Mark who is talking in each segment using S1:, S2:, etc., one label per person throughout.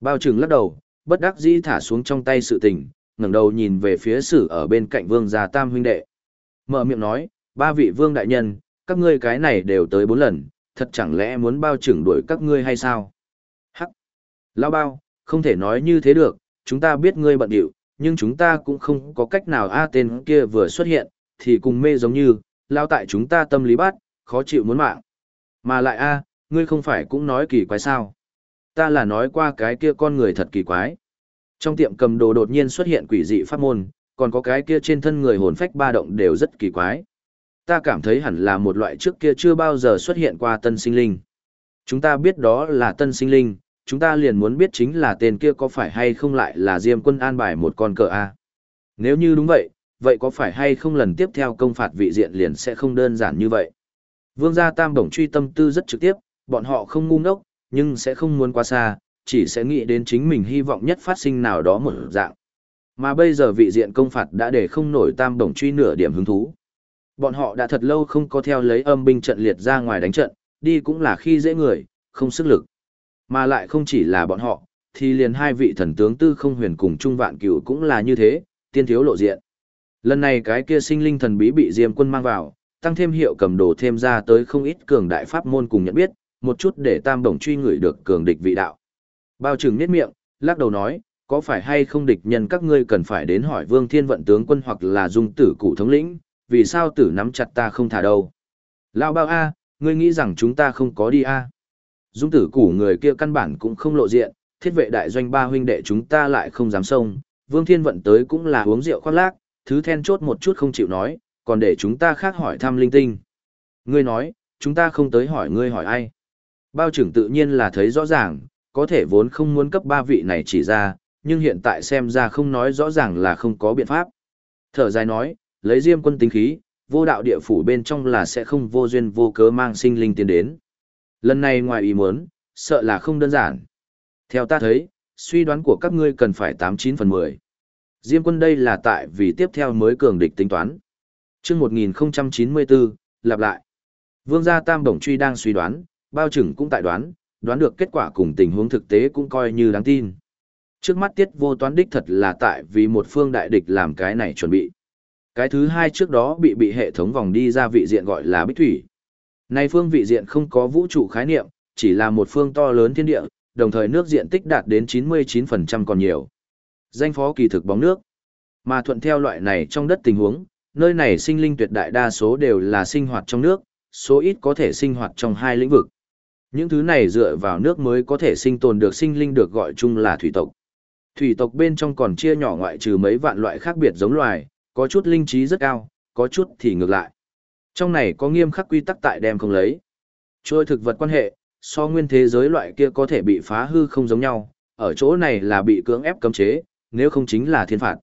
S1: Bao trừng lắc đầu, bất đắc dĩ thả xuống trong tay sự tình, ngẩng đầu nhìn về phía sử ở bên cạnh vương gia tam huynh đệ. Mở miệng nói, ba vị vương đại nhân, các ngươi cái này đều tới bốn lần, thật chẳng lẽ muốn bao trừng đuổi các ngươi hay sao? Hắc! Lao bao, không thể nói như thế được, chúng ta biết ngươi bận điệu, nhưng chúng ta cũng không có cách nào a tên kia vừa xuất hiện, thì cùng mê giống như, lao tại chúng ta tâm lý bắt, khó chịu muốn mạng. Mà lại a, ngươi không phải cũng nói kỳ quái sao? Ta là nói qua cái kia con người thật kỳ quái. Trong tiệm cầm đồ đột nhiên xuất hiện quỷ dị pháp môn, còn có cái kia trên thân người hồn phách ba động đều rất kỳ quái. Ta cảm thấy hẳn là một loại trước kia chưa bao giờ xuất hiện qua tân sinh linh. Chúng ta biết đó là tân sinh linh, chúng ta liền muốn biết chính là tên kia có phải hay không lại là Diêm quân an bài một con cờ A. Nếu như đúng vậy, vậy có phải hay không lần tiếp theo công phạt vị diện liền sẽ không đơn giản như vậy. Vương gia tam đồng truy tâm tư rất trực tiếp, bọn họ không ngu ngốc, nhưng sẽ không muốn quá xa, chỉ sẽ nghĩ đến chính mình hy vọng nhất phát sinh nào đó một dạng. Mà bây giờ vị diện công phạt đã để không nổi tam đồng truy nửa điểm hứng thú. Bọn họ đã thật lâu không có theo lấy âm binh trận liệt ra ngoài đánh trận, đi cũng là khi dễ người, không sức lực. Mà lại không chỉ là bọn họ, thì liền hai vị thần tướng tư không huyền cùng trung vạn cửu cũng là như thế, tiên thiếu lộ diện. Lần này cái kia sinh linh thần bí bị Diêm quân mang vào, tăng thêm hiệu cầm đồ thêm ra tới không ít cường đại pháp môn cùng nhận biết, một chút để tam bổng truy người được cường địch vị đạo. Bao trừng nét miệng, lắc đầu nói, có phải hay không địch nhân các ngươi cần phải đến hỏi vương thiên vận tướng quân hoặc là dung tử cụ thống lĩnh, vì sao tử nắm chặt ta không thả đâu. Lao bao A, ngươi nghĩ rằng chúng ta không có đi A. Dung tử củ người kia căn bản cũng không lộ diện, thiết vệ đại doanh ba huynh đệ chúng ta lại không dám xông, vương thiên vận tới cũng là uống rượu khoác lác, thứ then chốt một chút không chịu nói, còn để chúng ta khác hỏi thăm linh tinh. Ngươi nói, chúng ta không tới hỏi ngươi hỏi ai. Bao trưởng tự nhiên là thấy rõ ràng, có thể vốn không muốn cấp ba vị này chỉ ra, nhưng hiện tại xem ra không nói rõ ràng là không có biện pháp. Thở dài nói, lấy diêm quân tính khí, vô đạo địa phủ bên trong là sẽ không vô duyên vô cớ mang sinh linh tiến đến. Lần này ngoài ý muốn, sợ là không đơn giản. Theo ta thấy, suy đoán của các ngươi cần phải 89 phần 10. Diêm quân đây là tại vì tiếp theo mới cường địch tính toán. chương 1094, lặp lại. Vương gia Tam Đồng Truy đang suy đoán, bao chừng cũng tại đoán, đoán được kết quả cùng tình huống thực tế cũng coi như đáng tin. Trước mắt tiết vô toán đích thật là tại vì một phương đại địch làm cái này chuẩn bị. Cái thứ hai trước đó bị bị hệ thống vòng đi ra vị diện gọi là bích thủy. Này phương vị diện không có vũ trụ khái niệm, chỉ là một phương to lớn thiên địa, đồng thời nước diện tích đạt đến 99% còn nhiều. Danh phó kỳ thực bóng nước. Mà thuận theo loại này trong đất tình huống, nơi này sinh linh tuyệt đại đa số đều là sinh hoạt trong nước, số ít có thể sinh hoạt trong hai lĩnh vực. Những thứ này dựa vào nước mới có thể sinh tồn được sinh linh được gọi chung là thủy tộc. Thủy tộc bên trong còn chia nhỏ ngoại trừ mấy vạn loại khác biệt giống loài, có chút linh trí rất cao, có chút thì ngược lại. Trong này có nghiêm khắc quy tắc tại đem không lấy. Trôi thực vật quan hệ, so nguyên thế giới loại kia có thể bị phá hư không giống nhau, ở chỗ này là bị cưỡng ép cấm chế, nếu không chính là thiên phạt.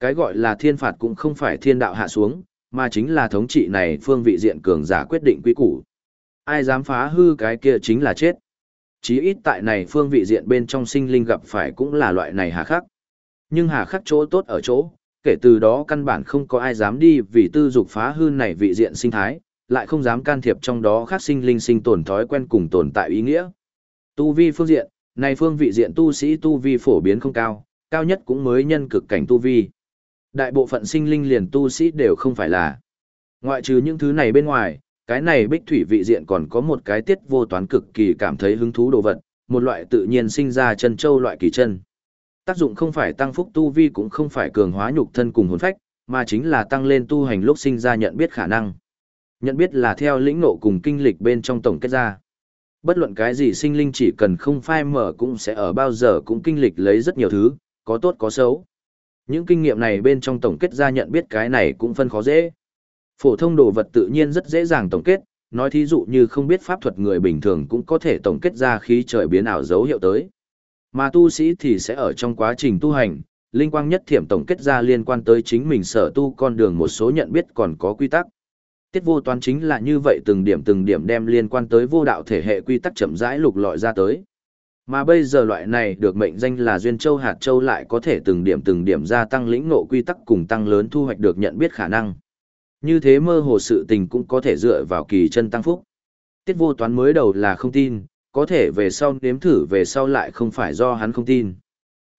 S1: Cái gọi là thiên phạt cũng không phải thiên đạo hạ xuống, mà chính là thống trị này phương vị diện cường giả quyết định quy củ. Ai dám phá hư cái kia chính là chết. Chí ít tại này phương vị diện bên trong sinh linh gặp phải cũng là loại này hà khắc. Nhưng hà khắc chỗ tốt ở chỗ, kể từ đó căn bản không có ai dám đi vì tư dục phá hư này vị diện sinh thái, lại không dám can thiệp trong đó khác sinh linh sinh tồn thói quen cùng tồn tại ý nghĩa. Tu vi phương diện, này phương vị diện tu sĩ tu vi phổ biến không cao, cao nhất cũng mới nhân cực cảnh tu vi. Đại bộ phận sinh linh liền tu sĩ đều không phải là. Ngoại trừ những thứ này bên ngoài, cái này bích thủy vị diện còn có một cái tiết vô toán cực kỳ cảm thấy hứng thú đồ vật, một loại tự nhiên sinh ra chân châu loại kỳ chân. Tác dụng không phải tăng phúc tu vi cũng không phải cường hóa nhục thân cùng hồn phách, mà chính là tăng lên tu hành lúc sinh ra nhận biết khả năng. Nhận biết là theo lĩnh ngộ cùng kinh lịch bên trong tổng kết ra. Bất luận cái gì sinh linh chỉ cần không phai mở cũng sẽ ở bao giờ cũng kinh lịch lấy rất nhiều thứ, có tốt có xấu. Những kinh nghiệm này bên trong tổng kết ra nhận biết cái này cũng phân khó dễ. Phổ thông đồ vật tự nhiên rất dễ dàng tổng kết, nói thí dụ như không biết pháp thuật người bình thường cũng có thể tổng kết ra khí trời biến ảo dấu hiệu tới. Mà tu sĩ thì sẽ ở trong quá trình tu hành, linh quang nhất thiểm tổng kết ra liên quan tới chính mình sở tu con đường một số nhận biết còn có quy tắc. Tiết vô toán chính là như vậy từng điểm từng điểm đem liên quan tới vô đạo thể hệ quy tắc chậm rãi lục lọi ra tới. Mà bây giờ loại này được mệnh danh là Duyên Châu Hạt Châu lại có thể từng điểm từng điểm gia tăng lĩnh ngộ quy tắc cùng tăng lớn thu hoạch được nhận biết khả năng. Như thế mơ hồ sự tình cũng có thể dựa vào kỳ chân tăng phúc. Tiết vô toán mới đầu là không tin, có thể về sau nếm thử về sau lại không phải do hắn không tin.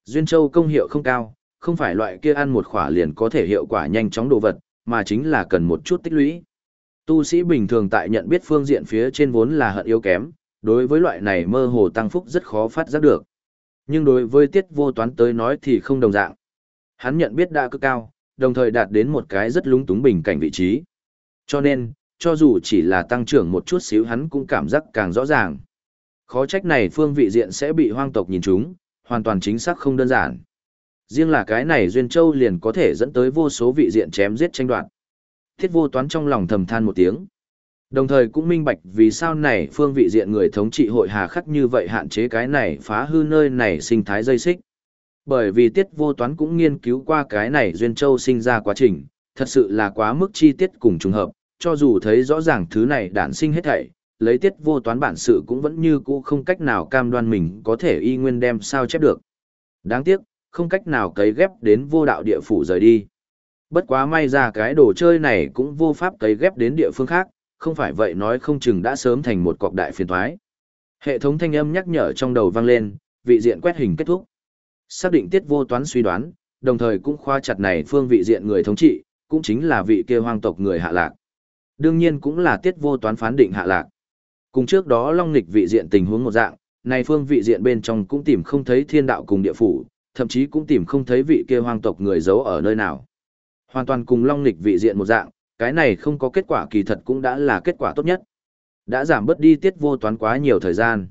S1: Duyên Châu công hiệu không cao, không phải loại kia ăn một khỏa liền có thể hiệu quả nhanh chóng đồ vật, mà chính là cần một chút tích lũy. Tu sĩ bình thường tại nhận biết phương diện phía trên vốn là hận yếu kém, đối với loại này mơ hồ tăng phúc rất khó phát giác được. Nhưng đối với tiết vô toán tới nói thì không đồng dạng. Hắn nhận biết đã cực cao, đồng thời đạt đến một cái rất lúng túng bình cảnh vị trí. Cho nên, cho dù chỉ là tăng trưởng một chút xíu hắn cũng cảm giác càng rõ ràng. Khó trách này phương vị diện sẽ bị hoang tộc nhìn chúng, hoàn toàn chính xác không đơn giản. Riêng là cái này Duyên Châu liền có thể dẫn tới vô số vị diện chém giết tranh đoạt. Thiết vô toán trong lòng thầm than một tiếng. Đồng thời cũng minh bạch vì sao này phương vị diện người thống trị hội hà khắc như vậy hạn chế cái này phá hư nơi này sinh thái dây xích. Bởi vì tiết vô toán cũng nghiên cứu qua cái này Duyên Châu sinh ra quá trình, thật sự là quá mức chi tiết cùng trùng hợp, cho dù thấy rõ ràng thứ này đản sinh hết thảy, lấy tiết vô toán bản sự cũng vẫn như cũ không cách nào cam đoan mình có thể y nguyên đem sao chép được. Đáng tiếc, không cách nào cấy ghép đến vô đạo địa phủ rời đi. Bất quá may ra cái đồ chơi này cũng vô pháp cấy ghép đến địa phương khác, không phải vậy nói không chừng đã sớm thành một cọc đại phiền thoái. Hệ thống thanh âm nhắc nhở trong đầu vang lên, vị diện quét hình kết thúc. Xác định tiết vô toán suy đoán, đồng thời cũng khoa chặt này phương vị diện người thống trị, cũng chính là vị kia hoang tộc người hạ lạc. Đương nhiên cũng là tiết vô toán phán định hạ lạc. Cùng trước đó long nghịch vị diện tình huống một dạng, này phương vị diện bên trong cũng tìm không thấy thiên đạo cùng địa phủ, thậm chí cũng tìm không thấy vị kia hoang tộc người giấu ở nơi nào. Hoàn toàn cùng long nghịch vị diện một dạng, cái này không có kết quả kỳ thật cũng đã là kết quả tốt nhất. Đã giảm bớt đi tiết vô toán quá nhiều thời gian.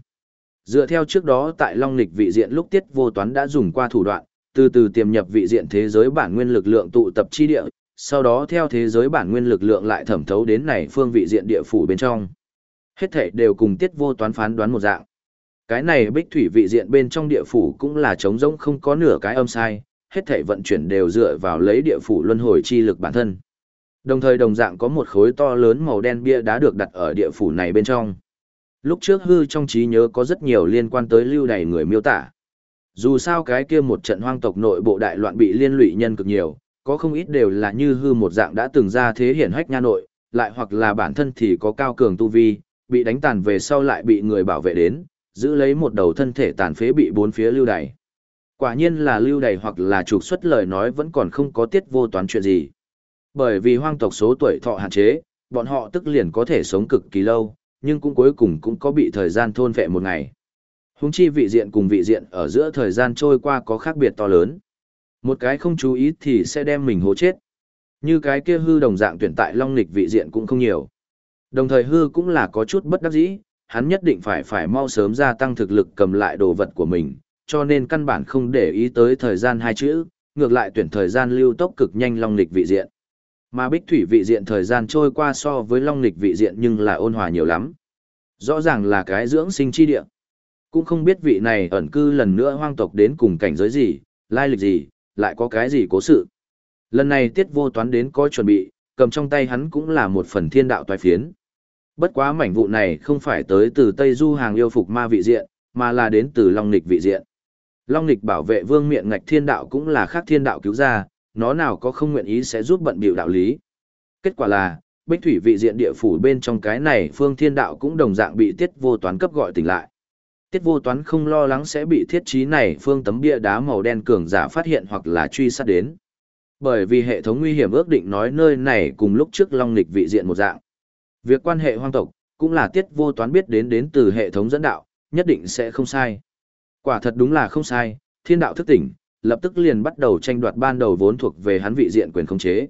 S1: Dựa theo trước đó tại long Lịch vị diện lúc tiết vô toán đã dùng qua thủ đoạn, từ từ tiềm nhập vị diện thế giới bản nguyên lực lượng tụ tập chi địa, sau đó theo thế giới bản nguyên lực lượng lại thẩm thấu đến này phương vị diện địa phủ bên trong. Hết thể đều cùng tiết vô toán phán đoán một dạng. Cái này bích thủy vị diện bên trong địa phủ cũng là trống rỗng không có nửa cái âm sai, hết thể vận chuyển đều dựa vào lấy địa phủ luân hồi chi lực bản thân. Đồng thời đồng dạng có một khối to lớn màu đen bia đá được đặt ở địa phủ này bên trong. Lúc trước hư trong trí nhớ có rất nhiều liên quan tới lưu đày người miêu tả. Dù sao cái kia một trận hoang tộc nội bộ đại loạn bị liên lụy nhân cực nhiều, có không ít đều là như hư một dạng đã từng ra thế hiển hách nha nội, lại hoặc là bản thân thì có cao cường tu vi, bị đánh tàn về sau lại bị người bảo vệ đến, giữ lấy một đầu thân thể tàn phế bị bốn phía lưu đày. Quả nhiên là lưu đày hoặc là trục xuất lời nói vẫn còn không có tiết vô toán chuyện gì. Bởi vì hoang tộc số tuổi thọ hạn chế, bọn họ tức liền có thể sống cực kỳ lâu, nhưng cũng cuối cùng cũng có bị thời gian thôn vệ một ngày. Húng chi vị diện cùng vị diện ở giữa thời gian trôi qua có khác biệt to lớn. Một cái không chú ý thì sẽ đem mình hố chết. Như cái kia hư đồng dạng tuyển tại long lịch vị diện cũng không nhiều. Đồng thời hư cũng là có chút bất đắc dĩ, hắn nhất định phải phải mau sớm gia tăng thực lực cầm lại đồ vật của mình, cho nên căn bản không để ý tới thời gian hai chữ, ngược lại tuyển thời gian lưu tốc cực nhanh long lịch vị diện. Mà bích thủy vị diện thời gian trôi qua so với long lịch vị diện nhưng là ôn hòa nhiều lắm. Rõ ràng là cái dưỡng sinh chi địa. Cũng không biết vị này ẩn cư lần nữa hoang tộc đến cùng cảnh giới gì, lai lịch gì, lại có cái gì cố sự. Lần này tiết vô toán đến có chuẩn bị, cầm trong tay hắn cũng là một phần thiên đạo toái phiến. Bất quá mảnh vụ này không phải tới từ Tây Du hàng yêu phục ma vị diện, mà là đến từ Long Nịch vị diện. Long Nịch bảo vệ vương miện ngạch thiên đạo cũng là khác thiên đạo cứu ra, nó nào có không nguyện ý sẽ giúp bận biểu đạo lý. Kết quả là, Bích Thủy vị diện địa phủ bên trong cái này phương thiên đạo cũng đồng dạng bị tiết vô toán cấp gọi tỉnh lại. Tiết vô toán không lo lắng sẽ bị thiết trí này phương tấm bia đá màu đen cường giả phát hiện hoặc là truy sát đến. Bởi vì hệ thống nguy hiểm ước định nói nơi này cùng lúc trước long lịch vị diện một dạng. Việc quan hệ hoang tộc, cũng là tiết vô toán biết đến đến từ hệ thống dẫn đạo, nhất định sẽ không sai. Quả thật đúng là không sai, thiên đạo thức tỉnh, lập tức liền bắt đầu tranh đoạt ban đầu vốn thuộc về hắn vị diện quyền khống chế.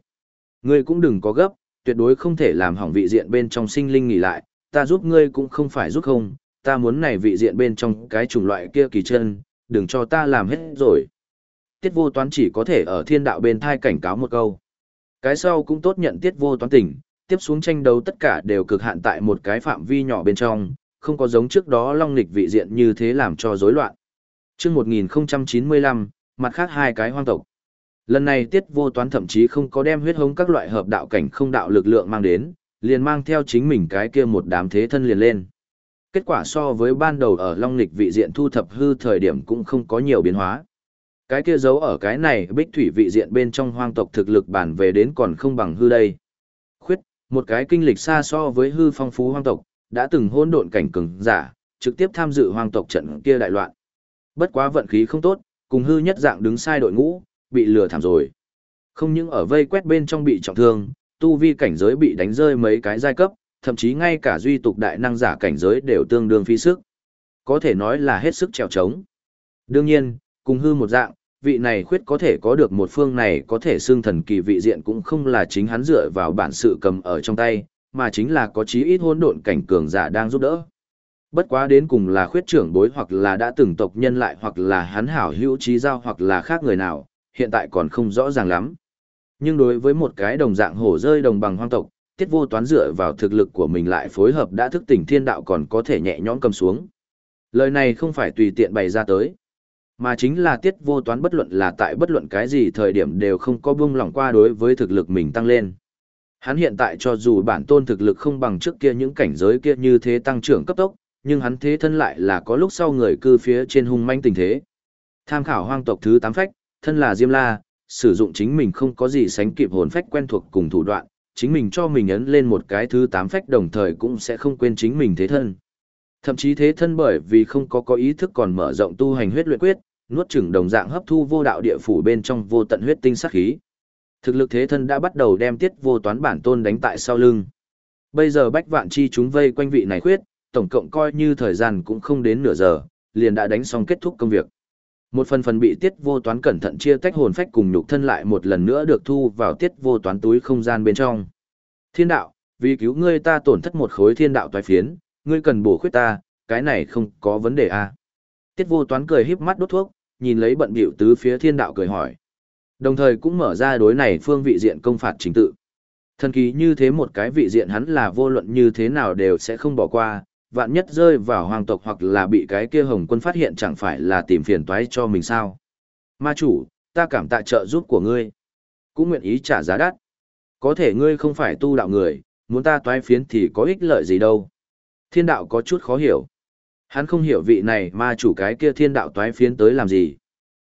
S1: Ngươi cũng đừng có gấp, tuyệt đối không thể làm hỏng vị diện bên trong sinh linh nghỉ lại, ta giúp ngươi cũng không phải giúp không, ta muốn này vị diện bên trong cái chủng loại kia kỳ chân, đừng cho ta làm hết rồi. Tiết vô toán chỉ có thể ở thiên đạo bên thai cảnh cáo một câu. Cái sau cũng tốt nhận tiết vô toán tỉnh, tiếp xuống tranh đấu tất cả đều cực hạn tại một cái phạm vi nhỏ bên trong, không có giống trước đó long nghịch vị diện như thế làm cho rối loạn. chương 1095, mặt khác hai cái hoang tộc. Lần này tiết vô toán thậm chí không có đem huyết hống các loại hợp đạo cảnh không đạo lực lượng mang đến, liền mang theo chính mình cái kia một đám thế thân liền lên. Kết quả so với ban đầu ở Long Nịch vị diện thu thập hư thời điểm cũng không có nhiều biến hóa. Cái kia giấu ở cái này bích thủy vị diện bên trong hoang tộc thực lực bản về đến còn không bằng hư đây. Khuyết, một cái kinh lịch xa so với hư phong phú hoang tộc, đã từng hôn độn cảnh cường giả, trực tiếp tham dự hoang tộc trận kia đại loạn. Bất quá vận khí không tốt, cùng hư nhất dạng đứng sai đội ngũ, bị lừa thảm rồi. Không những ở vây quét bên trong bị trọng thương, tu vi cảnh giới bị đánh rơi mấy cái giai cấp, thậm chí ngay cả duy tục đại năng giả cảnh giới đều tương đương phí sức. Có thể nói là hết sức trèo trống. Đương nhiên, cùng hư một dạng, vị này khuyết có thể có được một phương này có thể xương thần kỳ vị diện cũng không là chính hắn dựa vào bản sự cầm ở trong tay, mà chính là có chí ít hỗn độn cảnh cường giả đang giúp đỡ. Bất quá đến cùng là khuyết trưởng bối hoặc là đã từng tộc nhân lại hoặc là hắn hảo hữu trí giao hoặc là khác người nào, hiện tại còn không rõ ràng lắm. Nhưng đối với một cái đồng dạng hổ rơi đồng bằng hoang tộc, tiết vô toán dựa vào thực lực của mình lại phối hợp đã thức tỉnh thiên đạo còn có thể nhẹ nhõm cầm xuống. Lời này không phải tùy tiện bày ra tới, mà chính là tiết vô toán bất luận là tại bất luận cái gì thời điểm đều không có buông lỏng qua đối với thực lực mình tăng lên. Hắn hiện tại cho dù bản tôn thực lực không bằng trước kia những cảnh giới kia như thế tăng trưởng cấp tốc, nhưng hắn thế thân lại là có lúc sau người cư phía trên hung manh tình thế. Tham khảo hoang tộc thứ tám phách, thân là Diêm La, sử dụng chính mình không có gì sánh kịp hồn phách quen thuộc cùng thủ đoạn, chính mình cho mình ấn lên một cái thứ tám phách đồng thời cũng sẽ không quên chính mình thế thân. Thậm chí thế thân bởi vì không có có ý thức còn mở rộng tu hành huyết luyện quyết, nuốt chửng đồng dạng hấp thu vô đạo địa phủ bên trong vô tận huyết tinh sát khí. Thực lực thế thân đã bắt đầu đem tiết vô toán bản tôn đánh tại sau lưng. Bây giờ bách vạn chi chúng vây quanh vị này khuyết, tổng cộng coi như thời gian cũng không đến nửa giờ, liền đã đánh xong kết thúc công việc. Một phần phần bị tiết vô toán cẩn thận chia tách hồn phách cùng nhục thân lại một lần nữa được thu vào tiết vô toán túi không gian bên trong. Thiên đạo, vì cứu ngươi ta tổn thất một khối thiên đạo toái phiến, ngươi cần bổ khuyết ta, cái này không có vấn đề à. Tiết vô toán cười híp mắt đốt thuốc, nhìn lấy bận biểu tứ phía thiên đạo cười hỏi. Đồng thời cũng mở ra đối này phương vị diện công phạt chính tự. Thần kỳ như thế một cái vị diện hắn là vô luận như thế nào đều sẽ không bỏ qua, vạn nhất rơi vào hoàng tộc hoặc là bị cái kia hồng quân phát hiện chẳng phải là tìm phiền toái cho mình sao. Ma chủ, ta cảm tạ trợ giúp của ngươi. Cũng nguyện ý trả giá đắt. Có thể ngươi không phải tu đạo người, muốn ta toái phiến thì có ích lợi gì đâu. Thiên đạo có chút khó hiểu. Hắn không hiểu vị này ma chủ cái kia thiên đạo toái phiến tới làm gì.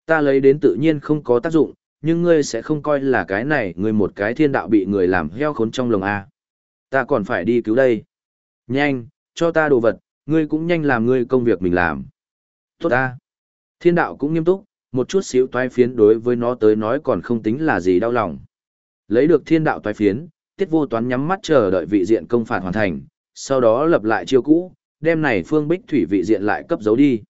S1: Ta lấy đến tự nhiên không có tác dụng, nhưng ngươi sẽ không coi là cái này ngươi một cái thiên đạo bị người làm heo khốn trong lồng A. Ta còn phải đi cứu đây. Nhanh, cho ta đồ vật, ngươi cũng nhanh làm ngươi công việc mình làm. Tốt ta. Thiên đạo cũng nghiêm túc, một chút xíu toái phiến đối với nó tới nói còn không tính là gì đau lòng. Lấy được thiên đạo toái phiến, tiết vô toán nhắm mắt chờ đợi vị diện công phạt hoàn thành, sau đó lập lại chiêu cũ, đem này phương bích thủy vị diện lại cấp dấu đi.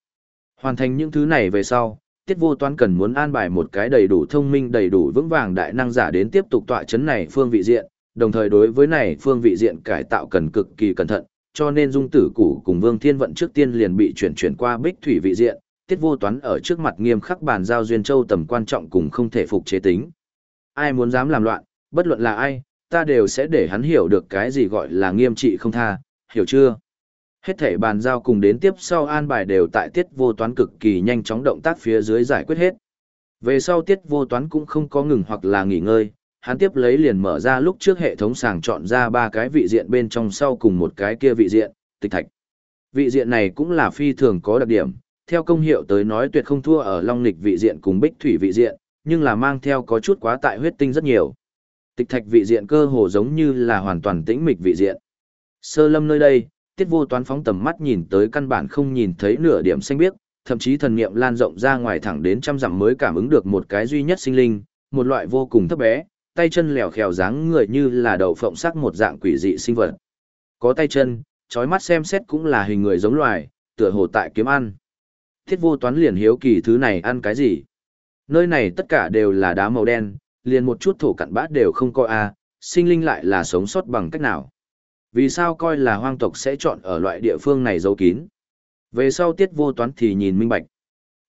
S1: Hoàn thành những thứ này về sau, tiết vô toán cần muốn an bài một cái đầy đủ thông minh đầy đủ vững vàng đại năng giả đến tiếp tục tọa chấn này phương vị diện, đồng thời đối với này phương vị diện cải tạo cần cực kỳ cẩn thận, cho nên dung tử củ cùng vương thiên vận trước tiên liền bị chuyển chuyển qua bích thủy vị diện, tiết vô toán ở trước mặt nghiêm khắc bàn giao duyên châu tầm quan trọng cùng không thể phục chế tính. Ai muốn dám làm loạn, bất luận là ai, ta đều sẽ để hắn hiểu được cái gì gọi là nghiêm trị không tha, hiểu chưa? Hết thể bàn giao cùng đến tiếp sau an bài đều tại tiết vô toán cực kỳ nhanh chóng động tác phía dưới giải quyết hết. Về sau tiết vô toán cũng không có ngừng hoặc là nghỉ ngơi, hắn tiếp lấy liền mở ra lúc trước hệ thống sàng chọn ra ba cái vị diện bên trong sau cùng một cái kia vị diện, tịch thạch. Vị diện này cũng là phi thường có đặc điểm, theo công hiệu tới nói tuyệt không thua ở long lịch vị diện cùng bích thủy vị diện, nhưng là mang theo có chút quá tại huyết tinh rất nhiều. Tịch thạch vị diện cơ hồ giống như là hoàn toàn tĩnh mịch vị diện. Sơ lâm nơi đây, tiết vô toán phóng tầm mắt nhìn tới căn bản không nhìn thấy nửa điểm xanh biếc, thậm chí thần niệm lan rộng ra ngoài thẳng đến trăm dặm mới cảm ứng được một cái duy nhất sinh linh, một loại vô cùng thấp bé, tay chân lèo khèo dáng người như là đậu phộng sắc một dạng quỷ dị sinh vật. Có tay chân, trói mắt xem xét cũng là hình người giống loài, tựa hồ tại kiếm ăn. Thiết vô toán liền hiếu kỳ thứ này ăn cái gì. Nơi này tất cả đều là đá màu đen, liền một chút thổ cặn bát đều không có a, sinh linh lại là sống sót bằng cách nào. Vì sao coi là hoang tộc sẽ chọn ở loại địa phương này giấu kín? Về sau tiết vô toán thì nhìn minh bạch.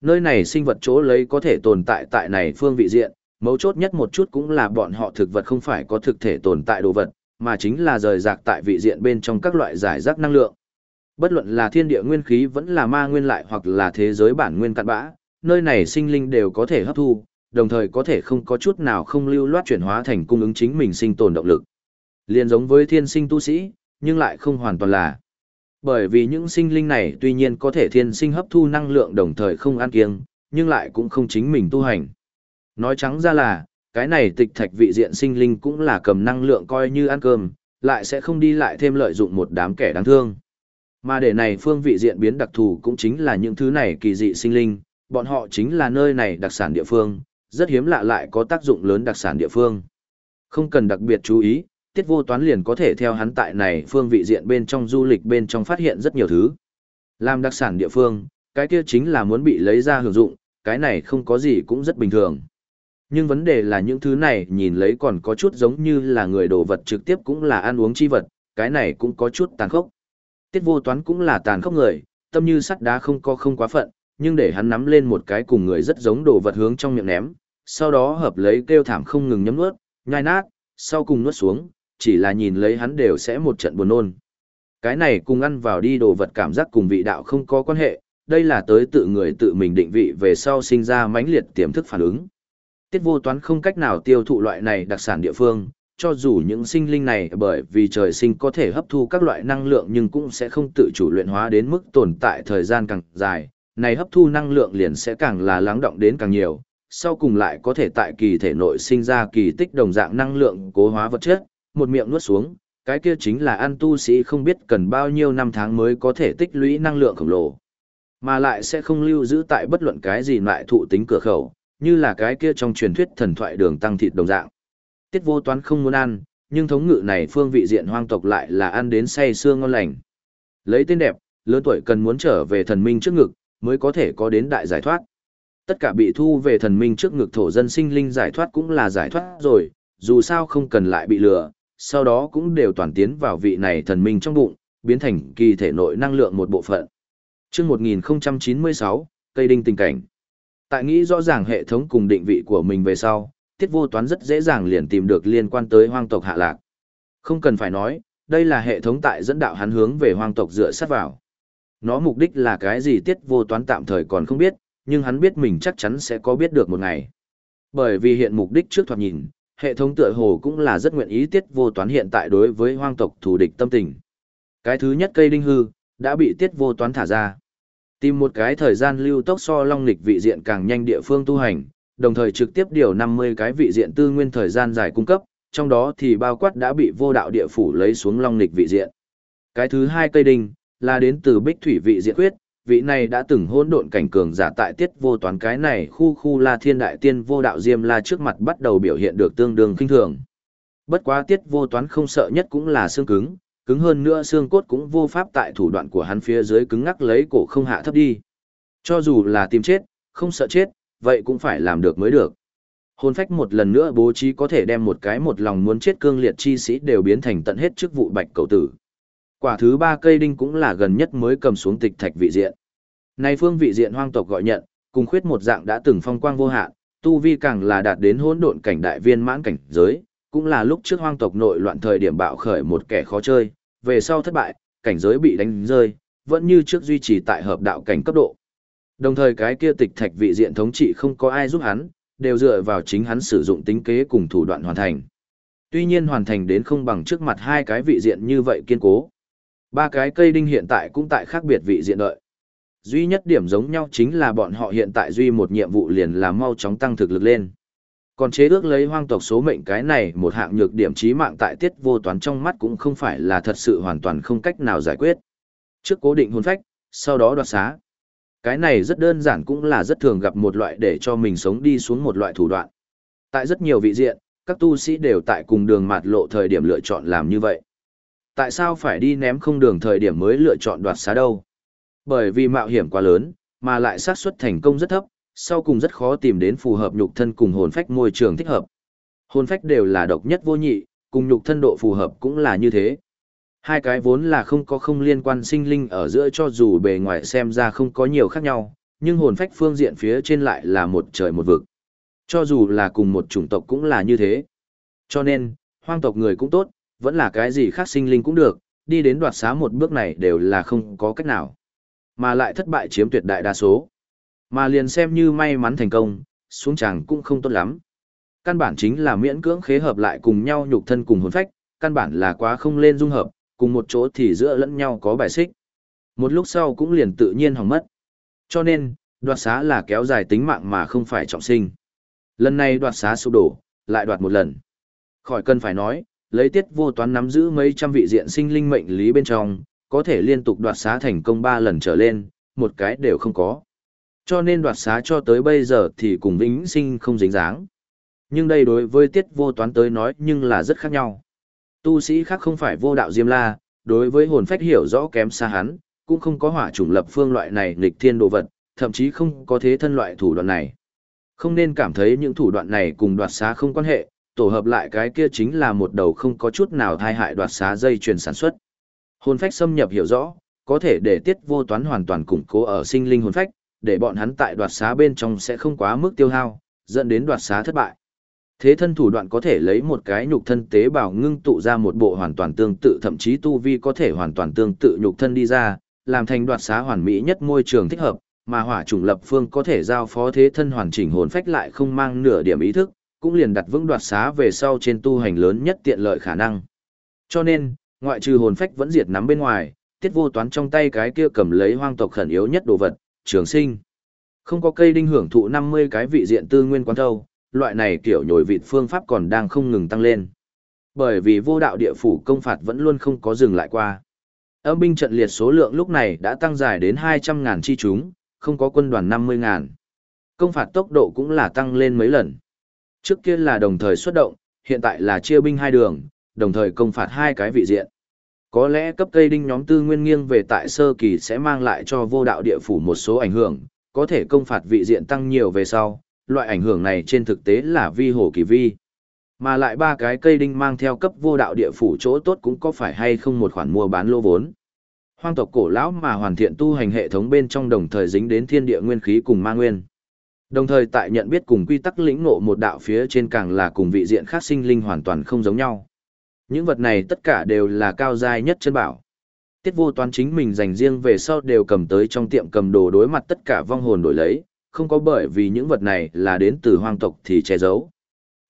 S1: Nơi này sinh vật chỗ lấy có thể tồn tại tại này phương vị diện, mấu chốt nhất một chút cũng là bọn họ thực vật không phải có thực thể tồn tại đồ vật, mà chính là rời rạc tại vị diện bên trong các loại giải rác năng lượng. Bất luận là thiên địa nguyên khí vẫn là ma nguyên lại hoặc là thế giới bản nguyên cặn bã, nơi này sinh linh đều có thể hấp thu, đồng thời có thể không có chút nào không lưu loát chuyển hóa thành cung ứng chính mình sinh tồn động lực. Liên giống với thiên sinh tu sĩ, nhưng lại không hoàn toàn là. Bởi vì những sinh linh này tuy nhiên có thể thiên sinh hấp thu năng lượng đồng thời không ăn kiêng, nhưng lại cũng không chính mình tu hành. Nói trắng ra là, cái này tịch thạch vị diện sinh linh cũng là cầm năng lượng coi như ăn cơm, lại sẽ không đi lại thêm lợi dụng một đám kẻ đáng thương. Mà để này phương vị diện biến đặc thù cũng chính là những thứ này kỳ dị sinh linh, bọn họ chính là nơi này đặc sản địa phương, rất hiếm lạ lại có tác dụng lớn đặc sản địa phương. Không cần đặc biệt chú ý, tiết vô toán liền có thể theo hắn tại này phương vị diện bên trong du lịch bên trong phát hiện rất nhiều thứ. Làm đặc sản địa phương, cái kia chính là muốn bị lấy ra hưởng dụng, cái này không có gì cũng rất bình thường. Nhưng vấn đề là những thứ này nhìn lấy còn có chút giống như là người đồ vật trực tiếp cũng là ăn uống chi vật, cái này cũng có chút tàn khốc. Tiết vô toán cũng là tàn khốc người, tâm như sắt đá không có không quá phận, nhưng để hắn nắm lên một cái cùng người rất giống đồ vật hướng trong miệng ném, sau đó hợp lấy kêu thảm không ngừng nhấm nuốt, nhai nát, sau cùng nuốt xuống, chỉ là nhìn lấy hắn đều sẽ một trận buồn nôn. Cái này cùng ăn vào đi đồ vật cảm giác cùng vị đạo không có quan hệ, đây là tới tự người tự mình định vị về sau sinh ra mãnh liệt tiềm thức phản ứng. Tiết vô toán không cách nào tiêu thụ loại này đặc sản địa phương, cho dù những sinh linh này bởi vì trời sinh có thể hấp thu các loại năng lượng nhưng cũng sẽ không tự chủ luyện hóa đến mức tồn tại thời gian càng dài, này hấp thu năng lượng liền sẽ càng là lắng động đến càng nhiều, sau cùng lại có thể tại kỳ thể nội sinh ra kỳ tích đồng dạng năng lượng cố hóa vật chất, một miệng nuốt xuống, cái kia chính là ăn tu sĩ không biết cần bao nhiêu năm tháng mới có thể tích lũy năng lượng khổng lồ. Mà lại sẽ không lưu giữ tại bất luận cái gì loại thụ tính cửa khẩu, như là cái kia trong truyền thuyết thần thoại đường tăng thịt đồng dạng. Tiết vô toán không muốn ăn, nhưng thống ngự này phương vị diện hoang tộc lại là ăn đến say xương ngon lành. Lấy tên đẹp, lớn tuổi cần muốn trở về thần minh trước ngực, mới có thể có đến đại giải thoát. Tất cả bị thu về thần minh trước ngực thổ dân sinh linh giải thoát cũng là giải thoát rồi, dù sao không cần lại bị lừa, sau đó cũng đều toàn tiến vào vị này thần minh trong bụng, biến thành kỳ thể nội năng lượng một bộ phận. Trước 1096, cây Đinh tình cảnh. Tại nghĩ rõ ràng hệ thống cùng định vị của mình về sau, tiết vô toán rất dễ dàng liền tìm được liên quan tới hoang tộc hạ lạc. Không cần phải nói, đây là hệ thống tại dẫn đạo hắn hướng về hoang tộc dựa sát vào. Nó mục đích là cái gì tiết vô toán tạm thời còn không biết, nhưng hắn biết mình chắc chắn sẽ có biết được một ngày. Bởi vì hiện mục đích trước thoạt nhìn, hệ thống tựa hồ cũng là rất nguyện ý tiết vô toán hiện tại đối với hoang tộc thù địch tâm tình. Cái thứ nhất cây đinh hư, đã bị tiết vô toán thả ra. Tìm một cái thời gian lưu tốc so long lịch vị diện càng nhanh địa phương tu hành, đồng thời trực tiếp điều 50 cái vị diện tư nguyên thời gian dài cung cấp, trong đó thì bao quát đã bị vô đạo địa phủ lấy xuống long lịch vị diện. Cái thứ hai cây đinh, là đến từ bích thủy vị diện quyết, vị này đã từng hỗn độn cảnh cường giả tại tiết vô toán cái này khu khu la thiên đại tiên vô đạo diêm la trước mặt bắt đầu biểu hiện được tương đương kinh thường. Bất quá tiết vô toán không sợ nhất cũng là xương cứng, cứng hơn nữa xương cốt cũng vô pháp tại thủ đoạn của hắn phía dưới cứng ngắc lấy cổ không hạ thấp đi. Cho dù là tìm chết, không sợ chết, vậy cũng phải làm được mới được. Hồn phách một lần nữa bố trí có thể đem một cái một lòng muốn chết cương liệt chi sĩ đều biến thành tận hết chức vụ bạch cầu tử. Quả thứ ba cây đinh cũng là gần nhất mới cầm xuống tịch thạch vị diện. Nay phương vị diện hoang tộc gọi nhận, cùng khuyết một dạng đã từng phong quang vô hạn, tu vi càng là đạt đến hỗn độn cảnh đại viên mãn cảnh giới, cũng là lúc trước hoang tộc nội loạn thời điểm bạo khởi một kẻ khó chơi, về sau thất bại, cảnh giới bị đánh rơi, vẫn như trước duy trì tại hợp đạo cảnh cấp độ. Đồng thời cái kia tịch thạch vị diện thống trị không có ai giúp hắn, đều dựa vào chính hắn sử dụng tính kế cùng thủ đoạn hoàn thành. Tuy nhiên hoàn thành đến không bằng trước mặt hai cái vị diện như vậy kiên cố. Ba cái cây đinh hiện tại cũng tại khác biệt vị diện đợi. Duy nhất điểm giống nhau chính là bọn họ hiện tại duy một nhiệm vụ liền là mau chóng tăng thực lực lên. Còn chế ước lấy hoang tộc số mệnh cái này một hạng nhược điểm chí mạng tại tiết vô toán trong mắt cũng không phải là thật sự hoàn toàn không cách nào giải quyết. Trước cố định hồn phách, sau đó đoạt xá. Cái này rất đơn giản cũng là rất thường gặp một loại để cho mình sống đi xuống một loại thủ đoạn. Tại rất nhiều vị diện, các tu sĩ đều tại cùng đường mạt lộ thời điểm lựa chọn làm như vậy. Tại sao phải đi ném không đường thời điểm mới lựa chọn đoạt xá đâu? Bởi vì mạo hiểm quá lớn, mà lại xác suất thành công rất thấp, sau cùng rất khó tìm đến phù hợp nhục thân cùng hồn phách môi trường thích hợp. Hồn phách đều là độc nhất vô nhị, cùng nhục thân độ phù hợp cũng là như thế. Hai cái vốn là không có không liên quan sinh linh ở giữa cho dù bề ngoài xem ra không có nhiều khác nhau, nhưng hồn phách phương diện phía trên lại là một trời một vực. Cho dù là cùng một chủng tộc cũng là như thế. Cho nên, hoang tộc người cũng tốt, vẫn là cái gì khác sinh linh cũng được, đi đến đoạt xá một bước này đều là không có cách nào. Mà lại thất bại chiếm tuyệt đại đa số. Mà liền xem như may mắn thành công, xuống chàng cũng không tốt lắm. Căn bản chính là miễn cưỡng khế hợp lại cùng nhau nhục thân cùng hồn phách, căn bản là quá không lên dung hợp, cùng một chỗ thì giữa lẫn nhau có bài xích. Một lúc sau cũng liền tự nhiên hỏng mất. Cho nên, đoạt xá là kéo dài tính mạng mà không phải trọng sinh. Lần này đoạt xá sụp đổ, lại đoạt một lần. Khỏi cần phải nói, lấy tiết vô toán nắm giữ mấy trăm vị diện sinh linh mệnh lý bên trong, có thể liên tục đoạt xá thành công 3 lần trở lên, một cái đều không có. Cho nên đoạt xá cho tới bây giờ thì cùng vĩnh sinh không dính dáng. Nhưng đây đối với tiết vô toán tới nói nhưng là rất khác nhau. Tu sĩ khác không phải vô đạo Diêm La, đối với hồn phách hiểu rõ kém xa hắn, cũng không có hỏa chủng lập phương loại này nghịch thiên đồ vật, thậm chí không có thế thân loại thủ đoạn này. Không nên cảm thấy những thủ đoạn này cùng đoạt xá không quan hệ, tổ hợp lại cái kia chính là một đầu không có chút nào thai hại đoạt xá dây chuyền sản xuất. Hồn phách xâm nhập hiểu rõ, có thể để tiết vô toán hoàn toàn củng cố ở sinh linh hồn phách, để bọn hắn tại đoạt xá bên trong sẽ không quá mức tiêu hao, dẫn đến đoạt xá thất bại. Thế thân thủ đoạn có thể lấy một cái nhục thân tế bào ngưng tụ ra một bộ hoàn toàn tương tự thậm chí tu vi có thể hoàn toàn tương tự nhục thân đi ra, làm thành đoạt xá hoàn mỹ nhất môi trường thích hợp, mà hỏa chủng lập phương có thể giao phó thế thân hoàn chỉnh hồn phách lại không mang nửa điểm ý thức, cũng liền đặt vững đoạt xá về sau trên tu hành lớn nhất tiện lợi khả năng. Cho nên, ngoại trừ hồn phách vẫn diệt nắm bên ngoài, tiết vô toán trong tay cái kia cầm lấy hoang tộc khẩn yếu nhất đồ vật, trường sinh. Không có cây đinh hưởng thụ 50 cái vị diện tư nguyên quán thâu, loại này kiểu nhồi vịt phương pháp còn đang không ngừng tăng lên. Bởi vì vô đạo địa phủ công phạt vẫn luôn không có dừng lại qua. Âm binh trận liệt số lượng lúc này đã tăng dài đến 200.000 chi chúng, không có quân đoàn 50.000. Công phạt tốc độ cũng là tăng lên mấy lần. Trước kia là đồng thời xuất động, hiện tại là chia binh hai đường, đồng thời công phạt hai cái vị diện. Có lẽ cấp cây đinh nhóm tư nguyên nghiêng về tại sơ kỳ sẽ mang lại cho vô đạo địa phủ một số ảnh hưởng, có thể công phạt vị diện tăng nhiều về sau, loại ảnh hưởng này trên thực tế là vi hồ kỳ vi. Mà lại ba cái cây đinh mang theo cấp vô đạo địa phủ chỗ tốt cũng có phải hay không một khoản mua bán lô vốn. Hoang tộc cổ lão mà hoàn thiện tu hành hệ thống bên trong đồng thời dính đến thiên địa nguyên khí cùng ma nguyên. Đồng thời tại nhận biết cùng quy tắc lĩnh ngộ một đạo phía trên càng là cùng vị diện khác sinh linh hoàn toàn không giống nhau. Những vật này tất cả đều là cao giai nhất chân bảo. Tiết vô toán chính mình dành riêng về sau đều cầm tới trong tiệm cầm đồ đối mặt tất cả vong hồn đổi lấy, không có bởi vì những vật này là đến từ hoang tộc thì che giấu.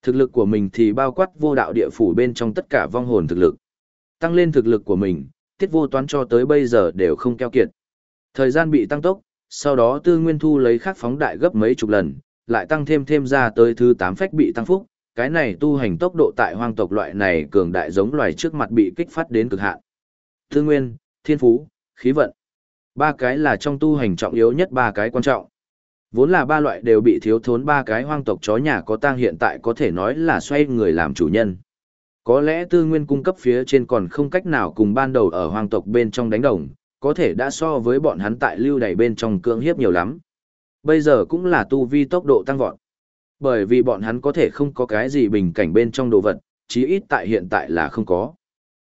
S1: Thực lực của mình thì bao quát vô đạo địa phủ bên trong tất cả vong hồn thực lực. Tăng lên thực lực của mình, tiết vô toán cho tới bây giờ đều không keo kiệt. Thời gian bị tăng tốc, sau đó tư nguyên thu lấy khắc phóng đại gấp mấy chục lần, lại tăng thêm thêm ra tới thứ 8 phách bị tăng phúc, cái này tu hành tốc độ tại hoang tộc loại này cường đại giống loài trước mặt bị kích phát đến cực hạn. Tư nguyên, thiên phú, khí vận. Ba cái là trong tu hành trọng yếu nhất ba cái quan trọng. Vốn là ba loại đều bị thiếu thốn ba cái hoang tộc chó nhà có tang hiện tại có thể nói là xoay người làm chủ nhân. Có lẽ tư nguyên cung cấp phía trên còn không cách nào cùng ban đầu ở hoang tộc bên trong đánh đồng, có thể đã so với bọn hắn tại lưu đày bên trong cưỡng hiếp nhiều lắm. Bây giờ cũng là tu vi tốc độ tăng vọt. Bởi vì bọn hắn có thể không có cái gì bình cảnh bên trong đồ vật, chí ít tại hiện tại là không có.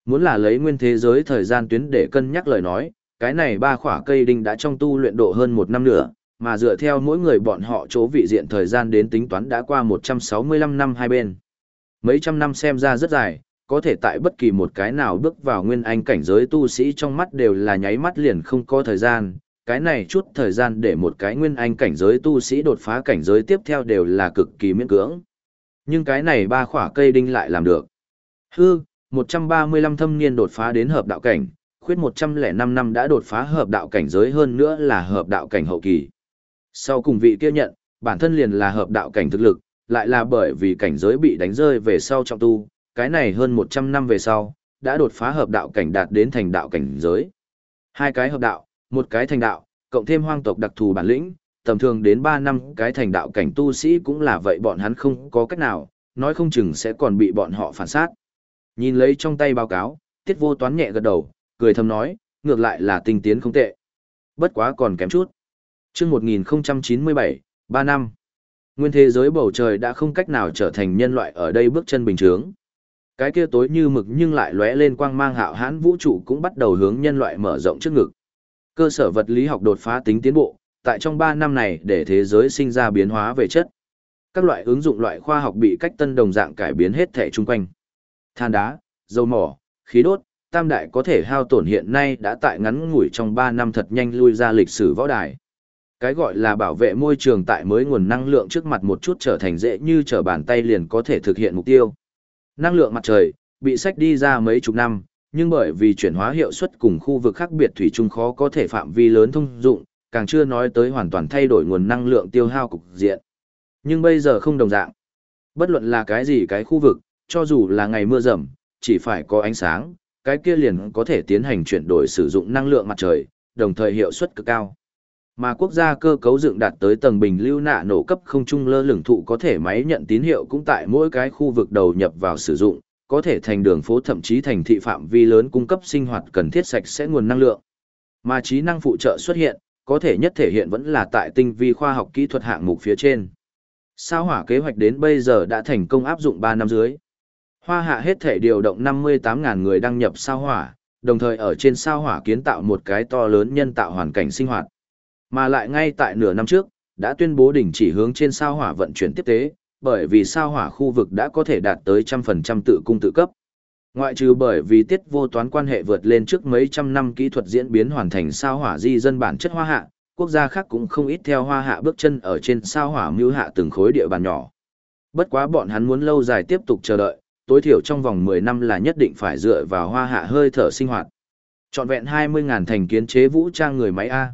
S1: Muốn là lấy nguyên thế giới thời gian tuyến để cân nhắc lời nói, cái này ba khỏa cây đinh đã trong tu luyện độ hơn một năm nữa, mà dựa theo mỗi người bọn họ chỗ vị diện thời gian đến tính toán đã qua 165 năm hai bên. Mấy trăm năm xem ra rất dài, có thể tại bất kỳ một cái nào bước vào nguyên anh cảnh giới tu sĩ trong mắt đều là nháy mắt liền không có thời gian, cái này chút thời gian để một cái nguyên anh cảnh giới tu sĩ đột phá cảnh giới tiếp theo đều là cực kỳ miễn cưỡng. Nhưng cái này ba khỏa cây đinh lại làm được. Hư, 135 thâm niên đột phá đến hợp đạo cảnh, khuyết 105 năm đã đột phá hợp đạo cảnh giới hơn nữa là hợp đạo cảnh hậu kỳ. Sau cùng vị kia nhận, bản thân liền là hợp đạo cảnh thực lực, lại là bởi vì cảnh giới bị đánh rơi về sau trọng tu, cái này hơn 100 năm về sau, đã đột phá hợp đạo cảnh đạt đến thành đạo cảnh giới. Hai cái hợp đạo, một cái thành đạo, cộng thêm hoang tộc đặc thù bản lĩnh, tầm thường đến 3 năm cái thành đạo cảnh tu sĩ cũng là vậy bọn hắn không có cách nào, nói không chừng sẽ còn bị bọn họ phản sát. Nhìn lấy trong tay báo cáo, tiết vô toán nhẹ gật đầu, cười thầm nói, ngược lại là tinh tiến không tệ. Bất quá còn kém chút. chương 1097, 3 năm. Nguyên thế giới bầu trời đã không cách nào trở thành nhân loại ở đây bước chân bình thường. Cái kia tối như mực nhưng lại lóe lên quang mang hạo hãn vũ trụ cũng bắt đầu hướng nhân loại mở rộng trước ngực. Cơ sở vật lý học đột phá tính tiến bộ, tại trong 3 năm này để thế giới sinh ra biến hóa về chất. Các loại ứng dụng loại khoa học bị cách tân đồng dạng cải biến hết thể chung quanh. Than đá, dầu mỏ, khí đốt, tam đại có thể hao tổn hiện nay đã tại ngắn ngủi trong 3 năm thật nhanh lui ra lịch sử võ đài. Cái gọi là bảo vệ môi trường tại mới nguồn năng lượng trước mặt một chút trở thành dễ như trở bàn tay liền có thể thực hiện mục tiêu. Năng lượng mặt trời, bị sách đi ra mấy chục năm, nhưng bởi vì chuyển hóa hiệu suất cùng khu vực khác biệt thủy chung khó có thể phạm vi lớn thông dụng, càng chưa nói tới hoàn toàn thay đổi nguồn năng lượng tiêu hao cục diện. Nhưng bây giờ không đồng dạng. Bất luận là cái gì cái khu vực, cho dù là ngày mưa rầm, chỉ phải có ánh sáng, cái kia liền có thể tiến hành chuyển đổi sử dụng năng lượng mặt trời, đồng thời hiệu suất cực cao. Mà quốc gia cơ cấu dựng đạt tới tầng bình lưu nạ nổ cấp không trung lơ lửng thụ có thể máy nhận tín hiệu cũng tại mỗi cái khu vực đầu nhập vào sử dụng, có thể thành đường phố thậm chí thành thị phạm vi lớn cung cấp sinh hoạt cần thiết sạch sẽ nguồn năng lượng. Mà trí năng phụ trợ xuất hiện, có thể nhất thể hiện vẫn là tại tinh vi khoa học kỹ thuật hạng mục phía trên. Sao hỏa kế hoạch đến bây giờ đã thành công áp dụng 3 năm dưới. Hoa hạ hết thể điều động 58.000 người đăng nhập sao hỏa, đồng thời ở trên sao hỏa kiến tạo một cái to lớn nhân tạo hoàn cảnh sinh hoạt. Mà lại ngay tại nửa năm trước, đã tuyên bố đình chỉ hướng trên sao hỏa vận chuyển tiếp tế, bởi vì sao hỏa khu vực đã có thể đạt tới trăm phần trăm tự cung tự cấp. Ngoại trừ bởi vì tiết vô toán quan hệ vượt lên trước mấy trăm năm kỹ thuật diễn biến hoàn thành sao hỏa di dân bản chất hoa hạ, quốc gia khác cũng không ít theo hoa hạ bước chân ở trên sao hỏa mưu hạ từng khối địa bàn nhỏ. Bất quá bọn hắn muốn lâu dài tiếp tục chờ đợi, tối thiểu trong vòng 10 năm là nhất định phải dựa vào hoa hạ hơi thở sinh hoạt. Chọn vẹn 20.000 thành kiến chế vũ trang người máy A.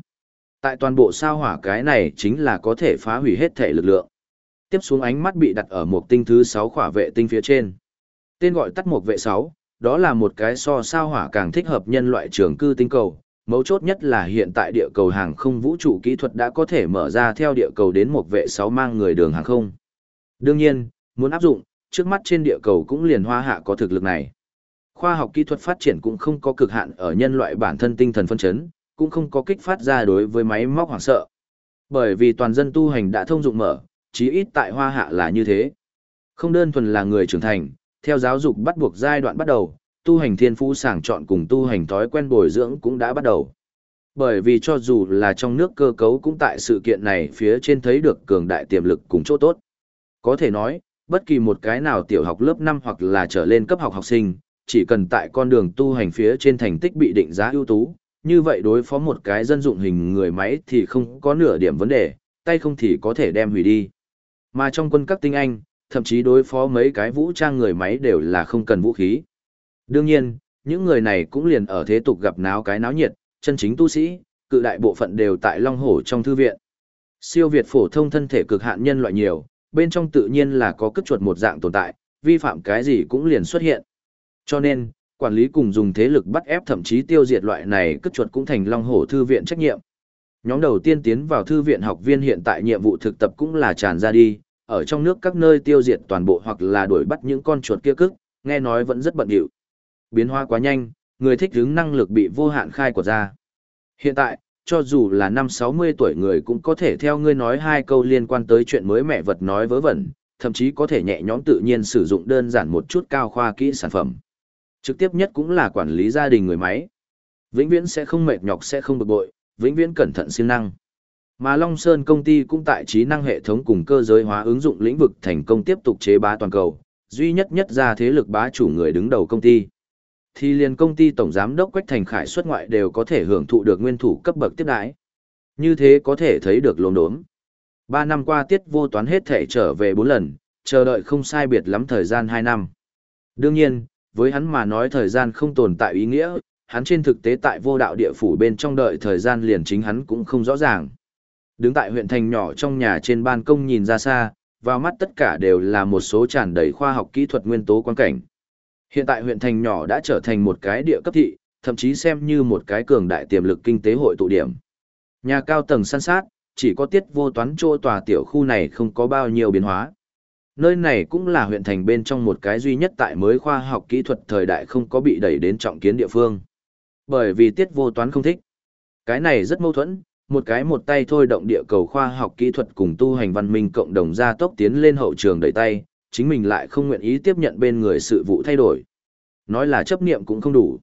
S1: Tại toàn bộ sao hỏa cái này chính là có thể phá hủy hết thể lực lượng. Tiếp xuống ánh mắt bị đặt ở một tinh thứ 6 khỏa vệ tinh phía trên. Tên gọi tắt một vệ 6, đó là một cái so sao hỏa càng thích hợp nhân loại trường cư tinh cầu. Mấu chốt nhất là hiện tại địa cầu hàng không vũ trụ kỹ thuật đã có thể mở ra theo địa cầu đến một vệ 6 mang người đường hàng không. Đương nhiên, muốn áp dụng, trước mắt trên địa cầu cũng liền hoa hạ có thực lực này. Khoa học kỹ thuật phát triển cũng không có cực hạn ở nhân loại bản thân tinh thần phân chấn, cũng không có kích phát ra đối với máy móc hoảng sợ. Bởi vì toàn dân tu hành đã thông dụng mở, chí ít tại hoa hạ là như thế. Không đơn thuần là người trưởng thành, theo giáo dục bắt buộc giai đoạn bắt đầu, tu hành thiên phú sàng chọn cùng tu hành thói quen bồi dưỡng cũng đã bắt đầu. Bởi vì cho dù là trong nước cơ cấu cũng tại sự kiện này phía trên thấy được cường đại tiềm lực cùng chỗ tốt. Có thể nói, bất kỳ một cái nào tiểu học lớp 5 hoặc là trở lên cấp học học sinh, chỉ cần tại con đường tu hành phía trên thành tích bị định giá ưu tú, như vậy đối phó một cái dân dụng hình người máy thì không có nửa điểm vấn đề, tay không thì có thể đem hủy đi. Mà trong quân các tinh anh, thậm chí đối phó mấy cái vũ trang người máy đều là không cần vũ khí. Đương nhiên, những người này cũng liền ở thế tục gặp náo cái náo nhiệt, chân chính tu sĩ, cự đại bộ phận đều tại Long Hổ trong thư viện. Siêu Việt phổ thông thân thể cực hạn nhân loại nhiều, bên trong tự nhiên là có cất chuột một dạng tồn tại, vi phạm cái gì cũng liền xuất hiện. Cho nên, quản lý cùng dùng thế lực bắt ép thậm chí tiêu diệt loại này cất chuột cũng thành Long Hổ thư viện trách nhiệm. Nhóm đầu tiên tiến vào thư viện học viên hiện tại nhiệm vụ thực tập cũng là tràn ra đi, ở trong nước các nơi tiêu diệt toàn bộ hoặc là đuổi bắt những con chuột kia cức, nghe nói vẫn rất bận rộn. Biến hóa quá nhanh, người thích ứng năng lực bị vô hạn khai của ra. Hiện tại, cho dù là năm 60 tuổi người cũng có thể theo ngươi nói hai câu liên quan tới chuyện mới mẹ vật nói vớ vẩn, thậm chí có thể nhẹ nhõm tự nhiên sử dụng đơn giản một chút cao khoa kỹ sản phẩm. Trực tiếp nhất cũng là quản lý gia đình người máy. Vĩnh viễn sẽ không mệt nhọc sẽ không bực bội, vĩnh viễn cẩn thận siêng năng. Mà Long Sơn công ty cũng tại trí năng hệ thống cùng cơ giới hóa ứng dụng lĩnh vực thành công tiếp tục chế bá toàn cầu, duy nhất nhất ra thế lực bá chủ người đứng đầu công ty. Thì liền công ty tổng giám đốc Quách Thành Khải xuất ngoại đều có thể hưởng thụ được nguyên thủ cấp bậc tiếp đãi. Như thế có thể thấy được lồn đốm. Ba năm qua tiết vô toán hết thể trở về bốn lần, chờ đợi không sai biệt lắm thời gian hai năm. Đương nhiên, với hắn mà nói thời gian không tồn tại ý nghĩa, hắn trên thực tế tại vô đạo địa phủ bên trong đợi thời gian liền chính hắn cũng không rõ ràng. Đứng tại huyện thành nhỏ trong nhà trên ban công nhìn ra xa, vào mắt tất cả đều là một số tràn đầy khoa học kỹ thuật nguyên tố quan cảnh. Hiện tại huyện thành nhỏ đã trở thành một cái địa cấp thị, thậm chí xem như một cái cường đại tiềm lực kinh tế hội tụ điểm. Nhà cao tầng san sát, chỉ có tiết vô toán chỗ tòa tiểu khu này không có bao nhiêu biến hóa. Nơi này cũng là huyện thành bên trong một cái duy nhất tại mới khoa học kỹ thuật thời đại không có bị đẩy đến trọng kiến địa phương. Bởi vì tiết vô toán không thích. Cái này rất mâu thuẫn, một cái một tay thôi động địa cầu khoa học kỹ thuật cùng tu hành văn minh cộng đồng gia tốc tiến lên hậu trường đẩy tay, chính mình lại không nguyện ý tiếp nhận bên người sự vụ thay đổi. Nói là chấp niệm cũng không đủ.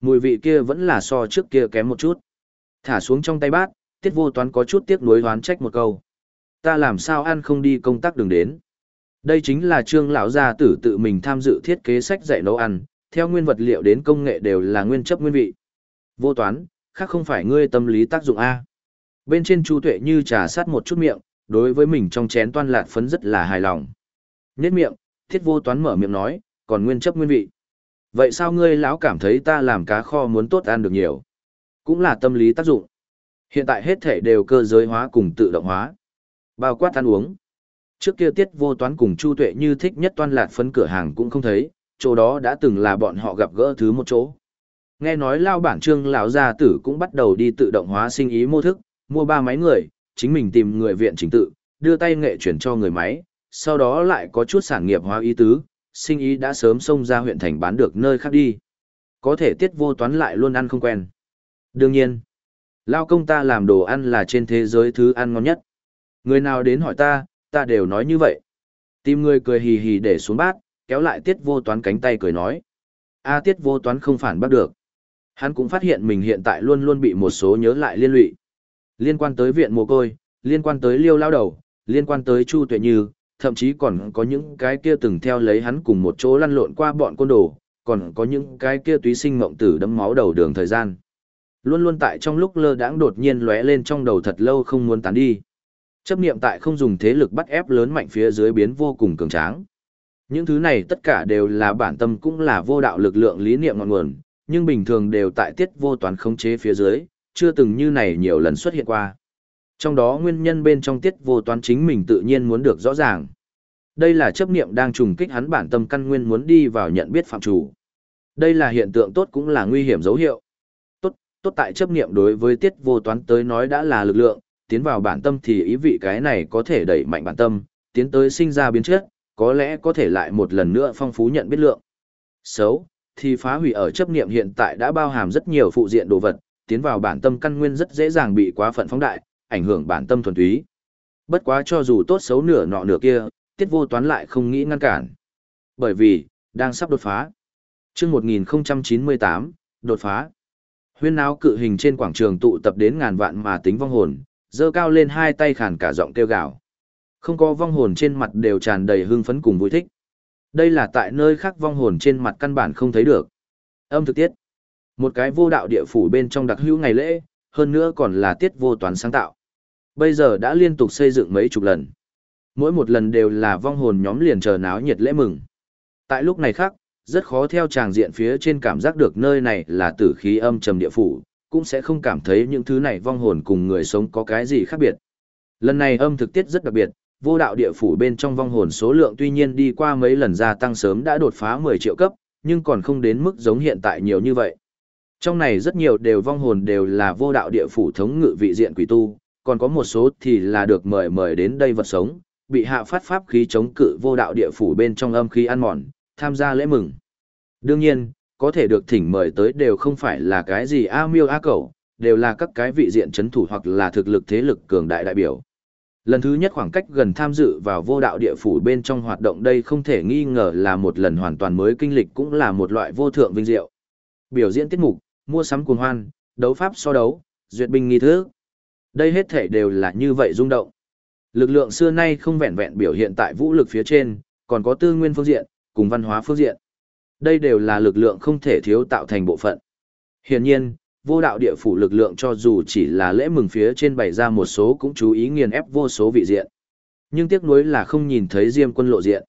S1: Mùi vị kia vẫn là so trước kia kém một chút. Thả xuống trong tay bát, tiết vô toán có chút tiếc nuối hoán trách một câu. Ta làm sao ăn không đi công tác đường đến. Đây chính là trương lão gia tử tự mình tham dự thiết kế sách dạy nấu ăn, theo nguyên vật liệu đến công nghệ đều là nguyên chấp nguyên vị. Vô toán, khác không phải ngươi tâm lý tác dụng A. Bên trên Chu Tuệ như trà sát một chút miệng, đối với mình trong chén toan lạt phấn rất là hài lòng. Nhết miệng, thiết vô toán mở miệng nói, còn nguyên chấp nguyên vị. Vậy sao ngươi lão cảm thấy ta làm cá kho muốn tốt ăn được nhiều? Cũng là tâm lý tác dụng. Hiện tại hết thể đều cơ giới hóa cùng tự động hóa. Bao quát ăn uống. Trước kia tiết vô toán cùng Chu Tuệ như thích nhất toan lạt phấn cửa hàng cũng không thấy, chỗ đó đã từng là bọn họ gặp gỡ thứ một chỗ. Nghe nói lao bản trương lão gia tử cũng bắt đầu đi tự động hóa sinh ý mô thức, mua ba máy người, chính mình tìm người viện chính tự, đưa tay nghệ chuyển cho người máy, sau đó lại có chút sản nghiệp hóa ý tứ, sinh ý đã sớm xông ra huyện thành bán được nơi khác đi. Có thể tiết vô toán lại luôn ăn không quen. Đương nhiên, lao công ta làm đồ ăn là trên thế giới thứ ăn ngon nhất. Người nào đến hỏi ta, ta đều nói như vậy. Tìm người cười hì hì để xuống bát, kéo lại tiết vô toán cánh tay cười nói. A tiết vô toán không phản bắt được. Hắn cũng phát hiện mình hiện tại luôn luôn bị một số nhớ lại liên lụy. Liên quan tới viện mồ côi, liên quan tới liêu lao đầu, liên quan tới Chu Tuệ Như, thậm chí còn có những cái kia từng theo lấy hắn cùng một chỗ lăn lộn qua bọn côn đồ, còn có những cái kia túy sinh mộng tử đấm máu đầu đường thời gian. Luôn luôn tại trong lúc lơ đãng đột nhiên lóe lên trong đầu thật lâu không muốn tán đi. Chấp niệm tại không dùng thế lực bắt ép lớn mạnh phía dưới biến vô cùng cường tráng. Những thứ này tất cả đều là bản tâm cũng là vô đạo lực lượng lý niệm ngọn nguồn, nhưng bình thường đều tại tiết vô toán khống chế phía dưới, chưa từng như này nhiều lần xuất hiện qua. Trong đó nguyên nhân bên trong tiết vô toán chính mình tự nhiên muốn được rõ ràng. Đây là chấp niệm đang trùng kích hắn bản tâm căn nguyên muốn đi vào nhận biết phạm chủ. Đây là hiện tượng tốt cũng là nguy hiểm dấu hiệu. Tốt, tốt tại chấp niệm đối với tiết vô toán tới nói đã là lực lượng, tiến vào bản tâm thì ý vị cái này có thể đẩy mạnh bản tâm, tiến tới sinh ra biến chất, có lẽ có thể lại một lần nữa phong phú nhận biết lượng. Xấu, thì phá hủy ở chấp niệm hiện tại đã bao hàm rất nhiều phụ diện đồ vật, tiến vào bản tâm căn nguyên rất dễ dàng bị quá phận phóng đại, ảnh hưởng bản tâm thuần túy. Bất quá cho dù tốt xấu nửa nọ nửa kia, tiết vô toán lại không nghĩ ngăn cản. Bởi vì, đang sắp đột phá. chương 1098, đột phá. Huyên náo cự hình trên quảng trường tụ tập đến ngàn vạn mà tính vong hồn, dơ cao lên hai tay khàn cả giọng kêu gào. Không có vong hồn trên mặt đều tràn đầy hưng phấn cùng vui thích. Đây là tại nơi khác vong hồn trên mặt căn bản không thấy được. Âm thực tiết. Một cái vô đạo địa phủ bên trong đặc hữu ngày lễ, hơn nữa còn là tiết vô toán sáng tạo. Bây giờ đã liên tục xây dựng mấy chục lần. Mỗi một lần đều là vong hồn nhóm liền chờ náo nhiệt lễ mừng. Tại lúc này khác, rất khó theo tràng diện phía trên cảm giác được nơi này là tử khí âm trầm địa phủ, cũng sẽ không cảm thấy những thứ này vong hồn cùng người sống có cái gì khác biệt. Lần này âm thực tiết rất đặc biệt, vô đạo địa phủ bên trong vong hồn số lượng tuy nhiên đi qua mấy lần gia tăng sớm đã đột phá 10 triệu cấp, nhưng còn không đến mức giống hiện tại nhiều như vậy. Trong này rất nhiều đều vong hồn đều là vô đạo địa phủ thống ngự vị diện quỷ tu, còn có một số thì là được mời mời đến đây vật sống, bị hạ phát pháp khí chống cự vô đạo địa phủ bên trong âm khí ăn mòn, tham gia lễ mừng. Đương nhiên, có thể được thỉnh mời tới đều không phải là cái gì A miêu A cẩu, đều là các cái vị diện chấn thủ hoặc là thực lực thế lực cường đại đại biểu. Lần thứ nhất khoảng cách gần tham dự vào vô đạo địa phủ bên trong hoạt động đây không thể nghi ngờ là một lần hoàn toàn mới kinh lịch cũng là một loại vô thượng vinh diệu. Biểu diễn tiết mục, mua sắm cuồng hoan, đấu pháp so đấu, duyệt binh nghi thức. Đây hết thể đều là như vậy rung động. Lực lượng xưa nay không vẹn vẹn biểu hiện tại vũ lực phía trên, còn có tư nguyên phương diện, cùng văn hóa phương diện. Đây đều là lực lượng không thể thiếu tạo thành bộ phận. Hiển nhiên, vô đạo địa phủ lực lượng cho dù chỉ là lễ mừng phía trên bày ra một số cũng chú ý nghiền ép vô số vị diện. Nhưng tiếc nuối là không nhìn thấy Diêm quân lộ diện.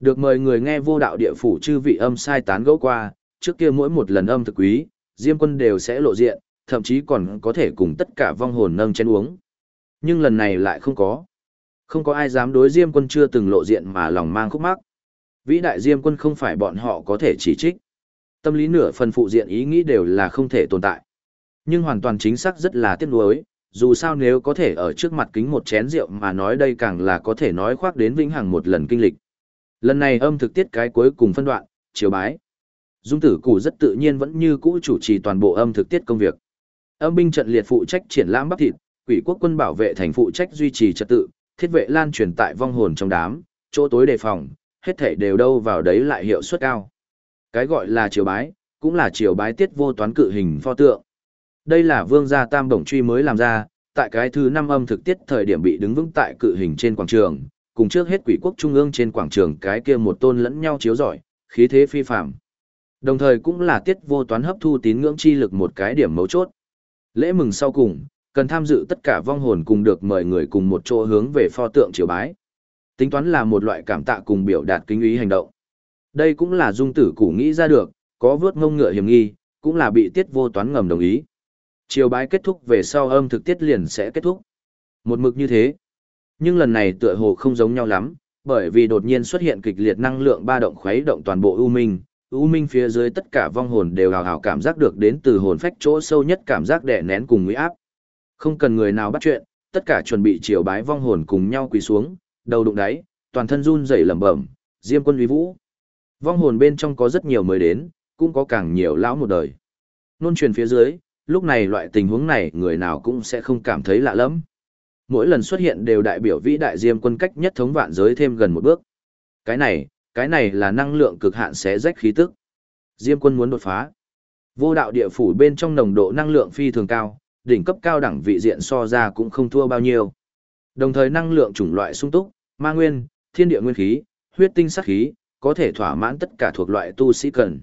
S1: Được mời người nghe vô đạo địa phủ chư vị âm sai tán gẫu qua, trước kia mỗi một lần âm thực quý, Diêm quân đều sẽ lộ diện, thậm chí còn có thể cùng tất cả vong hồn nâng chén uống. Nhưng lần này lại không có. Không có ai dám đối Diêm quân chưa từng lộ diện mà lòng mang khúc mắc. Vĩ đại Diêm quân không phải bọn họ có thể chỉ trích. Tâm lý nửa phần phụ diện ý nghĩ đều là không thể tồn tại. Nhưng hoàn toàn chính xác rất là tiếc nuối, dù sao nếu có thể ở trước mặt kính một chén rượu mà nói đây càng là có thể nói khoác đến vĩnh hằng một lần kinh lịch. Lần này âm thực tiết cái cuối cùng phân đoạn, chiều bái. Dung tử cụ rất tự nhiên vẫn như cũ chủ trì toàn bộ âm thực tiết công việc. Âm binh trận liệt phụ trách triển lãm bắp thịt, quỷ quốc quân bảo vệ thành phụ trách duy trì trật tự, thiết vệ lan truyền tại vong hồn trong đám, chỗ tối đề phòng, hết thảy đều đâu vào đấy lại hiệu suất cao. Cái gọi là triều bái, cũng là triều bái tiết vô toán cự hình pho tượng. Đây là vương gia tam bổng truy mới làm ra, tại cái thứ năm âm thực tiết thời điểm bị đứng vững tại cự hình trên quảng trường, cùng trước hết quỷ quốc trung ương trên quảng trường cái kia một tôn lẫn nhau chiếu giỏi, khí thế phi phàm. Đồng thời cũng là tiết vô toán hấp thu tín ngưỡng chi lực một cái điểm mấu chốt. Lễ mừng sau cùng, cần tham dự tất cả vong hồn cùng được mời người cùng một chỗ hướng về pho tượng triều bái. Tính toán là một loại cảm tạ cùng biểu đạt kính ý hành động. Đây cũng là dung tử củ nghĩ ra được, có vớt ngông ngựa hiểm nghi, cũng là bị tiết vô toán ngầm đồng ý. Triều bái kết thúc về sau âm thực tiết liền sẽ kết thúc. Một mực như thế. Nhưng lần này tựa hồ không giống nhau lắm, bởi vì đột nhiên xuất hiện kịch liệt năng lượng ba động khuấy động toàn bộ ưu minh, U Minh phía dưới tất cả vong hồn đều hào hào cảm giác được đến từ hồn phách chỗ sâu nhất cảm giác đè nén cùng nguy áp. Không cần người nào bắt chuyện, tất cả chuẩn bị triều bái vong hồn cùng nhau quỳ xuống, đầu đụng đáy, toàn thân run rẩy lẩm bẩm, Diêm Quân uy vũ. Vong hồn bên trong có rất nhiều mới đến, cũng có càng nhiều lão một đời. Nôn truyền phía dưới, lúc này loại tình huống này người nào cũng sẽ không cảm thấy lạ lắm. Mỗi lần xuất hiện đều đại biểu vĩ đại Diêm Quân cách nhất thống vạn giới thêm gần một bước. Cái này, cái này là năng lượng cực hạn xé rách khí tức. Diêm Quân muốn đột phá. Vô đạo địa phủ bên trong nồng độ năng lượng phi thường cao, đỉnh cấp cao đẳng vị diện so ra cũng không thua bao nhiêu. Đồng thời năng lượng chủng loại sung túc, ma nguyên, thiên địa nguyên khí, huyết tinh sắc khí, có thể thỏa mãn tất cả thuộc loại tu sĩ cần.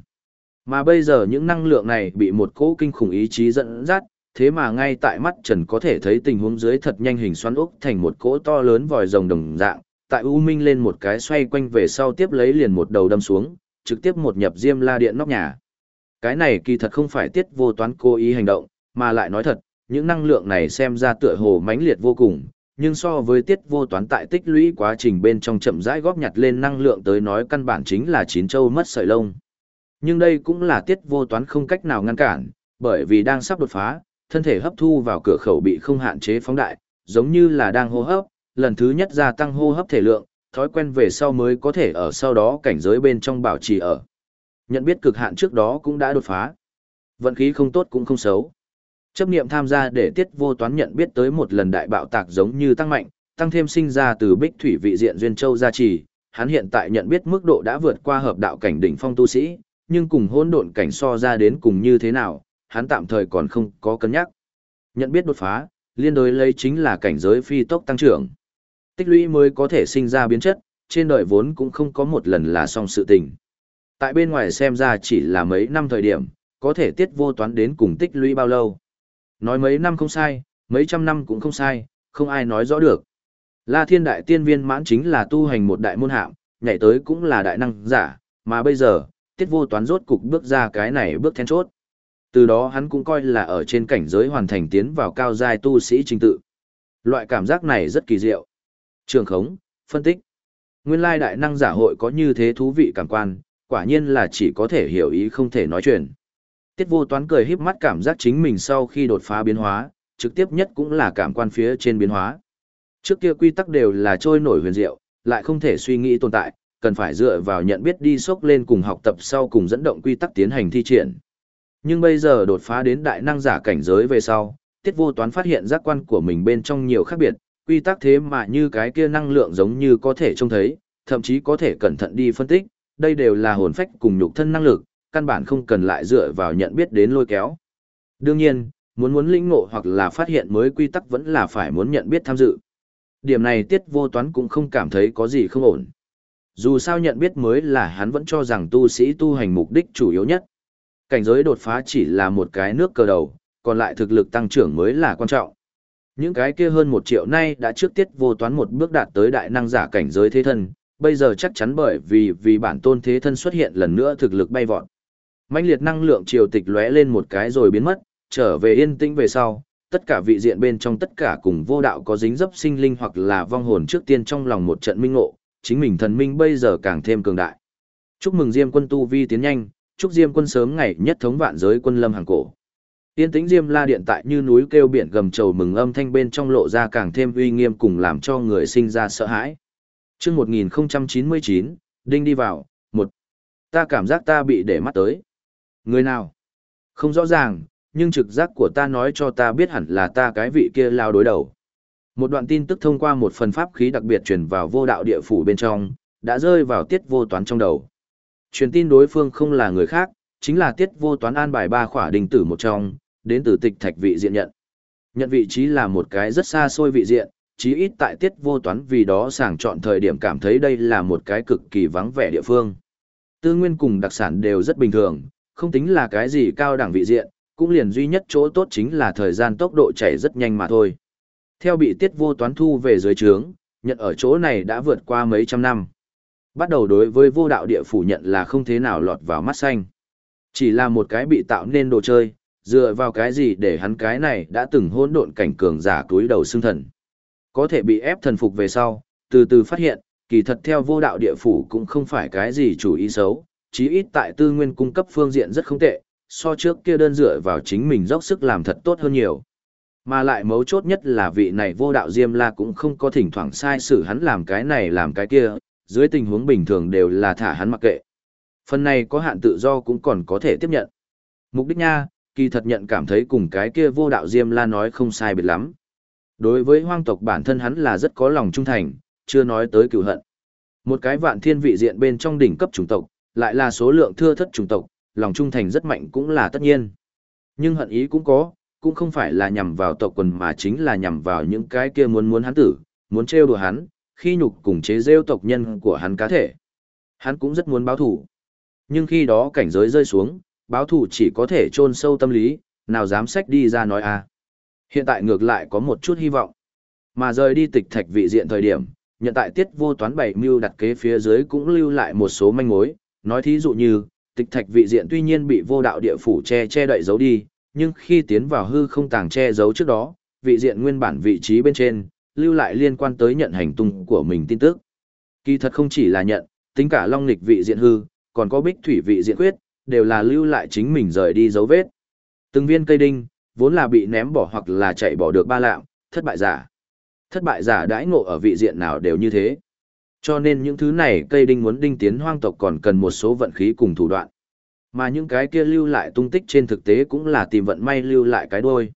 S1: Mà bây giờ những năng lượng này bị một cỗ kinh khủng ý chí dẫn dắt, thế mà ngay tại mắt Trần có thể thấy tình huống dưới thật nhanh hình xoắn ốc thành một cỗ to lớn vòi rồng đồng dạng, tại U Minh lên một cái xoay quanh về sau tiếp lấy liền một đầu đâm xuống, trực tiếp một nhập diêm la điện nóc nhà. Cái này kỳ thật không phải tiết vô toán cố ý hành động, mà lại nói thật, những năng lượng này xem ra tựa hồ mãnh liệt vô cùng, nhưng so với tiết vô toán tại tích lũy quá trình bên trong chậm rãi góp nhặt lên năng lượng tới nói căn bản chính là chín châu mất sợi lông. Nhưng đây cũng là tiết vô toán không cách nào ngăn cản, bởi vì đang sắp đột phá, thân thể hấp thu vào cửa khẩu bị không hạn chế phóng đại, giống như là đang hô hấp, lần thứ nhất gia tăng hô hấp thể lượng, thói quen về sau mới có thể ở sau đó cảnh giới bên trong bảo trì ở. Nhận biết cực hạn trước đó cũng đã đột phá. Vận khí không tốt cũng không xấu. Chấp niệm tham gia để tiết vô toán nhận biết tới một lần đại bạo tạc giống như tăng mạnh, tăng thêm sinh ra từ bích thủy vị diện duyên châu gia trì, hắn hiện tại nhận biết mức độ đã vượt qua hợp đạo cảnh đỉnh phong tu sĩ, nhưng cùng hỗn độn cảnh so ra đến cùng như thế nào, hắn tạm thời còn không có cân nhắc. Nhận biết đột phá, liên đối lấy chính là cảnh giới phi tốc tăng trưởng. Tích lũy mới có thể sinh ra biến chất, trên đời vốn cũng không có một lần là xong sự tình. Tại bên ngoài xem ra chỉ là mấy năm thời điểm, có thể tiết vô toán đến cùng tích lũy bao lâu. Nói mấy năm không sai, mấy trăm năm cũng không sai, không ai nói rõ được. La Thiên Đại Tiên Viên mãn chính là tu hành một đại môn hạng, nhảy tới cũng là đại năng giả, mà bây giờ, tiết vô toán rốt cục bước ra cái này bước then chốt. Từ đó hắn cũng coi là ở trên cảnh giới hoàn thành tiến vào cao giai tu sĩ trình tự. Loại cảm giác này rất kỳ diệu. Trường khống, phân tích. Nguyên lai đại năng giả hội có như thế thú vị cảm quan, quả nhiên là chỉ có thể hiểu ý không thể nói chuyện. Tiết vô toán cười híp mắt cảm giác chính mình sau khi đột phá biến hóa, trực tiếp nhất cũng là cảm quan phía trên biến hóa. Trước kia quy tắc đều là trôi nổi huyền diệu, lại không thể suy nghĩ tồn tại, cần phải dựa vào nhận biết đi sốc lên cùng học tập sau cùng dẫn động quy tắc tiến hành thi triển. Nhưng bây giờ đột phá đến đại năng giả cảnh giới về sau, tiết vô toán phát hiện giác quan của mình bên trong nhiều khác biệt, quy tắc thế mà như cái kia năng lượng giống như có thể trông thấy, thậm chí có thể cẩn thận đi phân tích, đây đều là hồn phách cùng nhục thân năng lực, căn bản không cần lại dựa vào nhận biết đến lôi kéo. Đương nhiên, muốn muốn lĩnh ngộ hoặc là phát hiện mới quy tắc vẫn là phải muốn nhận biết tham dự. Điểm này tiết vô toán cũng không cảm thấy có gì không ổn. Dù sao nhận biết mới là hắn vẫn cho rằng tu sĩ tu hành mục đích chủ yếu nhất. Cảnh giới đột phá chỉ là một cái nước cờ đầu, còn lại thực lực tăng trưởng mới là quan trọng. Những cái kia hơn một triệu nay đã trước tiết vô toán một bước đạt tới đại năng giả cảnh giới thế thân, bây giờ chắc chắn bởi vì vì bản tôn thế thân xuất hiện lần nữa thực lực bay vọt mãnh liệt năng lượng triều tịch lóe lên một cái rồi biến mất, trở về yên tĩnh về sau, tất cả vị diện bên trong tất cả cùng vô đạo có dính dấp sinh linh hoặc là vong hồn trước tiên trong lòng một trận minh ngộ, chính mình thần minh bây giờ càng thêm cường đại. Chúc mừng Diêm quân tu vi tiến nhanh, chúc Diêm quân sớm ngày nhất thống vạn giới quân lâm hàng cổ. Tiên tĩnh Diêm La điện tại như núi kêu biển gầm trầu mừng âm thanh bên trong lộ ra càng thêm uy nghiêm cùng làm cho người sinh ra sợ hãi. Chương 1099, đinh đi vào, một Ta cảm giác ta bị để mắt tới. Người nào? Không rõ ràng, nhưng trực giác của ta nói cho ta biết hẳn là ta cái vị kia lao đối đầu. Một đoạn tin tức thông qua một phần pháp khí đặc biệt truyền vào vô đạo địa phủ bên trong, đã rơi vào tiết vô toán trong đầu. Truyền tin đối phương không là người khác, chính là tiết vô toán an bài ba khỏa đình tử một trong, đến từ tịch thạch vị diện nhận. Nhận vị trí là một cái rất xa xôi vị diện, chí ít tại tiết vô toán vì đó sàng chọn thời điểm cảm thấy đây là một cái cực kỳ vắng vẻ địa phương. Tư nguyên cùng đặc sản đều rất bình thường, không tính là cái gì cao đẳng vị diện, cũng liền duy nhất chỗ tốt chính là thời gian tốc độ chảy rất nhanh mà thôi. Theo bị tiết vô toán thu về dưới trướng, nhận ở chỗ này đã vượt qua mấy trăm năm. Bắt đầu đối với vô đạo địa phủ nhận là không thế nào lọt vào mắt xanh. Chỉ là một cái bị tạo nên đồ chơi, dựa vào cái gì để hắn cái này đã từng hỗn độn cảnh cường giả túi đầu xương thần. Có thể bị ép thần phục về sau, từ từ phát hiện, kỳ thật theo vô đạo địa phủ cũng không phải cái gì chủ ý xấu, chí ít tại tư nguyên cung cấp phương diện rất không tệ, so trước kia đơn dựa vào chính mình dốc sức làm thật tốt hơn nhiều. Mà lại mấu chốt nhất là vị này vô đạo Diêm La cũng không có thỉnh thoảng sai xử hắn làm cái này làm cái kia, dưới tình huống bình thường đều là thả hắn mặc kệ. Phần này có hạn tự do cũng còn có thể tiếp nhận. Mục đích nha, kỳ thật nhận cảm thấy cùng cái kia vô đạo Diêm La nói không sai biệt lắm. Đối với hoang tộc bản thân hắn là rất có lòng trung thành, chưa nói tới cựu hận. Một cái vạn thiên vị diện bên trong đỉnh cấp chủng tộc, lại là số lượng thưa thất chủng tộc, lòng trung thành rất mạnh cũng là tất nhiên. Nhưng hận ý cũng có, cũng không phải là nhằm vào tộc quần mà chính là nhằm vào những cái kia muốn muốn hắn tử, muốn trêu đùa hắn, khi nhục cùng chế rêu tộc nhân của hắn cá thể. Hắn cũng rất muốn báo thủ. Nhưng khi đó cảnh giới rơi xuống, báo thủ chỉ có thể chôn sâu tâm lý, nào dám sách đi ra nói a. Hiện tại ngược lại có một chút hy vọng. Mà rời đi tịch thạch vị diện thời điểm, nhận tại tiết vô toán bảy mưu đặt kế phía dưới cũng lưu lại một số manh mối, nói thí dụ như, tịch thạch vị diện tuy nhiên bị vô đạo địa phủ che che đậy giấu đi, nhưng khi tiến vào hư không tàng che giấu trước đó, vị diện nguyên bản vị trí bên trên, lưu lại liên quan tới nhận hành tung của mình tin tức. Kỳ thật không chỉ là nhận, tính cả long nghịch vị diện hư, còn có bích thủy vị diện quyết, đều là lưu lại chính mình rời đi dấu vết. Từng viên cây đinh, vốn là bị ném bỏ hoặc là chạy bỏ được ba lạm, thất bại giả. Thất bại giả đãi ngộ ở vị diện nào đều như thế. Cho nên những thứ này cây đinh muốn đinh tiến hoang tộc còn cần một số vận khí cùng thủ đoạn. Mà những cái kia lưu lại tung tích trên thực tế cũng là tìm vận may lưu lại cái đuôi.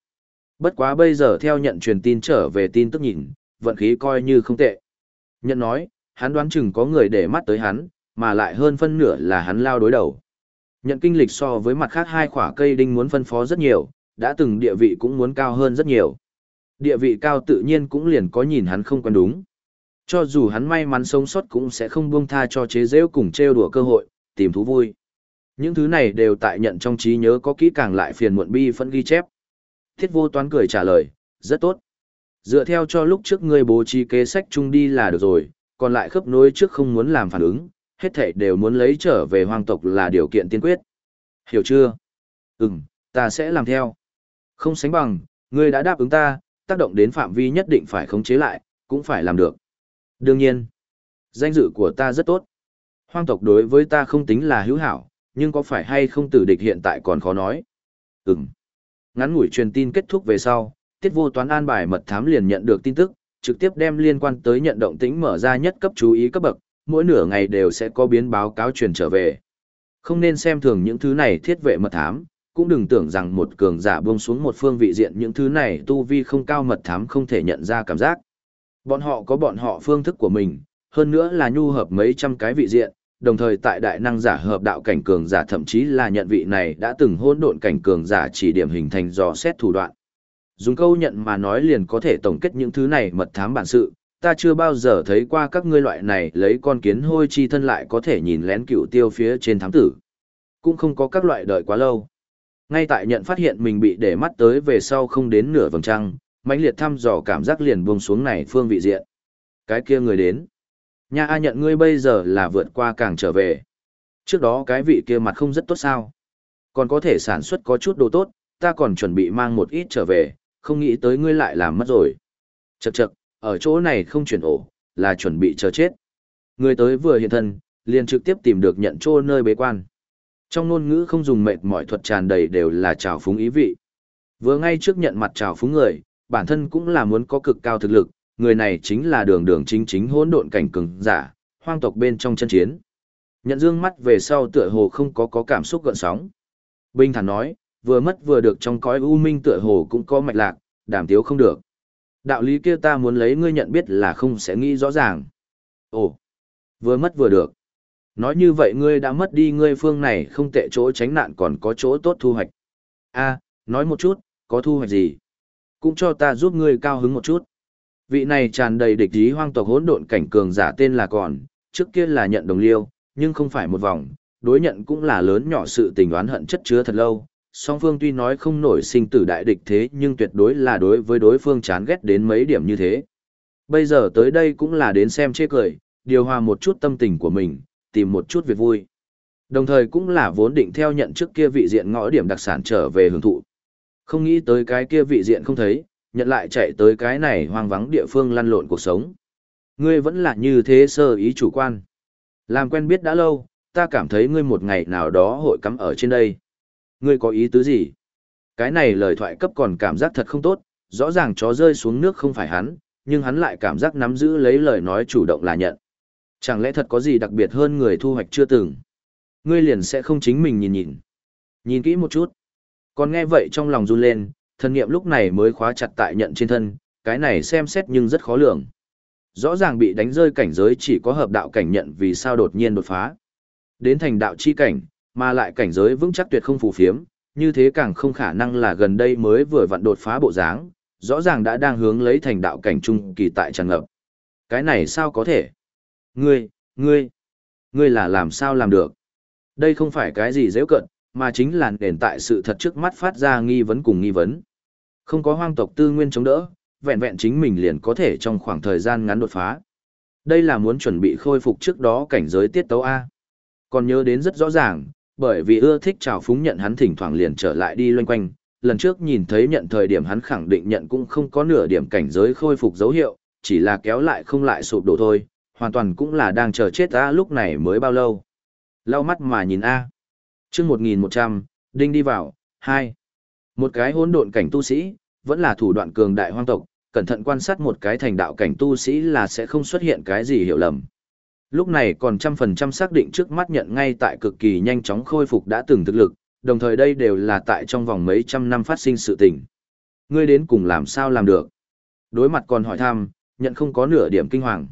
S1: Bất quá bây giờ theo nhận truyền tin trở về tin tức nhìn, vận khí coi như không tệ. Nhận nói, hắn đoán chừng có người để mắt tới hắn, mà lại hơn phân nửa là hắn lao đối đầu. Nhận kinh lịch so với mặt khác hai khỏa cây đinh muốn phân phó rất nhiều, đã từng địa vị cũng muốn cao hơn rất nhiều. Địa vị cao tự nhiên cũng liền có nhìn hắn không quen đúng. Cho dù hắn may mắn sống sót cũng sẽ không buông tha cho chế rêu cùng trêu đùa cơ hội, tìm thú vui. Những thứ này đều tại nhận trong trí nhớ có kỹ càng lại phiền muộn bi phân ghi chép. Thiết vô toán cười trả lời, rất tốt. Dựa theo cho lúc trước ngươi bố trí kế sách chung đi là được rồi, còn lại khớp nối trước không muốn làm phản ứng, hết thảy đều muốn lấy trở về hoàng tộc là điều kiện tiên quyết. Hiểu chưa? Ừm, ta sẽ làm theo. Không sánh bằng, ngươi đã đáp ứng ta, tác động đến phạm vi nhất định phải khống chế lại, cũng phải làm được. Đương nhiên, danh dự của ta rất tốt. Hoang tộc đối với ta không tính là hữu hảo, nhưng có phải hay không tử địch hiện tại còn khó nói. Ừm. Ngắn ngủi truyền tin kết thúc về sau, tiết vô toán an bài mật thám liền nhận được tin tức, trực tiếp đem liên quan tới nhận động tĩnh mở ra nhất cấp chú ý cấp bậc, mỗi nửa ngày đều sẽ có biến báo cáo truyền trở về. Không nên xem thường những thứ này thiết vệ mật thám, cũng đừng tưởng rằng một cường giả buông xuống một phương vị diện những thứ này tu vi không cao mật thám không thể nhận ra cảm giác. Bọn họ có bọn họ phương thức của mình, hơn nữa là nhu hợp mấy trăm cái vị diện, đồng thời tại đại năng giả hợp đạo cảnh cường giả thậm chí là nhận vị này đã từng hôn độn cảnh cường giả chỉ điểm hình thành dò xét thủ đoạn. Dùng câu nhận mà nói liền có thể tổng kết những thứ này mật thám bản sự, ta chưa bao giờ thấy qua các ngươi loại này lấy con kiến hôi chi thân lại có thể nhìn lén cựu tiêu phía trên thám tử. Cũng không có các loại đợi quá lâu. Ngay tại nhận phát hiện mình bị để mắt tới về sau không đến nửa vầng trăng, mãnh liệt thăm dò cảm giác liền buông xuống này phương vị diện. Cái kia người đến. Nha A nhận ngươi bây giờ là vượt qua càng trở về. Trước đó cái vị kia mặt không rất tốt sao. Còn có thể sản xuất có chút đồ tốt, ta còn chuẩn bị mang một ít trở về, không nghĩ tới ngươi lại làm mất rồi. Chậc chậc, ở chỗ này không chuyển ổ, là chuẩn bị chờ chết. Người tới vừa hiện thân, liền trực tiếp tìm được nhận chỗ nơi bế quan. Trong ngôn ngữ không dùng mệt mỏi thuật tràn đầy đều là trào phúng ý vị. Vừa ngay trước nhận mặt trào phúng người, bản thân cũng là muốn có cực cao thực lực, người này chính là đường đường chính chính hỗn độn cảnh cường giả, hoang tộc bên trong chân chiến. Nhận dương mắt về sau tựa hồ không có có cảm xúc gợn sóng. Bình thản nói, vừa mất vừa được trong cõi u minh tựa hồ cũng có mạch lạc, đảm tiếu không được. Đạo lý kia ta muốn lấy ngươi nhận biết là không sẽ nghĩ rõ ràng. Ồ, vừa mất vừa được. Nói như vậy ngươi đã mất đi ngươi phương này không tệ chỗ tránh nạn còn có chỗ tốt thu hoạch. a nói một chút, có thu hoạch gì? Cũng cho ta giúp ngươi cao hứng một chút. Vị này tràn đầy địch ý hoang tộc hỗn độn cảnh cường giả tên là còn, trước kia là nhận đồng liêu, nhưng không phải một vòng, đối nhận cũng là lớn nhỏ sự tình đoán hận chất chứa thật lâu. Song phương tuy nói không nổi sinh tử đại địch thế nhưng tuyệt đối là đối với đối phương chán ghét đến mấy điểm như thế. Bây giờ tới đây cũng là đến xem chê cười, điều hòa một chút tâm tình của mình, tìm một chút việc vui. Đồng thời cũng là vốn định theo nhận trước kia vị diện ngõ điểm đặc sản trở về hưởng thụ. Không nghĩ tới cái kia vị diện không thấy, nhận lại chạy tới cái này hoang vắng địa phương lăn lộn cuộc sống. Ngươi vẫn là như thế sơ ý chủ quan. Làm quen biết đã lâu, ta cảm thấy ngươi một ngày nào đó hội cắm ở trên đây. Ngươi có ý tứ gì? Cái này lời thoại cấp còn cảm giác thật không tốt, rõ ràng chó rơi xuống nước không phải hắn, nhưng hắn lại cảm giác nắm giữ lấy lời nói chủ động là nhận. Chẳng lẽ thật có gì đặc biệt hơn người thu hoạch chưa từng? Ngươi liền sẽ không chính mình nhìn nhìn. Nhìn kỹ một chút. Còn nghe vậy trong lòng run lên, thần nghiệm lúc này mới khóa chặt tại nhận trên thân, cái này xem xét nhưng rất khó lường. Rõ ràng bị đánh rơi cảnh giới chỉ có hợp đạo cảnh nhận vì sao đột nhiên đột phá. Đến thành đạo chi cảnh, mà lại cảnh giới vững chắc tuyệt không phù phiếm, như thế càng không khả năng là gần đây mới vừa vặn đột phá bộ dáng, rõ ràng đã đang hướng lấy thành đạo cảnh trung kỳ tại tràn ngập. Cái này sao có thể? Ngươi, ngươi, ngươi là làm sao làm được? Đây không phải cái gì dễ cận, mà chính là nền tại sự thật trước mắt phát ra nghi vấn cùng nghi vấn. Không có hoang tộc tư nguyên chống đỡ, vẹn vẹn chính mình liền có thể trong khoảng thời gian ngắn đột phá. Đây là muốn chuẩn bị khôi phục trước đó cảnh giới tiết tấu A. Còn nhớ đến rất rõ ràng, bởi vì ưa thích trào phúng nhận hắn thỉnh thoảng liền trở lại đi loanh quanh, lần trước nhìn thấy nhận thời điểm hắn khẳng định nhận cũng không có nửa điểm cảnh giới khôi phục dấu hiệu, chỉ là kéo lại không lại sụp đổ thôi, hoàn toàn cũng là đang chờ chết ta lúc này mới bao lâu. Lau mắt mà nhìn A. chương 1100, đinh đi vào, 2. Một cái hỗn độn cảnh tu sĩ, vẫn là thủ đoạn cường đại hoang tộc, cẩn thận quan sát một cái thành đạo cảnh tu sĩ là sẽ không xuất hiện cái gì hiểu lầm. Lúc này còn trăm phần trăm xác định trước mắt nhận ngay tại cực kỳ nhanh chóng khôi phục đã từng thực lực, đồng thời đây đều là tại trong vòng mấy trăm năm phát sinh sự tình. Ngươi đến cùng làm sao làm được? Đối mặt còn hỏi thăm, nhận không có nửa điểm kinh hoàng.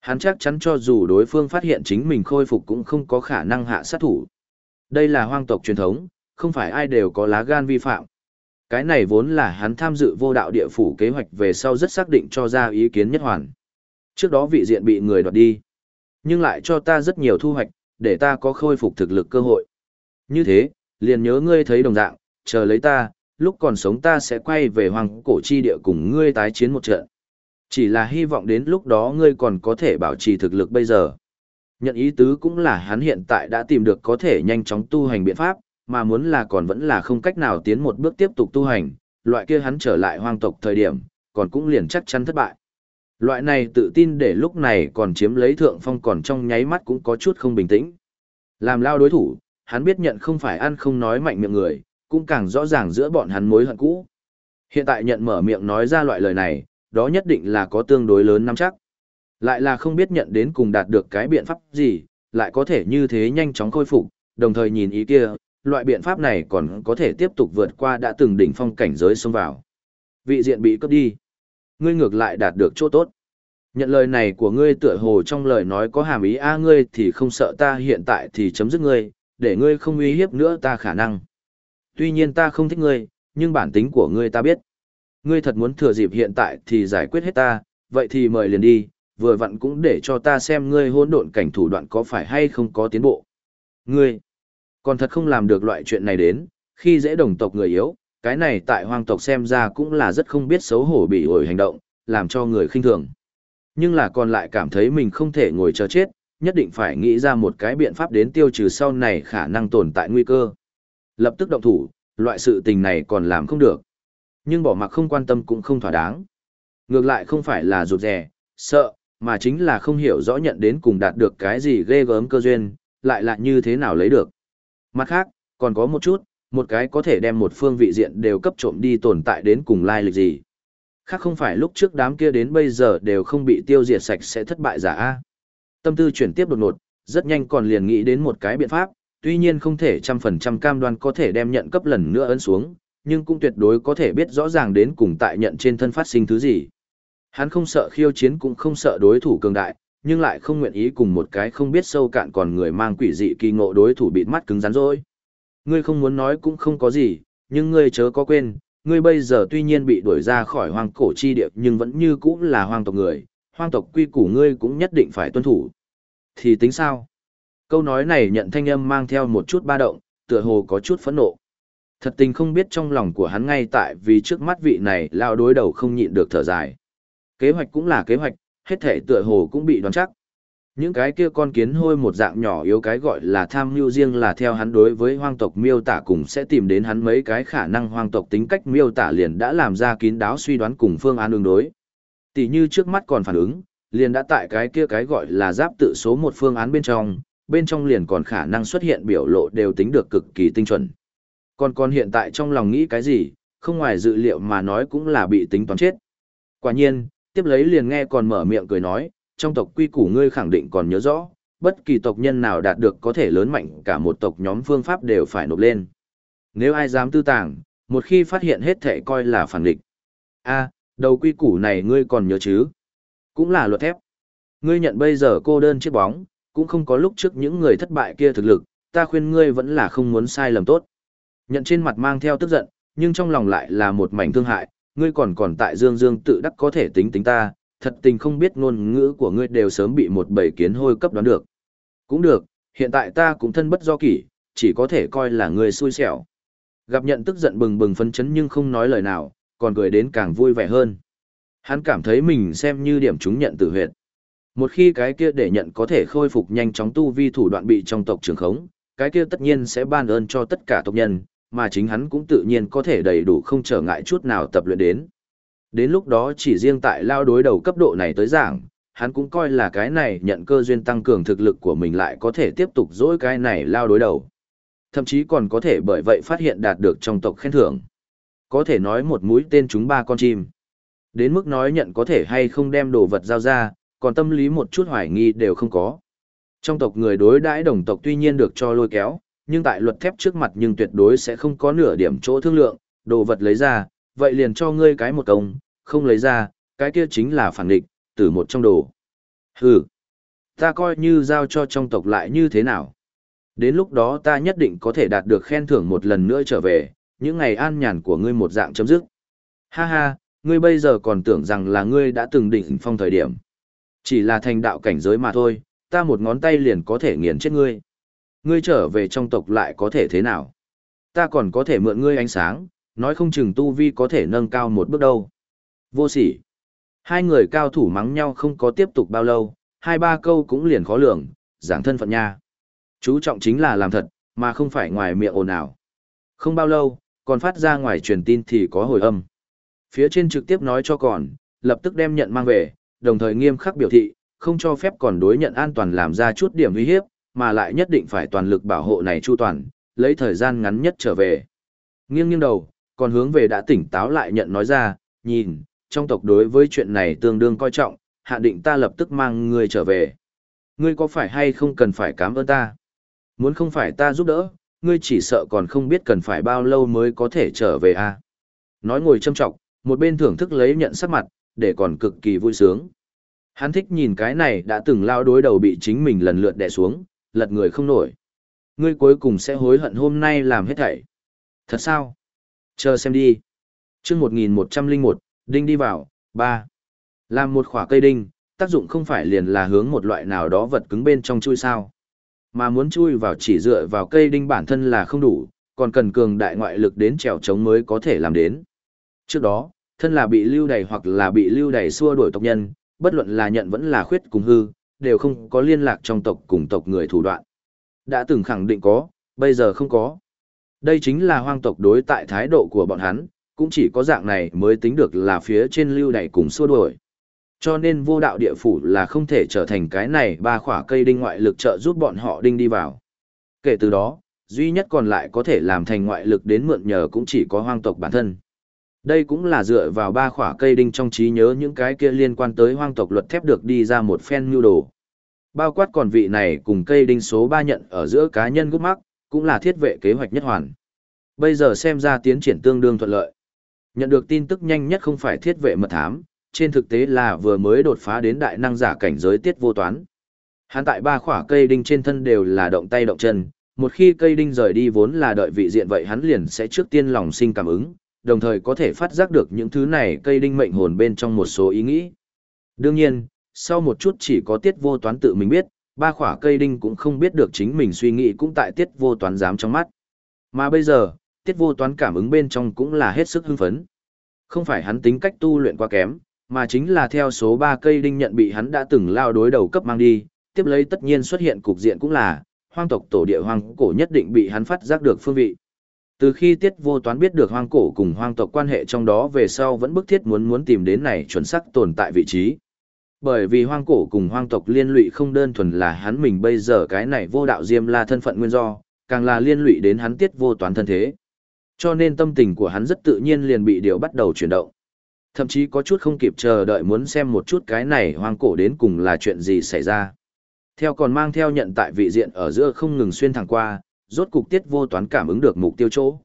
S1: Hắn chắc chắn cho dù đối phương phát hiện chính mình khôi phục cũng không có khả năng hạ sát thủ. Đây là hoang tộc truyền thống, không phải ai đều có lá gan vi phạm. Cái này vốn là hắn tham dự vô đạo địa phủ kế hoạch về sau rất xác định cho ra ý kiến nhất hoàn. Trước đó vị diện bị người đoạt đi, nhưng lại cho ta rất nhiều thu hoạch, để ta có khôi phục thực lực cơ hội. Như thế, liền nhớ ngươi thấy đồng dạng, chờ lấy ta, lúc còn sống ta sẽ quay về hoàng cổ chi địa cùng ngươi tái chiến một trận. Chỉ là hy vọng đến lúc đó ngươi còn có thể bảo trì thực lực bây giờ. Nhận ý tứ cũng là hắn hiện tại đã tìm được có thể nhanh chóng tu hành biện pháp, mà muốn là còn vẫn là không cách nào tiến một bước tiếp tục tu hành, loại kia hắn trở lại hoang tộc thời điểm, còn cũng liền chắc chắn thất bại. Loại này tự tin để lúc này còn chiếm lấy thượng phong còn trong nháy mắt cũng có chút không bình tĩnh. Làm lao đối thủ, hắn biết nhận không phải ăn không nói mạnh miệng người, cũng càng rõ ràng giữa bọn hắn mối hận cũ. Hiện tại nhận mở miệng nói ra loại lời này, đó nhất định là có tương đối lớn nắm chắc. Lại là không biết nhận đến cùng đạt được cái biện pháp gì, lại có thể như thế nhanh chóng khôi phục, đồng thời nhìn ý kia, loại biện pháp này còn có thể tiếp tục vượt qua đã từng đỉnh phong cảnh giới xông vào. Vị diện bị cướp đi. Ngươi ngược lại đạt được chỗ tốt. Nhận lời này của ngươi tựa hồ trong lời nói có hàm ý a à ngươi thì không sợ ta hiện tại thì chấm dứt ngươi, để ngươi không uy hiếp nữa ta khả năng. Tuy nhiên ta không thích ngươi, nhưng bản tính của ngươi ta biết. Ngươi thật muốn thừa dịp hiện tại thì giải quyết hết ta, vậy thì mời liền đi, vừa vặn cũng để cho ta xem ngươi hỗn độn cảnh thủ đoạn có phải hay không có tiến bộ. Ngươi, còn thật không làm được loại chuyện này đến, khi dễ đồng tộc người yếu, cái này tại hoang tộc xem ra cũng là rất không biết xấu hổ bị ổi hành động, làm cho người khinh thường. Nhưng là còn lại cảm thấy mình không thể ngồi chờ chết, nhất định phải nghĩ ra một cái biện pháp đến tiêu trừ sau này khả năng tồn tại nguy cơ. Lập tức động thủ, loại sự tình này còn làm không được. Nhưng bỏ mặc không quan tâm cũng không thỏa đáng. Ngược lại không phải là rụt rè, sợ, mà chính là không hiểu rõ nhận đến cùng đạt được cái gì ghê gớm cơ duyên, lại là như thế nào lấy được. Mặt khác, còn có một chút, một cái có thể đem một phương vị diện đều cấp trộm đi tồn tại đến cùng lai lịch gì. Khác không phải lúc trước đám kia đến bây giờ đều không bị tiêu diệt sạch sẽ thất bại giả A. Tâm tư chuyển tiếp đột ngột, rất nhanh còn liền nghĩ đến một cái biện pháp, tuy nhiên không thể trăm phần trăm cam đoan có thể đem nhận cấp lần nữa ấn xuống, nhưng cũng tuyệt đối có thể biết rõ ràng đến cùng tại nhận trên thân phát sinh thứ gì. Hắn không sợ khiêu chiến cũng không sợ đối thủ cường đại, nhưng lại không nguyện ý cùng một cái không biết sâu cạn còn người mang quỷ dị kỳ ngộ đối thủ bịt mắt cứng rắn rồi. Ngươi không muốn nói cũng không có gì, nhưng ngươi chớ có quên, ngươi bây giờ tuy nhiên bị đuổi ra khỏi hoang cổ chi địa nhưng vẫn như cũ là hoang tộc người, hoang tộc quy củ ngươi cũng nhất định phải tuân thủ. Thì tính sao? Câu nói này nhận thanh âm mang theo một chút ba động, tựa hồ có chút phẫn nộ. Thật tình không biết trong lòng của hắn ngay tại vì trước mắt vị này lao đối đầu không nhịn được thở dài. Kế hoạch cũng là kế hoạch, hết thể tựa hồ cũng bị đoán chắc. Những cái kia con kiến hôi một dạng nhỏ yếu cái gọi là tham mưu riêng là theo hắn đối với hoang tộc miêu tả cùng sẽ tìm đến hắn mấy cái khả năng hoang tộc tính cách miêu tả liền đã làm ra kín đáo suy đoán cùng phương án ứng đối. Tỷ như trước mắt còn phản ứng, liền đã tại cái kia cái gọi là giáp tự số một phương án bên trong, bên trong liền còn khả năng xuất hiện biểu lộ đều tính được cực kỳ tinh chuẩn. Còn còn hiện tại trong lòng nghĩ cái gì, không ngoài dự liệu mà nói cũng là bị tính toán chết. Quả nhiên, tiếp lấy liền nghe còn mở miệng cười nói, trong tộc quy củ ngươi khẳng định còn nhớ rõ, bất kỳ tộc nhân nào đạt được có thể lớn mạnh cả một tộc nhóm phương pháp đều phải nộp lên. Nếu ai dám tư tàng, một khi phát hiện hết thể coi là phản địch. a đầu quy củ này ngươi còn nhớ chứ? Cũng là luật thép. Ngươi nhận bây giờ cô đơn chiếc bóng, cũng không có lúc trước những người thất bại kia thực lực, ta khuyên ngươi vẫn là không muốn sai lầm tốt. Nhận trên mặt mang theo tức giận, nhưng trong lòng lại là một mảnh thương hại, ngươi còn còn tại dương dương tự đắc có thể tính tính ta, thật tình không biết ngôn ngữ của ngươi đều sớm bị một bầy kiến hôi cấp đoán được. Cũng được, hiện tại ta cũng thân bất do kỷ, chỉ có thể coi là ngươi xui xẻo. Gặp nhận tức giận bừng bừng phấn chấn nhưng không nói lời nào, còn cười đến càng vui vẻ hơn. Hắn cảm thấy mình xem như điểm chúng nhận tử huyệt. Một khi cái kia để nhận có thể khôi phục nhanh chóng tu vi thủ đoạn bị trong tộc trường khống, cái kia tất nhiên sẽ ban ơn cho tất cả tộc nhân, mà chính hắn cũng tự nhiên có thể đầy đủ không trở ngại chút nào tập luyện đến. Đến lúc đó chỉ riêng tại lao đối đầu cấp độ này tới giảng, hắn cũng coi là cái này nhận cơ duyên tăng cường thực lực của mình lại có thể tiếp tục dỗi cái này lao đối đầu. Thậm chí còn có thể bởi vậy phát hiện đạt được trong tộc khen thưởng. Có thể nói một mũi tên chúng ba con chim. Đến mức nói nhận có thể hay không đem đồ vật giao ra, còn tâm lý một chút hoài nghi đều không có. Trong tộc người đối đãi đồng tộc tuy nhiên được cho lôi kéo, nhưng tại luật thép trước mặt nhưng tuyệt đối sẽ không có nửa điểm chỗ thương lượng, đồ vật lấy ra, vậy liền cho ngươi cái một công, không lấy ra, cái kia chính là phản địch, từ một trong đồ. Hừ, ta coi như giao cho trong tộc lại như thế nào. Đến lúc đó ta nhất định có thể đạt được khen thưởng một lần nữa trở về, những ngày an nhàn của ngươi một dạng chấm dứt. Ha ha, ngươi bây giờ còn tưởng rằng là ngươi đã từng định phong thời điểm. Chỉ là thành đạo cảnh giới mà thôi, ta một ngón tay liền có thể nghiền chết ngươi. Ngươi trở về trong tộc lại có thể thế nào? Ta còn có thể mượn ngươi ánh sáng, nói không chừng tu vi có thể nâng cao một bước đâu. Vô sỉ. Hai người cao thủ mắng nhau không có tiếp tục bao lâu, hai ba câu cũng liền khó lường, giảng thân phận nha. Chú trọng chính là làm thật, mà không phải ngoài miệng ồn ào. Không bao lâu, còn phát ra ngoài truyền tin thì có hồi âm. Phía trên trực tiếp nói cho còn, lập tức đem nhận mang về, đồng thời nghiêm khắc biểu thị, không cho phép còn đối nhận an toàn làm ra chút điểm uy hiếp, mà lại nhất định phải toàn lực bảo hộ này chu toàn, lấy thời gian ngắn nhất trở về. Nghiêng nghiêng đầu, còn hướng về đã tỉnh táo lại nhận nói ra, nhìn, trong tộc đối với chuyện này tương đương coi trọng, hạ định ta lập tức mang ngươi trở về. Ngươi có phải hay không cần phải cảm ơn ta? Muốn không phải ta giúp đỡ, ngươi chỉ sợ còn không biết cần phải bao lâu mới có thể trở về à? Nói ngồi châm trọng, một bên thưởng thức lấy nhận sắc mặt, để còn cực kỳ vui sướng. Hắn thích nhìn cái này đã từng lao đối đầu bị chính mình lần lượt đè xuống, lật người không nổi. Ngươi cuối cùng sẽ hối hận hôm nay làm hết thảy. Thật sao? Chờ xem đi. chương 1101, đinh đi vào, 3. Làm một khỏa cây đinh, tác dụng không phải liền là hướng một loại nào đó vật cứng bên trong chui sao. Mà muốn chui vào chỉ dựa vào cây đinh bản thân là không đủ, còn cần cường đại ngoại lực đến trèo chống mới có thể làm đến. Trước đó, thân là bị lưu đày hoặc là bị lưu đày xua đuổi tộc nhân, bất luận là nhận vẫn là khuyết cùng hư, đều không có liên lạc trong tộc cùng tộc người thủ đoạn. Đã từng khẳng định có, bây giờ không có. Đây chính là hoang tộc đối tại thái độ của bọn hắn, cũng chỉ có dạng này mới tính được là phía trên lưu đày cùng xua đuổi. Cho nên vô đạo địa phủ là không thể trở thành cái này ba khỏa cây đinh ngoại lực trợ giúp bọn họ đinh đi vào. Kể từ đó, duy nhất còn lại có thể làm thành ngoại lực đến mượn nhờ cũng chỉ có hoang tộc bản thân. Đây cũng là dựa vào ba khỏa cây đinh trong trí nhớ những cái kia liên quan tới hoang tộc luật thép được đi ra một phen nhu đồ. Bao quát còn vị này cùng cây đinh số 3 nhận ở giữa cá nhân gút mắc, cũng là thiết vệ kế hoạch nhất hoàn. Bây giờ xem ra tiến triển tương đương thuận lợi. Nhận được tin tức nhanh nhất không phải thiết vệ mật thám, trên thực tế là vừa mới đột phá đến đại năng giả cảnh giới tiết vô toán. Hắn tại ba khỏa cây đinh trên thân đều là động tay động chân, một khi cây đinh rời đi vốn là đợi vị diện vậy hắn liền sẽ trước tiên lòng sinh cảm ứng, đồng thời có thể phát giác được những thứ này cây đinh mệnh hồn bên trong một số ý nghĩ. Đương nhiên, sau một chút chỉ có tiết vô toán tự mình biết, ba khỏa cây đinh cũng không biết được chính mình suy nghĩ cũng tại tiết vô toán dám trong mắt. Mà bây giờ, tiết vô toán cảm ứng bên trong cũng là hết sức hưng phấn. Không phải hắn tính cách tu luyện quá kém, mà chính là theo số ba cây đinh nhận bị hắn đã từng lao đối đầu cấp mang đi, tiếp lấy tất nhiên xuất hiện cục diện cũng là, hoang tộc tổ địa hoang cổ nhất định bị hắn phát giác được phương vị. Từ khi tiết vô toán biết được hoang cổ cùng hoang tộc quan hệ trong đó về sau vẫn bức thiết muốn muốn tìm đến này chuẩn xác tồn tại vị trí. Bởi vì hoang cổ cùng hoang tộc liên lụy không đơn thuần là hắn mình bây giờ cái này vô đạo diêm la thân phận nguyên do, càng là liên lụy đến hắn tiết vô toán thân thế. Cho nên tâm tình của hắn rất tự nhiên liền bị điều bắt đầu chuyển động. Thậm chí có chút không kịp chờ đợi muốn xem một chút cái này hoang cổ đến cùng là chuyện gì xảy ra. Theo còn mang theo nhận tại vị diện ở giữa không ngừng xuyên thẳng qua, rốt cục tiết vô toán cảm ứng được mục tiêu chỗ.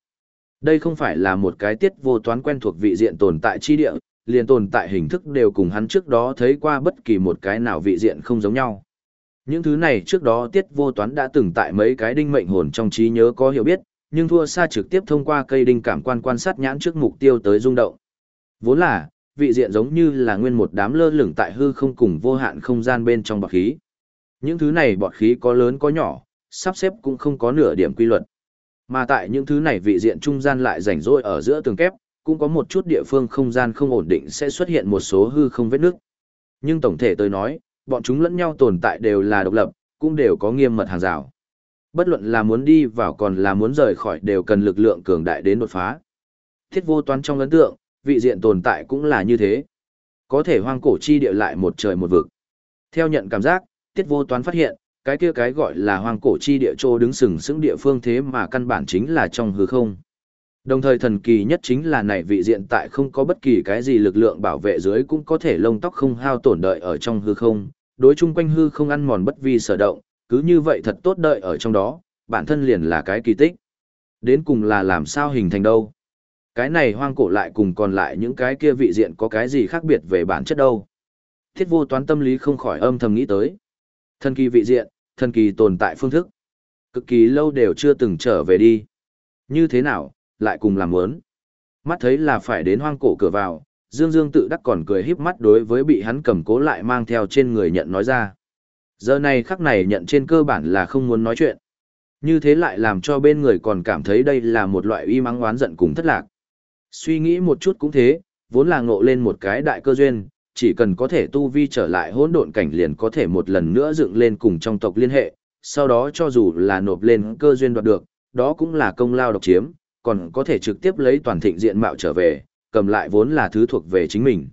S1: Đây không phải là một cái tiết vô toán quen thuộc vị diện tồn tại chi địa, liền tồn tại hình thức đều cùng hắn trước đó thấy qua bất kỳ một cái nào vị diện không giống nhau. Những thứ này trước đó tiết vô toán đã từng tại mấy cái đinh mệnh hồn trong trí nhớ có hiểu biết, nhưng thua xa trực tiếp thông qua cây đinh cảm quan quan sát nhãn trước mục tiêu tới rung động. Vốn là, vị diện giống như là nguyên một đám lơ lửng tại hư không cùng vô hạn không gian bên trong bọt khí. Những thứ này bọt khí có lớn có nhỏ, sắp xếp cũng không có nửa điểm quy luật. Mà tại những thứ này vị diện trung gian lại rảnh rỗi ở giữa tường kép, cũng có một chút địa phương không gian không ổn định sẽ xuất hiện một số hư không vết nước. Nhưng tổng thể tôi nói, bọn chúng lẫn nhau tồn tại đều là độc lập, cũng đều có nghiêm mật hàng rào. Bất luận là muốn đi vào còn là muốn rời khỏi đều cần lực lượng cường đại đến đột phá. Thiết vô toán trong ấn tượng, vị diện tồn tại cũng là như thế. Có thể hoang cổ chi địa lại một trời một vực. Theo nhận cảm giác, tiết vô toán phát hiện, cái kia cái gọi là hoang cổ chi địa trô đứng sừng sững địa phương thế mà căn bản chính là trong hư không. Đồng thời thần kỳ nhất chính là này vị diện tại không có bất kỳ cái gì lực lượng bảo vệ dưới cũng có thể lông tóc không hao tổn đợi ở trong hư không, đối chung quanh hư không ăn mòn bất vi sở động, cứ như vậy thật tốt đợi ở trong đó, bản thân liền là cái kỳ tích. Đến cùng là làm sao hình thành đâu? Cái này hoang cổ lại cùng còn lại những cái kia vị diện có cái gì khác biệt về bản chất đâu? Thiết vô toán tâm lý không khỏi âm thầm nghĩ tới. Thần kỳ vị diện, thần kỳ tồn tại phương thức. Cực kỳ lâu đều chưa từng trở về đi. Như thế nào, lại cùng làm mớn. Mắt thấy là phải đến hoang cổ cửa vào, Dương Dương tự đắc còn cười híp mắt đối với bị hắn cầm cố lại mang theo trên người nhận nói ra. Giờ này khắc này nhận trên cơ bản là không muốn nói chuyện. Như thế lại làm cho bên người còn cảm thấy đây là một loại uy mắng oán giận cùng thất lạc. Suy nghĩ một chút cũng thế, vốn là ngộ lên một cái đại cơ duyên, chỉ cần có thể tu vi trở lại hỗn độn cảnh liền có thể một lần nữa dựng lên cùng trong tộc liên hệ, sau đó cho dù là nộp lên cơ duyên đoạt được, đó cũng là công lao độc chiếm, còn có thể trực tiếp lấy toàn thịnh diện mạo trở về, cầm lại vốn là thứ thuộc về chính mình.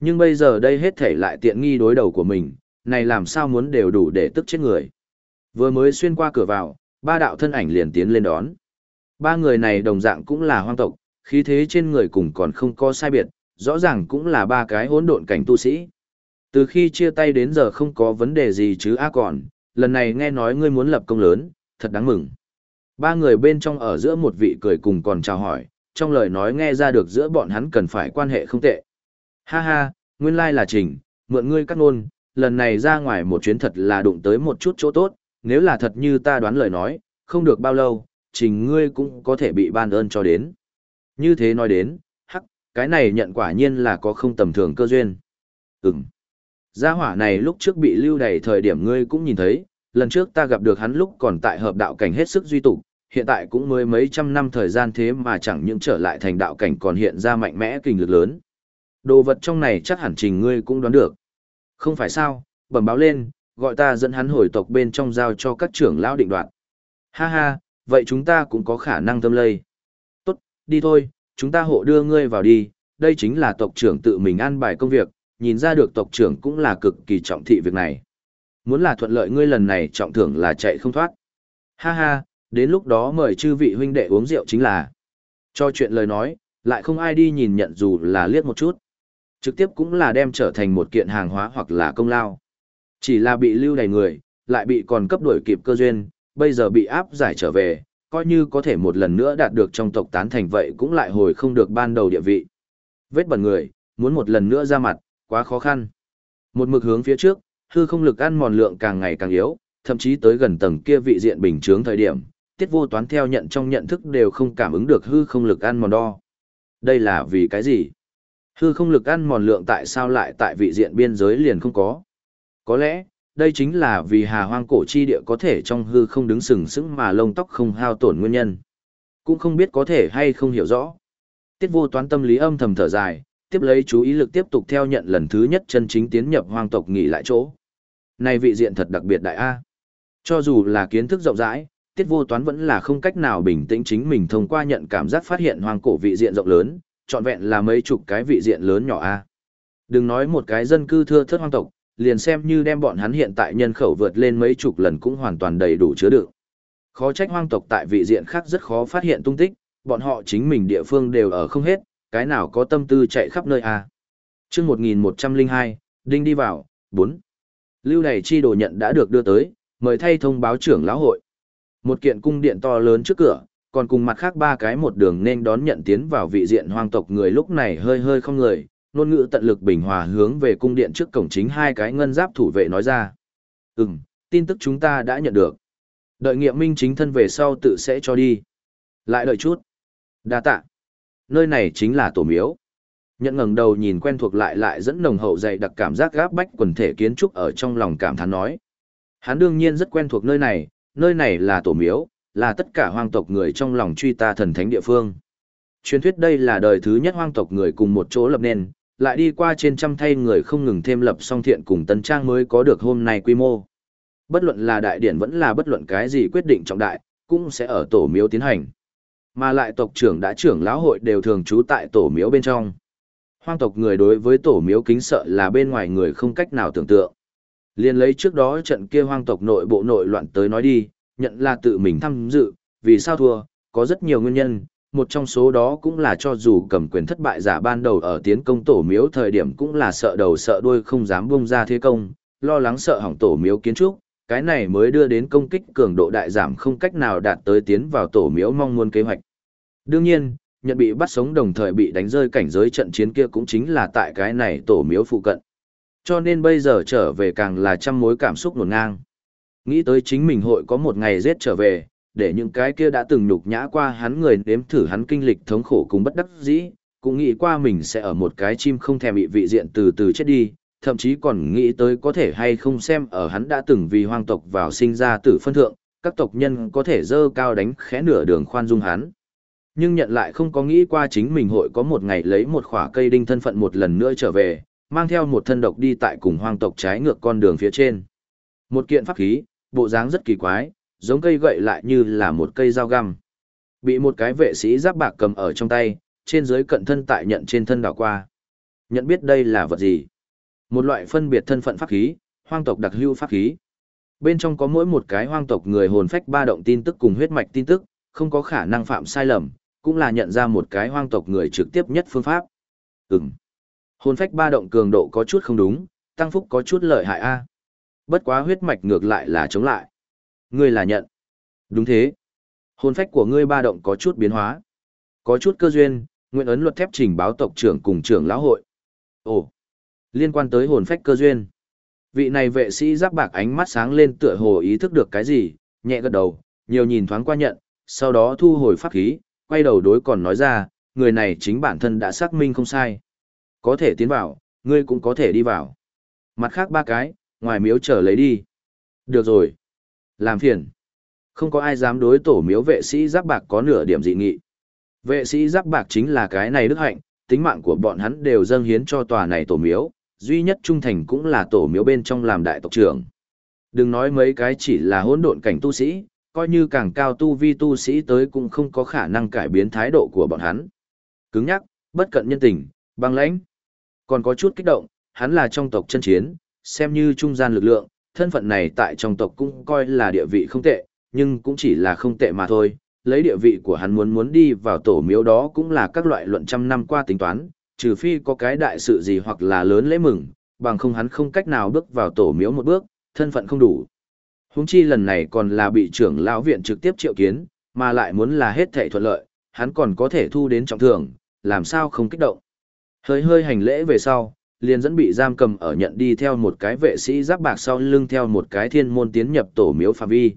S1: Nhưng bây giờ đây hết thể lại tiện nghi đối đầu của mình, này làm sao muốn đều đủ để tức chết người. Vừa mới xuyên qua cửa vào, ba đạo thân ảnh liền tiến lên đón. Ba người này đồng dạng cũng là hoang tộc, khí thế trên người cùng còn không có sai biệt, rõ ràng cũng là ba cái hỗn độn cảnh tu sĩ. Từ khi chia tay đến giờ không có vấn đề gì chứ a còn, lần này nghe nói ngươi muốn lập công lớn, thật đáng mừng. Ba người bên trong ở giữa một vị cười cùng còn chào hỏi, trong lời nói nghe ra được giữa bọn hắn cần phải quan hệ không tệ. Ha ha, nguyên lai là trình, mượn ngươi cắt nôn, lần này ra ngoài một chuyến thật là đụng tới một chút chỗ tốt, nếu là thật như ta đoán lời nói, không được bao lâu, trình ngươi cũng có thể bị ban ơn cho đến. Như thế nói đến, hắc, cái này nhận quả nhiên là có không tầm thường cơ duyên. Ừm. Gia hỏa này lúc trước bị lưu đày thời điểm ngươi cũng nhìn thấy, lần trước ta gặp được hắn lúc còn tại hợp đạo cảnh hết sức duy tụ, hiện tại cũng mới mấy trăm năm thời gian thế mà chẳng những trở lại thành đạo cảnh còn hiện ra mạnh mẽ kinh lực lớn. Đồ vật trong này chắc hẳn trình ngươi cũng đoán được. Không phải sao, bẩm báo lên, gọi ta dẫn hắn hồi tộc bên trong giao cho các trưởng lão định đoạn. Ha ha, vậy chúng ta cũng có khả năng tâm lây. Tốt, đi thôi, chúng ta hộ đưa ngươi vào đi, đây chính là tộc trưởng tự mình an bài công việc, nhìn ra được tộc trưởng cũng là cực kỳ trọng thị việc này. Muốn là thuận lợi ngươi lần này trọng thưởng là chạy không thoát. Ha ha, đến lúc đó mời chư vị huynh đệ uống rượu chính là. Cho chuyện lời nói, lại không ai đi nhìn nhận dù là liếc một chút. Trực tiếp cũng là đem trở thành một kiện hàng hóa hoặc là công lao. Chỉ là bị lưu đầy người, lại bị còn cấp đuổi kịp cơ duyên, bây giờ bị áp giải trở về, coi như có thể một lần nữa đạt được trong tộc tán thành vậy cũng lại hồi không được ban đầu địa vị. Vết bẩn người, muốn một lần nữa ra mặt, quá khó khăn. Một mực hướng phía trước, hư không lực ăn mòn lượng càng ngày càng yếu, thậm chí tới gần tầng kia vị diện bình chướng thời điểm, tiết vô toán theo nhận trong nhận thức đều không cảm ứng được hư không lực ăn mòn đo. Đây là vì cái gì? Hư không lực ăn mòn lượng tại sao lại tại vị diện biên giới liền không có? Có lẽ, đây chính là vì hà hoang cổ chi địa có thể trong hư không đứng sừng sững mà lông tóc không hao tổn nguyên nhân. Cũng không biết có thể hay không hiểu rõ. Tiết vô toán tâm lý âm thầm thở dài, tiếp lấy chú ý lực tiếp tục theo nhận lần thứ nhất chân chính tiến nhập hoang tộc nghỉ lại chỗ. Này vị diện thật đặc biệt đại A. Cho dù là kiến thức rộng rãi, tiết vô toán vẫn là không cách nào bình tĩnh chính mình thông qua nhận cảm giác phát hiện hoang cổ vị diện rộng lớn, trọn vẹn là mấy chục cái vị diện lớn nhỏ A. Đừng nói một cái dân cư thưa thớt hoang tộc, liền xem như đem bọn hắn hiện tại nhân khẩu vượt lên mấy chục lần cũng hoàn toàn đầy đủ chứa đựng. Khó trách hoang tộc tại vị diện khác rất khó phát hiện tung tích, bọn họ chính mình địa phương đều ở không hết, cái nào có tâm tư chạy khắp nơi à. linh 1102, Đinh đi vào, 4. Lưu này chi đồ nhận đã được đưa tới, mời thay thông báo trưởng lão hội. Một kiện cung điện to lớn trước cửa, còn cùng mặt khác ba cái một đường nên đón nhận tiến vào vị diện hoang tộc người lúc này hơi hơi không người, ngôn ngữ tận lực bình hòa hướng về cung điện trước cổng chính hai cái ngân giáp thủ vệ nói ra. Ừm, tin tức chúng ta đã nhận được. Đợi nghiệm minh chính thân về sau tự sẽ cho đi. Lại đợi chút. đa tạ. Nơi này chính là tổ miếu. Nhận ngẩng đầu nhìn quen thuộc lại lại dẫn nồng hậu dày đặc cảm giác gáp bách quần thể kiến trúc ở trong lòng cảm thán nói. Hắn đương nhiên rất quen thuộc nơi này, nơi này là tổ miếu, là tất cả hoang tộc người trong lòng truy ta thần thánh địa phương. Truyền thuyết đây là đời thứ nhất hoang tộc người cùng một chỗ lập nên, lại đi qua trên trăm thay người không ngừng thêm lập song thiện cùng tân trang mới có được hôm nay quy mô. Bất luận là đại điển vẫn là bất luận cái gì quyết định trọng đại, cũng sẽ ở tổ miếu tiến hành. Mà lại tộc trưởng đã trưởng lão hội đều thường trú tại tổ miếu bên trong. Hoang tộc người đối với tổ miếu kính sợ là bên ngoài người không cách nào tưởng tượng. Liên lấy trước đó trận kia hoang tộc nội bộ nội loạn tới nói đi, nhận là tự mình tham dự, vì sao thua, có rất nhiều nguyên nhân, một trong số đó cũng là cho dù cầm quyền thất bại giả ban đầu ở tiến công tổ miếu thời điểm cũng là sợ đầu sợ đuôi không dám bung ra thế công, lo lắng sợ hỏng tổ miếu kiến trúc, cái này mới đưa đến công kích cường độ đại giảm không cách nào đạt tới tiến vào tổ miếu mong muốn kế hoạch. Đương nhiên, nhận bị bắt sống đồng thời bị đánh rơi cảnh giới trận chiến kia cũng chính là tại cái này tổ miếu phụ cận. Cho nên bây giờ trở về càng là trăm mối cảm xúc nổn ngang. Nghĩ tới chính mình hội có một ngày giết trở về, để những cái kia đã từng nhục nhã qua hắn người nếm thử hắn kinh lịch thống khổ cùng bất đắc dĩ, cũng nghĩ qua mình sẽ ở một cái chim không thèm bị vị diện từ từ chết đi, thậm chí còn nghĩ tới có thể hay không xem ở hắn đã từng vì hoang tộc vào sinh ra tử phân thượng, các tộc nhân có thể dơ cao đánh khẽ nửa đường khoan dung hắn. Nhưng nhận lại không có nghĩ qua chính mình hội có một ngày lấy một khỏa cây đinh thân phận một lần nữa trở về, mang theo một thân độc đi tại cùng hoang tộc trái ngược con đường phía trên. Một kiện pháp khí, bộ dáng rất kỳ quái, giống cây gậy lại như là một cây dao găm. Bị một cái vệ sĩ giáp bạc cầm ở trong tay, trên dưới cận thân tại nhận trên thân đảo qua. Nhận biết đây là vật gì? Một loại phân biệt thân phận pháp khí, hoang tộc đặc hữu pháp khí. Bên trong có mỗi một cái hoang tộc người hồn phách ba động tin tức cùng huyết mạch tin tức, không có khả năng phạm sai lầm, cũng là nhận ra một cái hoang tộc người trực tiếp nhất phương pháp. Ừm. Hồn phách ba động cường độ có chút không đúng, tăng phúc có chút lợi hại a. Bất quá huyết mạch ngược lại là chống lại. Ngươi là nhận. Đúng thế. Hồn phách của ngươi ba động có chút biến hóa. Có chút cơ duyên, nguyện ấn luật thép trình báo tộc trưởng cùng trưởng lão hội. Ồ, liên quan tới hồn phách cơ duyên. Vị này vệ sĩ giáp bạc ánh mắt sáng lên tựa hồ ý thức được cái gì, nhẹ gật đầu, nhiều nhìn thoáng qua nhận, sau đó thu hồi pháp khí, quay đầu đối còn nói ra, người này chính bản thân đã xác minh không sai. Có thể tiến vào, ngươi cũng có thể đi vào. Mặt khác ba cái, ngoài miếu trở lấy đi. Được rồi. Làm phiền. Không có ai dám đối tổ miếu vệ sĩ giáp bạc có nửa điểm dị nghị. Vệ sĩ giáp bạc chính là cái này đức hạnh, tính mạng của bọn hắn đều dâng hiến cho tòa này tổ miếu, duy nhất trung thành cũng là tổ miếu bên trong làm đại tộc trưởng. Đừng nói mấy cái chỉ là hỗn độn cảnh tu sĩ, coi như càng cao tu vi tu sĩ tới cũng không có khả năng cải biến thái độ của bọn hắn. Cứng nhắc, bất cận nhân tình, băng lãnh. Còn có chút kích động, hắn là trong tộc chân chiến, xem như trung gian lực lượng, thân phận này tại trong tộc cũng coi là địa vị không tệ, nhưng cũng chỉ là không tệ mà thôi. Lấy địa vị của hắn muốn muốn đi vào tổ miếu đó cũng là các loại luận trăm năm qua tính toán, trừ phi có cái đại sự gì hoặc là lớn lễ mừng, bằng không hắn không cách nào bước vào tổ miếu một bước, thân phận không đủ. Huống chi lần này còn là bị trưởng lão viện trực tiếp triệu kiến, mà lại muốn là hết thảy thuận lợi, hắn còn có thể thu đến trọng thưởng, làm sao không kích động. Hơi hơi hành lễ về sau, liền dẫn bị giam cầm ở nhận đi theo một cái vệ sĩ giáp bạc sau lưng theo một cái thiên môn tiến nhập tổ miếu phạm vi.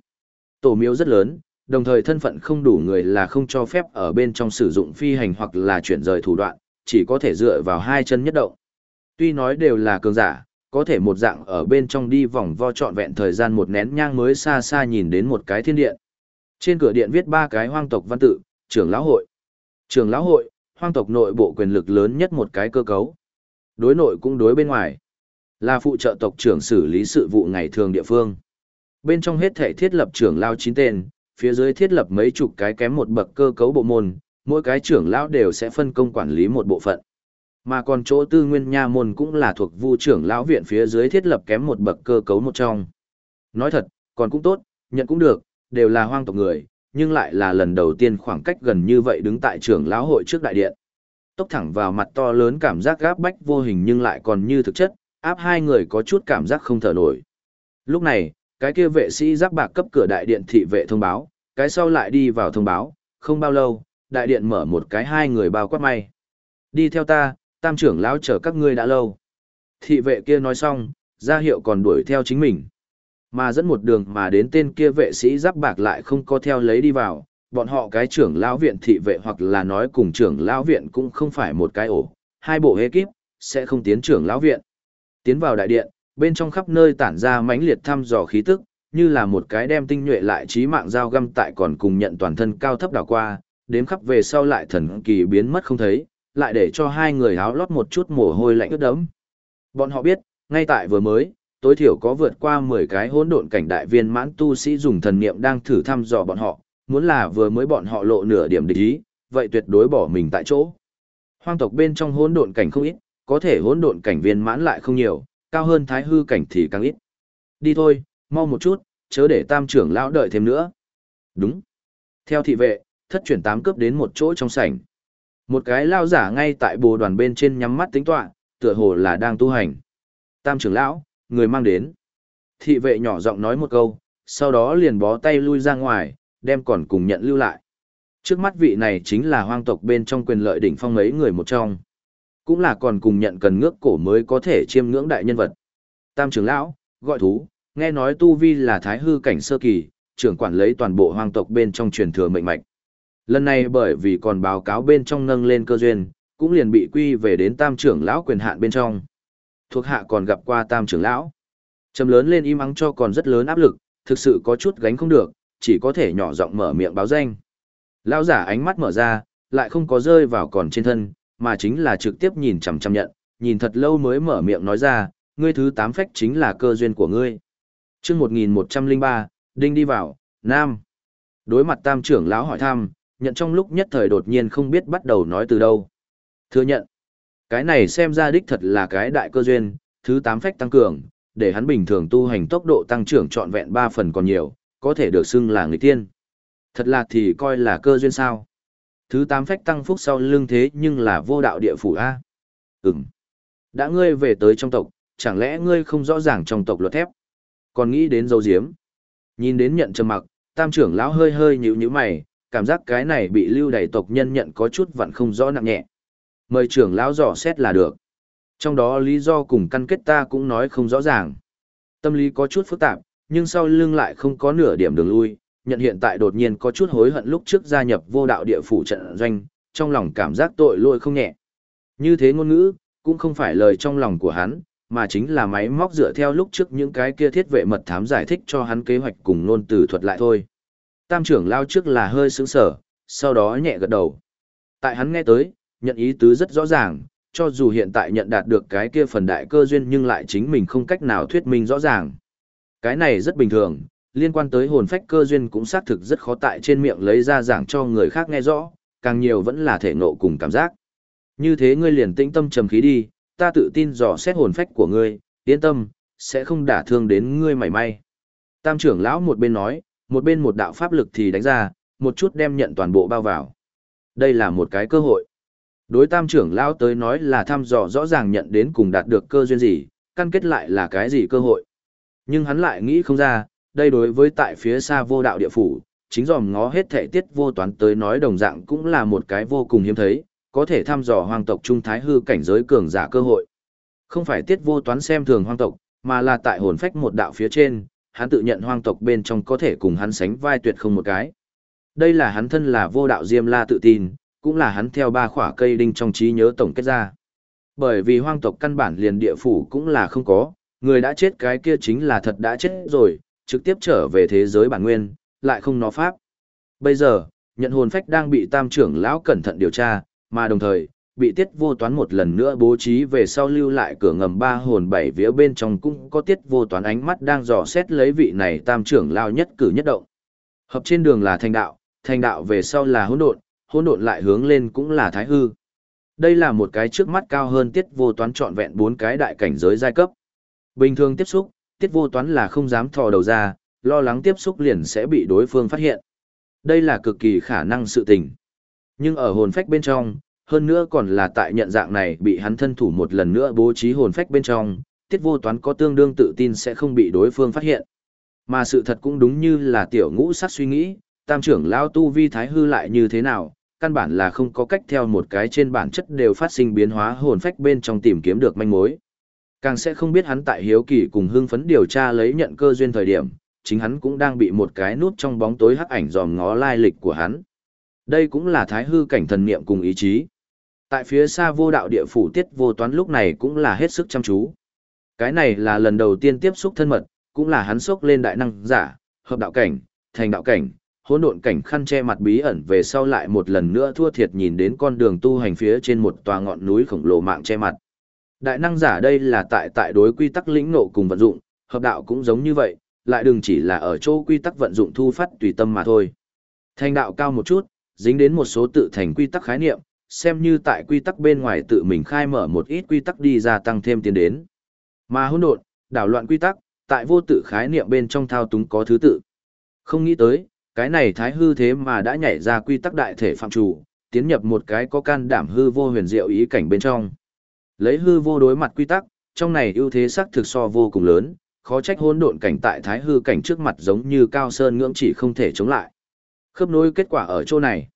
S1: Tổ miếu rất lớn, đồng thời thân phận không đủ người là không cho phép ở bên trong sử dụng phi hành hoặc là chuyển rời thủ đoạn, chỉ có thể dựa vào hai chân nhất động. Tuy nói đều là cường giả, có thể một dạng ở bên trong đi vòng vo trọn vẹn thời gian một nén nhang mới xa xa nhìn đến một cái thiên điện. Trên cửa điện viết ba cái hoang tộc văn tự, trưởng lão hội. Trưởng lão hội, hoang tộc nội bộ quyền lực lớn nhất một cái cơ cấu. Đối nội cũng đối bên ngoài. Là phụ trợ tộc trưởng xử lý sự vụ ngày thường địa phương. Bên trong hết thể thiết lập trưởng lao chín tên, phía dưới thiết lập mấy chục cái kém một bậc cơ cấu bộ môn, mỗi cái trưởng lão đều sẽ phân công quản lý một bộ phận. Mà còn chỗ tư nguyên nha môn cũng là thuộc vu trưởng lão viện phía dưới thiết lập kém một bậc cơ cấu một trong. Nói thật, còn cũng tốt, nhận cũng được, đều là hoang tộc người, nhưng lại là lần đầu tiên khoảng cách gần như vậy đứng tại trưởng lão hội trước đại điện. Tốc thẳng vào mặt to lớn cảm giác gáp bách vô hình nhưng lại còn như thực chất, áp hai người có chút cảm giác không thở nổi. Lúc này, cái kia vệ sĩ giáp bạc cấp cửa đại điện thị vệ thông báo, cái sau lại đi vào thông báo, không bao lâu, đại điện mở một cái hai người bao quát may. Đi theo ta, tam trưởng lão chờ các ngươi đã lâu. Thị vệ kia nói xong, ra hiệu còn đuổi theo chính mình. Mà dẫn một đường mà đến tên kia vệ sĩ giáp bạc lại không có theo lấy đi vào, bọn họ cái trưởng lão viện thị vệ hoặc là nói cùng trưởng lão viện cũng không phải một cái ổ, hai bộ ekip kíp, sẽ không tiến trưởng lão viện. Tiến vào đại điện, bên trong khắp nơi tản ra mãnh liệt thăm dò khí tức, như là một cái đem tinh nhuệ lại trí mạng dao găm tại còn cùng nhận toàn thân cao thấp đảo qua, đếm khắp về sau lại thần kỳ biến mất không thấy, lại để cho hai người háo lót một chút mồ hôi lạnh ướt đẫm. Bọn họ biết, ngay tại vừa mới, tối thiểu có vượt qua 10 cái hỗn độn cảnh đại viên mãn tu sĩ dùng thần niệm đang thử thăm dò bọn họ, muốn là vừa mới bọn họ lộ nửa điểm địch ý, vậy tuyệt đối bỏ mình tại chỗ. Hoang tộc bên trong hỗn độn cảnh không ít, có thể hỗn độn cảnh viên mãn lại không nhiều, cao hơn thái hư cảnh thì càng ít. Đi thôi, mau một chút, chớ để tam trưởng lão đợi thêm nữa. Đúng. Theo thị vệ, thất chuyển tám cướp đến một chỗ trong sảnh. Một cái lao giả ngay tại bồ đoàn bên trên nhắm mắt tính tọa, tựa hồ là đang tu hành. Tam trưởng lão, người mang đến. Thị vệ nhỏ giọng nói một câu, sau đó liền bó tay lui ra ngoài, đem còn cùng nhận lưu lại. Trước mắt vị này chính là hoang tộc bên trong quyền lợi đỉnh phong mấy người một trong. Cũng là còn cùng nhận cần ngước cổ mới có thể chiêm ngưỡng đại nhân vật. Tam trưởng lão, gọi thú, nghe nói tu vi là thái hư cảnh sơ kỳ, trưởng quản lấy toàn bộ hoang tộc bên trong truyền thừa mệnh mạch. Lần này bởi vì còn báo cáo bên trong nâng lên cơ duyên, cũng liền bị quy về đến tam trưởng lão quyền hạn bên trong. Thuộc hạ còn gặp qua tam trưởng lão. Trầm lớn lên im ắng cho còn rất lớn áp lực, thực sự có chút gánh không được, chỉ có thể nhỏ giọng mở miệng báo danh. Lão giả ánh mắt mở ra, lại không có rơi vào còn trên thân, mà chính là trực tiếp nhìn chằm chằm nhận, nhìn thật lâu mới mở miệng nói ra, ngươi thứ tám phách chính là cơ duyên của ngươi. Chương 1103, đinh đi vào, nam. Đối mặt tam trưởng lão hỏi thăm, nhận trong lúc nhất thời đột nhiên không biết bắt đầu nói từ đâu. Thừa nhận, cái này xem ra đích thật là cái đại cơ duyên, thứ tám phách tăng cường, để hắn bình thường tu hành tốc độ tăng trưởng trọn vẹn 3 phần còn nhiều, có thể được xưng là người tiên. Thật là thì coi là cơ duyên sao. Thứ tám phách tăng phúc sau lưng thế nhưng là vô đạo địa phủ A. Ừm. Đã ngươi về tới trong tộc, chẳng lẽ ngươi không rõ ràng trong tộc luật thép? Còn nghĩ đến dấu diếm. Nhìn đến nhận trầm mặc, tam trưởng lão hơi hơi nhíu nhíu mày, cảm giác cái này bị lưu đày tộc nhân nhận có chút vặn không rõ nặng nhẹ. Mời trưởng lão dò xét là được. Trong đó lý do cùng căn kết ta cũng nói không rõ ràng. Tâm lý có chút phức tạp, nhưng sau lưng lại không có nửa điểm đường lui, nhận hiện tại đột nhiên có chút hối hận lúc trước gia nhập vô đạo địa phủ trận doanh, trong lòng cảm giác tội lỗi không nhẹ. Như thế ngôn ngữ, cũng không phải lời trong lòng của hắn, mà chính là máy móc dựa theo lúc trước những cái kia thiết vệ mật thám giải thích cho hắn kế hoạch cùng nôn từ thuật lại thôi. Tam trưởng lao trước là hơi sững sở, sau đó nhẹ gật đầu. Tại hắn nghe tới, nhận ý tứ rất rõ ràng, cho dù hiện tại nhận đạt được cái kia phần đại cơ duyên nhưng lại chính mình không cách nào thuyết minh rõ ràng. Cái này rất bình thường, liên quan tới hồn phách cơ duyên cũng xác thực rất khó tại trên miệng lấy ra giảng cho người khác nghe rõ, càng nhiều vẫn là thể nộ cùng cảm giác. Như thế ngươi liền tĩnh tâm trầm khí đi, ta tự tin dò xét hồn phách của ngươi, yên tâm, sẽ không đả thương đến ngươi mảy may. Tam trưởng lão một bên nói, một bên một đạo pháp lực thì đánh ra, một chút đem nhận toàn bộ bao vào. Đây là một cái cơ hội. Đối tam trưởng lão tới nói là thăm dò rõ ràng nhận đến cùng đạt được cơ duyên gì, căn kết lại là cái gì cơ hội. Nhưng hắn lại nghĩ không ra, đây đối với tại phía xa vô đạo địa phủ, chính dòm ngó hết thể tiết vô toán tới nói đồng dạng cũng là một cái vô cùng hiếm thấy, có thể thăm dò hoàng tộc trung thái hư cảnh giới cường giả cơ hội. Không phải tiết vô toán xem thường hoàng tộc, mà là tại hồn phách một đạo phía trên, hắn tự nhận hoang tộc bên trong có thể cùng hắn sánh vai tuyệt không một cái. Đây là hắn thân là vô đạo Diêm La tự tin, cũng là hắn theo ba khỏa cây đinh trong trí nhớ tổng kết ra. Bởi vì hoang tộc căn bản liền địa phủ cũng là không có, người đã chết cái kia chính là thật đã chết rồi, trực tiếp trở về thế giới bản nguyên, lại không nó pháp. Bây giờ, nhận hồn phách đang bị tam trưởng lão cẩn thận điều tra, mà đồng thời, bị tiết vô toán một lần nữa bố trí về sau lưu lại cửa ngầm ba hồn bảy vía bên trong cũng có tiết vô toán ánh mắt đang dò xét lấy vị này tam trưởng lao nhất cử nhất động. Hợp trên đường là thành đạo, thành đạo về sau là hỗn độn, hỗn độn lại hướng lên cũng là thái hư. Đây là một cái trước mắt cao hơn tiết vô toán trọn vẹn bốn cái đại cảnh giới giai cấp. Bình thường tiếp xúc, tiết vô toán là không dám thò đầu ra, lo lắng tiếp xúc liền sẽ bị đối phương phát hiện. Đây là cực kỳ khả năng sự tình. Nhưng ở hồn phách bên trong, hơn nữa còn là tại nhận dạng này bị hắn thân thủ một lần nữa bố trí hồn phách bên trong, tiết vô toán có tương đương tự tin sẽ không bị đối phương phát hiện. Mà sự thật cũng đúng như là tiểu ngũ sát suy nghĩ, tam trưởng lao tu vi thái hư lại như thế nào, căn bản là không có cách theo một cái trên bản chất đều phát sinh biến hóa hồn phách bên trong tìm kiếm được manh mối. Càng sẽ không biết hắn tại hiếu kỳ cùng hưng phấn điều tra lấy nhận cơ duyên thời điểm, chính hắn cũng đang bị một cái nút trong bóng tối hắc ảnh dòm ngó lai lịch của hắn. Đây cũng là thái hư cảnh thần niệm cùng ý chí. Tại phía xa vô đạo địa phủ tiết vô toán lúc này cũng là hết sức chăm chú. Cái này là lần đầu tiên tiếp xúc thân mật, cũng là hắn sốc lên đại năng giả, hợp đạo cảnh, thành đạo cảnh, hỗn độn cảnh khăn che mặt bí ẩn về sau lại một lần nữa thua thiệt nhìn đến con đường tu hành phía trên một tòa ngọn núi khổng lồ mạng che mặt. Đại năng giả đây là tại tại đối quy tắc lĩnh nộ cùng vận dụng, hợp đạo cũng giống như vậy, lại đừng chỉ là ở chỗ quy tắc vận dụng thu phát tùy tâm mà thôi. Thành đạo cao một chút, dính đến một số tự thành quy tắc khái niệm, xem như tại quy tắc bên ngoài tự mình khai mở một ít quy tắc đi ra tăng thêm tiến đến. Mà hỗn độn, đảo loạn quy tắc, tại vô tự khái niệm bên trong thao túng có thứ tự. Không nghĩ tới, cái này thái hư thế mà đã nhảy ra quy tắc đại thể phạm chủ, tiến nhập một cái có can đảm hư vô huyền diệu ý cảnh bên trong. Lấy hư vô đối mặt quy tắc, trong này ưu thế sắc thực so vô cùng lớn, khó trách hỗn độn cảnh tại thái hư cảnh trước mặt giống như cao sơn ngưỡng chỉ không thể chống lại. Khớp nối kết quả ở chỗ này.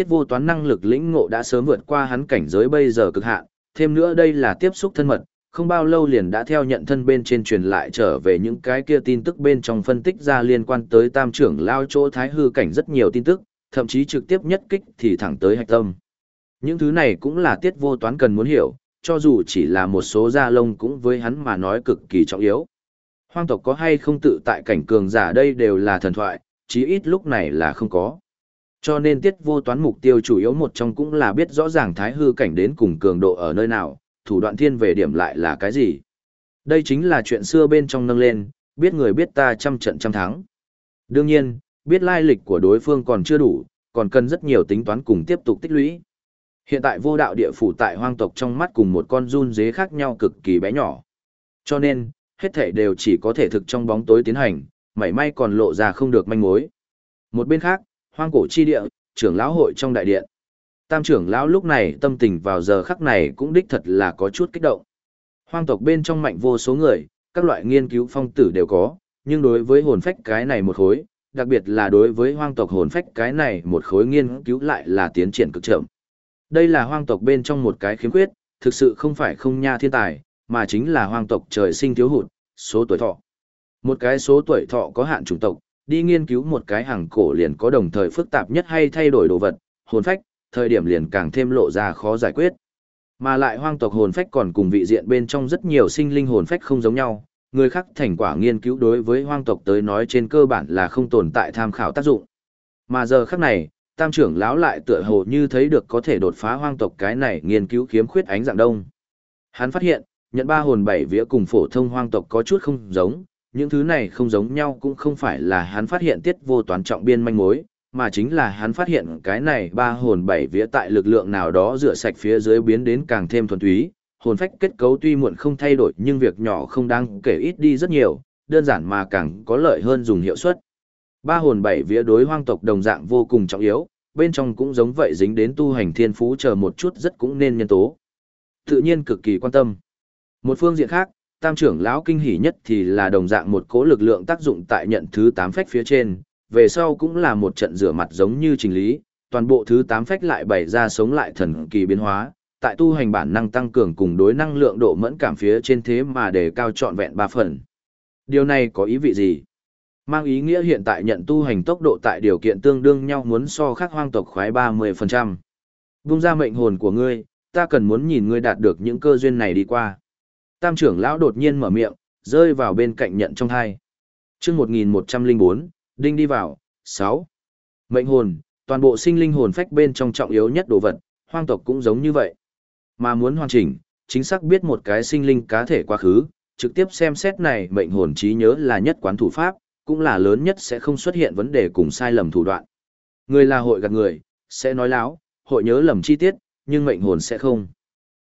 S1: Tiết vô toán năng lực lĩnh ngộ đã sớm vượt qua hắn cảnh giới bây giờ cực hạn, thêm nữa đây là tiếp xúc thân mật, không bao lâu liền đã theo nhận thân bên trên truyền lại trở về những cái kia tin tức bên trong phân tích ra liên quan tới tam trưởng lao chỗ thái hư cảnh rất nhiều tin tức, thậm chí trực tiếp nhất kích thì thẳng tới hạch tâm. Những thứ này cũng là tiết vô toán cần muốn hiểu, cho dù chỉ là một số da lông cũng với hắn mà nói cực kỳ trọng yếu. Hoang tộc có hay không tự tại cảnh cường giả đây đều là thần thoại, chí ít lúc này là không có. Cho nên tiết vô toán mục tiêu chủ yếu một trong cũng là biết rõ ràng thái hư cảnh đến cùng cường độ ở nơi nào, thủ đoạn thiên về điểm lại là cái gì. Đây chính là chuyện xưa bên trong nâng lên, biết người biết ta trăm trận trăm thắng. Đương nhiên, biết lai lịch của đối phương còn chưa đủ, còn cần rất nhiều tính toán cùng tiếp tục tích lũy. Hiện tại vô đạo địa phủ tại hoang tộc trong mắt cùng một con run dế khác nhau cực kỳ bé nhỏ. Cho nên, hết thể đều chỉ có thể thực trong bóng tối tiến hành, mảy may còn lộ ra không được manh mối. Một bên khác, hoang cổ chi địa, trưởng lão hội trong đại điện. Tam trưởng lão lúc này tâm tình vào giờ khắc này cũng đích thật là có chút kích động. Hoang tộc bên trong mạnh vô số người, các loại nghiên cứu phong tử đều có, nhưng đối với hồn phách cái này một khối, đặc biệt là đối với hoang tộc hồn phách cái này một khối nghiên cứu lại là tiến triển cực chậm. Đây là hoang tộc bên trong một cái khiếm khuyết, thực sự không phải không nha thiên tài, mà chính là hoang tộc trời sinh thiếu hụt, số tuổi thọ. Một cái số tuổi thọ có hạn chủng tộc, đi nghiên cứu một cái hàng cổ liền có đồng thời phức tạp nhất hay thay đổi đồ vật, hồn phách, thời điểm liền càng thêm lộ ra khó giải quyết. Mà lại hoang tộc hồn phách còn cùng vị diện bên trong rất nhiều sinh linh hồn phách không giống nhau, người khác thành quả nghiên cứu đối với hoang tộc tới nói trên cơ bản là không tồn tại tham khảo tác dụng. Mà giờ khắc này, tam trưởng lão lại tựa hồ như thấy được có thể đột phá hoang tộc cái này nghiên cứu khiếm khuyết ánh dạng đông. Hắn phát hiện, nhận ba hồn bảy vía cùng phổ thông hoang tộc có chút không giống, những thứ này không giống nhau cũng không phải là hắn phát hiện tiết vô toán trọng biên manh mối, mà chính là hắn phát hiện cái này ba hồn bảy vía tại lực lượng nào đó rửa sạch phía dưới biến đến càng thêm thuần túy, hồn phách kết cấu tuy muộn không thay đổi nhưng việc nhỏ không đáng kể ít đi rất nhiều, đơn giản mà càng có lợi hơn dùng hiệu suất. Ba hồn bảy vía đối hoang tộc đồng dạng vô cùng trọng yếu, bên trong cũng giống vậy dính đến tu hành thiên phú chờ một chút rất cũng nên nhân tố. Tự nhiên cực kỳ quan tâm. Một phương diện khác, tam trưởng lão kinh hỉ nhất thì là đồng dạng một cố lực lượng tác dụng tại nhận thứ tám phách phía trên, về sau cũng là một trận rửa mặt giống như trình lý, toàn bộ thứ tám phách lại bày ra sống lại thần kỳ biến hóa, tại tu hành bản năng tăng cường cùng đối năng lượng độ mẫn cảm phía trên thế mà để cao trọn vẹn ba phần. Điều này có ý vị gì? Mang ý nghĩa hiện tại nhận tu hành tốc độ tại điều kiện tương đương nhau muốn so khác hoang tộc khoái 30%. Vung ra mệnh hồn của ngươi, ta cần muốn nhìn ngươi đạt được những cơ duyên này đi qua. Tam trưởng lão đột nhiên mở miệng, rơi vào bên cạnh nhận trong hai. Chương 1104, đinh đi vào, 6. Mệnh hồn, toàn bộ sinh linh hồn phách bên trong trọng yếu nhất đồ vật, hoang tộc cũng giống như vậy. Mà muốn hoàn chỉnh, chính xác biết một cái sinh linh cá thể quá khứ, trực tiếp xem xét này mệnh hồn trí nhớ là nhất quán thủ pháp, cũng là lớn nhất sẽ không xuất hiện vấn đề cùng sai lầm thủ đoạn. Người là hội gạt người, sẽ nói láo, hội nhớ lầm chi tiết, nhưng mệnh hồn sẽ không.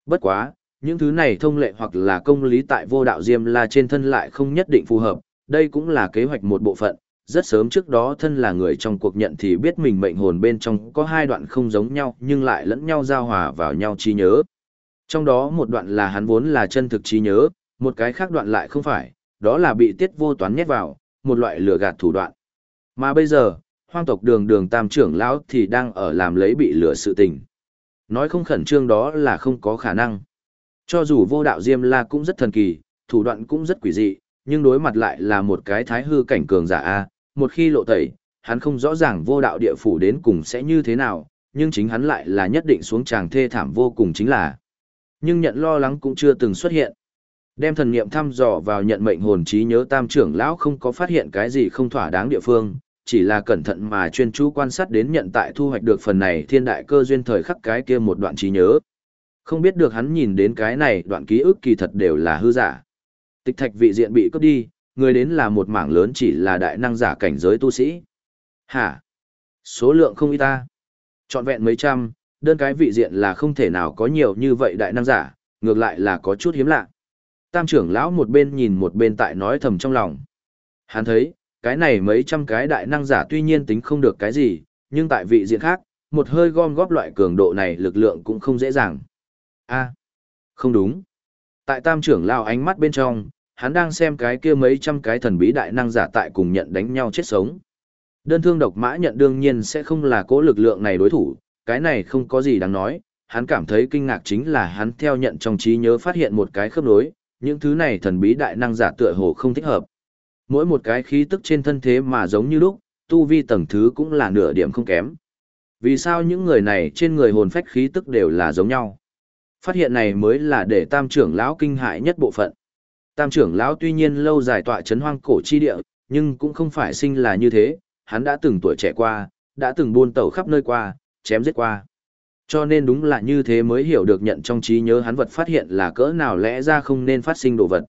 S1: Bất quá, những thứ này thông lệ hoặc là công lý tại vô đạo diêm la trên thân lại không nhất định phù hợp, đây cũng là kế hoạch một bộ phận. Rất sớm trước đó thân là người trong cuộc nhận thì biết mình mệnh hồn bên trong có hai đoạn không giống nhau nhưng lại lẫn nhau giao hòa vào nhau trí nhớ. Trong đó một đoạn là hắn vốn là chân thực trí nhớ, một cái khác đoạn lại không phải, đó là bị tiết vô toán nhét vào, một loại lừa gạt thủ đoạn. Mà bây giờ, hoang tộc đường đường tam trưởng lão thì đang ở làm lấy bị lừa sự tình. Nói không khẩn trương đó là không có khả năng. Cho dù vô đạo Diêm La cũng rất thần kỳ, thủ đoạn cũng rất quỷ dị, nhưng đối mặt lại là một cái thái hư cảnh cường giả A, một khi lộ tẩy, hắn không rõ ràng vô đạo địa phủ đến cùng sẽ như thế nào, nhưng chính hắn lại là nhất định xuống tràng thê thảm vô cùng chính là. Nhưng nhận lo lắng cũng chưa từng xuất hiện. Đem thần niệm thăm dò vào nhận mệnh hồn trí nhớ tam trưởng lão không có phát hiện cái gì không thỏa đáng địa phương, chỉ là cẩn thận mà chuyên chú quan sát đến nhận tại thu hoạch được phần này thiên đại cơ duyên thời khắc cái kia một đoạn trí nhớ. Không biết được hắn nhìn đến cái này đoạn ký ức kỳ thật đều là hư giả. Tịch thạch vị diện bị cướp đi, người đến là một mảng lớn chỉ là đại năng giả cảnh giới tu sĩ. Hả? Số lượng không ít ta. Chọn vẹn mấy trăm, đơn cái vị diện là không thể nào có nhiều như vậy đại năng giả, ngược lại là có chút hiếm lạ. Tam trưởng lão một bên nhìn một bên tại nói thầm trong lòng. Hắn thấy, cái này mấy trăm cái đại năng giả tuy nhiên tính không được cái gì, nhưng tại vị diện khác, một hơi gom góp loại cường độ này lực lượng cũng không dễ dàng a không đúng. Tại tam trưởng lao ánh mắt bên trong, hắn đang xem cái kia mấy trăm cái thần bí đại năng giả tại cùng nhận đánh nhau chết sống. Đơn thương độc mã nhận đương nhiên sẽ không là cố lực lượng này đối thủ, cái này không có gì đáng nói, hắn cảm thấy kinh ngạc chính là hắn theo nhận trong trí nhớ phát hiện một cái khớp nối, những thứ này thần bí đại năng giả tựa hồ không thích hợp. Mỗi một cái khí tức trên thân thế mà giống như lúc, tu vi tầng thứ cũng là nửa điểm không kém. Vì sao những người này trên người hồn phách khí tức đều là giống nhau? Phát hiện này mới là để tam trưởng lão kinh hại nhất bộ phận. Tam trưởng lão tuy nhiên lâu dài tọa chấn hoang cổ chi địa, nhưng cũng không phải sinh là như thế, hắn đã từng tuổi trẻ qua, đã từng buôn tẩu khắp nơi qua, chém giết qua. Cho nên đúng là như thế mới hiểu được nhận trong trí nhớ hắn vật phát hiện là cỡ nào lẽ ra không nên phát sinh đồ vật.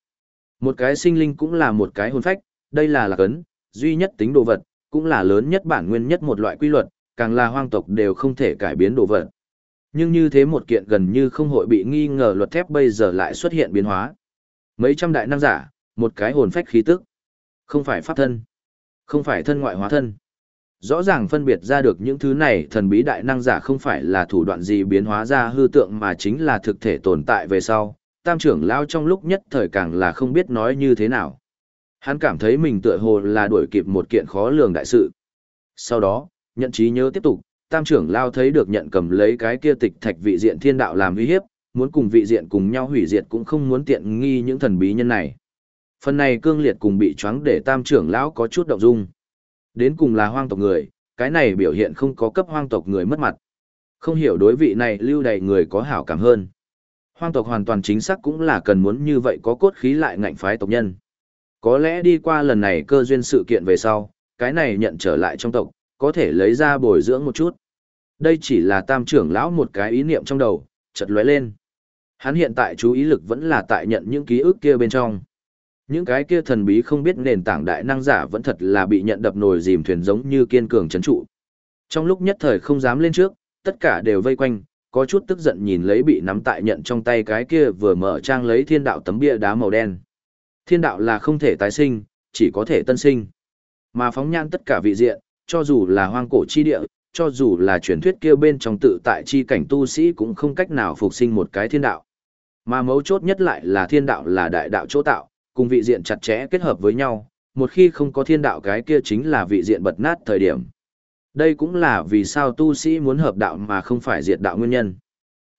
S1: Một cái sinh linh cũng là một cái hồn phách, đây là lạc ấn, duy nhất tính đồ vật, cũng là lớn nhất bản nguyên nhất một loại quy luật, càng là hoang tộc đều không thể cải biến đồ vật. Nhưng như thế một kiện gần như không hội bị nghi ngờ luật thép bây giờ lại xuất hiện biến hóa. Mấy trăm đại năng giả, một cái hồn phách khí tức. Không phải pháp thân, không phải thân ngoại hóa thân. Rõ ràng phân biệt ra được những thứ này thần bí đại năng giả không phải là thủ đoạn gì biến hóa ra hư tượng mà chính là thực thể tồn tại về sau. Tam trưởng lao trong lúc nhất thời càng là không biết nói như thế nào. Hắn cảm thấy mình tựa hồ là đuổi kịp một kiện khó lường đại sự. Sau đó, nhận trí nhớ tiếp tục, tam trưởng lao thấy được nhận cầm lấy cái kia tịch thạch vị diện thiên đạo làm uy hiếp, muốn cùng vị diện cùng nhau hủy diệt cũng không muốn tiện nghi những thần bí nhân này. Phần này cương liệt cùng bị choáng để tam trưởng lão có chút động dung. Đến cùng là hoang tộc người, cái này biểu hiện không có cấp hoang tộc người mất mặt. Không hiểu đối vị này lưu đầy người có hảo cảm hơn. Hoang tộc hoàn toàn chính xác cũng là cần muốn như vậy có cốt khí lại ngạnh phái tộc nhân. Có lẽ đi qua lần này cơ duyên sự kiện về sau, cái này nhận trở lại trong tộc, có thể lấy ra bồi dưỡng một chút. Đây chỉ là tam trưởng lão một cái ý niệm trong đầu, chợt lóe lên. Hắn hiện tại chú ý lực vẫn là tại nhận những ký ức kia bên trong. Những cái kia thần bí không biết nền tảng đại năng giả vẫn thật là bị nhận đập nồi dìm thuyền giống như kiên cường chấn trụ. Trong lúc nhất thời không dám lên trước, tất cả đều vây quanh, có chút tức giận nhìn lấy bị nắm tại nhận trong tay cái kia vừa mở trang lấy thiên đạo tấm bia đá màu đen. Thiên đạo là không thể tái sinh, chỉ có thể tân sinh. Mà phóng nhan tất cả vị diện, cho dù là hoang cổ chi địa, cho dù là truyền thuyết kia bên trong tự tại chi cảnh tu sĩ cũng không cách nào phục sinh một cái thiên đạo. Mà mấu chốt nhất lại là thiên đạo là đại đạo chỗ tạo, cùng vị diện chặt chẽ kết hợp với nhau, một khi không có thiên đạo cái kia chính là vị diện bật nát thời điểm. Đây cũng là vì sao tu sĩ muốn hợp đạo mà không phải diệt đạo nguyên nhân.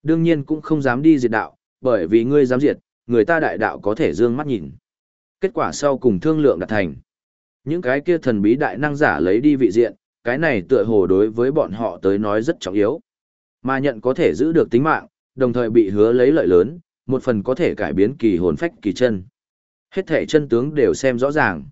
S1: Đương nhiên cũng không dám đi diệt đạo, bởi vì ngươi dám diệt, người ta đại đạo có thể dương mắt nhìn. Kết quả sau cùng thương lượng đạt thành. Những cái kia thần bí đại năng giả lấy đi vị diện, cái này tựa hồ đối với bọn họ tới nói rất trọng yếu. Mà nhận có thể giữ được tính mạng, đồng thời bị hứa lấy lợi lớn, một phần có thể cải biến kỳ hồn phách kỳ chân. Hết thể chân tướng đều xem rõ ràng.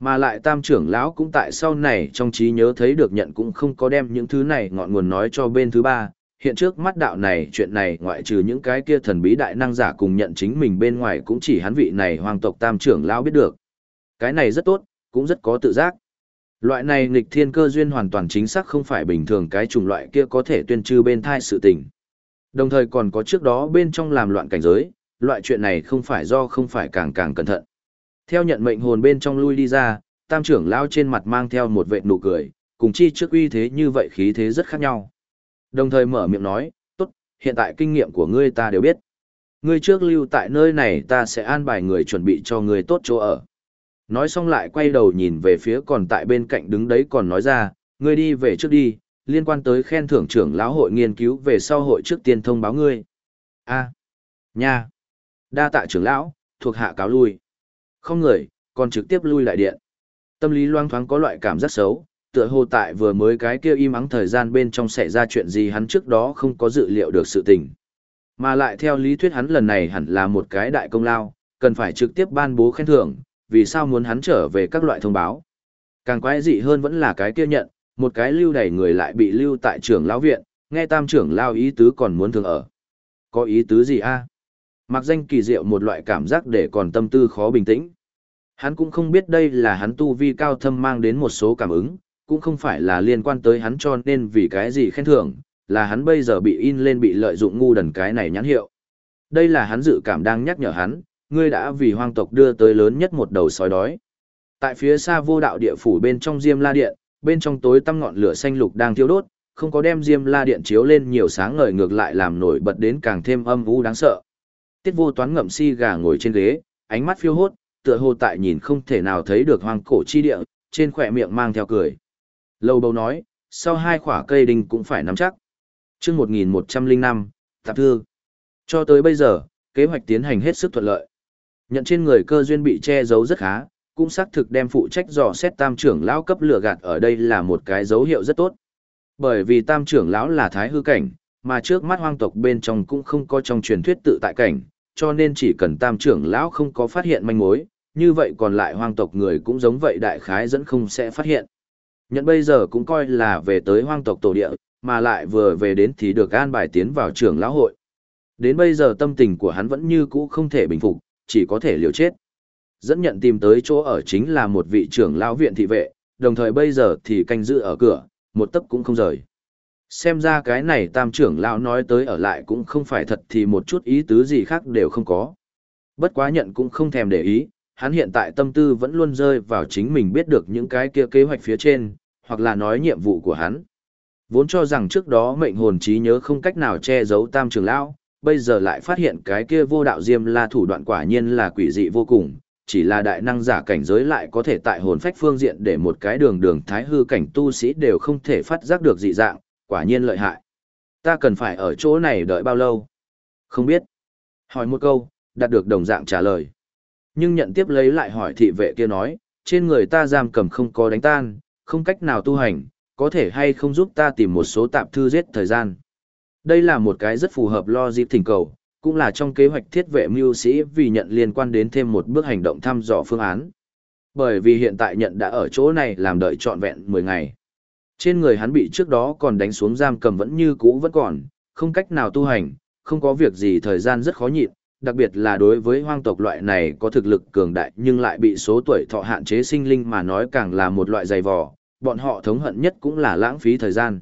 S1: Mà lại tam trưởng lão cũng tại sau này trong trí nhớ thấy được nhận cũng không có đem những thứ này ngọn nguồn nói cho bên thứ ba. Hiện trước mắt đạo này chuyện này ngoại trừ những cái kia thần bí đại năng giả cùng nhận chính mình bên ngoài cũng chỉ hắn vị này hoàng tộc tam trưởng lão biết được. Cái này rất tốt, cũng rất có tự giác. Loại này nghịch thiên cơ duyên hoàn toàn chính xác không phải bình thường cái chủng loại kia có thể tuyên trư bên thai sự tình. Đồng thời còn có trước đó bên trong làm loạn cảnh giới, loại chuyện này không phải do không phải càng càng cẩn thận. Theo nhận mệnh hồn bên trong lui đi ra, tam trưởng lao trên mặt mang theo một vệt nụ cười, cùng chi trước uy thế như vậy khí thế rất khác nhau. Đồng thời mở miệng nói, tốt, hiện tại kinh nghiệm của ngươi ta đều biết. Ngươi trước lưu tại nơi này ta sẽ an bài người chuẩn bị cho ngươi tốt chỗ ở. Nói xong lại quay đầu nhìn về phía còn tại bên cạnh đứng đấy còn nói ra, ngươi đi về trước đi, liên quan tới khen thưởng trưởng lão hội nghiên cứu về sau hội trước tiên thông báo ngươi. A. Nha. Đa tạ trưởng lão, thuộc hạ cáo lui. Không người, còn trực tiếp lui lại điện. Tâm lý loang thoáng có loại cảm giác xấu, tựa hồ tại vừa mới cái kia im ắng thời gian bên trong xảy ra chuyện gì hắn trước đó không có dự liệu được sự tình. Mà lại theo lý thuyết hắn lần này hẳn là một cái đại công lao, cần phải trực tiếp ban bố khen thưởng, vì sao muốn hắn trở về các loại thông báo. Càng quái dị hơn vẫn là cái kia nhận, một cái lưu đầy người lại bị lưu tại trưởng lão viện, nghe tam trưởng lao ý tứ còn muốn thường ở. Có ý tứ gì a? Mặc danh kỳ diệu một loại cảm giác để còn tâm tư khó bình tĩnh. Hắn cũng không biết đây là hắn tu vi cao thâm mang đến một số cảm ứng, cũng không phải là liên quan tới hắn cho nên vì cái gì khen thưởng, là hắn bây giờ bị in lên bị lợi dụng ngu đần cái này nhãn hiệu. Đây là hắn dự cảm đang nhắc nhở hắn, ngươi đã vì hoang tộc đưa tới lớn nhất một đầu sói đói. Tại phía xa vô đạo địa phủ bên trong Diêm La Điện, bên trong tối tăm ngọn lửa xanh lục đang thiêu đốt, không có đem Diêm La Điện chiếu lên nhiều sáng ngời ngược lại làm nổi bật đến càng thêm âm u đáng sợ. Tiết vô toán ngậm si gà ngồi trên ghế, ánh mắt phiêu hốt, tựa hồ tại nhìn không thể nào thấy được hoang cổ chi địa, trên khỏe miệng mang theo cười. Lâu bầu nói, sau hai khỏa cây đinh cũng phải nắm chắc. chương 1105, tạp thư. Cho tới bây giờ, kế hoạch tiến hành hết sức thuận lợi. Nhận trên người cơ duyên bị che giấu rất khá, cũng xác thực đem phụ trách dò xét tam trưởng lão cấp lửa gạt ở đây là một cái dấu hiệu rất tốt. Bởi vì tam trưởng lão là thái hư cảnh, mà trước mắt hoang tộc bên trong cũng không có trong truyền thuyết tự tại cảnh, cho nên chỉ cần tam trưởng lão không có phát hiện manh mối, như vậy còn lại hoang tộc người cũng giống vậy đại khái dẫn không sẽ phát hiện. Nhận bây giờ cũng coi là về tới hoang tộc tổ địa, mà lại vừa về đến thì được an bài tiến vào trưởng lão hội. Đến bây giờ tâm tình của hắn vẫn như cũ không thể bình phục, chỉ có thể liều chết. Dẫn nhận tìm tới chỗ ở chính là một vị trưởng lão viện thị vệ, đồng thời bây giờ thì canh giữ ở cửa, một tấc cũng không rời. Xem ra cái này tam trưởng lão nói tới ở lại cũng không phải thật thì một chút ý tứ gì khác đều không có. Bất quá nhận cũng không thèm để ý, hắn hiện tại tâm tư vẫn luôn rơi vào chính mình biết được những cái kia kế hoạch phía trên, hoặc là nói nhiệm vụ của hắn. Vốn cho rằng trước đó mệnh hồn trí nhớ không cách nào che giấu tam trưởng lão, bây giờ lại phát hiện cái kia vô đạo diêm la thủ đoạn quả nhiên là quỷ dị vô cùng, chỉ là đại năng giả cảnh giới lại có thể tại hồn phách phương diện để một cái đường đường thái hư cảnh tu sĩ đều không thể phát giác được dị dạng, quả nhiên lợi hại. Ta cần phải ở chỗ này đợi bao lâu? Không biết. Hỏi một câu, đạt được đồng dạng trả lời. Nhưng nhận tiếp lấy lại hỏi thị vệ kia nói, trên người ta giam cầm không có đánh tan, không cách nào tu hành, có thể hay không giúp ta tìm một số tạp thư giết thời gian. Đây là một cái rất phù hợp lo dịp thỉnh cầu, cũng là trong kế hoạch thiết vệ mưu sĩ vì nhận liên quan đến thêm một bước hành động thăm dò phương án. Bởi vì hiện tại nhận đã ở chỗ này làm đợi trọn vẹn 10 ngày. Trên người hắn bị trước đó còn đánh xuống giam cầm vẫn như cũ vẫn còn, không cách nào tu hành, không có việc gì thời gian rất khó nhịn, đặc biệt là đối với hoang tộc loại này có thực lực cường đại nhưng lại bị số tuổi thọ hạn chế sinh linh mà nói càng là một loại dày vò, bọn họ thống hận nhất cũng là lãng phí thời gian.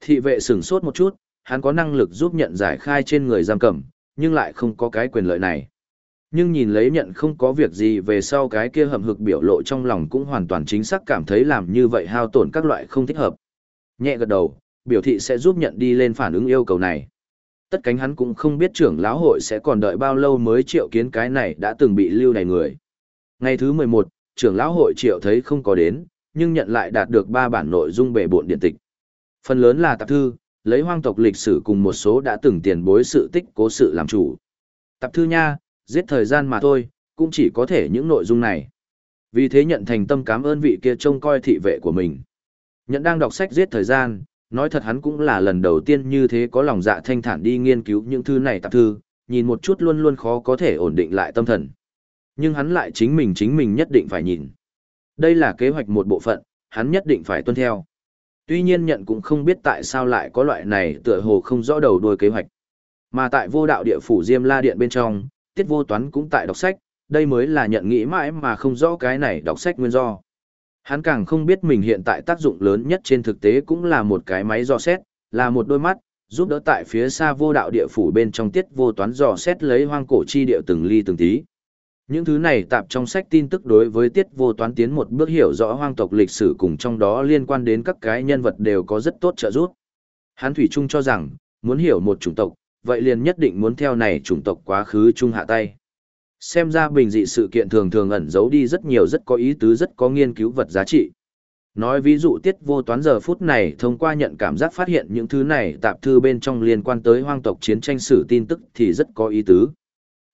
S1: Thị vệ sửng sốt một chút, hắn có năng lực giúp nhận giải khai trên người giam cầm, nhưng lại không có cái quyền lợi này. Nhưng nhìn lấy nhận không có việc gì về sau cái kia hầm hực biểu lộ trong lòng cũng hoàn toàn chính xác cảm thấy làm như vậy hao tổn các loại không thích hợp. Nhẹ gật đầu, biểu thị sẽ giúp nhận đi lên phản ứng yêu cầu này. Tất cánh hắn cũng không biết trưởng lão hội sẽ còn đợi bao lâu mới triệu kiến cái này đã từng bị lưu này người. Ngày thứ 11, trưởng lão hội triệu thấy không có đến, nhưng nhận lại đạt được ba bản nội dung bề bộn điện tịch. Phần lớn là tạp thư, lấy hoang tộc lịch sử cùng một số đã từng tiền bối sự tích cố sự làm chủ. tập thư nha, giết thời gian mà thôi, cũng chỉ có thể những nội dung này. Vì thế nhận thành tâm cảm ơn vị kia trông coi thị vệ của mình. Nhận đang đọc sách giết thời gian, nói thật hắn cũng là lần đầu tiên như thế có lòng dạ thanh thản đi nghiên cứu những thư này tạp thư, nhìn một chút luôn luôn khó có thể ổn định lại tâm thần. Nhưng hắn lại chính mình chính mình nhất định phải nhìn. Đây là kế hoạch một bộ phận, hắn nhất định phải tuân theo. Tuy nhiên nhận cũng không biết tại sao lại có loại này tựa hồ không rõ đầu đuôi kế hoạch. Mà tại vô đạo địa phủ Diêm La Điện bên trong, tiết vô toán cũng tại đọc sách, đây mới là nhận nghĩ mãi mà không rõ cái này đọc sách nguyên do. Hắn càng không biết mình hiện tại tác dụng lớn nhất trên thực tế cũng là một cái máy dò xét, là một đôi mắt, giúp đỡ tại phía xa vô đạo địa phủ bên trong tiết vô toán dò xét lấy hoang cổ chi địa từng ly từng tí. Những thứ này tạp trong sách tin tức đối với tiết vô toán tiến một bước hiểu rõ hoang tộc lịch sử cùng trong đó liên quan đến các cái nhân vật đều có rất tốt trợ giúp. Hán Thủy Trung cho rằng, muốn hiểu một chủng tộc, vậy liền nhất định muốn theo này chủng tộc quá khứ trung hạ tay. Xem ra bình dị sự kiện thường thường ẩn giấu đi rất nhiều rất có ý tứ rất có nghiên cứu vật giá trị. Nói ví dụ tiết vô toán giờ phút này thông qua nhận cảm giác phát hiện những thứ này tạp thư bên trong liên quan tới hoang tộc chiến tranh sử tin tức thì rất có ý tứ.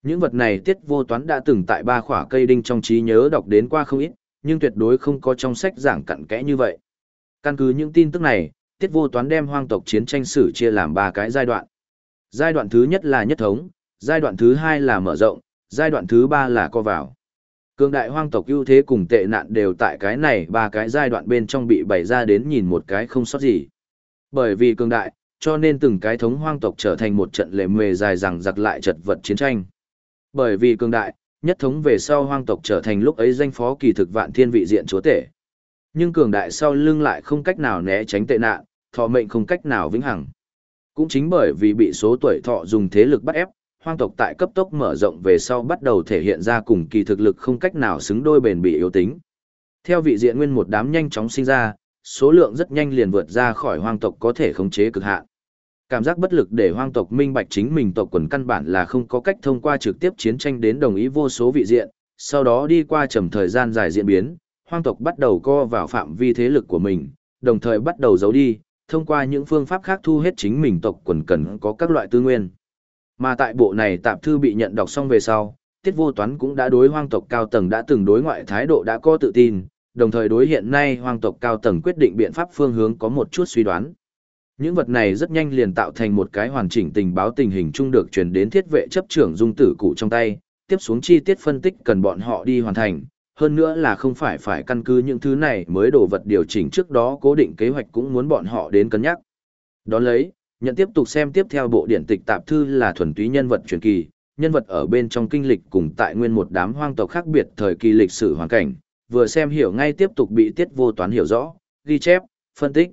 S1: Những vật này tiết vô toán đã từng tại ba khỏa cây đinh trong trí nhớ đọc đến qua không ít, nhưng tuyệt đối không có trong sách giảng cặn kẽ như vậy. Căn cứ những tin tức này, tiết vô toán đem hoang tộc chiến tranh sử chia làm ba cái giai đoạn. Giai đoạn thứ nhất là nhất thống, giai đoạn thứ hai là mở rộng, giai đoạn thứ ba là co vào. Cương đại hoang tộc ưu thế cùng tệ nạn đều tại cái này ba cái giai đoạn bên trong bị bày ra đến nhìn một cái không sót gì. Bởi vì cường đại, cho nên từng cái thống hoang tộc trở thành một trận lệ mề dài rằng giặc lại chật vật chiến tranh. Bởi vì cường đại, nhất thống về sau hoang tộc trở thành lúc ấy danh phó kỳ thực vạn thiên vị diện chúa tể. Nhưng cường đại sau lưng lại không cách nào né tránh tệ nạn, thọ mệnh không cách nào vĩnh hằng. Cũng chính bởi vì bị số tuổi thọ dùng thế lực bắt ép, hoang tộc tại cấp tốc mở rộng về sau bắt đầu thể hiện ra cùng kỳ thực lực không cách nào xứng đôi bền bị yếu tính. Theo vị diện nguyên một đám nhanh chóng sinh ra, số lượng rất nhanh liền vượt ra khỏi hoang tộc có thể khống chế cực hạn. Cảm giác bất lực để hoang tộc minh bạch chính mình tộc quần căn bản là không có cách thông qua trực tiếp chiến tranh đến đồng ý vô số vị diện, sau đó đi qua trầm thời gian dài diễn biến, hoang tộc bắt đầu co vào phạm vi thế lực của mình, đồng thời bắt đầu giấu đi, thông qua những phương pháp khác thu hết chính mình tộc quần cần có các loại tư nguyên. Mà tại bộ này tạp thư bị nhận đọc xong về sau, Tiết Vô Toán cũng đã đối hoang tộc cao tầng đã từng đối ngoại thái độ đã có tự tin, đồng thời đối hiện nay hoang tộc cao tầng quyết định biện pháp phương hướng có một chút suy đoán. Những vật này rất nhanh liền tạo thành một cái hoàn chỉnh tình báo tình hình chung được truyền đến thiết vệ chấp trưởng dung tử cụ trong tay, tiếp xuống chi tiết phân tích cần bọn họ đi hoàn thành, hơn nữa là không phải phải căn cứ những thứ này mới đổ vật điều chỉnh trước đó cố định kế hoạch cũng muốn bọn họ đến cân nhắc. Đón lấy, nhận tiếp tục xem tiếp theo bộ điển tịch tạp thư là thuần túy nhân vật truyền kỳ, nhân vật ở bên trong kinh lịch cùng tại nguyên một đám hoang tộc khác biệt thời kỳ lịch sử hoàn cảnh, vừa xem hiểu ngay tiếp tục bị tiết vô toán hiểu rõ, ghi chép, phân tích.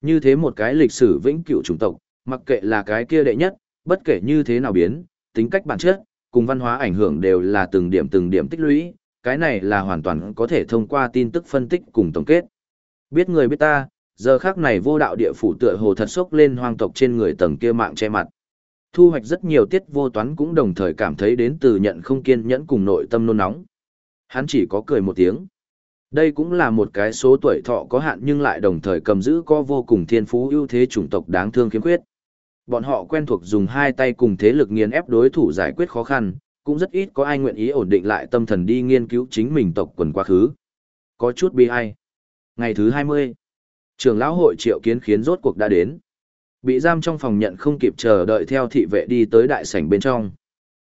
S1: Như thế một cái lịch sử vĩnh cửu chủng tộc, mặc kệ là cái kia đệ nhất, bất kể như thế nào biến, tính cách bản chất, cùng văn hóa ảnh hưởng đều là từng điểm từng điểm tích lũy, cái này là hoàn toàn có thể thông qua tin tức phân tích cùng tổng kết. Biết người biết ta, giờ khác này vô đạo địa phủ tựa hồ thật sốc lên hoang tộc trên người tầng kia mạng che mặt. Thu hoạch rất nhiều tiết vô toán cũng đồng thời cảm thấy đến từ nhận không kiên nhẫn cùng nội tâm nôn nóng. Hắn chỉ có cười một tiếng. Đây cũng là một cái số tuổi thọ có hạn nhưng lại đồng thời cầm giữ có vô cùng thiên phú ưu thế chủng tộc đáng thương khiếm khuyết. Bọn họ quen thuộc dùng hai tay cùng thế lực nghiền ép đối thủ giải quyết khó khăn, cũng rất ít có ai nguyện ý ổn định lại tâm thần đi nghiên cứu chính mình tộc quần quá khứ. Có chút bi ai. Ngày thứ 20, trưởng lão hội triệu kiến khiến rốt cuộc đã đến. Bị giam trong phòng nhận không kịp chờ đợi theo thị vệ đi tới đại sảnh bên trong.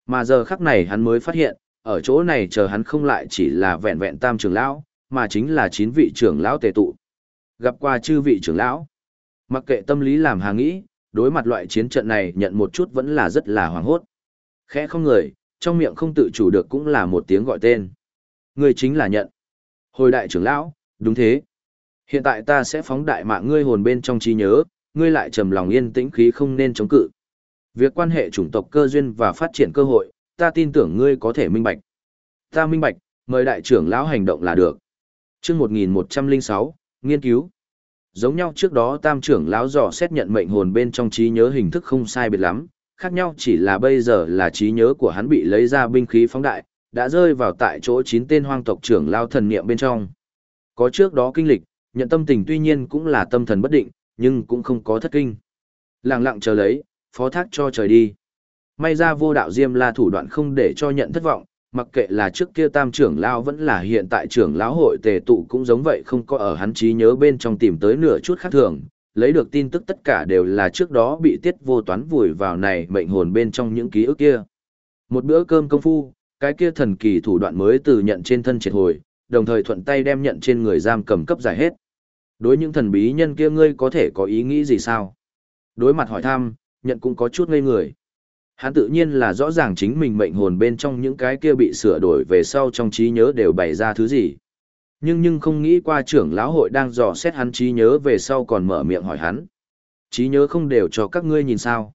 S1: Mà giờ khắc này hắn mới phát hiện, ở chỗ này chờ hắn không lại chỉ là vẹn vẹn tam trưởng lão, mà chính là chín vị trưởng lão tề tụ. Gặp qua chư vị trưởng lão. Mặc kệ tâm lý làm hàng nghĩ, đối mặt loại chiến trận này nhận một chút vẫn là rất là hoảng hốt. Khẽ không người, trong miệng không tự chủ được cũng là một tiếng gọi tên. Người chính là nhận. Hồi đại trưởng lão, đúng thế. Hiện tại ta sẽ phóng đại mạng ngươi hồn bên trong trí nhớ, ngươi lại trầm lòng yên tĩnh khí không nên chống cự. Việc quan hệ chủng tộc cơ duyên và phát triển cơ hội, ta tin tưởng ngươi có thể minh bạch. Ta minh bạch, mời đại trưởng lão hành động là được. Chương 1106, nghiên cứu. Giống nhau trước đó tam trưởng lão dò xét nhận mệnh hồn bên trong trí nhớ hình thức không sai biệt lắm, khác nhau chỉ là bây giờ là trí nhớ của hắn bị lấy ra binh khí phóng đại, đã rơi vào tại chỗ chín tên hoang tộc trưởng lao thần niệm bên trong. Có trước đó kinh lịch, nhận tâm tình tuy nhiên cũng là tâm thần bất định, nhưng cũng không có thất kinh. Lặng lặng chờ lấy, phó thác cho trời đi. May ra vô đạo diêm la thủ đoạn không để cho nhận thất vọng, mặc kệ là trước kia tam trưởng lão vẫn là hiện tại trưởng lão hội tề tụ cũng giống vậy không có ở hắn trí nhớ bên trong tìm tới nửa chút khác thường, lấy được tin tức tất cả đều là trước đó bị tiết vô toán vùi vào này mệnh hồn bên trong những ký ức kia. Một bữa cơm công phu, cái kia thần kỳ thủ đoạn mới từ nhận trên thân triệt hồi, đồng thời thuận tay đem nhận trên người giam cầm cấp giải hết. Đối những thần bí nhân kia ngươi có thể có ý nghĩ gì sao? Đối mặt hỏi thăm, nhận cũng có chút ngây người. Hắn tự nhiên là rõ ràng chính mình mệnh hồn bên trong những cái kia bị sửa đổi về sau trong trí nhớ đều bày ra thứ gì. Nhưng nhưng không nghĩ qua trưởng lão hội đang dò xét hắn trí nhớ về sau còn mở miệng hỏi hắn. Trí nhớ không đều cho các ngươi nhìn sao.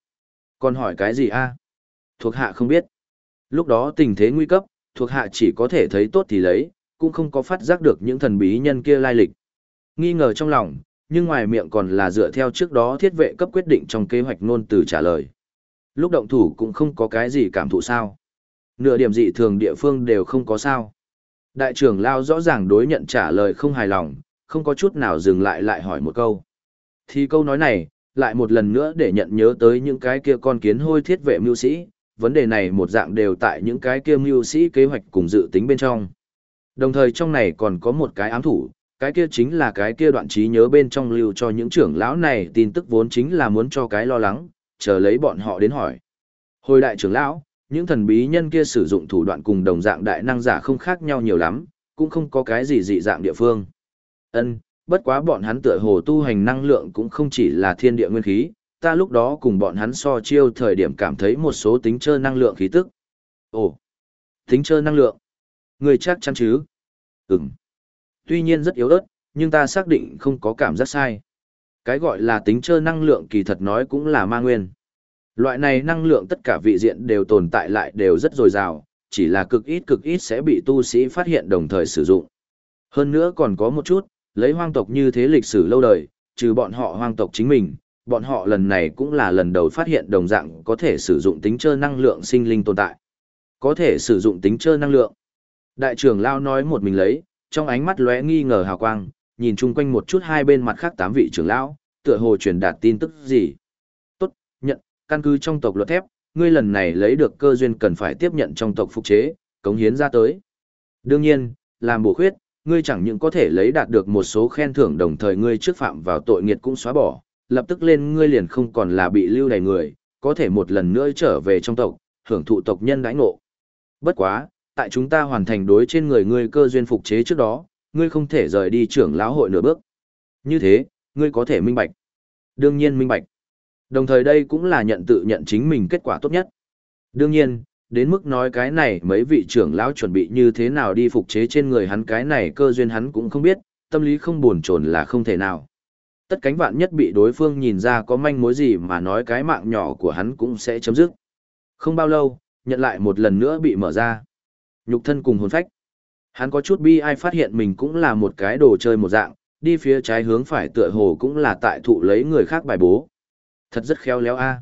S1: Còn hỏi cái gì a? Thuộc hạ không biết. Lúc đó tình thế nguy cấp, thuộc hạ chỉ có thể thấy tốt thì lấy, cũng không có phát giác được những thần bí nhân kia lai lịch. Nghi ngờ trong lòng, nhưng ngoài miệng còn là dựa theo trước đó thiết vệ cấp quyết định trong kế hoạch nôn từ trả lời. Lúc động thủ cũng không có cái gì cảm thụ sao. Nửa điểm dị thường địa phương đều không có sao. Đại trưởng Lao rõ ràng đối nhận trả lời không hài lòng, không có chút nào dừng lại lại hỏi một câu. Thì câu nói này, lại một lần nữa để nhận nhớ tới những cái kia con kiến hôi thiết vệ mưu sĩ, vấn đề này một dạng đều tại những cái kia mưu sĩ kế hoạch cùng dự tính bên trong. Đồng thời trong này còn có một cái ám thủ, cái kia chính là cái kia đoạn trí nhớ bên trong lưu cho những trưởng lão này tin tức vốn chính là muốn cho cái lo lắng, chờ lấy bọn họ đến hỏi. Hồi đại trưởng lão, những thần bí nhân kia sử dụng thủ đoạn cùng đồng dạng đại năng giả không khác nhau nhiều lắm, cũng không có cái gì dị dạng địa phương. Ân, bất quá bọn hắn tựa hồ tu hành năng lượng cũng không chỉ là thiên địa nguyên khí, ta lúc đó cùng bọn hắn so chiêu thời điểm cảm thấy một số tính chơ năng lượng khí tức. Ồ, tính chơ năng lượng. Người chắc chắn chứ? Ừm. Tuy nhiên rất yếu ớt, nhưng ta xác định không có cảm giác sai. Cái gọi là tính chơ năng lượng kỳ thật nói cũng là ma nguyên. Loại này năng lượng tất cả vị diện đều tồn tại lại đều rất dồi dào, chỉ là cực ít cực ít sẽ bị tu sĩ phát hiện đồng thời sử dụng. Hơn nữa còn có một chút, lấy hoang tộc như thế lịch sử lâu đời, trừ bọn họ hoang tộc chính mình, bọn họ lần này cũng là lần đầu phát hiện đồng dạng có thể sử dụng tính chơ năng lượng sinh linh tồn tại. Có thể sử dụng tính chơ năng lượng. Đại trưởng Lao nói một mình lấy, trong ánh mắt lóe nghi ngờ hào quang, nhìn chung quanh một chút hai bên mặt khác tám vị trưởng lão, tựa hồ truyền đạt tin tức gì. Tốt, nhận, căn cứ trong tộc luật thép, ngươi lần này lấy được cơ duyên cần phải tiếp nhận trong tộc phục chế, cống hiến ra tới. Đương nhiên, làm bổ khuyết, ngươi chẳng những có thể lấy đạt được một số khen thưởng đồng thời ngươi trước phạm vào tội nghiệt cũng xóa bỏ, lập tức lên ngươi liền không còn là bị lưu đày người, có thể một lần nữa trở về trong tộc, hưởng thụ tộc nhân đãi ngộ. Bất quá, tại chúng ta hoàn thành đối trên người ngươi cơ duyên phục chế trước đó, ngươi không thể rời đi trưởng lão hội nửa bước. Như thế, ngươi có thể minh bạch. Đương nhiên minh bạch. Đồng thời đây cũng là nhận tự nhận chính mình kết quả tốt nhất. Đương nhiên, đến mức nói cái này mấy vị trưởng lão chuẩn bị như thế nào đi phục chế trên người hắn cái này cơ duyên hắn cũng không biết, tâm lý không buồn chồn là không thể nào. Tất cánh vạn nhất bị đối phương nhìn ra có manh mối gì mà nói cái mạng nhỏ của hắn cũng sẽ chấm dứt. Không bao lâu, nhận lại một lần nữa bị mở ra. Nhục thân cùng hồn phách. Hắn có chút bi ai phát hiện mình cũng là một cái đồ chơi một dạng, đi phía trái hướng phải tựa hồ cũng là tại thụ lấy người khác bài bố. Thật rất khéo léo a.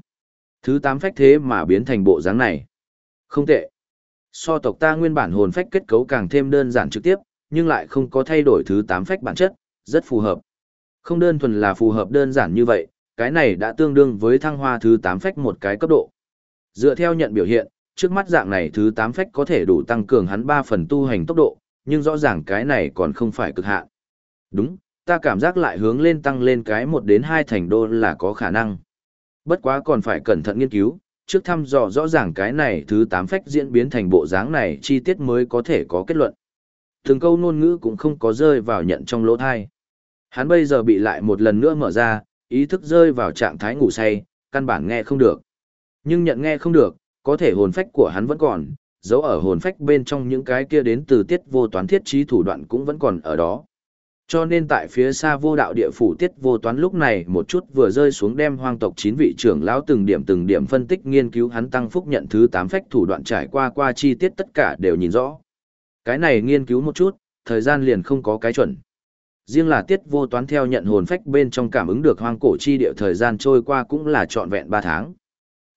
S1: Thứ tám phách thế mà biến thành bộ dáng này. Không tệ. So tộc ta nguyên bản hồn phách kết cấu càng thêm đơn giản trực tiếp, nhưng lại không có thay đổi thứ tám phách bản chất, rất phù hợp. Không đơn thuần là phù hợp đơn giản như vậy, cái này đã tương đương với thăng hoa thứ tám phách một cái cấp độ. Dựa theo nhận biểu hiện, trước mắt dạng này thứ tám phách có thể đủ tăng cường hắn 3 phần tu hành tốc độ, nhưng rõ ràng cái này còn không phải cực hạn. Đúng, ta cảm giác lại hướng lên tăng lên cái 1 đến 2 thành đô là có khả năng. Bất quá còn phải cẩn thận nghiên cứu, trước thăm dò rõ ràng cái này thứ 8 phách diễn biến thành bộ dáng này chi tiết mới có thể có kết luận. Từng câu ngôn ngữ cũng không có rơi vào nhận trong lỗ thai. Hắn bây giờ bị lại một lần nữa mở ra, ý thức rơi vào trạng thái ngủ say, căn bản nghe không được. Nhưng nhận nghe không được, có thể hồn phách của hắn vẫn còn, dấu ở hồn phách bên trong những cái kia đến từ tiết vô toán thiết trí thủ đoạn cũng vẫn còn ở đó. Cho nên tại phía xa vô đạo địa phủ tiết vô toán lúc này một chút vừa rơi xuống đem hoang tộc chín vị trưởng lão từng điểm từng điểm phân tích nghiên cứu hắn tăng phúc nhận thứ tám phách thủ đoạn trải qua qua chi tiết tất cả đều nhìn rõ. Cái này nghiên cứu một chút, thời gian liền không có cái chuẩn. Riêng là tiết vô toán theo nhận hồn phách bên trong cảm ứng được hoang cổ chi địa thời gian trôi qua cũng là trọn vẹn 3 tháng.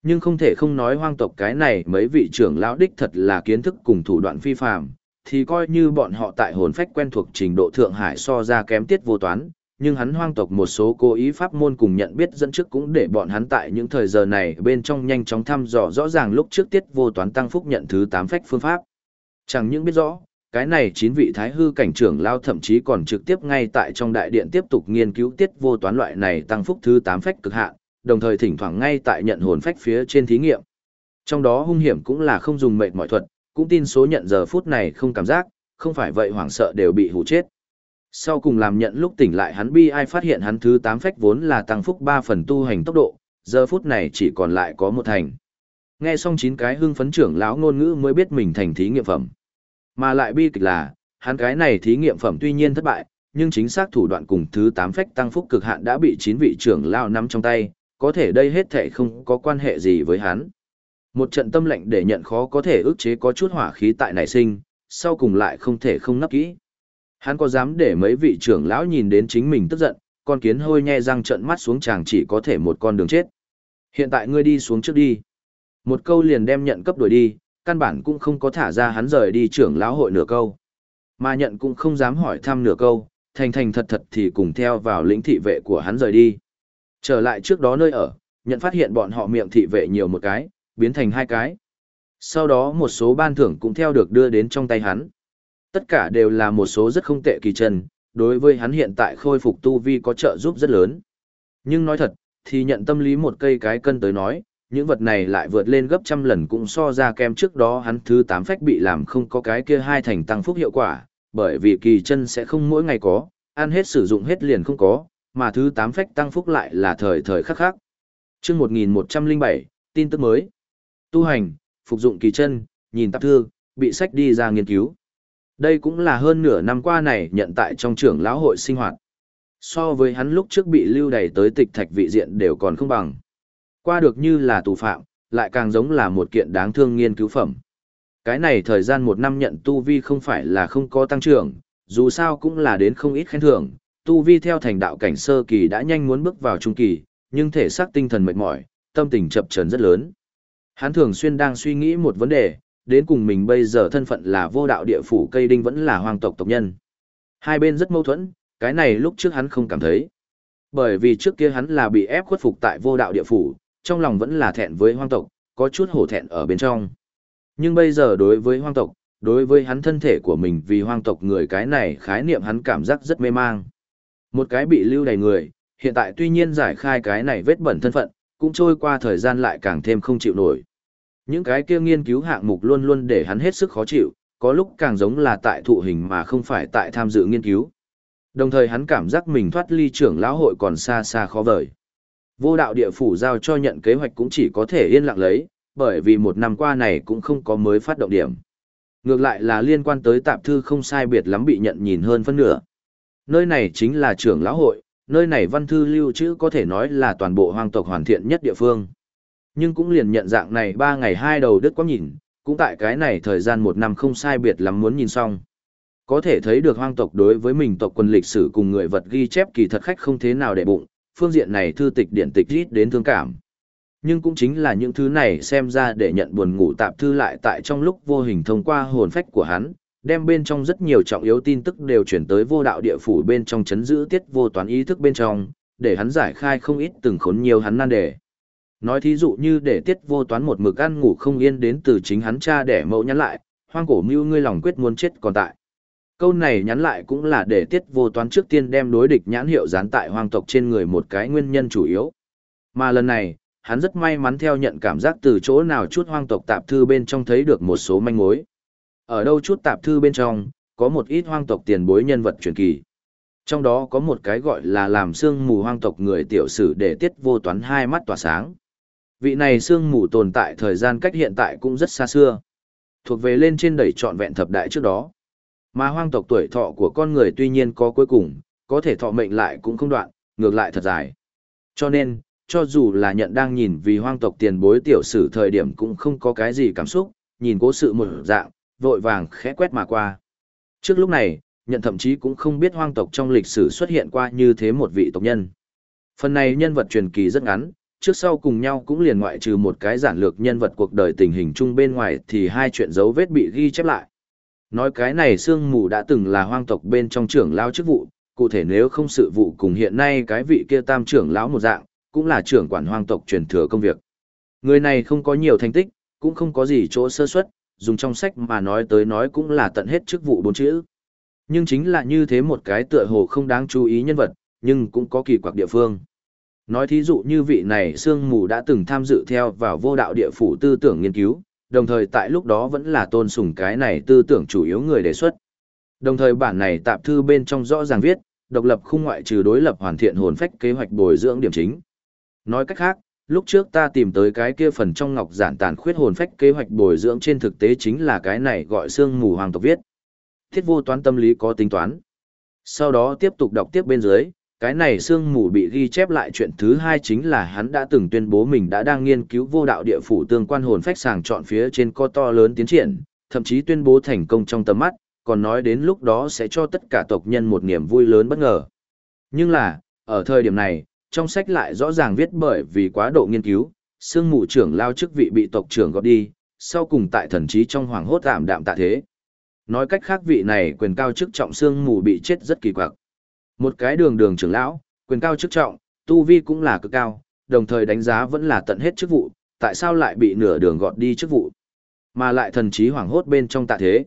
S1: Nhưng không thể không nói hoang tộc cái này mấy vị trưởng lão đích thật là kiến thức cùng thủ đoạn phi phạm thì coi như bọn họ tại hồn phách quen thuộc trình độ Thượng Hải so ra kém tiết vô toán, nhưng hắn hoang tộc một số cố ý pháp môn cùng nhận biết dẫn trước cũng để bọn hắn tại những thời giờ này bên trong nhanh chóng thăm dò rõ ràng lúc trước tiết vô toán tăng phúc nhận thứ tám phách phương pháp. Chẳng những biết rõ, cái này chín vị thái hư cảnh trưởng lao thậm chí còn trực tiếp ngay tại trong đại điện tiếp tục nghiên cứu tiết vô toán loại này tăng phúc thứ tám phách cực hạn, đồng thời thỉnh thoảng ngay tại nhận hồn phách phía trên thí nghiệm. Trong đó hung hiểm cũng là không dùng mệnh mọi thuật, cũng tin số nhận giờ phút này không cảm giác, không phải vậy hoảng sợ đều bị hủ chết. Sau cùng làm nhận lúc tỉnh lại hắn bi ai phát hiện hắn thứ 8 phách vốn là tăng phúc 3 phần tu hành tốc độ, giờ phút này chỉ còn lại có một thành. Nghe xong chín cái hưng phấn trưởng lão ngôn ngữ mới biết mình thành thí nghiệm phẩm. Mà lại bi kịch là, hắn cái này thí nghiệm phẩm tuy nhiên thất bại, nhưng chính xác thủ đoạn cùng thứ 8 phách tăng phúc cực hạn đã bị 9 vị trưởng lao nắm trong tay, có thể đây hết thảy không có quan hệ gì với hắn. Một trận tâm lệnh để nhận khó có thể ức chế có chút hỏa khí tại nảy sinh, sau cùng lại không thể không nấp kỹ. Hắn có dám để mấy vị trưởng lão nhìn đến chính mình tức giận, con kiến hôi nhe răng trận mắt xuống chàng chỉ có thể một con đường chết. Hiện tại ngươi đi xuống trước đi. Một câu liền đem nhận cấp đuổi đi, căn bản cũng không có thả ra hắn rời đi trưởng lão hội nửa câu. Mà nhận cũng không dám hỏi thăm nửa câu, thành thành thật thật thì cùng theo vào lĩnh thị vệ của hắn rời đi. Trở lại trước đó nơi ở, nhận phát hiện bọn họ miệng thị vệ nhiều một cái, biến thành hai cái. Sau đó một số ban thưởng cũng theo được đưa đến trong tay hắn. Tất cả đều là một số rất không tệ kỳ chân, đối với hắn hiện tại khôi phục tu vi có trợ giúp rất lớn. Nhưng nói thật, thì nhận tâm lý một cây cái cân tới nói, những vật này lại vượt lên gấp trăm lần cũng so ra kem trước đó hắn thứ tám phách bị làm không có cái kia hai thành tăng phúc hiệu quả, bởi vì kỳ chân sẽ không mỗi ngày có, ăn hết sử dụng hết liền không có, mà thứ tám phách tăng phúc lại là thời thời khắc khắc. Chương 1107, tin tức mới. Tu hành, phục dụng kỳ chân, nhìn tạp thư, bị sách đi ra nghiên cứu. Đây cũng là hơn nửa năm qua này nhận tại trong trưởng lão hội sinh hoạt. So với hắn lúc trước bị lưu đày tới tịch thạch vị diện đều còn không bằng. Qua được như là tù phạm, lại càng giống là một kiện đáng thương nghiên cứu phẩm. Cái này thời gian một năm nhận tu vi không phải là không có tăng trưởng, dù sao cũng là đến không ít khen thưởng, tu vi theo thành đạo cảnh sơ kỳ đã nhanh muốn bước vào trung kỳ, nhưng thể xác tinh thần mệt mỏi, tâm tình chập chờn rất lớn. Hắn thường xuyên đang suy nghĩ một vấn đề, đến cùng mình bây giờ thân phận là vô đạo địa phủ cây đinh vẫn là hoàng tộc tộc nhân. Hai bên rất mâu thuẫn, cái này lúc trước hắn không cảm thấy. Bởi vì trước kia hắn là bị ép khuất phục tại vô đạo địa phủ, trong lòng vẫn là thẹn với hoang tộc, có chút hổ thẹn ở bên trong. Nhưng bây giờ đối với hoang tộc, đối với hắn thân thể của mình vì hoang tộc người cái này khái niệm hắn cảm giác rất mê mang. Một cái bị lưu đầy người, hiện tại tuy nhiên giải khai cái này vết bẩn thân phận, cũng trôi qua thời gian lại càng thêm không chịu nổi. Những cái kia nghiên cứu hạng mục luôn luôn để hắn hết sức khó chịu, có lúc càng giống là tại thụ hình mà không phải tại tham dự nghiên cứu. Đồng thời hắn cảm giác mình thoát ly trưởng lão hội còn xa xa khó vời. Vô đạo địa phủ giao cho nhận kế hoạch cũng chỉ có thể yên lặng lấy, bởi vì một năm qua này cũng không có mới phát động điểm. Ngược lại là liên quan tới tạp thư không sai biệt lắm bị nhận nhìn hơn phân nửa. Nơi này chính là trưởng lão hội, nơi này văn thư lưu trữ có thể nói là toàn bộ hoang tộc hoàn thiện nhất địa phương. Nhưng cũng liền nhận dạng này ba ngày hai đầu đứt quá nhìn, cũng tại cái này thời gian một năm không sai biệt lắm muốn nhìn xong. Có thể thấy được hoang tộc đối với mình tộc quân lịch sử cùng người vật ghi chép kỳ thật khách không thế nào để bụng, phương diện này thư tịch điện tịch rít đến thương cảm. Nhưng cũng chính là những thứ này xem ra để nhận buồn ngủ tạp thư lại tại trong lúc vô hình thông qua hồn phách của hắn, đem bên trong rất nhiều trọng yếu tin tức đều chuyển tới vô đạo địa phủ bên trong chấn giữ tiết vô toán ý thức bên trong, để hắn giải khai không ít từng khốn nhiều hắn nan đề. Nói thí dụ như để tiết vô toán một mực ăn ngủ không yên đến từ chính hắn cha để mẫu nhắn lại, hoang cổ mưu ngươi lòng quyết muốn chết còn tại. Câu này nhắn lại cũng là để tiết vô toán trước tiên đem đối địch nhãn hiệu dán tại hoang tộc trên người một cái nguyên nhân chủ yếu. Mà lần này, hắn rất may mắn theo nhận cảm giác từ chỗ nào chút hoang tộc tạp thư bên trong thấy được một số manh mối. Ở đâu chút tạp thư bên trong, có một ít hoang tộc tiền bối nhân vật truyền kỳ. Trong đó có một cái gọi là làm xương mù hoang tộc người tiểu sử để tiết vô toán hai mắt tỏa sáng. Vị này xương mù tồn tại thời gian cách hiện tại cũng rất xa xưa. Thuộc về lên trên đẩy trọn vẹn thập đại trước đó. Mà hoang tộc tuổi thọ của con người tuy nhiên có cuối cùng, có thể thọ mệnh lại cũng không đoạn, ngược lại thật dài. Cho nên, cho dù là nhận đang nhìn vì hoang tộc tiền bối tiểu sử thời điểm cũng không có cái gì cảm xúc, nhìn cố sự một dạng, vội vàng khẽ quét mà qua. Trước lúc này, nhận thậm chí cũng không biết hoang tộc trong lịch sử xuất hiện qua như thế một vị tộc nhân. Phần này nhân vật truyền kỳ rất ngắn, trước sau cùng nhau cũng liền ngoại trừ một cái giản lược nhân vật cuộc đời tình hình chung bên ngoài thì hai chuyện dấu vết bị ghi chép lại. Nói cái này sương mù đã từng là hoang tộc bên trong trưởng lao chức vụ, cụ thể nếu không sự vụ cùng hiện nay cái vị kia tam trưởng lão một dạng, cũng là trưởng quản hoang tộc truyền thừa công việc. Người này không có nhiều thành tích, cũng không có gì chỗ sơ suất, dùng trong sách mà nói tới nói cũng là tận hết chức vụ bốn chữ. Nhưng chính là như thế một cái tựa hồ không đáng chú ý nhân vật, nhưng cũng có kỳ quặc địa phương. Nói thí dụ như vị này Sương Mù đã từng tham dự theo vào vô đạo địa phủ tư tưởng nghiên cứu, đồng thời tại lúc đó vẫn là tôn sùng cái này tư tưởng chủ yếu người đề xuất. Đồng thời bản này tạp thư bên trong rõ ràng viết, độc lập khung ngoại trừ đối lập hoàn thiện hồn phách kế hoạch bồi dưỡng điểm chính. Nói cách khác, lúc trước ta tìm tới cái kia phần trong ngọc giản tàn khuyết hồn phách kế hoạch bồi dưỡng trên thực tế chính là cái này gọi xương mù hoàng tộc viết. Thiết vô toán tâm lý có tính toán. Sau đó tiếp tục đọc tiếp bên dưới, cái này xương mù bị ghi chép lại chuyện thứ hai chính là hắn đã từng tuyên bố mình đã đang nghiên cứu vô đạo địa phủ tương quan hồn phách sàng chọn phía trên co to lớn tiến triển, thậm chí tuyên bố thành công trong tầm mắt, còn nói đến lúc đó sẽ cho tất cả tộc nhân một niềm vui lớn bất ngờ. Nhưng là, ở thời điểm này, trong sách lại rõ ràng viết bởi vì quá độ nghiên cứu, sương mù trưởng lao chức vị bị tộc trưởng gọt đi, sau cùng tại thần trí trong hoàng hốt tạm đạm tạ thế. Nói cách khác vị này quyền cao chức trọng sương mù bị chết rất kỳ quặc. Một cái đường đường trưởng lão, quyền cao chức trọng, tu vi cũng là cực cao, đồng thời đánh giá vẫn là tận hết chức vụ, tại sao lại bị nửa đường gọt đi chức vụ, mà lại thần trí hoàng hốt bên trong tạ thế.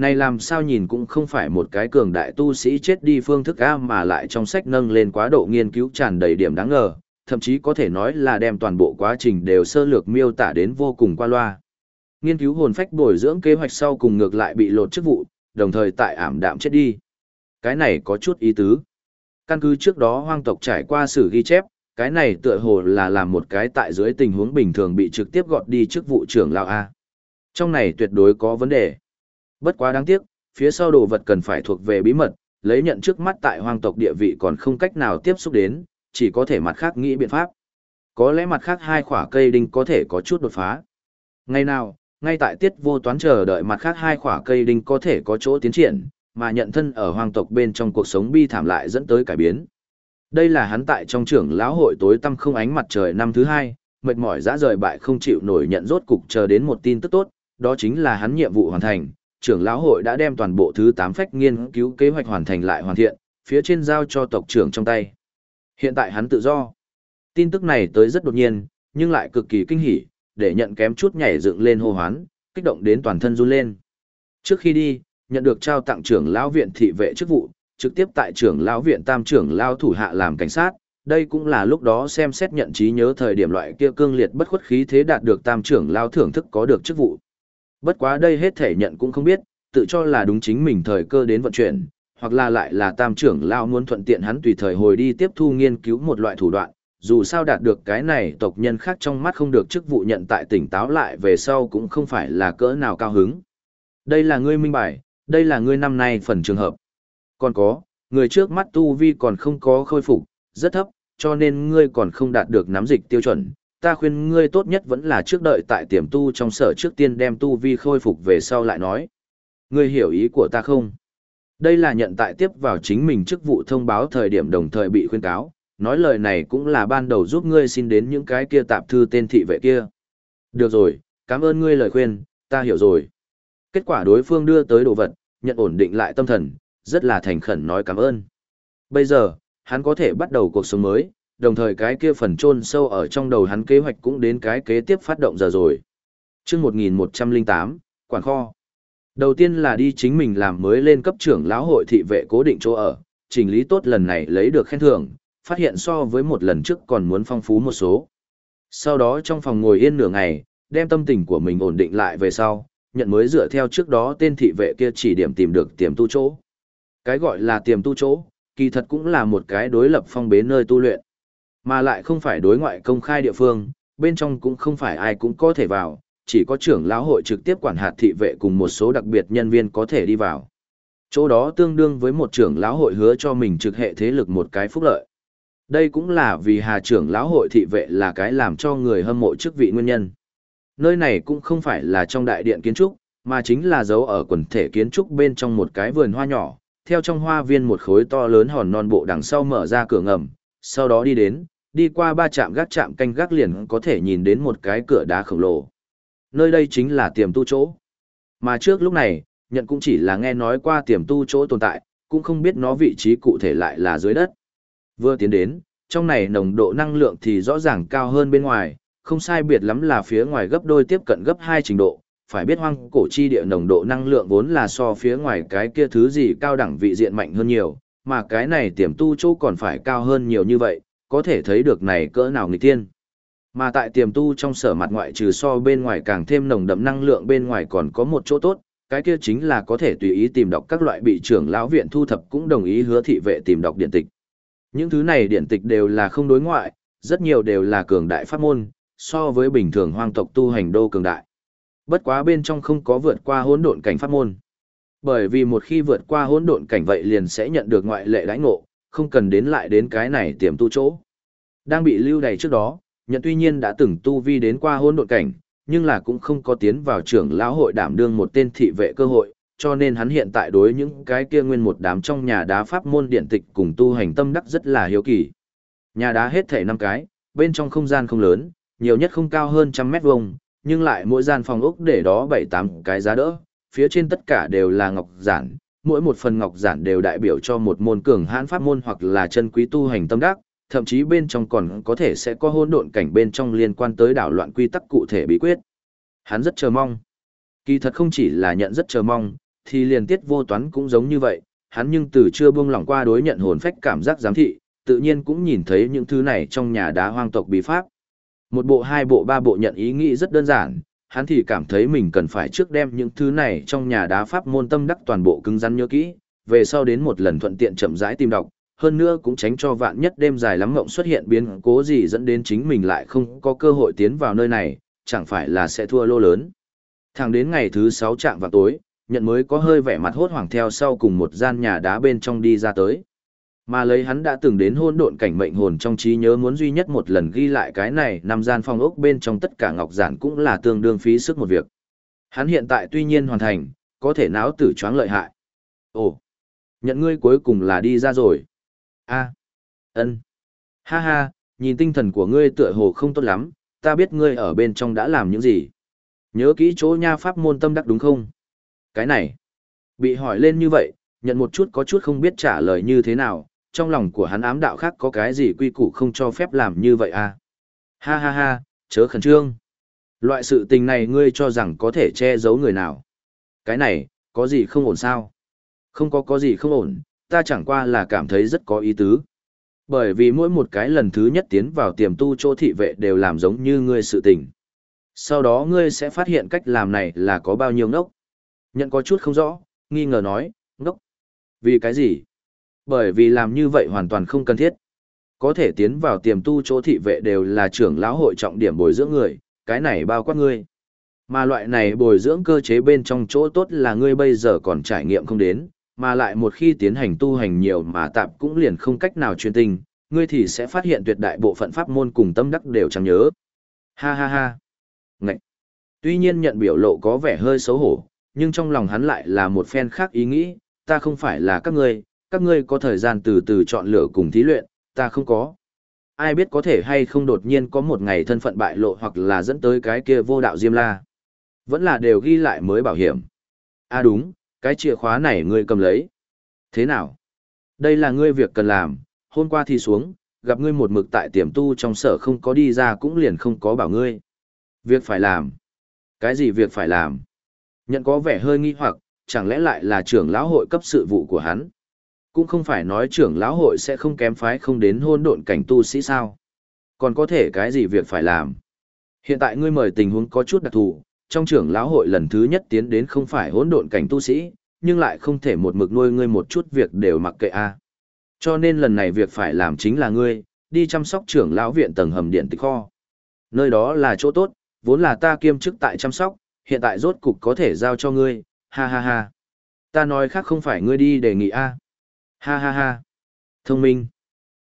S1: Này làm sao nhìn cũng không phải một cái cường đại tu sĩ chết đi phương thức A mà lại trong sách nâng lên quá độ nghiên cứu tràn đầy điểm đáng ngờ, thậm chí có thể nói là đem toàn bộ quá trình đều sơ lược miêu tả đến vô cùng qua loa. Nghiên cứu hồn phách bồi dưỡng kế hoạch sau cùng ngược lại bị lột chức vụ, đồng thời tại ảm đạm chết đi. Cái này có chút ý tứ. Căn cứ trước đó hoang tộc trải qua sử ghi chép, cái này tựa hồ là làm một cái tại dưới tình huống bình thường bị trực tiếp gọt đi chức vụ trưởng lão A. Trong này tuyệt đối có vấn đề. Bất quá đáng tiếc, phía sau đồ vật cần phải thuộc về bí mật, lấy nhận trước mắt tại hoang tộc địa vị còn không cách nào tiếp xúc đến, chỉ có thể mặt khác nghĩ biện pháp. Có lẽ mặt khác hai khỏa cây đinh có thể có chút đột phá. Ngày nào, ngay tại tiết vô toán chờ đợi mặt khác hai khỏa cây đinh có thể có chỗ tiến triển, mà nhận thân ở hoang tộc bên trong cuộc sống bi thảm lại dẫn tới cải biến. Đây là hắn tại trong trưởng lão hội tối tăm không ánh mặt trời năm thứ hai, mệt mỏi dã rời bại không chịu nổi nhận rốt cục chờ đến một tin tức tốt, đó chính là hắn nhiệm vụ hoàn thành, trưởng lão hội đã đem toàn bộ thứ 8 phách nghiên cứu kế hoạch hoàn thành lại hoàn thiện, phía trên giao cho tộc trưởng trong tay. Hiện tại hắn tự do. Tin tức này tới rất đột nhiên, nhưng lại cực kỳ kinh hỉ, để nhận kém chút nhảy dựng lên hô hoán, kích động đến toàn thân run lên. Trước khi đi, nhận được trao tặng trưởng lão viện thị vệ chức vụ, trực tiếp tại trưởng lão viện tam trưởng lão thủ hạ làm cảnh sát, đây cũng là lúc đó xem xét nhận trí nhớ thời điểm loại kia cương liệt bất khuất khí thế đạt được tam trưởng lão thưởng thức có được chức vụ. Bất quá đây hết thể nhận cũng không biết, tự cho là đúng chính mình thời cơ đến vận chuyển, hoặc là lại là tam trưởng lao muốn thuận tiện hắn tùy thời hồi đi tiếp thu nghiên cứu một loại thủ đoạn, dù sao đạt được cái này tộc nhân khác trong mắt không được chức vụ nhận tại tỉnh táo lại về sau cũng không phải là cỡ nào cao hứng. Đây là ngươi minh bài, đây là ngươi năm nay phần trường hợp. Còn có, người trước mắt tu vi còn không có khôi phục, rất thấp, cho nên ngươi còn không đạt được nắm dịch tiêu chuẩn. Ta khuyên ngươi tốt nhất vẫn là trước đợi tại tiềm tu trong sở trước tiên đem tu vi khôi phục về sau lại nói. Ngươi hiểu ý của ta không? Đây là nhận tại tiếp vào chính mình chức vụ thông báo thời điểm đồng thời bị khuyên cáo, nói lời này cũng là ban đầu giúp ngươi xin đến những cái kia tạp thư tên thị vệ kia. Được rồi, cảm ơn ngươi lời khuyên, ta hiểu rồi. Kết quả đối phương đưa tới đồ vật, nhận ổn định lại tâm thần, rất là thành khẩn nói cảm ơn. Bây giờ, hắn có thể bắt đầu cuộc sống mới, đồng thời cái kia phần chôn sâu ở trong đầu hắn kế hoạch cũng đến cái kế tiếp phát động giờ rồi. chương 1108, Quản kho. Đầu tiên là đi chính mình làm mới lên cấp trưởng lão hội thị vệ cố định chỗ ở, chỉnh lý tốt lần này lấy được khen thưởng, phát hiện so với một lần trước còn muốn phong phú một số. Sau đó trong phòng ngồi yên nửa ngày, đem tâm tình của mình ổn định lại về sau, nhận mới dựa theo trước đó tên thị vệ kia chỉ điểm tìm được tiềm tu chỗ. Cái gọi là tiềm tu chỗ, kỳ thật cũng là một cái đối lập phong bế nơi tu luyện, mà lại không phải đối ngoại công khai địa phương, bên trong cũng không phải ai cũng có thể vào, chỉ có trưởng lão hội trực tiếp quản hạt thị vệ cùng một số đặc biệt nhân viên có thể đi vào. Chỗ đó tương đương với một trưởng lão hội hứa cho mình trực hệ thế lực một cái phúc lợi. Đây cũng là vì Hà trưởng lão hội thị vệ là cái làm cho người hâm mộ chức vị nguyên nhân. Nơi này cũng không phải là trong đại điện kiến trúc, mà chính là dấu ở quần thể kiến trúc bên trong một cái vườn hoa nhỏ, theo trong hoa viên một khối to lớn hòn non bộ đằng sau mở ra cửa ngầm, sau đó đi đến, đi qua ba trạm gác trạm canh gác liền có thể nhìn đến một cái cửa đá khổng lồ. Nơi đây chính là tiềm tu chỗ. Mà trước lúc này, nhận cũng chỉ là nghe nói qua tiềm tu chỗ tồn tại, cũng không biết nó vị trí cụ thể lại là dưới đất. Vừa tiến đến, trong này nồng độ năng lượng thì rõ ràng cao hơn bên ngoài, không sai biệt lắm là phía ngoài gấp đôi tiếp cận gấp hai trình độ. Phải biết hoang cổ chi địa nồng độ năng lượng vốn là so phía ngoài cái kia thứ gì cao đẳng vị diện mạnh hơn nhiều, mà cái này tiềm tu chỗ còn phải cao hơn nhiều như vậy, có thể thấy được này cỡ nào nghịch tiên. Mà tại tiềm tu trong sở mặt ngoại trừ so bên ngoài càng thêm nồng đậm năng lượng bên ngoài còn có một chỗ tốt, cái kia chính là có thể tùy ý tìm đọc các loại bị trưởng lão viện thu thập cũng đồng ý hứa thị vệ tìm đọc điện tịch. Những thứ này điện tịch đều là không đối ngoại, rất nhiều đều là cường đại pháp môn, so với bình thường hoang tộc tu hành đô cường đại. Bất quá bên trong không có vượt qua hỗn độn cảnh pháp môn. Bởi vì một khi vượt qua hỗn độn cảnh vậy liền sẽ nhận được ngoại lệ đãi ngộ, không cần đến lại đến cái này tiềm tu chỗ. Đang bị lưu đày trước đó, nhận tuy nhiên đã từng tu vi đến qua hôn độn cảnh, nhưng là cũng không có tiến vào trưởng lão hội đảm đương một tên thị vệ cơ hội, cho nên hắn hiện tại đối những cái kia nguyên một đám trong nhà đá pháp môn điện tịch cùng tu hành tâm đắc rất là hiếu kỳ. Nhà đá hết thể năm cái, bên trong không gian không lớn, nhiều nhất không cao hơn trăm mét vuông, nhưng lại mỗi gian phòng ốc để đó bảy tám cái giá đỡ, phía trên tất cả đều là ngọc giản, mỗi một phần ngọc giản đều đại biểu cho một môn cường hãn pháp môn hoặc là chân quý tu hành tâm đắc, thậm chí bên trong còn có thể sẽ có hỗn độn cảnh bên trong liên quan tới đảo loạn quy tắc cụ thể bí quyết. Hắn rất chờ mong. Kỳ thật không chỉ là nhận rất chờ mong, thì liền tiết vô toán cũng giống như vậy, hắn nhưng từ chưa buông lỏng qua đối nhận hồn phách cảm giác giám thị, tự nhiên cũng nhìn thấy những thứ này trong nhà đá hoang tộc bí pháp. Một bộ hai bộ ba bộ nhận ý nghĩ rất đơn giản, hắn thì cảm thấy mình cần phải trước đem những thứ này trong nhà đá pháp môn tâm đắc toàn bộ cứng rắn nhớ kỹ, về sau đến một lần thuận tiện chậm rãi tìm đọc, hơn nữa cũng tránh cho vạn nhất đêm dài lắm ngộng xuất hiện biến cố gì dẫn đến chính mình lại không có cơ hội tiến vào nơi này, chẳng phải là sẽ thua lô lớn. Thẳng đến ngày thứ sáu trạng vào tối, nhận mới có hơi vẻ mặt hốt hoảng theo sau cùng một gian nhà đá bên trong đi ra tới. Mà lấy hắn đã từng đến hôn độn cảnh mệnh hồn trong trí nhớ muốn duy nhất một lần ghi lại cái này nằm gian phong ốc bên trong tất cả ngọc giản cũng là tương đương phí sức một việc. Hắn hiện tại tuy nhiên hoàn thành, có thể náo tử choáng lợi hại. Ồ, nhận ngươi cuối cùng là đi ra rồi. a ân Ha ha, nhìn tinh thần của ngươi tựa hồ không tốt lắm, ta biết ngươi ở bên trong đã làm những gì. Nhớ kỹ chỗ nha pháp môn tâm đắc đúng không? Cái này, bị hỏi lên như vậy, nhận một chút có chút không biết trả lời như thế nào, trong lòng của hắn ám đạo khác có cái gì quy củ không cho phép làm như vậy à? Ha ha ha, chớ khẩn trương. Loại sự tình này ngươi cho rằng có thể che giấu người nào? Cái này, có gì không ổn sao? Không có có gì không ổn, ta chẳng qua là cảm thấy rất có ý tứ. Bởi vì mỗi một cái lần thứ nhất tiến vào tiềm tu chỗ thị vệ đều làm giống như ngươi sự tình. Sau đó ngươi sẽ phát hiện cách làm này là có bao nhiêu ngốc. Nhận có chút không rõ, nghi ngờ nói, ngốc. Vì cái gì? Bởi vì làm như vậy hoàn toàn không cần thiết. Có thể tiến vào tiềm tu chỗ thị vệ đều là trưởng lão hội trọng điểm bồi dưỡng người, cái này bao quát ngươi. Mà loại này bồi dưỡng cơ chế bên trong chỗ tốt là ngươi bây giờ còn trải nghiệm không đến, mà lại một khi tiến hành tu hành nhiều mà tạm cũng liền không cách nào truyền tình, ngươi thì sẽ phát hiện tuyệt đại bộ phận pháp môn cùng tâm đắc đều chẳng nhớ. Ha ha ha. Ngậy. Tuy nhiên nhận biểu lộ có vẻ hơi xấu hổ, nhưng trong lòng hắn lại là một phen khác ý nghĩ, ta không phải là các ngươi, các ngươi có thời gian từ từ chọn lựa cùng thí luyện, ta không có. Ai biết có thể hay không đột nhiên có một ngày thân phận bại lộ hoặc là dẫn tới cái kia vô đạo diêm la. Vẫn là đều ghi lại mới bảo hiểm. À đúng, cái chìa khóa này ngươi cầm lấy. Thế nào? Đây là ngươi việc cần làm, hôm qua thì xuống, gặp ngươi một mực tại tiềm tu trong sở không có đi ra cũng liền không có bảo ngươi. Việc phải làm. Cái gì việc phải làm? Nhận có vẻ hơi nghi hoặc, chẳng lẽ lại là trưởng lão hội cấp sự vụ của hắn? Cũng không phải nói trưởng lão hội sẽ không kém phái không đến hôn độn cảnh tu sĩ sao. Còn có thể cái gì việc phải làm. Hiện tại ngươi mời tình huống có chút đặc thù, trong trưởng lão hội lần thứ nhất tiến đến không phải hỗn độn cảnh tu sĩ, nhưng lại không thể một mực nuôi ngươi một chút việc đều mặc kệ a. Cho nên lần này việc phải làm chính là ngươi, đi chăm sóc trưởng lão viện tầng hầm điện tịch kho. Nơi đó là chỗ tốt, vốn là ta kiêm chức tại chăm sóc, hiện tại rốt cục có thể giao cho ngươi, ha ha ha. Ta nói khác không phải ngươi đi đề nghị a. Ha ha ha. Thông minh.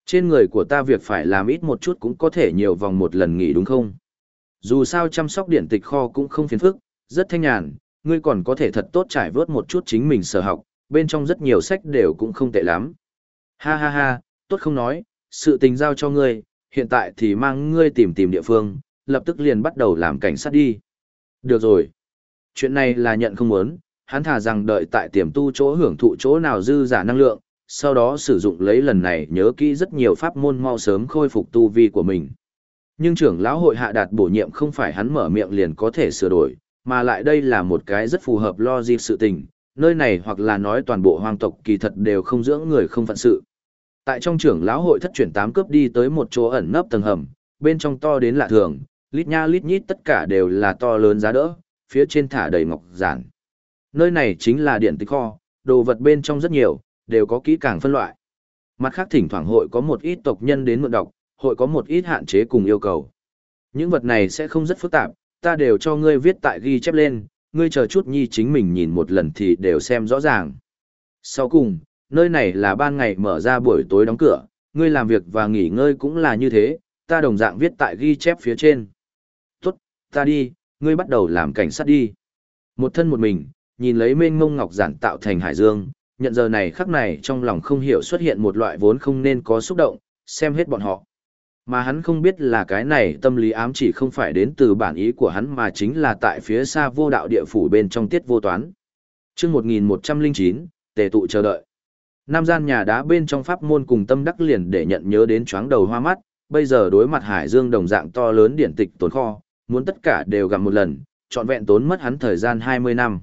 S1: Trên người của ta việc phải làm ít một chút cũng có thể nhiều vòng một lần nghỉ đúng không? Dù sao chăm sóc điện tịch kho cũng không phiền phức, rất thanh nhàn, ngươi còn có thể thật tốt trải vớt một chút chính mình sở học, bên trong rất nhiều sách đều cũng không tệ lắm. Ha ha ha, tốt không nói, sự tình giao cho ngươi, hiện tại thì mang ngươi tìm tìm địa phương, lập tức liền bắt đầu làm cảnh sát đi. Được rồi. Chuyện này là nhận không muốn, hắn thà rằng đợi tại tiềm tu chỗ hưởng thụ chỗ nào dư giả năng lượng, sau đó sử dụng lấy lần này nhớ kỹ rất nhiều pháp môn mau sớm khôi phục tu vi của mình. Nhưng trưởng lão hội hạ đạt bổ nhiệm không phải hắn mở miệng liền có thể sửa đổi, mà lại đây là một cái rất phù hợp logic sự tình, nơi này hoặc là nói toàn bộ hoàng tộc kỳ thật đều không dưỡng người không phận sự. Tại trong trưởng lão hội thất chuyển tám cướp đi tới một chỗ ẩn nấp tầng hầm, bên trong to đến lạ thường, lít nha lít nhít tất cả đều là to lớn giá đỡ, phía trên thả đầy ngọc giản. Nơi này chính là điện tịch kho, đồ vật bên trong rất nhiều, đều có kỹ càng phân loại. Mặt khác thỉnh thoảng hội có một ít tộc nhân đến mượn đọc, hội có một ít hạn chế cùng yêu cầu. Những vật này sẽ không rất phức tạp, ta đều cho ngươi viết tại ghi chép lên, ngươi chờ chút nhi chính mình nhìn một lần thì đều xem rõ ràng. Sau cùng, nơi này là ban ngày mở ra buổi tối đóng cửa, ngươi làm việc và nghỉ ngơi cũng là như thế, ta đồng dạng viết tại ghi chép phía trên. Tốt, ta đi, ngươi bắt đầu làm cảnh sát đi. Một thân một mình, nhìn lấy mênh mông ngọc giản tạo thành hải dương, nhận giờ này khắc này trong lòng không hiểu xuất hiện một loại vốn không nên có xúc động, xem hết bọn họ. Mà hắn không biết là cái này tâm lý ám chỉ không phải đến từ bản ý của hắn mà chính là tại phía xa vô đạo địa phủ bên trong tiết vô toán. chương 1109, tề tụ chờ đợi. Nam gian nhà đá bên trong pháp môn cùng tâm đắc liền để nhận nhớ đến chóng đầu hoa mắt, bây giờ đối mặt hải dương đồng dạng to lớn điển tịch tốn kho, muốn tất cả đều gặp một lần, trọn vẹn tốn mất hắn thời gian 20 năm.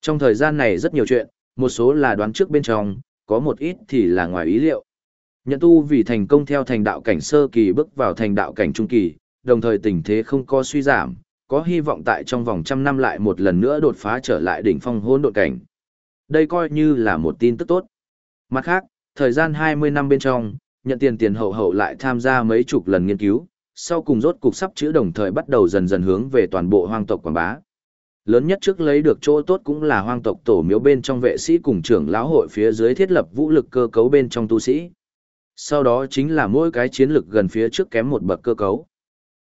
S1: Trong thời gian này rất nhiều chuyện, một số là đoán trước bên trong, có một ít thì là ngoài ý liệu. Nhận tu vì thành công theo thành đạo cảnh sơ kỳ bước vào thành đạo cảnh trung kỳ, đồng thời tình thế không có suy giảm, có hy vọng tại trong vòng trăm năm lại một lần nữa đột phá trở lại đỉnh phong hôn độn cảnh. Đây coi như là một tin tức tốt. Mặt khác, thời gian 20 năm bên trong, nhận tiền tiền hậu hậu lại tham gia mấy chục lần nghiên cứu, sau cùng rốt cục sắp chữ đồng thời bắt đầu dần dần hướng về toàn bộ hoang tộc quảng bá. Lớn nhất trước lấy được chỗ tốt cũng là hoang tộc tổ miếu bên trong vệ sĩ cùng trưởng lão hội phía dưới thiết lập vũ lực cơ cấu bên trong tu sĩ. Sau đó chính là mỗi cái chiến lực gần phía trước kém một bậc cơ cấu.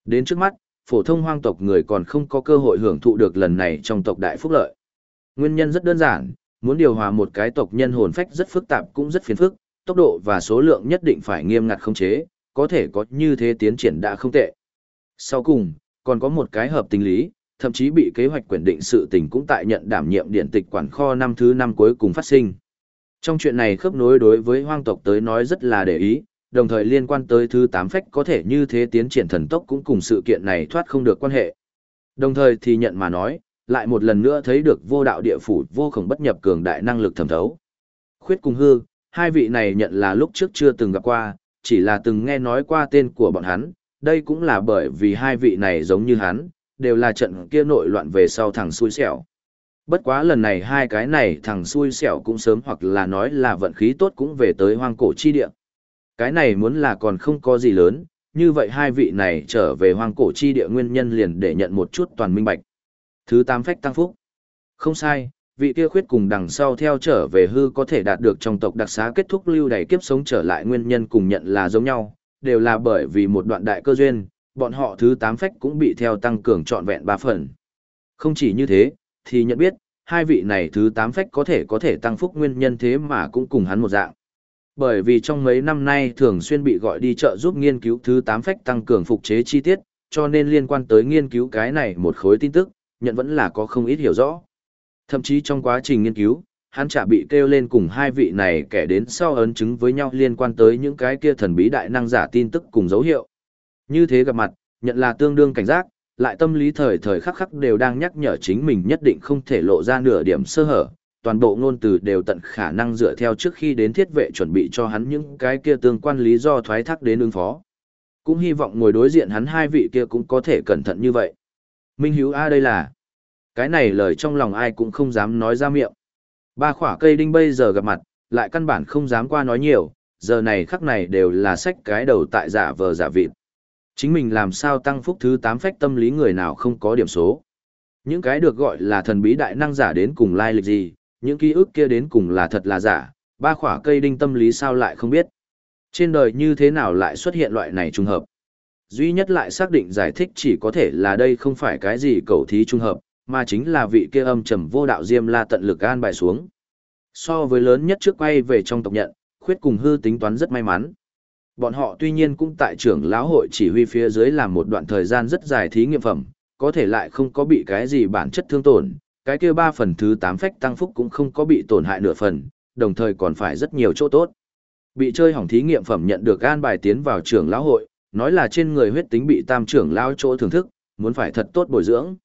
S1: Đến trước mắt, phổ thông hoang tộc người còn không có cơ hội hưởng thụ được lần này trong tộc đại phúc lợi. Nguyên nhân rất đơn giản, muốn điều hòa một cái tộc nhân hồn phách rất phức tạp cũng rất phiền phức, tốc độ và số lượng nhất định phải nghiêm ngặt khống chế, có thể có như thế tiến triển đã không tệ. Sau cùng, còn có một cái hợp tình lý, thậm chí bị kế hoạch quyền định sự tình cũng tại nhận đảm nhiệm điện tịch quản kho năm thứ năm cuối cùng phát sinh. Trong chuyện này khớp nối đối với hoang tộc tới nói rất là để ý, đồng thời liên quan tới thứ tám phách có thể như thế tiến triển thần tốc cũng cùng sự kiện này thoát không được quan hệ. Đồng thời thì nhận mà nói, lại một lần nữa thấy được vô đạo địa phủ vô khổng bất nhập cường đại năng lực thẩm thấu. Khuyết cùng hư, hai vị này nhận là lúc trước chưa từng gặp qua, chỉ là từng nghe nói qua tên của bọn hắn, đây cũng là bởi vì hai vị này giống như hắn, đều là trận kia nội loạn về sau thằng xui xẻo. Bất quá lần này hai cái này thằng xui xẻo cũng sớm hoặc là nói là vận khí tốt cũng về tới hoang cổ chi địa. Cái này muốn là còn không có gì lớn, như vậy hai vị này trở về hoang cổ chi địa nguyên nhân liền để nhận một chút toàn minh bạch. Thứ tám phách tăng phúc. Không sai, vị kia khuyết cùng đằng sau theo trở về hư có thể đạt được trong tộc đặc xá kết thúc lưu đầy kiếp sống trở lại nguyên nhân cùng nhận là giống nhau, đều là bởi vì một đoạn đại cơ duyên, bọn họ thứ tám phách cũng bị theo tăng cường trọn vẹn ba phần. Không chỉ như thế, thì nhận biết, hai vị này thứ tám phách có thể có thể tăng phúc nguyên nhân thế mà cũng cùng hắn một dạng. Bởi vì trong mấy năm nay thường xuyên bị gọi đi chợ giúp nghiên cứu thứ tám phách tăng cường phục chế chi tiết, cho nên liên quan tới nghiên cứu cái này một khối tin tức, nhận vẫn là có không ít hiểu rõ. Thậm chí trong quá trình nghiên cứu, hắn chả bị kêu lên cùng hai vị này kẻ đến sau ấn chứng với nhau liên quan tới những cái kia thần bí đại năng giả tin tức cùng dấu hiệu. Như thế gặp mặt, nhận là tương đương cảnh giác, lại tâm lý thời thời khắc khắc đều đang nhắc nhở chính mình nhất định không thể lộ ra nửa điểm sơ hở, toàn bộ ngôn từ đều tận khả năng dựa theo trước khi đến thiết vệ chuẩn bị cho hắn những cái kia tương quan lý do thoái thác đến ứng phó. Cũng hy vọng ngồi đối diện hắn hai vị kia cũng có thể cẩn thận như vậy. Minh Hiếu A đây là. Cái này lời trong lòng ai cũng không dám nói ra miệng. Ba khỏa cây đinh bây giờ gặp mặt, lại căn bản không dám qua nói nhiều, giờ này khắc này đều là sách cái đầu tại giả vờ giả vịt. Chính mình làm sao tăng phúc thứ 8 phách tâm lý người nào không có điểm số. Những cái được gọi là thần bí đại năng giả đến cùng lai lịch gì, những ký ức kia đến cùng là thật là giả, ba khỏa cây đinh tâm lý sao lại không biết. Trên đời như thế nào lại xuất hiện loại này trùng hợp. Duy nhất lại xác định giải thích chỉ có thể là đây không phải cái gì cầu thí trùng hợp, mà chính là vị kia âm trầm vô đạo diêm la tận lực an bài xuống. So với lớn nhất trước quay về trong tộc nhận, khuyết cùng hư tính toán rất may mắn. Bọn họ tuy nhiên cũng tại trưởng lão hội chỉ huy phía dưới làm một đoạn thời gian rất dài thí nghiệm phẩm, có thể lại không có bị cái gì bản chất thương tổn, cái kia ba phần thứ tám phách tăng phúc cũng không có bị tổn hại nửa phần, đồng thời còn phải rất nhiều chỗ tốt. Bị chơi hỏng thí nghiệm phẩm nhận được an bài tiến vào trưởng lão hội, nói là trên người huyết tính bị tam trưởng lão chỗ thưởng thức, muốn phải thật tốt bồi dưỡng.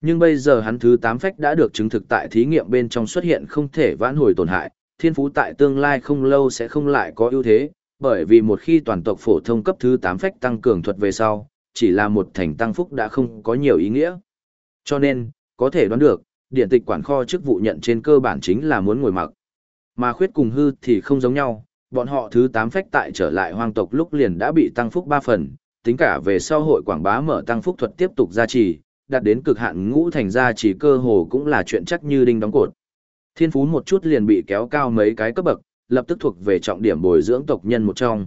S1: Nhưng bây giờ hắn thứ tám phách đã được chứng thực tại thí nghiệm bên trong xuất hiện không thể vãn hồi tổn hại, thiên phú tại tương lai không lâu sẽ không lại có ưu thế, bởi vì một khi toàn tộc phổ thông cấp thứ 8 phách tăng cường thuật về sau, chỉ là một thành tăng phúc đã không có nhiều ý nghĩa. Cho nên, có thể đoán được, điện tịch quản kho chức vụ nhận trên cơ bản chính là muốn ngồi mặc. Mà khuyết cùng hư thì không giống nhau, bọn họ thứ 8 phách tại trở lại hoang tộc lúc liền đã bị tăng phúc 3 phần, tính cả về sau hội quảng bá mở tăng phúc thuật tiếp tục gia trì, đạt đến cực hạn ngũ thành gia trì cơ hồ cũng là chuyện chắc như đinh đóng cột. Thiên phú một chút liền bị kéo cao mấy cái cấp bậc, lập tức thuộc về trọng điểm bồi dưỡng tộc nhân một trong.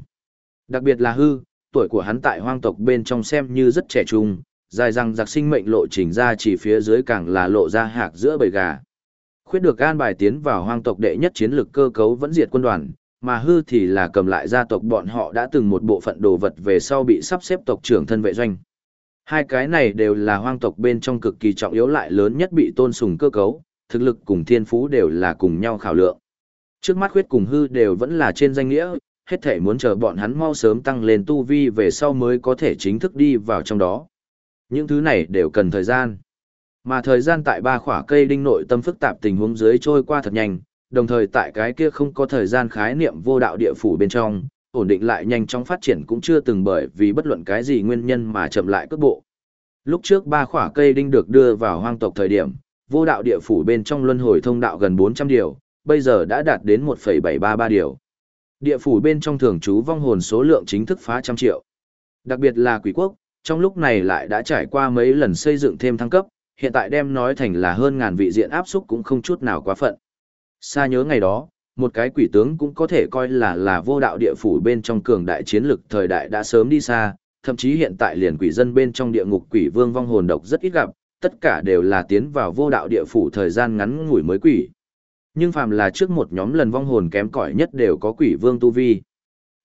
S1: Đặc biệt là hư, tuổi của hắn tại hoang tộc bên trong xem như rất trẻ trung, dài răng giặc sinh mệnh lộ trình ra chỉ phía dưới càng là lộ ra hạc giữa bầy gà. Khuyết được an bài tiến vào hoang tộc đệ nhất chiến lược cơ cấu vẫn diệt quân đoàn, mà hư thì là cầm lại gia tộc bọn họ đã từng một bộ phận đồ vật về sau bị sắp xếp tộc trưởng thân vệ doanh. Hai cái này đều là hoang tộc bên trong cực kỳ trọng yếu lại lớn nhất bị tôn sùng cơ cấu, thực lực cùng thiên phú đều là cùng nhau khảo lượng. Trước mắt khuyết cùng hư đều vẫn là trên danh nghĩa, hết thể muốn chờ bọn hắn mau sớm tăng lên tu vi về sau mới có thể chính thức đi vào trong đó. Những thứ này đều cần thời gian. Mà thời gian tại ba khỏa cây đinh nội tâm phức tạp tình huống dưới trôi qua thật nhanh, đồng thời tại cái kia không có thời gian khái niệm vô đạo địa phủ bên trong, ổn định lại nhanh trong phát triển cũng chưa từng bởi vì bất luận cái gì nguyên nhân mà chậm lại cước bộ. Lúc trước ba khỏa cây đinh được đưa vào hoang tộc thời điểm, vô đạo địa phủ bên trong luân hồi thông đạo gần 400 điều, bây giờ đã đạt đến 1,733 điều. Địa phủ bên trong thường trú vong hồn số lượng chính thức phá trăm triệu. Đặc biệt là quỷ quốc, trong lúc này lại đã trải qua mấy lần xây dựng thêm thăng cấp, hiện tại đem nói thành là hơn ngàn vị diện áp xúc cũng không chút nào quá phận. Xa nhớ ngày đó, một cái quỷ tướng cũng có thể coi là là vô đạo địa phủ bên trong cường đại chiến lực thời đại đã sớm đi xa, thậm chí hiện tại liền quỷ dân bên trong địa ngục quỷ vương vong hồn độc rất ít gặp, tất cả đều là tiến vào vô đạo địa phủ thời gian ngắn ngủi mới quỷ. Nhưng phàm là trước một nhóm lần vong hồn kém cỏi nhất đều có quỷ vương tu vi.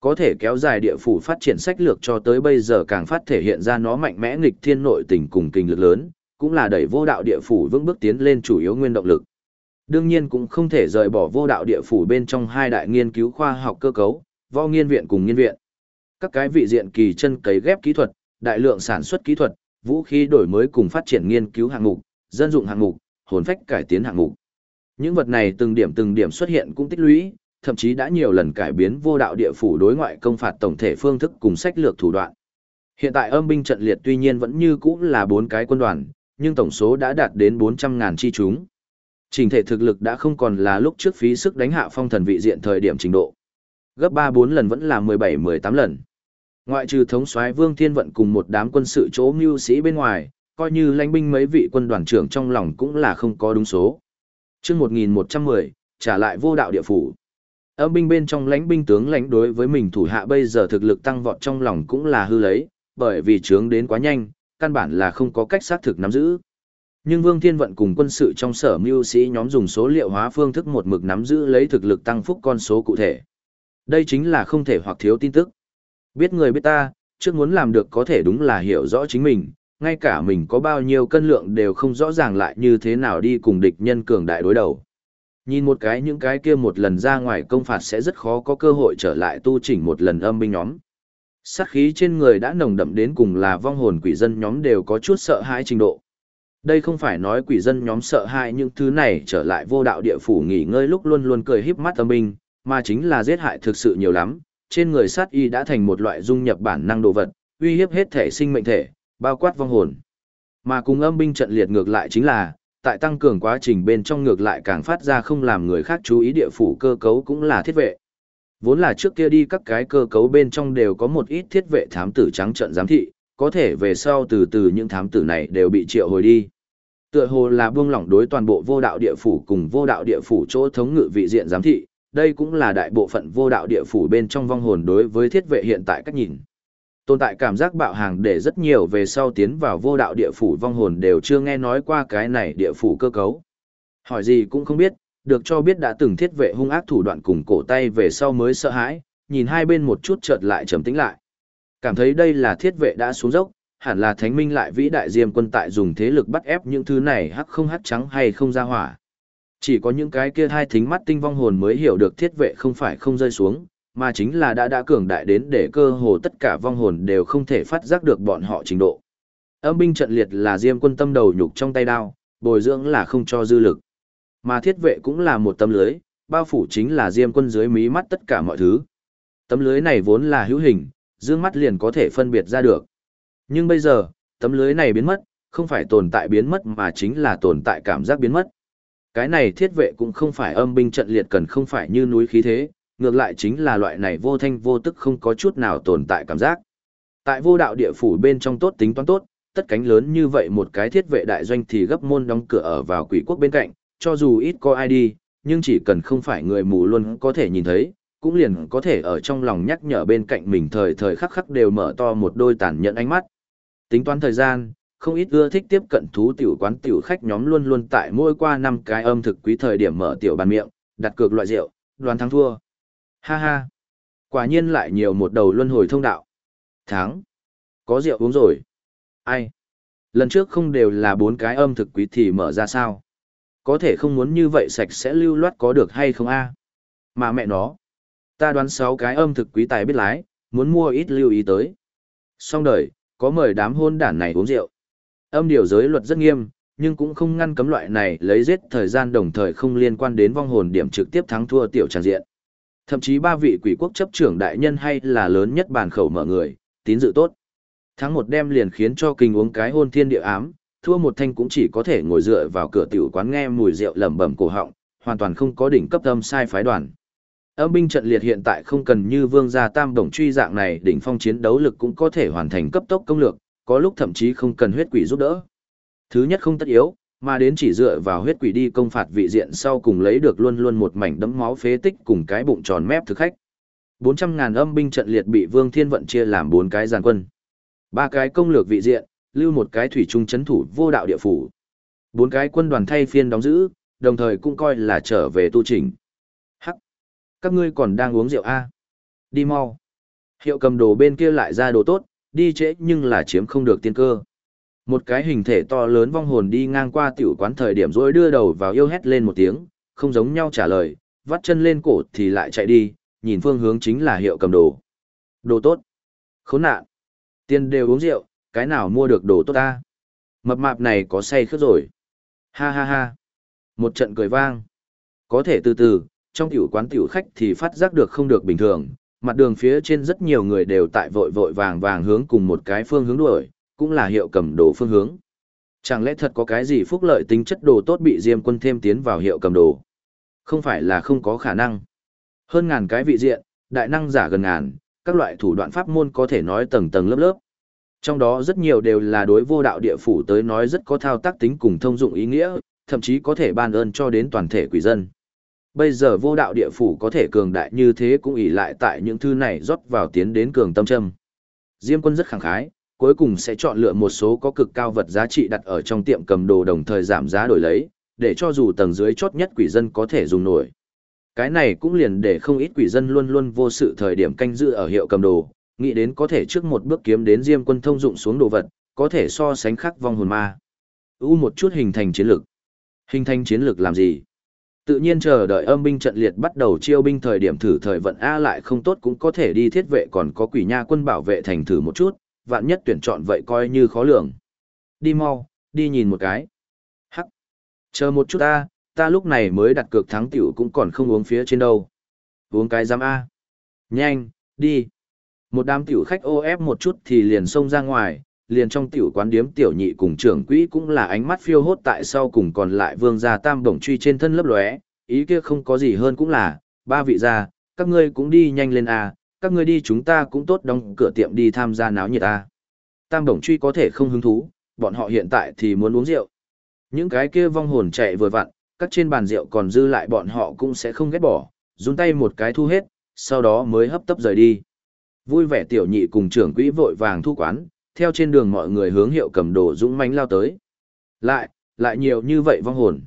S1: Có thể kéo dài địa phủ phát triển sách lược cho tới bây giờ càng phát thể hiện ra nó mạnh mẽ nghịch thiên nội tình cùng kinh lực lớn, cũng là đẩy vô đạo địa phủ vững bước tiến lên chủ yếu nguyên động lực. Đương nhiên cũng không thể rời bỏ vô đạo địa phủ bên trong hai đại nghiên cứu khoa học cơ cấu, võ nghiên viện cùng nghiên viện. Các cái vị diện kỳ chân cấy ghép kỹ thuật, đại lượng sản xuất kỹ thuật, vũ khí đổi mới cùng phát triển nghiên cứu hạng mục, dân dụng hạng mục, hồn phách cải tiến hạng mục. Những vật này từng điểm từng điểm xuất hiện cũng tích lũy, thậm chí đã nhiều lần cải biến vô đạo địa phủ đối ngoại công phạt tổng thể phương thức cùng sách lược thủ đoạn. Hiện tại âm binh trận liệt tuy nhiên vẫn như cũ là bốn cái quân đoàn, nhưng tổng số đã đạt đến 400.000 chi chúng. Trình thể thực lực đã không còn là lúc trước phí sức đánh hạ phong thần vị diện thời điểm trình độ. Gấp 3-4 lần vẫn là 17-18 lần. Ngoại trừ thống soái Vương Thiên Vận cùng một đám quân sự chỗ mưu sĩ bên ngoài, coi như lãnh binh mấy vị quân đoàn trưởng trong lòng cũng là không có đúng số. Trước 1110, trả lại vô đạo địa phủ. Âm binh bên trong lãnh binh tướng lãnh đối với mình thủ hạ bây giờ thực lực tăng vọt trong lòng cũng là hư lấy, bởi vì trướng đến quá nhanh, căn bản là không có cách xác thực nắm giữ. Nhưng Vương Thiên Vận cùng quân sự trong sở mưu sĩ nhóm dùng số liệu hóa phương thức một mực nắm giữ lấy thực lực tăng phúc con số cụ thể. Đây chính là không thể hoặc thiếu tin tức. Biết người biết ta, trước muốn làm được có thể đúng là hiểu rõ chính mình, ngay cả mình có bao nhiêu cân lượng đều không rõ ràng lại như thế nào đi cùng địch nhân cường đại đối đầu. Nhìn một cái những cái kia một lần ra ngoài công phạt sẽ rất khó có cơ hội trở lại tu chỉnh một lần âm binh nhóm. Sát khí trên người đã nồng đậm đến cùng là vong hồn quỷ dân nhóm đều có chút sợ hãi trình độ. Đây không phải nói quỷ dân nhóm sợ hãi những thứ này trở lại vô đạo địa phủ nghỉ ngơi lúc luôn luôn cười híp mắt âm binh, mà chính là giết hại thực sự nhiều lắm, trên người sát y đã thành một loại dung nhập bản năng đồ vật, uy hiếp hết thể sinh mệnh thể, bao quát vong hồn. Mà cùng âm binh trận liệt ngược lại chính là, tại tăng cường quá trình bên trong ngược lại càng phát ra không làm người khác chú ý địa phủ cơ cấu cũng là thiết vệ. Vốn là trước kia đi các cái cơ cấu bên trong đều có một ít thiết vệ thám tử trắng trận giám thị, có thể về sau từ từ những thám tử này đều bị triệu hồi đi. Tựa hồ là buông lỏng đối toàn bộ vô đạo địa phủ cùng vô đạo địa phủ chỗ thống ngự vị diện giám thị, đây cũng là đại bộ phận vô đạo địa phủ bên trong vong hồn đối với thiết vệ hiện tại cách nhìn. Tồn tại cảm giác bạo hàng để rất nhiều về sau tiến vào vô đạo địa phủ vong hồn đều chưa nghe nói qua cái này địa phủ cơ cấu. Hỏi gì cũng không biết, được cho biết đã từng thiết vệ hung ác thủ đoạn cùng cổ tay về sau mới sợ hãi, nhìn hai bên một chút chợt lại trầm tĩnh lại. Cảm thấy đây là thiết vệ đã xuống dốc, hẳn là thánh minh lại vĩ đại diêm quân tại dùng thế lực bắt ép những thứ này hắc không hắc trắng hay không ra hỏa. Chỉ có những cái kia hai thính mắt tinh vong hồn mới hiểu được thiết vệ không phải không rơi xuống, mà chính là đã đã cường đại đến để cơ hồ tất cả vong hồn đều không thể phát giác được bọn họ trình độ. Âm binh trận liệt là diêm quân tâm đầu nhục trong tay đao, bồi dưỡng là không cho dư lực. Mà thiết vệ cũng là một tấm lưới, bao phủ chính là diêm quân dưới mí mắt tất cả mọi thứ. Tấm lưới này vốn là hữu hình, dương mắt liền có thể phân biệt ra được. Nhưng bây giờ, tấm lưới này biến mất, không phải tồn tại biến mất mà chính là tồn tại cảm giác biến mất. Cái này thiết vệ cũng không phải âm binh trận liệt cần không phải như núi khí thế, ngược lại chính là loại này vô thanh vô tức không có chút nào tồn tại cảm giác. Tại vô đạo địa phủ bên trong tốt tính toán tốt, tất cánh lớn như vậy một cái thiết vệ đại doanh thì gấp môn đóng cửa ở vào quỷ quốc bên cạnh, cho dù ít có ai đi, nhưng chỉ cần không phải người mù luôn có thể nhìn thấy, cũng liền có thể ở trong lòng nhắc nhở bên cạnh mình thời thời khắc khắc đều mở to một đôi tàn nhẫn ánh mắt. Tính toán thời gian, không ít ưa thích tiếp cận thú tiểu quán tiểu khách nhóm luôn luôn tại mỗi qua năm cái âm thực quý thời điểm mở tiểu bàn miệng, đặt cược loại rượu, đoàn thắng thua. Ha ha. Quả nhiên lại nhiều một đầu luân hồi thông đạo. Thắng. Có rượu uống rồi. Ai? Lần trước không đều là bốn cái âm thực quý thì mở ra sao? Có thể không muốn như vậy sạch sẽ lưu loát có được hay không a? Mà mẹ nó. Ta đoán sáu cái âm thực quý tài biết lái, muốn mua ít lưu ý tới. Xong đời, có mời đám hôn đản này uống rượu. Âm điều giới luật rất nghiêm, nhưng cũng không ngăn cấm loại này lấy giết thời gian đồng thời không liên quan đến vong hồn điểm trực tiếp thắng thua tiểu tràng diện. Thậm chí ba vị quỷ quốc chấp trưởng đại nhân hay là lớn nhất bàn khẩu mở người, tín dự tốt. Thắng một đêm liền khiến cho kinh uống cái hôn thiên địa ám, thua một thanh cũng chỉ có thể ngồi dựa vào cửa tiểu quán nghe mùi rượu lẩm bẩm cổ họng, hoàn toàn không có đỉnh cấp âm sai phái đoàn. Âm binh trận liệt hiện tại không cần như vương gia tam đồng truy dạng này đỉnh phong chiến đấu lực cũng có thể hoàn thành cấp tốc công lược, có lúc thậm chí không cần huyết quỷ giúp đỡ. Thứ nhất không tất yếu, mà đến chỉ dựa vào huyết quỷ đi công phạt vị diện sau cùng lấy được luôn luôn một mảnh đấm máu phế tích cùng cái bụng tròn mép thực khách. 400.000 âm binh trận liệt bị Vương Thiên Vận chia làm bốn cái giàn quân. ba cái công lược vị diện, lưu một cái thủy trung chấn thủ vô đạo địa phủ. bốn cái quân đoàn thay phiên đóng giữ, đồng thời cũng coi là trở về tu trình. Hắc! Các ngươi còn đang uống rượu A. Đi mau. Hiệu cầm đồ bên kia lại ra đồ tốt, đi trễ nhưng là chiếm không được tiên cơ. Một cái hình thể to lớn vong hồn đi ngang qua tiểu quán thời điểm rồi đưa đầu vào yêu hét lên một tiếng, không giống nhau trả lời, vắt chân lên cổ thì lại chạy đi, nhìn phương hướng chính là hiệu cầm đồ. Đồ tốt. Khốn nạn. Tiền đều uống rượu, cái nào mua được đồ tốt ta? Mập mạp này có say khướt rồi. Ha ha ha. Một trận cười vang. Có thể từ từ, trong tiểu quán tiểu khách thì phát giác được không được bình thường, mặt đường phía trên rất nhiều người đều tại vội vội vàng vàng hướng cùng một cái phương hướng đuổi, cũng là hiệu cầm đồ phương hướng. Chẳng lẽ thật có cái gì phúc lợi tính chất đồ tốt bị Diêm quân thêm tiến vào hiệu cầm đồ? Không phải là không có khả năng. Hơn ngàn cái vị diện, đại năng giả gần ngàn, các loại thủ đoạn pháp môn có thể nói tầng tầng lớp lớp. Trong đó rất nhiều đều là đối vô đạo địa phủ tới nói rất có thao tác tính cùng thông dụng ý nghĩa, thậm chí có thể ban ơn cho đến toàn thể quỷ dân. Bây giờ vô đạo địa phủ có thể cường đại như thế cũng ỷ lại tại những thư này rót vào tiến đến cường tâm châm. Diêm quân rất khẳng khái, cuối cùng sẽ chọn lựa một số có cực cao vật giá trị đặt ở trong tiệm cầm đồ đồng thời giảm giá đổi lấy, để cho dù tầng dưới chốt nhất quỷ dân có thể dùng nổi. Cái này cũng liền để không ít quỷ dân luôn luôn vô sự thời điểm canh giữ ở hiệu cầm đồ, nghĩ đến có thể trước một bước kiếm đến diêm quân thông dụng xuống đồ vật, có thể so sánh khắc vong hồn ma. U một chút hình thành chiến lược. Hình thành chiến lược làm gì? Tự nhiên chờ đợi âm binh trận liệt bắt đầu chiêu binh thời điểm thử thời vận A lại không tốt cũng có thể đi thiết vệ còn có quỷ nha quân bảo vệ thành thử một chút, vạn nhất tuyển chọn vậy coi như khó lường. Đi mau, đi nhìn một cái. Hắc. Chờ một chút ta, ta lúc này mới đặt cược thắng tiểu cũng còn không uống phía trên đâu. Uống cái giám A. Nhanh, đi. Một đám tiểu khách ô ép một chút thì liền xông ra ngoài, liền trong tiểu quán điếm tiểu nhị cùng trưởng quỹ cũng là ánh mắt phiêu hốt tại sau cùng còn lại vương gia tam đồng truy trên thân lấp lóe, ý kia không có gì hơn cũng là, ba vị gia, các ngươi cũng đi nhanh lên a, các ngươi đi chúng ta cũng tốt đóng cửa tiệm đi tham gia náo nhiệt a. Tam bổng truy có thể không hứng thú, bọn họ hiện tại thì muốn uống rượu. Những cái kia vong hồn chạy vừa vặn, các trên bàn rượu còn dư lại bọn họ cũng sẽ không ghét bỏ, run tay một cái thu hết, sau đó mới hấp tấp rời đi. Vui vẻ tiểu nhị cùng trưởng quỹ vội vàng thu quán, theo trên đường mọi người hướng hiệu cầm đồ dũng mãnh lao tới. Lại, lại nhiều như vậy vong hồn.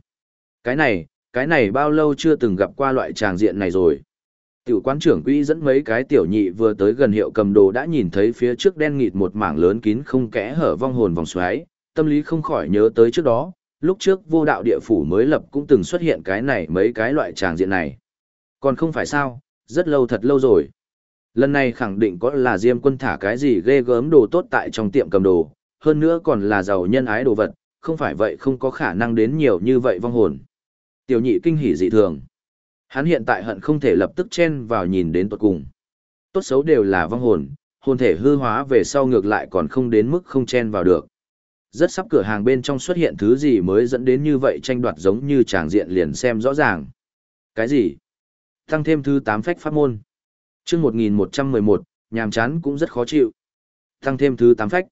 S1: Cái này, cái này bao lâu chưa từng gặp qua loại tràng diện này rồi. Tiểu quán trưởng quỹ dẫn mấy cái tiểu nhị vừa tới gần hiệu cầm đồ đã nhìn thấy phía trước đen nghịt một mảng lớn kín không kẽ hở vong hồn vòng xoáy, tâm lý không khỏi nhớ tới trước đó, lúc trước vô đạo địa phủ mới lập cũng từng xuất hiện cái này mấy cái loại tràng diện này. Còn không phải sao, rất lâu thật lâu rồi. Lần này khẳng định có là Diêm quân thả cái gì ghê gớm đồ tốt tại trong tiệm cầm đồ, hơn nữa còn là giàu nhân ái đồ vật, không phải vậy không có khả năng đến nhiều như vậy vong hồn. Tiểu nhị kinh hỉ dị thường. Hắn hiện tại hận không thể lập tức chen vào nhìn đến tuột cùng. Tốt xấu đều là vong hồn, hồn thể hư hóa về sau ngược lại còn không đến mức không chen vào được. Rất sắp cửa hàng bên trong xuất hiện thứ gì mới dẫn đến như vậy tranh đoạt giống như tràng diện liền xem rõ ràng. Cái gì? Tăng thêm thứ 8 phách pháp môn. chương 1111, nhàm chán cũng rất khó chịu. Tăng thêm thứ 8 phách.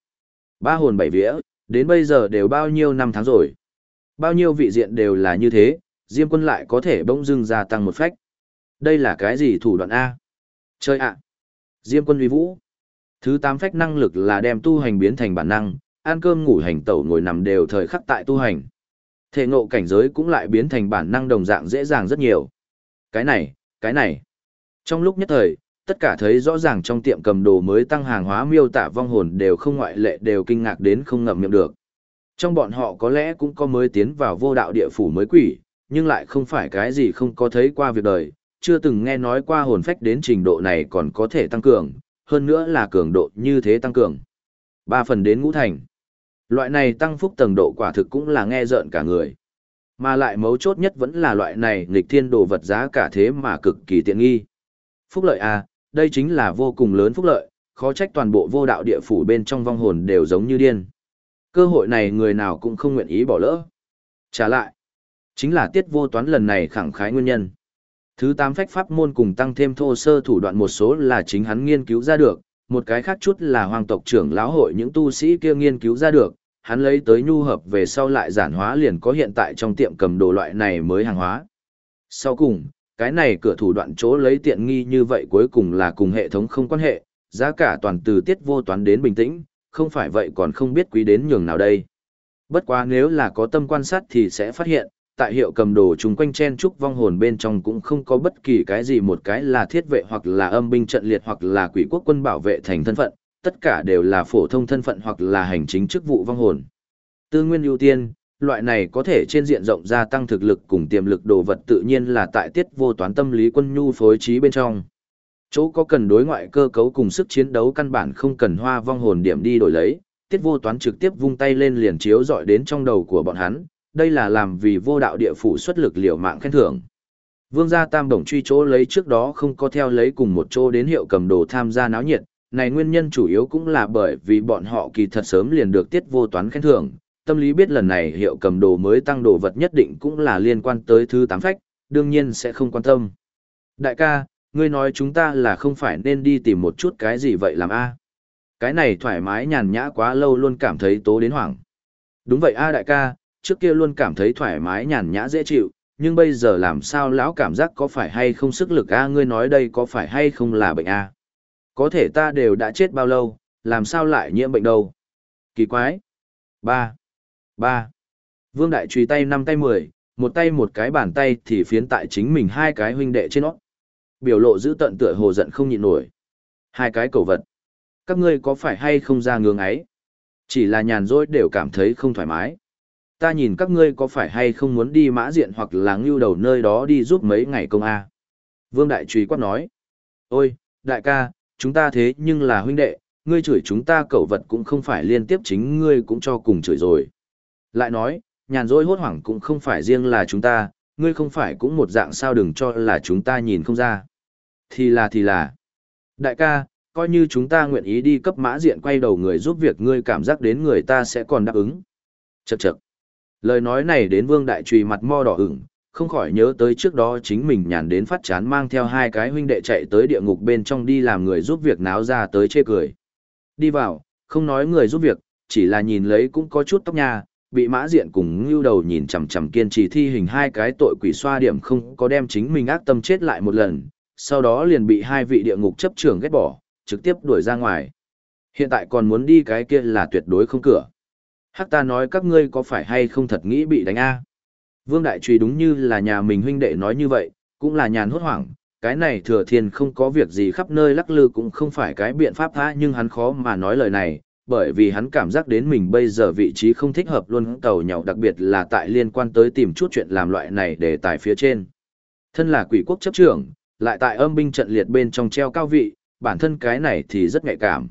S1: Ba hồn bảy vía, đến bây giờ đều bao nhiêu năm tháng rồi. Bao nhiêu vị diện đều là như thế, Diêm quân lại có thể bỗng dưng gia tăng một phách. Đây là cái gì thủ đoạn A? Chơi ạ! Diêm quân uy vũ. Thứ tám phách năng lực là đem tu hành biến thành bản năng, ăn cơm ngủ hành tẩu ngồi nằm đều thời khắc tại tu hành. Thể ngộ cảnh giới cũng lại biến thành bản năng đồng dạng dễ dàng rất nhiều. Cái này, cái này. Trong lúc nhất thời, tất cả thấy rõ ràng trong tiệm cầm đồ mới tăng hàng hóa miêu tả vong hồn đều không ngoại lệ đều kinh ngạc đến không ngậm miệng được. Trong bọn họ có lẽ cũng có mới tiến vào vô đạo địa phủ mới quỷ, nhưng lại không phải cái gì không có thấy qua việc đời, chưa từng nghe nói qua hồn phách đến trình độ này còn có thể tăng cường, hơn nữa là cường độ như thế tăng cường. Ba phần đến ngũ thành. Loại này tăng phúc tầng độ quả thực cũng là nghe rợn cả người. Mà lại mấu chốt nhất vẫn là loại này nghịch thiên đồ vật giá cả thế mà cực kỳ tiện nghi. Phúc lợi à, đây chính là vô cùng lớn phúc lợi, khó trách toàn bộ vô đạo địa phủ bên trong vong hồn đều giống như điên. Cơ hội này người nào cũng không nguyện ý bỏ lỡ. Trả lại, chính là tiết vô toán lần này khẳng khái nguyên nhân. Thứ tám phách pháp môn cùng tăng thêm thô sơ thủ đoạn một số là chính hắn nghiên cứu ra được, một cái khác chút là hoàng tộc trưởng lão hội những tu sĩ kia nghiên cứu ra được, hắn lấy tới nhu hợp về sau lại giản hóa liền có hiện tại trong tiệm cầm đồ loại này mới hàng hóa. Sau cùng, cái này cửa thủ đoạn chỗ lấy tiện nghi như vậy cuối cùng là cùng hệ thống không quan hệ, giá cả toàn từ tiết vô toán đến bình tĩnh, không phải vậy còn không biết quý đến nhường nào đây. Bất quá nếu là có tâm quan sát thì sẽ phát hiện, tại hiệu cầm đồ chúng quanh chen trúc vong hồn bên trong cũng không có bất kỳ cái gì một cái là thiết vệ hoặc là âm binh trận liệt hoặc là quỷ quốc quân bảo vệ thành thân phận, tất cả đều là phổ thông thân phận hoặc là hành chính chức vụ vong hồn. Tư nguyên ưu tiên, loại này có thể trên diện rộng gia tăng thực lực cùng tiềm lực đồ vật tự nhiên là tại tiết vô toán tâm lý quân nhu phối trí bên trong. Chỗ có cần đối ngoại cơ cấu cùng sức chiến đấu căn bản không cần hoa vong hồn điểm đi đổi lấy, tiết vô toán trực tiếp vung tay lên liền chiếu dọi đến trong đầu của bọn hắn, đây là làm vì vô đạo địa phủ xuất lực liều mạng khen thưởng. Vương gia tam đồng truy chỗ lấy trước đó không có theo lấy cùng một chỗ đến hiệu cầm đồ tham gia náo nhiệt, này nguyên nhân chủ yếu cũng là bởi vì bọn họ kỳ thật sớm liền được tiết vô toán khen thưởng, tâm lý biết lần này hiệu cầm đồ mới tăng đồ vật nhất định cũng là liên quan tới thứ tám phách, đương nhiên sẽ không quan tâm. Đại ca, ngươi nói chúng ta là không phải nên đi tìm một chút cái gì vậy làm a? Cái này thoải mái nhàn nhã quá lâu luôn cảm thấy tố đến hoảng. Đúng vậy a đại ca, trước kia luôn cảm thấy thoải mái nhàn nhã dễ chịu, nhưng bây giờ làm sao lão cảm giác có phải hay không sức lực a ngươi nói đây có phải hay không là bệnh a? Có thể ta đều đã chết bao lâu, làm sao lại nhiễm bệnh đâu? Kỳ quái. ba ba Vương Đại trùy tay năm tay mười, một tay một cái bàn tay thì phiến tại chính mình hai cái huynh đệ trên nó. Biểu lộ giữ tận tựa hồ giận không nhịn nổi. Hai cái cầu vật. Các ngươi có phải hay không ra ngưỡng ấy? Chỉ là nhàn rỗi đều cảm thấy không thoải mái. Ta nhìn các ngươi có phải hay không muốn đi mã diện hoặc là ngưu đầu nơi đó đi giúp mấy ngày công a Vương Đại trùy quát nói. Ôi, đại ca, chúng ta thế nhưng là huynh đệ, ngươi chửi chúng ta cẩu vật cũng không phải liên tiếp chính ngươi cũng cho cùng chửi rồi. Lại nói, nhàn rỗi hốt hoảng cũng không phải riêng là chúng ta, ngươi không phải cũng một dạng sao đừng cho là chúng ta nhìn không ra. Thì là thì là. Đại ca, coi như chúng ta nguyện ý đi cấp mã diện quay đầu người giúp việc ngươi cảm giác đến người ta sẽ còn đáp ứng. chật chật Lời nói này đến vương đại trùy mặt mo đỏ ửng, không khỏi nhớ tới trước đó chính mình nhàn đến phát chán mang theo hai cái huynh đệ chạy tới địa ngục bên trong đi làm người giúp việc náo ra tới chê cười. Đi vào, không nói người giúp việc, chỉ là nhìn lấy cũng có chút tóc nha, bị mã diện cùng ngưu đầu nhìn chằm chằm kiên trì thi hình hai cái tội quỷ xoa điểm không có đem chính mình ác tâm chết lại một lần, sau đó liền bị hai vị địa ngục chấp trưởng ghét bỏ, trực tiếp đuổi ra ngoài. Hiện tại còn muốn đi cái kia là tuyệt đối không cửa. Hắc ta nói các ngươi có phải hay không thật nghĩ bị đánh a? Vương Đại Trùy đúng như là nhà mình huynh đệ nói như vậy, cũng là nhàn hốt hoảng, cái này thừa thiên không có việc gì khắp nơi lắc lư cũng không phải cái biện pháp tha nhưng hắn khó mà nói lời này, bởi vì hắn cảm giác đến mình bây giờ vị trí không thích hợp luôn tàu nhậu đặc biệt là tại liên quan tới tìm chút chuyện làm loại này để tại phía trên. Thân là quỷ quốc chấp trưởng, lại tại âm binh trận liệt bên trong treo cao vị, bản thân cái này thì rất nhạy cảm.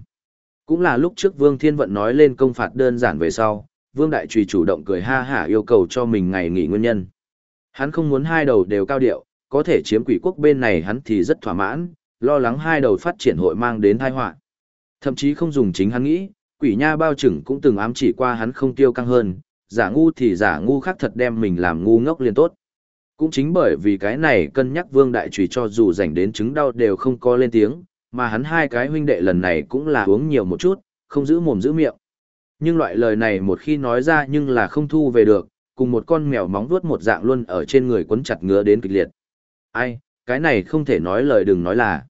S1: Cũng là lúc trước Vương Thiên Vận nói lên công phạt đơn giản về sau, Vương Đại Trùy chủ động cười ha hả yêu cầu cho mình ngày nghỉ nguyên nhân. Hắn không muốn hai đầu đều cao điệu, có thể chiếm quỷ quốc bên này hắn thì rất thỏa mãn, lo lắng hai đầu phát triển hội mang đến tai họa. Thậm chí không dùng chính hắn nghĩ, quỷ nha bao chừng cũng từng ám chỉ qua hắn không tiêu căng hơn, giả ngu thì giả ngu khác thật đem mình làm ngu ngốc liền tốt. Cũng chính bởi vì cái này cân nhắc vương đại trùy cho dù dành đến chứng đau đều không có lên tiếng, mà hắn hai cái huynh đệ lần này cũng là uống nhiều một chút, không giữ mồm giữ miệng. Nhưng loại lời này một khi nói ra nhưng là không thu về được, cùng một con mèo móng vuốt một dạng luôn ở trên người quấn chặt ngứa đến kịch liệt. Ai, cái này không thể nói lời đừng nói là.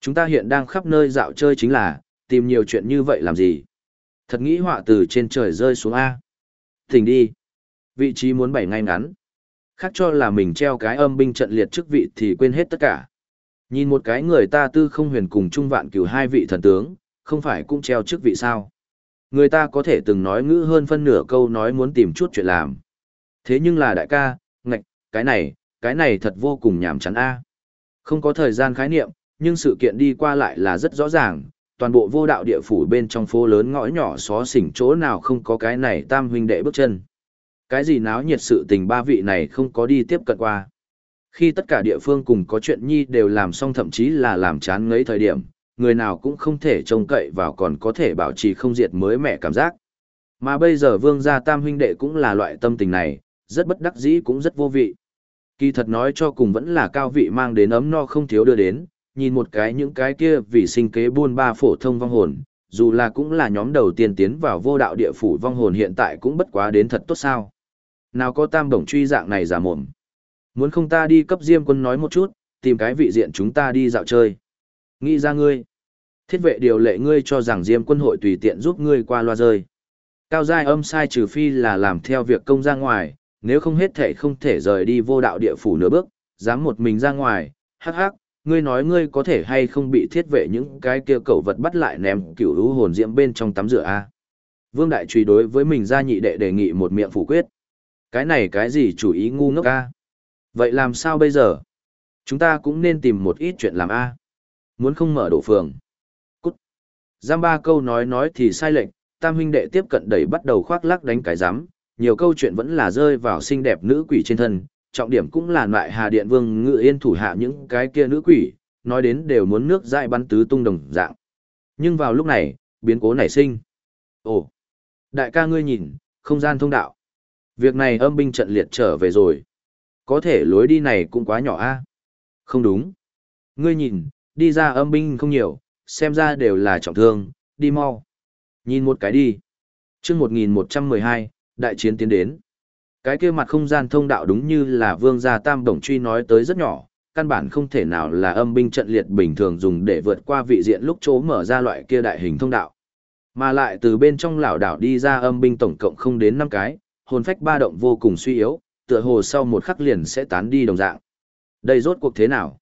S1: Chúng ta hiện đang khắp nơi dạo chơi chính là, tìm nhiều chuyện như vậy làm gì. Thật nghĩ họa từ trên trời rơi xuống A. Thỉnh đi. Vị trí muốn bảy ngay ngắn. Khác cho là mình treo cái âm binh trận liệt chức vị thì quên hết tất cả. Nhìn một cái người ta tư không huyền cùng trung vạn cửu hai vị thần tướng, không phải cũng treo chức vị sao. Người ta có thể từng nói ngữ hơn phân nửa câu nói muốn tìm chút chuyện làm. Thế nhưng là đại ca, ngạch, cái này, cái này thật vô cùng nhảm chán a. Không có thời gian khái niệm, nhưng sự kiện đi qua lại là rất rõ ràng, toàn bộ vô đạo địa phủ bên trong phố lớn ngõ nhỏ xó xỉnh chỗ nào không có cái này tam huynh đệ bước chân. Cái gì náo nhiệt sự tình ba vị này không có đi tiếp cận qua. Khi tất cả địa phương cùng có chuyện nhi đều làm xong thậm chí là làm chán ngấy thời điểm, người nào cũng không thể trông cậy vào còn có thể bảo trì không diệt mới mẻ cảm giác. Mà bây giờ vương gia tam huynh đệ cũng là loại tâm tình này, rất bất đắc dĩ cũng rất vô vị. Kỳ thật nói cho cùng vẫn là cao vị mang đến ấm no không thiếu đưa đến, nhìn một cái những cái kia vì sinh kế buôn ba phổ thông vong hồn, dù là cũng là nhóm đầu tiên tiến vào vô đạo địa phủ vong hồn hiện tại cũng bất quá đến thật tốt sao. Nào có tam đồng truy dạng này giả mồm. Muốn không ta đi cấp diêm quân nói một chút, tìm cái vị diện chúng ta đi dạo chơi. Nghĩ ra ngươi. Thiết vệ điều lệ ngươi cho rằng diêm quân hội tùy tiện giúp ngươi qua loa rơi. Cao giai âm sai trừ phi là làm theo việc công ra ngoài, nếu không hết thể không thể rời đi vô đạo địa phủ nửa bước, dám một mình ra ngoài, hắc hắc, ngươi nói ngươi có thể hay không bị thiết vệ những cái kia cẩu vật bắt lại ném cửu lũ hồn diễm bên trong tắm rửa a vương đại truy đối với mình ra nhị đệ đề nghị một miệng phủ quyết cái này cái gì chủ ý ngu ngốc a vậy làm sao bây giờ chúng ta cũng nên tìm một ít chuyện làm a muốn không mở đổ phường cút giam ba câu nói nói thì sai lệch tam huynh đệ tiếp cận đẩy bắt đầu khoác lắc đánh cái rắm nhiều câu chuyện vẫn là rơi vào xinh đẹp nữ quỷ trên thân trọng điểm cũng là loại Hà Điện Vương ngự yên thủ hạ những cái kia nữ quỷ, nói đến đều muốn nước dại bắn tứ tung đồng dạng. Nhưng vào lúc này, biến cố nảy sinh. Ồ, đại ca ngươi nhìn, không gian thông đạo. Việc này âm binh trận liệt trở về rồi. Có thể lối đi này cũng quá nhỏ a. Không đúng. Ngươi nhìn, đi ra âm binh không nhiều, xem ra đều là trọng thương, đi mau. Nhìn một cái đi. Trước 1112, đại chiến tiến đến. Cái kia mặt không gian thông đạo đúng như là vương gia tam đồng truy nói tới rất nhỏ, căn bản không thể nào là âm binh trận liệt bình thường dùng để vượt qua vị diện lúc chỗ mở ra loại kia đại hình thông đạo. Mà lại từ bên trong lão đảo đi ra âm binh tổng cộng không đến 5 cái, hồn phách ba động vô cùng suy yếu, tựa hồ sau một khắc liền sẽ tán đi đồng dạng. Đây rốt cuộc thế nào?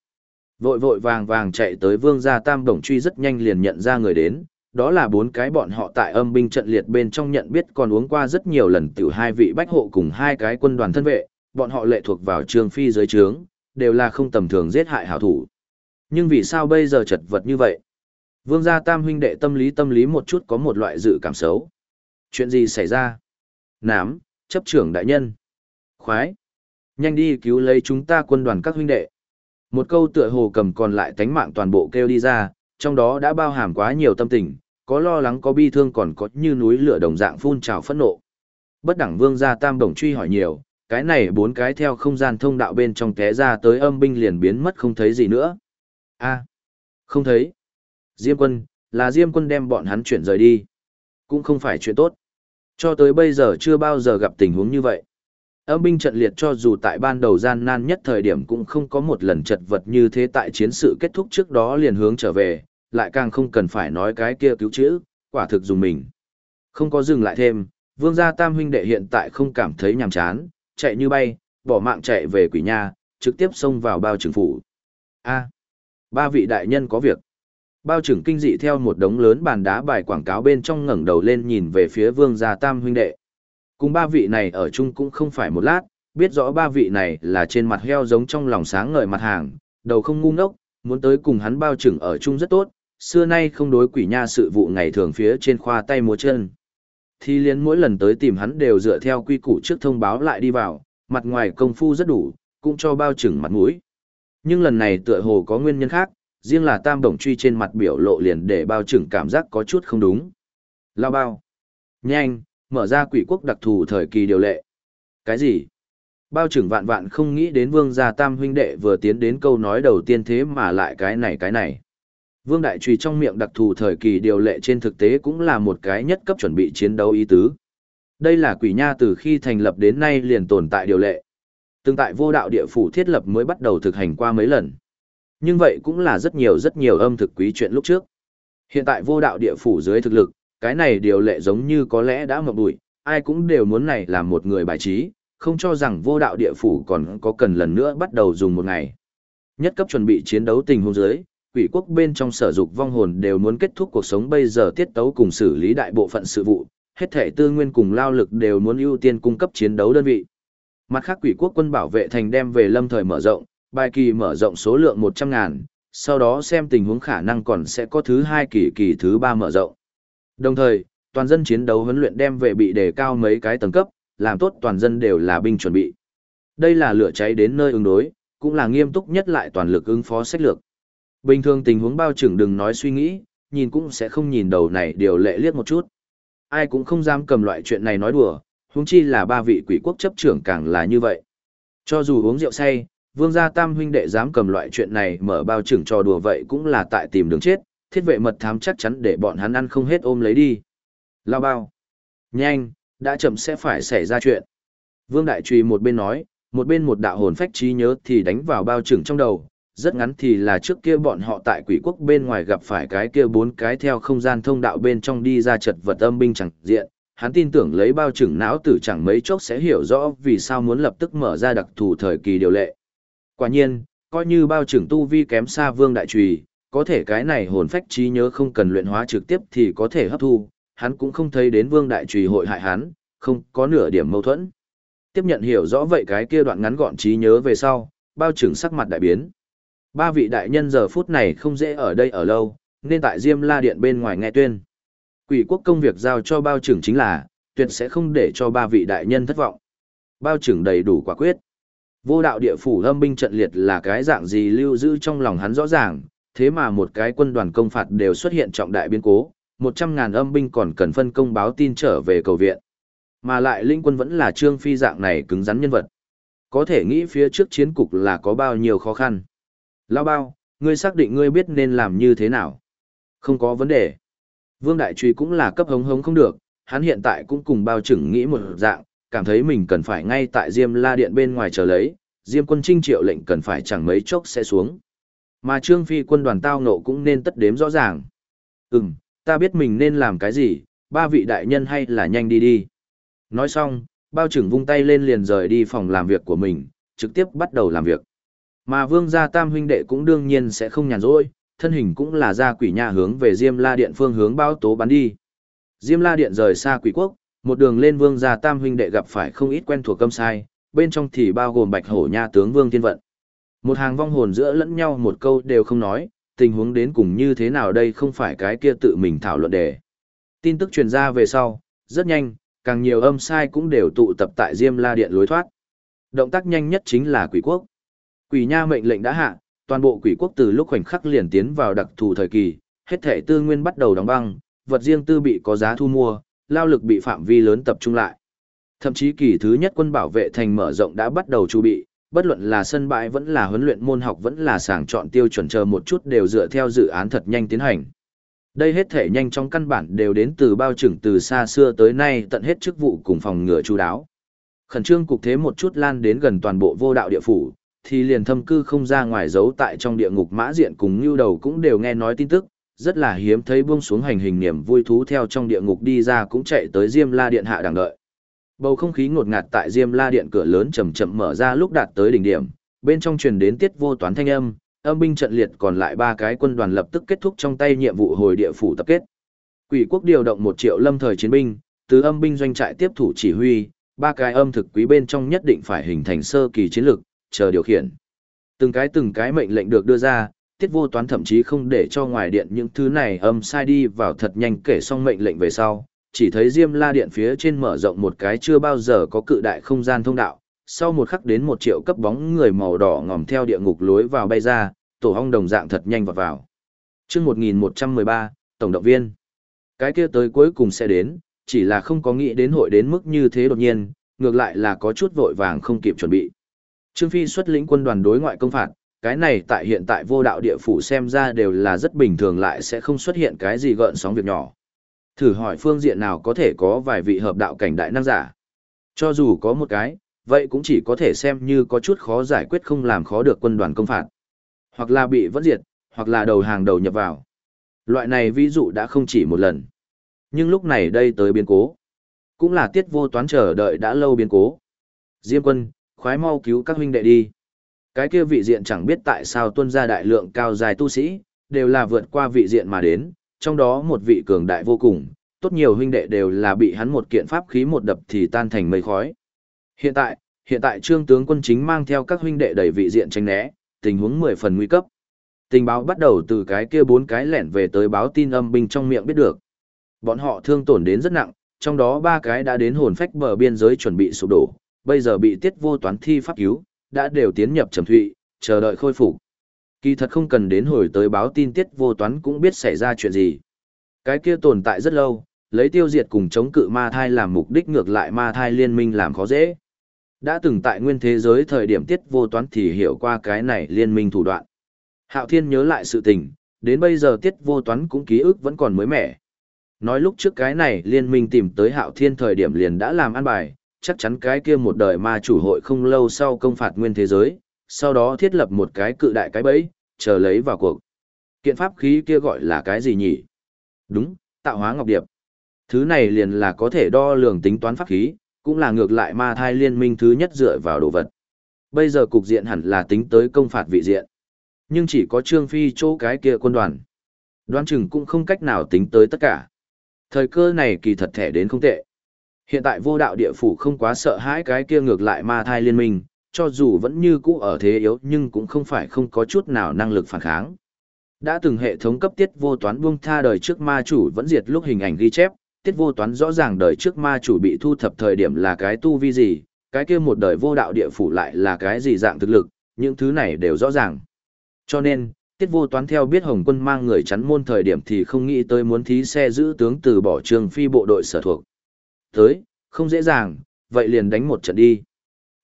S1: Vội vội vàng vàng chạy tới vương gia tam đồng truy rất nhanh liền nhận ra người đến, đó là bốn cái bọn họ tại âm binh trận liệt bên trong nhận biết còn uống qua rất nhiều lần tiểu hai vị bách hộ cùng hai cái quân đoàn thân vệ, bọn họ lệ thuộc vào trường phi dưới trướng, đều là không tầm thường giết hại hảo thủ. Nhưng vì sao bây giờ chật vật như vậy? Vương gia tam huynh đệ tâm lý tâm lý một chút có một loại dự cảm xấu. Chuyện gì xảy ra? Nám, chấp trưởng đại nhân. Khoái. Nhanh đi cứu lấy chúng ta quân đoàn các huynh đệ. Một câu tựa hồ cầm còn lại tánh mạng toàn bộ kêu đi ra, trong đó đã bao hàm quá nhiều tâm tình, có lo lắng có bi thương còn có như núi lửa đồng dạng phun trào phẫn nộ. Bất đẳng vương gia tam đồng truy hỏi nhiều, cái này bốn cái theo không gian thông đạo bên trong té ra tới âm binh liền biến mất không thấy gì nữa. a à, không thấy. Diêm quân, là Diêm quân đem bọn hắn chuyển rời đi. Cũng không phải chuyện tốt. Cho tới bây giờ chưa bao giờ gặp tình huống như vậy. Âm binh trận liệt cho dù tại ban đầu gian nan nhất thời điểm cũng không có một lần chật vật như thế tại chiến sự kết thúc trước đó liền hướng trở về, lại càng không cần phải nói cái kia cứu chữa, quả thực dùng mình. Không có dừng lại thêm, vương gia tam huynh đệ hiện tại không cảm thấy nhàm chán, chạy như bay, bỏ mạng chạy về quỷ nha, trực tiếp xông vào bao trưởng phủ. A, ba vị đại nhân có việc. Bao trưởng kinh dị theo một đống lớn bàn đá bài quảng cáo bên trong ngẩng đầu lên nhìn về phía vương gia tam huynh đệ. Cùng ba vị này ở chung cũng không phải một lát, biết rõ ba vị này là trên mặt heo giống trong lòng sáng ngời mặt hàng, đầu không ngu ngốc, muốn tới cùng hắn bao trưởng ở chung rất tốt, xưa nay không đối quỷ nha sự vụ ngày thường phía trên khoa tay múa chân. Thì liên mỗi lần tới tìm hắn đều dựa theo quy củ trước thông báo lại đi vào, mặt ngoài công phu rất đủ, cũng cho bao trưởng mặt mũi. Nhưng lần này tựa hồ có nguyên nhân khác, riêng là tam đồng truy trên mặt biểu lộ liền để bao trưởng cảm giác có chút không đúng. Lao bao. Nhanh, mở ra quỷ quốc đặc thù thời kỳ điều lệ. Cái gì? Bao trưởng vạn vạn không nghĩ đến vương gia tam huynh đệ vừa tiến đến câu nói đầu tiên thế mà lại cái này cái này. Vương Đại Trùy trong miệng đặc thù thời kỳ điều lệ trên thực tế cũng là một cái nhất cấp chuẩn bị chiến đấu ý tứ. Đây là quỷ nha từ khi thành lập đến nay liền tồn tại điều lệ. Từng tại vô đạo địa phủ thiết lập mới bắt đầu thực hành qua mấy lần. Nhưng vậy cũng là rất nhiều rất nhiều âm thực quý chuyện lúc trước. Hiện tại vô đạo địa phủ dưới thực lực, cái này điều lệ giống như có lẽ đã mập bụi, ai cũng đều muốn này làm một người bài trí, không cho rằng vô đạo địa phủ còn có cần lần nữa bắt đầu dùng một ngày. Nhất cấp chuẩn bị chiến đấu tình huống dưới, quỷ quốc bên trong sở dục vong hồn đều muốn kết thúc cuộc sống bây giờ tiết tấu cùng xử lý đại bộ phận sự vụ, hết thể tư nguyên cùng lao lực đều muốn ưu tiên cung cấp chiến đấu đơn vị. Mặt khác quỷ quốc quân bảo vệ thành đem về lâm thời mở rộng, bài kỳ mở rộng số lượng 100 ngàn, sau đó xem tình huống khả năng còn sẽ có thứ hai kỳ kỳ thứ ba mở rộng. Đồng thời, toàn dân chiến đấu huấn luyện đem về bị đề cao mấy cái tầng cấp, làm tốt toàn dân đều là binh chuẩn bị. Đây là lửa cháy đến nơi ứng đối, cũng là nghiêm túc nhất lại toàn lực ứng phó sách lược. Bình thường tình huống bao trưởng đừng nói suy nghĩ, nhìn cũng sẽ không nhìn đầu này điều lệ liếc một chút. Ai cũng không dám cầm loại chuyện này nói đùa, huống chi là ba vị quỷ quốc chấp trưởng càng là như vậy. Cho dù uống rượu say, vương gia tam huynh đệ dám cầm loại chuyện này mở bao trưởng trò đùa vậy cũng là tại tìm đường chết, thiết vệ mật thám chắc chắn để bọn hắn ăn không hết ôm lấy đi. Lao bao. Nhanh, đã chậm sẽ phải xảy ra chuyện. Vương Đại Trùy một bên nói, một bên một đạo hồn phách trí nhớ thì đánh vào bao trưởng trong đầu, rất ngắn thì là trước kia bọn họ tại quỷ quốc bên ngoài gặp phải cái kia bốn cái theo không gian thông đạo bên trong đi ra chật vật âm binh chẳng diện, hắn tin tưởng lấy bao trưởng não tử chẳng mấy chốc sẽ hiểu rõ vì sao muốn lập tức mở ra đặc thù thời kỳ điều lệ. Quả nhiên, coi như bao trưởng tu vi kém xa vương đại trùy, có thể cái này hồn phách trí nhớ không cần luyện hóa trực tiếp thì có thể hấp thu, hắn cũng không thấy đến vương đại trùy hội hại hắn, không có nửa điểm mâu thuẫn. Tiếp nhận hiểu rõ vậy cái kia đoạn ngắn gọn trí nhớ về sau, bao trưởng sắc mặt đại biến. Ba vị đại nhân giờ phút này không dễ ở đây ở lâu, nên tại Diêm La Điện bên ngoài nghe tuyên. Quỷ quốc công việc giao cho bao trưởng chính là, tuyệt sẽ không để cho ba vị đại nhân thất vọng. Bao trưởng đầy đủ quả quyết. Vô đạo địa phủ âm binh trận liệt là cái dạng gì lưu giữ trong lòng hắn rõ ràng, thế mà một cái quân đoàn công phạt đều xuất hiện trọng đại biến cố, một trăm ngàn âm binh còn cần phân công báo tin trở về cầu viện. Mà lại linh quân vẫn là trương phi dạng này cứng rắn nhân vật. Có thể nghĩ phía trước chiến cục là có bao nhiêu khó khăn. Lao bao, ngươi xác định ngươi biết nên làm như thế nào. Không có vấn đề. Vương Đại Truy cũng là cấp hống hống không được, hắn hiện tại cũng cùng bao chừng nghĩ một dạng, cảm thấy mình cần phải ngay tại Diêm La Điện bên ngoài chờ lấy, Diêm quân trinh triệu lệnh cần phải chẳng mấy chốc sẽ xuống. Mà Trương Phi quân đoàn tao nộ cũng nên tất đếm rõ ràng. Ừm, ta biết mình nên làm cái gì, ba vị đại nhân hay là nhanh đi đi. Nói xong, bao trưởng vung tay lên liền rời đi phòng làm việc của mình, trực tiếp bắt đầu làm việc. Mà vương gia tam huynh đệ cũng đương nhiên sẽ không nhàn rỗi, thân hình cũng là ra quỷ nhà hướng về Diêm La Điện phương hướng bao tố bắn đi. Diêm La Điện rời xa quỷ quốc, một đường lên vương gia tam huynh đệ gặp phải không ít quen thuộc câm sai, bên trong thì bao gồm bạch hổ nha tướng vương thiên vận. Một hàng vong hồn giữa lẫn nhau một câu đều không nói, tình huống đến cùng như thế nào đây không phải cái kia tự mình thảo luận đề. Tin tức truyền ra về sau, rất nhanh, càng nhiều âm sai cũng đều tụ tập tại Diêm La Điện lối thoát. Động tác nhanh nhất chính là quỷ quốc. Quỷ nha mệnh lệnh đã hạ, toàn bộ quỷ quốc từ lúc khoảnh khắc liền tiến vào đặc thù thời kỳ, hết thể tư nguyên bắt đầu đóng băng, vật riêng tư bị có giá thu mua, lao lực bị phạm vi lớn tập trung lại. Thậm chí kỳ thứ nhất quân bảo vệ thành mở rộng đã bắt đầu chuẩn bị, bất luận là sân bãi vẫn là huấn luyện môn học vẫn là sàng chọn tiêu chuẩn chờ một chút đều dựa theo dự án thật nhanh tiến hành. Đây hết thể nhanh trong căn bản đều đến từ bao trưởng từ xa xưa tới nay tận hết chức vụ cùng phòng ngừa chú đáo. Khẩn trương cục thế một chút lan đến gần toàn bộ vô đạo địa phủ, thì liền thâm cư không ra ngoài giấu tại trong địa ngục mã diện cùng như đầu cũng đều nghe nói tin tức, rất là hiếm thấy buông xuống hành hình niềm vui thú theo trong địa ngục đi ra cũng chạy tới Diêm La Điện hạ đằng đợi. Bầu không khí ngột ngạt tại Diêm La Điện cửa lớn chậm chậm mở ra lúc đạt tới đỉnh điểm, bên trong truyền đến tiết vô toán thanh âm, âm binh trận liệt còn lại ba cái quân đoàn lập tức kết thúc trong tay nhiệm vụ hồi địa phủ tập kết. Quỷ quốc điều động một triệu lâm thời chiến binh, từ âm binh doanh trại tiếp thủ chỉ huy, ba cái âm thực quý bên trong nhất định phải hình thành sơ kỳ chiến lược, chờ điều khiển. Từng cái từng cái mệnh lệnh được đưa ra, tiết vô toán thậm chí không để cho ngoài điện những thứ này âm sai đi vào thật nhanh kể xong mệnh lệnh về sau, chỉ thấy diêm la điện phía trên mở rộng một cái chưa bao giờ có cự đại không gian thông đạo, sau một khắc đến một triệu cấp bóng người màu đỏ ngòm theo địa ngục lối vào bay ra, tổ hong đồng dạng thật nhanh vọt vào. chương 1113, Tổng động viên. Cái kia tới cuối cùng sẽ đến, chỉ là không có nghĩ đến hội đến mức như thế đột nhiên, ngược lại là có chút vội vàng không kịp chuẩn bị. Trương Phi xuất lĩnh quân đoàn đối ngoại công phạt, cái này tại hiện tại vô đạo địa phủ xem ra đều là rất bình thường lại sẽ không xuất hiện cái gì gợn sóng việc nhỏ. Thử hỏi phương diện nào có thể có vài vị hợp đạo cảnh đại năng giả. Cho dù có một cái, vậy cũng chỉ có thể xem như có chút khó giải quyết không làm khó được quân đoàn công phạt. Hoặc là bị vẫn diệt, hoặc là đầu hàng đầu nhập vào. Loại này ví dụ đã không chỉ một lần. Nhưng lúc này đây tới biến cố. Cũng là tiết vô toán chờ đợi đã lâu biến cố. Diêm quân, khoái mau cứu các huynh đệ đi. Cái kia vị diện chẳng biết tại sao tuân ra đại lượng cao dài tu sĩ, đều là vượt qua vị diện mà đến, trong đó một vị cường đại vô cùng, tốt nhiều huynh đệ đều là bị hắn một kiện pháp khí một đập thì tan thành mây khói. Hiện tại, hiện tại trương tướng quân chính mang theo các huynh đệ đầy vị diện tranh né, tình huống mười phần nguy cấp. Tình báo bắt đầu từ cái kia bốn cái lẻn về tới báo tin âm binh trong miệng biết được. Bọn họ thương tổn đến rất nặng, trong đó ba cái đã đến hồn phách bờ biên giới chuẩn bị sụp đổ, bây giờ bị tiết vô toán thi pháp cứu, đã đều tiến nhập trầm thụy, chờ đợi khôi phục. Kỳ thật không cần đến hồi tới báo tin tiết vô toán cũng biết xảy ra chuyện gì. Cái kia tồn tại rất lâu, lấy tiêu diệt cùng chống cự ma thai làm mục đích ngược lại ma thai liên minh làm khó dễ. Đã từng tại nguyên thế giới thời điểm tiết vô toán thì hiểu qua cái này liên minh thủ đoạn. Hạo Thiên nhớ lại sự tình, đến bây giờ tiết vô toán cũng ký ức vẫn còn mới mẻ. Nói lúc trước cái này liên minh tìm tới Hạo Thiên thời điểm liền đã làm ăn bài, chắc chắn cái kia một đời ma chủ hội không lâu sau công phạt nguyên thế giới, sau đó thiết lập một cái cự đại cái bẫy, chờ lấy vào cuộc. Kiện pháp khí kia gọi là cái gì nhỉ? Đúng, tạo hóa ngọc điệp. Thứ này liền là có thể đo lường tính toán pháp khí, cũng là ngược lại ma thai liên minh thứ nhất dựa vào đồ vật. Bây giờ cục diện hẳn là tính tới công phạt vị diện. Nhưng chỉ có Trương Phi chỗ cái kia quân đoàn. Đoán chừng cũng không cách nào tính tới tất cả. Thời cơ này kỳ thật thẻ đến không tệ. Hiện tại vô đạo địa phủ không quá sợ hãi cái kia ngược lại ma thai liên minh, cho dù vẫn như cũ ở thế yếu nhưng cũng không phải không có chút nào năng lực phản kháng. Đã từng hệ thống cấp tiết vô toán buông tha đời trước ma chủ vẫn diệt lúc hình ảnh ghi chép, tiết vô toán rõ ràng đời trước ma chủ bị thu thập thời điểm là cái tu vi gì, cái kia một đời vô đạo địa phủ lại là cái gì dạng thực lực, những thứ này đều rõ ràng. Cho nên, tiết vô toán theo biết Hồng quân mang người chắn môn thời điểm thì không nghĩ tới muốn thí xe giữ tướng từ bỏ trường phi bộ đội sở thuộc. Tới, không dễ dàng, vậy liền đánh một trận đi.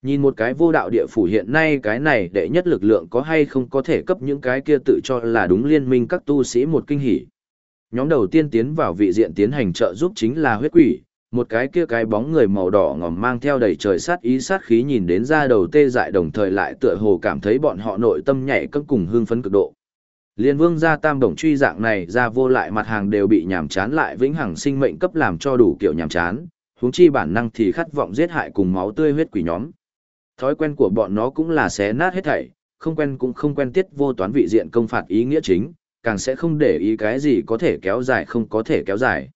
S1: Nhìn một cái vô đạo địa phủ hiện nay cái này đệ nhất lực lượng có hay không có thể cấp những cái kia tự cho là đúng liên minh các tu sĩ một kinh hỉ. Nhóm đầu tiên tiến vào vị diện tiến hành trợ giúp chính là huyết quỷ, một cái kia cái bóng người màu đỏ ngòm mang theo đầy trời sát ý sát khí nhìn đến ra đầu tê dại đồng thời lại tựa hồ cảm thấy bọn họ nội tâm nhảy cấm cùng hương phấn cực độ. Liên vương gia tam đồng truy dạng này ra vô lại mặt hàng đều bị nhảm chán lại vĩnh hằng sinh mệnh cấp làm cho đủ kiểu nhảm chán, huống chi bản năng thì khát vọng giết hại cùng máu tươi huyết quỷ nhóm. Thói quen của bọn nó cũng là xé nát hết thảy, không quen cũng không quen tiết vô toán vị diện công phạt ý nghĩa chính, càng sẽ không để ý cái gì có thể kéo dài không có thể kéo dài.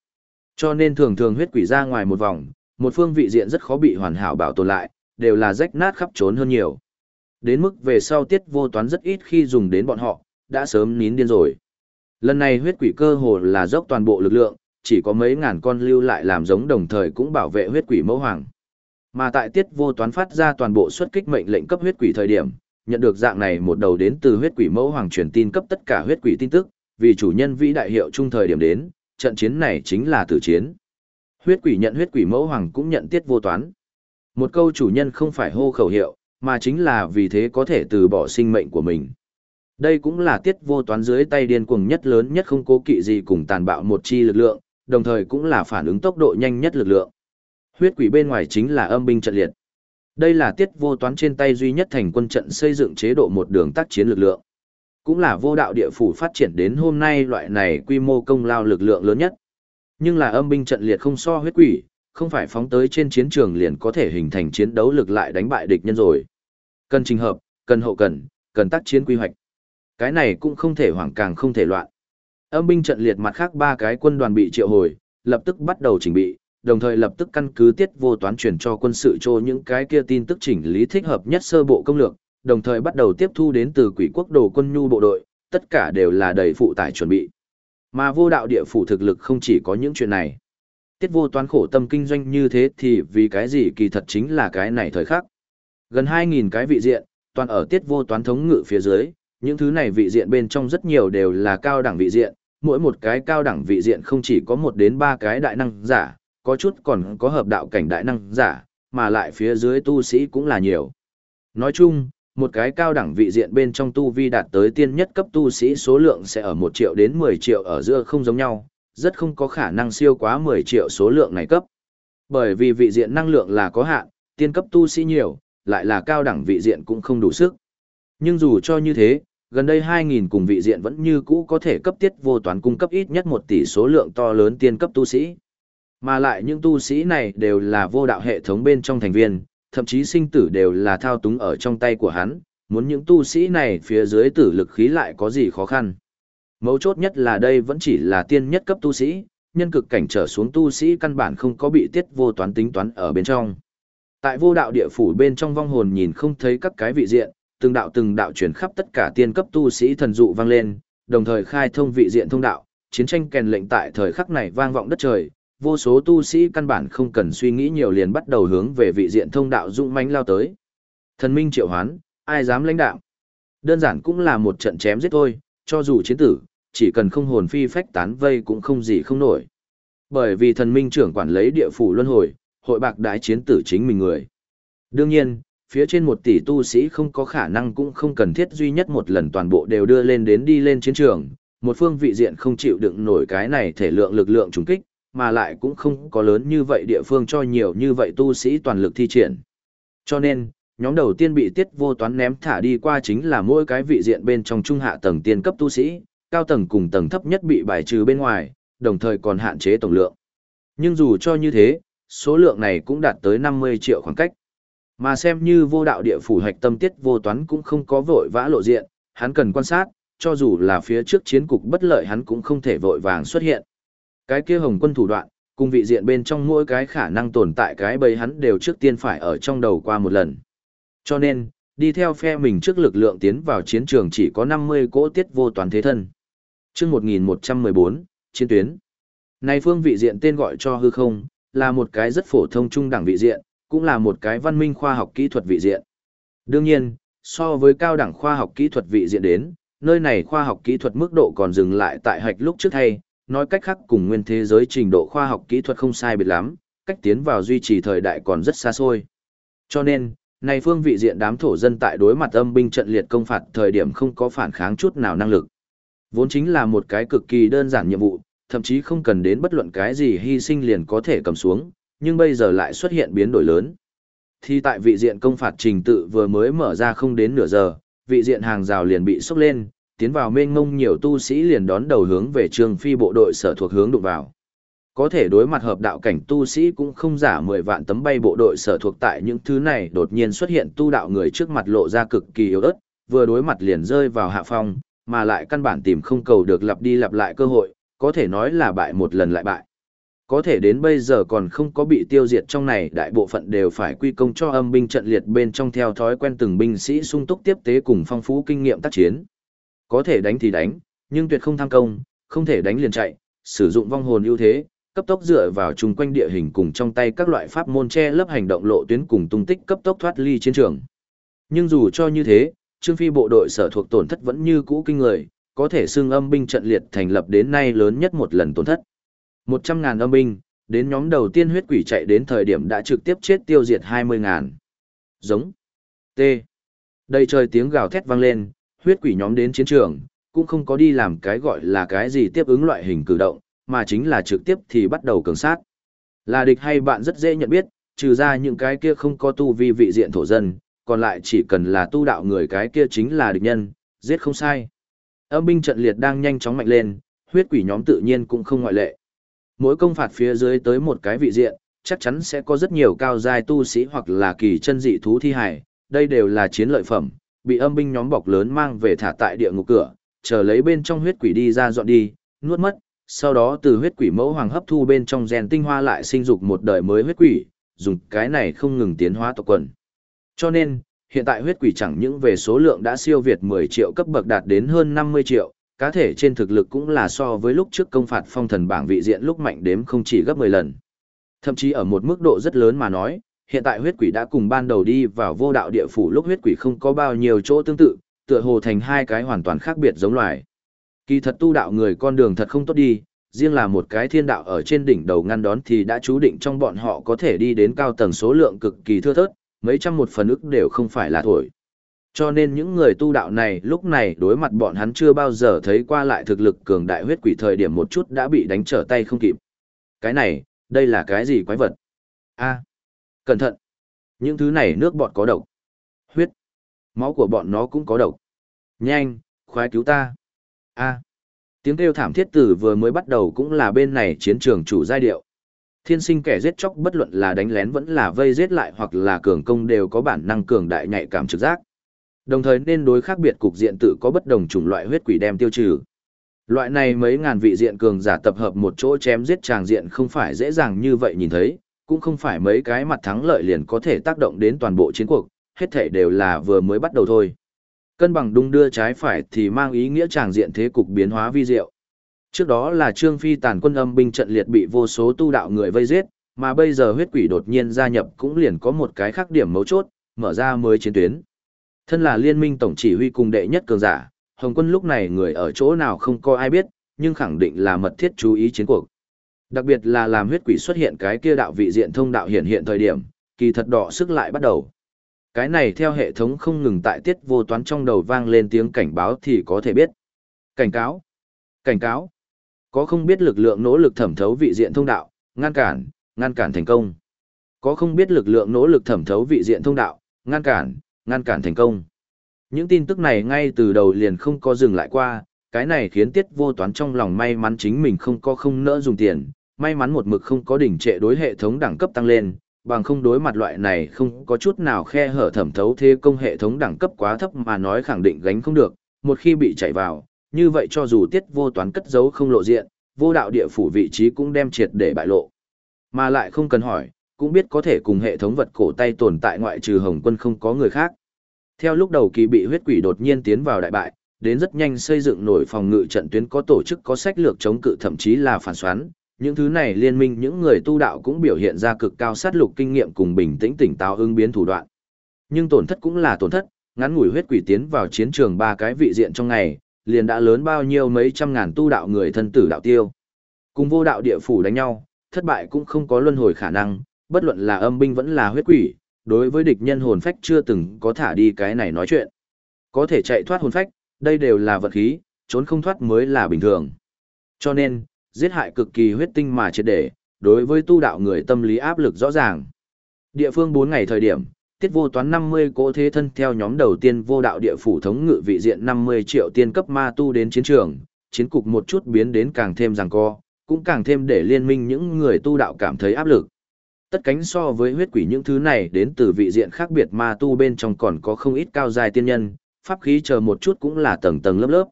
S1: Cho nên thường thường huyết quỷ ra ngoài một vòng, một phương vị diện rất khó bị hoàn hảo bảo tồn lại, đều là rách nát khắp trốn hơn nhiều. Đến mức về sau tiết vô toán rất ít khi dùng đến bọn họ, đã sớm nín điên rồi. Lần này huyết quỷ cơ hồ là dốc toàn bộ lực lượng, chỉ có mấy ngàn con lưu lại làm giống đồng thời cũng bảo vệ huyết quỷ mẫu hoàng. Mà tại tiết vô toán phát ra toàn bộ xuất kích mệnh lệnh cấp huyết quỷ thời điểm, nhận được dạng này một đầu đến từ huyết quỷ mẫu hoàng truyền tin cấp tất cả huyết quỷ tin tức, vì chủ nhân vĩ đại hiệu trung thời điểm đến, trận chiến này chính là tử chiến. Huyết quỷ nhận huyết quỷ mẫu hoàng cũng nhận tiết vô toán. Một câu chủ nhân không phải hô khẩu hiệu, mà chính là vì thế có thể từ bỏ sinh mệnh của mình. Đây cũng là tiết vô toán dưới tay điên cuồng nhất lớn nhất không cố kỵ gì cùng tàn bạo một chi lực lượng, đồng thời cũng là phản ứng tốc độ nhanh nhất lực lượng. Huyết quỷ bên ngoài chính là âm binh trận liệt. Đây là tiết vô toán trên tay duy nhất thành quân trận xây dựng chế độ một đường tác chiến lực lượng. Cũng là vô đạo địa phủ phát triển đến hôm nay loại này quy mô công lao lực lượng lớn nhất. Nhưng là âm binh trận liệt không so huyết quỷ, không phải phóng tới trên chiến trường liền có thể hình thành chiến đấu lực lại đánh bại địch nhân rồi. Cần trình hợp, cần hậu cần, cần tác chiến quy hoạch. Cái này cũng không thể hoảng càng không thể loạn. Âm binh trận liệt mặt khác ba cái quân đoàn bị triệu hồi, lập tức bắt đầu chỉnh bị, đồng thời lập tức căn cứ tiết vô toán chuyển cho quân sự cho những cái kia tin tức chỉnh lý thích hợp nhất sơ bộ công lược, đồng thời bắt đầu tiếp thu đến từ quỷ quốc đồ quân nhu bộ đội, tất cả đều là đầy phụ tải chuẩn bị. Mà vô đạo địa phủ thực lực không chỉ có những chuyện này. Tiết vô toán khổ tâm kinh doanh như thế thì vì cái gì kỳ thật chính là cái này thời khắc. Gần 2.000 cái vị diện, toàn ở tiết vô toán thống ngự phía dưới, những thứ này vị diện bên trong rất nhiều đều là cao đẳng vị diện, mỗi một cái cao đẳng vị diện không chỉ có một đến ba cái đại năng giả, có chút còn có hợp đạo cảnh đại năng giả, mà lại phía dưới tu sĩ cũng là nhiều. Nói chung, một cái cao đẳng vị diện bên trong tu vi đạt tới tiên nhất cấp tu sĩ số lượng sẽ ở 1 triệu đến 10 triệu ở giữa không giống nhau, rất không có khả năng siêu quá 10 triệu số lượng này cấp. Bởi vì vị diện năng lượng là có hạn, tiên cấp tu sĩ nhiều, lại là cao đẳng vị diện cũng không đủ sức. Nhưng dù cho như thế, gần đây 2.000 cùng vị diện vẫn như cũ có thể cấp tiết vô toán cung cấp ít nhất 1 tỷ số lượng to lớn tiên cấp tu sĩ. Mà lại những tu sĩ này đều là vô đạo hệ thống bên trong thành viên, thậm chí sinh tử đều là thao túng ở trong tay của hắn, muốn những tu sĩ này phía dưới tử lực khí lại có gì khó khăn. Mấu chốt nhất là đây vẫn chỉ là tiên nhất cấp tu sĩ, nhân cực cảnh trở xuống tu sĩ căn bản không có bị tiết vô toán tính toán ở bên trong. Tại vô đạo địa phủ bên trong vong hồn nhìn không thấy các cái vị diện, từng đạo từng đạo chuyển khắp tất cả tiên cấp tu sĩ thần dụ vang lên, đồng thời khai thông vị diện thông đạo, chiến tranh kèn lệnh tại thời khắc này vang vọng đất trời, vô số tu sĩ căn bản không cần suy nghĩ nhiều liền bắt đầu hướng về vị diện thông đạo dũng mãnh lao tới. Thần minh triệu hoán, ai dám lãnh đạo? Đơn giản cũng là một trận chém giết thôi, cho dù chiến tử, chỉ cần không hồn phi phách tán vây cũng không gì không nổi. Bởi vì thần minh trưởng quản lấy địa phủ luân hồi, hội bạc đái chiến tử chính mình người. Đương nhiên, phía trên một tỷ tu sĩ không có khả năng cũng không cần thiết duy nhất một lần toàn bộ đều đưa lên đến đi lên chiến trường, một phương vị diện không chịu đựng nổi cái này thể lượng lực lượng trùng kích, mà lại cũng không có lớn như vậy địa phương cho nhiều như vậy tu sĩ toàn lực thi triển. Cho nên, nhóm đầu tiên bị tiết vô toán ném thả đi qua chính là mỗi cái vị diện bên trong trung hạ tầng tiên cấp tu sĩ, cao tầng cùng tầng thấp nhất bị bài trừ bên ngoài, đồng thời còn hạn chế tổng lượng. Nhưng dù cho như thế, số lượng này cũng đạt tới 50 triệu khoảng cách. Mà xem như vô đạo địa phủ hạch tâm tiết vô toán cũng không có vội vã lộ diện, hắn cần quan sát, cho dù là phía trước chiến cục bất lợi hắn cũng không thể vội vàng xuất hiện. Cái kia hồng quân thủ đoạn, cùng vị diện bên trong mỗi cái khả năng tồn tại cái bầy hắn đều trước tiên phải ở trong đầu qua một lần. Cho nên, đi theo phe mình trước lực lượng tiến vào chiến trường chỉ có 50 cỗ tiết vô toán thế thân. chương 1114, chiến tuyến. Này phương vị diện tên gọi cho hư không, là một cái rất phổ thông trung đẳng vị diện, cũng là một cái văn minh khoa học kỹ thuật vị diện. Đương nhiên, so với cao đẳng khoa học kỹ thuật vị diện đến, nơi này khoa học kỹ thuật mức độ còn dừng lại tại hạch lúc trước thay, nói cách khác cùng nguyên thế giới trình độ khoa học kỹ thuật không sai biệt lắm, cách tiến vào duy trì thời đại còn rất xa xôi. Cho nên, này phương vị diện đám thổ dân tại đối mặt âm binh trận liệt công phạt thời điểm không có phản kháng chút nào năng lực. Vốn chính là một cái cực kỳ đơn giản nhiệm vụ, thậm chí không cần đến bất luận cái gì hy sinh liền có thể cầm xuống, nhưng bây giờ lại xuất hiện biến đổi lớn. Thì tại vị diện công phạt trình tự vừa mới mở ra không đến nửa giờ, vị diện hàng rào liền bị sốc lên, tiến vào mênh mông nhiều tu sĩ liền đón đầu hướng về trường phi bộ đội sở thuộc hướng đụng vào. Có thể đối mặt hợp đạo cảnh tu sĩ cũng không giả 10 vạn tấm bay bộ đội sở thuộc tại những thứ này đột nhiên xuất hiện tu đạo người trước mặt lộ ra cực kỳ yếu ớt, vừa đối mặt liền rơi vào hạ phong, mà lại căn bản tìm không cầu được lặp đi lặp lại cơ hội, có thể nói là bại một lần lại bại. Có thể đến bây giờ còn không có bị tiêu diệt trong này đại bộ phận đều phải quy công cho âm binh trận liệt bên trong theo thói quen từng binh sĩ sung túc tiếp tế cùng phong phú kinh nghiệm tác chiến. Có thể đánh thì đánh, nhưng tuyệt không tham công, không thể đánh liền chạy, sử dụng vong hồn ưu thế, cấp tốc dựa vào chung quanh địa hình cùng trong tay các loại pháp môn che lấp hành động lộ tuyến cùng tung tích cấp tốc thoát ly chiến trường. Nhưng dù cho như thế, Trương Phi bộ đội sở thuộc tổn thất vẫn như cũ kinh người, có thể xưng âm binh trận liệt thành lập đến nay lớn nhất một lần tổn thất. Một trăm ngàn âm binh, đến nhóm đầu tiên huyết quỷ chạy đến thời điểm đã trực tiếp chết tiêu diệt hai mươi ngàn. Giống. T. đây trời tiếng gào thét vang lên, huyết quỷ nhóm đến chiến trường, cũng không có đi làm cái gọi là cái gì tiếp ứng loại hình cử động, mà chính là trực tiếp thì bắt đầu cường sát. Là địch hay bạn rất dễ nhận biết, trừ ra những cái kia không có tu vi vị diện thổ dân, còn lại chỉ cần là tu đạo người cái kia chính là địch nhân, giết không sai. Âm binh trận liệt đang nhanh chóng mạnh lên, huyết quỷ nhóm tự nhiên cũng không ngoại lệ. Mỗi công phạt phía dưới tới một cái vị diện, chắc chắn sẽ có rất nhiều cao giai tu sĩ hoặc là kỳ chân dị thú thi hải, đây đều là chiến lợi phẩm, bị âm binh nhóm bọc lớn mang về thả tại địa ngục cửa, chờ lấy bên trong huyết quỷ đi ra dọn đi, nuốt mất, sau đó từ huyết quỷ mẫu hoàng hấp thu bên trong gen tinh hoa lại sinh dục một đời mới huyết quỷ, dùng cái này không ngừng tiến hóa tộc quần. Cho nên, hiện tại huyết quỷ chẳng những về số lượng đã siêu việt 10 triệu cấp bậc đạt đến hơn 50 triệu, cá thể trên thực lực cũng là so với lúc trước công phạt phong thần bảng vị diện lúc mạnh đếm không chỉ gấp 10 lần. Thậm chí ở một mức độ rất lớn mà nói, hiện tại huyết quỷ đã cùng ban đầu đi vào vô đạo địa phủ lúc huyết quỷ không có bao nhiêu chỗ tương tự, tựa hồ thành hai cái hoàn toàn khác biệt giống loài. Kỳ thật tu đạo người con đường thật không tốt đi, riêng là một cái thiên đạo ở trên đỉnh đầu ngăn đón thì đã chú định trong bọn họ có thể đi đến cao tầng số lượng cực kỳ thưa thớt, mấy trăm một phần ức đều không phải là thổi. Cho nên những người tu đạo này lúc này đối mặt bọn hắn chưa bao giờ thấy qua lại thực lực cường đại huyết quỷ thời điểm một chút đã bị đánh trở tay không kịp. Cái này, đây là cái gì quái vật? a cẩn thận! Những thứ này nước bọt có độc. Huyết! Máu của bọn nó cũng có độc. Nhanh, khoái cứu ta! a Tiếng kêu thảm thiết tử vừa mới bắt đầu cũng là bên này chiến trường chủ giai điệu. Thiên sinh kẻ giết chóc bất luận là đánh lén vẫn là vây giết lại hoặc là cường công đều có bản năng cường đại nhạy cảm trực giác. Đồng thời nên đối khác biệt cục diện tự có bất đồng chủng loại huyết quỷ đem tiêu trừ. Loại này mấy ngàn vị diện cường giả tập hợp một chỗ chém giết tràng diện không phải dễ dàng như vậy nhìn thấy, cũng không phải mấy cái mặt thắng lợi liền có thể tác động đến toàn bộ chiến cuộc, hết thể đều là vừa mới bắt đầu thôi. Cân bằng đung đưa trái phải thì mang ý nghĩa tràng diện thế cục biến hóa vi diệu. Trước đó là Trương Phi tàn quân âm binh trận liệt bị vô số tu đạo người vây giết, mà bây giờ huyết quỷ đột nhiên gia nhập cũng liền có một cái khác điểm mấu chốt, mở ra mới chiến tuyến. Thân là liên minh tổng chỉ huy cùng đệ nhất cường giả, Hồng quân lúc này người ở chỗ nào không có ai biết, nhưng khẳng định là mật thiết chú ý chiến cuộc. Đặc biệt là làm huyết quỷ xuất hiện cái kia đạo vị diện thông đạo hiện hiện thời điểm, kỳ thật đỏ sức lại bắt đầu. Cái này theo hệ thống không ngừng tại tiết vô toán trong đầu vang lên tiếng cảnh báo thì có thể biết. Cảnh cáo! Cảnh cáo! Có không biết lực lượng nỗ lực thẩm thấu vị diện thông đạo, ngăn cản, ngăn cản thành công. Có không biết lực lượng nỗ lực thẩm thấu vị diện thông đạo, ngăn cản, ngăn cản thành công. Những tin tức này ngay từ đầu liền không có dừng lại qua, cái này khiến tiết vô toán trong lòng may mắn chính mình không có không nỡ dùng tiền, may mắn một mực không có đỉnh trệ đối hệ thống đẳng cấp tăng lên, bằng không đối mặt loại này không có chút nào khe hở thẩm thấu thế công hệ thống đẳng cấp quá thấp mà nói khẳng định gánh không được, một khi bị chạy vào, như vậy cho dù tiết vô toán cất giấu không lộ diện, vô đạo địa phủ vị trí cũng đem triệt để bại lộ. Mà lại không cần hỏi, cũng biết có thể cùng hệ thống vật cổ tay tồn tại ngoại trừ Hồng Quân không có người khác. Theo lúc đầu kỳ bị huyết quỷ đột nhiên tiến vào đại bại, đến rất nhanh xây dựng nổi phòng ngự trận tuyến có tổ chức có sách lược chống cự thậm chí là phản xoán. Những thứ này liên minh những người tu đạo cũng biểu hiện ra cực cao sát lục kinh nghiệm cùng bình tĩnh tỉnh táo ứng biến thủ đoạn. Nhưng tổn thất cũng là tổn thất, ngắn ngủi huyết quỷ tiến vào chiến trường ba cái vị diện trong ngày, liền đã lớn bao nhiêu mấy trăm ngàn tu đạo người thân tử đạo tiêu. Cùng vô đạo địa phủ đánh nhau, thất bại cũng không có luân hồi khả năng, bất luận là âm binh vẫn là huyết quỷ, đối với địch nhân hồn phách chưa từng có thả đi cái này nói chuyện. Có thể chạy thoát hồn phách, đây đều là vật khí, trốn không thoát mới là bình thường. Cho nên, giết hại cực kỳ huyết tinh mà triệt để, đối với tu đạo người tâm lý áp lực rõ ràng. Địa phương 4 ngày thời điểm, tiết vô toán 50 cỗ thế thân theo nhóm đầu tiên vô đạo địa phủ thống ngự vị diện 50 triệu tiên cấp ma tu đến chiến trường, chiến cục một chút biến đến càng thêm ràng co, cũng càng thêm để liên minh những người tu đạo cảm thấy áp lực. Tất cánh so với huyết quỷ những thứ này đến từ vị diện khác biệt ma tu bên trong còn có không ít cao dài tiên nhân, pháp khí chờ một chút cũng là tầng tầng lớp lớp.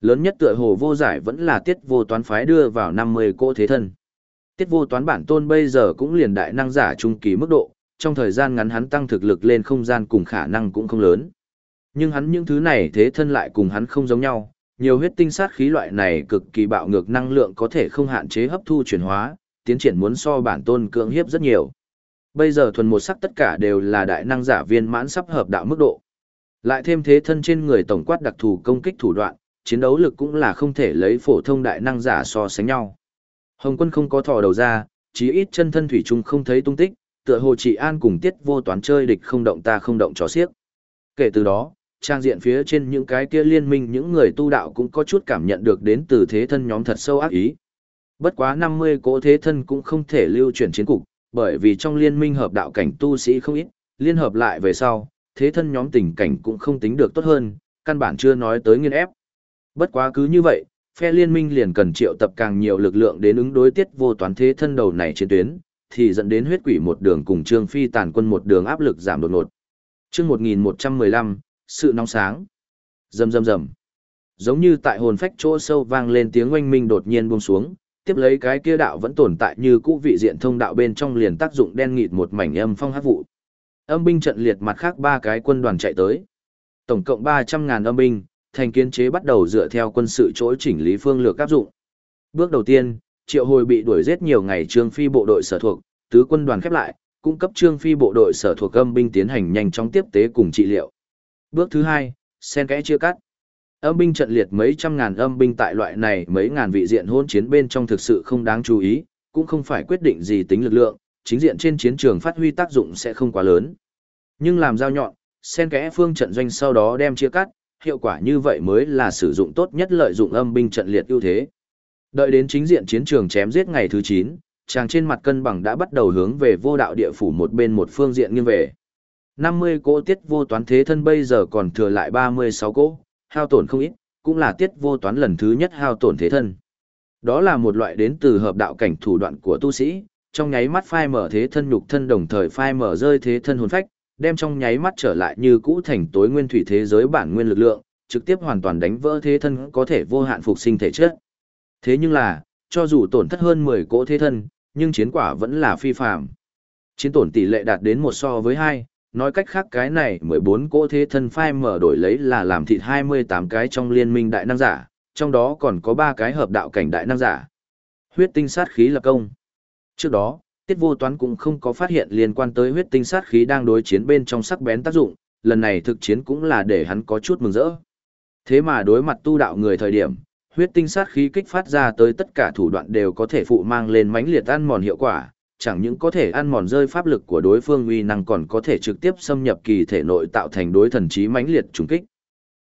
S1: Lớn nhất tựa hồ vô giải vẫn là tiết vô toán phái đưa vào 50 cỗ thế thân. Tiết vô toán bản tôn bây giờ cũng liền đại năng giả trung kỳ mức độ, trong thời gian ngắn hắn tăng thực lực lên không gian cùng khả năng cũng không lớn. Nhưng hắn những thứ này thế thân lại cùng hắn không giống nhau, nhiều huyết tinh sát khí loại này cực kỳ bạo ngược năng lượng có thể không hạn chế hấp thu chuyển hóa, tiến triển muốn so bản tôn cưỡng hiếp rất nhiều. Bây giờ thuần một sắc tất cả đều là đại năng giả viên mãn sắp hợp đạo mức độ. Lại thêm thế thân trên người tổng quát đặc thù công kích thủ đoạn, chiến đấu lực cũng là không thể lấy phổ thông đại năng giả so sánh nhau. Hồng quân không có thò đầu ra, chí ít chân thân thủy chung không thấy tung tích, tựa hồ chỉ an cùng tiết vô toán chơi địch không động ta không động chó xiếc. Kể từ đó, trang diện phía trên những cái kia liên minh những người tu đạo cũng có chút cảm nhận được đến từ thế thân nhóm thật sâu ác ý. Bất quá 50 cỗ thế thân cũng không thể lưu chuyển chiến cục, bởi vì trong liên minh hợp đạo cảnh tu sĩ không ít, liên hợp lại về sau, thế thân nhóm tình cảnh cũng không tính được tốt hơn, căn bản chưa nói tới nghiên ép. Bất quá cứ như vậy, phe liên minh liền cần triệu tập càng nhiều lực lượng đến ứng đối tiết vô toán thế thân đầu này trên tuyến, thì dẫn đến huyết quỷ một đường cùng Trương Phi tàn quân một đường áp lực giảm đột ngột. Chương 1115, sự nóng sáng. Rầm rầm rầm. Giống như tại hồn phách chỗ sâu vang lên tiếng oanh minh đột nhiên buông xuống, tiếp lấy cái kia đạo vẫn tồn tại như cũ vị diện thông đạo bên trong liền tác dụng đen nghịt một mảnh âm phong hắc vụ. Âm binh trận liệt mặt khác ba cái quân đoàn chạy tới. Tổng cộng 300.000 âm binh, thành kiến chế bắt đầu dựa theo quân sự chỗ chỉnh lý phương lược áp dụng. Bước đầu tiên, triệu hồi bị đuổi giết nhiều ngày trương phi bộ đội sở thuộc, tứ quân đoàn khép lại, cung cấp trương phi bộ đội sở thuộc âm binh tiến hành nhanh chóng tiếp tế cùng trị liệu. Bước thứ hai, sen kẽ chia cắt. Âm binh trận liệt mấy trăm ngàn âm binh tại loại này mấy ngàn vị diện hôn chiến bên trong thực sự không đáng chú ý, cũng không phải quyết định gì tính lực lượng, chính diện trên chiến trường phát huy tác dụng sẽ không quá lớn. Nhưng làm giao nhọn, sen kẽ phương trận doanh sau đó đem chia cắt, hiệu quả như vậy mới là sử dụng tốt nhất lợi dụng âm binh trận liệt ưu thế. Đợi đến chính diện chiến trường chém giết ngày thứ 9, chàng trên mặt cân bằng đã bắt đầu hướng về vô đạo địa phủ một bên một phương diện nghiêng về. 50 cỗ tiết vô toán thế thân bây giờ còn thừa lại 36 cỗ, hao tổn không ít, cũng là tiết vô toán lần thứ nhất hao tổn thế thân. Đó là một loại đến từ hợp đạo cảnh thủ đoạn của tu sĩ, trong nháy mắt phai mở thế thân nhục thân đồng thời phai mở rơi thế thân hồn phách, đem trong nháy mắt trở lại như cũ thành tối nguyên thủy thế giới bản nguyên lực lượng, trực tiếp hoàn toàn đánh vỡ thế thân có thể vô hạn phục sinh thể chất. Thế nhưng là, cho dù tổn thất hơn 10 cỗ thế thân, nhưng chiến quả vẫn là phi phạm. Chiến tổn tỷ lệ đạt đến một so với hai, nói cách khác cái này 14 cỗ thế thân phai mở đổi lấy là làm thịt 28 cái trong liên minh đại năng giả, trong đó còn có 3 cái hợp đạo cảnh đại năng giả. Huyết tinh sát khí là công. Trước đó, Tiết Vô Toán cũng không có phát hiện liên quan tới huyết tinh sát khí đang đối chiến bên trong sắc bén tác dụng, lần này thực chiến cũng là để hắn có chút mừng rỡ. Thế mà đối mặt tu đạo người thời điểm, huyết tinh sát khí kích phát ra tới tất cả thủ đoạn đều có thể phụ mang lên mãnh liệt ăn mòn hiệu quả, chẳng những có thể ăn mòn rơi pháp lực của đối phương uy năng còn có thể trực tiếp xâm nhập kỳ thể nội tạo thành đối thần trí mãnh liệt trùng kích.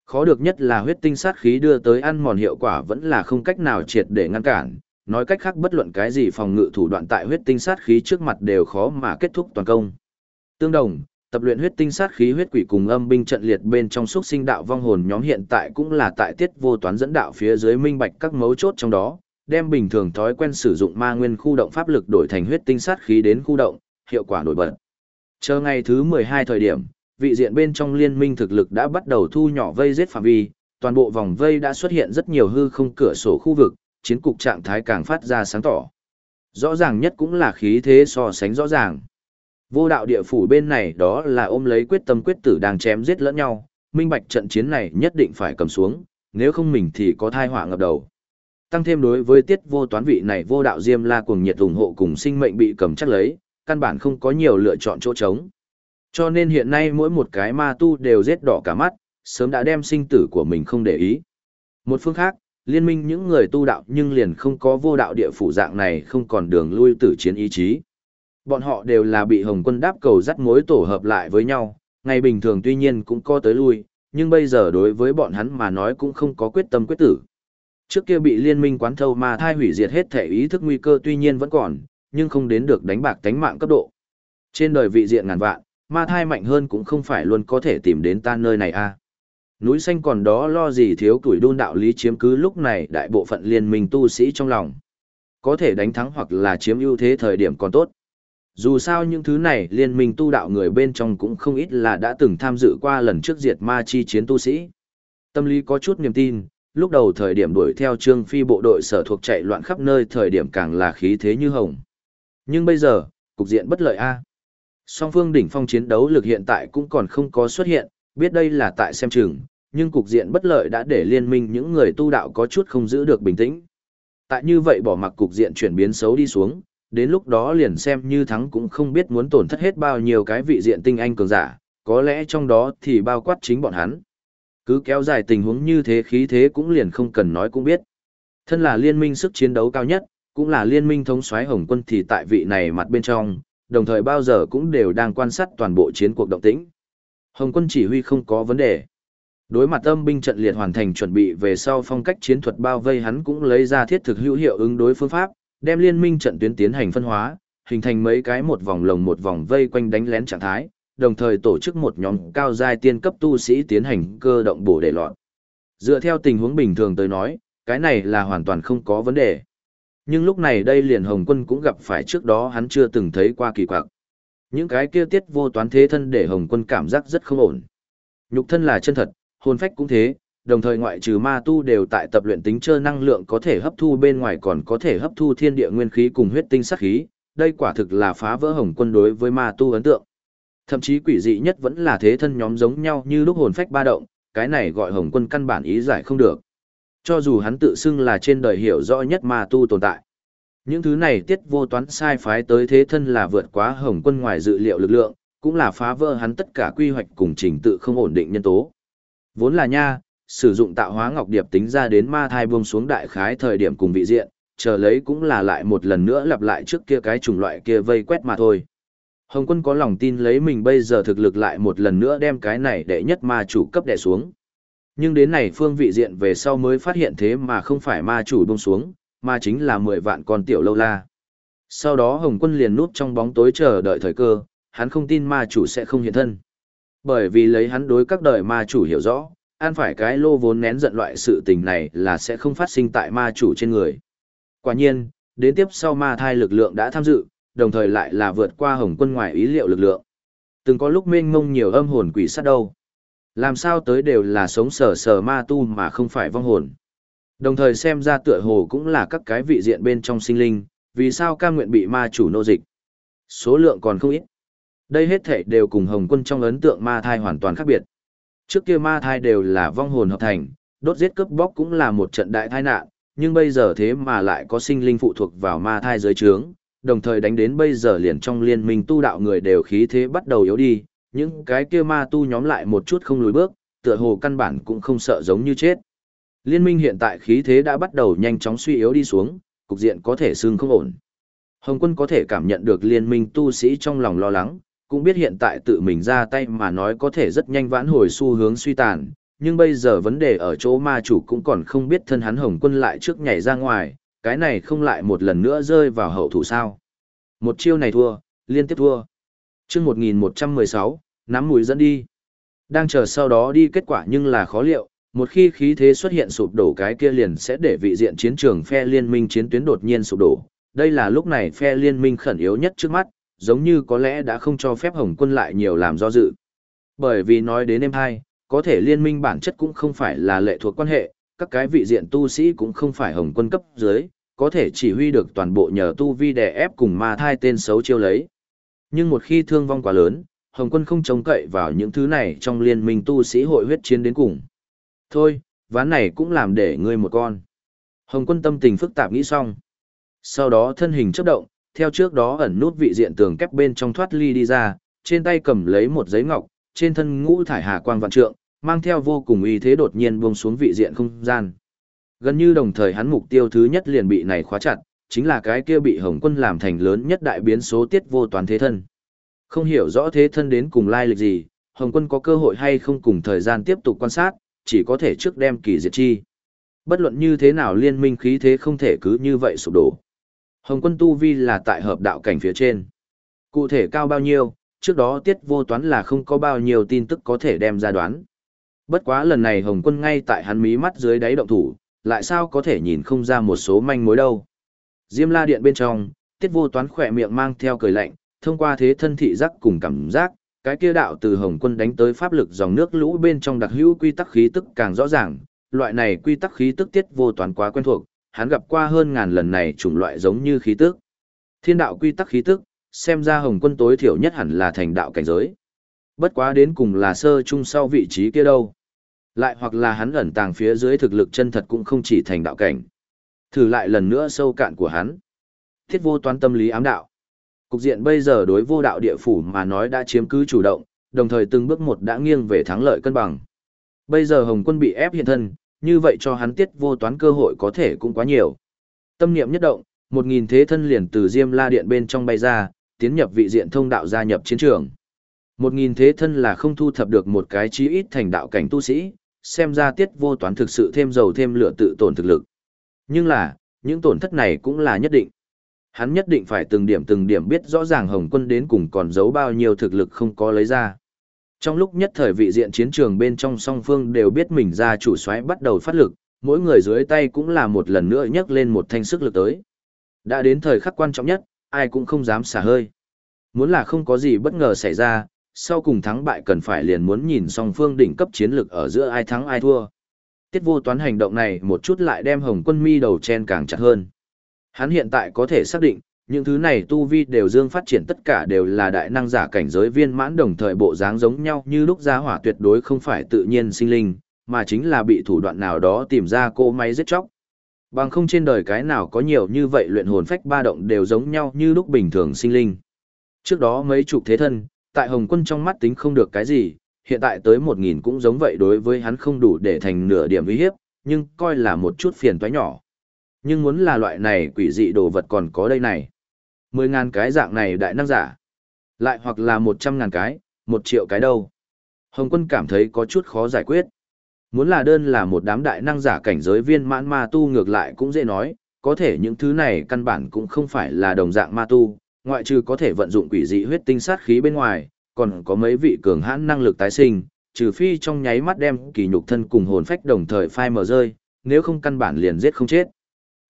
S1: Khó được nhất là huyết tinh sát khí đưa tới ăn mòn hiệu quả vẫn là không cách nào triệt để ngăn cản, nói cách khác bất luận cái gì phòng ngự thủ đoạn tại huyết tinh sát khí trước mặt đều khó mà kết thúc toàn công. Tương đồng, tập luyện huyết tinh sát khí huyết quỷ cùng âm binh trận liệt bên trong xúc sinh đạo vong hồn nhóm hiện tại cũng là tại tiết vô toán dẫn đạo phía dưới minh bạch các mấu chốt trong đó, đem bình thường thói quen sử dụng ma nguyên khu động pháp lực đổi thành huyết tinh sát khí đến khu động, hiệu quả nổi bật. Chờ ngày thứ 12 thời điểm, vị diện bên trong liên minh thực lực đã bắt đầu thu nhỏ vây giết phạm vi, toàn bộ vòng vây đã xuất hiện rất nhiều hư không cửa sổ khu vực, chiến cục trạng thái càng phát ra sáng tỏ. Rõ ràng nhất cũng là khí thế so sánh rõ ràng. Vô đạo địa phủ bên này đó là ôm lấy quyết tâm quyết tử đang chém giết lẫn nhau, minh bạch trận chiến này nhất định phải cầm xuống, nếu không mình thì có thai họa ngập đầu. Tăng thêm đối với tiết vô toán vị này vô đạo diêm la cùng nhiệt ủng hộ cùng sinh mệnh bị cầm chắc lấy, căn bản không có nhiều lựa chọn chỗ trống. Cho nên hiện nay mỗi một cái ma tu đều giết đỏ cả mắt, sớm đã đem sinh tử của mình không để ý. Một phương khác, liên minh những người tu đạo nhưng liền không có vô đạo địa phủ dạng này không còn đường lui tử chiến ý chí. Bọn họ đều là bị Hồng quân đáp cầu dắt mối tổ hợp lại với nhau, ngày bình thường tuy nhiên cũng có tới lui, nhưng bây giờ đối với bọn hắn mà nói cũng không có quyết tâm quyết tử. Trước kia bị liên minh quán thâu mà thai hủy diệt hết thể ý thức nguy cơ tuy nhiên vẫn còn, nhưng không đến được đánh bạc tánh mạng cấp độ. Trên đời vị diện ngàn vạn, ma thai mạnh hơn cũng không phải luôn có thể tìm đến ta nơi này a. Núi xanh còn đó lo gì thiếu tuổi đôn đạo lý chiếm cứ lúc này đại bộ phận liên minh tu sĩ trong lòng. Có thể đánh thắng hoặc là chiếm ưu thế thời điểm còn tốt. Dù sao những thứ này liên minh tu đạo người bên trong cũng không ít là đã từng tham dự qua lần trước diệt ma chi chiến tu sĩ. Tâm lý có chút niềm tin, lúc đầu thời điểm đuổi theo trương phi bộ đội sở thuộc chạy loạn khắp nơi thời điểm càng là khí thế như hồng. Nhưng bây giờ, cục diện bất lợi a. Song phương đỉnh phong chiến đấu lực hiện tại cũng còn không có xuất hiện, biết đây là tại xem chừng, nhưng cục diện bất lợi đã để liên minh những người tu đạo có chút không giữ được bình tĩnh. Tại như vậy bỏ mặc cục diện chuyển biến xấu đi xuống, đến lúc đó liền xem như thắng cũng không biết muốn tổn thất hết bao nhiêu cái vị diện tinh anh cường giả, có lẽ trong đó thì bao quát chính bọn hắn. Cứ kéo dài tình huống như thế khí thế cũng liền không cần nói cũng biết. Thân là liên minh sức chiến đấu cao nhất, cũng là liên minh thống soái Hồng quân thì tại vị này mặt bên trong, đồng thời bao giờ cũng đều đang quan sát toàn bộ chiến cuộc động tĩnh. Hồng quân chỉ huy không có vấn đề. Đối mặt âm binh trận liệt hoàn thành chuẩn bị về sau phong cách chiến thuật bao vây hắn cũng lấy ra thiết thực hữu hiệu ứng đối phương pháp, đem liên minh trận tuyến tiến hành phân hóa, hình thành mấy cái một vòng lồng một vòng vây quanh đánh lén trạng thái, đồng thời tổ chức một nhóm cao giai tiên cấp tu sĩ tiến hành cơ động bổ để loạn. Dựa theo tình huống bình thường tới nói, cái này là hoàn toàn không có vấn đề. Nhưng lúc này đây liền Hồng Quân cũng gặp phải trước đó hắn chưa từng thấy qua kỳ quặc. Những cái kia tiết vô toán thế thân để Hồng Quân cảm giác rất không ổn. Nhục thân là chân thật, hồn phách cũng thế, đồng thời ngoại trừ ma tu đều tại tập luyện tính trơ năng lượng có thể hấp thu bên ngoài còn có thể hấp thu thiên địa nguyên khí cùng huyết tinh sắc khí, đây quả thực là phá vỡ hồng quân đối với ma tu ấn tượng. Thậm chí quỷ dị nhất vẫn là thế thân nhóm giống nhau như lúc hồn phách ba động, cái này gọi hồng quân căn bản ý giải không được. Cho dù hắn tự xưng là trên đời hiểu rõ nhất ma tu tồn tại. Những thứ này tiết vô toán sai phái tới thế thân là vượt quá hồng quân ngoài dự liệu lực lượng, cũng là phá vỡ hắn tất cả quy hoạch cùng trình tự không ổn định nhân tố. Vốn là nha, sử dụng tạo hóa ngọc điệp tính ra đến ma thai buông xuống đại khái thời điểm cùng vị diện, chờ lấy cũng là lại một lần nữa lặp lại trước kia cái chủng loại kia vây quét mà thôi. Hồng quân có lòng tin lấy mình bây giờ thực lực lại một lần nữa đem cái này đệ nhất ma chủ cấp đè xuống. Nhưng đến này phương vị diện về sau mới phát hiện thế mà không phải ma chủ buông xuống, mà chính là 10 vạn con tiểu lâu la. Sau đó Hồng quân liền núp trong bóng tối chờ đợi thời cơ, hắn không tin ma chủ sẽ không hiện thân. Bởi vì lấy hắn đối các đời ma chủ hiểu rõ, ăn phải cái lô vốn nén giận loại sự tình này là sẽ không phát sinh tại ma chủ trên người. Quả nhiên, đến tiếp sau ma thai lực lượng đã tham dự, đồng thời lại là vượt qua hồng quân ngoài ý liệu lực lượng. Từng có lúc mênh mông nhiều âm hồn quỷ sát đâu. Làm sao tới đều là sống sờ sờ ma tu mà không phải vong hồn. Đồng thời xem ra tựa hồ cũng là các cái vị diện bên trong sinh linh, vì sao ca nguyện bị ma chủ nô dịch. Số lượng còn không ít. Đây hết thể đều cùng Hồng Quân trong ấn tượng ma thai hoàn toàn khác biệt. Trước kia ma thai đều là vong hồn hợp thành, đốt giết cướp bóc cũng là một trận đại tai nạn, nhưng bây giờ thế mà lại có sinh linh phụ thuộc vào ma thai dưới trướng, đồng thời đánh đến bây giờ liền trong liên minh tu đạo người đều khí thế bắt đầu yếu đi, những cái kia ma tu nhóm lại một chút không lùi bước, tựa hồ căn bản cũng không sợ giống như chết. Liên minh hiện tại khí thế đã bắt đầu nhanh chóng suy yếu đi xuống, cục diện có thể xương không ổn. Hồng quân có thể cảm nhận được liên minh tu sĩ trong lòng lo lắng, cũng biết hiện tại tự mình ra tay mà nói có thể rất nhanh vãn hồi xu hướng suy tàn, nhưng bây giờ vấn đề ở chỗ ma chủ cũng còn không biết thân hắn Hồng quân lại trước nhảy ra ngoài, cái này không lại một lần nữa rơi vào hậu thủ sao. Một chiêu này thua, liên tiếp thua. chương 1116, nắm mùi dẫn đi. Đang chờ sau đó đi kết quả nhưng là khó liệu, một khi khí thế xuất hiện sụp đổ cái kia liền sẽ để vị diện chiến trường phe liên minh chiến tuyến đột nhiên sụp đổ. Đây là lúc này phe liên minh khẩn yếu nhất trước mắt, giống như có lẽ đã không cho phép Hồng quân lại nhiều làm do dự. Bởi vì nói đến em hai, có thể liên minh bản chất cũng không phải là lệ thuộc quan hệ, các cái vị diện tu sĩ cũng không phải Hồng quân cấp dưới, có thể chỉ huy được toàn bộ nhờ tu vi đè ép cùng ma thai tên xấu chiêu lấy. Nhưng một khi thương vong quá lớn, Hồng quân không chống cậy vào những thứ này trong liên minh tu sĩ hội huyết chiến đến cùng. Thôi, ván này cũng làm để ngươi một con. Hồng quân tâm tình phức tạp nghĩ xong. Sau đó thân hình chấp động, theo trước đó ẩn nút vị diện tường kép bên trong thoát ly đi ra, trên tay cầm lấy một giấy ngọc, trên thân ngũ thải hà quang vạn trượng, mang theo vô cùng uy thế đột nhiên buông xuống vị diện không gian. Gần như đồng thời hắn mục tiêu thứ nhất liền bị này khóa chặt, chính là cái kia bị Hồng Quân làm thành lớn nhất đại biến số tiết vô toàn thế thân. Không hiểu rõ thế thân đến cùng lai lịch gì, Hồng Quân có cơ hội hay không cùng thời gian tiếp tục quan sát, chỉ có thể trước đem kỳ diệt chi. Bất luận như thế nào liên minh khí thế không thể cứ như vậy sụp đổ. Hồng quân tu vi là tại hợp đạo cảnh phía trên. Cụ thể cao bao nhiêu, trước đó tiết vô toán là không có bao nhiêu tin tức có thể đem ra đoán. Bất quá lần này Hồng quân ngay tại hắn mí mắt dưới đáy động thủ, lại sao có thể nhìn không ra một số manh mối đâu. Diêm la điện bên trong, tiết vô toán khỏe miệng mang theo cười lạnh, thông qua thế thân thị giác cùng cảm giác, cái kia đạo từ Hồng quân đánh tới pháp lực dòng nước lũ bên trong đặc hữu quy tắc khí tức càng rõ ràng, loại này quy tắc khí tức tiết vô toán quá quen thuộc, hắn gặp qua hơn ngàn lần này chủng loại giống như khí tức. Thiên đạo quy tắc khí tức, xem ra Hồng quân tối thiểu nhất hẳn là thành đạo cảnh giới. Bất quá đến cùng là sơ chung sau vị trí kia đâu. Lại hoặc là hắn ẩn tàng phía dưới thực lực chân thật cũng không chỉ thành đạo cảnh. Thử lại lần nữa sâu cạn của hắn. Thiết vô toán tâm lý ám đạo. Cục diện bây giờ đối vô đạo địa phủ mà nói đã chiếm cứ chủ động, đồng thời từng bước một đã nghiêng về thắng lợi cân bằng. Bây giờ Hồng quân bị ép hiện thân, như vậy cho hắn tiết vô toán cơ hội có thể cũng quá nhiều. Tâm niệm nhất động, một nghìn thế thân liền từ Diêm La Điện bên trong bay ra, tiến nhập vị diện thông đạo gia nhập chiến trường. Một nghìn thế thân là không thu thập được một cái chí ít thành đạo cảnh tu sĩ, xem ra tiết vô toán thực sự thêm dầu thêm lửa tự tổn thực lực. Nhưng là, những tổn thất này cũng là nhất định. Hắn nhất định phải từng điểm từng điểm biết rõ ràng Hồng quân đến cùng còn giấu bao nhiêu thực lực không có lấy ra. Trong lúc nhất thời vị diện chiến trường bên trong song phương đều biết mình ra chủ xoáy bắt đầu phát lực, mỗi người dưới tay cũng là một lần nữa nhấc lên một thanh sức lực tới. Đã đến thời khắc quan trọng nhất, ai cũng không dám xả hơi. Muốn là không có gì bất ngờ xảy ra, sau cùng thắng bại cần phải liền muốn nhìn song phương đỉnh cấp chiến lực ở giữa ai thắng ai thua. Tiết vô toán hành động này một chút lại đem hồng quân mi đầu chen càng chặt hơn. Hắn hiện tại có thể xác định, những thứ này tu vi đều dương phát triển tất cả đều là đại năng giả cảnh giới viên mãn đồng thời bộ dáng giống nhau như lúc gia hỏa tuyệt đối không phải tự nhiên sinh linh, mà chính là bị thủ đoạn nào đó tìm ra cô máy giết chóc. Bằng không trên đời cái nào có nhiều như vậy luyện hồn phách ba động đều giống nhau như lúc bình thường sinh linh. Trước đó mấy chục thế thân, tại Hồng Quân trong mắt tính không được cái gì, hiện tại tới một nghìn cũng giống vậy đối với hắn không đủ để thành nửa điểm uy hiếp, nhưng coi là một chút phiền toái nhỏ. Nhưng muốn là loại này quỷ dị đồ vật còn có đây này mười ngàn cái dạng này đại năng giả. Lại hoặc là một trăm ngàn cái, một triệu cái đâu. Hồng quân cảm thấy có chút khó giải quyết. Muốn là đơn là một đám đại năng giả cảnh giới viên mãn ma tu ngược lại cũng dễ nói, có thể những thứ này căn bản cũng không phải là đồng dạng ma tu, ngoại trừ có thể vận dụng quỷ dị huyết tinh sát khí bên ngoài, còn có mấy vị cường hãn năng lực tái sinh, trừ phi trong nháy mắt đem kỳ nhục thân cùng hồn phách đồng thời phai mờ rơi, nếu không căn bản liền giết không chết.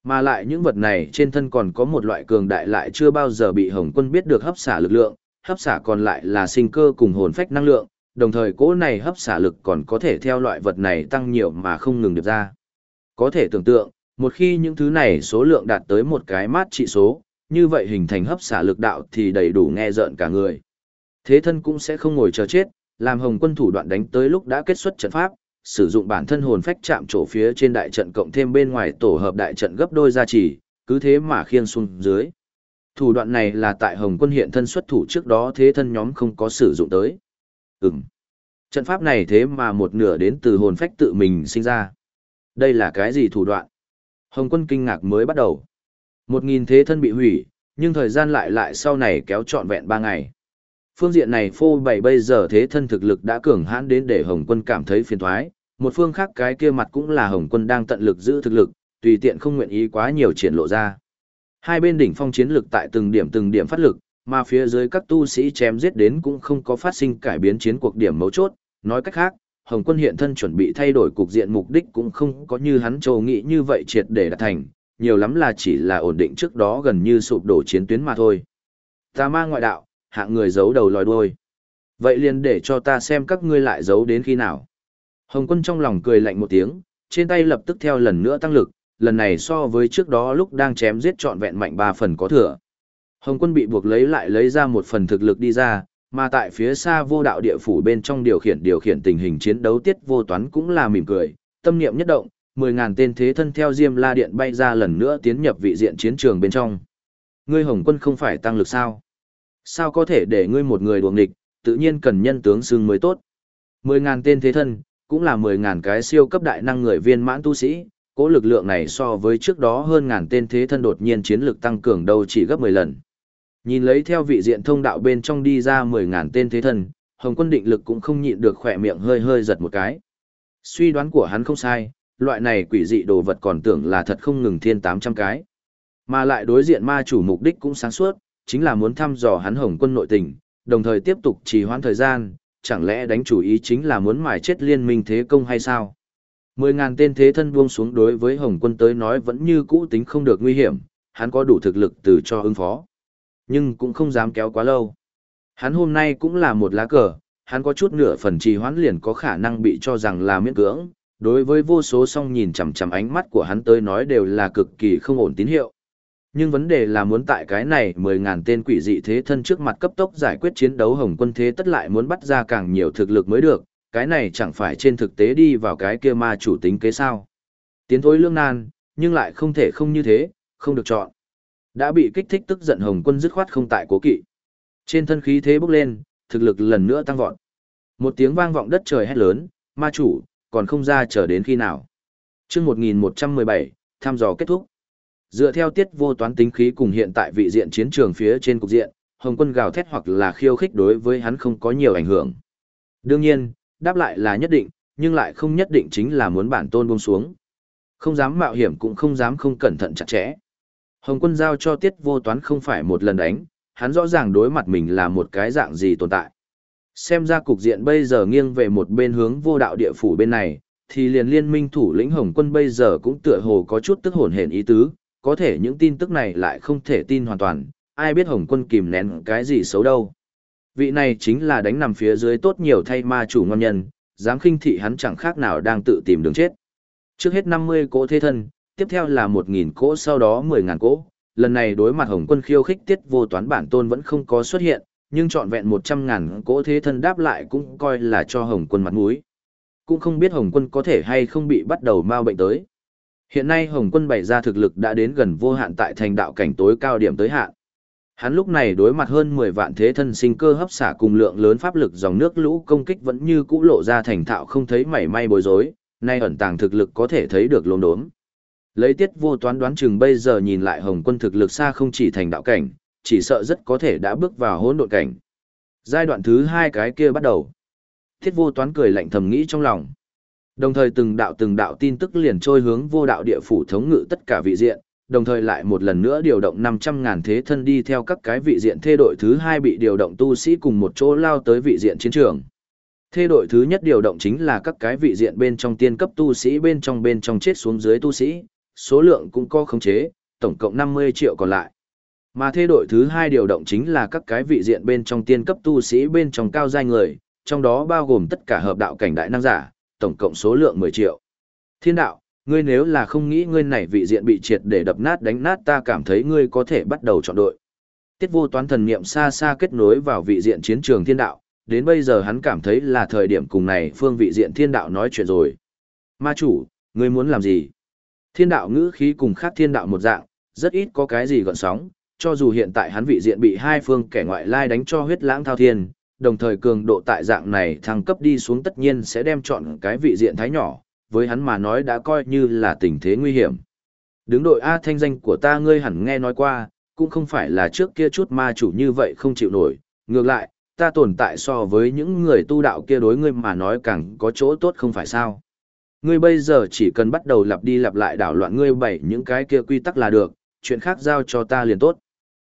S1: Mà lại những vật này trên thân còn có một loại cường đại lại chưa bao giờ bị Hồng Quân biết được hấp xả lực lượng, hấp xả còn lại là sinh cơ cùng hồn phách năng lượng, đồng thời cỗ này hấp xả lực còn có thể theo loại vật này tăng nhiều mà không ngừng được ra. Có thể tưởng tượng, một khi những thứ này số lượng đạt tới một cái mát trị số, như vậy hình thành hấp xả lực đạo thì đầy đủ nghe rợn cả người. Thế thân cũng sẽ không ngồi chờ chết, làm hồng quân thủ đoạn đánh tới lúc đã kết xuất trận pháp, sử dụng bản thân hồn phách chạm trổ phía trên đại trận cộng thêm bên ngoài tổ hợp đại trận gấp đôi gia trì, cứ thế mà khiên xuống dưới. Thủ đoạn này là tại hồng quân hiện thân xuất thủ trước đó thế thân nhóm không có sử dụng tới. Ừm. Trận pháp này thế mà một nửa đến từ hồn phách tự mình sinh ra. Đây là cái gì thủ đoạn? Hồng quân kinh ngạc mới bắt đầu. Một nghìn thế thân bị hủy, nhưng thời gian lại lại sau này kéo trọn vẹn ba ngày. Phương diện này phô bày bây giờ thế thân thực lực đã cường hãn đến để Hồng quân cảm thấy phiền thoái. Một phương khác cái kia mặt cũng là Hồng quân đang tận lực giữ thực lực, tùy tiện không nguyện ý quá nhiều triển lộ ra. Hai bên đỉnh phong chiến lực tại từng điểm từng điểm phát lực, mà phía dưới các tu sĩ chém giết đến cũng không có phát sinh cải biến chiến cuộc điểm mấu chốt, nói cách khác, Hồng quân hiện thân chuẩn bị thay đổi cục diện mục đích cũng không có như hắn châu nghĩ như vậy triệt để đạt thành, nhiều lắm là chỉ là ổn định trước đó gần như sụp đổ chiến tuyến mà thôi. Ta ma ngoại đạo, hạng người giấu đầu lòi đuôi. Vậy liền để cho ta xem các ngươi lại giấu đến khi nào. Hồng quân trong lòng cười lạnh một tiếng, trên tay lập tức theo lần nữa tăng lực, lần này so với trước đó lúc đang chém giết trọn vẹn mạnh ba phần có thừa. Hồng quân bị buộc lấy lại lấy ra một phần thực lực đi ra, mà tại phía xa vô đạo địa phủ bên trong điều khiển điều khiển tình hình chiến đấu tiết vô toán cũng là mỉm cười, tâm niệm nhất động, mười ngàn tên thế thân theo Diêm La Điện bay ra lần nữa tiến nhập vị diện chiến trường bên trong. Ngươi Hồng quân không phải tăng lực sao? Sao có thể để ngươi một người đuồng địch, tự nhiên cần nhân tướng xưng mới tốt. Mười ngàn tên thế thân, cũng là mười ngàn cái siêu cấp đại năng người viên mãn tu sĩ, cố lực lượng này so với trước đó hơn ngàn tên thế thân đột nhiên chiến lực tăng cường đâu chỉ gấp mười lần. Nhìn lấy theo vị diện thông đạo bên trong đi ra mười ngàn tên thế thân, Hồng quân định lực cũng không nhịn được khỏe miệng hơi hơi giật một cái. Suy đoán của hắn không sai, loại này quỷ dị đồ vật còn tưởng là thật không ngừng thiên tám trăm cái. Mà lại đối diện ma chủ mục đích cũng sáng suốt, chính là muốn thăm dò hắn hồng quân nội tình, đồng thời tiếp tục trì hoãn thời gian, chẳng lẽ đánh chủ ý chính là muốn mài chết liên minh thế công hay sao? Mười ngàn tên thế thân buông xuống đối với hồng quân tới nói vẫn như cũ tính không được nguy hiểm, hắn có đủ thực lực từ cho ứng phó. Nhưng cũng không dám kéo quá lâu. Hắn hôm nay cũng là một lá cờ, hắn có chút nửa phần trì hoãn liền có khả năng bị cho rằng là miễn cưỡng, đối với vô số song nhìn chằm chằm ánh mắt của hắn tới nói đều là cực kỳ không ổn tín hiệu. Nhưng vấn đề là muốn tại cái này 10.000 tên quỷ dị thế thân trước mặt cấp tốc giải quyết chiến đấu hồng quân thế tất lại muốn bắt ra càng nhiều thực lực mới được, cái này chẳng phải trên thực tế đi vào cái kia ma chủ tính kế sao. Tiến thối lương nan, nhưng lại không thể không như thế, không được chọn. Đã bị kích thích tức giận hồng quân dứt khoát không tại cố kỵ. Trên thân khí thế bốc lên, thực lực lần nữa tăng vọt. Một tiếng vang vọng đất trời hét lớn, ma chủ, còn không ra chờ đến khi nào. chương 1117, thăm dò kết thúc. Dựa theo tiết vô toán tính khí cùng hiện tại vị diện chiến trường phía trên cục diện, Hồng quân gào thét hoặc là khiêu khích đối với hắn không có nhiều ảnh hưởng. Đương nhiên, đáp lại là nhất định, nhưng lại không nhất định chính là muốn bản tôn buông xuống. Không dám mạo hiểm cũng không dám không cẩn thận chặt chẽ. Hồng quân giao cho tiết vô toán không phải một lần đánh, hắn rõ ràng đối mặt mình là một cái dạng gì tồn tại. Xem ra cục diện bây giờ nghiêng về một bên hướng vô đạo địa phủ bên này, thì liền liên minh thủ lĩnh Hồng quân bây giờ cũng tựa hồ có chút tức hồn hển ý tứ, có thể những tin tức này lại không thể tin hoàn toàn, ai biết Hồng quân kìm nén cái gì xấu đâu. Vị này chính là đánh nằm phía dưới tốt nhiều thay ma chủ ngon nhân, dám khinh thị hắn chẳng khác nào đang tự tìm đường chết. Trước hết 50 cỗ thế thân, tiếp theo là 1.000 cỗ sau đó 10.000 cỗ, lần này đối mặt Hồng quân khiêu khích tiết vô toán bản tôn vẫn không có xuất hiện, nhưng trọn vẹn 100.000 cỗ thế thân đáp lại cũng coi là cho Hồng quân mặt mũi. Cũng không biết Hồng quân có thể hay không bị bắt đầu mau bệnh tới. Hiện nay Hồng quân bày ra thực lực đã đến gần vô hạn tại thành đạo cảnh tối cao điểm tới hạn. Hắn lúc này đối mặt hơn 10 vạn thế thân sinh cơ hấp xả cùng lượng lớn pháp lực dòng nước lũ công kích vẫn như cũ lộ ra thành thạo không thấy mảy may bối rối, nay ẩn tàng thực lực có thể thấy được lồn đốm. Lấy tiết vô toán đoán chừng bây giờ nhìn lại Hồng quân thực lực xa không chỉ thành đạo cảnh, chỉ sợ rất có thể đã bước vào hỗn độn cảnh. Giai đoạn thứ hai cái kia bắt đầu. Thiết vô toán cười lạnh thầm nghĩ trong lòng. Đồng thời từng đạo từng đạo tin tức liền trôi hướng vô đạo địa phủ thống ngự tất cả vị diện, đồng thời lại một lần nữa điều động 500.000 thế thân đi theo các cái vị diện thê đội thứ hai bị điều động tu sĩ cùng một chỗ lao tới vị diện chiến trường. Thê đội thứ nhất điều động chính là các cái vị diện bên trong tiên cấp tu sĩ bên trong bên trong chết xuống dưới tu sĩ, số lượng cũng có khống chế, tổng cộng 50 triệu còn lại. Mà thê đội thứ hai điều động chính là các cái vị diện bên trong tiên cấp tu sĩ bên trong cao giai người, trong đó bao gồm tất cả hợp đạo cảnh đại năng giả, tổng cộng số lượng 10 triệu. Thiên đạo, ngươi nếu là không nghĩ ngươi này vị diện bị triệt để đập nát đánh nát ta cảm thấy ngươi có thể bắt đầu chọn đội. Tiết vô toán thần niệm xa xa kết nối vào vị diện chiến trường thiên đạo, đến bây giờ hắn cảm thấy là thời điểm cùng này phương vị diện thiên đạo nói chuyện rồi. Ma chủ, ngươi muốn làm gì? Thiên đạo ngữ khí cùng khác thiên đạo một dạng, rất ít có cái gì gọn sóng, cho dù hiện tại hắn vị diện bị hai phương kẻ ngoại lai đánh cho huyết lãng thao thiên, đồng thời cường độ tại dạng này thăng cấp đi xuống tất nhiên sẽ đem chọn cái vị diện thái nhỏ, với hắn mà nói đã coi như là tình thế nguy hiểm. Đứng đội A thanh danh của ta ngươi hẳn nghe nói qua, cũng không phải là trước kia chút ma chủ như vậy không chịu nổi, ngược lại, ta tồn tại so với những người tu đạo kia đối ngươi mà nói càng có chỗ tốt không phải sao. Ngươi bây giờ chỉ cần bắt đầu lặp đi lặp lại đảo loạn ngươi bảy những cái kia quy tắc là được, chuyện khác giao cho ta liền tốt.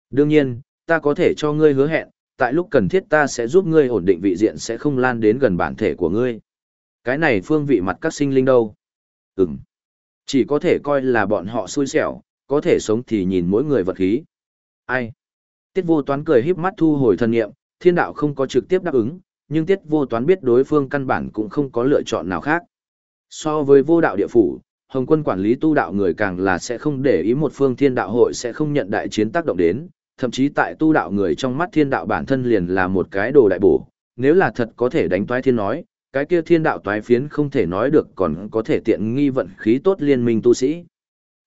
S1: Đương nhiên, ta có thể cho ngươi hứa hẹn, tại lúc cần thiết ta sẽ giúp ngươi ổn định vị diện sẽ không lan đến gần bản thể của ngươi. Cái này phương vị mặt các sinh linh đâu? Ừm. Chỉ có thể coi là bọn họ xui xẻo, có thể sống thì nhìn mỗi người vật khí. Ai? Tiết vô toán cười híp mắt thu hồi thân nghiệm, thiên đạo không có trực tiếp đáp ứng, nhưng tiết vô toán biết đối phương căn bản cũng không có lựa chọn nào khác. So với vô đạo địa phủ, Hồng quân quản lý tu đạo người càng là sẽ không để ý một phương thiên đạo hội sẽ không nhận đại chiến tác động đến, thậm chí tại tu đạo người trong mắt thiên đạo bản thân liền là một cái đồ đại bổ, nếu là thật có thể đánh toái thiên nói, cái kia thiên đạo toái phiến không thể nói được còn có thể tiện nghi vận khí tốt liên minh tu sĩ.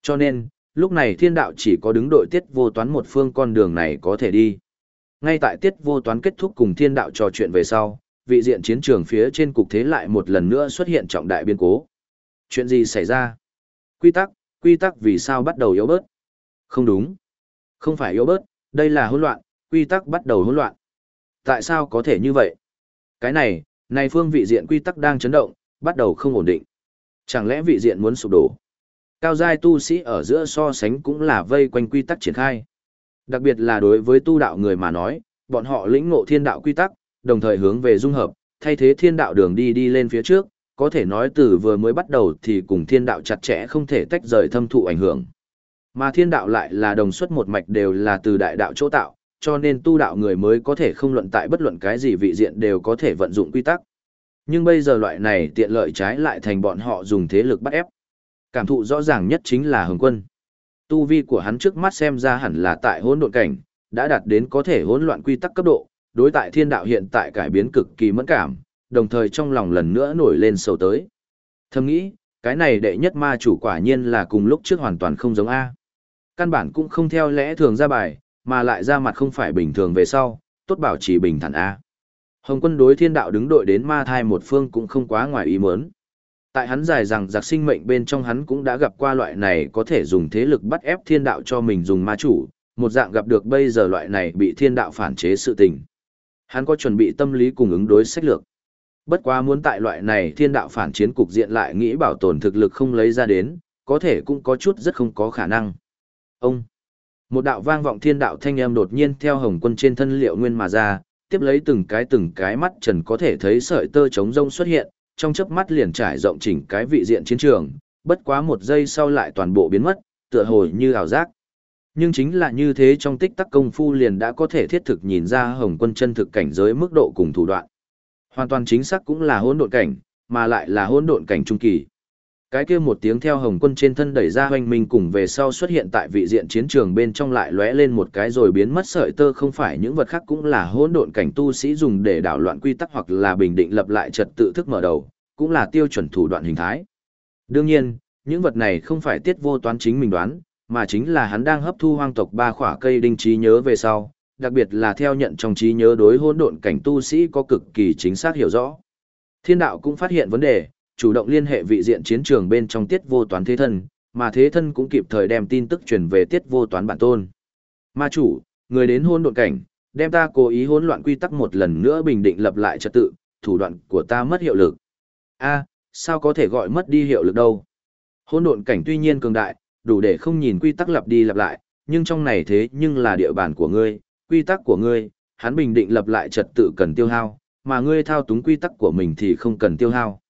S1: Cho nên, lúc này thiên đạo chỉ có đứng đội tiết vô toán một phương con đường này có thể đi. Ngay tại tiết vô toán kết thúc cùng thiên đạo trò chuyện về sau, vị diện chiến trường phía trên cục thế lại một lần nữa xuất hiện trọng đại biến cố. Chuyện gì xảy ra? Quy tắc, quy tắc vì sao bắt đầu yếu bớt? Không đúng. Không phải yếu bớt, đây là hỗn loạn, quy tắc bắt đầu hỗn loạn. Tại sao có thể như vậy? Cái này, này phương vị diện quy tắc đang chấn động, bắt đầu không ổn định. Chẳng lẽ vị diện muốn sụp đổ? Cao giai tu sĩ ở giữa so sánh cũng là vây quanh quy tắc triển khai. Đặc biệt là đối với tu đạo người mà nói, bọn họ lĩnh ngộ thiên đạo quy tắc, đồng thời hướng về dung hợp, thay thế thiên đạo đường đi đi lên phía trước, có thể nói từ vừa mới bắt đầu thì cùng thiên đạo chặt chẽ không thể tách rời thâm thụ ảnh hưởng. Mà thiên đạo lại là đồng xuất một mạch đều là từ đại đạo chỗ tạo, cho nên tu đạo người mới có thể không luận tại bất luận cái gì vị diện đều có thể vận dụng quy tắc. Nhưng bây giờ loại này tiện lợi trái lại thành bọn họ dùng thế lực bắt ép. Cảm thụ rõ ràng nhất chính là hồng quân. Tu vi của hắn trước mắt xem ra hẳn là tại hỗn độn cảnh, đã đạt đến có thể hỗn loạn quy tắc cấp độ, đối tại thiên đạo hiện tại cải biến cực kỳ mẫn cảm, đồng thời trong lòng lần nữa nổi lên sầu tới. Thầm nghĩ, cái này đệ nhất ma chủ quả nhiên là cùng lúc trước hoàn toàn không giống A. Căn bản cũng không theo lẽ thường ra bài, mà lại ra mặt không phải bình thường về sau, tốt bảo trì bình thản A. Hồng quân đối thiên đạo đứng đội đến ma thai một phương cũng không quá ngoài ý muốn. Tại hắn dài rằng giặc sinh mệnh bên trong hắn cũng đã gặp qua loại này có thể dùng thế lực bắt ép thiên đạo cho mình dùng ma chủ, một dạng gặp được bây giờ loại này bị thiên đạo phản chế sự tình. Hắn có chuẩn bị tâm lý cùng ứng đối sách lược. Bất quá muốn tại loại này thiên đạo phản chiến cục diện lại nghĩ bảo tồn thực lực không lấy ra đến, có thể cũng có chút rất không có khả năng. Ông! Một đạo vang vọng thiên đạo thanh âm đột nhiên theo hồng quân trên thân liệu nguyên mà ra, tiếp lấy từng cái từng cái mắt trần có thể thấy sợi tơ chống rông xuất hiện, trong chớp mắt liền trải rộng chỉnh cái vị diện chiến trường, bất quá một giây sau lại toàn bộ biến mất, tựa hồ như ảo giác. Nhưng chính là như thế trong tích tắc công phu liền đã có thể thiết thực nhìn ra hồng quân chân thực cảnh giới mức độ cùng thủ đoạn. Hoàn toàn chính xác cũng là hỗn độn cảnh, mà lại là hỗn độn cảnh trung kỳ. Cái kia một tiếng theo Hồng Quân trên thân đẩy ra hoành minh cùng về sau xuất hiện tại vị diện chiến trường bên trong lại lóe lên một cái rồi biến mất sợi tơ không phải những vật khác cũng là hỗn độn cảnh tu sĩ dùng để đảo loạn quy tắc hoặc là bình định lập lại trật tự thức mở đầu, cũng là tiêu chuẩn thủ đoạn hình thái. Đương nhiên, những vật này không phải tiết vô toán chính mình đoán, mà chính là hắn đang hấp thu hoang tộc ba khỏa cây đinh trí nhớ về sau, đặc biệt là theo nhận trong trí nhớ đối hỗn độn cảnh tu sĩ có cực kỳ chính xác hiểu rõ. Thiên đạo cũng phát hiện vấn đề, chủ động liên hệ vị diện chiến trường bên trong tiết vô toán thế thân, mà thế thân cũng kịp thời đem tin tức truyền về tiết vô toán bản tôn. Ma chủ, người đến hôn độn cảnh, đem ta cố ý hỗn loạn quy tắc một lần nữa bình định lập lại trật tự, thủ đoạn của ta mất hiệu lực. A, sao có thể gọi mất đi hiệu lực đâu? Hỗn độn cảnh tuy nhiên cường đại, đủ để không nhìn quy tắc lặp đi lặp lại, nhưng trong này thế nhưng là địa bàn của ngươi, quy tắc của ngươi, hắn bình định lập lại trật tự cần tiêu hao, mà ngươi thao túng quy tắc của mình thì không cần tiêu hao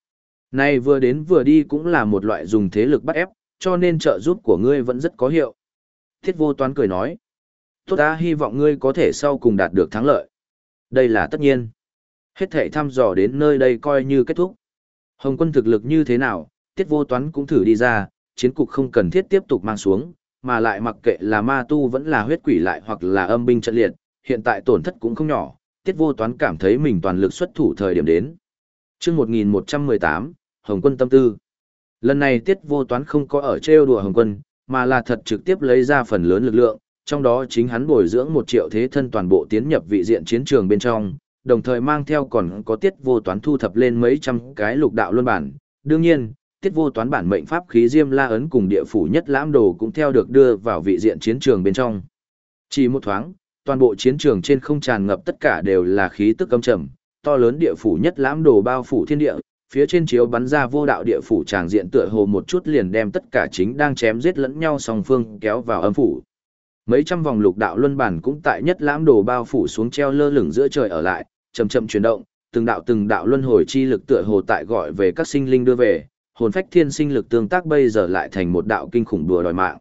S1: nay vừa đến vừa đi cũng là một loại dùng thế lực bắt ép, cho nên trợ giúp của ngươi vẫn rất có hiệu. Thiết vô toán cười nói. Tốt ta hy vọng ngươi có thể sau cùng đạt được thắng lợi. Đây là tất nhiên. Hết thể thăm dò đến nơi đây coi như kết thúc. Hồng quân thực lực như thế nào, tiết vô toán cũng thử đi ra, chiến cục không cần thiết tiếp tục mang xuống, mà lại mặc kệ là ma tu vẫn là huyết quỷ lại hoặc là âm binh trận liệt, hiện tại tổn thất cũng không nhỏ, tiết vô toán cảm thấy mình toàn lực xuất thủ thời điểm đến. chương 1118, Hồng quân tâm tư. Lần này tiết vô toán không có ở trêu đùa Hồng quân, mà là thật trực tiếp lấy ra phần lớn lực lượng, trong đó chính hắn bồi dưỡng một triệu thế thân toàn bộ tiến nhập vị diện chiến trường bên trong, đồng thời mang theo còn có tiết vô toán thu thập lên mấy trăm cái lục đạo luân bản. Đương nhiên, tiết vô toán bản mệnh pháp khí diêm la ấn cùng địa phủ nhất lãm đồ cũng theo được đưa vào vị diện chiến trường bên trong. Chỉ một thoáng, toàn bộ chiến trường trên không tràn ngập tất cả đều là khí tức âm trầm, to lớn địa phủ nhất lãm đồ bao phủ thiên địa, phía trên chiếu bắn ra vô đạo địa phủ tràng diện tựa hồ một chút liền đem tất cả chính đang chém giết lẫn nhau song phương kéo vào âm phủ. Mấy trăm vòng lục đạo luân bản cũng tại nhất lãm đồ bao phủ xuống treo lơ lửng giữa trời ở lại, chậm chậm chuyển động, từng đạo từng đạo luân hồi chi lực tựa hồ tại gọi về các sinh linh đưa về, hồn phách thiên sinh lực tương tác bây giờ lại thành một đạo kinh khủng đùa đòi mạng.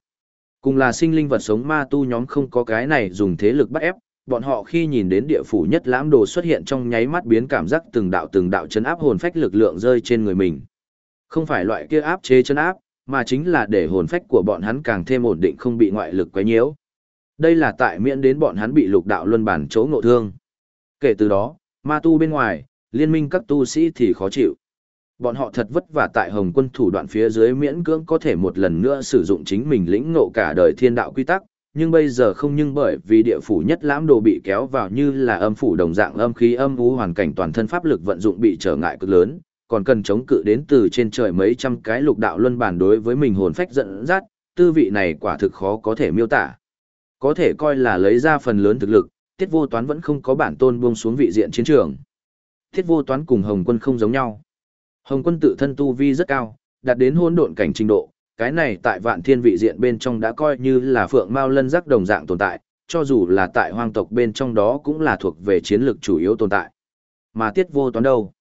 S1: Cùng là sinh linh vật sống ma tu nhóm không có cái này dùng thế lực bắt ép, bọn họ khi nhìn đến địa phủ nhất lãm đồ xuất hiện trong nháy mắt biến cảm giác từng đạo từng đạo chấn áp hồn phách lực lượng rơi trên người mình. Không phải loại kia áp chế chấn áp, mà chính là để hồn phách của bọn hắn càng thêm ổn định không bị ngoại lực quấy nhiễu. Đây là tại miễn đến bọn hắn bị lục đạo luân bản chỗ ngộ thương. Kể từ đó, ma tu bên ngoài, liên minh các tu sĩ thì khó chịu. Bọn họ thật vất vả tại Hồng Quân thủ đoạn phía dưới miễn cưỡng có thể một lần nữa sử dụng chính mình lĩnh ngộ cả đời thiên đạo quy tắc, nhưng bây giờ không nhưng bởi vì địa phủ nhất lãm đồ bị kéo vào như là âm phủ đồng dạng âm khí âm u hoàn cảnh toàn thân pháp lực vận dụng bị trở ngại cực lớn, còn cần chống cự đến từ trên trời mấy trăm cái lục đạo luân bản đối với mình hồn phách giận dắt, tư vị này quả thực khó có thể miêu tả. Có thể coi là lấy ra phần lớn thực lực, Tiết Vô Toán vẫn không có bản tôn buông xuống vị diện chiến trường. Tiết Vô Toán cùng Hồng Quân không giống nhau. Hồng Quân tự thân tu vi rất cao, đạt đến hỗn độn cảnh trình độ, cái này tại Vạn Thiên vị diện bên trong đã coi như là phượng mao lân giác đồng dạng tồn tại, cho dù là tại hoang tộc bên trong đó cũng là thuộc về chiến lược chủ yếu tồn tại. Mà Tiết Vô Toán đâu?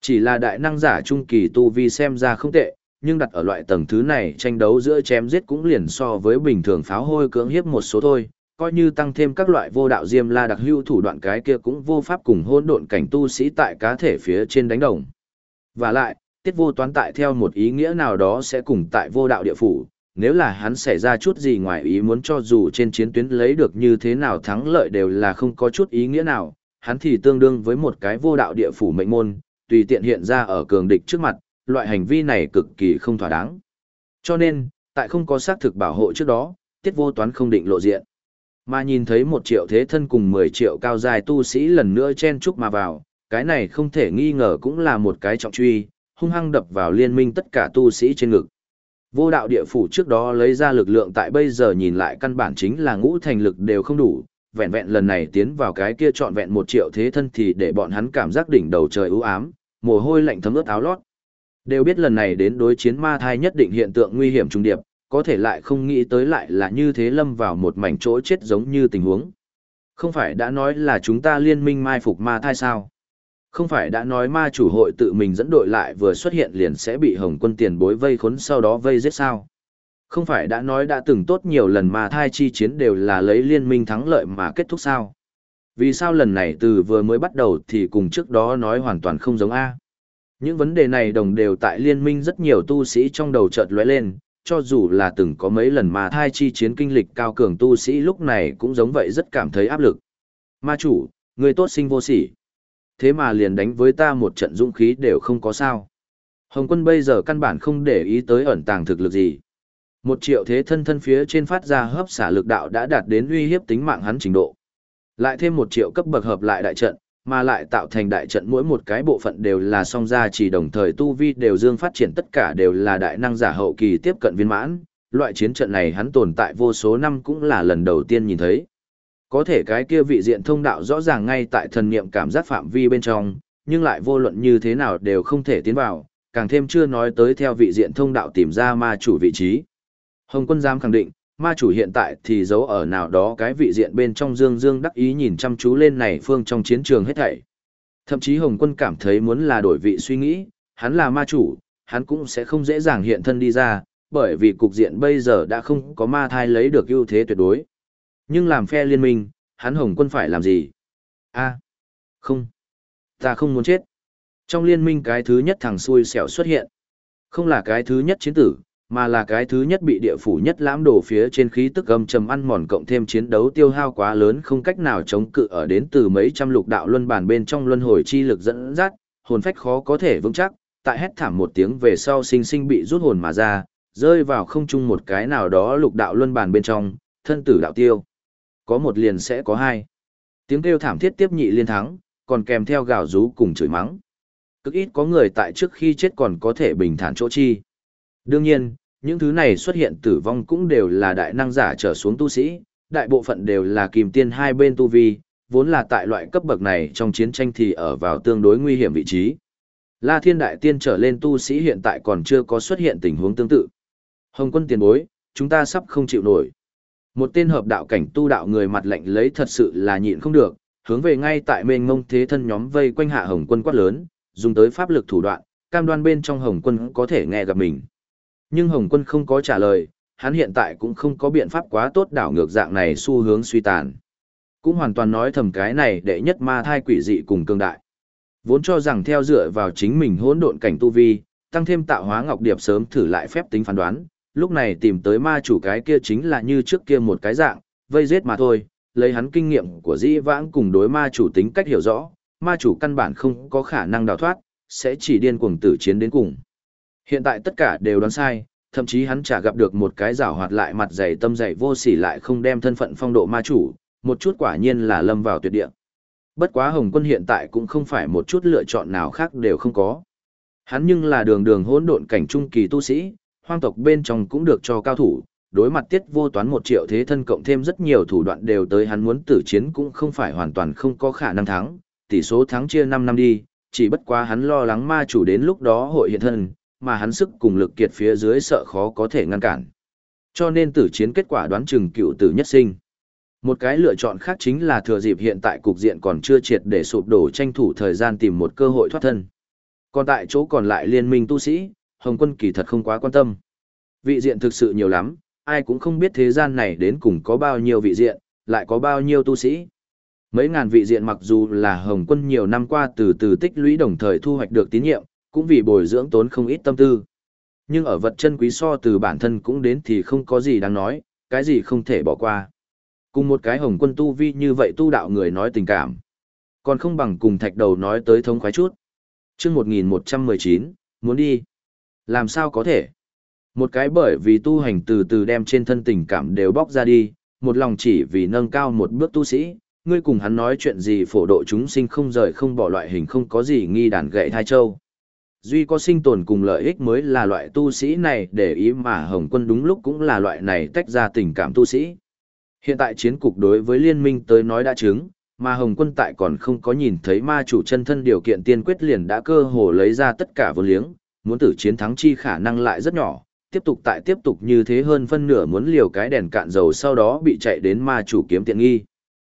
S1: Chỉ là đại năng giả trung kỳ tu vi xem ra không tệ, nhưng đặt ở loại tầng thứ này tranh đấu giữa chém giết cũng liền so với bình thường pháo hôi cưỡng hiếp một số thôi, coi như tăng thêm các loại vô đạo diêm la đặc hữu thủ đoạn cái kia cũng vô pháp cùng hôn độn cảnh tu sĩ tại cá thể phía trên đánh đồng. Và lại, tiết vô toán tại theo một ý nghĩa nào đó sẽ cùng tại vô đạo địa phủ, nếu là hắn xảy ra chút gì ngoài ý muốn cho dù trên chiến tuyến lấy được như thế nào thắng lợi đều là không có chút ý nghĩa nào, hắn thì tương đương với một cái vô đạo địa phủ mệnh môn, tùy tiện hiện ra ở cường địch trước mặt, loại hành vi này cực kỳ không thỏa đáng. Cho nên, tại không có xác thực bảo hộ trước đó, tiết vô toán không định lộ diện. Mà nhìn thấy một triệu thế thân cùng 10 triệu cao dài tu sĩ lần nữa chen chúc mà vào, cái này không thể nghi ngờ cũng là một cái trọng truy, hung hăng đập vào liên minh tất cả tu sĩ trên ngực. Vô đạo địa phủ trước đó lấy ra lực lượng tại bây giờ nhìn lại căn bản chính là ngũ thành lực đều không đủ, vẹn vẹn lần này tiến vào cái kia trọn vẹn một triệu thế thân thì để bọn hắn cảm giác đỉnh đầu trời ưu ám, mồ hôi lạnh thấm ướt áo lót. Đều biết lần này đến đối chiến ma thai nhất định hiện tượng nguy hiểm trung điệp, có thể lại không nghĩ tới lại là như thế lâm vào một mảnh chỗ chết giống như tình huống. Không phải đã nói là chúng ta liên minh mai phục ma thai sao? Không phải đã nói ma chủ hội tự mình dẫn đội lại vừa xuất hiện liền sẽ bị hồng quân tiền bối vây khốn sau đó vây giết sao? Không phải đã nói đã từng tốt nhiều lần mà thai chi chiến đều là lấy liên minh thắng lợi mà kết thúc sao? Vì sao lần này từ vừa mới bắt đầu thì cùng trước đó nói hoàn toàn không giống A? Những vấn đề này đồng đều tại liên minh rất nhiều tu sĩ trong đầu chợt lóe lên, cho dù là từng có mấy lần mà thai chi chiến kinh lịch cao cường tu sĩ lúc này cũng giống vậy rất cảm thấy áp lực. Ma chủ, người tốt sinh vô sỉ. Thế mà liền đánh với ta một trận dũng khí đều không có sao. Hồng quân bây giờ căn bản không để ý tới ẩn tàng thực lực gì. Một triệu thế thân thân phía trên phát ra hấp xả lực đạo đã đạt đến uy hiếp tính mạng hắn trình độ. Lại thêm một triệu cấp bậc hợp lại đại trận, mà lại tạo thành đại trận mỗi một cái bộ phận đều là song gia chỉ đồng thời tu vi đều dương phát triển tất cả đều là đại năng giả hậu kỳ tiếp cận viên mãn, loại chiến trận này hắn tồn tại vô số năm cũng là lần đầu tiên nhìn thấy. Có thể cái kia vị diện thông đạo rõ ràng ngay tại thần niệm cảm giác phạm vi bên trong, nhưng lại vô luận như thế nào đều không thể tiến vào, càng thêm chưa nói tới theo vị diện thông đạo tìm ra ma chủ vị trí. Hồng quân giám khẳng định, ma chủ hiện tại thì giấu ở nào đó cái vị diện bên trong dương dương đắc ý nhìn chăm chú lên này phương trong chiến trường hết thảy. Thậm chí Hồng quân cảm thấy muốn là đổi vị suy nghĩ, hắn là ma chủ, hắn cũng sẽ không dễ dàng hiện thân đi ra, bởi vì cục diện bây giờ đã không có ma thai lấy được ưu thế tuyệt đối. Nhưng làm phe liên minh, hắn Hồng quân phải làm gì? a không, ta không muốn chết. Trong liên minh cái thứ nhất thằng xui xẻo xuất hiện. Không là cái thứ nhất chiến tử, mà là cái thứ nhất bị địa phủ nhất lãm đổ phía trên khí tức âm trầm ăn mòn cộng thêm chiến đấu tiêu hao quá lớn không cách nào chống cự ở đến từ mấy trăm lục đạo luân bản bên trong luân hồi chi lực dẫn dắt, hồn phách khó có thể vững chắc, tại hét thảm một tiếng về sau sinh sinh bị rút hồn mà ra, rơi vào không trung một cái nào đó lục đạo luân bản bên trong, thân tử đạo tiêu. Có một liền sẽ có hai. Tiếng kêu thảm thiết tiếp nhị liên thắng, còn kèm theo gào rú cùng chửi mắng. Cực ít có người tại trước khi chết còn có thể bình thản chỗ chi. Đương nhiên, những thứ này xuất hiện tử vong cũng đều là đại năng giả trở xuống tu sĩ, đại bộ phận đều là kìm tiên hai bên tu vi, vốn là tại loại cấp bậc này trong chiến tranh thì ở vào tương đối nguy hiểm vị trí. La Thiên Đại Tiên trở lên tu sĩ hiện tại còn chưa có xuất hiện tình huống tương tự. Hồng quân tiền bối, chúng ta sắp không chịu nổi. Một tên hợp đạo cảnh tu đạo người mặt lạnh lấy thật sự là nhịn không được, hướng về ngay tại mênh mông thế thân nhóm vây quanh hạ Hồng quân quát lớn, dùng tới pháp lực thủ đoạn, cam đoan bên trong Hồng quân có thể nghe gặp mình. Nhưng Hồng quân không có trả lời, hắn hiện tại cũng không có biện pháp quá tốt đảo ngược dạng này xu hướng suy tàn. Cũng hoàn toàn nói thầm cái này đệ nhất ma thai quỷ dị cùng cương đại. Vốn cho rằng theo dựa vào chính mình hỗn độn cảnh tu vi, tăng thêm tạo hóa ngọc điệp sớm thử lại phép tính phán đoán, lúc này tìm tới ma chủ cái kia chính là như trước kia một cái dạng, vây giết mà thôi, lấy hắn kinh nghiệm của dĩ vãng cùng đối ma chủ tính cách hiểu rõ, ma chủ căn bản không có khả năng đào thoát, sẽ chỉ điên cuồng tử chiến đến cùng. Hiện tại tất cả đều đoán sai, thậm chí hắn chả gặp được một cái rào hoạt lại mặt dày tâm dày vô sỉ lại không đem thân phận phong độ ma chủ, một chút quả nhiên là lâm vào tuyệt địa. Bất quá Hồng Quân hiện tại cũng không phải một chút lựa chọn nào khác đều không có. Hắn nhưng là đường đường hỗn độn cảnh trung kỳ tu sĩ, hoang tộc bên trong cũng được cho cao thủ, đối mặt tiết vô toán một triệu thế thân cộng thêm rất nhiều thủ đoạn đều tới hắn muốn tử chiến cũng không phải hoàn toàn không có khả năng thắng, tỷ số thắng chia 5 năm đi, chỉ bất quá hắn lo lắng ma chủ đến lúc đó hội hiện thân, mà hắn sức cùng lực kiệt phía dưới sợ khó có thể ngăn cản. Cho nên tử chiến kết quả đoán chừng cựu tử nhất sinh. Một cái lựa chọn khác chính là thừa dịp hiện tại cục diện còn chưa triệt để sụp đổ tranh thủ thời gian tìm một cơ hội thoát thân. Còn tại chỗ còn lại liên minh tu sĩ, Hồng quân kỳ thật không quá quan tâm. Vị diện thực sự nhiều lắm, ai cũng không biết thế gian này đến cùng có bao nhiêu vị diện, lại có bao nhiêu tu sĩ. Mấy ngàn vị diện mặc dù là Hồng quân nhiều năm qua từ từ tích lũy đồng thời thu hoạch được tín nhiệm, cũng vì bồi dưỡng tốn không ít tâm tư. Nhưng ở vật chân quý so từ bản thân cũng đến thì không có gì đáng nói, cái gì không thể bỏ qua. Cùng một cái hồng quân tu vi như vậy tu đạo người nói tình cảm. Còn không bằng cùng thạch đầu nói tới thông khoái chút. chương 1119, muốn đi. Làm sao có thể? Một cái bởi vì tu hành từ từ đem trên thân tình cảm đều bóc ra đi, một lòng chỉ vì nâng cao một bước tu sĩ, ngươi cùng hắn nói chuyện gì phổ độ chúng sinh không rời không bỏ loại hình không có gì nghi đàn gậy thai châu. Duy có sinh tồn cùng lợi ích mới là loại tu sĩ này để ý mà Hồng quân đúng lúc cũng là loại này tách ra tình cảm tu sĩ. Hiện tại chiến cục đối với liên minh tới nói đã chứng, mà Hồng quân tại còn không có nhìn thấy ma chủ chân thân điều kiện tiên quyết liền đã cơ hồ lấy ra tất cả vô liếng, muốn tử chiến thắng chi khả năng lại rất nhỏ, tiếp tục tại tiếp tục như thế hơn phân nửa muốn liều cái đèn cạn dầu sau đó bị chạy đến ma chủ kiếm tiện nghi.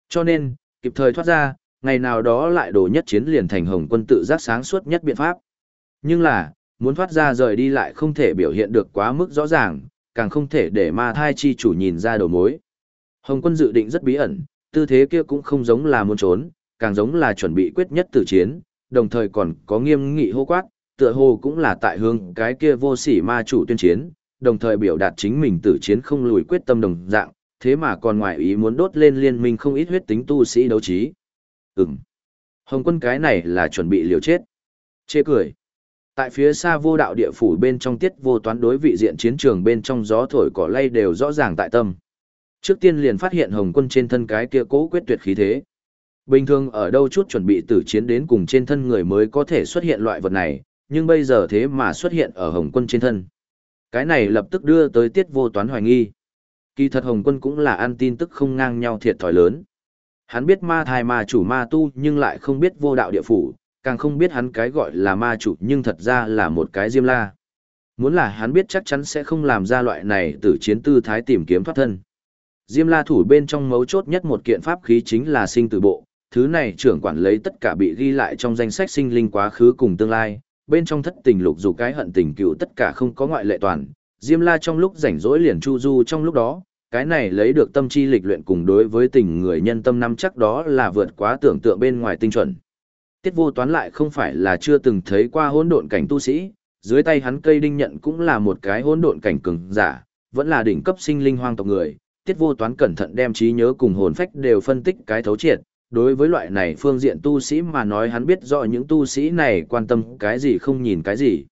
S1: Cho nên, kịp thời thoát ra, ngày nào đó lại đổ nhất chiến liền thành Hồng quân tự giác sáng suốt nhất biện pháp. Nhưng là, muốn thoát ra rời đi lại không thể biểu hiện được quá mức rõ ràng, càng không thể để ma thai chi chủ nhìn ra đầu mối. Hồng quân dự định rất bí ẩn, tư thế kia cũng không giống là muốn trốn, càng giống là chuẩn bị quyết nhất tử chiến, đồng thời còn có nghiêm nghị hô quát, tựa hồ cũng là tại hướng cái kia vô sỉ ma chủ tuyên chiến, đồng thời biểu đạt chính mình tử chiến không lùi quyết tâm đồng dạng, thế mà còn ngoài ý muốn đốt lên liên minh không ít huyết tính tu sĩ đấu trí. Ừm. Hồng quân cái này là chuẩn bị liều chết. Chê cười. Tại phía xa vô đạo địa phủ bên trong tiết vô toán đối vị diện chiến trường bên trong gió thổi cỏ lay đều rõ ràng tại tâm. Trước tiên liền phát hiện hồng quân trên thân cái kia cố quyết tuyệt khí thế. Bình thường ở đâu chút chuẩn bị tử chiến đến cùng trên thân người mới có thể xuất hiện loại vật này, nhưng bây giờ thế mà xuất hiện ở hồng quân trên thân. Cái này lập tức đưa tới tiết vô toán hoài nghi. Kỳ thật hồng quân cũng là ăn tin tức không ngang nhau thiệt thòi lớn. Hắn biết ma thai ma chủ ma tu nhưng lại không biết vô đạo địa phủ, càng không biết hắn cái gọi là ma chủ nhưng thật ra là một cái diêm la. Muốn là hắn biết chắc chắn sẽ không làm ra loại này từ chiến tư thái tìm kiếm thoát thân. Diêm la thủ bên trong mấu chốt nhất một kiện pháp khí chính là sinh tử bộ, thứ này trưởng quản lấy tất cả bị ghi lại trong danh sách sinh linh quá khứ cùng tương lai, bên trong thất tình lục dù cái hận tình cựu tất cả không có ngoại lệ toàn. Diêm la trong lúc rảnh rỗi liền chu du trong lúc đó, cái này lấy được tâm chi lịch luyện cùng đối với tình người nhân tâm năm chắc đó là vượt quá tưởng tượng bên ngoài tinh chuẩn. Tiết vô toán lại không phải là chưa từng thấy qua hỗn độn cảnh tu sĩ, dưới tay hắn cây đinh nhận cũng là một cái hỗn độn cảnh cường giả, vẫn là đỉnh cấp sinh linh hoang tộc người. Tiết vô toán cẩn thận đem trí nhớ cùng hồn phách đều phân tích cái thấu triệt, đối với loại này phương diện tu sĩ mà nói hắn biết rõ những tu sĩ này quan tâm cái gì không nhìn cái gì.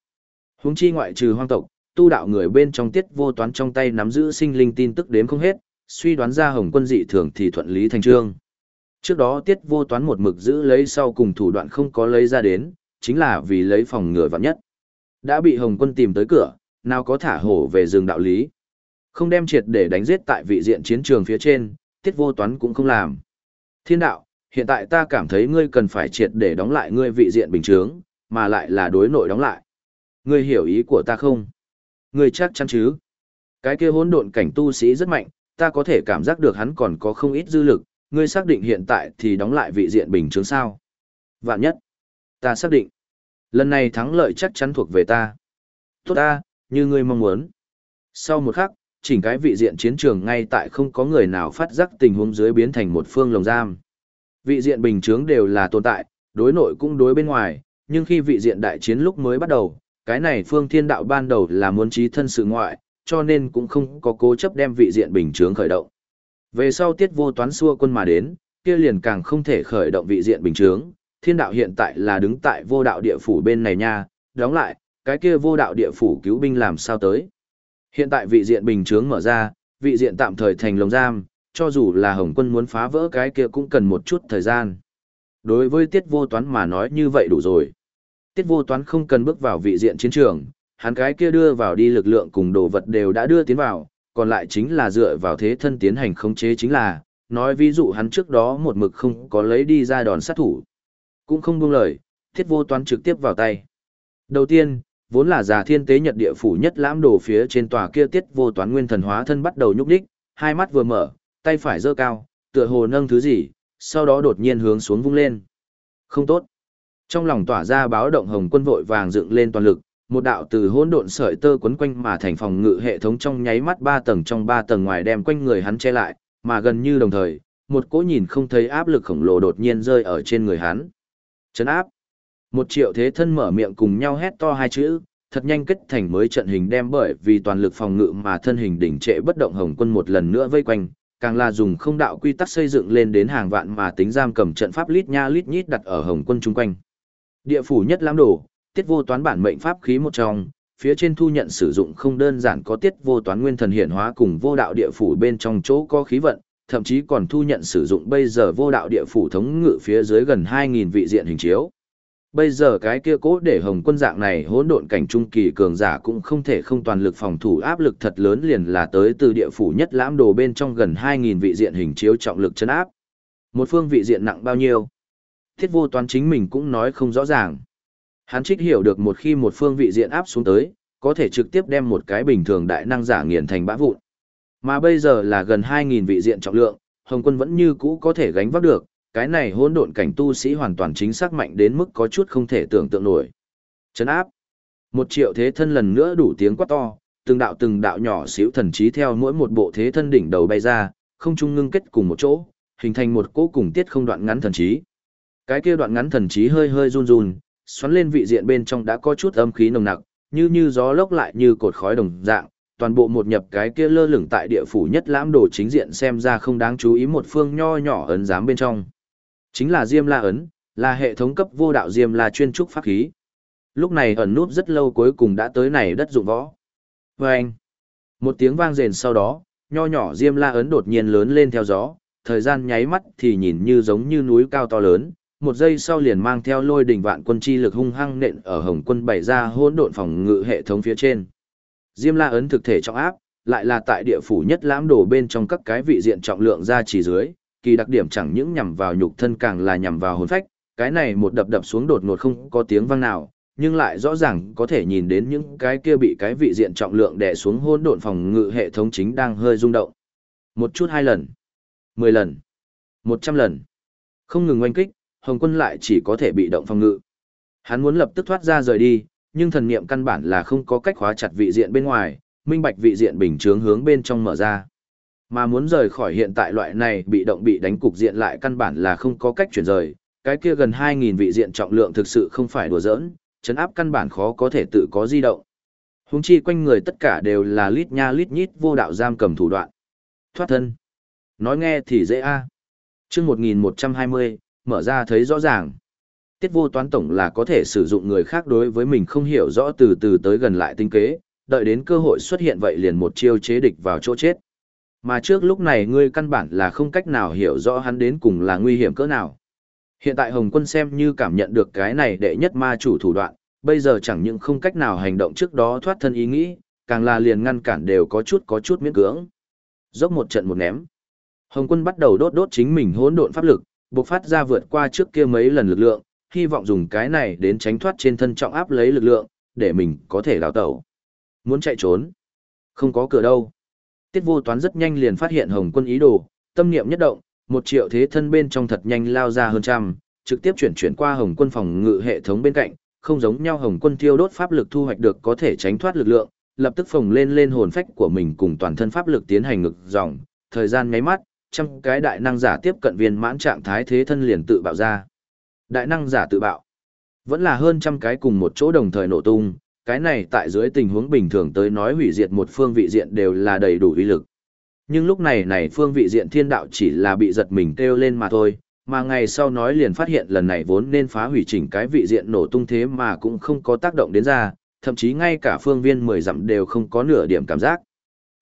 S1: Huống chi ngoại trừ hoang tộc, tu đạo người bên trong tiết vô toán trong tay nắm giữ sinh linh tin tức đếm không hết, suy đoán ra hồng quân dị thường thì thuận lý thành trương. Trước đó tiết vô toán một mực giữ lấy sau cùng thủ đoạn không có lấy ra đến, chính là vì lấy phòng ngừa vạn nhất. Đã bị hồng quân tìm tới cửa, nào có thả hổ về rừng đạo lý. Không đem triệt để đánh giết tại vị diện chiến trường phía trên, tiết vô toán cũng không làm. Thiên đạo, hiện tại ta cảm thấy ngươi cần phải triệt để đóng lại ngươi vị diện bình thường, mà lại là đối nội đóng lại. Ngươi hiểu ý của ta không? Ngươi chắc chắn chứ? Cái kia hỗn độn cảnh tu sĩ rất mạnh, ta có thể cảm giác được hắn còn có không ít dư lực, ngươi xác định hiện tại thì đóng lại vị diện bình thường sao? Vạn nhất, ta xác định. Lần này thắng lợi chắc chắn thuộc về ta. Tốt ta, như ngươi mong muốn. Sau một khắc, chỉnh cái vị diện chiến trường ngay tại không có người nào phát giác tình huống dưới biến thành một phương lồng giam. Vị diện bình chướng đều là tồn tại, đối nội cũng đối bên ngoài, nhưng khi vị diện đại chiến lúc mới bắt đầu, cái này phương thiên đạo ban đầu là muốn trí thân sự ngoại, cho nên cũng không có cố chấp đem vị diện bình chướng khởi động. Về sau tiết vô toán xua quân mà đến, kia liền càng không thể khởi động vị diện bình chướng, thiên đạo hiện tại là đứng tại vô đạo địa phủ bên này nha, đóng lại, cái kia vô đạo địa phủ cứu binh làm sao tới. Hiện tại vị diện bình chướng mở ra, vị diện tạm thời thành lồng giam, cho dù là Hồng quân muốn phá vỡ cái kia cũng cần một chút thời gian. Đối với tiết vô toán mà nói như vậy đủ rồi. Tiết vô toán không cần bước vào vị diện chiến trường, hắn cái kia đưa vào đi lực lượng cùng đồ vật đều đã đưa tiến vào, còn lại chính là dựa vào thế thân tiến hành khống chế chính là, nói ví dụ hắn trước đó một mực không có lấy đi ra đòn sát thủ. Cũng không buông lời, thiết vô toán trực tiếp vào tay. Đầu tiên, vốn là già thiên tế nhật địa phủ nhất lãm đồ phía trên tòa kia tiết vô toán nguyên thần hóa thân bắt đầu nhúc đích, hai mắt vừa mở, tay phải giơ cao, tựa hồ nâng thứ gì, sau đó đột nhiên hướng xuống vung lên. Không tốt. Trong lòng tỏa ra báo động hồng quân vội vàng dựng lên toàn lực, một đạo từ hỗn độn sợi tơ quấn quanh mà thành phòng ngự hệ thống trong nháy mắt ba tầng trong ba tầng ngoài đem quanh người hắn che lại, mà gần như đồng thời, một cỗ nhìn không thấy áp lực khổng lồ đột nhiên rơi ở trên người hắn. Chấn áp. Một triệu thế thân mở miệng cùng nhau hét to hai chữ, thật nhanh kết thành mới trận hình đem bởi vì toàn lực phòng ngự mà thân hình đỉnh trệ bất động hồng quân một lần nữa vây quanh, càng là dùng không đạo quy tắc xây dựng lên đến hàng vạn mà tính giam cầm trận pháp lít nha lít nhít đặt ở hồng quân chung quanh. Địa phủ nhất lãm đổ, tiết vô toán bản mệnh pháp khí một trong, phía trên thu nhận sử dụng không đơn giản có tiết vô toán nguyên thần hiển hóa cùng vô đạo địa phủ bên trong chỗ có khí vận, thậm chí còn thu nhận sử dụng bây giờ vô đạo địa phủ thống ngự phía dưới gần 2.000 vị diện hình chiếu. Bây giờ cái kia cố để hồng quân dạng này hỗn độn cảnh trung kỳ cường giả cũng không thể không toàn lực phòng thủ áp lực thật lớn liền là tới từ địa phủ nhất lãm đồ bên trong gần 2.000 vị diện hình chiếu trọng lực chân áp. Một phương vị diện nặng bao nhiêu? Thiết vô toán chính mình cũng nói không rõ ràng. Hắn trích hiểu được một khi một phương vị diện áp xuống tới, có thể trực tiếp đem một cái bình thường đại năng giả nghiền thành bã vụn. Mà bây giờ là gần 2.000 vị diện trọng lượng, Hồng quân vẫn như cũ có thể gánh vác được, cái này hỗn độn cảnh tu sĩ hoàn toàn chính xác mạnh đến mức có chút không thể tưởng tượng nổi. Chấn áp. Một triệu thế thân lần nữa đủ tiếng quát to, từng đạo từng đạo nhỏ xíu thần trí theo mỗi một bộ thế thân đỉnh đầu bay ra, không trung ngưng kết cùng một chỗ, hình thành một cỗ cùng tiết không đoạn ngắn thần trí. Cái kia đoạn ngắn thần trí hơi hơi run run, xoắn lên vị diện bên trong đã có chút âm khí nồng nặc, như như gió lốc lại như cột khói đồng dạng, toàn bộ một nhập cái kia lơ lửng tại địa phủ nhất lãm đồ chính diện xem ra không đáng chú ý một phương nho nhỏ ấn giám bên trong. Chính là Diêm La ấn, là hệ thống cấp vô đạo Diêm La chuyên trúc pháp khí. Lúc này ẩn nút rất lâu cuối cùng đã tới này đất dụng võ. Và anh, một tiếng vang rền sau đó, nho nhỏ Diêm La ấn đột nhiên lớn lên theo gió, thời gian nháy mắt thì nhìn như giống như núi cao to lớn, một giây sau liền mang theo lôi đỉnh vạn quân chi lực hung hăng nện ở Hồng Quân bày ra hỗn độn phòng ngự hệ thống phía trên. Diêm La ấn thực thể trọng áp, lại là tại địa phủ nhất lãm đổ bên trong các cái vị diện trọng lượng ra chỉ dưới, kỳ đặc điểm chẳng những nhằm vào nhục thân càng là nhằm vào hồn phách, cái này một đập đập xuống đột ngột không có tiếng vang nào, nhưng lại rõ ràng có thể nhìn đến những cái kia bị cái vị diện trọng lượng đè xuống hỗn độn phòng ngự hệ thống chính đang hơi rung động. Một chút hai lần, mười lần, một trăm lần. Không ngừng oanh kích, Hồng Quân lại chỉ có thể bị động phòng ngự. Hắn muốn lập tức thoát ra rời đi, nhưng thần niệm căn bản là không có cách khóa chặt vị diện bên ngoài, minh bạch vị diện bình chướng hướng bên trong mở ra. Mà muốn rời khỏi hiện tại loại này bị động bị đánh cục diện lại căn bản là không có cách chuyển rời, cái kia gần 2.000 vị diện trọng lượng thực sự không phải đùa giỡn, chấn áp căn bản khó có thể tự có di động. Húng chi quanh người tất cả đều là lít nha lít nhít vô đạo giam cầm thủ đoạn. Thoát thân. Nói nghe thì dễ a. À. Chương 1120, mở ra thấy rõ ràng. Tiết vô toán tổng là có thể sử dụng người khác đối với mình không hiểu rõ từ từ tới gần lại tinh kế, đợi đến cơ hội xuất hiện vậy liền một chiêu chế địch vào chỗ chết. Mà trước lúc này ngươi căn bản là không cách nào hiểu rõ hắn đến cùng là nguy hiểm cỡ nào. Hiện tại Hồng Quân xem như cảm nhận được cái này đệ nhất ma chủ thủ đoạn, bây giờ chẳng những không cách nào hành động trước đó thoát thân ý nghĩ, càng là liền ngăn cản đều có chút có chút miễn cưỡng. Dốc một trận một ném. Hồng Quân bắt đầu đốt đốt chính mình hỗn độn pháp lực, bộc phát ra vượt qua trước kia mấy lần lực lượng, hy vọng dùng cái này đến tránh thoát trên thân trọng áp lấy lực lượng, để mình có thể đào tẩu. Muốn chạy trốn? Không có cửa đâu. Tiết vô toán rất nhanh liền phát hiện Hồng quân ý đồ, tâm niệm nhất động, một triệu thế thân bên trong thật nhanh lao ra hơn trăm, trực tiếp chuyển chuyển qua Hồng quân phòng ngự hệ thống bên cạnh, không giống nhau Hồng quân tiêu đốt pháp lực thu hoạch được có thể tránh thoát lực lượng, lập tức phồng lên lên hồn phách của mình cùng toàn thân pháp lực tiến hành ngực dòng, thời gian nháy mắt, trăm cái đại năng giả tiếp cận viên mãn trạng thái thế thân liền tự bạo ra. Đại năng giả tự bạo. Vẫn là hơn trăm cái cùng một chỗ đồng thời nổ tung, cái này tại dưới tình huống bình thường tới nói hủy diệt một phương vị diện đều là đầy đủ uy lực. Nhưng lúc này này phương vị diện thiên đạo chỉ là bị giật mình kêu lên mà thôi, mà ngày sau nói liền phát hiện lần này vốn nên phá hủy chỉnh cái vị diện nổ tung thế mà cũng không có tác động đến ra, thậm chí ngay cả phương viên 10 dặm đều không có nửa điểm cảm giác.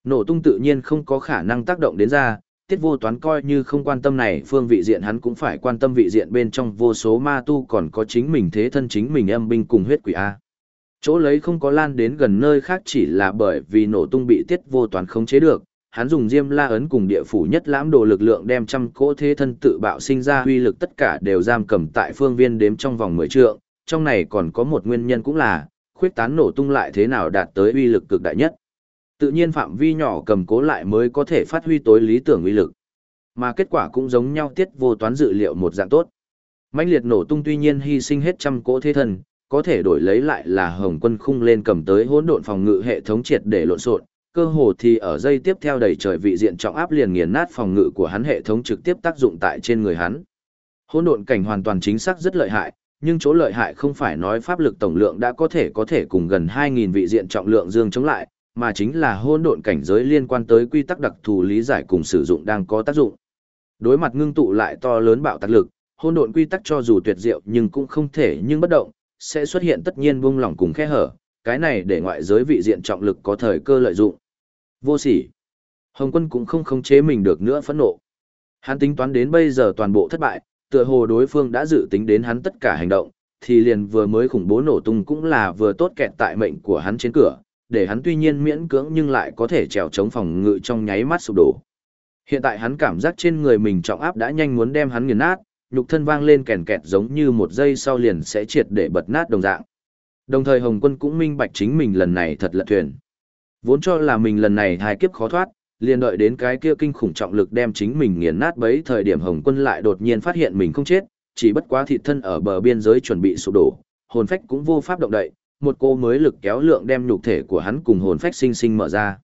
S1: Nổ tung tự nhiên không có khả năng tác động đến ra, tiết vô toán coi như không quan tâm này phương vị diện hắn cũng phải quan tâm vị diện bên trong vô số ma tu còn có chính mình thế thân chính mình âm binh cùng huyết quỷ A. Chỗ lấy không có lan đến gần nơi khác chỉ là bởi vì nổ tung bị tiết vô toán không chế được, hắn dùng diêm la ấn cùng địa phủ nhất lãm đồ lực lượng đem trăm cỗ thế thân tự bạo sinh ra huy lực tất cả đều giam cầm tại phương viên đếm trong vòng mười trượng, trong này còn có một nguyên nhân cũng là, khuyết tán nổ tung lại thế nào đạt tới uy lực cực đại nhất. Tự nhiên phạm vi nhỏ cầm cố lại mới có thể phát huy tối lý tưởng uy lực. Mà kết quả cũng giống nhau tiết vô toán dự liệu một dạng tốt. mãnh liệt nổ tung tuy nhiên hy sinh hết trăm cỗ thế thân, có thể đổi lấy lại là Hồng Quân khung lên cầm tới hỗn độn phòng ngự hệ thống triệt để lộn xộn, cơ hồ thì ở dây tiếp theo đầy trời vị diện trọng áp liền nghiền nát phòng ngự của hắn hệ thống trực tiếp tác dụng tại trên người hắn. Hỗn độn cảnh hoàn toàn chính xác rất lợi hại, nhưng chỗ lợi hại không phải nói pháp lực tổng lượng đã có thể có thể cùng gần 2000 vị diện trọng lượng dương chống lại, mà chính là hỗn độn cảnh giới liên quan tới quy tắc đặc thù lý giải cùng sử dụng đang có tác dụng. Đối mặt ngưng tụ lại to lớn bạo tác lực, hỗn độn quy tắc cho dù tuyệt diệu nhưng cũng không thể nhưng bất động, sẽ xuất hiện tất nhiên buông lỏng cùng khe hở, cái này để ngoại giới vị diện trọng lực có thời cơ lợi dụng. Vô sỉ. Hồng quân cũng không khống chế mình được nữa phẫn nộ. Hắn tính toán đến bây giờ toàn bộ thất bại, tựa hồ đối phương đã dự tính đến hắn tất cả hành động, thì liền vừa mới khủng bố nổ tung cũng là vừa tốt kẹt tại mệnh của hắn trên cửa, để hắn tuy nhiên miễn cưỡng nhưng lại có thể trèo chống phòng ngự trong nháy mắt sụp đổ. Hiện tại hắn cảm giác trên người mình trọng áp đã nhanh muốn đem hắn nghiền nát, nhục thân vang lên kèn kẹt giống như một giây sau liền sẽ triệt để bật nát đồng dạng. Đồng thời Hồng Quân cũng minh bạch chính mình lần này thật lật thuyền. Vốn cho là mình lần này hai kiếp khó thoát, liền đợi đến cái kia kinh khủng trọng lực đem chính mình nghiền nát bấy thời điểm Hồng Quân lại đột nhiên phát hiện mình không chết, chỉ bất quá thịt thân ở bờ biên giới chuẩn bị sụp đổ, hồn phách cũng vô pháp động đậy, một cô mới lực kéo lượng đem nhục thể của hắn cùng hồn phách sinh sinh mở ra.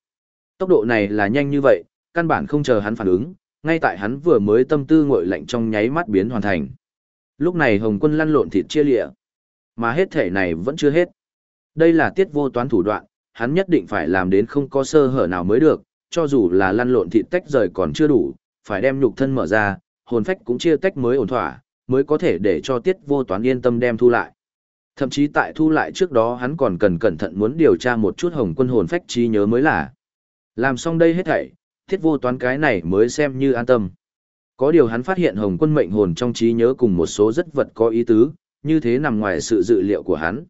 S1: Tốc độ này là nhanh như vậy, căn bản không chờ hắn phản ứng, ngay tại hắn vừa mới tâm tư ngội lạnh trong nháy mắt biến hoàn thành. Lúc này Hồng Quân lăn lộn thịt chia lịa, mà hết thể này vẫn chưa hết. Đây là tiết vô toán thủ đoạn, hắn nhất định phải làm đến không có sơ hở nào mới được, cho dù là lăn lộn thịt tách rời còn chưa đủ, phải đem nhục thân mở ra, hồn phách cũng chia tách mới ổn thỏa, mới có thể để cho tiết vô toán yên tâm đem thu lại. Thậm chí tại thu lại trước đó hắn còn cần cẩn thận muốn điều tra một chút hồng quân hồn phách trí nhớ mới là. Làm xong đây hết thảy, thiết vô toán cái này mới xem như an tâm. Có điều hắn phát hiện hồng quân mệnh hồn trong trí nhớ cùng một số rất vật có ý tứ, như thế nằm ngoài sự dự liệu của hắn.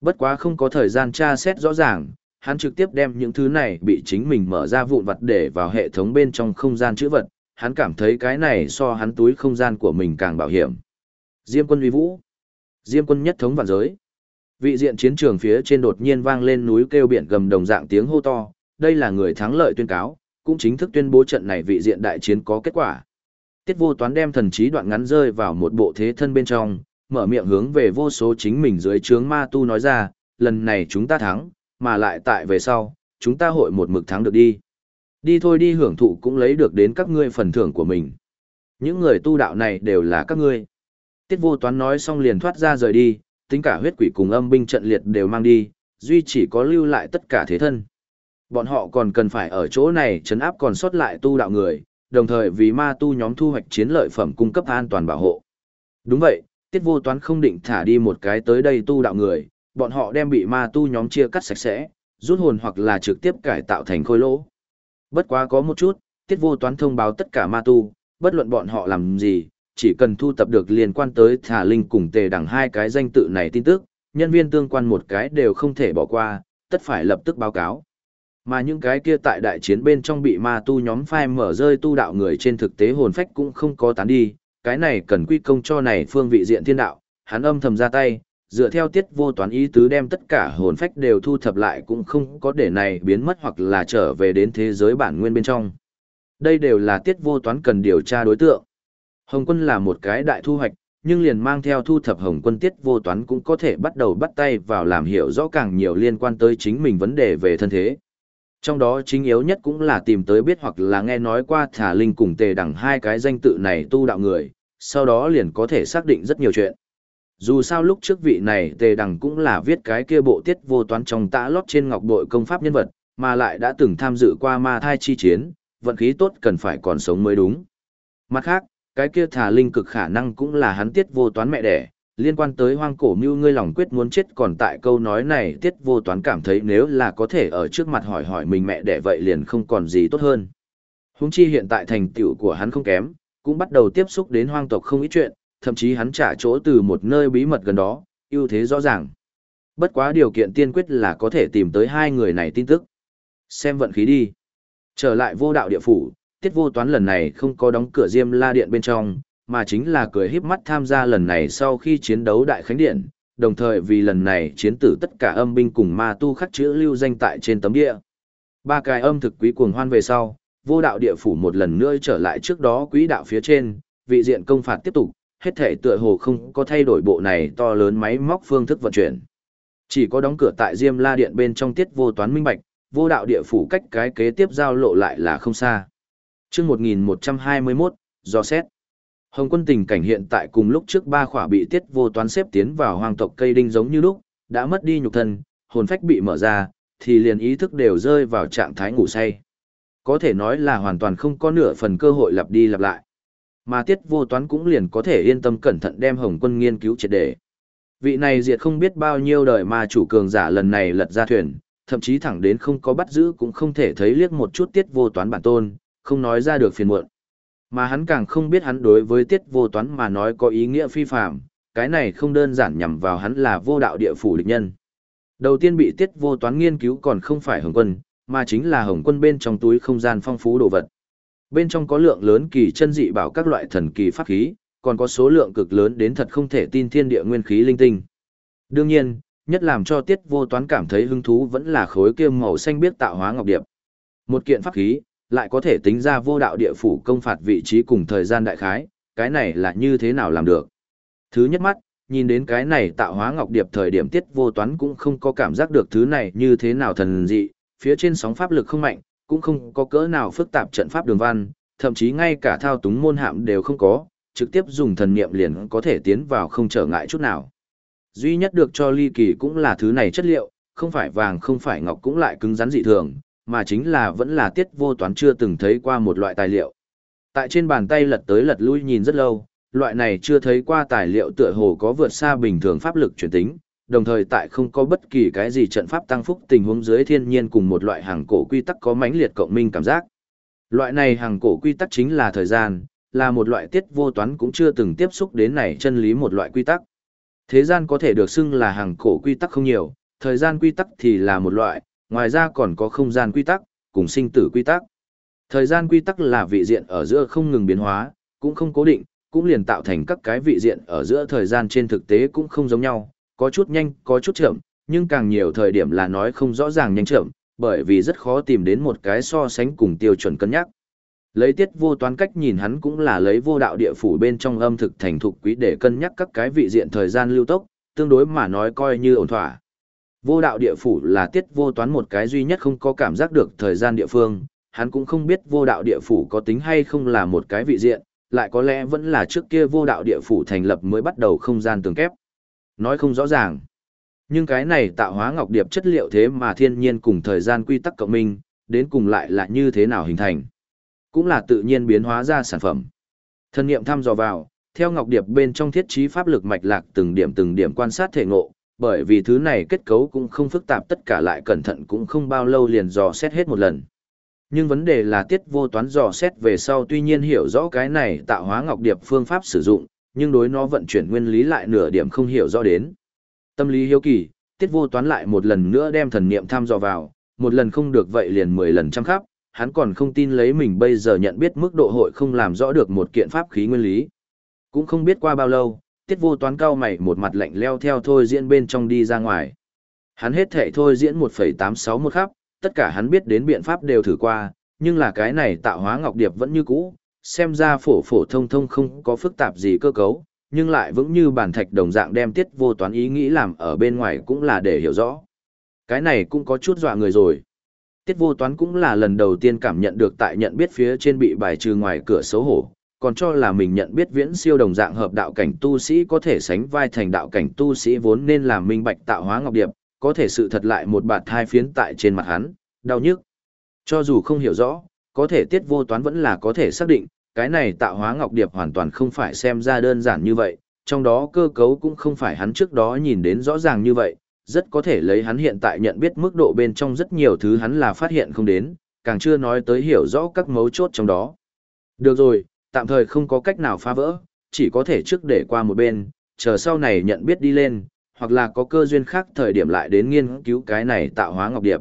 S1: Bất quá không có thời gian tra xét rõ ràng, hắn trực tiếp đem những thứ này bị chính mình mở ra vụn vật để vào hệ thống bên trong không gian chữ vật, hắn cảm thấy cái này so hắn túi không gian của mình càng bảo hiểm. Diêm quân uy vũ. Diêm quân nhất thống vạn giới. Vị diện chiến trường phía trên đột nhiên vang lên núi kêu biển gầm đồng dạng tiếng hô to, đây là người thắng lợi tuyên cáo, cũng chính thức tuyên bố trận này vị diện đại chiến có kết quả. Tiết vô toán đem thần trí đoạn ngắn rơi vào một bộ thế thân bên trong, mở miệng hướng về vô số chính mình dưới trướng ma tu nói ra, lần này chúng ta thắng, mà lại tại về sau, chúng ta hội một mực thắng được đi. Đi thôi đi hưởng thụ cũng lấy được đến các ngươi phần thưởng của mình. Những người tu đạo này đều là các ngươi. Tiết vô toán nói xong liền thoát ra rời đi, tính cả huyết quỷ cùng âm binh trận liệt đều mang đi, duy chỉ có lưu lại tất cả thế thân. Bọn họ còn cần phải ở chỗ này chấn áp còn sót lại tu đạo người, đồng thời vì ma tu nhóm thu hoạch chiến lợi phẩm cung cấp an toàn bảo hộ. Đúng vậy, tiết vô toán không định thả đi một cái tới đây tu đạo người, bọn họ đem bị ma tu nhóm chia cắt sạch sẽ, rút hồn hoặc là trực tiếp cải tạo thành khôi lỗ. Bất quá có một chút, tiết vô toán thông báo tất cả ma tu, bất luận bọn họ làm gì, chỉ cần thu tập được liên quan tới thả linh cùng tề đẳng hai cái danh tự này tin tức, nhân viên tương quan một cái đều không thể bỏ qua, tất phải lập tức báo cáo. Mà những cái kia tại đại chiến bên trong bị ma tu nhóm phai mở rơi tu đạo người trên thực tế hồn phách cũng không có tán đi, cái này cần quy công cho này phương vị diện thiên đạo, hắn âm thầm ra tay, dựa theo tiết vô toán ý tứ đem tất cả hồn phách đều thu thập lại cũng không có để này biến mất hoặc là trở về đến thế giới bản nguyên bên trong. Đây đều là tiết vô toán cần điều tra đối tượng. Hồng quân là một cái đại thu hoạch, nhưng liền mang theo thu thập hồng quân tiết vô toán cũng có thể bắt đầu bắt tay vào làm hiểu rõ càng nhiều liên quan tới chính mình vấn đề về thân thế. Trong đó chính yếu nhất cũng là tìm tới biết hoặc là nghe nói qua thả linh cùng tề đẳng hai cái danh tự này tu đạo người, sau đó liền có thể xác định rất nhiều chuyện. Dù sao lúc trước vị này tề đẳng cũng là viết cái kia bộ tiết vô toán trong tã lót trên ngọc bội công pháp nhân vật, mà lại đã từng tham dự qua ma thai chi chiến, vận khí tốt cần phải còn sống mới đúng. Mặt khác, cái kia thả linh cực khả năng cũng là hắn tiết vô toán mẹ đẻ, liên quan tới hoang cổ mưu ngươi lòng quyết muốn chết còn tại câu nói này tiết vô toán cảm thấy nếu là có thể ở trước mặt hỏi hỏi mình mẹ đẻ vậy liền không còn gì tốt hơn. Húng chi hiện tại thành tựu của hắn không kém, cũng bắt đầu tiếp xúc đến hoang tộc không ít chuyện, thậm chí hắn trả chỗ từ một nơi bí mật gần đó, ưu thế rõ ràng. Bất quá điều kiện tiên quyết là có thể tìm tới hai người này tin tức. Xem vận khí đi. Trở lại vô đạo địa phủ, tiết vô toán lần này không có đóng cửa diêm la điện bên trong, mà chính là cười híp mắt tham gia lần này sau khi chiến đấu đại khánh điện, đồng thời vì lần này chiến tử tất cả âm binh cùng ma tu khắc chữ lưu danh tại trên tấm địa. Ba cái âm thực quý cuồng hoan về sau, vô đạo địa phủ một lần nữa trở lại trước đó quý đạo phía trên, vị diện công phạt tiếp tục, hết thể tựa hồ không có thay đổi bộ này to lớn máy móc phương thức vận chuyển. Chỉ có đóng cửa tại Diêm La Điện bên trong tiết vô toán minh bạch, vô đạo địa phủ cách cái kế tiếp giao lộ lại là không xa. chương 1121, do xét. Hồng quân tình cảnh hiện tại cùng lúc trước ba khỏa bị tiết vô toán xếp tiến vào hoàng tộc cây đinh giống như lúc, đã mất đi nhục thân, hồn phách bị mở ra, thì liền ý thức đều rơi vào trạng thái ngủ say. Có thể nói là hoàn toàn không có nửa phần cơ hội lặp đi lặp lại. Mà tiết vô toán cũng liền có thể yên tâm cẩn thận đem hồng quân nghiên cứu triệt đề. Vị này diệt không biết bao nhiêu đời mà chủ cường giả lần này lật ra thuyền, thậm chí thẳng đến không có bắt giữ cũng không thể thấy liếc một chút tiết vô toán bản tôn, không nói ra được phiền muộn. Mà hắn càng không biết hắn đối với tiết vô toán mà nói có ý nghĩa phi phạm, cái này không đơn giản nhằm vào hắn là vô đạo địa phủ địch nhân. Đầu tiên bị tiết vô toán nghiên cứu còn không phải hồng quân, mà chính là hồng quân bên trong túi không gian phong phú đồ vật. Bên trong có lượng lớn kỳ chân dị bảo các loại thần kỳ pháp khí, còn có số lượng cực lớn đến thật không thể tin thiên địa nguyên khí linh tinh. Đương nhiên, nhất làm cho tiết vô toán cảm thấy hứng thú vẫn là khối kia màu xanh biết tạo hóa ngọc điệp. Một kiện pháp khí, lại có thể tính ra vô đạo địa phủ công phạt vị trí cùng thời gian đại khái, cái này là như thế nào làm được. Thứ nhất mắt, nhìn đến cái này tạo hóa ngọc điệp thời điểm tiết vô toán cũng không có cảm giác được thứ này như thế nào thần dị, phía trên sóng pháp lực không mạnh, cũng không có cỡ nào phức tạp trận pháp đường văn, thậm chí ngay cả thao túng môn hạm đều không có, trực tiếp dùng thần niệm liền có thể tiến vào không trở ngại chút nào. Duy nhất được cho ly kỳ cũng là thứ này chất liệu, không phải vàng không phải ngọc cũng lại cứng rắn dị thường, mà chính là vẫn là tiết vô toán chưa từng thấy qua một loại tài liệu. Tại trên bàn tay lật tới lật lui nhìn rất lâu, loại này chưa thấy qua tài liệu tựa hồ có vượt xa bình thường pháp lực chuyển tính, đồng thời tại không có bất kỳ cái gì trận pháp tăng phúc tình huống dưới thiên nhiên cùng một loại hàng cổ quy tắc có mãnh liệt cộng minh cảm giác. Loại này hàng cổ quy tắc chính là thời gian, là một loại tiết vô toán cũng chưa từng tiếp xúc đến này chân lý một loại quy tắc. Thế gian có thể được xưng là hàng cổ quy tắc không nhiều, thời gian quy tắc thì là một loại, ngoài ra còn có không gian quy tắc, cùng sinh tử quy tắc. Thời gian quy tắc là vị diện ở giữa không ngừng biến hóa, cũng không cố định, cũng liền tạo thành các cái vị diện ở giữa thời gian trên thực tế cũng không giống nhau, có chút nhanh, có chút chậm, nhưng càng nhiều thời điểm là nói không rõ ràng nhanh chậm, bởi vì rất khó tìm đến một cái so sánh cùng tiêu chuẩn cân nhắc. Lấy tiết vô toán cách nhìn hắn cũng là lấy vô đạo địa phủ bên trong âm thực thành thục quý để cân nhắc các cái vị diện thời gian lưu tốc, tương đối mà nói coi như ổn thỏa. Vô đạo địa phủ là tiết vô toán một cái duy nhất không có cảm giác được thời gian địa phương, hắn cũng không biết vô đạo địa phủ có tính hay không là một cái vị diện, lại có lẽ vẫn là trước kia vô đạo địa phủ thành lập mới bắt đầu không gian tường kép. Nói không rõ ràng. Nhưng cái này tạo hóa ngọc điệp chất liệu thế mà thiên nhiên cùng thời gian quy tắc cộng minh, đến cùng lại là như thế nào hình thành. Cũng là tự nhiên biến hóa ra sản phẩm. Thân nghiệm thăm dò vào, theo ngọc điệp bên trong thiết trí pháp lực mạch lạc từng điểm từng điểm quan sát thể ngộ, bởi vì thứ này kết cấu cũng không phức tạp tất cả lại cẩn thận cũng không bao lâu liền dò xét hết một lần. Nhưng vấn đề là tiết vô toán dò xét về sau tuy nhiên hiểu rõ cái này tạo hóa ngọc điệp phương pháp sử dụng, nhưng đối nó vận chuyển nguyên lý lại nửa điểm không hiểu rõ đến. Tâm lý hiếu kỳ, tiết vô toán lại một lần nữa đem thần niệm thăm dò vào, một lần không được vậy liền mười lần trăm khắp, hắn còn không tin lấy mình bây giờ nhận biết mức độ hội không làm rõ được một kiện pháp khí nguyên lý. Cũng không biết qua bao lâu, tiết vô toán cao mày một mặt lạnh leo theo thôi diễn bên trong đi ra ngoài. Hắn hết thể thôi diễn 1,861 khắp, tất cả hắn biết đến biện pháp đều thử qua, nhưng là cái này tạo hóa ngọc điệp vẫn như cũ, xem ra phổ phổ thông thông không có phức tạp gì cơ cấu, nhưng lại vững như bản thạch đồng dạng đem tiết vô toán ý nghĩ làm ở bên ngoài cũng là để hiểu rõ. Cái này cũng có chút dọa người rồi. Tiết vô toán cũng là lần đầu tiên cảm nhận được tại nhận biết phía trên bị bài trừ ngoài cửa xấu hổ, còn cho là mình nhận biết viễn siêu đồng dạng hợp đạo cảnh tu sĩ có thể sánh vai thành đạo cảnh tu sĩ vốn nên làm minh bạch tạo hóa ngọc điệp, có thể sự thật lại một bạt thai phiến tại trên mặt hắn, đau nhức. Cho dù không hiểu rõ, có thể tiết vô toán vẫn là có thể xác định, cái này tạo hóa ngọc điệp hoàn toàn không phải xem ra đơn giản như vậy, trong đó cơ cấu cũng không phải hắn trước đó nhìn đến rõ ràng như vậy, rất có thể lấy hắn hiện tại nhận biết mức độ bên trong rất nhiều thứ hắn là phát hiện không đến, càng chưa nói tới hiểu rõ các mấu chốt trong đó. Được rồi, tạm thời không có cách nào phá vỡ, chỉ có thể trước để qua một bên, chờ sau này nhận biết đi lên, hoặc là có cơ duyên khác thời điểm lại đến nghiên cứu cái này tạo hóa ngọc điệp.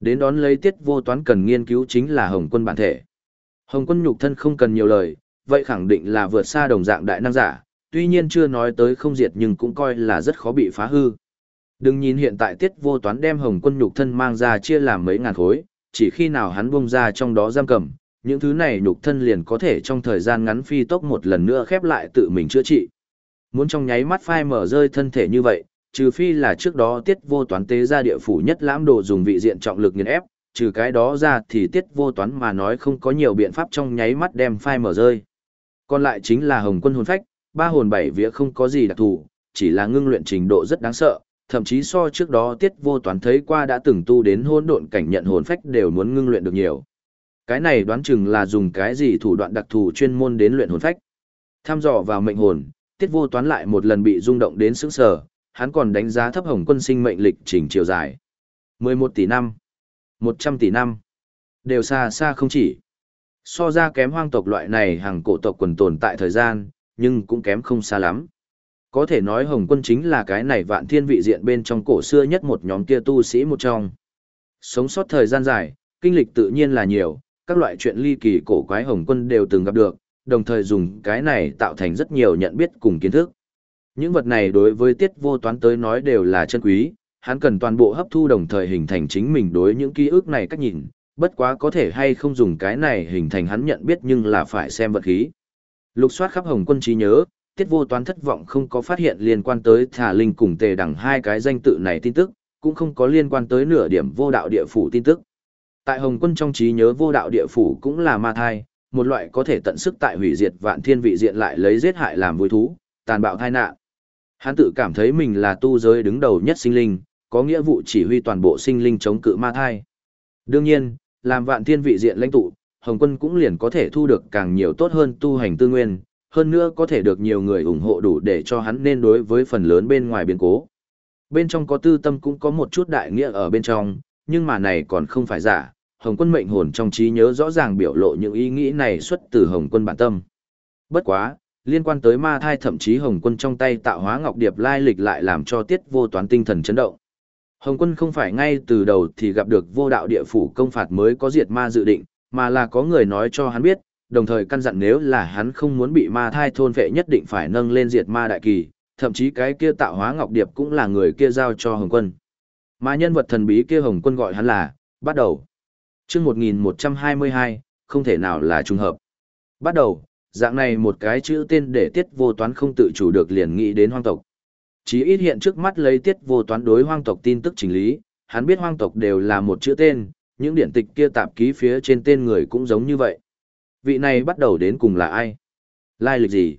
S1: Đến đón lấy tiết vô toán cần nghiên cứu chính là Hồng quân bản thể. Hồng quân nhục thân không cần nhiều lời, vậy khẳng định là vượt xa đồng dạng đại năng giả, tuy nhiên chưa nói tới không diệt nhưng cũng coi là rất khó bị phá hư. Đừng nhìn hiện tại tiết vô toán đem hồng quân nhục thân mang ra chia làm mấy ngàn khối, chỉ khi nào hắn bung ra trong đó giam cầm, những thứ này nhục thân liền có thể trong thời gian ngắn phi tốc một lần nữa khép lại tự mình chữa trị. Muốn trong nháy mắt phai mở rơi thân thể như vậy, trừ phi là trước đó tiết vô toán tế ra địa phủ nhất lãm đồ dùng vị diện trọng lực nghiền ép, trừ cái đó ra thì tiết vô toán mà nói không có nhiều biện pháp trong nháy mắt đem phai mở rơi. Còn lại chính là hồng quân hồn phách, ba hồn bảy vía không có gì đặc thù, chỉ là ngưng luyện trình độ rất đáng sợ, thậm chí so trước đó tiết vô toán thấy qua đã từng tu đến hôn độn cảnh nhận hồn phách đều muốn ngưng luyện được nhiều. Cái này đoán chừng là dùng cái gì thủ đoạn đặc thù chuyên môn đến luyện hồn phách. Tham dò vào mệnh hồn, tiết vô toán lại một lần bị rung động đến sững sờ, hắn còn đánh giá thấp hồng quân sinh mệnh lịch trình chiều dài. 11 tỷ năm, 100 tỷ năm, đều xa xa không chỉ. So ra kém hoang tộc loại này hàng cổ tộc quần tồn tại thời gian, nhưng cũng kém không xa lắm. Có thể nói Hồng quân chính là cái này vạn thiên vị diện bên trong cổ xưa nhất một nhóm kia tu sĩ một trong. Sống sót thời gian dài, kinh lịch tự nhiên là nhiều, các loại chuyện ly kỳ cổ quái Hồng quân đều từng gặp được, đồng thời dùng cái này tạo thành rất nhiều nhận biết cùng kiến thức. Những vật này đối với tiết vô toán tới nói đều là chân quý, hắn cần toàn bộ hấp thu đồng thời hình thành chính mình đối những ký ức này cách nhìn, bất quá có thể hay không dùng cái này hình thành hắn nhận biết nhưng là phải xem vật khí. Lục soát khắp hồng quân trí nhớ, tiết vô toán thất vọng không có phát hiện liên quan tới thả linh cùng tề đẳng hai cái danh tự này tin tức, cũng không có liên quan tới nửa điểm vô đạo địa phủ tin tức. Tại hồng quân trong trí nhớ vô đạo địa phủ cũng là ma thai, một loại có thể tận sức tại hủy diệt vạn thiên vị diện lại lấy giết hại làm vui thú, tàn bạo thai nạn. Hắn tự cảm thấy mình là tu giới đứng đầu nhất sinh linh, có nghĩa vụ chỉ huy toàn bộ sinh linh chống cự ma thai. Đương nhiên, làm vạn thiên vị diện lãnh tụ, Hồng quân cũng liền có thể thu được càng nhiều tốt hơn tu hành tư nguyên, hơn nữa có thể được nhiều người ủng hộ đủ để cho hắn nên đối với phần lớn bên ngoài biến cố. Bên trong có tư tâm cũng có một chút đại nghĩa ở bên trong, nhưng mà này còn không phải giả, Hồng quân mệnh hồn trong trí nhớ rõ ràng biểu lộ những ý nghĩ này xuất từ Hồng quân bản tâm. Bất quá, liên quan tới ma thai thậm chí Hồng quân trong tay tạo hóa ngọc điệp lai lịch lại làm cho tiết vô toán tinh thần chấn động. Hồng quân không phải ngay từ đầu thì gặp được vô đạo địa phủ công phạt mới có diệt ma dự định, mà là có người nói cho hắn biết, đồng thời căn dặn nếu là hắn không muốn bị ma thai thôn vệ nhất định phải nâng lên diệt ma đại kỳ, thậm chí cái kia tạo hóa ngọc điệp cũng là người kia giao cho Hồng Quân. Mà nhân vật thần bí kia Hồng Quân gọi hắn là, bắt đầu. chương 1122, không thể nào là trùng hợp. Bắt đầu, dạng này một cái chữ tên để tiết vô toán không tự chủ được liền nghĩ đến hoang tộc. chỉ ít hiện trước mắt lấy tiết vô toán đối hoang tộc tin tức chỉnh lý, hắn biết hoang tộc đều là một chữ tên, những điển tịch kia tạp ký phía trên tên người cũng giống như vậy. Vị này bắt đầu đến cùng là ai? Lai lịch gì?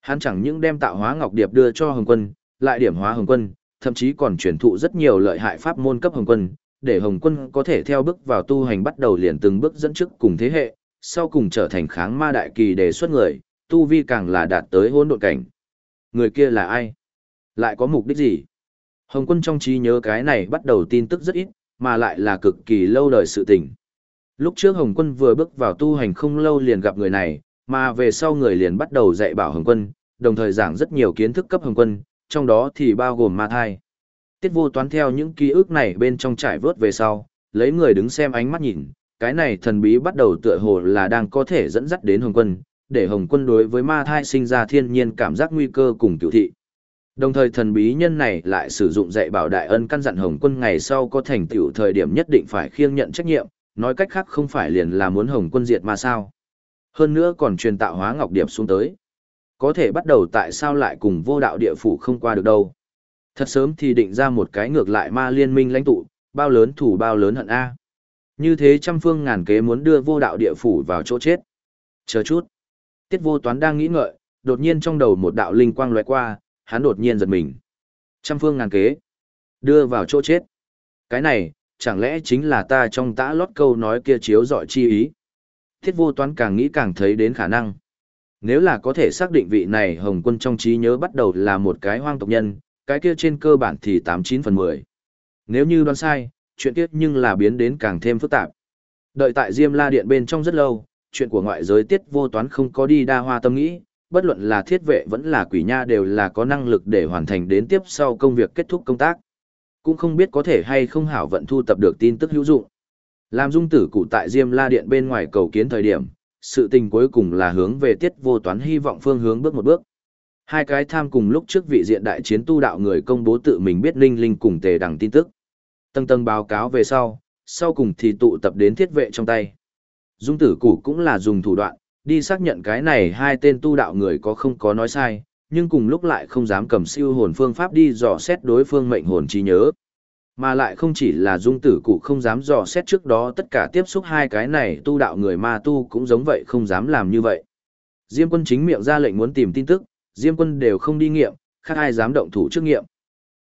S1: Hắn chẳng những đem tạo hóa ngọc điệp đưa cho Hồng Quân, lại điểm hóa Hồng Quân, thậm chí còn truyền thụ rất nhiều lợi hại pháp môn cấp Hồng Quân, để Hồng Quân có thể theo bước vào tu hành bắt đầu liền từng bước dẫn trước cùng thế hệ, sau cùng trở thành kháng ma đại kỳ đề xuất người, tu vi càng là đạt tới hỗn độn cảnh. Người kia là ai? Lại có mục đích gì? Hồng Quân trong trí nhớ cái này bắt đầu tin tức rất ít, mà lại là cực kỳ lâu đời sự tình. Lúc trước Hồng Quân vừa bước vào tu hành không lâu liền gặp người này, mà về sau người liền bắt đầu dạy bảo Hồng Quân, đồng thời giảng rất nhiều kiến thức cấp Hồng Quân, trong đó thì bao gồm ma thai. Tiết vô toán theo những ký ức này bên trong trải vớt về sau, lấy người đứng xem ánh mắt nhìn, cái này thần bí bắt đầu tựa hồ là đang có thể dẫn dắt đến Hồng Quân, để Hồng Quân đối với ma thai sinh ra thiên nhiên cảm giác nguy cơ cùng cựu thị. Đồng thời thần bí nhân này lại sử dụng dạy bảo đại ân căn dặn Hồng Quân ngày sau có thành tựu thời điểm nhất định phải khiêng nhận trách nhiệm, nói cách khác không phải liền là muốn Hồng Quân diệt mà sao. Hơn nữa còn truyền tạo hóa ngọc điệp xuống tới. Có thể bắt đầu tại sao lại cùng vô đạo địa phủ không qua được đâu. Thật sớm thì định ra một cái ngược lại ma liên minh lãnh tụ, bao lớn thủ bao lớn hận A. Như thế trăm phương ngàn kế muốn đưa vô đạo địa phủ vào chỗ chết. Chờ chút. Tiết vô toán đang nghĩ ngợi, đột nhiên trong đầu một đạo linh quang lóe qua, hắn đột nhiên giật mình. Trăm phương ngàn kế. Đưa vào chỗ chết. Cái này, chẳng lẽ chính là ta trong tã lót câu nói kia chiếu dọi chi ý. Thiết vô toán càng nghĩ càng thấy đến khả năng. Nếu là có thể xác định vị này Hồng quân trong trí nhớ bắt đầu là một cái hoang tộc nhân, cái kia trên cơ bản thì 89 phần 10. Nếu như đoán sai, chuyện kia nhưng là biến đến càng thêm phức tạp. Đợi tại Diêm La Điện bên trong rất lâu, chuyện của ngoại giới tiết vô toán không có đi đa hoa tâm nghĩ, bất luận là thiết vệ vẫn là quỷ nha đều là có năng lực để hoàn thành đến tiếp sau công việc kết thúc công tác. Cũng không biết có thể hay không hảo vận thu tập được tin tức hữu dụng. Làm dung tử cụ tại Diêm La Điện bên ngoài cầu kiến thời điểm, sự tình cuối cùng là hướng về tiết vô toán hy vọng phương hướng bước một bước. Hai cái tham cùng lúc trước vị diện đại chiến tu đạo người công bố tự mình biết linh linh cùng tề đằng tin tức. Tầng tầng báo cáo về sau, sau cùng thì tụ tập đến thiết vệ trong tay. Dung tử củ cũng là dùng thủ đoạn, đi xác nhận cái này hai tên tu đạo người có không có nói sai, nhưng cùng lúc lại không dám cầm siêu hồn phương pháp đi dò xét đối phương mệnh hồn trí nhớ. Mà lại không chỉ là dung tử cụ không dám dò xét trước đó tất cả tiếp xúc hai cái này tu đạo người ma tu cũng giống vậy không dám làm như vậy. Diêm quân chính miệng ra lệnh muốn tìm tin tức, Diêm quân đều không đi nghiệm, khác ai dám động thủ trước nghiệm.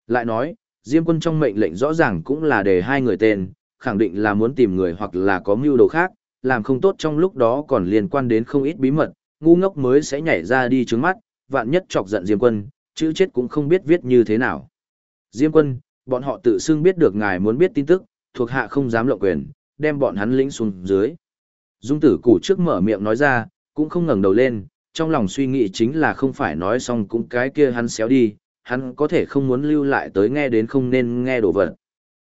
S1: Lại nói, Diêm quân trong mệnh lệnh rõ ràng cũng là để hai người tên, khẳng định là muốn tìm người hoặc là có mưu đồ khác, làm không tốt trong lúc đó còn liên quan đến không ít bí mật, ngu ngốc mới sẽ nhảy ra đi trứng mắt, vạn nhất chọc giận Diêm quân, chữ chết cũng không biết viết như thế nào. Diêm quân, bọn họ tự xưng biết được ngài muốn biết tin tức, thuộc hạ không dám lộng quyền, đem bọn hắn lĩnh xuống dưới. Dung tử củ trước mở miệng nói ra, cũng không ngẩng đầu lên, trong lòng suy nghĩ chính là không phải nói xong cũng cái kia hắn xéo đi, hắn có thể không muốn lưu lại tới nghe đến không nên nghe đổ vật.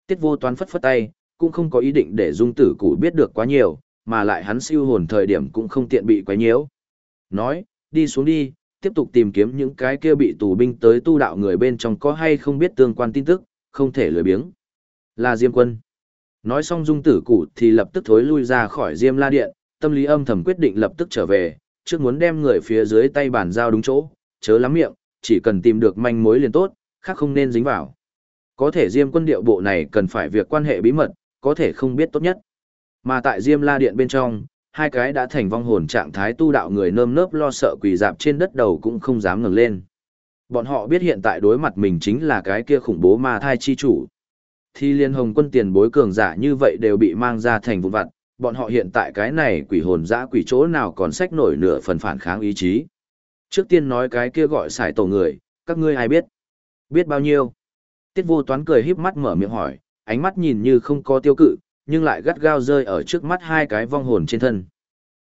S1: Tiết vô toán phất phất tay, cũng không có ý định để dung tử củ biết được quá nhiều, mà lại hắn siêu hồn thời điểm cũng không tiện bị quấy nhiễu. Nói, đi xuống đi, tiếp tục tìm kiếm những cái kia bị tù binh tới tu đạo người bên trong có hay không biết tương quan tin tức, không thể lười biếng. Là Diêm quân. Nói xong dung tử cụ thì lập tức thối lui ra khỏi Diêm la điện, tâm lý âm thầm quyết định lập tức trở về, trước muốn đem người phía dưới tay bàn giao đúng chỗ, chớ lắm miệng, chỉ cần tìm được manh mối liền tốt, khác không nên dính vào. Có thể Diêm quân điệu bộ này cần phải việc quan hệ bí mật, có thể không biết tốt nhất. Mà tại Diêm La Điện bên trong, hai cái đã thành vong hồn trạng thái tu đạo người nơm nớp lo sợ quỳ dạp trên đất đầu cũng không dám ngẩng lên. Bọn họ biết hiện tại đối mặt mình chính là cái kia khủng bố ma thai chi chủ. Thì liên hồng quân tiền bối cường giả như vậy đều bị mang ra thành vụn vặt, bọn họ hiện tại cái này quỷ hồn dã quỷ chỗ nào còn sách nổi nửa phần phản kháng ý chí. Trước tiên nói cái kia gọi xài tổ người, các ngươi ai biết? Biết bao nhiêu? Tiết vô toán cười híp mắt mở miệng hỏi, ánh mắt nhìn như không có tiêu cự, nhưng lại gắt gao rơi ở trước mắt hai cái vong hồn trên thân.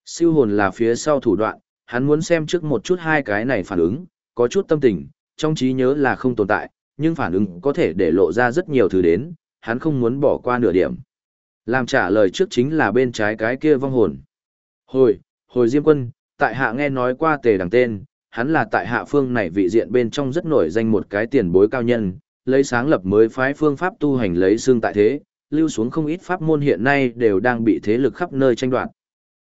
S1: Siêu hồn là phía sau thủ đoạn, hắn muốn xem trước một chút hai cái này phản ứng, có chút tâm tình, trong trí nhớ là không tồn tại, nhưng phản ứng có thể để lộ ra rất nhiều thứ đến, hắn không muốn bỏ qua nửa điểm. Làm trả lời trước chính là bên trái cái kia vong hồn. Hồi, hồi Diêm quân, tại hạ nghe nói qua tề đằng tên, hắn là tại hạ phương này vị diện bên trong rất nổi danh một cái tiền bối cao nhân, lấy sáng lập mới phái phương pháp tu hành lấy xương tại thế, lưu xuống không ít pháp môn hiện nay đều đang bị thế lực khắp nơi tranh đoạt.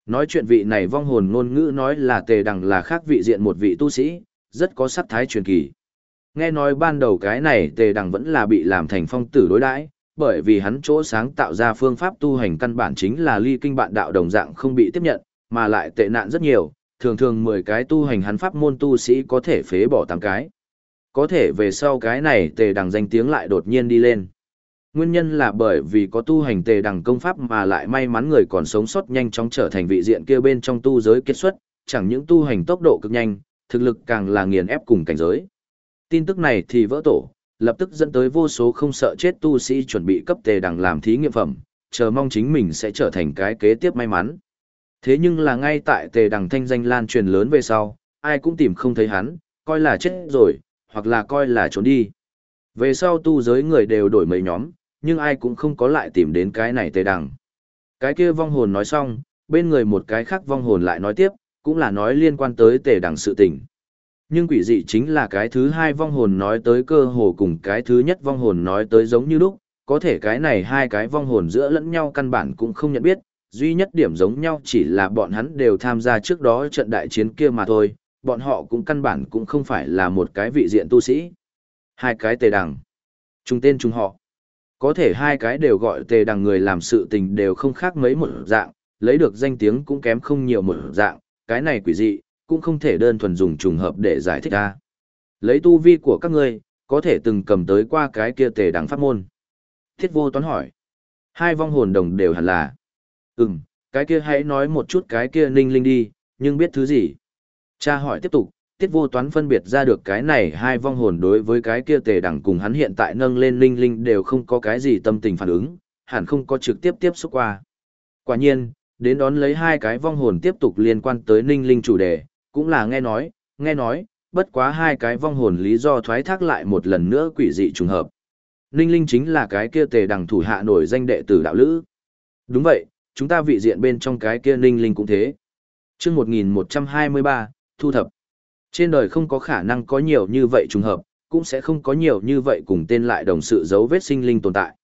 S1: Nói chuyện vị này vong hồn ngôn ngữ nói là tề đằng là khác vị diện một vị tu sĩ, rất có sắc thái truyền kỳ. Nghe nói ban đầu cái này tề đằng vẫn là bị làm thành phong tử đối đãi, bởi vì hắn chỗ sáng tạo ra phương pháp tu hành căn bản chính là ly kinh bạn đạo đồng dạng không bị tiếp nhận, mà lại tệ nạn rất nhiều, thường thường 10 cái tu hành hắn pháp môn tu sĩ có thể phế bỏ 8 cái. Có thể về sau cái này tề đằng danh tiếng lại đột nhiên đi lên. Nguyên nhân là bởi vì có tu hành tề đằng công pháp mà lại may mắn người còn sống sót nhanh chóng trở thành vị diện kia bên trong tu giới kết xuất, chẳng những tu hành tốc độ cực nhanh, thực lực càng là nghiền ép cùng cảnh giới. Tin tức này thì vỡ tổ, lập tức dẫn tới vô số không sợ chết tu sĩ chuẩn bị cấp tề đằng làm thí nghiệm phẩm, chờ mong chính mình sẽ trở thành cái kế tiếp may mắn. Thế nhưng là ngay tại tề đằng thanh danh lan truyền lớn về sau, ai cũng tìm không thấy hắn, coi là chết rồi, hoặc là coi là trốn đi. Về sau tu giới người đều đổi mấy nhóm, nhưng ai cũng không có lại tìm đến cái này tề đằng. Cái kia vong hồn nói xong, bên người một cái khác vong hồn lại nói tiếp, cũng là nói liên quan tới tề đằng sự tình. Nhưng quỷ dị chính là cái thứ hai vong hồn nói tới cơ hồ cùng cái thứ nhất vong hồn nói tới giống như lúc, có thể cái này hai cái vong hồn giữa lẫn nhau căn bản cũng không nhận biết, duy nhất điểm giống nhau chỉ là bọn hắn đều tham gia trước đó trận đại chiến kia mà thôi, bọn họ cũng căn bản cũng không phải là một cái vị diện tu sĩ. Hai cái tề đằng. chung tên chung họ. Có thể hai cái đều gọi tề đằng người làm sự tình đều không khác mấy một dạng, lấy được danh tiếng cũng kém không nhiều một dạng, cái này quỷ dị, cũng không thể đơn thuần dùng trùng hợp để giải thích ra. Lấy tu vi của các ngươi, có thể từng cầm tới qua cái kia tề đẳng pháp môn. Thiết vô toán hỏi. Hai vong hồn đồng đều hẳn là. Ừm, cái kia hãy nói một chút cái kia ninh linh đi, nhưng biết thứ gì? Cha hỏi tiếp tục, tiết vô toán phân biệt ra được cái này hai vong hồn đối với cái kia tề đẳng cùng hắn hiện tại nâng lên ninh linh đều không có cái gì tâm tình phản ứng, hẳn không có trực tiếp tiếp xúc qua. Quả nhiên, đến đón lấy hai cái vong hồn tiếp tục liên quan tới ninh linh chủ đề, cũng là nghe nói, nghe nói, bất quá hai cái vong hồn lý do thoái thác lại một lần nữa quỷ dị trùng hợp. Ninh linh chính là cái kia tề đẳng thủ hạ nổi danh đệ tử đạo lữ. Đúng vậy, chúng ta vị diện bên trong cái kia ninh linh cũng thế. chương 1123, thu thập. Trên đời không có khả năng có nhiều như vậy trùng hợp, cũng sẽ không có nhiều như vậy cùng tên lại đồng sự dấu vết sinh linh tồn tại.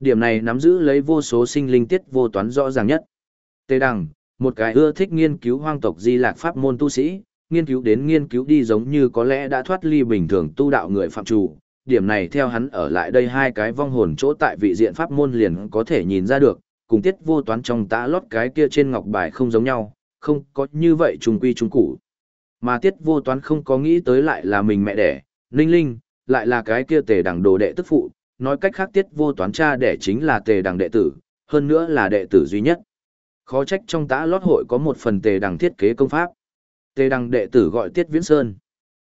S1: Điểm này nắm giữ lấy vô số sinh linh tiết vô toán rõ ràng nhất. Tê Đằng, một cái ưa thích nghiên cứu hoang tộc di lạc pháp môn tu sĩ, nghiên cứu đến nghiên cứu đi giống như có lẽ đã thoát ly bình thường tu đạo người phạm chủ. Điểm này theo hắn ở lại đây hai cái vong hồn chỗ tại vị diện pháp môn liền có thể nhìn ra được, cùng tiết vô toán trong tã lót cái kia trên ngọc bài không giống nhau, không có như vậy trùng quy trùng củ. Mà tiết vô toán không có nghĩ tới lại là mình mẹ đẻ, ninh linh, lại là cái kia tề đằng đồ đệ tức phụ, nói cách khác tiết vô toán cha đẻ chính là tề đằng đệ tử, hơn nữa là đệ tử duy nhất. Khó trách trong tã lót hội có một phần tề đằng thiết kế công pháp. Tề đằng đệ tử gọi tiết viễn sơn.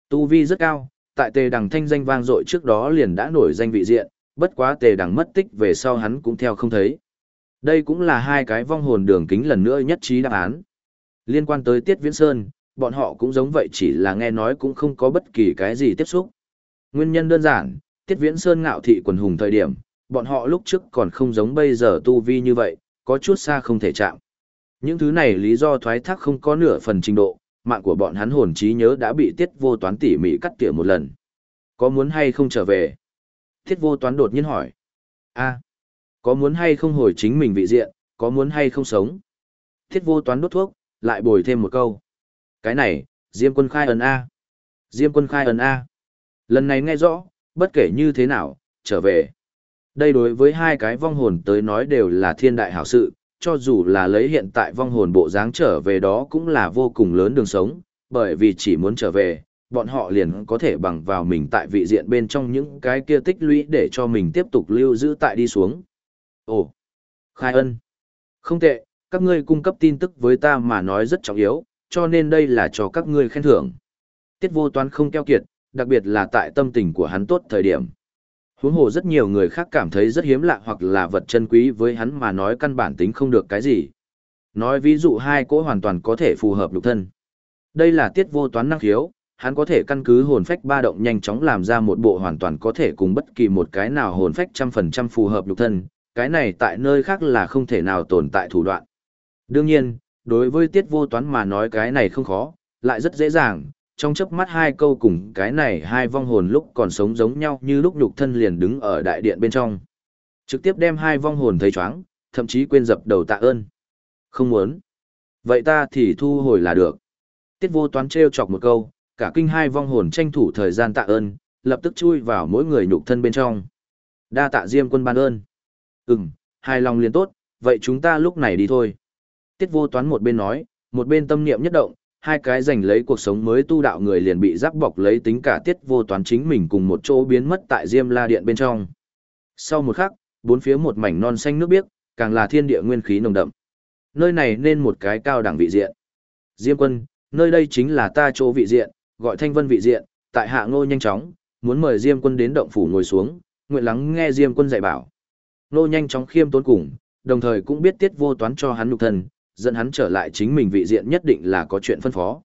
S1: Tu vi rất cao, tại tề đằng thanh danh vang dội trước đó liền đã nổi danh vị diện, bất quá tề đằng mất tích về sau hắn cũng theo không thấy. Đây cũng là hai cái vong hồn đường kính lần nữa nhất trí đáp án. Liên quan tới Tiết Viễn Sơn, bọn họ cũng giống vậy chỉ là nghe nói cũng không có bất kỳ cái gì tiếp xúc. Nguyên nhân đơn giản, Tiết Viễn Sơn ngạo thị quần hùng thời điểm, bọn họ lúc trước còn không giống bây giờ tu vi như vậy, có chút xa không thể chạm. Những thứ này lý do thoái thác không có nửa phần trình độ, mạng của bọn hắn hồn trí nhớ đã bị Tiết Vô Toán tỉ mỉ cắt tỉa một lần. Có muốn hay không trở về? Tiết Vô Toán đột nhiên hỏi. a có muốn hay không hồi chính mình vị diện, có muốn hay không sống? Thiết Vô Toán đốt thuốc, lại bồi thêm một câu. Cái này, Diêm quân khai ẩn A. Diêm quân khai ẩn A. Lần này nghe rõ, bất kể như thế nào, trở về. Đây đối với hai cái vong hồn tới nói đều là thiên đại hảo sự, cho dù là lấy hiện tại vong hồn bộ dáng trở về đó cũng là vô cùng lớn đường sống, bởi vì chỉ muốn trở về, bọn họ liền có thể bằng vào mình tại vị diện bên trong những cái kia tích lũy để cho mình tiếp tục lưu giữ tại đi xuống. Ồ, khai ân. Không tệ, các ngươi cung cấp tin tức với ta mà nói rất trọng yếu, cho nên đây là cho các ngươi khen thưởng. Tiết vô toán không keo kiệt, đặc biệt là tại tâm tình của hắn tốt thời điểm. Huống hồ rất nhiều người khác cảm thấy rất hiếm lạ hoặc là vật chân quý với hắn mà nói căn bản tính không được cái gì. Nói ví dụ hai cỗ hoàn toàn có thể phù hợp lục thân. Đây là tiết vô toán năng khiếu, hắn có thể căn cứ hồn phách ba động nhanh chóng làm ra một bộ hoàn toàn có thể cùng bất kỳ một cái nào hồn phách trăm phần trăm phù hợp lục thân, cái này tại nơi khác là không thể nào tồn tại thủ đoạn. Đương nhiên, đối với tiết vô toán mà nói cái này không khó, lại rất dễ dàng, trong chớp mắt hai câu cùng cái này hai vong hồn lúc còn sống giống nhau như lúc nhục thân liền đứng ở đại điện bên trong. Trực tiếp đem hai vong hồn thấy chóng, thậm chí quên dập đầu tạ ơn. Không muốn. Vậy ta thì thu hồi là được. Tiết vô toán treo chọc một câu, cả kinh hai vong hồn tranh thủ thời gian tạ ơn, lập tức chui vào mỗi người nhục thân bên trong. Đa tạ diêm quân ban ơn. Ừm, hai lòng liền tốt, vậy chúng ta lúc này đi thôi. Tiết vô toán một bên nói, một bên tâm niệm nhất động, hai cái giành lấy cuộc sống mới tu đạo người liền bị giáp bọc lấy tính cả tiết vô toán chính mình cùng một chỗ biến mất tại Diêm La Điện bên trong. Sau một khắc, bốn phía một mảnh non xanh nước biếc, càng là thiên địa nguyên khí nồng đậm. Nơi này nên một cái cao đẳng vị diện. Diêm quân, nơi đây chính là ta chỗ vị diện, gọi thanh vân vị diện, tại hạ ngô nhanh chóng, muốn mời Diêm quân đến động phủ ngồi xuống, nguyện lắng nghe Diêm quân dạy bảo. Ngô nhanh chóng khiêm tốn cùng, đồng thời cũng biết tiết vô toán cho hắn nhục thân, dẫn hắn trở lại chính mình vị diện nhất định là có chuyện phân phó.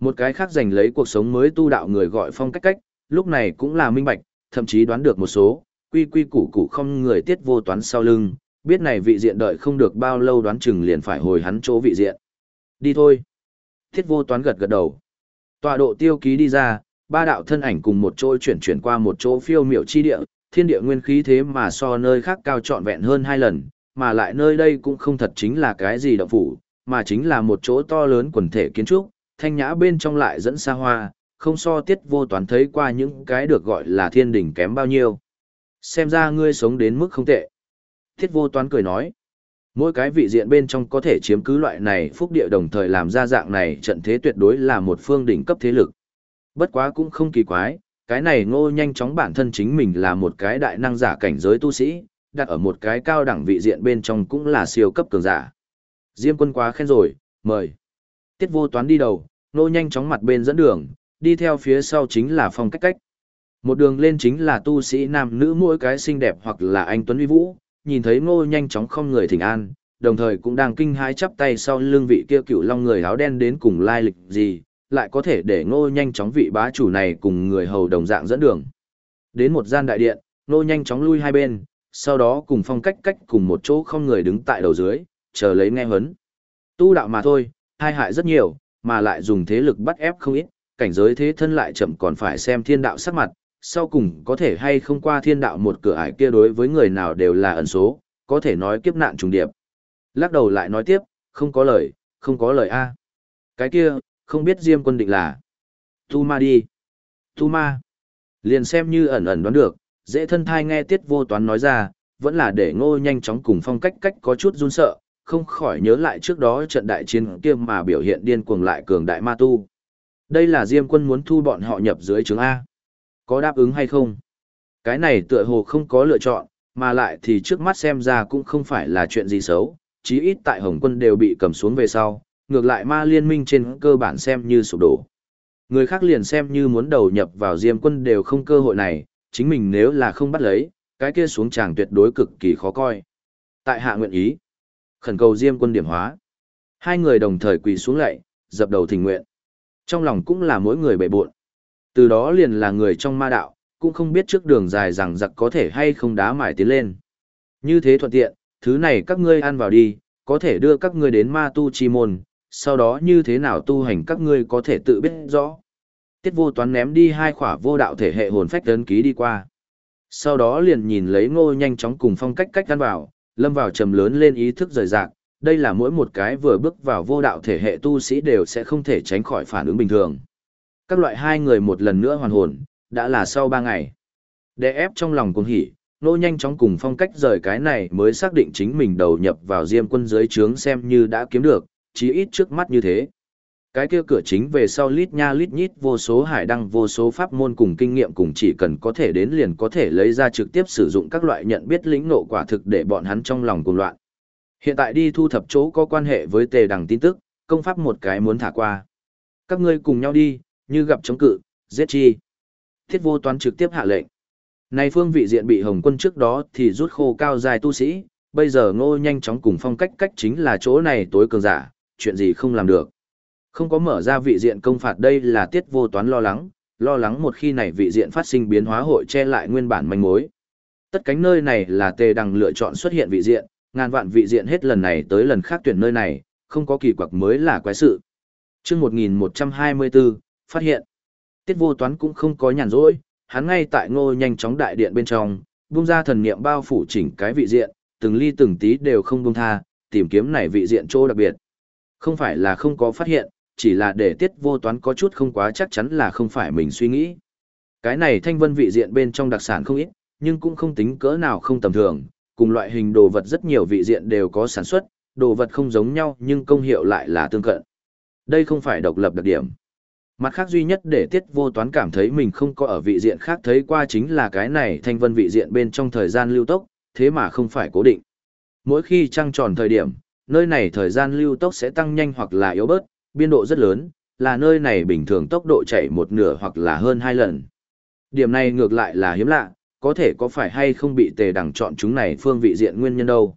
S1: Một cái khác giành lấy cuộc sống mới tu đạo người gọi phong cách cách, lúc này cũng là minh bạch, thậm chí đoán được một số, quy quy củ củ không người tiết vô toán sau lưng, biết này vị diện đợi không được bao lâu đoán chừng liền phải hồi hắn chỗ vị diện. Đi thôi. Tiết vô toán gật gật đầu. Tọa độ tiêu ký đi ra, ba đạo thân ảnh cùng một chỗ chuyển chuyển qua một chỗ phiêu miểu chi địa, thiên địa nguyên khí thế mà so nơi khác cao trọn vẹn hơn hai lần, mà lại nơi đây cũng không thật chính là cái gì động phủ, mà chính là một chỗ to lớn quần thể kiến trúc, thanh nhã bên trong lại dẫn xa hoa, không so tiết vô toán thấy qua những cái được gọi là thiên đỉnh kém bao nhiêu. Xem ra ngươi sống đến mức không tệ. Tiết vô toán cười nói, mỗi cái vị diện bên trong có thể chiếm cứ loại này phúc địa đồng thời làm ra dạng này trận thế tuyệt đối là một phương đỉnh cấp thế lực. Bất quá cũng không kỳ quái, cái này ngô nhanh chóng bản thân chính mình là một cái đại năng giả cảnh giới tu sĩ, đặt ở một cái cao đẳng vị diện bên trong cũng là siêu cấp cường giả. Diêm quân quá khen rồi, mời. Tiết vô toán đi đầu, nô nhanh chóng mặt bên dẫn đường, đi theo phía sau chính là phong cách cách. Một đường lên chính là tu sĩ nam nữ mỗi cái xinh đẹp hoặc là anh Tuấn Uy Vũ, nhìn thấy ngô nhanh chóng không người thỉnh an, đồng thời cũng đang kinh hãi chắp tay sau lưng vị kia cựu long người áo đen đến cùng lai lịch gì, lại có thể để ngô nhanh chóng vị bá chủ này cùng người hầu đồng dạng dẫn đường. Đến một gian đại điện, ngô nhanh chóng lui hai bên, sau đó cùng phong cách cách cùng một chỗ không người đứng tại đầu dưới, chờ lấy nghe hấn. Tu đạo mà thôi, hai hại rất nhiều, mà lại dùng thế lực bắt ép không ít, cảnh giới thế thân lại chậm còn phải xem thiên đạo sắc mặt, sau cùng có thể hay không qua thiên đạo một cửa ải kia đối với người nào đều là ẩn số, có thể nói kiếp nạn trùng điệp. Lắc đầu lại nói tiếp, không có lời, không có lời A. Cái kia, không biết Diêm quân định là. Tu ma đi. Tu ma. Liền xem như ẩn ẩn đoán được, dễ thân thai nghe tiết vô toán nói ra, vẫn là để ngô nhanh chóng cùng phong cách cách có chút run sợ, không khỏi nhớ lại trước đó trận đại chiến kia mà biểu hiện điên cuồng lại cường đại ma tu. Đây là Diêm quân muốn thu bọn họ nhập dưới chứng A. Có đáp ứng hay không? Cái này tựa hồ không có lựa chọn, mà lại thì trước mắt xem ra cũng không phải là chuyện gì xấu, chí ít tại Hồng quân đều bị cầm xuống về sau, ngược lại ma liên minh trên cơ bản xem như sụp đổ. Người khác liền xem như muốn đầu nhập vào Diêm quân đều không cơ hội này, chính mình nếu là không bắt lấy, cái kia xuống tràng tuyệt đối cực kỳ khó coi. Tại hạ nguyện ý, khẩn cầu Diêm quân điểm hóa. Hai người đồng thời quỳ xuống lạy, dập đầu thỉnh nguyện. Trong lòng cũng là mỗi người bệ buộn. Từ đó liền là người trong ma đạo, cũng không biết trước đường dài rằng giặc có thể hay không đá mải tiến lên. Như thế thuận tiện, thứ này các ngươi ăn vào đi, có thể đưa các ngươi đến ma tu chi môn, sau đó như thế nào tu hành các ngươi có thể tự biết rõ. Tiết vô toán ném đi hai khỏa vô đạo thể hệ hồn phách tấn ký đi qua. Sau đó liền nhìn lấy ngô nhanh chóng cùng phong cách cách căn vào, lâm vào trầm lớn lên ý thức rời rạc. Đây là mỗi một cái vừa bước vào vô đạo thể hệ tu sĩ đều sẽ không thể tránh khỏi phản ứng bình thường. Các loại hai người một lần nữa hoàn hồn, đã là sau ba ngày. Để ép trong lòng cuồng hỉ, nô nhanh chóng cùng phong cách rời cái này mới xác định chính mình đầu nhập vào diêm quân dưới trướng xem như đã kiếm được, chí ít trước mắt như thế. Cái kia cửa chính về sau lít nha lít nhít vô số hải đăng vô số pháp môn cùng kinh nghiệm cùng chỉ cần có thể đến liền có thể lấy ra trực tiếp sử dụng các loại nhận biết lĩnh nộ quả thực để bọn hắn trong lòng cuồng loạn. Hiện tại đi thu thập chỗ có quan hệ với tề đằng tin tức, công pháp một cái muốn thả qua. Các ngươi cùng nhau đi, như gặp chống cự, giết chi. Thiết vô toán trực tiếp hạ lệnh. Này phương vị diện bị hồng quân trước đó thì rút khô cao dài tu sĩ, bây giờ ngô nhanh chóng cùng phong cách cách chính là chỗ này tối cường giả, chuyện gì không làm được. Không có mở ra vị diện công phạt đây là tiết vô toán lo lắng, lo lắng một khi này vị diện phát sinh biến hóa hội che lại nguyên bản manh mối. Tất cánh nơi này là tề đằng lựa chọn xuất hiện vị diện, ngàn vạn vị diện hết lần này tới lần khác tuyển nơi này, không có kỳ quặc mới là quái sự. chương 1124, phát hiện. Tiết vô toán cũng không có nhàn rỗi, hắn ngay tại ngô nhanh chóng đại điện bên trong, buông ra thần niệm bao phủ chỉnh cái vị diện, từng ly từng tí đều không buông tha, tìm kiếm này vị diện chỗ đặc biệt. Không phải là không có phát hiện, chỉ là để tiết vô toán có chút không quá chắc chắn là không phải mình suy nghĩ. Cái này thanh vân vị diện bên trong đặc sản không ít, nhưng cũng không tính cỡ nào không tầm thường, cùng loại hình đồ vật rất nhiều vị diện đều có sản xuất, đồ vật không giống nhau nhưng công hiệu lại là tương cận. Đây không phải độc lập đặc điểm. Mặt khác duy nhất để tiết vô toán cảm thấy mình không có ở vị diện khác thấy qua chính là cái này thanh vân vị diện bên trong thời gian lưu tốc, thế mà không phải cố định. Mỗi khi trăng tròn thời điểm, nơi này thời gian lưu tốc sẽ tăng nhanh hoặc là yếu bớt, biên độ rất lớn, là nơi này bình thường tốc độ chạy một nửa hoặc là hơn hai lần. Điểm này ngược lại là hiếm lạ, có thể có phải hay không bị tề đẳng chọn chúng này phương vị diện nguyên nhân đâu.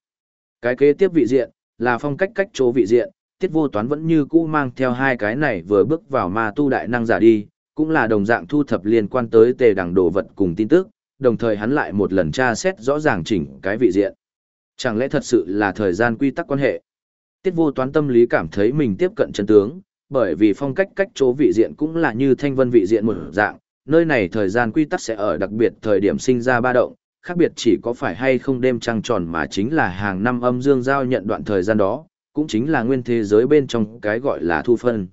S1: Cái kế tiếp vị diện, là phong cách cách chỗ vị diện, tiết vô toán vẫn như cũ mang theo hai cái này vừa bước vào ma tu đại năng giả đi, cũng là đồng dạng thu thập liên quan tới tề đẳng đồ vật cùng tin tức, đồng thời hắn lại một lần tra xét rõ ràng chỉnh cái vị diện. Chẳng lẽ thật sự là thời gian quy tắc quan hệ? Tiết vô toán tâm lý cảm thấy mình tiếp cận chân tướng, bởi vì phong cách cách chỗ vị diện cũng là như thanh vân vị diện một dạng, nơi này thời gian quy tắc sẽ ở đặc biệt thời điểm sinh ra ba động, khác biệt chỉ có phải hay không đêm trăng tròn mà chính là hàng năm âm dương giao nhận đoạn thời gian đó, cũng chính là nguyên thế giới bên trong cái gọi là thu phân.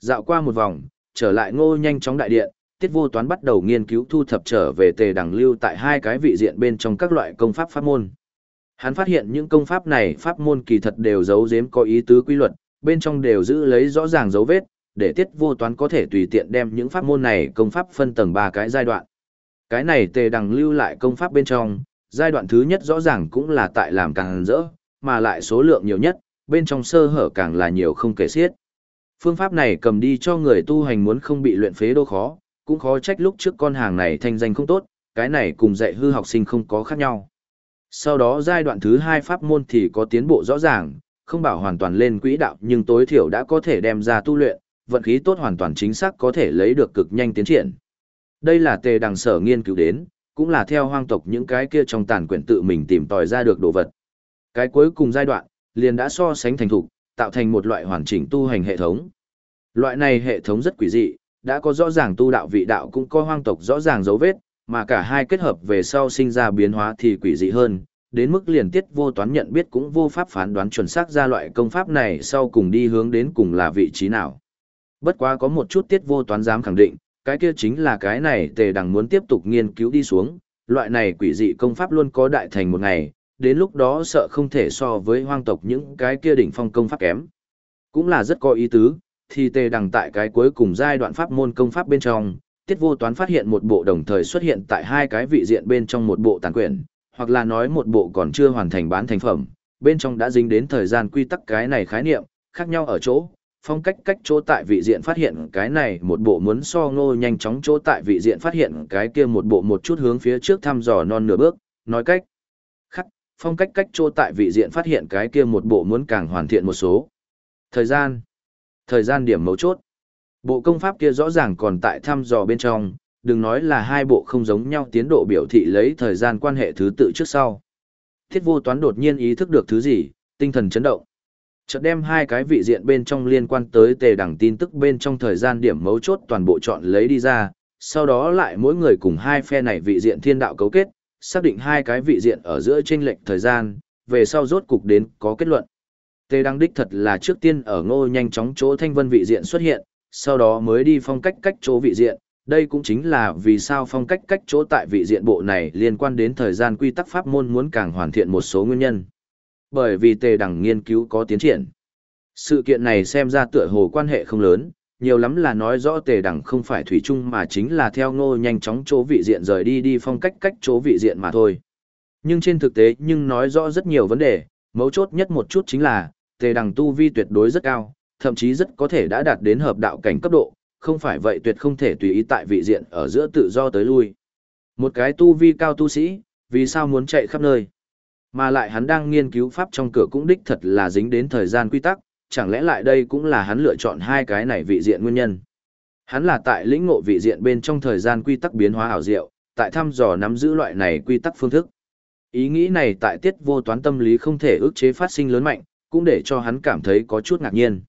S1: Dạo qua một vòng, trở lại ngô nhanh chóng đại điện, tiết vô toán bắt đầu nghiên cứu thu thập trở về tề đằng lưu tại hai cái vị diện bên trong các loại công pháp pháp môn. Hắn phát hiện những công pháp này pháp môn kỳ thật đều giấu giếm có ý tứ quy luật, bên trong đều giữ lấy rõ ràng dấu vết, để tiết vô toán có thể tùy tiện đem những pháp môn này công pháp phân tầng ba cái giai đoạn. Cái này tề đằng lưu lại công pháp bên trong, giai đoạn thứ nhất rõ ràng cũng là tại làm càng rỡ, mà lại số lượng nhiều nhất, bên trong sơ hở càng là nhiều không kể xiết. Phương pháp này cầm đi cho người tu hành muốn không bị luyện phế đô khó, cũng khó trách lúc trước con hàng này thanh danh không tốt, cái này cùng dạy hư học sinh không có khác nhau. Sau đó giai đoạn thứ hai pháp môn thì có tiến bộ rõ ràng, không bảo hoàn toàn lên quỹ đạo nhưng tối thiểu đã có thể đem ra tu luyện, vận khí tốt hoàn toàn chính xác có thể lấy được cực nhanh tiến triển. Đây là tề đằng sở nghiên cứu đến, cũng là theo hoang tộc những cái kia trong tàn quyển tự mình tìm tòi ra được đồ vật. Cái cuối cùng giai đoạn, liền đã so sánh thành thục, tạo thành một loại hoàn chỉnh tu hành hệ thống. Loại này hệ thống rất quỷ dị, đã có rõ ràng tu đạo vị đạo cũng có hoang tộc rõ ràng dấu vết, mà cả hai kết hợp về sau sinh ra biến hóa thì quỷ dị hơn, đến mức liền tiết vô toán nhận biết cũng vô pháp phán đoán chuẩn xác ra loại công pháp này sau cùng đi hướng đến cùng là vị trí nào. Bất quá có một chút tiết vô toán dám khẳng định, cái kia chính là cái này tề đằng muốn tiếp tục nghiên cứu đi xuống, loại này quỷ dị công pháp luôn có đại thành một ngày, đến lúc đó sợ không thể so với hoang tộc những cái kia đỉnh phong công pháp kém. Cũng là rất có ý tứ, thì tề đằng tại cái cuối cùng giai đoạn pháp môn công pháp bên trong, tiết vô toán phát hiện một bộ đồng thời xuất hiện tại hai cái vị diện bên trong một bộ tàn quyển, hoặc là nói một bộ còn chưa hoàn thành bán thành phẩm, bên trong đã dính đến thời gian quy tắc cái này khái niệm, khác nhau ở chỗ, phong cách cách chỗ tại vị diện phát hiện cái này một bộ muốn so ngô nhanh chóng chỗ tại vị diện phát hiện cái kia một bộ một chút hướng phía trước thăm dò non nửa bước, nói cách khắc, phong cách cách chỗ tại vị diện phát hiện cái kia một bộ muốn càng hoàn thiện một số. Thời gian, thời gian điểm mấu chốt. Bộ công pháp kia rõ ràng còn tại thăm dò bên trong, đừng nói là hai bộ không giống nhau tiến độ biểu thị lấy thời gian quan hệ thứ tự trước sau. Thiết vô toán đột nhiên ý thức được thứ gì, tinh thần chấn động. Chợt đem hai cái vị diện bên trong liên quan tới tề đẳng tin tức bên trong thời gian điểm mấu chốt toàn bộ chọn lấy đi ra, sau đó lại mỗi người cùng hai phe này vị diện thiên đạo cấu kết, xác định hai cái vị diện ở giữa chênh lệch thời gian, về sau rốt cục đến có kết luận. Tề đăng đích thật là trước tiên ở ngô nhanh chóng chỗ thanh vân vị diện xuất hiện, sau đó mới đi phong cách cách chỗ vị diện, đây cũng chính là vì sao phong cách cách chỗ tại vị diện bộ này liên quan đến thời gian quy tắc pháp môn muốn càng hoàn thiện một số nguyên nhân. Bởi vì tề đẳng nghiên cứu có tiến triển. Sự kiện này xem ra tựa hồ quan hệ không lớn, nhiều lắm là nói rõ tề đẳng không phải thủy chung mà chính là theo ngô nhanh chóng chỗ vị diện rời đi đi phong cách cách chỗ vị diện mà thôi. Nhưng trên thực tế nhưng nói rõ rất nhiều vấn đề, mấu chốt nhất một chút chính là, tề đẳng tu vi tuyệt đối rất cao, thậm chí rất có thể đã đạt đến hợp đạo cảnh cấp độ, không phải vậy tuyệt không thể tùy ý tại vị diện ở giữa tự do tới lui. Một cái tu vi cao tu sĩ, vì sao muốn chạy khắp nơi? Mà lại hắn đang nghiên cứu pháp trong cửa cũng đích thật là dính đến thời gian quy tắc, chẳng lẽ lại đây cũng là hắn lựa chọn hai cái này vị diện nguyên nhân. Hắn là tại lĩnh ngộ vị diện bên trong thời gian quy tắc biến hóa ảo diệu, tại thăm dò nắm giữ loại này quy tắc phương thức. Ý nghĩ này tại tiết vô toán tâm lý không thể ức chế phát sinh lớn mạnh, cũng để cho hắn cảm thấy có chút ngạc nhiên.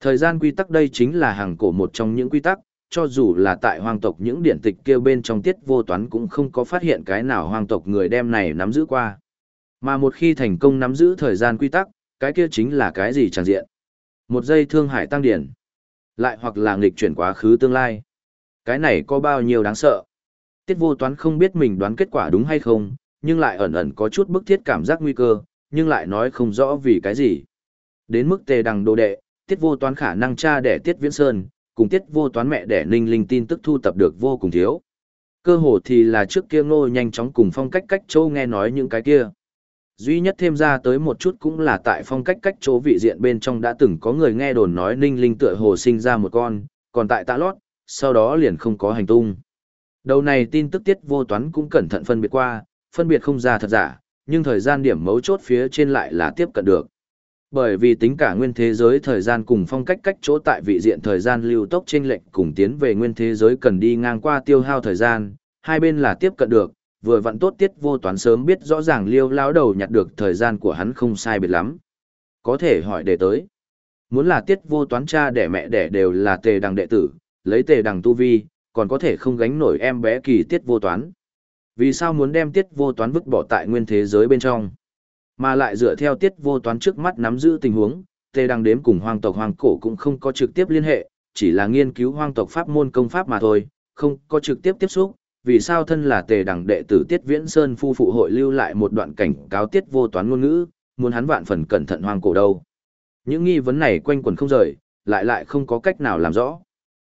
S1: Thời gian quy tắc đây chính là hàng cổ một trong những quy tắc, cho dù là tại hoàng tộc những điển tịch kêu bên trong tiết vô toán cũng không có phát hiện cái nào hoàng tộc người đem này nắm giữ qua. Mà một khi thành công nắm giữ thời gian quy tắc, cái kia chính là cái gì chẳng diện. Một giây thương hải tăng điển, lại hoặc là nghịch chuyển quá khứ tương lai. Cái này có bao nhiêu đáng sợ. Tiết vô toán không biết mình đoán kết quả đúng hay không, nhưng lại ẩn ẩn có chút bức thiết cảm giác nguy cơ, nhưng lại nói không rõ vì cái gì. Đến mức tề đằng đồ đệ, tiết vô toán khả năng cha đẻ tiết viễn sơn, cùng tiết vô toán mẹ đẻ ninh linh tin tức thu tập được vô cùng thiếu. Cơ hồ thì là trước kia ngô nhanh chóng cùng phong cách cách châu nghe nói những cái kia. Duy nhất thêm ra tới một chút cũng là tại phong cách cách chỗ vị diện bên trong đã từng có người nghe đồn nói ninh linh tựa hồ sinh ra một con, còn tại tạ lót, sau đó liền không có hành tung. Đầu này tin tức tiết vô toán cũng cẩn thận phân biệt qua, phân biệt không ra thật giả, nhưng thời gian điểm mấu chốt phía trên lại là tiếp cận được. Bởi vì tính cả nguyên thế giới thời gian cùng phong cách cách chỗ tại vị diện thời gian lưu tốc trên lệnh cùng tiến về nguyên thế giới cần đi ngang qua tiêu hao thời gian, hai bên là tiếp cận được, vừa vặn tốt tiết vô toán sớm biết rõ ràng liêu lao đầu nhặt được thời gian của hắn không sai biệt lắm. Có thể hỏi để tới. Muốn là tiết vô toán cha đẻ mẹ đẻ đều là tề đằng đệ tử, lấy tề đằng tu vi, còn có thể không gánh nổi em bé kỳ tiết vô toán. Vì sao muốn đem tiết vô toán vứt bỏ tại nguyên thế giới bên trong? Mà lại dựa theo tiết vô toán trước mắt nắm giữ tình huống, tề đăng đếm cùng hoang tộc hoang cổ cũng không có trực tiếp liên hệ, chỉ là nghiên cứu hoang tộc pháp môn công pháp mà thôi, không có trực tiếp tiếp xúc. Vì sao thân là tề đằng đệ tử Tiết Viễn Sơn phu phụ hội lưu lại một đoạn cảnh cáo tiết vô toán ngôn ngữ, muốn hắn vạn phần cẩn thận hoang cổ đâu. Những nghi vấn này quanh quẩn không rời, lại lại không có cách nào làm rõ.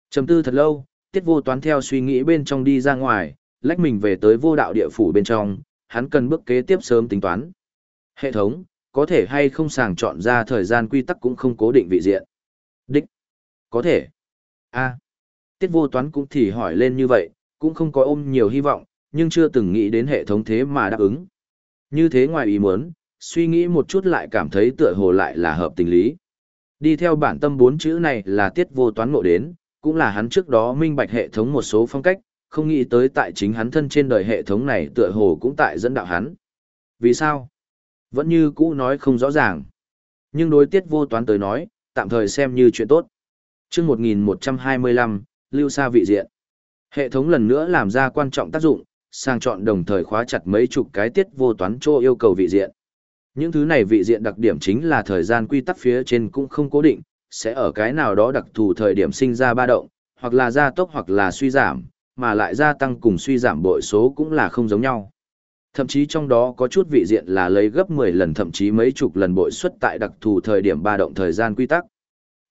S1: Trầm tư thật lâu, tiết vô toán theo suy nghĩ bên trong đi ra ngoài, lách mình về tới vô đạo địa phủ bên trong, hắn cần bước kế tiếp sớm tính toán. Hệ thống, có thể hay không sàng chọn ra thời gian quy tắc cũng không cố định vị diện. Đích. Có thể. a Tiết vô toán cũng thì hỏi lên như vậy, cũng không có ôm nhiều hy vọng, nhưng chưa từng nghĩ đến hệ thống thế mà đáp ứng. Như thế ngoài ý muốn, suy nghĩ một chút lại cảm thấy tựa hồ lại là hợp tình lý. Đi theo bản tâm bốn chữ này là tiết vô toán ngộ đến, cũng là hắn trước đó minh bạch hệ thống một số phong cách, không nghĩ tới tại chính hắn thân trên đời hệ thống này tựa hồ cũng tại dẫn đạo hắn. Vì sao? Vẫn như cũ nói không rõ ràng. Nhưng đối tiết vô toán tới nói, tạm thời xem như chuyện tốt. chương 1125, lưu xa vị diện. Hệ thống lần nữa làm ra quan trọng tác dụng, sang chọn đồng thời khóa chặt mấy chục cái tiết vô toán cho yêu cầu vị diện. Những thứ này vị diện đặc điểm chính là thời gian quy tắc phía trên cũng không cố định, sẽ ở cái nào đó đặc thù thời điểm sinh ra ba động, hoặc là gia tốc hoặc là suy giảm, mà lại gia tăng cùng suy giảm bội số cũng là không giống nhau. Thậm chí trong đó có chút vị diện là lấy gấp 10 lần thậm chí mấy chục lần bội suất tại đặc thù thời điểm ba động thời gian quy tắc.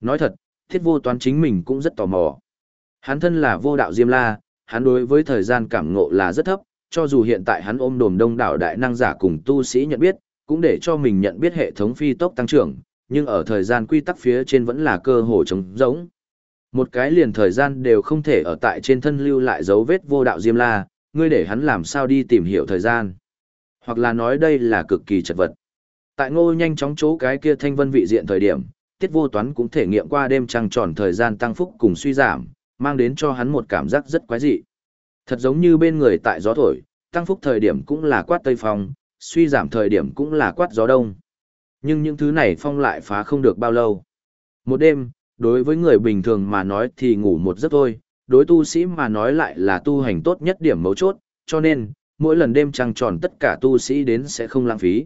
S1: Nói thật, thiết vô toán chính mình cũng rất tò mò. Hắn thân là vô đạo Diêm La, hắn đối với thời gian cảm ngộ là rất thấp, cho dù hiện tại hắn ôm đồm đông đảo đại năng giả cùng tu sĩ nhận biết, cũng để cho mình nhận biết hệ thống phi tốc tăng trưởng, nhưng ở thời gian quy tắc phía trên vẫn là cơ hồ trống rỗng. Một cái liền thời gian đều không thể ở tại trên thân lưu lại dấu vết vô đạo Diêm La, ngươi để hắn làm sao đi tìm hiểu thời gian. Hoặc là nói đây là cực kỳ chật vật. Tại ngô nhanh chóng chỗ cái kia thanh vân vị diện thời điểm, tiết vô toán cũng thể nghiệm qua đêm trăng tròn thời gian tăng phúc cùng suy giảm, mang đến cho hắn một cảm giác rất quái dị. Thật giống như bên người tại gió thổi, tăng phúc thời điểm cũng là quát tây phong, suy giảm thời điểm cũng là quát gió đông. Nhưng những thứ này phong lại phá không được bao lâu. Một đêm, đối với người bình thường mà nói thì ngủ một giấc thôi, đối tu sĩ mà nói lại là tu hành tốt nhất điểm mấu chốt, cho nên, mỗi lần đêm trăng tròn tất cả tu sĩ đến sẽ không lãng phí.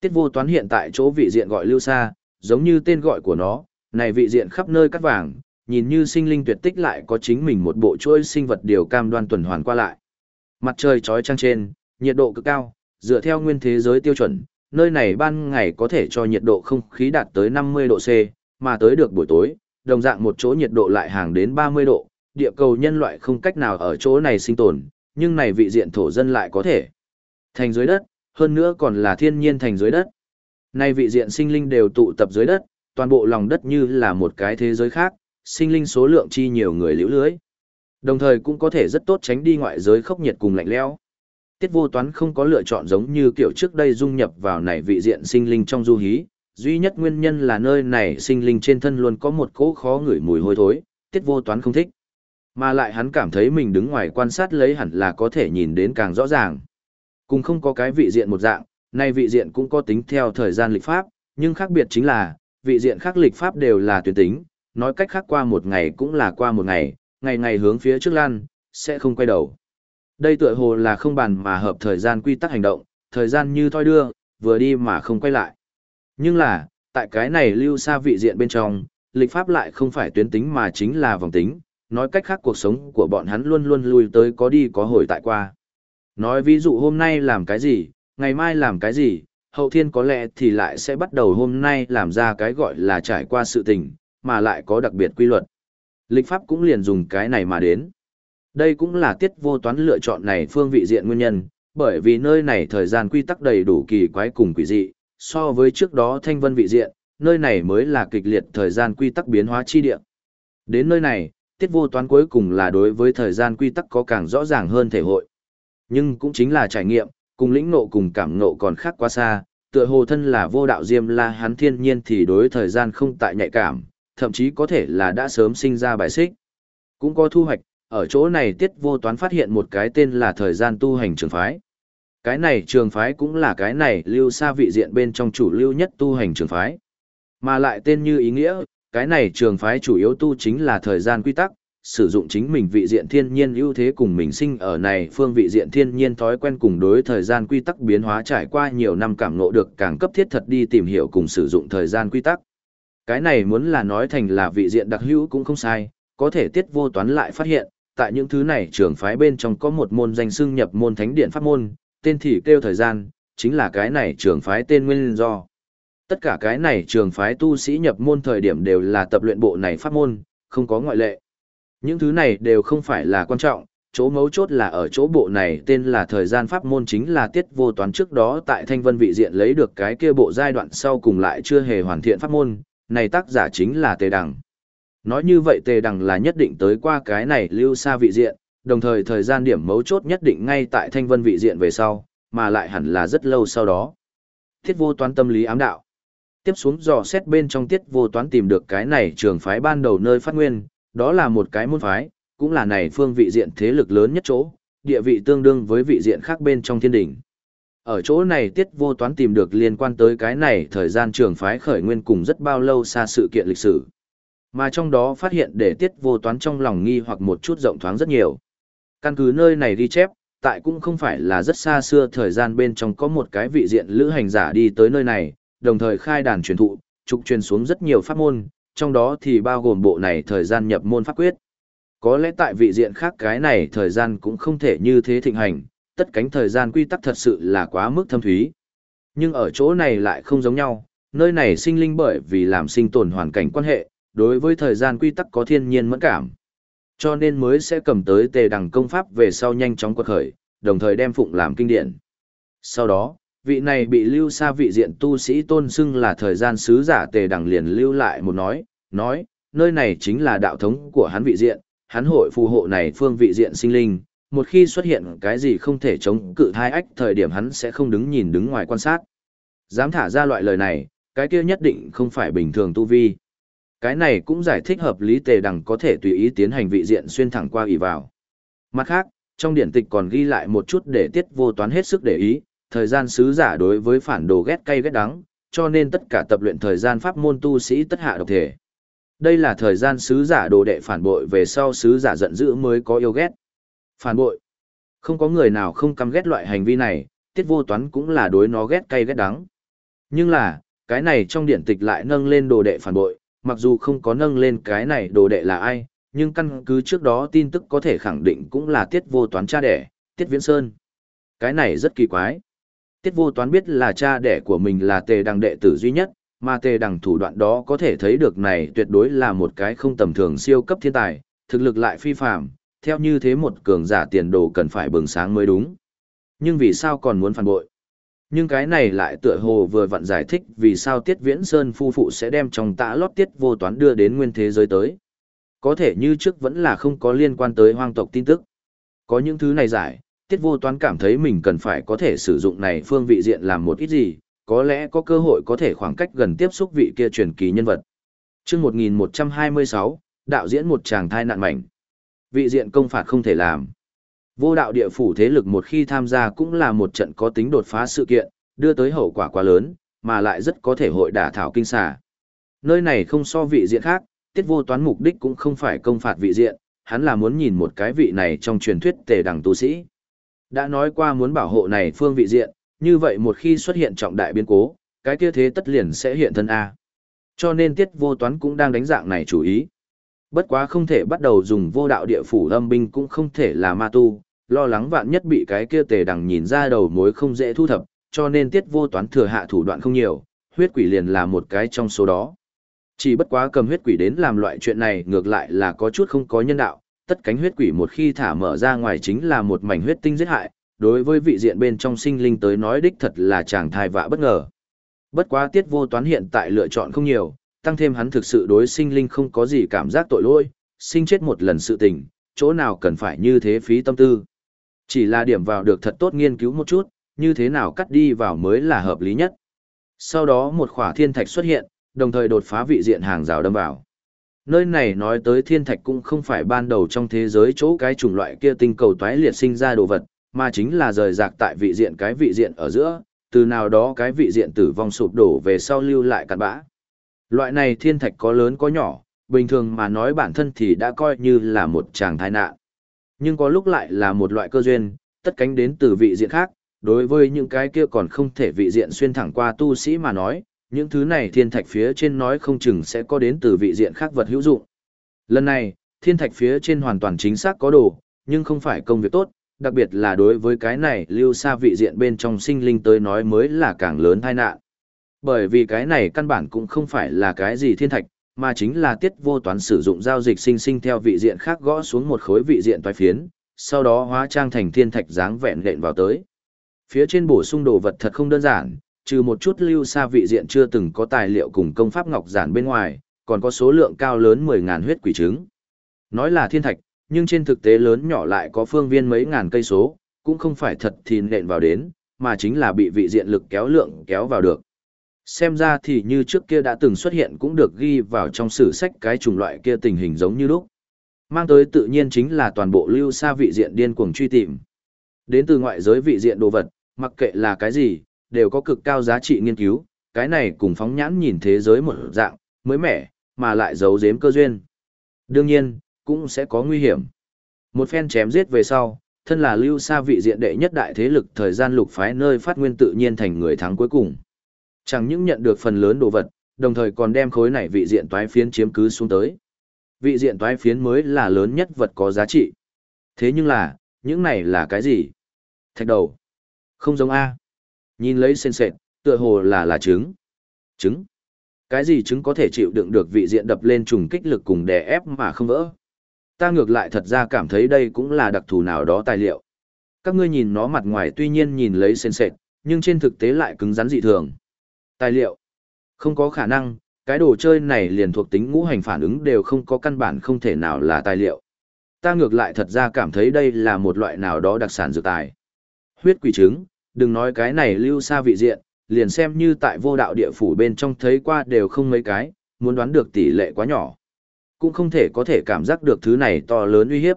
S1: Tiết vô toán hiện tại chỗ vị diện gọi lưu xa, giống như tên gọi của nó, này vị diện khắp nơi cắt vàng, nhìn như sinh linh tuyệt tích lại có chính mình một bộ chuỗi sinh vật điều cam đoan tuần hoàn qua lại. Mặt trời trói trăng trên, nhiệt độ cực cao, dựa theo nguyên thế giới tiêu chuẩn, nơi này ban ngày có thể cho nhiệt độ không khí đạt tới 50 độ C, mà tới được buổi tối, đồng dạng một chỗ nhiệt độ lại hàng đến 30 độ, địa cầu nhân loại không cách nào ở chỗ này sinh tồn, nhưng này vị diện thổ dân lại có thể. Thành dưới đất, hơn nữa còn là thiên nhiên thành dưới đất. Này vị diện sinh linh đều tụ tập dưới đất, toàn bộ lòng đất như là một cái thế giới khác, sinh linh số lượng chi nhiều người liễu lưới. Đồng thời cũng có thể rất tốt tránh đi ngoại giới khốc nhiệt cùng lạnh lẽo. Tiết vô toán không có lựa chọn giống như kiểu trước đây dung nhập vào này vị diện sinh linh trong du hí, duy nhất nguyên nhân là nơi này sinh linh trên thân luôn có một cỗ khó ngửi mùi hôi thối, tiết vô toán không thích. Mà lại hắn cảm thấy mình đứng ngoài quan sát lấy hẳn là có thể nhìn đến càng rõ ràng. Cùng không có cái vị diện một dạng, nay vị diện cũng có tính theo thời gian lịch pháp, nhưng khác biệt chính là, vị diện khác lịch pháp đều là tuyến tính, nói cách khác qua một ngày cũng là qua một ngày, ngày ngày hướng phía trước lan, sẽ không quay đầu. Đây tựa hồ là không bàn mà hợp thời gian quy tắc hành động, thời gian như thoi đưa, vừa đi mà không quay lại. Nhưng là, tại cái này lưu xa vị diện bên trong, lịch pháp lại không phải tuyến tính mà chính là vòng tính, nói cách khác cuộc sống của bọn hắn luôn luôn lui tới có đi có hồi tại qua. Nói ví dụ hôm nay làm cái gì, ngày mai làm cái gì, hậu thiên có lẽ thì lại sẽ bắt đầu hôm nay làm ra cái gọi là trải qua sự tình, mà lại có đặc biệt quy luật. Lịch pháp cũng liền dùng cái này mà đến. Đây cũng là tiết vô toán lựa chọn này phương vị diện nguyên nhân, bởi vì nơi này thời gian quy tắc đầy đủ kỳ quái cùng quỷ dị, so với trước đó thanh vân vị diện, nơi này mới là kịch liệt thời gian quy tắc biến hóa chi địa. Đến nơi này, tiết vô toán cuối cùng là đối với thời gian quy tắc có càng rõ ràng hơn thể hội. Nhưng cũng chính là trải nghiệm, cùng lĩnh nộ cùng cảm nộ còn khác quá xa, tựa hồ thân là vô đạo diêm la hắn thiên nhiên thì đối thời gian không tại nhạy cảm, thậm chí có thể là đã sớm sinh ra bài xích. Cũng có thu hoạch, ở chỗ này tiết vô toán phát hiện một cái tên là thời gian tu hành trường phái. Cái này trường phái cũng là cái này lưu xa vị diện bên trong chủ lưu nhất tu hành trường phái. Mà lại tên như ý nghĩa, cái này trường phái chủ yếu tu chính là thời gian quy tắc, sử dụng chính mình vị diện thiên nhiên ưu thế cùng mình sinh ở này phương vị diện thiên nhiên thói quen cùng đối thời gian quy tắc biến hóa trải qua nhiều năm cảm ngộ được càng cấp thiết thật đi tìm hiểu cùng sử dụng thời gian quy tắc. Cái này muốn là nói thành là vị diện đặc hữu cũng không sai, có thể tiết vô toán lại phát hiện, tại những thứ này trường phái bên trong có một môn danh xưng nhập môn thánh điện pháp môn, tên thì kêu thời gian, chính là cái này trường phái tên nguyên do. Tất cả cái này trường phái tu sĩ nhập môn thời điểm đều là tập luyện bộ này pháp môn, không có ngoại lệ. Những thứ này đều không phải là quan trọng, chỗ mấu chốt là ở chỗ bộ này tên là thời gian pháp môn chính là tiết vô toán trước đó tại thanh vân vị diện lấy được cái kia bộ giai đoạn sau cùng lại chưa hề hoàn thiện pháp môn, này tác giả chính là tề đằng. Nói như vậy tề đằng là nhất định tới qua cái này lưu xa vị diện, đồng thời thời gian điểm mấu chốt nhất định ngay tại thanh vân vị diện về sau, mà lại hẳn là rất lâu sau đó. Thiết vô toán tâm lý ám đạo. Tiếp xuống dò xét bên trong tiết vô toán tìm được cái này trường phái ban đầu nơi phát nguyên, đó là một cái môn phái, cũng là này phương vị diện thế lực lớn nhất chỗ, địa vị tương đương với vị diện khác bên trong thiên đỉnh. Ở chỗ này tiết vô toán tìm được liên quan tới cái này thời gian trường phái khởi nguyên cùng rất bao lâu xa sự kiện lịch sử. Mà trong đó phát hiện để tiết vô toán trong lòng nghi hoặc một chút rộng thoáng rất nhiều. Căn cứ nơi này ghi chép, tại cũng không phải là rất xa xưa thời gian bên trong có một cái vị diện lữ hành giả đi tới nơi này, đồng thời khai đàn truyền thụ, trục truyền xuống rất nhiều pháp môn, trong đó thì bao gồm bộ này thời gian nhập môn pháp quyết. Có lẽ tại vị diện khác cái này thời gian cũng không thể như thế thịnh hành, tất cánh thời gian quy tắc thật sự là quá mức thâm thúy. Nhưng ở chỗ này lại không giống nhau, nơi này sinh linh bởi vì làm sinh tồn hoàn cảnh quan hệ, đối với thời gian quy tắc có thiên nhiên mẫn cảm. Cho nên mới sẽ cầm tới tề đằng công pháp về sau nhanh chóng quật khởi, đồng thời đem phụng làm kinh điển. Sau đó, vị này bị lưu xa vị diện tu sĩ tôn xưng là thời gian sứ giả tề đằng liền lưu lại một nói, nói, nơi này chính là đạo thống của hắn vị diện, hắn hội phù hộ này phương vị diện sinh linh, một khi xuất hiện cái gì không thể chống cự thai ách thời điểm hắn sẽ không đứng nhìn đứng ngoài quan sát. Dám thả ra loại lời này, cái kia nhất định không phải bình thường tu vi. Cái này cũng giải thích hợp lý tề đằng có thể tùy ý tiến hành vị diện xuyên thẳng qua ỷ vào. Mặt khác, trong điển tịch còn ghi lại một chút để tiết vô toán hết sức để ý, thời gian sứ giả đối với phản đồ ghét cay ghét đắng, cho nên tất cả tập luyện thời gian pháp môn tu sĩ tất hạ độc thể. Đây là thời gian sứ giả đồ đệ phản bội về sau sứ giả giận dữ mới có yêu ghét. Phản bội. Không có người nào không căm ghét loại hành vi này, tiết vô toán cũng là đối nó ghét cay ghét đắng. Nhưng là, cái này trong điển tịch lại nâng lên đồ đệ phản bội, mặc dù không có nâng lên cái này đồ đệ là ai, nhưng căn cứ trước đó tin tức có thể khẳng định cũng là tiết vô toán cha đẻ, tiết viễn sơn. Cái này rất kỳ quái. Tiết vô toán biết là cha đẻ của mình là tề đằng đệ tử duy nhất, mà tề đằng thủ đoạn đó có thể thấy được này tuyệt đối là một cái không tầm thường siêu cấp thiên tài, thực lực lại phi phạm, theo như thế một cường giả tiền đồ cần phải bừng sáng mới đúng. Nhưng vì sao còn muốn phản bội? Nhưng cái này lại tựa hồ vừa vặn giải thích vì sao Tiết Viễn Sơn phu phụ sẽ đem trong tã lót tiết vô toán đưa đến nguyên thế giới tới. Có thể như trước vẫn là không có liên quan tới hoang tộc tin tức. Có những thứ này giải, Tiết vô toán cảm thấy mình cần phải có thể sử dụng này phương vị diện làm một ít gì, có lẽ có cơ hội có thể khoảng cách gần tiếp xúc vị kia truyền kỳ nhân vật. Trước 1126, đạo diễn một chàng thai nạn mảnh. vị diện công phạt không thể làm. Vô đạo địa phủ thế lực một khi tham gia cũng là một trận có tính đột phá sự kiện, đưa tới hậu quả quá lớn, mà lại rất có thể hội đả thảo kinh xà. Nơi này không so vị diện khác, tiết vô toán mục đích cũng không phải công phạt vị diện, hắn là muốn nhìn một cái vị này trong truyền thuyết tề đằng tu sĩ. Đã nói qua muốn bảo hộ này phương vị diện, như vậy một khi xuất hiện trọng đại biến cố, cái kia thế tất liền sẽ hiện thân A. Cho nên tiết vô toán cũng đang đánh dạng này chú ý. Bất quá không thể bắt đầu dùng vô đạo địa phủ âm binh cũng không thể là ma tu, lo lắng vạn nhất bị cái kia tề đằng nhìn ra đầu mối không dễ thu thập, cho nên tiết vô toán thừa hạ thủ đoạn không nhiều, huyết quỷ liền là một cái trong số đó. Chỉ bất quá cầm huyết quỷ đến làm loại chuyện này ngược lại là có chút không có nhân đạo, tất cánh huyết quỷ một khi thả mở ra ngoài chính là một mảnh huyết tinh giết hại, đối với vị diện bên trong sinh linh tới nói đích thật là chàng thai vạ bất ngờ. Bất quá tiết vô toán hiện tại lựa chọn không nhiều, tăng thêm hắn thực sự đối sinh linh không có gì cảm giác tội lỗi, sinh chết một lần sự tình, chỗ nào cần phải như thế phí tâm tư. Chỉ là điểm vào được thật tốt nghiên cứu một chút, như thế nào cắt đi vào mới là hợp lý nhất. Sau đó một khỏa thiên thạch xuất hiện, đồng thời đột phá vị diện hàng rào đâm vào. Nơi này nói tới thiên thạch cũng không phải ban đầu trong thế giới chỗ cái chủng loại kia tinh cầu toái liệt sinh ra đồ vật, mà chính là rời rạc tại vị diện cái vị diện ở giữa, từ nào đó cái vị diện tử vong sụp đổ về sau lưu lại cặn bã. Loại này thiên thạch có lớn có nhỏ, bình thường mà nói bản thân thì đã coi như là một chàng tai nạn. Nhưng có lúc lại là một loại cơ duyên, tất cánh đến từ vị diện khác, đối với những cái kia còn không thể vị diện xuyên thẳng qua tu sĩ mà nói, những thứ này thiên thạch phía trên nói không chừng sẽ có đến từ vị diện khác vật hữu dụng. Lần này, thiên thạch phía trên hoàn toàn chính xác có đồ, nhưng không phải công việc tốt, đặc biệt là đối với cái này lưu xa vị diện bên trong sinh linh tới nói mới là càng lớn tai nạn. Bởi vì cái này căn bản cũng không phải là cái gì thiên thạch, mà chính là tiết vô toán sử dụng giao dịch sinh sinh theo vị diện khác gõ xuống một khối vị diện toái phiến, sau đó hóa trang thành thiên thạch dáng vẹn lện vào tới. Phía trên bổ sung đồ vật thật không đơn giản, trừ một chút lưu xa vị diện chưa từng có tài liệu cùng công pháp ngọc giản bên ngoài, còn có số lượng cao lớn 10.000 huyết quỷ trứng. Nói là thiên thạch, nhưng trên thực tế lớn nhỏ lại có phương viên mấy ngàn cây số, cũng không phải thật thì nện vào đến, mà chính là bị vị diện lực kéo lượng kéo vào được. Xem ra thì như trước kia đã từng xuất hiện cũng được ghi vào trong sử sách cái chủng loại kia tình hình giống như lúc. Mang tới tự nhiên chính là toàn bộ lưu xa vị diện điên cuồng truy tìm. Đến từ ngoại giới vị diện đồ vật, mặc kệ là cái gì, đều có cực cao giá trị nghiên cứu, cái này cùng phóng nhãn nhìn thế giới một dạng, mới mẻ, mà lại giấu giếm cơ duyên. Đương nhiên, cũng sẽ có nguy hiểm. Một phen chém giết về sau, thân là lưu xa vị diện đệ nhất đại thế lực thời gian lục phái nơi phát nguyên tự nhiên thành người thắng cuối cùng. Chẳng những nhận được phần lớn đồ vật, đồng thời còn đem khối này vị diện toái phiến chiếm cứ xuống tới. Vị diện toái phiến mới là lớn nhất vật có giá trị. Thế nhưng là, những này là cái gì? Thạch đầu. Không giống A. Nhìn lấy sên sệt, tựa hồ là là trứng. Trứng. Cái gì trứng có thể chịu đựng được vị diện đập lên trùng kích lực cùng đè ép mà không vỡ? Ta ngược lại thật ra cảm thấy đây cũng là đặc thù nào đó tài liệu. Các ngươi nhìn nó mặt ngoài tuy nhiên nhìn lấy sên sệt, nhưng trên thực tế lại cứng rắn dị thường. Tài liệu. Không có khả năng, cái đồ chơi này liền thuộc tính ngũ hành phản ứng đều không có căn bản không thể nào là tài liệu. Ta ngược lại thật ra cảm thấy đây là một loại nào đó đặc sản dược tài. Huyết quỷ trứng, đừng nói cái này lưu xa vị diện, liền xem như tại vô đạo địa phủ bên trong thấy qua đều không mấy cái, muốn đoán được tỷ lệ quá nhỏ. Cũng không thể có thể cảm giác được thứ này to lớn uy hiếp.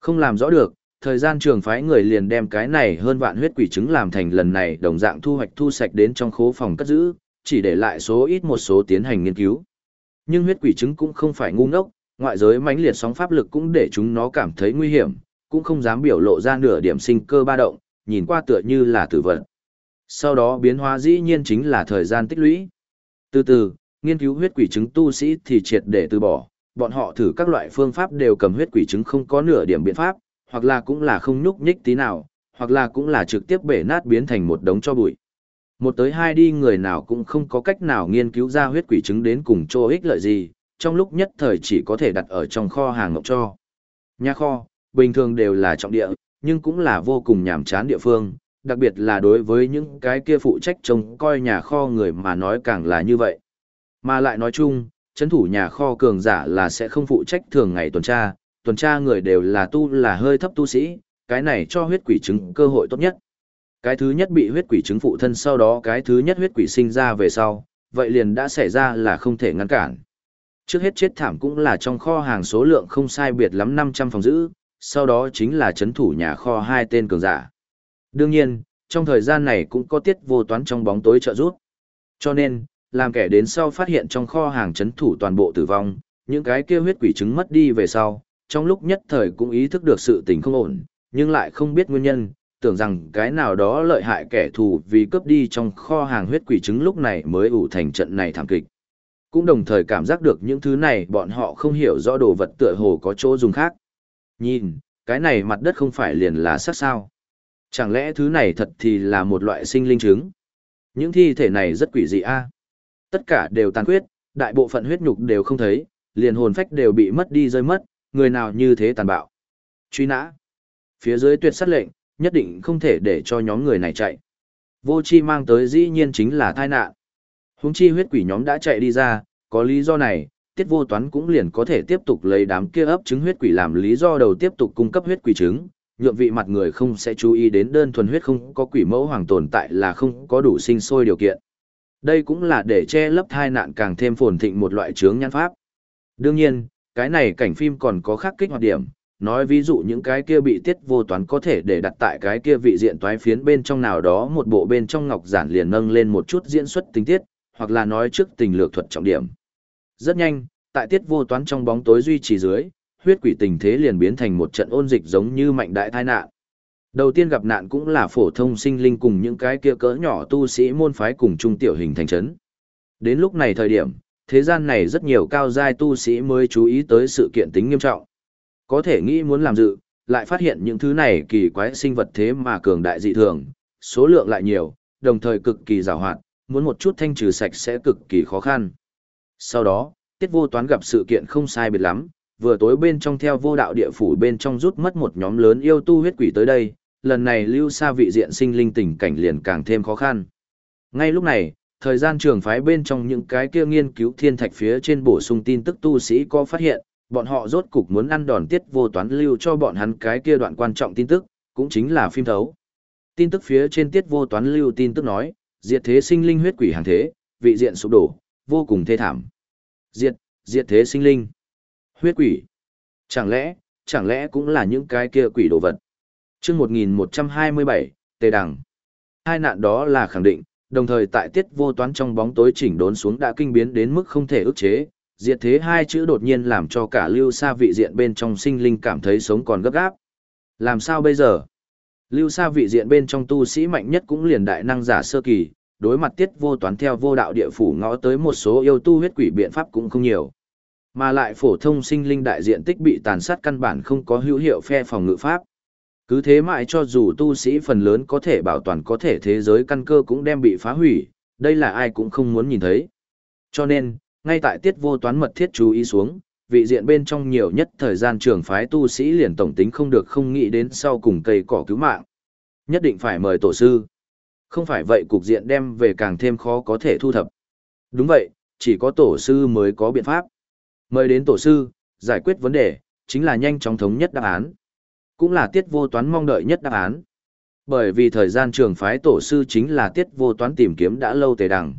S1: Không làm rõ được, thời gian trường phái người liền đem cái này hơn vạn huyết quỷ trứng làm thành lần này đồng dạng thu hoạch thu sạch đến trong khố phòng cất giữ, chỉ để lại số ít một số tiến hành nghiên cứu. Nhưng huyết quỷ trứng cũng không phải ngu ngốc, ngoại giới mãnh liệt sóng pháp lực cũng để chúng nó cảm thấy nguy hiểm, cũng không dám biểu lộ ra nửa điểm sinh cơ ba động, nhìn qua tựa như là tử vật. Sau đó biến hóa dĩ nhiên chính là thời gian tích lũy. Từ từ, nghiên cứu huyết quỷ chứng tu sĩ thì triệt để từ bỏ, bọn họ thử các loại phương pháp đều cầm huyết quỷ chứng không có nửa điểm biện pháp, hoặc là cũng là không nhúc nhích tí nào, hoặc là cũng là trực tiếp bể nát biến thành một đống cho bụi. Một tới hai đi người nào cũng không có cách nào nghiên cứu ra huyết quỷ chứng đến cùng cho ích lợi gì, trong lúc nhất thời chỉ có thể đặt ở trong kho hàng ngọc cho. Nhà kho, bình thường đều là trọng địa, nhưng cũng là vô cùng nhàm chán địa phương, đặc biệt là đối với những cái kia phụ trách trông coi nhà kho người mà nói càng là như vậy. Mà lại nói chung, chấn thủ nhà kho cường giả là sẽ không phụ trách thường ngày tuần tra, tuần tra người đều là tu là hơi thấp tu sĩ, cái này cho huyết quỷ chứng cơ hội tốt nhất. Cái thứ nhất bị huyết quỷ chứng phụ thân sau đó cái thứ nhất huyết quỷ sinh ra về sau, vậy liền đã xảy ra là không thể ngăn cản. Trước hết chết thảm cũng là trong kho hàng số lượng không sai biệt lắm 500 phòng giữ, sau đó chính là chấn thủ nhà kho hai tên cường giả. Đương nhiên, trong thời gian này cũng có tiết vô toán trong bóng tối trợ giúp. Cho nên, làm kẻ đến sau phát hiện trong kho hàng chấn thủ toàn bộ tử vong, những cái kia huyết quỷ trứng mất đi về sau, trong lúc nhất thời cũng ý thức được sự tình không ổn, nhưng lại không biết nguyên nhân, tưởng rằng cái nào đó lợi hại kẻ thù vì cướp đi trong kho hàng huyết quỷ trứng lúc này mới ủ thành trận này thảm kịch. Cũng đồng thời cảm giác được những thứ này bọn họ không hiểu rõ đồ vật tựa hồ có chỗ dùng khác. Nhìn, cái này mặt đất không phải liền là sát sao. Chẳng lẽ thứ này thật thì là một loại sinh linh trứng? Những thi thể này rất quỷ dị a. Tất cả đều tàn huyết, đại bộ phận huyết nhục đều không thấy, liền hồn phách đều bị mất đi rơi mất, người nào như thế tàn bạo. Truy nã. Phía dưới tuyệt sát lệnh, nhất định không thể để cho nhóm người này chạy. Vô chi mang tới dĩ nhiên chính là tai nạn. Húng chi huyết quỷ nhóm đã chạy đi ra, có lý do này, tiết vô toán cũng liền có thể tiếp tục lấy đám kia ấp trứng huyết quỷ làm lý do đầu tiếp tục cung cấp huyết quỷ trứng, nhượng vị mặt người không sẽ chú ý đến đơn thuần huyết không có quỷ mẫu hoàng tồn tại là không có đủ sinh sôi điều kiện. Đây cũng là để che lấp thai nạn càng thêm phồn thịnh một loại chướng nhãn pháp. Đương nhiên, cái này cảnh phim còn có khác kích hoạt điểm, nói ví dụ những cái kia bị tiết vô toán có thể để đặt tại cái kia vị diện toái phiến bên trong nào đó một bộ bên trong ngọc giản liền nâng lên một chút diễn xuất tình tiết, hoặc là nói trước tình lược thuật trọng điểm. Rất nhanh, tại tiết vô toán trong bóng tối duy trì dưới, huyết quỷ tình thế liền biến thành một trận ôn dịch giống như mạnh đại tai nạn. Đầu tiên gặp nạn cũng là phổ thông sinh linh cùng những cái kia cỡ nhỏ tu sĩ môn phái cùng trung tiểu hình thành trấn. Đến lúc này thời điểm, thế gian này rất nhiều cao giai tu sĩ mới chú ý tới sự kiện tính nghiêm trọng. Có thể nghĩ muốn làm dự, lại phát hiện những thứ này kỳ quái sinh vật thế mà cường đại dị thường, số lượng lại nhiều, đồng thời cực kỳ rào hoạt, muốn một chút thanh trừ sạch sẽ cực kỳ khó khăn. Sau đó, tiết vô toán gặp sự kiện không sai biệt lắm, vừa tối bên trong theo vô đạo địa phủ bên trong rút mất một nhóm lớn yêu tu huyết quỷ tới đây, lần này lưu xa vị diện sinh linh tình cảnh liền càng thêm khó khăn. Ngay lúc này, thời gian trường phái bên trong những cái kia nghiên cứu thiên thạch phía trên bổ sung tin tức tu sĩ có phát hiện, bọn họ rốt cục muốn ăn đòn tiết vô toán lưu cho bọn hắn cái kia đoạn quan trọng tin tức, cũng chính là phim thấu. Tin tức phía trên tiết vô toán lưu tin tức nói, diệt thế sinh linh huyết quỷ hàng thế, vị diện sụp đổ, vô cùng thê thảm. Diệt, diệt thế sinh linh. Huyết quỷ. Chẳng lẽ, chẳng lẽ cũng là những cái kia quỷ đồ vật. chương 1127, Tề Đằng. Hai nạn đó là khẳng định, đồng thời tại tiết vô toán trong bóng tối chỉnh đốn xuống đã kinh biến đến mức không thể ức chế. Diệt thế hai chữ đột nhiên làm cho cả lưu sa vị diện bên trong sinh linh cảm thấy sống còn gấp gáp. Làm sao bây giờ? Lưu sa vị diện bên trong tu sĩ mạnh nhất cũng liền đại năng giả sơ kỳ, đối mặt tiết vô toán theo vô đạo địa phủ ngõ tới một số yêu tu huyết quỷ biện pháp cũng không nhiều. Mà lại phổ thông sinh linh đại diện tích bị tàn sát căn bản không có hữu hiệu phe phòng ngự pháp. Cứ thế mãi cho dù tu sĩ phần lớn có thể bảo toàn có thể thế giới căn cơ cũng đem bị phá hủy, đây là ai cũng không muốn nhìn thấy. Cho nên, ngay tại tiết vô toán mật thiết chú ý xuống, vị diện bên trong nhiều nhất thời gian trường phái tu sĩ liền tổng tính không được không nghĩ đến sau cùng cây cỏ cứu mạng. Nhất định phải mời tổ sư. Không phải vậy cục diện đem về càng thêm khó có thể thu thập. Đúng vậy, chỉ có tổ sư mới có biện pháp. Mời đến tổ sư, giải quyết vấn đề, chính là nhanh chóng thống nhất đáp án. Cũng là tiết vô toán mong đợi nhất đáp án. Bởi vì thời gian trường phái tổ sư chính là tiết vô toán tìm kiếm đã lâu tề đằng.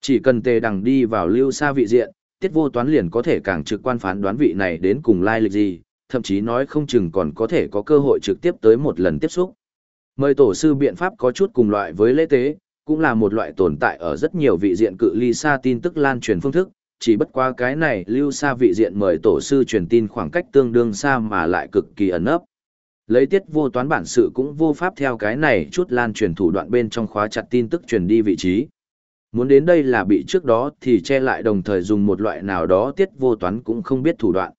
S1: Chỉ cần tề đằng đi vào lưu xa vị diện, tiết vô toán liền có thể càng trực quan phán đoán vị này đến cùng lai lịch gì, thậm chí nói không chừng còn có thể có cơ hội trực tiếp tới một lần tiếp xúc. Mời tổ sư biện pháp có chút cùng loại với lễ tế, cũng là một loại tồn tại ở rất nhiều vị diện cự ly xa tin tức lan truyền phương thức, chỉ bất qua cái này lưu xa vị diện mời tổ sư truyền tin khoảng cách tương đương xa mà lại cực kỳ ẩn ấp. Lấy tiết vô toán bản sự cũng vô pháp theo cái này chút lan truyền thủ đoạn bên trong khóa chặt tin tức truyền đi vị trí. Muốn đến đây là bị trước đó thì che lại đồng thời dùng một loại nào đó tiết vô toán cũng không biết thủ đoạn.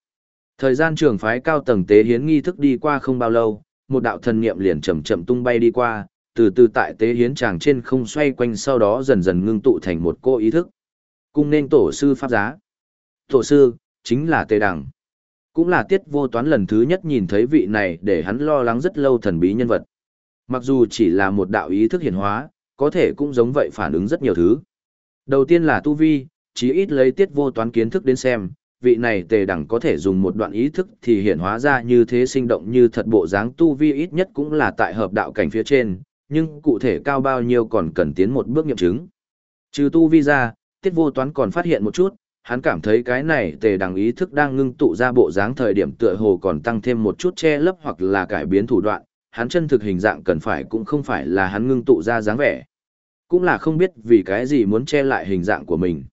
S1: Thời gian trường phái cao tầng tế hiến nghi thức đi qua không bao lâu, một đạo thần niệm liền chậm chậm tung bay đi qua, từ từ tại tế hiến tràng trên không xoay quanh sau đó dần dần ngưng tụ thành một cô ý thức. Cung nên tổ sư pháp giá. Tổ sư, chính là Tề Đằng. Cũng là tiết vô toán lần thứ nhất nhìn thấy vị này để hắn lo lắng rất lâu thần bí nhân vật. Mặc dù chỉ là một đạo ý thức hiển hóa, có thể cũng giống vậy phản ứng rất nhiều thứ. Đầu tiên là tu vi, chí ít lấy tiết vô toán kiến thức đến xem, vị này tề đẳng có thể dùng một đoạn ý thức thì hiện hóa ra như thế sinh động như thật bộ dáng tu vi ít nhất cũng là tại hợp đạo cảnh phía trên, nhưng cụ thể cao bao nhiêu còn cần tiến một bước nghiệm chứng. Trừ tu vi ra, tiết vô toán còn phát hiện một chút, hắn cảm thấy cái này tề đằng ý thức đang ngưng tụ ra bộ dáng thời điểm tựa hồ còn tăng thêm một chút che lấp hoặc là cải biến thủ đoạn, hắn chân thực hình dạng cần phải cũng không phải là hắn ngưng tụ ra dáng vẻ. Cũng là không biết vì cái gì muốn che lại hình dạng của mình.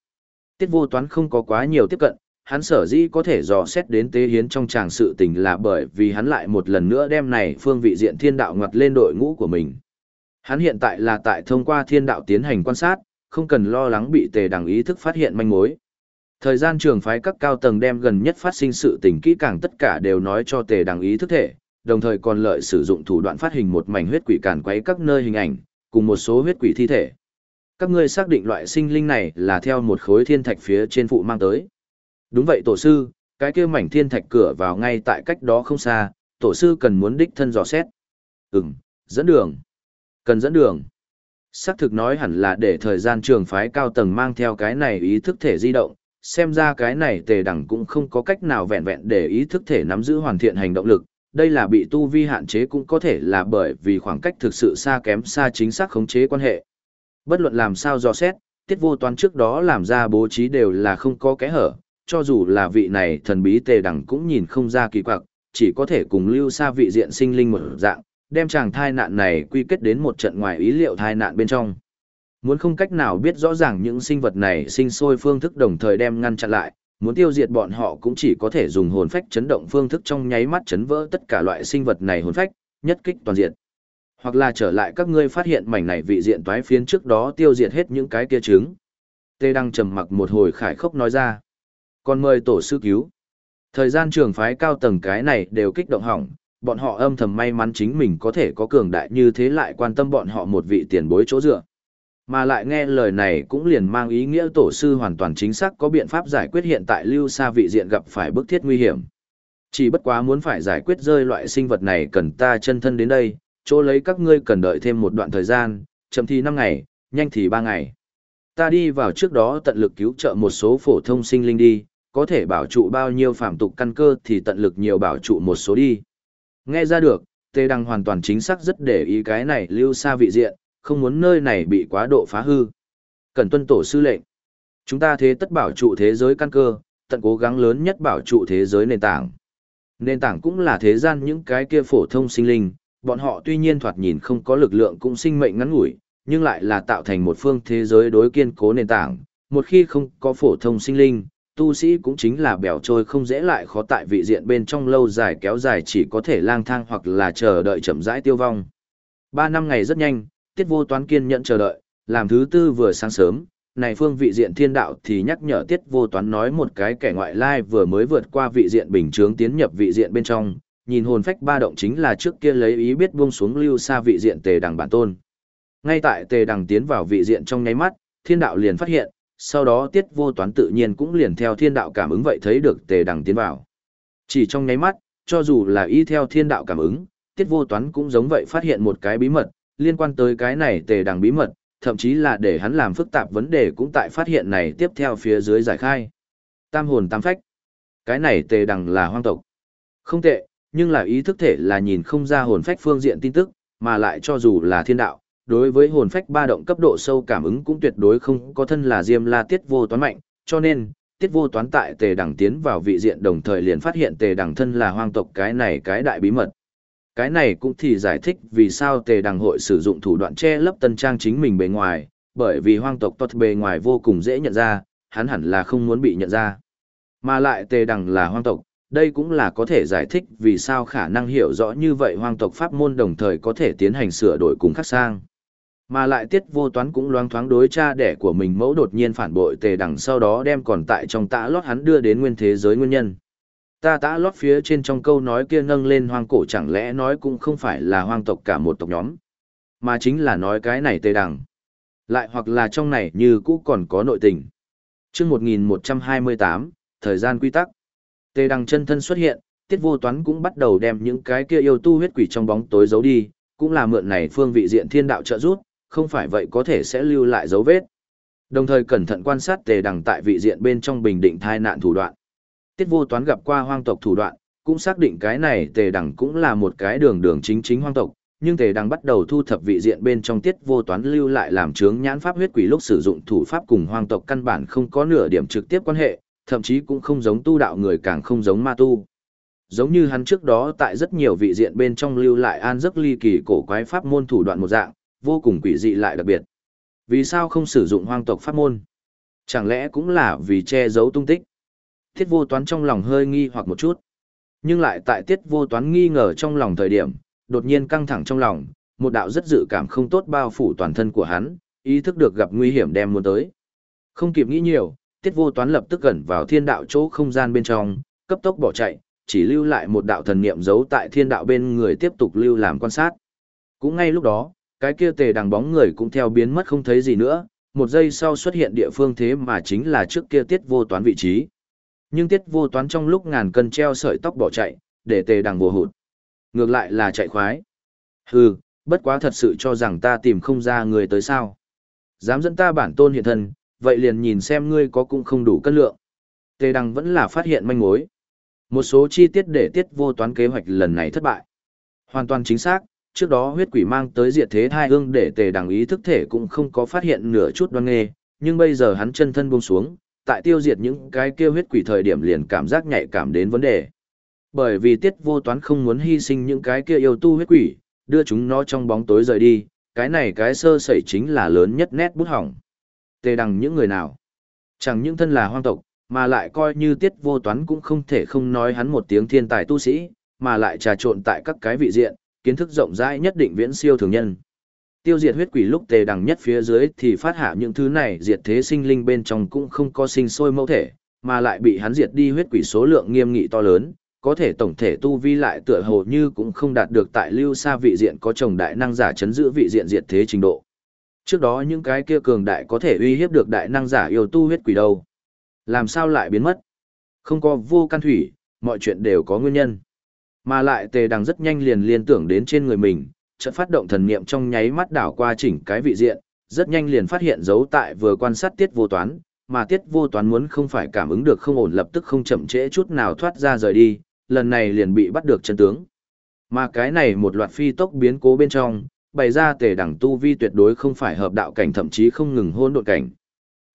S1: Tiết vô toán không có quá nhiều tiếp cận, hắn sở dĩ có thể dò xét đến tế hiến trong tràng sự tình là bởi vì hắn lại một lần nữa đem này phương vị diện thiên đạo ngoặt lên đội ngũ của mình. Hắn hiện tại là tại thông qua thiên đạo tiến hành quan sát, không cần lo lắng bị tề đằng ý thức phát hiện manh mối. Thời gian trường phái các cao tầng đem gần nhất phát sinh sự tình kỹ càng tất cả đều nói cho tề đằng ý thức thể, đồng thời còn lợi sử dụng thủ đoạn phát hình một mảnh huyết quỷ càn quấy các nơi hình ảnh, cùng một số huyết quỷ thi thể. Các ngươi xác định loại sinh linh này là theo một khối thiên thạch phía trên phụ mang tới. Đúng vậy tổ sư, cái kia mảnh thiên thạch cửa vào ngay tại cách đó không xa, tổ sư cần muốn đích thân dò xét. Ừm, dẫn đường. Cần dẫn đường. Xác thực nói hẳn là để thời gian trường phái cao tầng mang theo cái này ý thức thể di động, xem ra cái này tề đẳng cũng không có cách nào vẹn vẹn để ý thức thể nắm giữ hoàn thiện hành động lực, đây là bị tu vi hạn chế cũng có thể là bởi vì khoảng cách thực sự xa kém xa chính xác khống chế quan hệ. Bất luận làm sao dò xét, tiết vô toán trước đó làm ra bố trí đều là không có kẽ hở, cho dù là vị này thần bí tề đẳng cũng nhìn không ra kỳ quặc, chỉ có thể cùng lưu xa vị diện sinh linh một dạng, đem chàng thai nạn này quy kết đến một trận ngoài ý liệu thai nạn bên trong. Muốn không cách nào biết rõ ràng những sinh vật này sinh sôi phương thức đồng thời đem ngăn chặn lại, muốn tiêu diệt bọn họ cũng chỉ có thể dùng hồn phách chấn động phương thức trong nháy mắt chấn vỡ tất cả loại sinh vật này hồn phách, nhất kích toàn diện. Hoặc là trở lại các ngươi phát hiện mảnh này vị diện toái phiến trước đó tiêu diệt hết những cái kia trứng. Tê Đăng trầm mặc một hồi khải khốc nói ra. Còn mời tổ sư cứu. Thời gian trường phái cao tầng cái này đều kích động hỏng, bọn họ âm thầm may mắn chính mình có thể có cường đại như thế lại quan tâm bọn họ một vị tiền bối chỗ dựa. Mà lại nghe lời này cũng liền mang ý nghĩa tổ sư hoàn toàn chính xác có biện pháp giải quyết hiện tại lưu xa vị diện gặp phải bức thiết nguy hiểm. Chỉ bất quá muốn phải giải quyết rơi loại sinh vật này cần ta chân thân đến đây, chỗ lấy các ngươi cần đợi thêm một đoạn thời gian, chậm thì 5 ngày, nhanh thì 3 ngày. Ta đi vào trước đó tận lực cứu trợ một số phổ thông sinh linh đi, có thể bảo trụ bao nhiêu phạm tục căn cơ thì tận lực nhiều bảo trụ một số đi. Nghe ra được, Tê Đăng hoàn toàn chính xác rất để ý cái này lưu xa vị diện, không muốn nơi này bị quá độ phá hư. Cần tuân tổ sư lệnh. Chúng ta thế tất bảo trụ thế giới căn cơ, tận cố gắng lớn nhất bảo trụ thế giới nền tảng. Nền tảng cũng là thế gian những cái kia phổ thông sinh linh, bọn họ tuy nhiên thoạt nhìn không có lực lượng cũng sinh mệnh ngắn ngủi, nhưng lại là tạo thành một phương thế giới đối kiên cố nền tảng. Một khi không có phổ thông sinh linh, tu sĩ cũng chính là bèo trôi không dễ lại khó tại vị diện bên trong lâu dài kéo dài chỉ có thể lang thang hoặc là chờ đợi chậm rãi tiêu vong. Ba năm ngày rất nhanh, tiết vô toán kiên nhẫn chờ đợi, làm thứ tư vừa sáng sớm, này phương vị diện thiên đạo thì nhắc nhở tiết vô toán nói một cái kẻ ngoại lai vừa mới vượt qua vị diện bình chướng tiến nhập vị diện bên trong, nhìn hồn phách ba động chính là trước kia lấy ý biết buông xuống lưu xa vị diện tề đằng bản tôn. Ngay tại tề đằng tiến vào vị diện trong nháy mắt, thiên đạo liền phát hiện, sau đó tiết vô toán tự nhiên cũng liền theo thiên đạo cảm ứng vậy thấy được tề đằng tiến vào. Chỉ trong nháy mắt, cho dù là y theo thiên đạo cảm ứng, tiết vô toán cũng giống vậy phát hiện một cái bí mật, liên quan tới cái này tề đằng bí mật, thậm chí là để hắn làm phức tạp vấn đề cũng tại phát hiện này tiếp theo phía dưới giải khai. Tam hồn tam phách. Cái này tề đằng là hoang tộc. Không tệ, nhưng là ý thức thể là nhìn không ra hồn phách phương diện tin tức, mà lại cho dù là thiên đạo, đối với hồn phách ba động cấp độ sâu cảm ứng cũng tuyệt đối không có thân là Diêm La Tiết vô toán mạnh, cho nên, Tiết vô toán tại tề đằng tiến vào vị diện đồng thời liền phát hiện tề đằng thân là hoang tộc cái này cái đại bí mật. Cái này cũng thì giải thích vì sao tề đằng hội sử dụng thủ đoạn che lấp tân trang chính mình bề ngoài, bởi vì hoang tộc tốt bề ngoài vô cùng dễ nhận ra, hắn hẳn là không muốn bị nhận ra. Mà lại tề đằng là hoang tộc, đây cũng là có thể giải thích vì sao khả năng hiểu rõ như vậy hoang tộc pháp môn đồng thời có thể tiến hành sửa đổi cùng khắc sang. Mà lại tiết vô toán cũng loáng thoáng đối cha đẻ của mình mẫu đột nhiên phản bội tề đằng sau đó đem còn tại trong tã lót hắn đưa đến nguyên thế giới nguyên nhân. Ta tã lót phía trên trong câu nói kia nâng lên hoang cổ chẳng lẽ nói cũng không phải là hoang tộc cả một tộc nhóm, mà chính là nói cái này tề đằng. Lại hoặc là trong này như cũ còn có nội tình. chương 1128, thời gian quy tắc. Tề đằng chân thân xuất hiện, tiết vô toán cũng bắt đầu đem những cái kia yêu tu huyết quỷ trong bóng tối giấu đi, cũng là mượn này phương vị diện thiên đạo trợ rút không phải vậy có thể sẽ lưu lại dấu vết. Đồng thời cẩn thận quan sát tề đằng tại vị diện bên trong bình định thai nạn thủ đoạn. Tiết vô toán gặp qua hoang tộc thủ đoạn, cũng xác định cái này tề đằng cũng là một cái đường đường chính chính hoang tộc, nhưng tề Đằng bắt đầu thu thập vị diện bên trong tiết vô toán lưu lại làm chướng nhãn pháp huyết quỷ lúc sử dụng thủ pháp cùng hoang tộc căn bản không có nửa điểm trực tiếp quan hệ, thậm chí cũng không giống tu đạo người càng không giống ma tu. Giống như hắn trước đó tại rất nhiều vị diện bên trong lưu lại an giấc ly kỳ cổ quái pháp môn thủ đoạn một dạng, vô cùng quỷ dị lại đặc biệt. Vì sao không sử dụng hoang tộc pháp môn? Chẳng lẽ cũng là vì che giấu tung tích? Tiết vô toán trong lòng hơi nghi hoặc một chút. Nhưng lại tại tiết vô toán nghi ngờ trong lòng thời điểm, đột nhiên căng thẳng trong lòng, một đạo rất dự cảm không tốt bao phủ toàn thân của hắn, ý thức được gặp nguy hiểm đem muốn tới. Không kịp nghĩ nhiều, tiết vô toán lập tức gần vào thiên đạo chỗ không gian bên trong, cấp tốc bỏ chạy, chỉ lưu lại một đạo thần niệm giấu tại thiên đạo bên người tiếp tục lưu làm quan sát. Cũng ngay lúc đó, cái kia tề đằng bóng người cũng theo biến mất không thấy gì nữa, một giây sau xuất hiện địa phương thế mà chính là trước kia tiết vô toán vị trí. Nhưng tiết vô toán trong lúc ngàn cân treo sợi tóc bỏ chạy, để tề đằng vùa hụt. Ngược lại là chạy khoái. Hừ, bất quá thật sự cho rằng ta tìm không ra người tới sao. Dám dẫn ta bản tôn hiện thân, vậy liền nhìn xem ngươi có cũng không đủ cân lượng. Tề đằng vẫn là phát hiện manh mối. Một số chi tiết để tiết vô toán kế hoạch lần này thất bại. Hoàn toàn chính xác, trước đó huyết quỷ mang tới diệt thế thai ương để tề đằng ý thức thể cũng không có phát hiện nửa chút đoan nghê, nhưng bây giờ hắn chân thân buông xuống, tại tiêu diệt những cái kia huyết quỷ thời điểm liền cảm giác nhạy cảm đến vấn đề. Bởi vì tiết vô toán không muốn hy sinh những cái kia yêu tu huyết quỷ, đưa chúng nó trong bóng tối rời đi, cái này cái sơ sẩy chính là lớn nhất nét bút hỏng. Tề đằng những người nào? Chẳng những thân là hoang tộc, mà lại coi như tiết vô toán cũng không thể không nói hắn một tiếng thiên tài tu sĩ, mà lại trà trộn tại các cái vị diện, kiến thức rộng rãi nhất định viễn siêu thường nhân. Tiêu diệt huyết quỷ lúc tề đằng nhất phía dưới thì phát hạ những thứ này diệt thế sinh linh bên trong cũng không có sinh sôi mẫu thể, mà lại bị hắn diệt đi huyết quỷ số lượng nghiêm nghị to lớn, có thể tổng thể tu vi lại tựa hồ như cũng không đạt được tại lưu xa vị diện có chồng đại năng giả chấn giữ vị diện diệt thế trình độ. Trước đó những cái kia cường đại có thể uy hiếp được đại năng giả yêu tu huyết quỷ đâu. Làm sao lại biến mất? Không có vô can thủy, mọi chuyện đều có nguyên nhân. Mà lại tề đằng rất nhanh liền liên tưởng đến trên người mình, chợt phát động thần niệm trong nháy mắt đảo qua chỉnh cái vị diện, rất nhanh liền phát hiện dấu tại vừa quan sát tiết vô toán, mà tiết vô toán muốn không phải cảm ứng được không ổn lập tức không chậm trễ chút nào thoát ra rời đi, lần này liền bị bắt được chân tướng. Mà cái này một loạt phi tốc biến cố bên trong, bày ra tề đẳng tu vi tuyệt đối không phải hợp đạo cảnh thậm chí không ngừng hôn độn cảnh,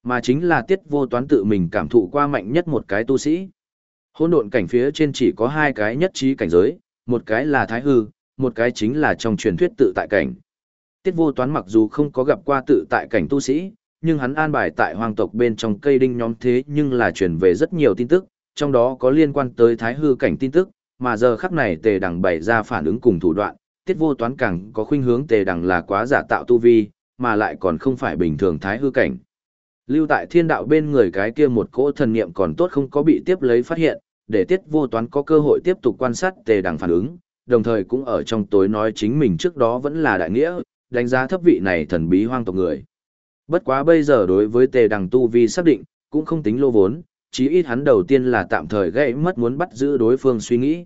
S1: mà chính là tiết vô toán tự mình cảm thụ qua mạnh nhất một cái tu sĩ. Hôn độn cảnh phía trên chỉ có hai cái nhất trí cảnh giới, một cái là thái hư, một cái chính là trong truyền thuyết tự tại cảnh. Tiết vô toán mặc dù không có gặp qua tự tại cảnh tu sĩ, nhưng hắn an bài tại hoàng tộc bên trong cây đinh nhóm thế nhưng là truyền về rất nhiều tin tức, trong đó có liên quan tới thái hư cảnh tin tức, mà giờ khắc này tề đằng bày ra phản ứng cùng thủ đoạn, tiết vô toán càng có khuynh hướng tề đằng là quá giả tạo tu vi, mà lại còn không phải bình thường thái hư cảnh. Lưu tại thiên đạo bên người cái kia một cỗ thần niệm còn tốt không có bị tiếp lấy phát hiện, để tiết vô toán có cơ hội tiếp tục quan sát tề đằng phản ứng, đồng thời cũng ở trong tối nói chính mình trước đó vẫn là đại nghĩa, đánh giá thấp vị này thần bí hoang tộc người. Bất quá bây giờ đối với tề đằng tu vi xác định, cũng không tính lô vốn, chí ít hắn đầu tiên là tạm thời gây mất muốn bắt giữ đối phương suy nghĩ.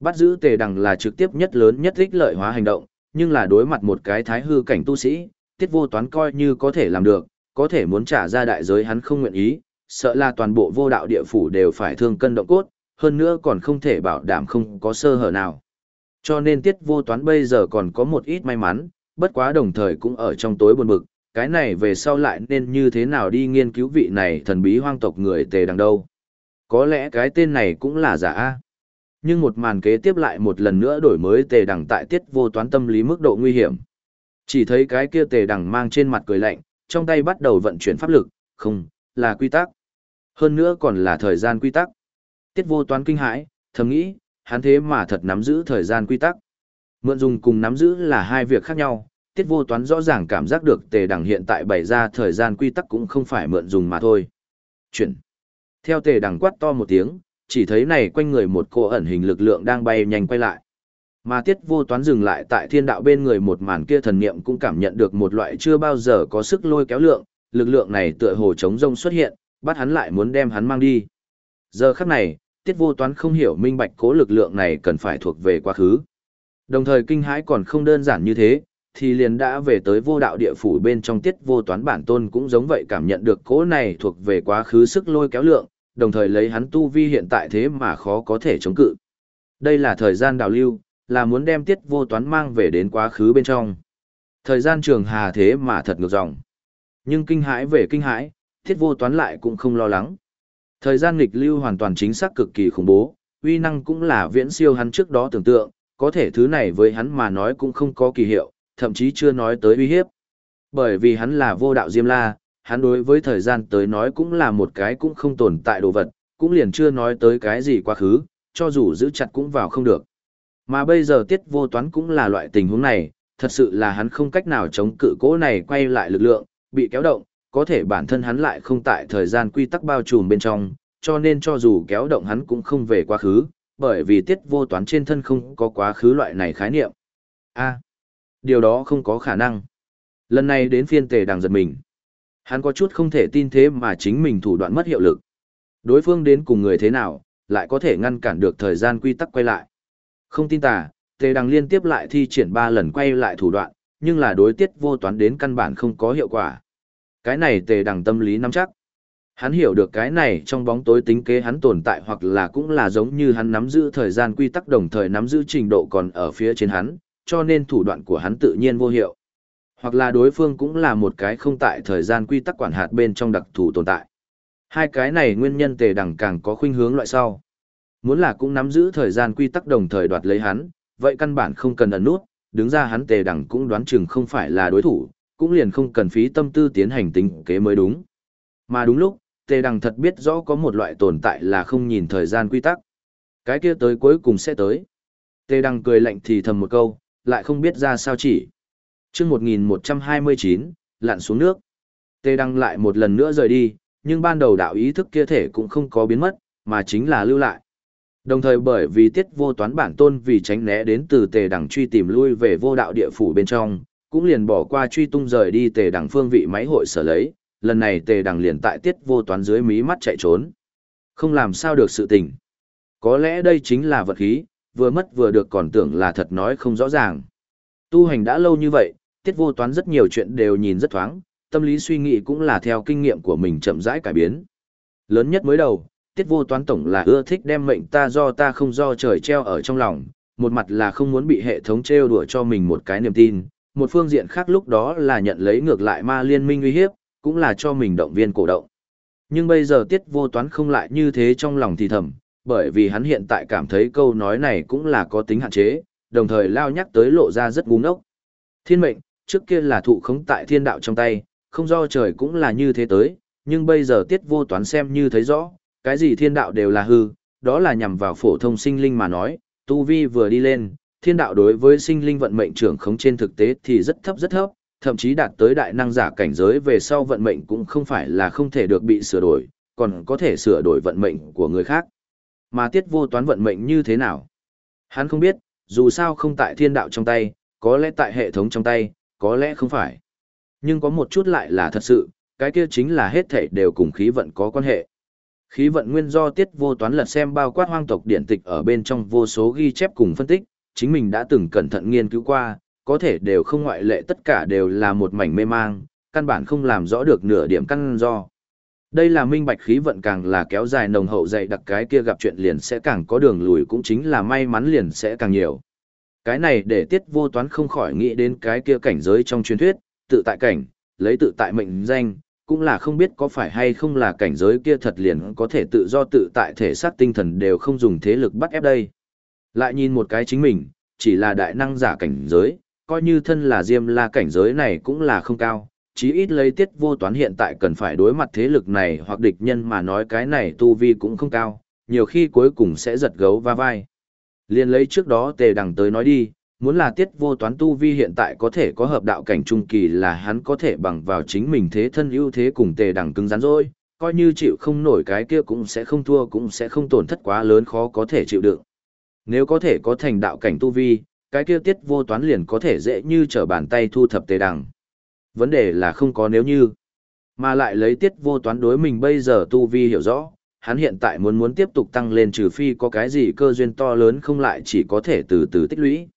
S1: Bắt giữ tề đằng là trực tiếp nhất lớn nhất ích lợi hóa hành động, nhưng là đối mặt một cái thái hư cảnh tu sĩ, tiết vô toán coi như có thể làm được, có thể muốn trả ra đại giới hắn không nguyện ý, sợ là toàn bộ vô đạo địa phủ đều phải thương cân động cốt, hơn nữa còn không thể bảo đảm không có sơ hở nào. Cho nên tiết vô toán bây giờ còn có một ít may mắn, bất quá đồng thời cũng ở trong tối buồn bực, cái này về sau lại nên như thế nào đi nghiên cứu vị này thần bí hoang tộc người tề đằng đâu. Có lẽ cái tên này cũng là giả A. Nhưng một màn kế tiếp lại một lần nữa đổi mới tề đằng tại tiết vô toán tâm lý mức độ nguy hiểm. Chỉ thấy cái kia tề đằng mang trên mặt cười lạnh, trong tay bắt đầu vận chuyển pháp lực, không, là quy tắc. Hơn nữa còn là thời gian quy tắc. Tiết vô toán kinh hãi, thầm nghĩ, hắn thế mà thật nắm giữ thời gian quy tắc. Mượn dùng cùng nắm giữ là hai việc khác nhau, tiết vô toán rõ ràng cảm giác được tề đằng hiện tại bày ra thời gian quy tắc cũng không phải mượn dùng mà thôi. Chuyển. Theo tề đằng quát to một tiếng, chỉ thấy này quanh người một cô ẩn hình lực lượng đang bay nhanh quay lại. Mà tiết vô toán dừng lại tại thiên đạo bên người một màn kia thần niệm cũng cảm nhận được một loại chưa bao giờ có sức lôi kéo lượng, lực lượng này tựa hồ chống rông xuất hiện, bắt hắn lại muốn đem hắn mang đi. Giờ khắc này, tiết vô toán không hiểu minh bạch cố lực lượng này cần phải thuộc về quá khứ. Đồng thời kinh hãi còn không đơn giản như thế, thì liền đã về tới vô đạo địa phủ bên trong tiết vô toán bản tôn cũng giống vậy cảm nhận được cố này thuộc về quá khứ sức lôi kéo lượng, đồng thời lấy hắn tu vi hiện tại thế mà khó có thể chống cự. Đây là thời gian đào lưu, là muốn đem tiết vô toán mang về đến quá khứ bên trong. Thời gian trường hà thế mà thật ngược dòng. Nhưng kinh hãi về kinh hãi, tiết vô toán lại cũng không lo lắng. Thời gian nghịch lưu hoàn toàn chính xác cực kỳ khủng bố, uy năng cũng là viễn siêu hắn trước đó tưởng tượng, có thể thứ này với hắn mà nói cũng không có kỳ hiệu, thậm chí chưa nói tới uy hiếp. Bởi vì hắn là vô đạo Diêm La, hắn đối với thời gian tới nói cũng là một cái cũng không tồn tại đồ vật, cũng liền chưa nói tới cái gì quá khứ, cho dù giữ chặt cũng vào không được. Mà bây giờ tiết vô toán cũng là loại tình huống này, thật sự là hắn không cách nào chống cự cố này quay lại lực lượng, bị kéo động, có thể bản thân hắn lại không tại thời gian quy tắc bao trùm bên trong, cho nên cho dù kéo động hắn cũng không về quá khứ, bởi vì tiết vô toán trên thân không có quá khứ loại này khái niệm. a điều đó không có khả năng. Lần này đến phiên tề đằng giật mình. Hắn có chút không thể tin thế mà chính mình thủ đoạn mất hiệu lực. Đối phương đến cùng người thế nào, lại có thể ngăn cản được thời gian quy tắc quay lại. Không tin tà, tề đằng liên tiếp lại thi triển ba lần quay lại thủ đoạn, nhưng là đối tiết vô toán đến căn bản không có hiệu quả. Cái này tề đằng tâm lý nắm chắc. Hắn hiểu được cái này trong bóng tối tính kế hắn tồn tại hoặc là cũng là giống như hắn nắm giữ thời gian quy tắc đồng thời nắm giữ trình độ còn ở phía trên hắn, cho nên thủ đoạn của hắn tự nhiên vô hiệu. Hoặc là đối phương cũng là một cái không tại thời gian quy tắc quản hạt bên trong đặc thù tồn tại. Hai cái này nguyên nhân tề đẳng càng có khuynh hướng loại sau. Muốn là cũng nắm giữ thời gian quy tắc đồng thời đoạt lấy hắn, vậy căn bản không cần ẩn nút, đứng ra hắn tề đẳng cũng đoán chừng không phải là đối thủ, cũng liền không cần phí tâm tư tiến hành tính kế mới đúng. Mà đúng lúc, tề đằng thật biết rõ có một loại tồn tại là không nhìn thời gian quy tắc. Cái kia tới cuối cùng sẽ tới. Tề đằng cười lạnh thì thầm một câu, lại không biết ra sao chỉ. chương 1129, lặn xuống nước. Tề đằng lại một lần nữa rời đi, nhưng ban đầu đạo ý thức kia thể cũng không có biến mất, mà chính là lưu lại. Đồng thời bởi vì tiết vô toán bản tôn vì tránh né đến từ tề đằng truy tìm lui về vô đạo địa phủ bên trong, cũng liền bỏ qua truy tung rời đi tề đằng phương vị máy hội sở lấy, lần này tề đằng liền tại tiết vô toán dưới mí mắt chạy trốn. Không làm sao được sự tình. Có lẽ đây chính là vật khí, vừa mất vừa được còn tưởng là thật nói không rõ ràng. Tu hành đã lâu như vậy, tiết vô toán rất nhiều chuyện đều nhìn rất thoáng, tâm lý suy nghĩ cũng là theo kinh nghiệm của mình chậm rãi cải biến. Lớn nhất mới đầu, tiết vô toán tổng là ưa thích đem mệnh ta do ta không do trời treo ở trong lòng, một mặt là không muốn bị hệ thống treo đùa cho mình một cái niềm tin, một phương diện khác lúc đó là nhận lấy ngược lại ma liên minh uy hiếp, cũng là cho mình động viên cổ động. Nhưng bây giờ tiết vô toán không lại như thế trong lòng thì thầm, bởi vì hắn hiện tại cảm thấy câu nói này cũng là có tính hạn chế, đồng thời lao nhắc tới lộ ra rất ngu ngốc. Thiên mệnh, trước kia là thụ khống tại thiên đạo trong tay, không do trời cũng là như thế tới, nhưng bây giờ tiết vô toán xem như thấy rõ, cái gì thiên đạo đều là hư, đó là nhằm vào phổ thông sinh linh mà nói, tu vi vừa đi lên, thiên đạo đối với sinh linh vận mệnh trưởng khống trên thực tế thì rất thấp rất thấp, thậm chí đạt tới đại năng giả cảnh giới về sau vận mệnh cũng không phải là không thể được bị sửa đổi, còn có thể sửa đổi vận mệnh của người khác. Mà tiết vô toán vận mệnh như thế nào? Hắn không biết, dù sao không tại thiên đạo trong tay, có lẽ tại hệ thống trong tay, có lẽ không phải. Nhưng có một chút lại là thật sự, cái kia chính là hết thảy đều cùng khí vận có quan hệ. Khí vận nguyên do tiết vô toán lật xem bao quát hoang tộc điện tịch ở bên trong vô số ghi chép cùng phân tích, chính mình đã từng cẩn thận nghiên cứu qua, có thể đều không ngoại lệ tất cả đều là một mảnh mê mang, căn bản không làm rõ được nửa điểm căn do. Đây là minh bạch khí vận càng là kéo dài nồng hậu dày đặc cái kia gặp chuyện liền sẽ càng có đường lùi cũng chính là may mắn liền sẽ càng nhiều. Cái này để tiết vô toán không khỏi nghĩ đến cái kia cảnh giới trong truyền thuyết, tự tại cảnh, lấy tự tại mệnh danh, cũng là không biết có phải hay không là cảnh giới kia thật liền có thể tự do tự tại thể xác tinh thần đều không dùng thế lực bắt ép đây. Lại nhìn một cái chính mình, chỉ là đại năng giả cảnh giới, coi như thân là Diêm La cảnh giới này cũng là không cao, chí ít lấy tiết vô toán hiện tại cần phải đối mặt thế lực này hoặc địch nhân mà nói cái này tu vi cũng không cao, nhiều khi cuối cùng sẽ giật gấu va vai. Liên lấy trước đó tề đằng tới nói đi, muốn là tiết vô toán tu vi hiện tại có thể có hợp đạo cảnh trung kỳ là hắn có thể bằng vào chính mình thế thân ưu thế cùng tề đằng cứng rắn rồi, coi như chịu không nổi cái kia cũng sẽ không thua cũng sẽ không tổn thất quá lớn khó có thể chịu đựng. Nếu có thể có thành đạo cảnh tu vi, cái kia tiết vô toán liền có thể dễ như trở bàn tay thu thập tề đằng. Vấn đề là không có nếu như, mà lại lấy tiết vô toán đối mình bây giờ tu vi hiểu rõ, hắn hiện tại muốn muốn tiếp tục tăng lên trừ phi có cái gì cơ duyên to lớn không lại chỉ có thể từ từ tích lũy.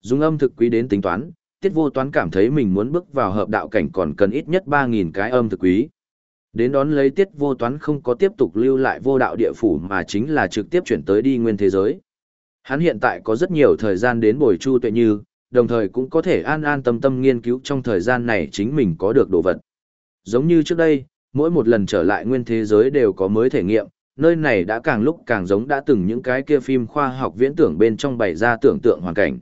S1: Dùng âm thực quý đến tính toán, tiết vô toán cảm thấy mình muốn bước vào hợp đạo cảnh còn cần ít nhất 3.000 cái âm thực quý. Đến đón lấy tiết vô toán không có tiếp tục lưu lại vô đạo địa phủ mà chính là trực tiếp chuyển tới đi nguyên thế giới. Hắn hiện tại có rất nhiều thời gian đến bồi Chu Tuệ Như, đồng thời cũng có thể an an tâm tâm nghiên cứu trong thời gian này chính mình có được đồ vật. Giống như trước đây, mỗi một lần trở lại nguyên thế giới đều có mới thể nghiệm, nơi này đã càng lúc càng giống đã từng những cái kia phim khoa học viễn tưởng bên trong bày ra tưởng tượng hoàn cảnh.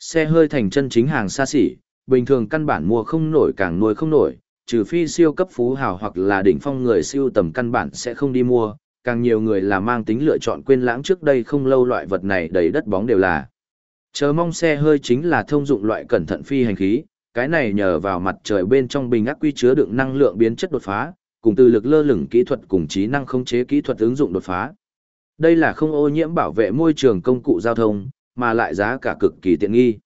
S1: Xe hơi thành chân chính hàng xa xỉ, bình thường căn bản mua không nổi càng nuôi không nổi, trừ phi siêu cấp phú hào hoặc là đỉnh phong người siêu tầm căn bản sẽ không đi mua, càng nhiều người là mang tính lựa chọn quên lãng trước đây không lâu loại vật này đầy đất bóng đều là. Chờ mong xe hơi chính là thông dụng loại cẩn thận phi hành khí, cái này nhờ vào mặt trời bên trong bình ác quy chứa đựng năng lượng biến chất đột phá, cùng từ lực lơ lửng kỹ thuật cùng trí năng khống chế kỹ thuật ứng dụng đột phá. Đây là không ô nhiễm bảo vệ môi trường công cụ giao thông, mà lại giá cả cực kỳ tiện nghi.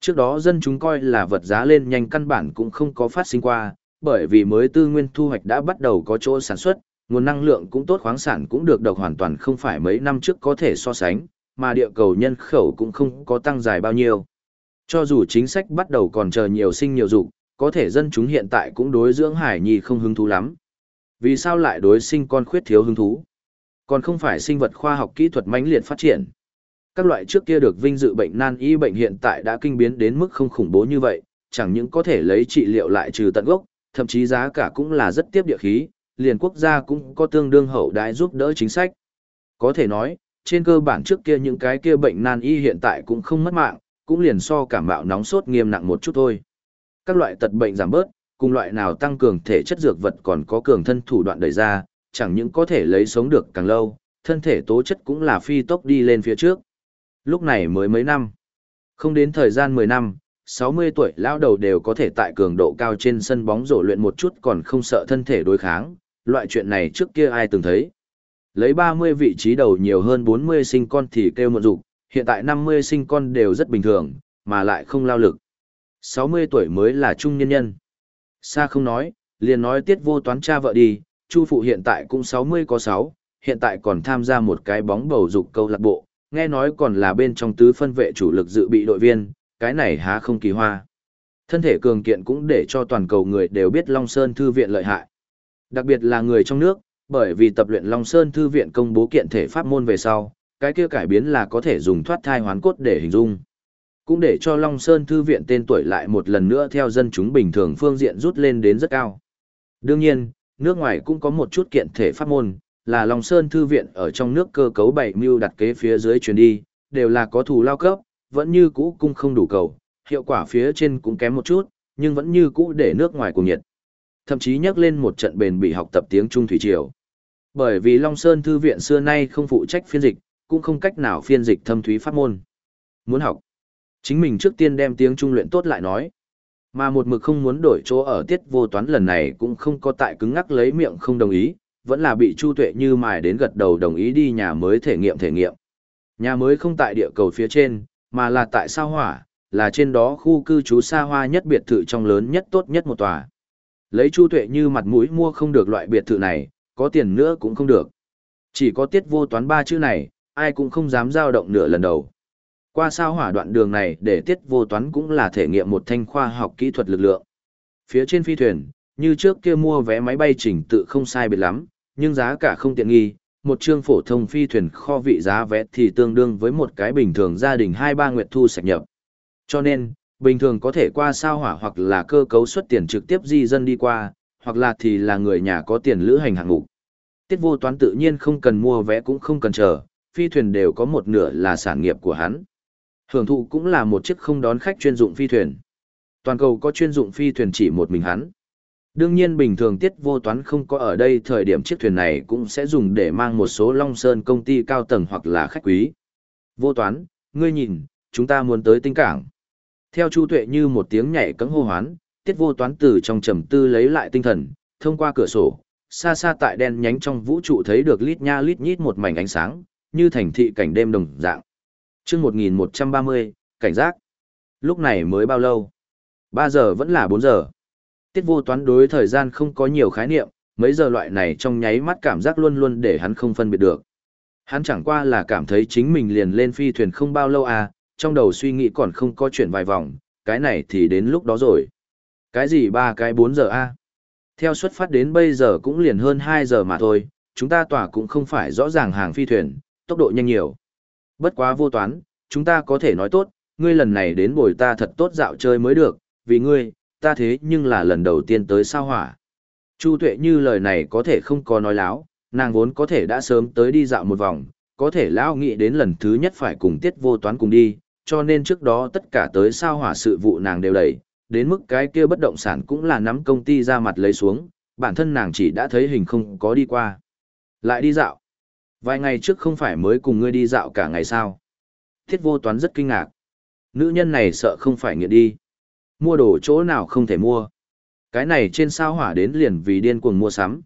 S1: Trước đó dân chúng coi là vật giá lên nhanh căn bản cũng không có phát sinh qua, bởi vì mới tư nguyên thu hoạch đã bắt đầu có chỗ sản xuất, nguồn năng lượng cũng tốt khoáng sản cũng được độc hoàn toàn không phải mấy năm trước có thể so sánh, mà địa cầu nhân khẩu cũng không có tăng dài bao nhiêu. Cho dù chính sách bắt đầu còn chờ nhiều sinh nhiều dục, có thể dân chúng hiện tại cũng đối dưỡng hải nhi không hứng thú lắm. Vì sao lại đối sinh con khuyết thiếu hứng thú? Còn không phải sinh vật khoa học kỹ thuật mãnh liệt phát triển. Các loại trước kia được vinh dự bệnh nan y bệnh hiện tại đã kinh biến đến mức không khủng bố như vậy, chẳng những có thể lấy trị liệu lại trừ tận gốc, thậm chí giá cả cũng là rất tiếp địa khí, liền quốc gia cũng có tương đương hậu đãi giúp đỡ chính sách. Có thể nói, trên cơ bản trước kia những cái kia bệnh nan y hiện tại cũng không mất mạng, cũng liền so cảm mạo nóng sốt nghiêm nặng một chút thôi. Các loại tật bệnh giảm bớt, cùng loại nào tăng cường thể chất dược vật còn có cường thân thủ đoạn đẩy ra, chẳng những có thể lấy sống được càng lâu, thân thể tố chất cũng là phi tốc đi lên phía trước. Lúc này mới mấy năm. Không đến thời gian 10 năm, 60 tuổi lao đầu đều có thể tại cường độ cao trên sân bóng rổ luyện một chút còn không sợ thân thể đối kháng, loại chuyện này trước kia ai từng thấy. Lấy 30 vị trí đầu nhiều hơn 40 sinh con thì kêu một dục, hiện tại 50 sinh con đều rất bình thường, mà lại không lao lực. 60 tuổi mới là trung nhân nhân. Sa không nói, liền nói tiết vô toán cha vợ đi, Chu phụ hiện tại cũng 60 có 6, hiện tại còn tham gia một cái bóng bầu dục câu lạc bộ, nghe nói còn là bên trong tứ phân vệ chủ lực dự bị đội viên, cái này há không kỳ hoa. Thân thể cường kiện cũng để cho toàn cầu người đều biết Long Sơn Thư viện lợi hại. Đặc biệt là người trong nước, bởi vì tập luyện Long Sơn Thư viện công bố kiện thể pháp môn về sau, cái kia cải biến là có thể dùng thoát thai hoán cốt để hình dung. Cũng để cho Long Sơn Thư viện tên tuổi lại một lần nữa theo dân chúng bình thường phương diện rút lên đến rất cao. Đương nhiên, nước ngoài cũng có một chút kiện thể pháp môn, là Long Sơn Thư viện ở trong nước cơ cấu bảy mưu đặt kế phía dưới truyền đi, đều là có thù lao cấp, vẫn như cũ cung không đủ cầu, hiệu quả phía trên cũng kém một chút, nhưng vẫn như cũ để nước ngoài cùng nhiệt. Thậm chí nhắc lên một trận bền bị học tập tiếng Trung Thủy Triều. Bởi vì Long Sơn Thư viện xưa nay không phụ trách phiên dịch, cũng không cách nào phiên dịch thâm thúy pháp môn. Muốn học, chính mình trước tiên đem tiếng Trung luyện tốt lại nói. Mà một mực không muốn đổi chỗ ở tiết vô toán lần này cũng không có tại cứng ngắc lấy miệng không đồng ý, vẫn là bị Chu Tuệ như mài đến gật đầu đồng ý đi nhà mới thể nghiệm thể nghiệm. Nhà mới không tại địa cầu phía trên, mà là tại sao hỏa, là trên đó khu cư trú xa hoa nhất biệt thự trong lớn nhất tốt nhất một tòa. Lấy Chu Tuệ như mặt mũi mua không được loại biệt thự này, có tiền nữa cũng không được. Chỉ có tiết vô toán ba chữ này, ai cũng không dám giao động nửa lần đầu. Qua sao hỏa đoạn đường này để tiết vô toán cũng là thể nghiệm một thanh khoa học kỹ thuật lực lượng. Phía trên phi thuyền, như trước kia mua vé máy bay chỉnh tự không sai biệt lắm, nhưng giá cả không tiện nghi, một chương phổ thông phi thuyền kho vị giá vé thì tương đương với một cái bình thường gia đình hai ba nguyệt thu sạch nhập. Cho nên, bình thường có thể qua sao hỏa hoặc là cơ cấu xuất tiền trực tiếp di dân đi qua, hoặc là thì là người nhà có tiền lữ hành hạng ngũ. Tiết vô toán tự nhiên không cần mua vé cũng không cần chờ, phi thuyền đều có một nửa là sản nghiệp của hắn. Hưởng thụ cũng là một chiếc không đón khách chuyên dụng phi thuyền. Toàn cầu có chuyên dụng phi thuyền chỉ một mình hắn. Đương nhiên bình thường tiết vô toán không có ở đây thời điểm chiếc thuyền này cũng sẽ dùng để mang một số Long Sơn công ty cao tầng hoặc là khách quý. Vô toán, ngươi nhìn, chúng ta muốn tới tinh cảng. Theo Chu Tuệ như một tiếng nhảy cẫng hô hoán, tiết vô toán từ trong trầm tư lấy lại tinh thần, thông qua cửa sổ, xa xa tại đen nhánh trong vũ trụ thấy được lít nha lít nhít một mảnh ánh sáng, như thành thị cảnh đêm đồng dạng. chương 1130, cảnh giác. Lúc này mới bao lâu? 3 giờ vẫn là 4 giờ. Tiết vô toán đối thời gian không có nhiều khái niệm, mấy giờ loại này trong nháy mắt cảm giác luôn luôn để hắn không phân biệt được. Hắn chẳng qua là cảm thấy chính mình liền lên phi thuyền không bao lâu à, trong đầu suy nghĩ còn không có chuyển vài vòng, cái này thì đến lúc đó rồi. Cái gì ba cái 4 giờ a? À? Theo xuất phát đến bây giờ cũng liền hơn 2 giờ mà thôi, chúng ta tỏa cũng không phải rõ ràng hàng phi thuyền, tốc độ nhanh nhiều. Bất quá vô toán, chúng ta có thể nói tốt, ngươi lần này đến bồi ta thật tốt dạo chơi mới được, vì ngươi, ta thế nhưng là lần đầu tiên tới sao hỏa. Chu tuệ như lời này có thể không có nói láo, nàng vốn có thể đã sớm tới đi dạo một vòng, có thể lão nghĩ đến lần thứ nhất phải cùng tiết vô toán cùng đi, cho nên trước đó tất cả tới sao hỏa sự vụ nàng đều đẩy, đến mức cái kia bất động sản cũng là nắm công ty ra mặt lấy xuống, bản thân nàng chỉ đã thấy hình không có đi qua. Lại đi dạo. Vài ngày trước không phải mới cùng ngươi đi dạo cả ngày sao. Thiết vô toán rất kinh ngạc. Nữ nhân này sợ không phải nghiện đi. Mua đồ chỗ nào không thể mua. Cái này trên sao hỏa đến liền vì điên cuồng mua sắm.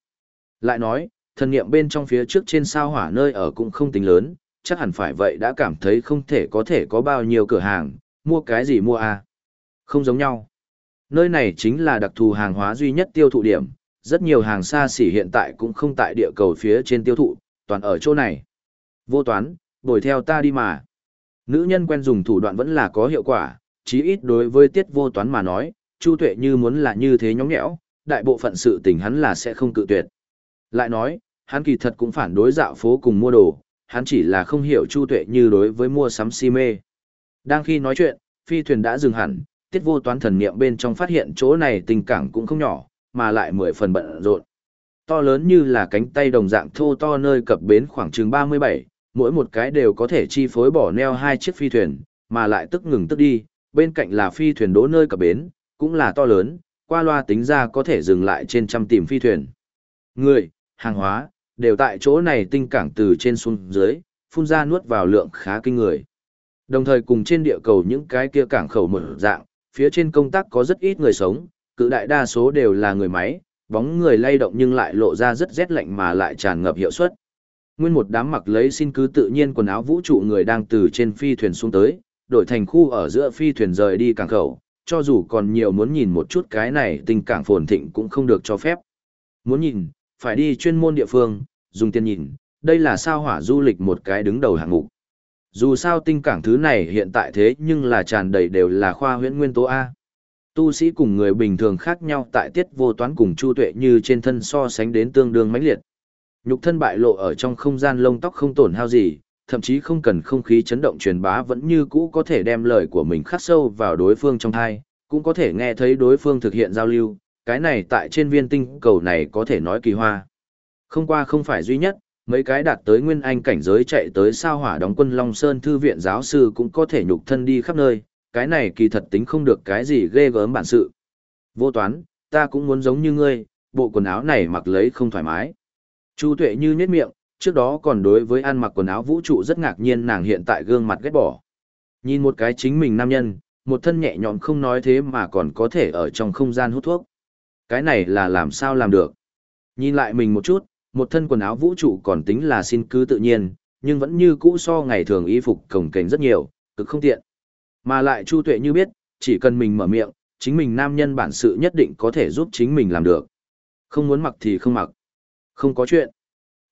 S1: Lại nói, thần niệm bên trong phía trước trên sao hỏa nơi ở cũng không tính lớn, chắc hẳn phải vậy đã cảm thấy không thể có thể có bao nhiêu cửa hàng, mua cái gì mua à. Không giống nhau. Nơi này chính là đặc thù hàng hóa duy nhất tiêu thụ điểm, rất nhiều hàng xa xỉ hiện tại cũng không tại địa cầu phía trên tiêu thụ, toàn ở chỗ này. Vô toán, đổi theo ta đi mà. Nữ nhân quen dùng thủ đoạn vẫn là có hiệu quả, chí ít đối với tiết vô toán mà nói, Chu Tuệ như muốn là như thế nhõng nhẽo, đại bộ phận sự tình hắn là sẽ không cự tuyệt. Lại nói, hắn kỳ thật cũng phản đối dạo phố cùng mua đồ, hắn chỉ là không hiểu Chu Tuệ như đối với mua sắm si mê. Đang khi nói chuyện, phi thuyền đã dừng hẳn, tiết vô toán thần niệm bên trong phát hiện chỗ này tình cảm cũng không nhỏ, mà lại mười phần bận rộn. To lớn như là cánh tay đồng dạng thô to nơi cập bến khoảng chừng 37, mỗi một cái đều có thể chi phối bỏ neo hai chiếc phi thuyền, mà lại tức ngừng tức đi, bên cạnh là phi thuyền đỗ nơi cập bến, cũng là to lớn, qua loa tính ra có thể dừng lại trên trăm tìm phi thuyền. Người, hàng hóa, đều tại chỗ này tinh cảng từ trên xuống dưới, phun ra nuốt vào lượng khá kinh người. Đồng thời cùng trên địa cầu những cái kia cảng khẩu mở dạng, phía trên công tác có rất ít người sống, cự đại đa số đều là người máy, bóng người lay động nhưng lại lộ ra rất rét lạnh mà lại tràn ngập hiệu suất. Nguyên một đám mặc lấy xin cứ tự nhiên quần áo vũ trụ người đang từ trên phi thuyền xuống tới, đổi thành khu ở giữa phi thuyền rời đi cảng khẩu, cho dù còn nhiều muốn nhìn một chút cái này tình cảng phồn thịnh cũng không được cho phép. Muốn nhìn, phải đi chuyên môn địa phương, dùng tiền nhìn, đây là sao hỏa du lịch một cái đứng đầu hạng mục. Dù sao tinh cảng thứ này hiện tại thế nhưng là tràn đầy đều là khoa huyễn nguyên tố A. Tu sĩ cùng người bình thường khác nhau tại tiết vô toán cùng chu tuệ như trên thân so sánh đến tương đương mãnh liệt. Nhục thân bại lộ ở trong không gian lông tóc không tổn hao gì, thậm chí không cần không khí chấn động truyền bá vẫn như cũ có thể đem lời của mình khắc sâu vào đối phương trong thai, cũng có thể nghe thấy đối phương thực hiện giao lưu, cái này tại trên viên tinh cầu này có thể nói kỳ hoa. Không qua không phải duy nhất, mấy cái đạt tới nguyên anh cảnh giới chạy tới sao hỏa đóng quân Long Sơn thư viện giáo sư cũng có thể nhục thân đi khắp nơi, cái này kỳ thật tính không được cái gì ghê gớm bản sự. Vô toán, ta cũng muốn giống như ngươi, bộ quần áo này mặc lấy không thoải mái. Chu tuệ như nhếch miệng, trước đó còn đối với ăn mặc quần áo vũ trụ rất ngạc nhiên nàng hiện tại gương mặt ghét bỏ. Nhìn một cái chính mình nam nhân, một thân nhẹ nhõm không nói thế mà còn có thể ở trong không gian hút thuốc. Cái này là làm sao làm được. Nhìn lại mình một chút, một thân quần áo vũ trụ còn tính là xin cứ tự nhiên, nhưng vẫn như cũ so ngày thường y phục cồng kềnh rất nhiều, cực không tiện. Mà lại Chu Tuệ như biết, chỉ cần mình mở miệng, chính mình nam nhân bản sự nhất định có thể giúp chính mình làm được. Không muốn mặc thì không mặc. Không có chuyện.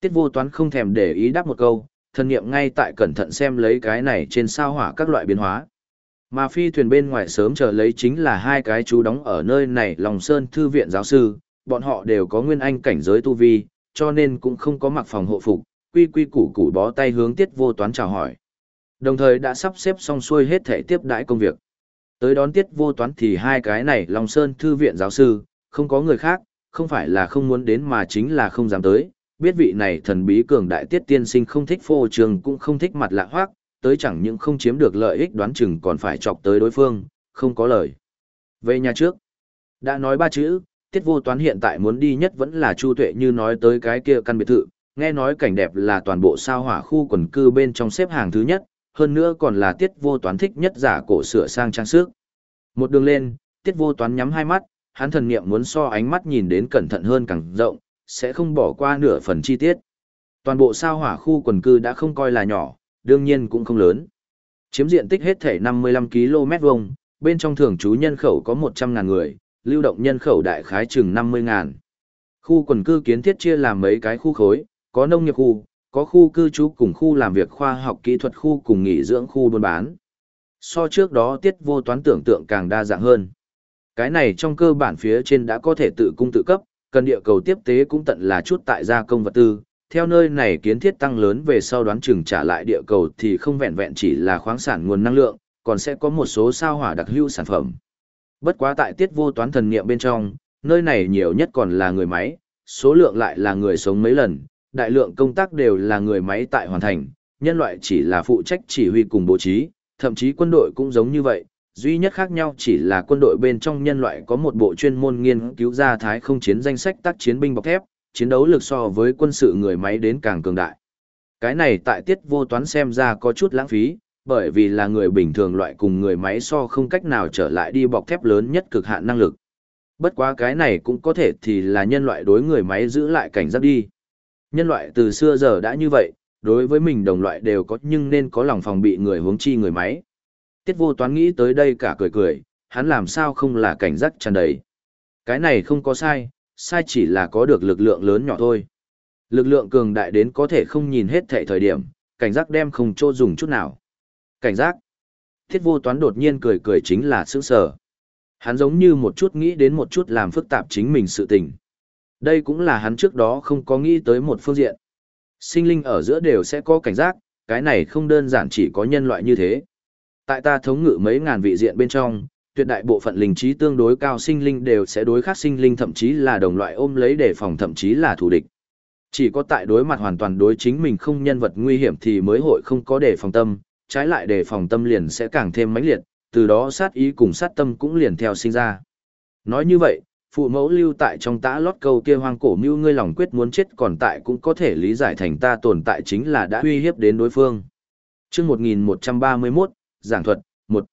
S1: Tiết vô toán không thèm để ý đáp một câu, thân nghiệm ngay tại cẩn thận xem lấy cái này trên sao hỏa các loại biến hóa. Mà phi thuyền bên ngoài sớm chờ lấy chính là hai cái chú đóng ở nơi này lòng sơn thư viện giáo sư, bọn họ đều có nguyên anh cảnh giới tu vi, cho nên cũng không có mặc phòng hộ phục, quy quy củ củ bó tay hướng tiết vô toán chào hỏi. Đồng thời đã sắp xếp xong xuôi hết thể tiếp đãi công việc. Tới đón tiết vô toán thì hai cái này Long Sơn Thư viện giáo sư, không có người khác, không phải là không muốn đến mà chính là không dám tới. Biết vị này thần bí cường đại tiết tiên sinh không thích phô trường cũng không thích mặt lạ hoác, tới chẳng những không chiếm được lợi ích đoán chừng còn phải chọc tới đối phương, không có lời. Về nhà trước, đã nói ba chữ, tiết vô toán hiện tại muốn đi nhất vẫn là Chu Tuệ như nói tới cái kia căn biệt thự, nghe nói cảnh đẹp là toàn bộ sao hỏa khu quần cư bên trong xếp hàng thứ nhất, hơn nữa còn là tiết vô toán thích nhất giả cổ sửa sang trang sức. Một đường lên, tiết vô toán nhắm hai mắt, hắn thần niệm muốn so ánh mắt nhìn đến cẩn thận hơn càng rộng, sẽ không bỏ qua nửa phần chi tiết. Toàn bộ sao hỏa khu quần cư đã không coi là nhỏ, đương nhiên cũng không lớn. Chiếm diện tích hết thể 55 km vuông, bên trong thường trú nhân khẩu có 100.000 người, lưu động nhân khẩu đại khái chừng 50.000. Khu quần cư kiến thiết chia làm mấy cái khu khối, có nông nghiệp khu, có khu cư trú cùng khu làm việc khoa học kỹ thuật khu cùng nghỉ dưỡng khu buôn bán. So trước đó tiết vô toán tưởng tượng càng đa dạng hơn. Cái này trong cơ bản phía trên đã có thể tự cung tự cấp, cần địa cầu tiếp tế cũng tận là chút tại gia công vật tư, theo nơi này kiến thiết tăng lớn về sau đoán chừng trả lại địa cầu thì không vẹn vẹn chỉ là khoáng sản nguồn năng lượng, còn sẽ có một số sao hỏa đặc hữu sản phẩm. Bất quá tại tiết vô toán thần niệm bên trong, nơi này nhiều nhất còn là người máy, số lượng lại là người sống mấy lần, đại lượng công tác đều là người máy tại hoàn thành, nhân loại chỉ là phụ trách chỉ huy cùng bố trí, thậm chí quân đội cũng giống như vậy, duy nhất khác nhau chỉ là quân đội bên trong nhân loại có một bộ chuyên môn nghiên cứu ra thái không chiến danh sách tác chiến binh bọc thép, chiến đấu lực so với quân sự người máy đến càng cường đại. Cái này tại tiết vô toán xem ra có chút lãng phí, bởi vì là người bình thường loại cùng người máy so không cách nào trở lại đi bọc thép lớn nhất cực hạn năng lực. Bất quá cái này cũng có thể thì là nhân loại đối người máy giữ lại cảnh giác đi. Nhân loại từ xưa giờ đã như vậy, đối với mình đồng loại đều có nhưng nên có lòng phòng bị người hướng chi người máy. Tiết vô toán nghĩ tới đây cả cười cười, hắn làm sao không là cảnh giác tràn đầy. Cái này không có sai, sai chỉ là có được lực lượng lớn nhỏ thôi. Lực lượng cường đại đến có thể không nhìn hết thệ thời điểm, cảnh giác đem không chỗ dùng chút nào. Cảnh giác. Thiết vô toán đột nhiên cười cười chính là sướng sở. Hắn giống như một chút nghĩ đến một chút làm phức tạp chính mình sự tình. Đây cũng là hắn trước đó không có nghĩ tới một phương diện. Sinh linh ở giữa đều sẽ có cảnh giác, cái này không đơn giản chỉ có nhân loại như thế. Tại ta thống ngự mấy ngàn vị diện bên trong, tuyệt đại bộ phận linh trí tương đối cao sinh linh đều sẽ đối khác sinh linh thậm chí là đồng loại ôm lấy để phòng thậm chí là thù địch. Chỉ có tại đối mặt hoàn toàn đối chính mình không nhân vật nguy hiểm thì mới hội không có để phòng tâm, trái lại để phòng tâm liền sẽ càng thêm mãnh liệt, từ đó sát ý cùng sát tâm cũng liền theo sinh ra. Nói như vậy, phụ mẫu lưu tại trong tã lót câu kia hoang cổ mưu ngươi lòng quyết muốn chết còn tại cũng có thể lý giải thành ta tồn tại chính là đã uy hiếp đến đối phương. Trước 1131, giảng thuật, một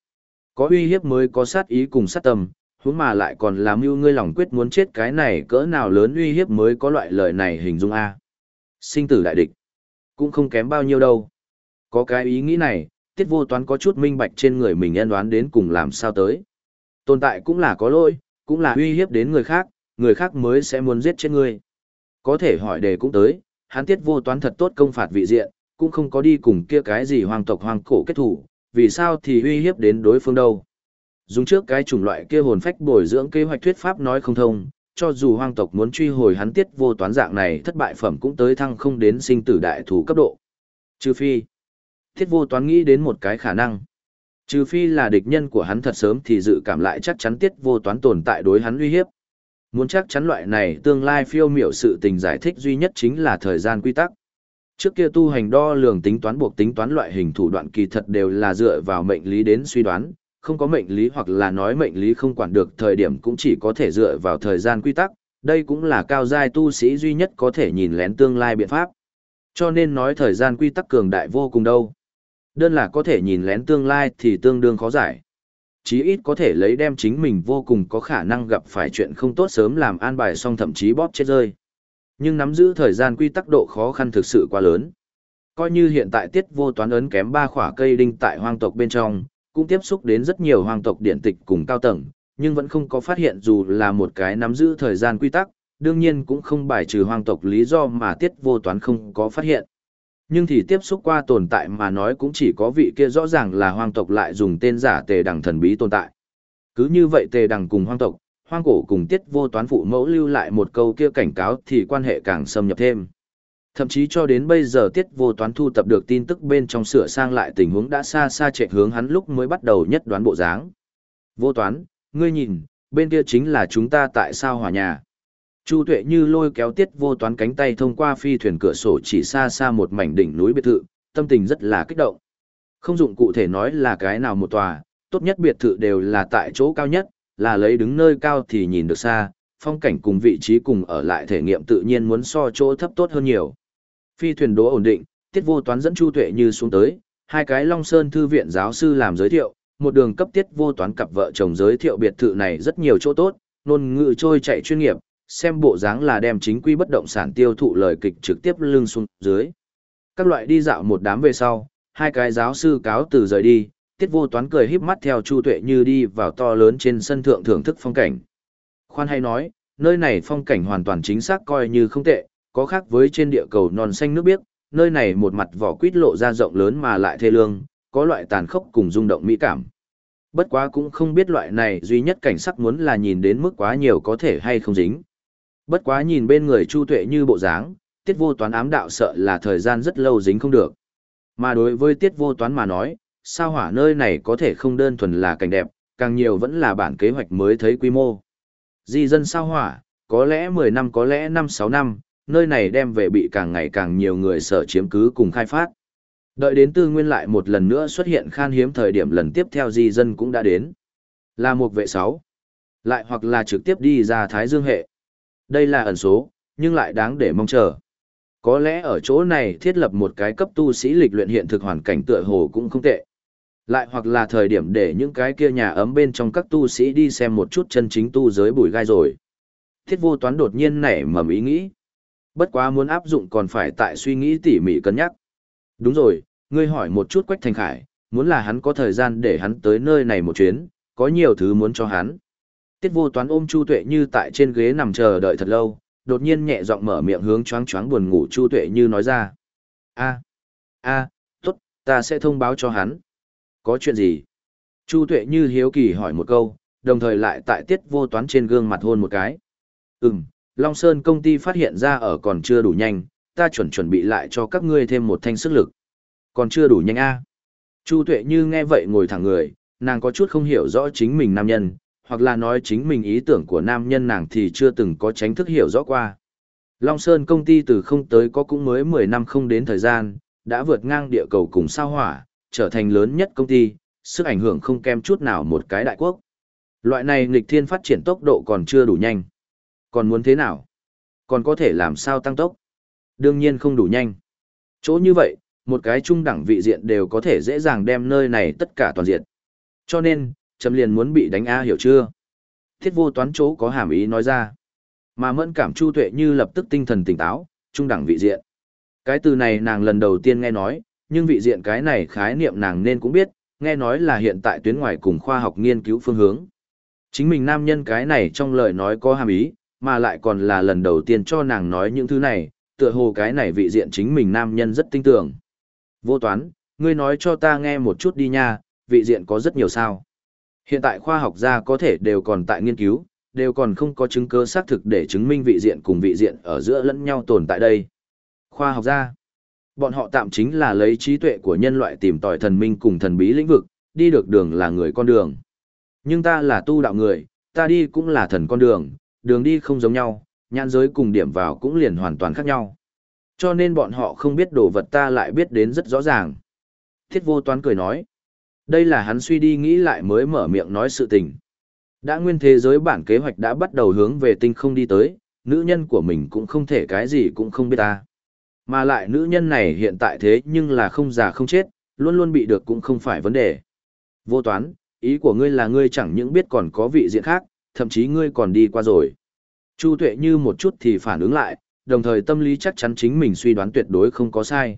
S1: Có uy hiếp mới có sát ý cùng sát tâm, huống mà lại còn làm mưu ngươi lòng quyết muốn chết cái này cỡ nào lớn uy hiếp mới có loại lời này hình dung A. Sinh tử đại địch. Cũng không kém bao nhiêu đâu. Có cái ý nghĩ này, tiết vô toán có chút minh bạch trên người mình nhân đoán đến cùng làm sao tới. Tồn tại cũng là có lỗi, cũng là uy hiếp đến người khác, người khác mới sẽ muốn giết chết ngươi. Có thể hỏi đề cũng tới, hắn tiết vô toán thật tốt công phạt vị diện, cũng không có đi cùng kia cái gì hoàng tộc hoàng cổ kết thủ, vì sao thì uy hiếp đến đối phương đâu. Dùng trước cái chủng loại kia hồn phách bồi dưỡng kế hoạch thuyết pháp nói không thông, cho dù hoang tộc muốn truy hồi hắn tiết vô toán dạng này thất bại phẩm cũng tới thăng không đến sinh tử đại thủ cấp độ. Trừ phi, tiết vô toán nghĩ đến một cái khả năng. Trừ phi là địch nhân của hắn thật sớm thì dự cảm lại chắc chắn tiết vô toán tồn tại đối hắn uy hiếp. Muốn chắc chắn loại này tương lai phiêu miểu sự tình giải thích duy nhất chính là thời gian quy tắc. Trước kia tu hành đo lường tính toán buộc tính toán loại hình thủ đoạn kỳ thật đều là dựa vào mệnh lý đến suy đoán, không có mệnh lý hoặc là nói mệnh lý không quản được thời điểm cũng chỉ có thể dựa vào thời gian quy tắc, đây cũng là cao giai tu sĩ duy nhất có thể nhìn lén tương lai biện pháp. Cho nên nói thời gian quy tắc cường đại vô cùng đâu. Đơn là có thể nhìn lén tương lai thì tương đương khó giải. Chí ít có thể lấy đem chính mình vô cùng có khả năng gặp phải chuyện không tốt sớm làm an bài xong thậm chí bóp chết rơi. Nhưng nắm giữ thời gian quy tắc độ khó khăn thực sự quá lớn. Coi như hiện tại tiết vô toán ấn kém ba khỏa cây đinh tại hoang tộc bên trong, cũng tiếp xúc đến rất nhiều hoang tộc điện tịch cùng cao tầng, nhưng vẫn không có phát hiện dù là một cái nắm giữ thời gian quy tắc, đương nhiên cũng không bài trừ hoang tộc lý do mà tiết vô toán không có phát hiện. Nhưng thì tiếp xúc qua tồn tại mà nói cũng chỉ có vị kia rõ ràng là hoang tộc lại dùng tên giả tề đằng thần bí tồn tại. Cứ như vậy tề đằng cùng hoang tộc, hoang cổ cùng tiết vô toán phụ mẫu lưu lại một câu kia cảnh cáo thì quan hệ càng xâm nhập thêm. Thậm chí cho đến bây giờ tiết vô toán thu tập được tin tức bên trong sửa sang lại tình huống đã xa xa chạy hướng hắn lúc mới bắt đầu nhất đoán bộ dáng. Vô toán, ngươi nhìn, bên kia chính là chúng ta tại sao hỏa nhà. Chu Tuệ như lôi kéo tiết vô toán cánh tay thông qua phi thuyền cửa sổ chỉ xa xa một mảnh đỉnh núi biệt thự, tâm tình rất là kích động. Không dụng cụ thể nói là cái nào một tòa, tốt nhất biệt thự đều là tại chỗ cao nhất, là lấy đứng nơi cao thì nhìn được xa, phong cảnh cùng vị trí cùng ở lại thể nghiệm tự nhiên muốn so chỗ thấp tốt hơn nhiều. Phi thuyền đỗ ổn định, tiết vô toán dẫn Chu Tuệ như xuống tới, hai cái Long Sơn thư viện giáo sư làm giới thiệu, một đường cấp tiết vô toán cặp vợ chồng giới thiệu biệt thự này rất nhiều chỗ tốt, nôn ngự trôi chạy chuyên nghiệp, xem bộ dáng là đem chính quy bất động sản tiêu thụ lời kịch trực tiếp lưng xuống dưới. Các loại đi dạo một đám về sau, hai cái giáo sư cáo từ rời đi, tiết vô toán cười híp mắt theo Chu Tuệ như đi vào to lớn trên sân thượng thưởng thức phong cảnh. Khoan hay nói, nơi này phong cảnh hoàn toàn chính xác coi như không tệ, có khác với trên địa cầu non xanh nước biếc, nơi này một mặt vỏ quýt lộ ra rộng lớn mà lại thê lương, có loại tàn khốc cùng rung động mỹ cảm. Bất quá cũng không biết loại này duy nhất cảnh sắc muốn là nhìn đến mức quá nhiều có thể hay không dính. Bất quá nhìn bên người Chu Tuệ như bộ dáng, tiết vô toán ám đạo sợ là thời gian rất lâu dính không được. Mà đối với tiết vô toán mà nói, sao hỏa nơi này có thể không đơn thuần là cảnh đẹp, càng nhiều vẫn là bản kế hoạch mới thấy quy mô. Di dân sao hỏa, có lẽ 10 năm có lẽ 5-6 năm, nơi này đem về bị càng ngày càng nhiều người sở chiếm cứ cùng khai phát. Đợi đến tư nguyên lại một lần nữa xuất hiện khan hiếm thời điểm lần tiếp theo di dân cũng đã đến. Là một vệ 6. Lại hoặc là trực tiếp đi ra Thái Dương hệ. Đây là ẩn số, nhưng lại đáng để mong chờ. Có lẽ ở chỗ này thiết lập một cái cấp tu sĩ lịch luyện hiện thực hoàn cảnh tựa hồ cũng không tệ. Lại hoặc là thời điểm để những cái kia nhà ấm bên trong các tu sĩ đi xem một chút chân chính tu giới bùi gai rồi. Thiết vô toán đột nhiên nảy mầm ý nghĩ. Bất quá muốn áp dụng còn phải tại suy nghĩ tỉ mỉ cân nhắc. Đúng rồi, ngươi hỏi một chút Quách Thành Khải, muốn là hắn có thời gian để hắn tới nơi này một chuyến, có nhiều thứ muốn cho hắn. Tiết vô toán ôm Chu Tuệ Như tại trên ghế nằm chờ đợi thật lâu, đột nhiên nhẹ giọng mở miệng hướng choáng choáng buồn ngủ Chu Tuệ Như nói ra. a a tốt, ta sẽ thông báo cho hắn. Có chuyện gì? Chu Tuệ Như hiếu kỳ hỏi một câu, đồng thời lại tại tiết vô toán trên gương mặt hôn một cái. Ừm, Long Sơn công ty phát hiện ra ở còn chưa đủ nhanh, ta chuẩn chuẩn bị lại cho các ngươi thêm một thanh sức lực. Còn chưa đủ nhanh a Chu Tuệ Như nghe vậy ngồi thẳng người, nàng có chút không hiểu rõ chính mình nam nhân, hoặc là nói chính mình ý tưởng của nam nhân nàng thì chưa từng có tránh thức hiểu rõ qua. Long Sơn công ty từ không tới có cũng mới 10 năm không đến thời gian, đã vượt ngang địa cầu cùng sao hỏa, trở thành lớn nhất công ty, sức ảnh hưởng không kém chút nào một cái đại quốc. Loại này nghịch thiên phát triển tốc độ còn chưa đủ nhanh. Còn muốn thế nào? Còn có thể làm sao tăng tốc? Đương nhiên không đủ nhanh. Chỗ như vậy, một cái trung đẳng vị diện đều có thể dễ dàng đem nơi này tất cả toàn diện. Cho nên, chấm liền muốn bị đánh A hiểu chưa? Thiết vô toán chỗ có hàm ý nói ra. Mà mẫn cảm chu tuệ như lập tức tinh thần tỉnh táo, trung đẳng vị diện. Cái từ này nàng lần đầu tiên nghe nói, nhưng vị diện cái này khái niệm nàng nên cũng biết, nghe nói là hiện tại tuyến ngoài cùng khoa học nghiên cứu phương hướng. Chính mình nam nhân cái này trong lời nói có hàm ý, mà lại còn là lần đầu tiên cho nàng nói những thứ này, tựa hồ cái này vị diện chính mình nam nhân rất tinh tưởng. Vô toán, ngươi nói cho ta nghe một chút đi nha, vị diện có rất nhiều sao. Hiện tại khoa học gia có thể đều còn tại nghiên cứu, đều còn không có chứng cứ xác thực để chứng minh vị diện cùng vị diện ở giữa lẫn nhau tồn tại đây. Khoa học gia, bọn họ tạm chính là lấy trí tuệ của nhân loại tìm tòi thần minh cùng thần bí lĩnh vực, đi được đường là người con đường. Nhưng ta là tu đạo người, ta đi cũng là thần con đường, đường đi không giống nhau, nhãn giới cùng điểm vào cũng liền hoàn toàn khác nhau. Cho nên bọn họ không biết đồ vật ta lại biết đến rất rõ ràng. Thiết vô toán cười nói. Đây là hắn suy đi nghĩ lại mới mở miệng nói sự tình. Đã nguyên thế giới bản kế hoạch đã bắt đầu hướng về tinh không đi tới, nữ nhân của mình cũng không thể cái gì cũng không biết ta. Mà lại nữ nhân này hiện tại thế nhưng là không già không chết, luôn luôn bị được cũng không phải vấn đề. Vô toán, ý của ngươi là ngươi chẳng những biết còn có vị diện khác, thậm chí ngươi còn đi qua rồi. Chu tuệ như một chút thì phản ứng lại, đồng thời tâm lý chắc chắn chính mình suy đoán tuyệt đối không có sai.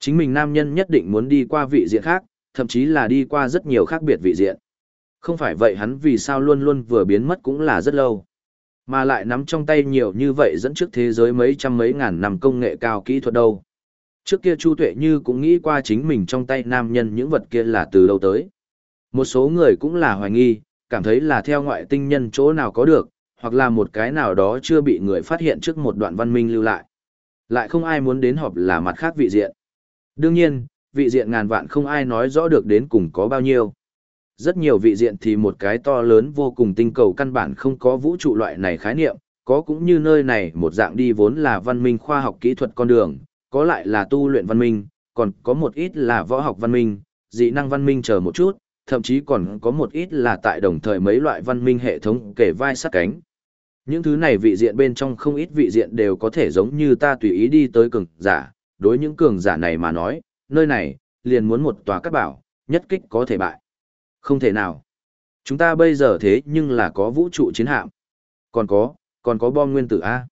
S1: Chính mình nam nhân nhất định muốn đi qua vị diện khác, thậm chí là đi qua rất nhiều khác biệt vị diện. Không phải vậy hắn vì sao luôn luôn vừa biến mất cũng là rất lâu. Mà lại nắm trong tay nhiều như vậy dẫn trước thế giới mấy trăm mấy ngàn năm công nghệ cao kỹ thuật đâu. Trước kia Chu Tuệ Như cũng nghĩ qua chính mình trong tay nam nhân những vật kia là từ đâu tới. Một số người cũng là hoài nghi, cảm thấy là theo ngoại tinh nhân chỗ nào có được, hoặc là một cái nào đó chưa bị người phát hiện trước một đoạn văn minh lưu lại. Lại không ai muốn đến họp là mặt khác vị diện. Đương nhiên, vị diện ngàn vạn không ai nói rõ được đến cùng có bao nhiêu. Rất nhiều vị diện thì một cái to lớn vô cùng tinh cầu căn bản không có vũ trụ loại này khái niệm, có cũng như nơi này một dạng đi vốn là văn minh khoa học kỹ thuật con đường, có lại là tu luyện văn minh, còn có một ít là võ học văn minh, dị năng văn minh chờ một chút, thậm chí còn có một ít là tại đồng thời mấy loại văn minh hệ thống kể vai sát cánh. Những thứ này vị diện bên trong không ít vị diện đều có thể giống như ta tùy ý đi tới cường giả, đối những cường giả này mà nói, nơi này, liền muốn một tòa cắt bảo, nhất kích có thể bại. Không thể nào. Chúng ta bây giờ thế nhưng là có vũ trụ chiến hạm. Còn có, còn có bom nguyên tử A.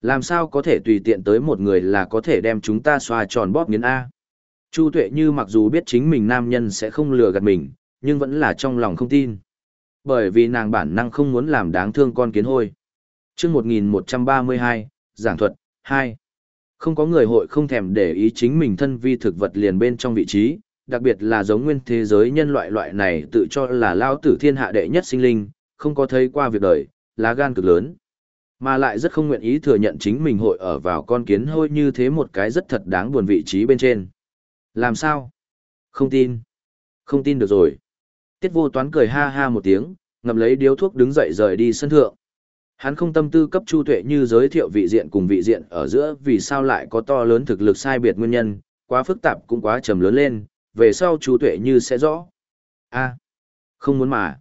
S1: Làm sao có thể tùy tiện tới một người là có thể đem chúng ta xoa tròn bóp nghiến A. Chu tuệ như mặc dù biết chính mình nam nhân sẽ không lừa gạt mình, nhưng vẫn là trong lòng không tin. Bởi vì nàng bản năng không muốn làm đáng thương con kiến hôi. chương 1132, giảng thuật, 2. Không có người hội không thèm để ý chính mình thân vi thực vật liền bên trong vị trí, đặc biệt là giống nguyên thế giới nhân loại loại này tự cho là lao tử thiên hạ đệ nhất sinh linh, không có thấy qua việc đời, lá gan cực lớn. Mà lại rất không nguyện ý thừa nhận chính mình hội ở vào con kiến hôi như thế một cái rất thật đáng buồn vị trí bên trên. Làm sao? Không tin. Không tin được rồi. Tiết vô toán cười ha ha một tiếng, ngậm lấy điếu thuốc đứng dậy rời đi sân thượng. Hắn không tâm tư cấp Chu Tuệ Như giới thiệu vị diện cùng vị diện ở giữa vì sao lại có to lớn thực lực sai biệt nguyên nhân, quá phức tạp cũng quá trầm lớn lên, về sau Chu Tuệ Như sẽ rõ. A, không muốn mà.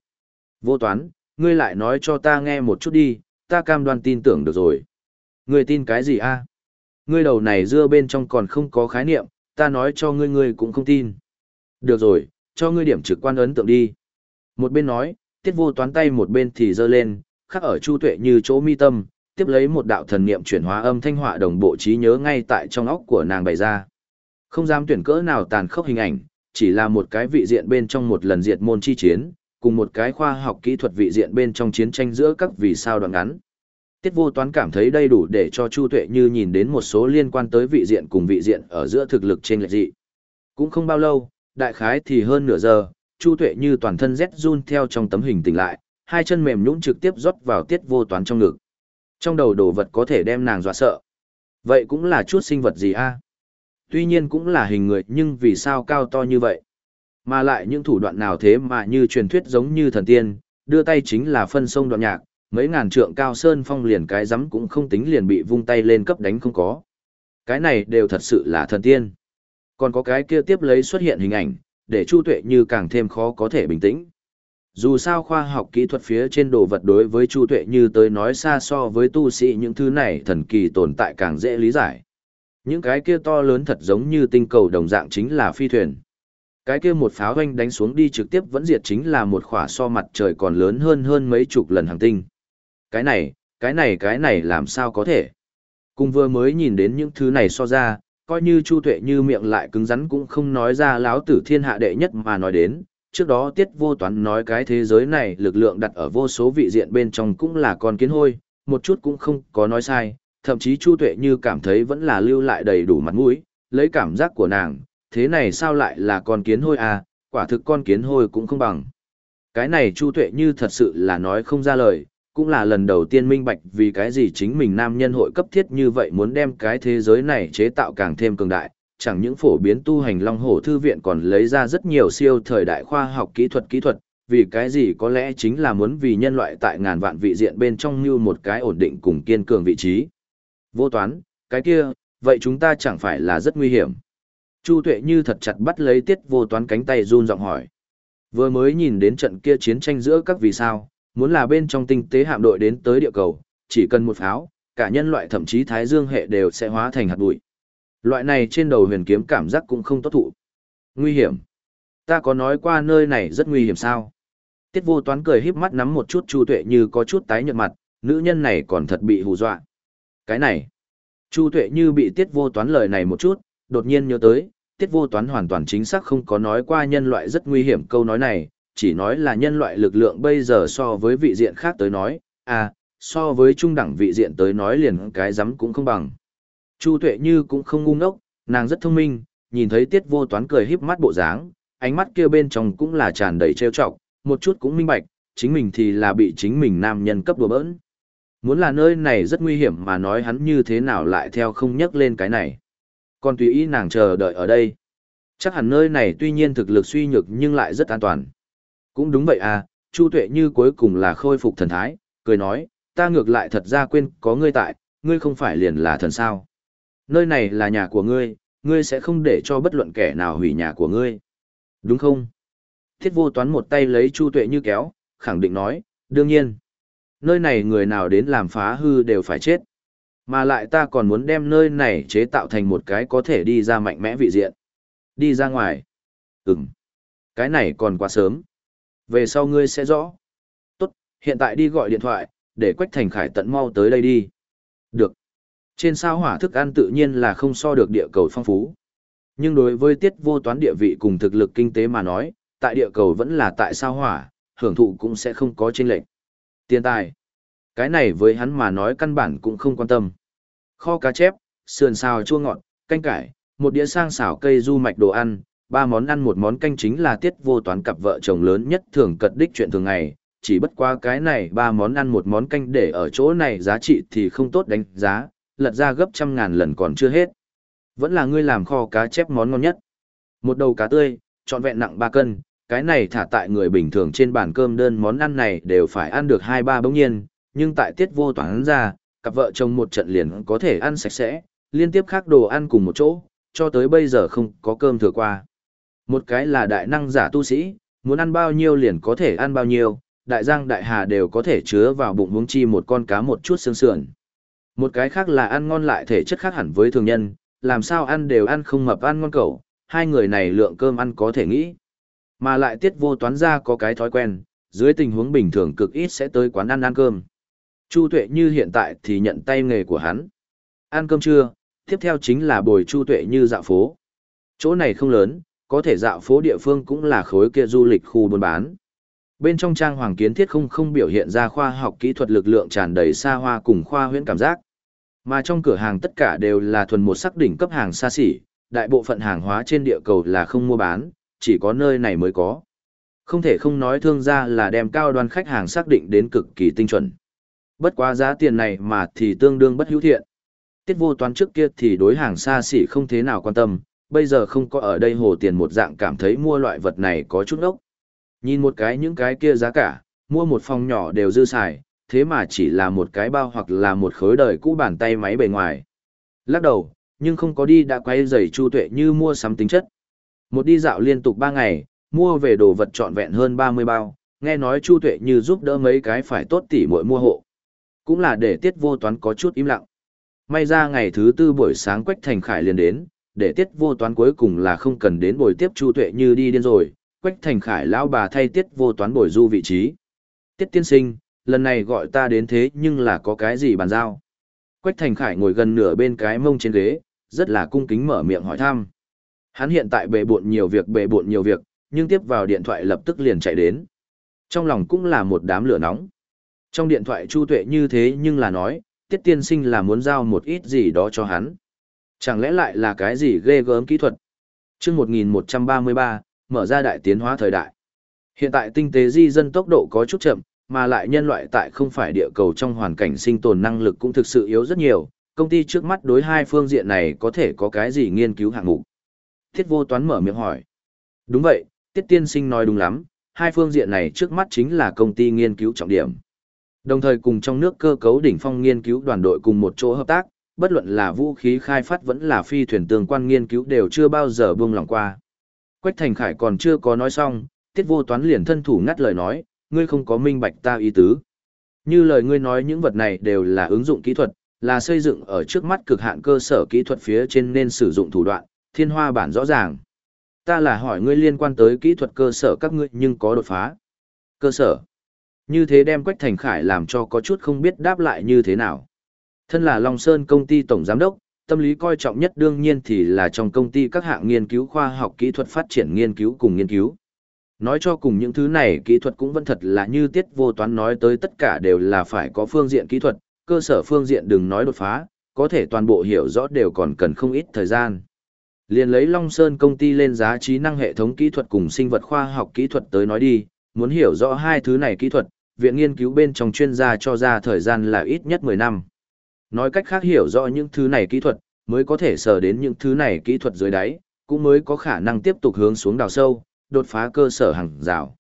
S1: Vô toán, ngươi lại nói cho ta nghe một chút đi, ta cam đoan tin tưởng được rồi. Ngươi tin cái gì a? Ngươi đầu này dưa bên trong còn không có khái niệm, ta nói cho ngươi ngươi cũng không tin. Được rồi, cho ngươi điểm trực quan ấn tượng đi. Một bên nói, tiết vô toán tay một bên thì giơ lên, khắc ở chu tuệ như chỗ mi tâm, tiếp lấy một đạo thần niệm chuyển hóa âm thanh họa đồng bộ trí nhớ ngay tại trong óc của nàng bày ra. Không dám tuyển cỡ nào tàn khốc hình ảnh, chỉ là một cái vị diện bên trong một lần diệt môn chi chiến, cùng một cái khoa học kỹ thuật vị diện bên trong chiến tranh giữa các vì sao đoạn ngắn. Tiết vô toán cảm thấy đây đủ để cho Chu Tuệ Như nhìn đến một số liên quan tới vị diện cùng vị diện ở giữa thực lực trên lệch dị. Cũng không bao lâu, đại khái thì hơn nửa giờ, Chu Tuệ Như toàn thân rét run theo trong tấm hình tỉnh lại, hai chân mềm nhũn trực tiếp rót vào tiết vô toán trong ngực. Trong đầu đồ vật có thể đem nàng dọa sợ. Vậy cũng là chút sinh vật gì a? Tuy nhiên cũng là hình người nhưng vì sao cao to như vậy? Mà lại những thủ đoạn nào thế mà như truyền thuyết giống như thần tiên, đưa tay chính là phân sông đoạn nhạc, mấy ngàn trượng cao sơn phong liền cái rắm cũng không tính liền bị vung tay lên cấp đánh không có. Cái này đều thật sự là thần tiên. Còn có cái kia tiếp lấy xuất hiện hình ảnh, để Chu Tuệ như càng thêm khó có thể bình tĩnh. Dù sao khoa học kỹ thuật phía trên đồ vật đối với Chu Tuệ như tới nói xa so với tu sĩ những thứ này thần kỳ tồn tại càng dễ lý giải. Những cái kia to lớn thật giống như tinh cầu đồng dạng chính là phi thuyền. Cái kia một pháo hoanh đánh xuống đi trực tiếp vẫn diệt chính là một khỏa so mặt trời còn lớn hơn hơn mấy chục lần hàng tinh. Cái này, cái này cái này làm sao có thể. Cùng vừa mới nhìn đến những thứ này so ra, coi như Chu Tuệ như miệng lại cứng rắn cũng không nói ra láo tử thiên hạ đệ nhất mà nói đến. Trước đó tiết vô toán nói cái thế giới này lực lượng đặt ở vô số vị diện bên trong cũng là con kiến hôi, một chút cũng không có nói sai, thậm chí Chu Tuệ như cảm thấy vẫn là lưu lại đầy đủ mặt mũi, lấy cảm giác của nàng, thế này sao lại là con kiến hôi à, quả thực con kiến hôi cũng không bằng. Cái này Chu Tuệ như thật sự là nói không ra lời, cũng là lần đầu tiên minh bạch vì cái gì chính mình nam nhân hội cấp thiết như vậy muốn đem cái thế giới này chế tạo càng thêm cường đại, chẳng những phổ biến tu hành long hổ thư viện còn lấy ra rất nhiều siêu thời đại khoa học kỹ thuật kỹ thuật, vì cái gì có lẽ chính là muốn vì nhân loại tại ngàn vạn vị diện bên trong như một cái ổn định cùng kiên cường vị trí. Vô toán, cái kia, vậy chúng ta chẳng phải là rất nguy hiểm. Chu tuệ như thật chặt bắt lấy tiết vô toán cánh tay run giọng hỏi. Vừa mới nhìn đến trận kia chiến tranh giữa các vì sao, muốn là bên trong tinh tế hạm đội đến tới địa cầu, chỉ cần một pháo, cả nhân loại thậm chí thái dương hệ đều sẽ hóa thành hạt bụi. Loại này trên đầu huyền kiếm cảm giác cũng không tốt thụ. Nguy hiểm. Ta có nói qua nơi này rất nguy hiểm sao? Tiết vô toán cười híp mắt nắm một chút Chu Tuệ như có chút tái nhợt mặt, nữ nhân này còn thật bị hù dọa. Cái này. Chu Tuệ như bị tiết vô toán lời này một chút, đột nhiên nhớ tới, tiết vô toán hoàn toàn chính xác không có nói qua nhân loại rất nguy hiểm câu nói này, chỉ nói là nhân loại lực lượng bây giờ so với vị diện khác tới nói, à, so với trung đẳng vị diện tới nói liền cái rắm cũng không bằng. Chu tuệ như cũng không ngu ngốc, nàng rất thông minh, nhìn thấy tiết vô toán cười híp mắt bộ dáng, ánh mắt kia bên trong cũng là tràn đầy trêu chọc, một chút cũng minh bạch, chính mình thì là bị chính mình nam nhân cấp đùa bỡn. Muốn là nơi này rất nguy hiểm mà nói hắn như thế nào lại theo không nhắc lên cái này. Còn tùy ý nàng chờ đợi ở đây. Chắc hẳn nơi này tuy nhiên thực lực suy nhược nhưng lại rất an toàn. Cũng đúng vậy à, Chu Tuệ như cuối cùng là khôi phục thần thái, cười nói, ta ngược lại thật ra quên có ngươi tại, ngươi không phải liền là thần sao. Nơi này là nhà của ngươi, ngươi sẽ không để cho bất luận kẻ nào hủy nhà của ngươi. Đúng không? Thiết vô toán một tay lấy Chu Tuệ như kéo, khẳng định nói, đương nhiên. Nơi này người nào đến làm phá hư đều phải chết. Mà lại ta còn muốn đem nơi này chế tạo thành một cái có thể đi ra mạnh mẽ vị diện. Đi ra ngoài. Ừm. Cái này còn quá sớm. Về sau ngươi sẽ rõ. Tốt, hiện tại đi gọi điện thoại, để Quách Thành Khải tận mau tới đây đi. Được. Trên sao hỏa thức ăn tự nhiên là không so được địa cầu phong phú. Nhưng đối với tiết vô toán địa vị cùng thực lực kinh tế mà nói, tại địa cầu vẫn là tại sao hỏa, hưởng thụ cũng sẽ không có chênh lệch. Tiền tài. Cái này với hắn mà nói căn bản cũng không quan tâm. Kho cá chép, sườn xào chua ngọt, canh cải, một đĩa sang xào cây du mạch đồ ăn, ba món ăn một món canh chính là tiết vô toán cặp vợ chồng lớn nhất thường cật đích chuyện thường ngày, chỉ bất qua cái này ba món ăn một món canh để ở chỗ này giá trị thì không tốt đánh giá, lật ra gấp trăm ngàn lần còn chưa hết. Vẫn là ngươi làm kho cá chép món ngon nhất. Một đầu cá tươi, trọn vẹn nặng 3 cân, cái này thả tại người bình thường trên bàn cơm đơn món ăn này đều phải ăn được 2-3 bỗng nhiên, nhưng tại tiết vô toán ra, cặp vợ chồng một trận liền có thể ăn sạch sẽ, liên tiếp khác đồ ăn cùng một chỗ, cho tới bây giờ không có cơm thừa qua. Một cái là đại năng giả tu sĩ, muốn ăn bao nhiêu liền có thể ăn bao nhiêu, đại giang đại hà đều có thể chứa vào bụng uống chi một con cá một chút xương sườn. Một cái khác là ăn ngon lại thể chất khác hẳn với thường nhân, làm sao ăn đều ăn không mập ăn ngon cẩu, hai người này lượng cơm ăn có thể nghĩ. Mà lại tiết vô toán ra có cái thói quen, dưới tình huống bình thường cực ít sẽ tới quán ăn ăn cơm. Chu Tuệ như hiện tại thì nhận tay nghề của hắn. Ăn cơm trưa, tiếp theo chính là bồi Chu Tuệ như dạo phố. Chỗ này không lớn, có thể dạo phố địa phương cũng là khối kia du lịch khu buôn bán. Bên trong trang hoàng kiến thiết không không biểu hiện ra khoa học kỹ thuật lực lượng tràn đầy xa hoa cùng khoa huyễn cảm giác. Mà trong cửa hàng tất cả đều là thuần một sắc đỉnh cấp hàng xa xỉ, đại bộ phận hàng hóa trên địa cầu là không mua bán, chỉ có nơi này mới có. Không thể không nói thương gia là đem cao đoàn khách hàng xác định đến cực kỳ tinh chuẩn. Bất quá giá tiền này mà thì tương đương bất hữu thiện. Tiết vô toán trước kia thì đối hàng xa xỉ không thế nào quan tâm, bây giờ không có ở đây hồ tiền một dạng cảm thấy mua loại vật này có chút ốc. Nhìn một cái những cái kia giá cả, mua một phòng nhỏ đều dư xài, thế mà chỉ là một cái bao hoặc là một khối đời cũ bàn tay máy bề ngoài. Lắc đầu, nhưng không có đi đã quay giày chu tuệ như mua sắm tính chất. Một đi dạo liên tục 3 ngày, mua về đồ vật trọn vẹn hơn 30 bao, nghe nói chu tuệ như giúp đỡ mấy cái phải tốt tỉ muội mua hộ. Cũng là để tiết vô toán có chút im lặng. May ra ngày thứ tư buổi sáng Quách Thành Khải liền đến, để tiết vô toán cuối cùng là không cần đến buổi tiếp chu tuệ như đi điên rồi, Quách Thành Khải lão bà thay tiết vô toán bồi du vị trí. Tiết tiên sinh, lần này gọi ta đến thế nhưng là có cái gì bàn giao. Quách Thành Khải ngồi gần nửa bên cái mông trên ghế, rất là cung kính mở miệng hỏi thăm. Hắn hiện tại bề bộn nhiều việc bề bộn nhiều việc, nhưng tiếp vào điện thoại lập tức liền chạy đến. Trong lòng cũng là một đám lửa nóng. Trong điện thoại Chu Tuệ như thế nhưng là nói, Tiết Tiên Sinh là muốn giao một ít gì đó cho hắn. Chẳng lẽ lại là cái gì ghê gớm kỹ thuật? Trước 1133, mở ra đại tiến hóa thời đại. Hiện tại tinh tế di dân tốc độ có chút chậm, mà lại nhân loại tại không phải địa cầu trong hoàn cảnh sinh tồn năng lực cũng thực sự yếu rất nhiều, công ty trước mắt đối hai phương diện này có thể có cái gì nghiên cứu hạng mục. Thiết vô toán mở miệng hỏi. Đúng vậy, Tiết tiên sinh nói đúng lắm, hai phương diện này trước mắt chính là công ty nghiên cứu trọng điểm. Đồng thời cùng trong nước cơ cấu đỉnh phong nghiên cứu đoàn đội cùng một chỗ hợp tác, bất luận là vũ khí khai phát vẫn là phi thuyền tương quan nghiên cứu đều chưa bao giờ buông lòng qua. Quách Thành Khải còn chưa có nói xong, Tiết Vô Toán liền thân thủ ngắt lời nói, ngươi không có minh bạch ta ý tứ. Như lời ngươi nói những vật này đều là ứng dụng kỹ thuật, là xây dựng ở trước mắt cực hạn cơ sở kỹ thuật phía trên nên sử dụng thủ đoạn, thiên hoa bản rõ ràng. Ta là hỏi ngươi liên quan tới kỹ thuật cơ sở các ngươi nhưng có đột phá. Cơ sở. Như thế đem Quách Thành Khải làm cho có chút không biết đáp lại như thế nào. Thân là Long Sơn công ty tổng giám đốc, tâm lý coi trọng nhất đương nhiên thì là trong công ty các hạng nghiên cứu khoa học kỹ thuật phát triển nghiên cứu cùng nghiên cứu. Nói cho cùng những thứ này kỹ thuật cũng vẫn thật là như tiết vô toán nói tới tất cả đều là phải có phương diện kỹ thuật, cơ sở phương diện đừng nói đột phá, có thể toàn bộ hiểu rõ đều còn cần không ít thời gian. Liên lấy Long Sơn công ty lên giá trí năng hệ thống kỹ thuật cùng sinh vật khoa học kỹ thuật tới nói đi, muốn hiểu rõ hai thứ này kỹ thuật, viện nghiên cứu bên trong chuyên gia cho ra thời gian là ít nhất 10 năm. Nói cách khác hiểu rõ những thứ này kỹ thuật, mới có thể sờ đến những thứ này kỹ thuật dưới đáy, cũng mới có khả năng tiếp tục hướng xuống đào sâu, đột phá cơ sở hàng rào.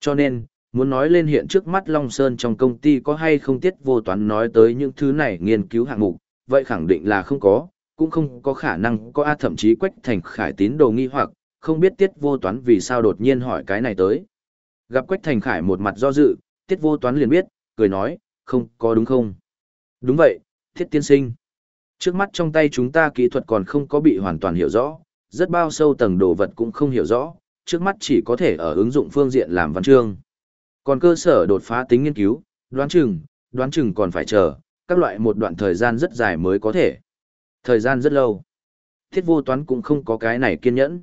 S1: Cho nên, muốn nói lên hiện trước mắt Long Sơn trong công ty có hay không tiết vô toán nói tới những thứ này nghiên cứu hạng mục, vậy khẳng định là không có, cũng không có khả năng có a thậm chí quách thành khải tín đồ nghi hoặc, không biết tiết vô toán vì sao đột nhiên hỏi cái này tới. Gặp quách thành khải một mặt do dự, tiết vô toán liền biết, cười nói, không có đúng không? Đúng vậy, thiết tiên sinh. Trước mắt trong tay chúng ta kỹ thuật còn không có bị hoàn toàn hiểu rõ, rất bao sâu tầng đồ vật cũng không hiểu rõ, trước mắt chỉ có thể ở ứng dụng phương diện làm văn chương. Còn cơ sở đột phá tính nghiên cứu, đoán chừng, đoán chừng còn phải chờ, các loại một đoạn thời gian rất dài mới có thể. Thời gian rất lâu. Thiết vô toán cũng không có cái này kiên nhẫn.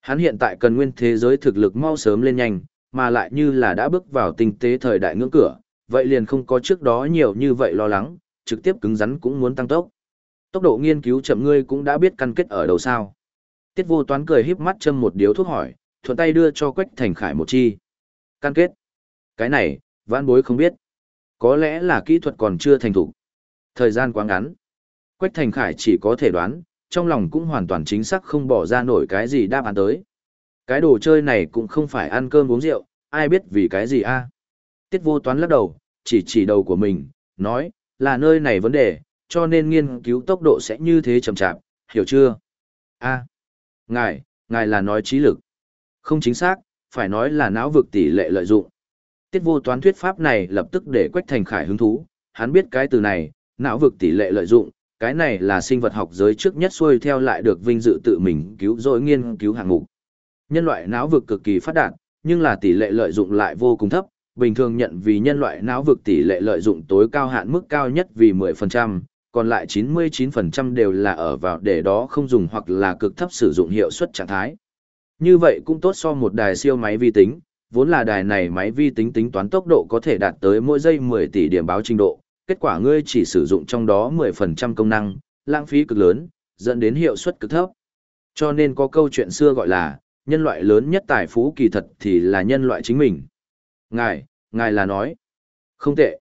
S1: Hắn hiện tại cần nguyên thế giới thực lực mau sớm lên nhanh, mà lại như là đã bước vào tinh tế thời đại ngưỡng cửa, vậy liền không có trước đó nhiều như vậy lo lắng, trực tiếp cứng rắn cũng muốn tăng tốc. Tốc độ nghiên cứu chậm ngươi cũng đã biết căn kết ở đầu sao. Tiết vô toán cười híp mắt châm một điếu thuốc hỏi, thuận tay đưa cho Quách Thành Khải một chi. Căn kết. Cái này, vãn bối không biết. Có lẽ là kỹ thuật còn chưa thành thủ, Thời gian quá ngắn. Quách Thành Khải chỉ có thể đoán, trong lòng cũng hoàn toàn chính xác không bỏ ra nổi cái gì đáp án tới. Cái đồ chơi này cũng không phải ăn cơm uống rượu, ai biết vì cái gì a? Tiết vô toán lắc đầu, chỉ chỉ đầu của mình, nói, là nơi này vấn đề, cho nên nghiên cứu tốc độ sẽ như thế chậm chạp, hiểu chưa? a ngài, ngài là nói trí lực. Không chính xác, phải nói là não vực tỷ lệ lợi dụng. Tiết vô toán thuyết pháp này lập tức để Quách Thành Khải hứng thú, hắn biết cái từ này, não vực tỷ lệ lợi dụng, cái này là sinh vật học giới trước nhất xuôi theo lại được vinh dự tự mình cứu rỗi nghiên cứu hạng mục. Nhân loại não vực cực kỳ phát đạt, nhưng là tỷ lệ lợi dụng lại vô cùng thấp, bình thường nhận vì nhân loại não vực tỷ lệ lợi dụng tối cao hạn mức cao nhất vì 10%, còn lại 99% đều là ở vào để đó không dùng hoặc là cực thấp sử dụng hiệu suất trạng thái. Như vậy cũng tốt so một đài siêu máy vi tính, vốn là đài này máy vi tính tính toán tốc độ có thể đạt tới mỗi giây 10 tỷ điểm báo trình độ, kết quả ngươi chỉ sử dụng trong đó 10% công năng, lãng phí cực lớn, dẫn đến hiệu suất cực thấp. Cho nên có câu chuyện xưa gọi là, nhân loại lớn nhất tài phú kỳ thật thì là nhân loại chính mình. Ngài, ngài là nói, không tệ.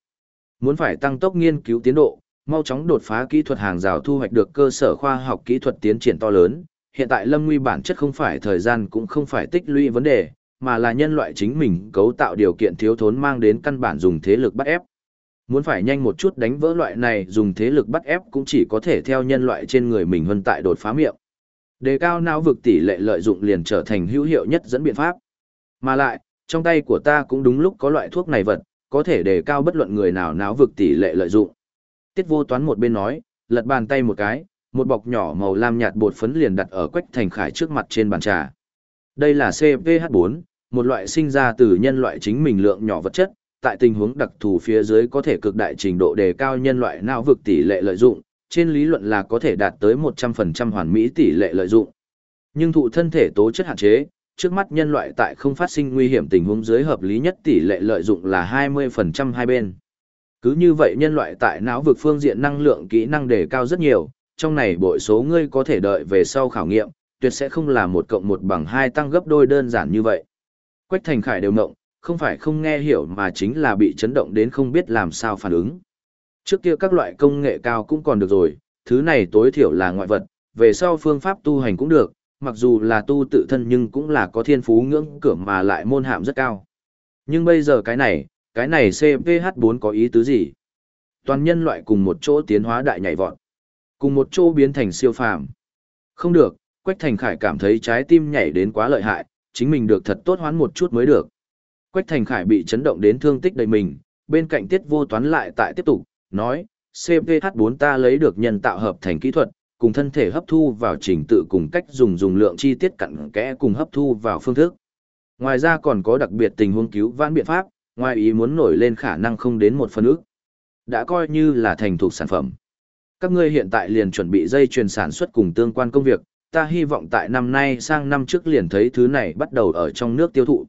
S1: Muốn phải tăng tốc nghiên cứu tiến độ, mau chóng đột phá kỹ thuật hàng rào thu hoạch được cơ sở khoa học kỹ thuật tiến triển to lớn. Hiện tại lâm nguy bản chất không phải thời gian cũng không phải tích lũy vấn đề, mà là nhân loại chính mình cấu tạo điều kiện thiếu thốn mang đến căn bản dùng thế lực bắt ép. Muốn phải nhanh một chút đánh vỡ loại này dùng thế lực bắt ép cũng chỉ có thể theo nhân loại trên người mình hơn tại đột phá miệng. Đề cao não vực tỷ lệ lợi dụng liền trở thành hữu hiệu nhất dẫn biện pháp. Mà lại, trong tay của ta cũng đúng lúc có loại thuốc này vật, có thể đề cao bất luận người nào não vực tỷ lệ lợi dụng. Tiết vô toán một bên nói, lật bàn tay một cái, một bọc nhỏ màu lam nhạt bột phấn liền đặt ở quách thành khải trước mặt trên bàn trà. Đây là CPH4, một loại sinh ra từ nhân loại chính mình lượng nhỏ vật chất, tại tình huống đặc thù phía dưới có thể cực đại trình độ đề cao nhân loại não vực tỷ lệ lợi dụng, trên lý luận là có thể đạt tới 100% hoàn mỹ tỷ lệ lợi dụng. Nhưng thụ thân thể tố chất hạn chế, trước mắt nhân loại tại không phát sinh nguy hiểm tình huống dưới hợp lý nhất tỷ lệ lợi dụng là 20% hai bên. Cứ như vậy nhân loại tại não vực phương diện năng lượng kỹ năng đề cao rất nhiều, trong này bội số ngươi có thể đợi về sau khảo nghiệm, tuyệt sẽ không là một cộng một bằng hai tăng gấp đôi đơn giản như vậy. Quách Thành Khải đều ngộng, không phải không nghe hiểu mà chính là bị chấn động đến không biết làm sao phản ứng. Trước kia các loại công nghệ cao cũng còn được rồi, thứ này tối thiểu là ngoại vật, về sau phương pháp tu hành cũng được, mặc dù là tu tự thân nhưng cũng là có thiên phú ngưỡng cửa mà lại môn hạm rất cao. Nhưng bây giờ cái này, cái này CPH4 có ý tứ gì? Toàn nhân loại cùng một chỗ tiến hóa đại nhảy vọt, cùng một chỗ biến thành siêu phàm. Không được, Quách Thành Khải cảm thấy trái tim nhảy đến quá lợi hại, chính mình được thật tốt hoán một chút mới được. Quách Thành Khải bị chấn động đến thương tích đầy mình, bên cạnh tiết vô toán lại tại tiếp tục, nói, CPH4 ta lấy được nhân tạo hợp thành kỹ thuật, cùng thân thể hấp thu vào trình tự cùng cách dùng dùng lượng chi tiết cặn kẽ cùng hấp thu vào phương thức. Ngoài ra còn có đặc biệt tình huống cứu vãn biện pháp, ngoài ý muốn nổi lên khả năng không đến một phần ước, Đã coi như là thành thuộc sản phẩm. Các ngươi hiện tại liền chuẩn bị dây chuyền sản xuất cùng tương quan công việc, ta hy vọng tại năm nay sang năm trước liền thấy thứ này bắt đầu ở trong nước tiêu thụ.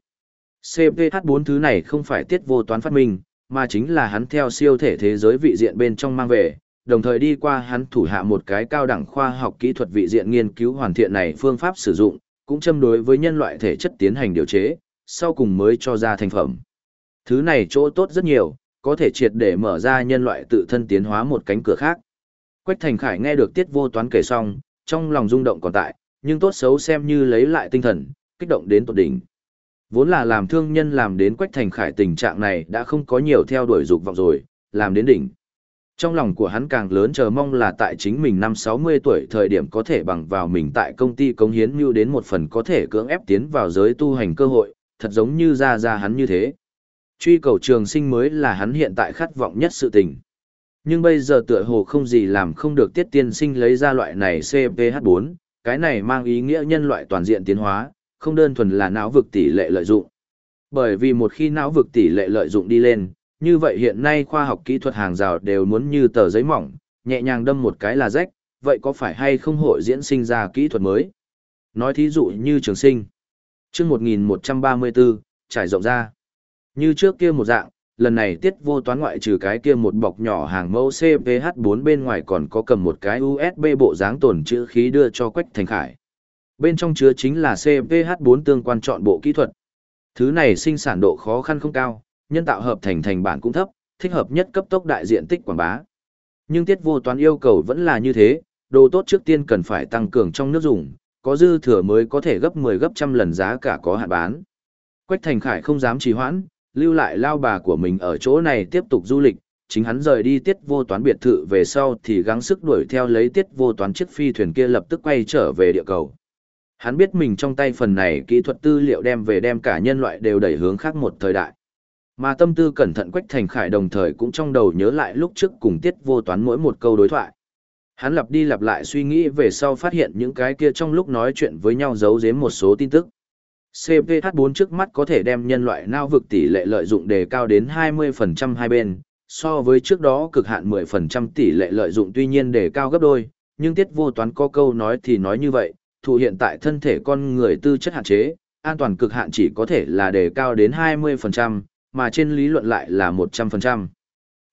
S1: CPH4 thứ này không phải tiết vô toán phát minh, mà chính là hắn theo siêu thể thế giới vị diện bên trong mang về, đồng thời đi qua hắn thủ hạ một cái cao đẳng khoa học kỹ thuật vị diện nghiên cứu hoàn thiện này phương pháp sử dụng, cũng châm đối với nhân loại thể chất tiến hành điều chế, sau cùng mới cho ra thành phẩm. Thứ này chỗ tốt rất nhiều, có thể triệt để mở ra nhân loại tự thân tiến hóa một cánh cửa khác. Quách Thành Khải nghe được tiết vô toán kể xong, trong lòng rung động còn tại, nhưng tốt xấu xem như lấy lại tinh thần, kích động đến tột đỉnh. Vốn là làm thương nhân làm đến Quách Thành Khải tình trạng này đã không có nhiều theo đuổi dục vọng rồi, làm đến đỉnh. Trong lòng của hắn càng lớn chờ mong là tại chính mình năm 60 tuổi thời điểm có thể bằng vào mình tại công ty công hiến mưu đến một phần có thể cưỡng ép tiến vào giới tu hành cơ hội, thật giống như ra ra hắn như thế. Truy cầu trường sinh mới là hắn hiện tại khát vọng nhất sự tình. Nhưng bây giờ tựa hồ không gì làm không được tiết tiên sinh lấy ra loại này CPH4, cái này mang ý nghĩa nhân loại toàn diện tiến hóa, không đơn thuần là não vực tỷ lệ lợi dụng. Bởi vì một khi não vực tỷ lệ lợi dụng đi lên, như vậy hiện nay khoa học kỹ thuật hàng rào đều muốn như tờ giấy mỏng, nhẹ nhàng đâm một cái là rách, vậy có phải hay không hội diễn sinh ra kỹ thuật mới? Nói thí dụ như trường sinh. chương 1134, trải rộng ra. Như trước kia một dạng, lần này tiết vô toán ngoại trừ cái kia một bọc nhỏ hàng mẫu CPH4 bên ngoài còn có cầm một cái USB bộ dáng tồn chữ khí đưa cho Quách Thành Khải. Bên trong chứa chính là CPH4 tương quan chọn bộ kỹ thuật. Thứ này sinh sản độ khó khăn không cao, nhân tạo hợp thành thành bản cũng thấp, thích hợp nhất cấp tốc đại diện tích quảng bá. Nhưng tiết vô toán yêu cầu vẫn là như thế, đồ tốt trước tiên cần phải tăng cường trong nước dùng, có dư thừa mới có thể gấp 10 gấp trăm lần giá cả có hạn bán. Quách Thành Khải không dám trì hoãn, lưu lại lao bà của mình ở chỗ này tiếp tục du lịch, chính hắn rời đi tiết vô toán biệt thự về sau thì gắng sức đuổi theo lấy tiết vô toán chiếc phi thuyền kia lập tức quay trở về địa cầu. Hắn biết mình trong tay phần này kỹ thuật tư liệu đem về đem cả nhân loại đều đẩy hướng khác một thời đại. Mà tâm tư cẩn thận Quách Thành Khải đồng thời cũng trong đầu nhớ lại lúc trước cùng tiết vô toán mỗi một câu đối thoại. Hắn lặp đi lặp lại suy nghĩ về sau phát hiện những cái kia trong lúc nói chuyện với nhau giấu giếm một số tin tức. CPH4 trước mắt có thể đem nhân loại nao vực tỷ lệ lợi dụng đề cao đến 20% hai bên, so với trước đó cực hạn 10% tỷ lệ lợi dụng tuy nhiên đề cao gấp đôi, nhưng tiết vô toán có câu nói thì nói như vậy, thụ hiện tại thân thể con người tư chất hạn chế, an toàn cực hạn chỉ có thể là đề cao đến 20%, mà trên lý luận lại là 100%.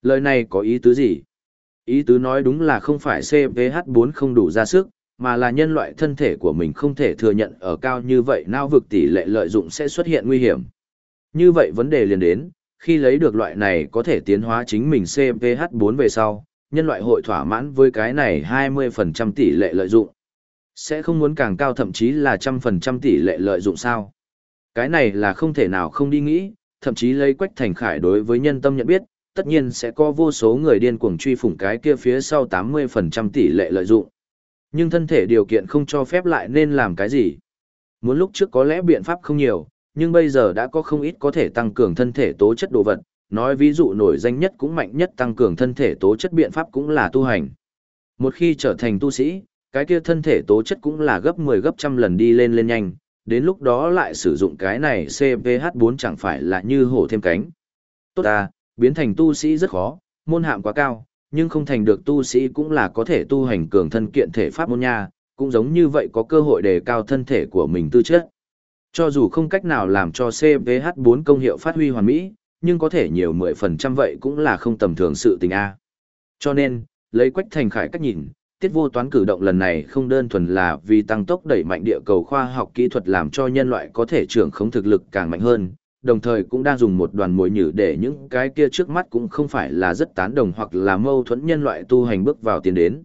S1: Lời này có ý tứ gì? Ý tứ nói đúng là không phải CPH4 không đủ ra sức, mà là nhân loại thân thể của mình không thể thừa nhận ở cao như vậy não vực tỷ lệ lợi dụng sẽ xuất hiện nguy hiểm. Như vậy vấn đề liền đến, khi lấy được loại này có thể tiến hóa chính mình CPH4 về sau, nhân loại hội thỏa mãn với cái này 20% tỷ lệ lợi dụng. Sẽ không muốn càng cao thậm chí là trăm phần trăm tỷ lệ lợi dụng sao. Cái này là không thể nào không đi nghĩ, thậm chí lấy quách thành khải đối với nhân tâm nhận biết, tất nhiên sẽ có vô số người điên cuồng truy phủng cái kia phía sau 80% tỷ lệ lợi dụng. Nhưng thân thể điều kiện không cho phép lại nên làm cái gì. Muốn lúc trước có lẽ biện pháp không nhiều, nhưng bây giờ đã có không ít có thể tăng cường thân thể tố chất đồ vật, nói ví dụ nổi danh nhất cũng mạnh nhất tăng cường thân thể tố chất biện pháp cũng là tu hành. Một khi trở thành tu sĩ, cái kia thân thể tố chất cũng là gấp 10 gấp trăm lần đi lên lên nhanh, đến lúc đó lại sử dụng cái này CPH4 chẳng phải là như hổ thêm cánh. Tốt à, biến thành tu sĩ rất khó, môn hạm quá cao, nhưng không thành được tu sĩ cũng là có thể tu hành cường thân kiện thể pháp môn nha, cũng giống như vậy có cơ hội đề cao thân thể của mình tư chất. Cho dù không cách nào làm cho CPH4 công hiệu phát huy hoàn mỹ, nhưng có thể nhiều 10% vậy cũng là không tầm thường sự tình A. Cho nên, lấy quách thành khải cách nhìn, tiết vô toán cử động lần này không đơn thuần là vì tăng tốc đẩy mạnh địa cầu khoa học kỹ thuật làm cho nhân loại có thể trưởng khống thực lực càng mạnh hơn, đồng thời cũng đang dùng một đoàn mồi nhử để những cái kia trước mắt cũng không phải là rất tán đồng hoặc là mâu thuẫn nhân loại tu hành bước vào tiến đến.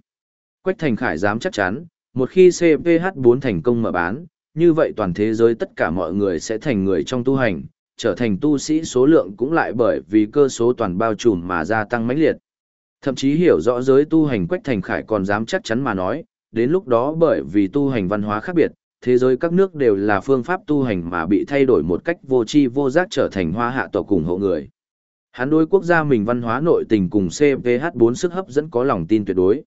S1: Quách Thành Khải dám chắc chắn, một khi CPH4 thành công mở bán, như vậy toàn thế giới tất cả mọi người sẽ thành người trong tu hành, trở thành tu sĩ số lượng cũng lại bởi vì cơ số toàn bao trùm mà gia tăng mãnh liệt. Thậm chí hiểu rõ giới tu hành Quách Thành Khải còn dám chắc chắn mà nói, đến lúc đó bởi vì tu hành văn hóa khác biệt, thế giới các nước đều là phương pháp tu hành mà bị thay đổi một cách vô tri vô giác trở thành hoa hạ tộc cùng hộ người. Hắn đối quốc gia mình văn hóa nội tình cùng CPH4 sức hấp dẫn có lòng tin tuyệt đối.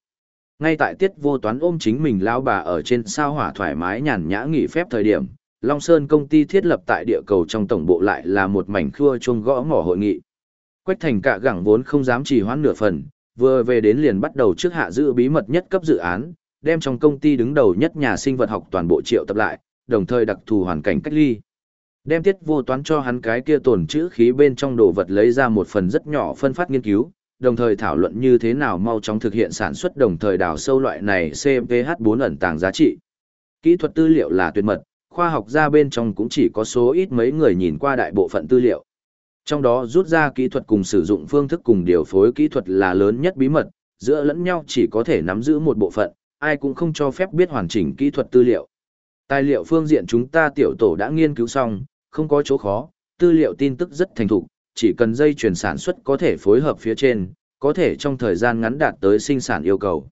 S1: Ngay tại tiết vô toán ôm chính mình lao bà ở trên sao hỏa thoải mái nhàn nhã nghỉ phép thời điểm, Long Sơn công ty thiết lập tại địa cầu trong tổng bộ lại là một mảnh khua chuông gõ mỏ hội nghị. Quách thành cả gẳng vốn không dám trì hoãn nửa phần, vừa về đến liền bắt đầu trước hạ giữ bí mật nhất cấp dự án, đem trong công ty đứng đầu nhất nhà sinh vật học toàn bộ triệu tập lại, đồng thời đặc thù hoàn cảnh cách ly. Đem tiết vô toán cho hắn cái kia tồn chữ khí bên trong đồ vật lấy ra một phần rất nhỏ phân phát nghiên cứu, đồng thời thảo luận như thế nào mau chóng thực hiện sản xuất đồng thời đào sâu loại này CPH4 ẩn tàng giá trị. Kỹ thuật tư liệu là tuyệt mật, khoa học gia bên trong cũng chỉ có số ít mấy người nhìn qua đại bộ phận tư liệu. Trong đó rút ra kỹ thuật cùng sử dụng phương thức cùng điều phối kỹ thuật là lớn nhất bí mật, giữa lẫn nhau chỉ có thể nắm giữ một bộ phận, ai cũng không cho phép biết hoàn chỉnh kỹ thuật tư liệu. Tài liệu phương diện chúng ta tiểu tổ đã nghiên cứu xong, không có chỗ khó, tư liệu tin tức rất thành thục, chỉ cần dây chuyển sản xuất có thể phối hợp phía trên, có thể trong thời gian ngắn đạt tới sinh sản yêu cầu.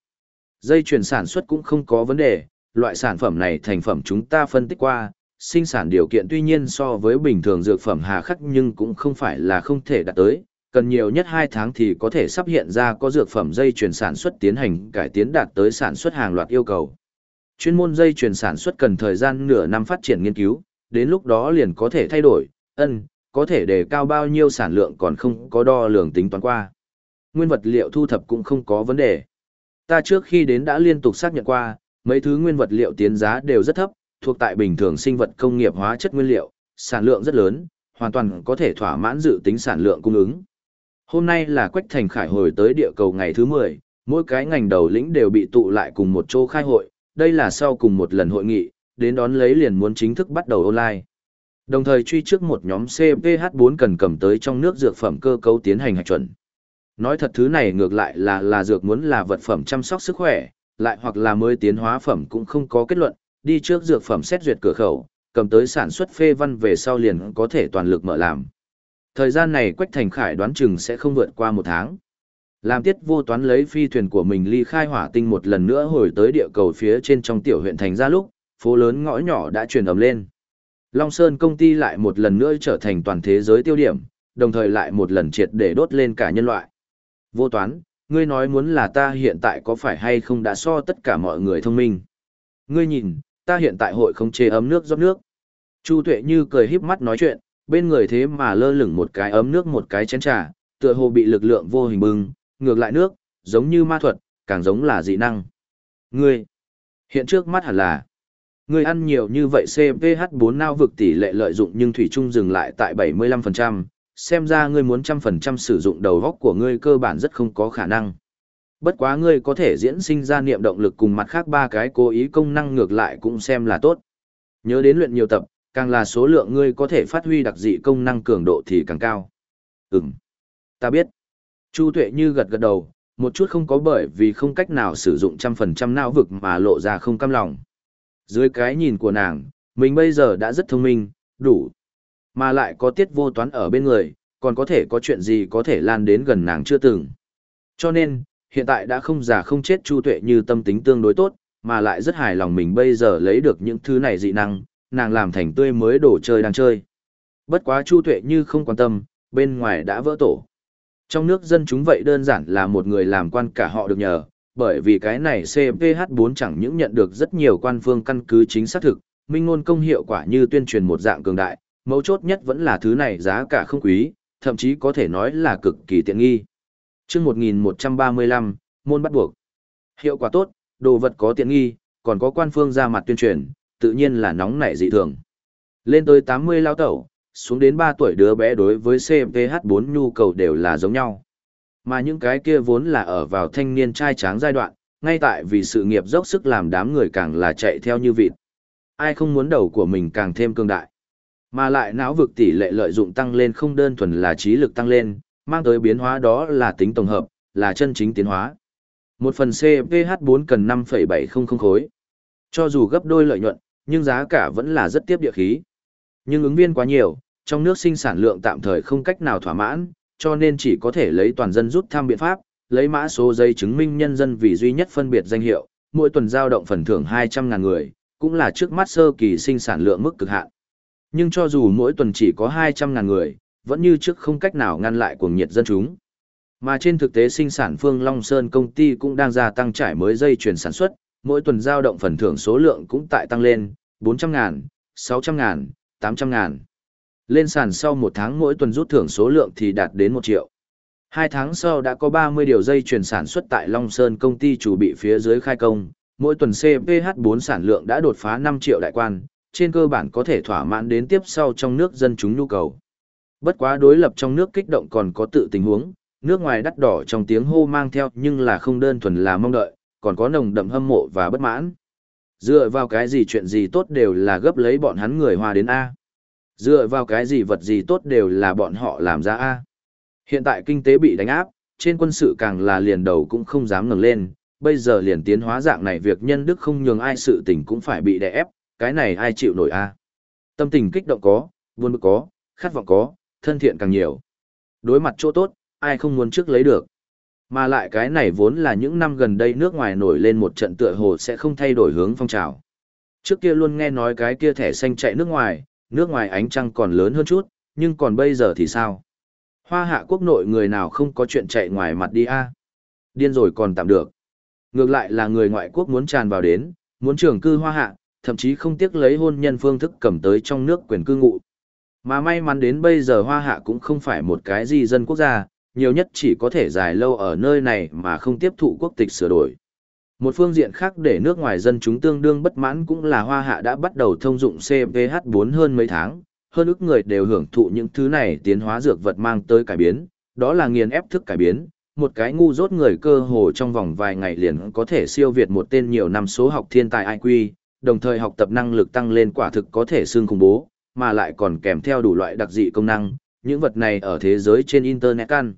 S1: Dây chuyển sản xuất cũng không có vấn đề, loại sản phẩm này thành phẩm chúng ta phân tích qua, sinh sản điều kiện tuy nhiên so với bình thường dược phẩm hà khắc nhưng cũng không phải là không thể đạt tới, cần nhiều nhất 2 tháng thì có thể sắp hiện ra có dược phẩm dây chuyển sản xuất tiến hành cải tiến đạt tới sản xuất hàng loạt yêu cầu. Chuyên môn dây chuyển sản xuất cần thời gian nửa năm phát triển nghiên cứu, đến lúc đó liền có thể thay đổi, ân, có thể đề cao bao nhiêu sản lượng còn không có đo lường tính toán qua. Nguyên vật liệu thu thập cũng không có vấn đề. Ta trước khi đến đã liên tục xác nhận qua, mấy thứ nguyên vật liệu tiến giá đều rất thấp, thuộc tại bình thường sinh vật công nghiệp hóa chất nguyên liệu, sản lượng rất lớn, hoàn toàn có thể thỏa mãn dự tính sản lượng cung ứng. Hôm nay là Quách Thành Khải hồi tới địa cầu ngày thứ 10, mỗi cái ngành đầu lĩnh đều bị tụ lại cùng một chỗ khai hội, đây là sau cùng một lần hội nghị, đến đón lấy liền muốn chính thức bắt đầu online. Đồng thời truy trước một nhóm CPH4 cần cầm tới trong nước dược phẩm cơ cấu tiến hành hạch chuẩn. Nói thật thứ này ngược lại là là dược muốn là vật phẩm chăm sóc sức khỏe, lại hoặc là mới tiến hóa phẩm cũng không có kết luận, đi trước dược phẩm xét duyệt cửa khẩu, cầm tới sản xuất phê văn về sau liền có thể toàn lực mở làm. Thời gian này Quách Thành Khải đoán chừng sẽ không vượt qua một tháng. Làm tiết vô toán lấy phi thuyền của mình ly khai hỏa tinh một lần nữa hồi tới địa cầu phía trên trong tiểu huyện thành ra lúc, phố lớn ngõ nhỏ đã truyền ầm lên. Long Sơn công ty lại một lần nữa trở thành toàn thế giới tiêu điểm, đồng thời lại một lần triệt để đốt lên cả nhân loại. Vô toán, ngươi nói muốn là ta hiện tại có phải hay không đã so tất cả mọi người thông minh. Ngươi nhìn, ta hiện tại hội không chế ấm nước rót nước. Chu Tuệ như cười híp mắt nói chuyện, bên người thế mà lơ lửng một cái ấm nước một cái chén trà, tựa hồ bị lực lượng vô hình bừng, ngược lại nước, giống như ma thuật, càng giống là dị năng. Ngươi, hiện trước mắt hẳn là, ngươi ăn nhiều như vậy CPH4 nao vực tỷ lệ lợi dụng nhưng thủy chung dừng lại tại 75%, xem ra ngươi muốn trăm phần trăm sử dụng đầu góc của ngươi cơ bản rất không có khả năng. Bất quá ngươi có thể diễn sinh ra niệm động lực cùng mặt khác ba cái cố ý công năng ngược lại cũng xem là tốt. Nhớ đến luyện nhiều tập, càng là số lượng ngươi có thể phát huy đặc dị công năng cường độ thì càng cao. Ừm, ta biết. Chu Tuệ như gật gật đầu, một chút không có bởi vì không cách nào sử dụng trăm phần trăm não vực mà lộ ra không cam lòng. Dưới cái nhìn của nàng, mình bây giờ đã rất thông minh, đủ. Mà lại có tiết vô toán ở bên người, còn có thể có chuyện gì có thể lan đến gần nàng chưa từng. Cho nên, hiện tại đã không già không chết Chu Tuệ như tâm tính tương đối tốt, mà lại rất hài lòng mình bây giờ lấy được những thứ này dị năng, nàng làm thành tươi mới đồ chơi đang chơi. Bất quá Chu Tuệ như không quan tâm, bên ngoài đã vỡ tổ. Trong nước dân chúng vậy đơn giản là một người làm quan cả họ được nhờ, bởi vì cái này CPH4 chẳng những nhận được rất nhiều quan phương căn cứ chính xác thực, minh ngôn công hiệu quả như tuyên truyền một dạng cường đại, mấu chốt nhất vẫn là thứ này giá cả không quý, thậm chí có thể nói là cực kỳ tiện nghi. Trước 1135, môn bắt buộc. Hiệu quả tốt, đồ vật có tiện nghi, còn có quan phương ra mặt tuyên truyền, tự nhiên là nóng nảy dị thường. Lên tới 80 lao tẩu, xuống đến 3 tuổi đứa bé đối với CPH4 nhu cầu đều là giống nhau. Mà những cái kia vốn là ở vào thanh niên trai tráng giai đoạn, ngay tại vì sự nghiệp dốc sức làm đám người càng là chạy theo như vịt. Ai không muốn đầu của mình càng thêm cương đại. Mà lại não vực tỷ lệ lợi dụng tăng lên không đơn thuần là trí lực tăng lên, mang tới biến hóa đó là tính tổng hợp, là chân chính tiến hóa. Một phần CPH4 cần 5,700 khối. Cho dù gấp đôi lợi nhuận, nhưng giá cả vẫn là rất tiếp địa khí. Nhưng ứng viên quá nhiều, trong nước sinh sản lượng tạm thời không cách nào thỏa mãn, cho nên chỉ có thể lấy toàn dân rút thăm biện pháp, lấy mã số giấy chứng minh nhân dân vì duy nhất phân biệt danh hiệu, mỗi tuần giao động phần thưởng 200.000 người, cũng là trước mắt sơ kỳ sinh sản lượng mức cực hạn. Nhưng cho dù mỗi tuần chỉ có 200.000 người, vẫn như trước không cách nào ngăn lại cuồng nhiệt dân chúng. Mà trên thực tế sinh sản Phương Long Sơn công ty cũng đang gia tăng trải mới dây chuyển sản xuất, mỗi tuần giao động phần thưởng số lượng cũng tại tăng lên, 400 ngàn, 600 ngàn, 800 ngàn. Lên sàn sau một tháng mỗi tuần rút thưởng số lượng thì đạt đến 1 triệu. Hai tháng sau đã có 30 điều dây chuyển sản xuất tại Long Sơn công ty chủ bị phía dưới khai công, mỗi tuần CPH4 sản lượng đã đột phá 5 triệu đại quan, trên cơ bản có thể thỏa mãn đến tiếp sau trong nước dân chúng nhu cầu. Bất quá đối lập trong nước kích động còn có tự tình huống, nước ngoài đắt đỏ trong tiếng hô mang theo nhưng là không đơn thuần là mong đợi, còn có nồng đậm hâm mộ và bất mãn. Dựa vào cái gì chuyện gì tốt đều là gấp lấy bọn hắn người hoa đến A. Dựa vào cái gì vật gì tốt đều là bọn họ làm ra A. Hiện tại kinh tế bị đánh áp, trên quân sự càng là liền đầu cũng không dám ngẩng lên, bây giờ liền tiến hóa dạng này việc nhân đức không nhường ai sự tình cũng phải bị đè ép, cái này ai chịu nổi A. Tâm tình kích động có, buồn bực có, khát vọng có, thân thiện càng nhiều. Đối mặt chỗ tốt, ai không muốn trước lấy được. Mà lại cái này vốn là những năm gần đây nước ngoài nổi lên một trận tựa hồ sẽ không thay đổi hướng phong trào. Trước kia luôn nghe nói cái kia thẻ xanh chạy nước ngoài, nước ngoài ánh trăng còn lớn hơn chút, nhưng còn bây giờ thì sao? Hoa hạ quốc nội người nào không có chuyện chạy ngoài mặt đi a Điên rồi còn tạm được. Ngược lại là người ngoại quốc muốn tràn vào đến, muốn trường cư hoa hạ, thậm chí không tiếc lấy hôn nhân phương thức cầm tới trong nước quyền cư ngụ. Mà may mắn đến bây giờ hoa hạ cũng không phải một cái gì dân quốc gia, nhiều nhất chỉ có thể dài lâu ở nơi này mà không tiếp thụ quốc tịch sửa đổi. Một phương diện khác để nước ngoài dân chúng tương đương bất mãn cũng là hoa hạ đã bắt đầu thông dụng CPH4 hơn mấy tháng, hơn ức người đều hưởng thụ những thứ này tiến hóa dược vật mang tới cải biến, đó là nghiền ép thức cải biến, một cái ngu dốt người cơ hồ trong vòng vài ngày liền có thể siêu việt một tên nhiều năm số học thiên tài IQ, đồng thời học tập năng lực tăng lên quả thực có thể xương khủng bố, mà lại còn kèm theo đủ loại đặc dị công năng, những vật này ở thế giới trên Internet căn.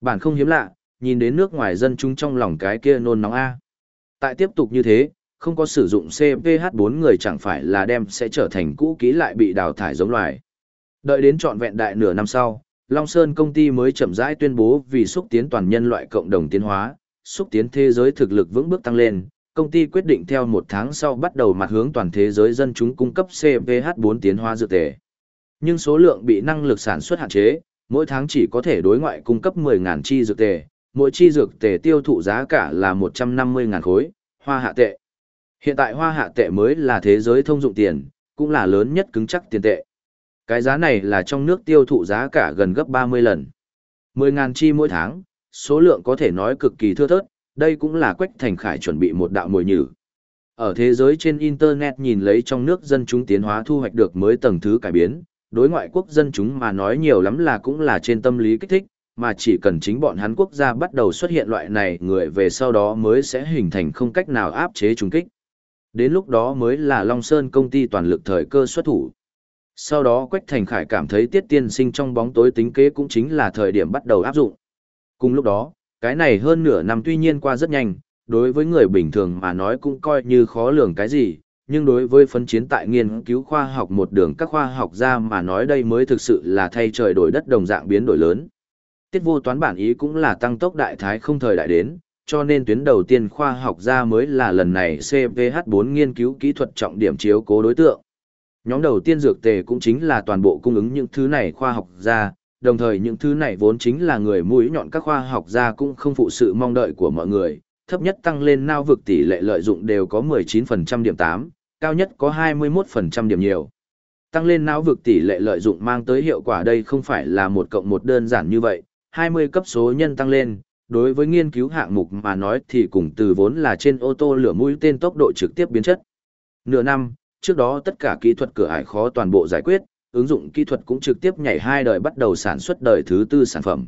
S1: Bản không hiếm lạ, nhìn đến nước ngoài dân chúng trong lòng cái kia nôn nóng A. Tại tiếp tục như thế, không có sử dụng CPH4 người chẳng phải là đem sẽ trở thành cũ kỹ lại bị đào thải giống loài. Đợi đến trọn vẹn đại nửa năm sau, Long Sơn công ty mới chậm rãi tuyên bố vì xúc tiến toàn nhân loại cộng đồng tiến hóa, xúc tiến thế giới thực lực vững bước tăng lên, công ty quyết định theo một tháng sau bắt đầu mặt hướng toàn thế giới dân chúng cung cấp CPH4 tiến hóa dược tề. Nhưng số lượng bị năng lực sản xuất hạn chế, mỗi tháng chỉ có thể đối ngoại cung cấp 10.000 chi dược tề, mỗi chi dược tề tiêu thụ giá cả là 150.000 khối, hoa hạ tệ. Hiện tại hoa hạ tệ mới là thế giới thông dụng tiền, cũng là lớn nhất cứng chắc tiền tệ. Cái giá này là trong nước tiêu thụ giá cả gần gấp 30 lần. 10.000 chi mỗi tháng, số lượng có thể nói cực kỳ thưa thớt, đây cũng là Quách Thành Khải chuẩn bị một đạo mồi nhử. Ở thế giới trên Internet nhìn lấy trong nước dân chúng tiến hóa thu hoạch được mới tầng thứ cải biến, đối ngoại quốc dân chúng mà nói nhiều lắm là cũng là trên tâm lý kích thích, mà chỉ cần chính bọn hắn quốc gia bắt đầu xuất hiện loại này người về sau đó mới sẽ hình thành không cách nào áp chế trùng kích. Đến lúc đó mới là Long Sơn công ty toàn lực thời cơ xuất thủ. Sau đó Quách Thành Khải cảm thấy tiết tiên sinh trong bóng tối tính kế cũng chính là thời điểm bắt đầu áp dụng. Cùng lúc đó, cái này hơn nửa năm tuy nhiên qua rất nhanh, đối với người bình thường mà nói cũng coi như khó lường cái gì, nhưng đối với phân chiến tại nghiên cứu khoa học một đường các khoa học gia mà nói đây mới thực sự là thay trời đổi đất đồng dạng biến đổi lớn. Tiết vô toán bản ý cũng là tăng tốc đại thái không thời đại đến, cho nên tuyến đầu tiên khoa học gia mới là lần này CVH4 nghiên cứu kỹ thuật trọng điểm chiếu cố đối tượng. Nhóm đầu tiên dược tề cũng chính là toàn bộ cung ứng những thứ này khoa học gia, đồng thời những thứ này vốn chính là người mũi nhọn các khoa học gia cũng không phụ sự mong đợi của mọi người, thấp nhất tăng lên nao vực tỷ lệ lợi dụng đều có 19% điểm 8, cao nhất có 21% điểm nhiều. Tăng lên não vực tỷ lệ lợi dụng mang tới hiệu quả đây không phải là một cộng một đơn giản như vậy, 20 cấp số nhân tăng lên, đối với nghiên cứu hạng mục mà nói thì cùng từ vốn là trên ô tô lửa mũi tên tốc độ trực tiếp biến chất. Nửa năm, trước đó tất cả kỹ thuật cửa ải khó toàn bộ giải quyết, ứng dụng kỹ thuật cũng trực tiếp nhảy hai đời bắt đầu sản xuất đời thứ tư sản phẩm.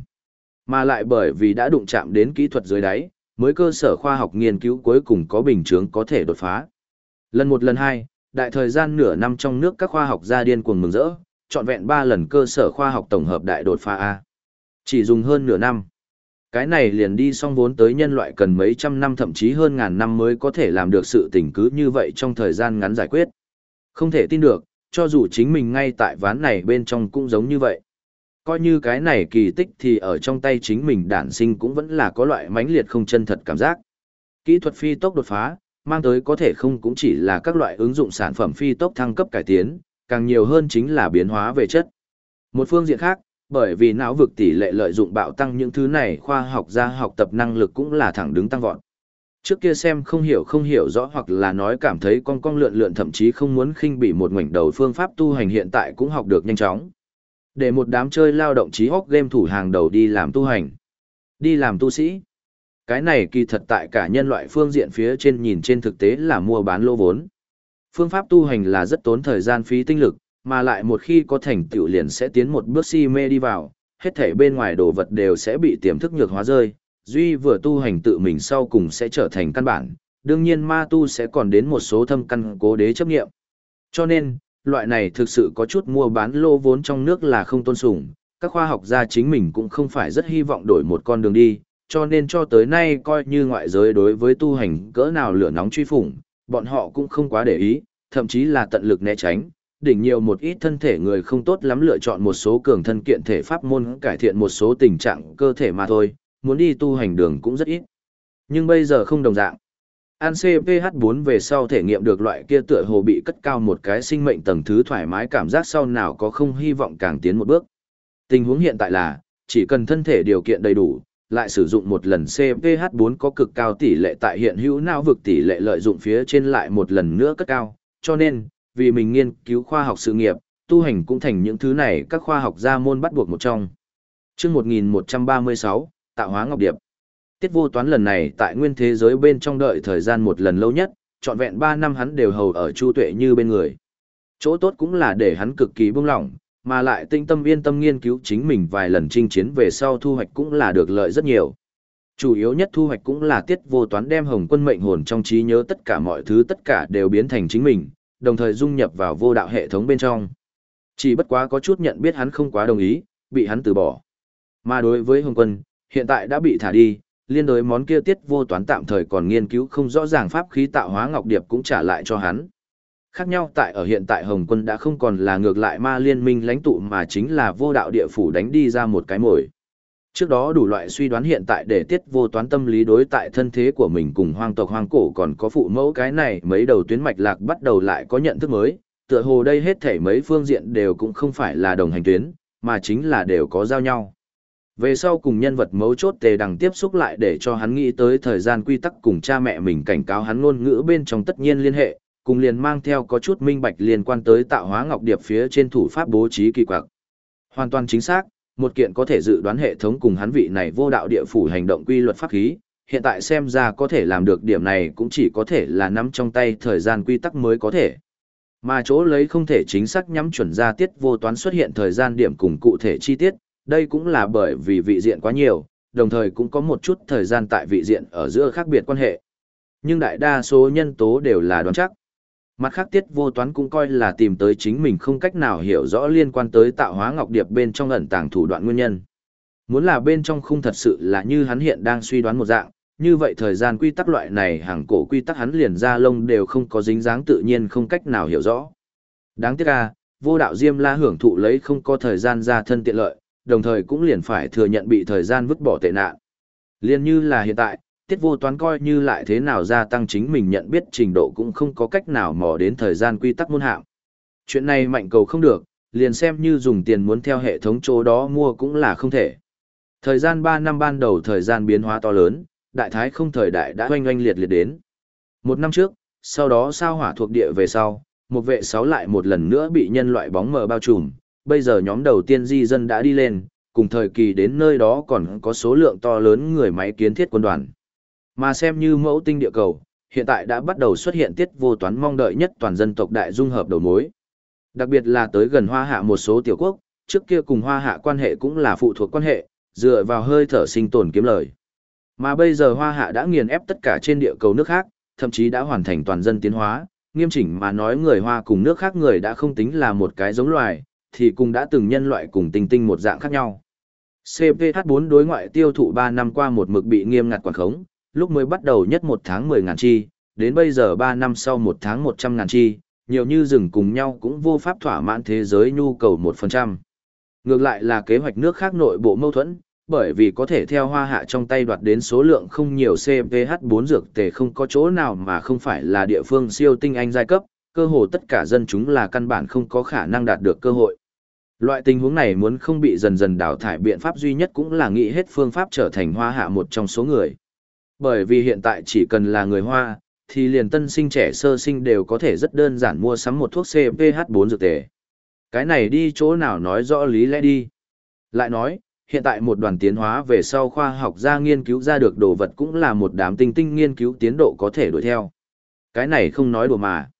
S1: Mà lại bởi vì đã đụng chạm đến kỹ thuật dưới đáy, mới cơ sở khoa học nghiên cứu cuối cùng có bình chứng có thể đột phá. Lần một lần hai, đại thời gian nửa năm trong nước các khoa học gia điên cuồng mừng rỡ, trọn vẹn ba lần cơ sở khoa học tổng hợp đại đột phá A. Chỉ dùng hơn nửa năm. Cái này liền đi xong vốn tới nhân loại cần mấy trăm năm thậm chí hơn ngàn năm mới có thể làm được sự tình cứ như vậy trong thời gian ngắn giải quyết. Không thể tin được, cho dù chính mình ngay tại ván này bên trong cũng giống như vậy. Coi như cái này kỳ tích thì ở trong tay chính mình đản sinh cũng vẫn là có loại mãnh liệt không chân thật cảm giác. Kỹ thuật phi tốc đột phá, mang tới có thể không cũng chỉ là các loại ứng dụng sản phẩm phi tốc thăng cấp cải tiến, càng nhiều hơn chính là biến hóa về chất. Một phương diện khác, bởi vì não vực tỷ lệ lợi dụng bạo tăng những thứ này khoa học gia học tập năng lực cũng là thẳng đứng tăng vọt. Trước kia xem không hiểu không hiểu rõ hoặc là nói cảm thấy con con lượn lượn thậm chí không muốn khinh bị một ngoảnh đầu phương pháp tu hành hiện tại cũng học được nhanh chóng. Để một đám chơi lao động trí hóc game thủ hàng đầu đi làm tu hành. Đi làm tu sĩ. Cái này kỳ thật tại cả nhân loại phương diện phía trên nhìn trên thực tế là mua bán lô vốn. Phương pháp tu hành là rất tốn thời gian phí tinh lực, mà lại một khi có thành tựu liền sẽ tiến một bước si mê đi vào, hết thể bên ngoài đồ vật đều sẽ bị tiềm thức nhược hóa rơi, duy vừa tu hành tự mình sau cùng sẽ trở thành căn bản, đương nhiên ma tu sẽ còn đến một số thâm căn cố đế chấp nghiệm. Cho nên, loại này thực sự có chút mua bán lô vốn trong nước là không tôn sùng, các khoa học gia chính mình cũng không phải rất hy vọng đổi một con đường đi, cho nên cho tới nay coi như ngoại giới đối với tu hành cỡ nào lửa nóng truy phủng, bọn họ cũng không quá để ý, thậm chí là tận lực né tránh, đỉnh nhiều một ít thân thể người không tốt lắm lựa chọn một số cường thân kiện thể pháp môn cải thiện một số tình trạng cơ thể mà thôi, muốn đi tu hành đường cũng rất ít. Nhưng bây giờ không đồng dạng. An CPH4 về sau thể nghiệm được loại kia tựa hồ bị cất cao một cái sinh mệnh tầng thứ thoải mái cảm giác sau nào có không hy vọng càng tiến một bước. Tình huống hiện tại là, chỉ cần thân thể điều kiện đầy đủ, lại sử dụng một lần CPH4 có cực cao tỷ lệ tại hiện hữu não vực tỷ lệ lợi dụng phía trên lại một lần nữa cất cao, cho nên, vì mình nghiên cứu khoa học sự nghiệp, tu hành cũng thành những thứ này các khoa học gia môn bắt buộc một trong. chương 1136, Tạo hóa Ngọc Điệp. Tiết vô toán lần này tại nguyên thế giới bên trong đợi thời gian một lần lâu nhất, trọn vẹn 3 năm hắn đều hầu ở Chu Tuệ như bên người. Chỗ tốt cũng là để hắn cực kỳ buông lỏng, mà lại tinh tâm yên tâm nghiên cứu chính mình vài lần chinh chiến về sau thu hoạch cũng là được lợi rất nhiều. Chủ yếu nhất thu hoạch cũng là tiết vô toán đem hồng quân mệnh hồn trong trí nhớ tất cả mọi thứ tất cả đều biến thành chính mình, đồng thời dung nhập vào vô đạo hệ thống bên trong. Chỉ bất quá có chút nhận biết hắn không quá đồng ý, bị hắn từ bỏ. Mà đối với Hồng Quân, hiện tại đã bị thả đi, liên đối món kia tiết vô toán tạm thời còn nghiên cứu không rõ ràng pháp khí tạo hóa ngọc điệp cũng trả lại cho hắn. Khác nhau tại ở hiện tại Hồng Quân đã không còn là ngược lại ma liên minh lãnh tụ mà chính là vô đạo địa phủ đánh đi ra một cái mồi. Trước đó đủ loại suy đoán hiện tại để tiết vô toán tâm lý đối tại thân thế của mình cùng hoang tộc hoang cổ còn có phụ mẫu cái này mấy đầu tuyến mạch lạc bắt đầu lại có nhận thức mới, tựa hồ đây hết thể mấy phương diện đều cũng không phải là đồng hành tuyến, mà chính là đều có giao nhau. Về sau cùng nhân vật mấu chốt tề đằng tiếp xúc lại để cho hắn nghĩ tới thời gian quy tắc cùng cha mẹ mình cảnh cáo hắn ngôn ngữ bên trong tất nhiên liên hệ, cùng liền mang theo có chút minh bạch liên quan tới tạo hóa ngọc điệp phía trên thủ pháp bố trí kỳ quặc. Hoàn toàn chính xác, một kiện có thể dự đoán hệ thống cùng hắn vị này vô đạo địa phủ hành động quy luật pháp khí, hiện tại xem ra có thể làm được điểm này cũng chỉ có thể là nắm trong tay thời gian quy tắc mới có thể. Mà chỗ lấy không thể chính xác nhắm chuẩn ra tiết vô toán xuất hiện thời gian điểm cùng cụ thể chi tiết, đây cũng là bởi vì vị diện quá nhiều, đồng thời cũng có một chút thời gian tại vị diện ở giữa khác biệt quan hệ. Nhưng đại đa số nhân tố đều là đoán chắc. Mặt khác tiết vô toán cũng coi là tìm tới chính mình không cách nào hiểu rõ liên quan tới tạo hóa ngọc điệp bên trong ẩn tàng thủ đoạn nguyên nhân. Muốn là bên trong không thật sự là như hắn hiện đang suy đoán một dạng, như vậy thời gian quy tắc loại này hàng cổ quy tắc hắn liền ra lông đều không có dính dáng tự nhiên không cách nào hiểu rõ. Đáng tiếc à, vô đạo Diêm La hưởng thụ lấy không có thời gian ra thân tiện lợi, đồng thời cũng liền phải thừa nhận bị thời gian vứt bỏ tệ nạn. Liên như là hiện tại, tiết vô toán coi như lại thế nào gia tăng chính mình nhận biết trình độ cũng không có cách nào mò đến thời gian quy tắc môn hạng. Chuyện này mạnh cầu không được, liền xem như dùng tiền muốn theo hệ thống chỗ đó mua cũng là không thể. Thời gian 3 năm ban đầu thời gian biến hóa to lớn, đại thái không thời đại đã oanh oanh liệt liệt đến. Một năm trước, sau đó sao hỏa thuộc địa về sau, một vệ sáu lại một lần nữa bị nhân loại bóng mờ bao trùm, bây giờ nhóm đầu tiên di dân đã đi lên, cùng thời kỳ đến nơi đó còn có số lượng to lớn người máy kiến thiết quân đoàn. Mà xem như mẫu tinh địa cầu, hiện tại đã bắt đầu xuất hiện tiết vô toán mong đợi nhất toàn dân tộc đại dung hợp đầu mối. Đặc biệt là tới gần hoa hạ một số tiểu quốc, trước kia cùng hoa hạ quan hệ cũng là phụ thuộc quan hệ, dựa vào hơi thở sinh tồn kiếm lời. Mà bây giờ hoa hạ đã nghiền ép tất cả trên địa cầu nước khác, thậm chí đã hoàn thành toàn dân tiến hóa, nghiêm chỉnh mà nói người hoa cùng nước khác người đã không tính là một cái giống loài, thì cùng đã từng nhân loại cùng tinh tinh một dạng khác nhau. CPH4 đối ngoại tiêu thụ 3 năm qua một mực bị nghiêm ngặt quản khống, lúc mới bắt đầu nhất một tháng 10 ngàn chi, đến bây giờ 3 năm sau một tháng 100 ngàn chi, nhiều như rừng cùng nhau cũng vô pháp thỏa mãn thế giới nhu cầu 1%. Ngược lại là kế hoạch nước khác nội bộ mâu thuẫn, bởi vì có thể theo hoa hạ trong tay đoạt đến số lượng không nhiều CPH4 dược tề không có chỗ nào mà không phải là địa phương siêu tinh anh giai cấp, cơ hồ tất cả dân chúng là căn bản không có khả năng đạt được cơ hội. Loại tình huống này muốn không bị dần dần đào thải biện pháp duy nhất cũng là nghĩ hết phương pháp trở thành hoa hạ một trong số người. Bởi vì hiện tại chỉ cần là người hoa, thì liền tân sinh trẻ sơ sinh đều có thể rất đơn giản mua sắm một thuốc CPH4 dược tề. Cái này đi chỗ nào nói rõ lý lẽ đi. Lại nói, hiện tại một đoàn tiến hóa về sau khoa học gia nghiên cứu ra được đồ vật cũng là một đám tinh tinh nghiên cứu tiến độ có thể đuổi theo. Cái này không nói đùa mà.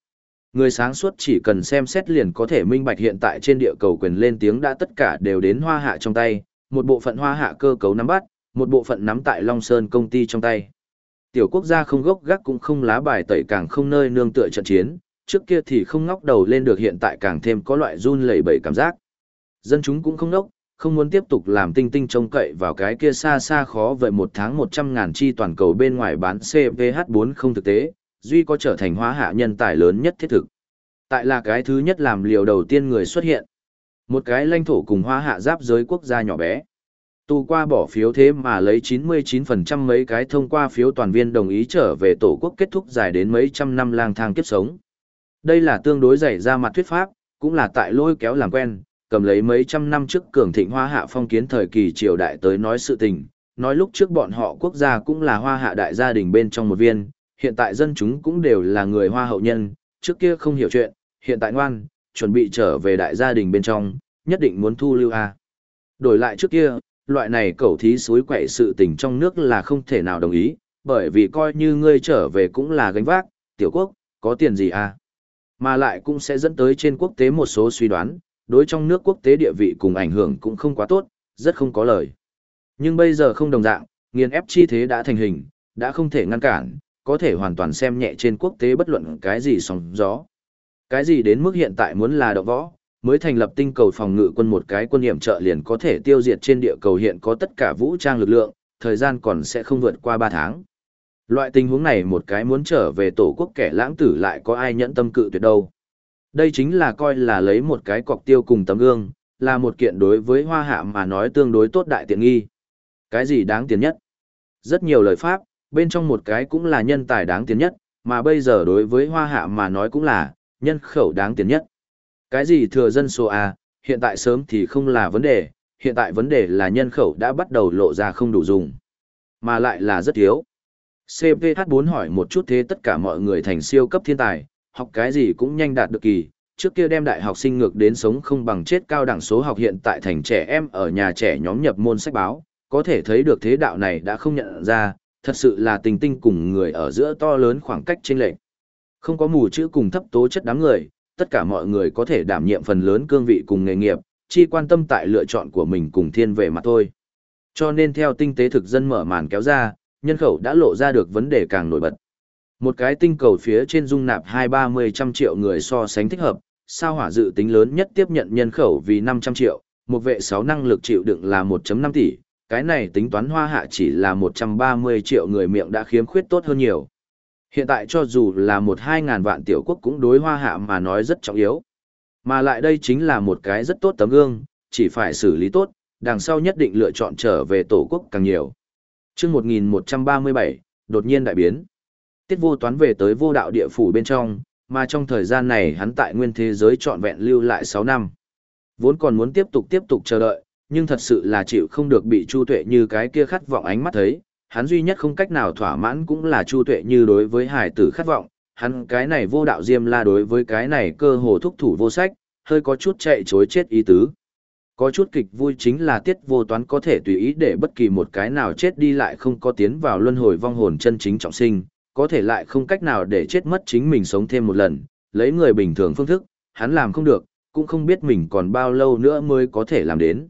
S1: Người sáng suốt chỉ cần xem xét liền có thể minh bạch hiện tại trên địa cầu quyền lên tiếng đã tất cả đều đến hoa hạ trong tay, một bộ phận hoa hạ cơ cấu nắm bắt, một bộ phận nắm tại Long Sơn công ty trong tay. Tiểu quốc gia không gốc gác cũng không lá bài tẩy càng không nơi nương tựa trận chiến, trước kia thì không ngóc đầu lên được hiện tại càng thêm có loại run lẩy bẩy cảm giác. Dân chúng cũng không nốc, không muốn tiếp tục làm tinh tinh trông cậy vào cái kia xa xa khó vậy một tháng một trăm ngàn chi toàn cầu bên ngoài bán CPH4 không thực tế, duy có trở thành hóa hạ nhân tài lớn nhất thiết thực. Tại là cái thứ nhất làm liều đầu tiên người xuất hiện. Một cái lãnh thổ cùng hóa hạ giáp giới quốc gia nhỏ bé. Tu qua bỏ phiếu thế mà lấy 99% mấy cái thông qua phiếu toàn viên đồng ý trở về tổ quốc kết thúc dài đến mấy trăm năm lang thang kiếp sống. Đây là tương đối dày ra mặt thuyết pháp, cũng là tại lôi kéo làm quen, cầm lấy mấy trăm năm trước cường thịnh hoa hạ phong kiến thời kỳ triều đại tới nói sự tình, nói lúc trước bọn họ quốc gia cũng là hoa hạ đại gia đình bên trong một viên, hiện tại dân chúng cũng đều là người hoa hậu nhân, trước kia không hiểu chuyện, hiện tại ngoan, chuẩn bị trở về đại gia đình bên trong, nhất định muốn thu lưu A. Đổi lại trước kia, loại này cẩu thí suối quậy sự tình trong nước là không thể nào đồng ý, bởi vì coi như ngươi trở về cũng là gánh vác, tiểu quốc, có tiền gì à? Mà lại cũng sẽ dẫn tới trên quốc tế một số suy đoán, đối trong nước quốc tế địa vị cùng ảnh hưởng cũng không quá tốt, rất không có lời. Nhưng bây giờ không đồng dạng, nghiền ép chi thế đã thành hình, đã không thể ngăn cản, có thể hoàn toàn xem nhẹ trên quốc tế bất luận cái gì sóng gió. Cái gì đến mức hiện tại muốn là động võ, Mới thành lập tinh cầu phòng ngự quân một cái quân hiểm trợ liền có thể tiêu diệt trên địa cầu hiện có tất cả vũ trang lực lượng, thời gian còn sẽ không vượt qua 3 tháng. Loại tình huống này một cái muốn trở về tổ quốc kẻ lãng tử lại có ai nhẫn tâm cự tuyệt đâu. Đây chính là coi là lấy một cái cọc tiêu cùng tấm gương, là một kiện đối với hoa hạ mà nói tương đối tốt đại tiện nghi. Cái gì đáng tiền nhất? Rất nhiều lời pháp, bên trong một cái cũng là nhân tài đáng tiền nhất, mà bây giờ đối với hoa hạ mà nói cũng là nhân khẩu đáng tiền nhất. Cái gì thừa dân số A, hiện tại sớm thì không là vấn đề, hiện tại vấn đề là nhân khẩu đã bắt đầu lộ ra không đủ dùng, mà lại là rất thiếu. CPH4 hỏi một chút thế tất cả mọi người thành siêu cấp thiên tài, học cái gì cũng nhanh đạt được kỳ, trước kia đem đại học sinh ngược đến sống không bằng chết cao đẳng số học hiện tại thành trẻ em ở nhà trẻ nhóm nhập môn sách báo, có thể thấy được thế đạo này đã không nhận ra, thật sự là tình tinh cùng người ở giữa to lớn khoảng cách chênh lệch. Không có mù chữ cùng thấp tố chất đám người, tất cả mọi người có thể đảm nhiệm phần lớn cương vị cùng nghề nghiệp, chi quan tâm tại lựa chọn của mình cùng thiên về mặt thôi. Cho nên theo tinh tế thực dân mở màn kéo ra, nhân khẩu đã lộ ra được vấn đề càng nổi bật. Một cái tinh cầu phía trên dung nạp hai ba mươi trăm triệu người so sánh thích hợp, sao hỏa dự tính lớn nhất tiếp nhận nhân khẩu vì 500 triệu, một vệ 6 năng lực chịu đựng là 1.5 tỷ, cái này tính toán hoa hạ chỉ là 130 triệu người miệng đã khiếm khuyết tốt hơn nhiều. Hiện tại cho dù là một hai ngàn vạn tiểu quốc cũng đối hoa hạ mà nói rất trọng yếu. Mà lại đây chính là một cái rất tốt tấm gương, chỉ phải xử lý tốt, đằng sau nhất định lựa chọn trở về tổ quốc càng nhiều. Trước 1137, đột nhiên đại biến. Tiết vô toán về tới vô đạo địa phủ bên trong, mà trong thời gian này hắn tại nguyên thế giới trọn vẹn lưu lại 6 năm. Vốn còn muốn tiếp tục tiếp tục chờ đợi, nhưng thật sự là chịu không được bị Chu Tuệ như cái kia khát vọng ánh mắt thấy, hắn duy nhất không cách nào thỏa mãn cũng là Chu Tuệ như đối với hải tử khát vọng, hắn cái này vô đạo diêm la đối với cái này cơ hồ thúc thủ vô sách, hơi có chút chạy chối chết ý tứ. Có chút kịch vui chính là tiết vô toán có thể tùy ý để bất kỳ một cái nào chết đi lại không có tiến vào luân hồi vong hồn chân chính trọng sinh, có thể lại không cách nào để chết mất chính mình sống thêm một lần, lấy người bình thường phương thức, hắn làm không được, cũng không biết mình còn bao lâu nữa mới có thể làm đến.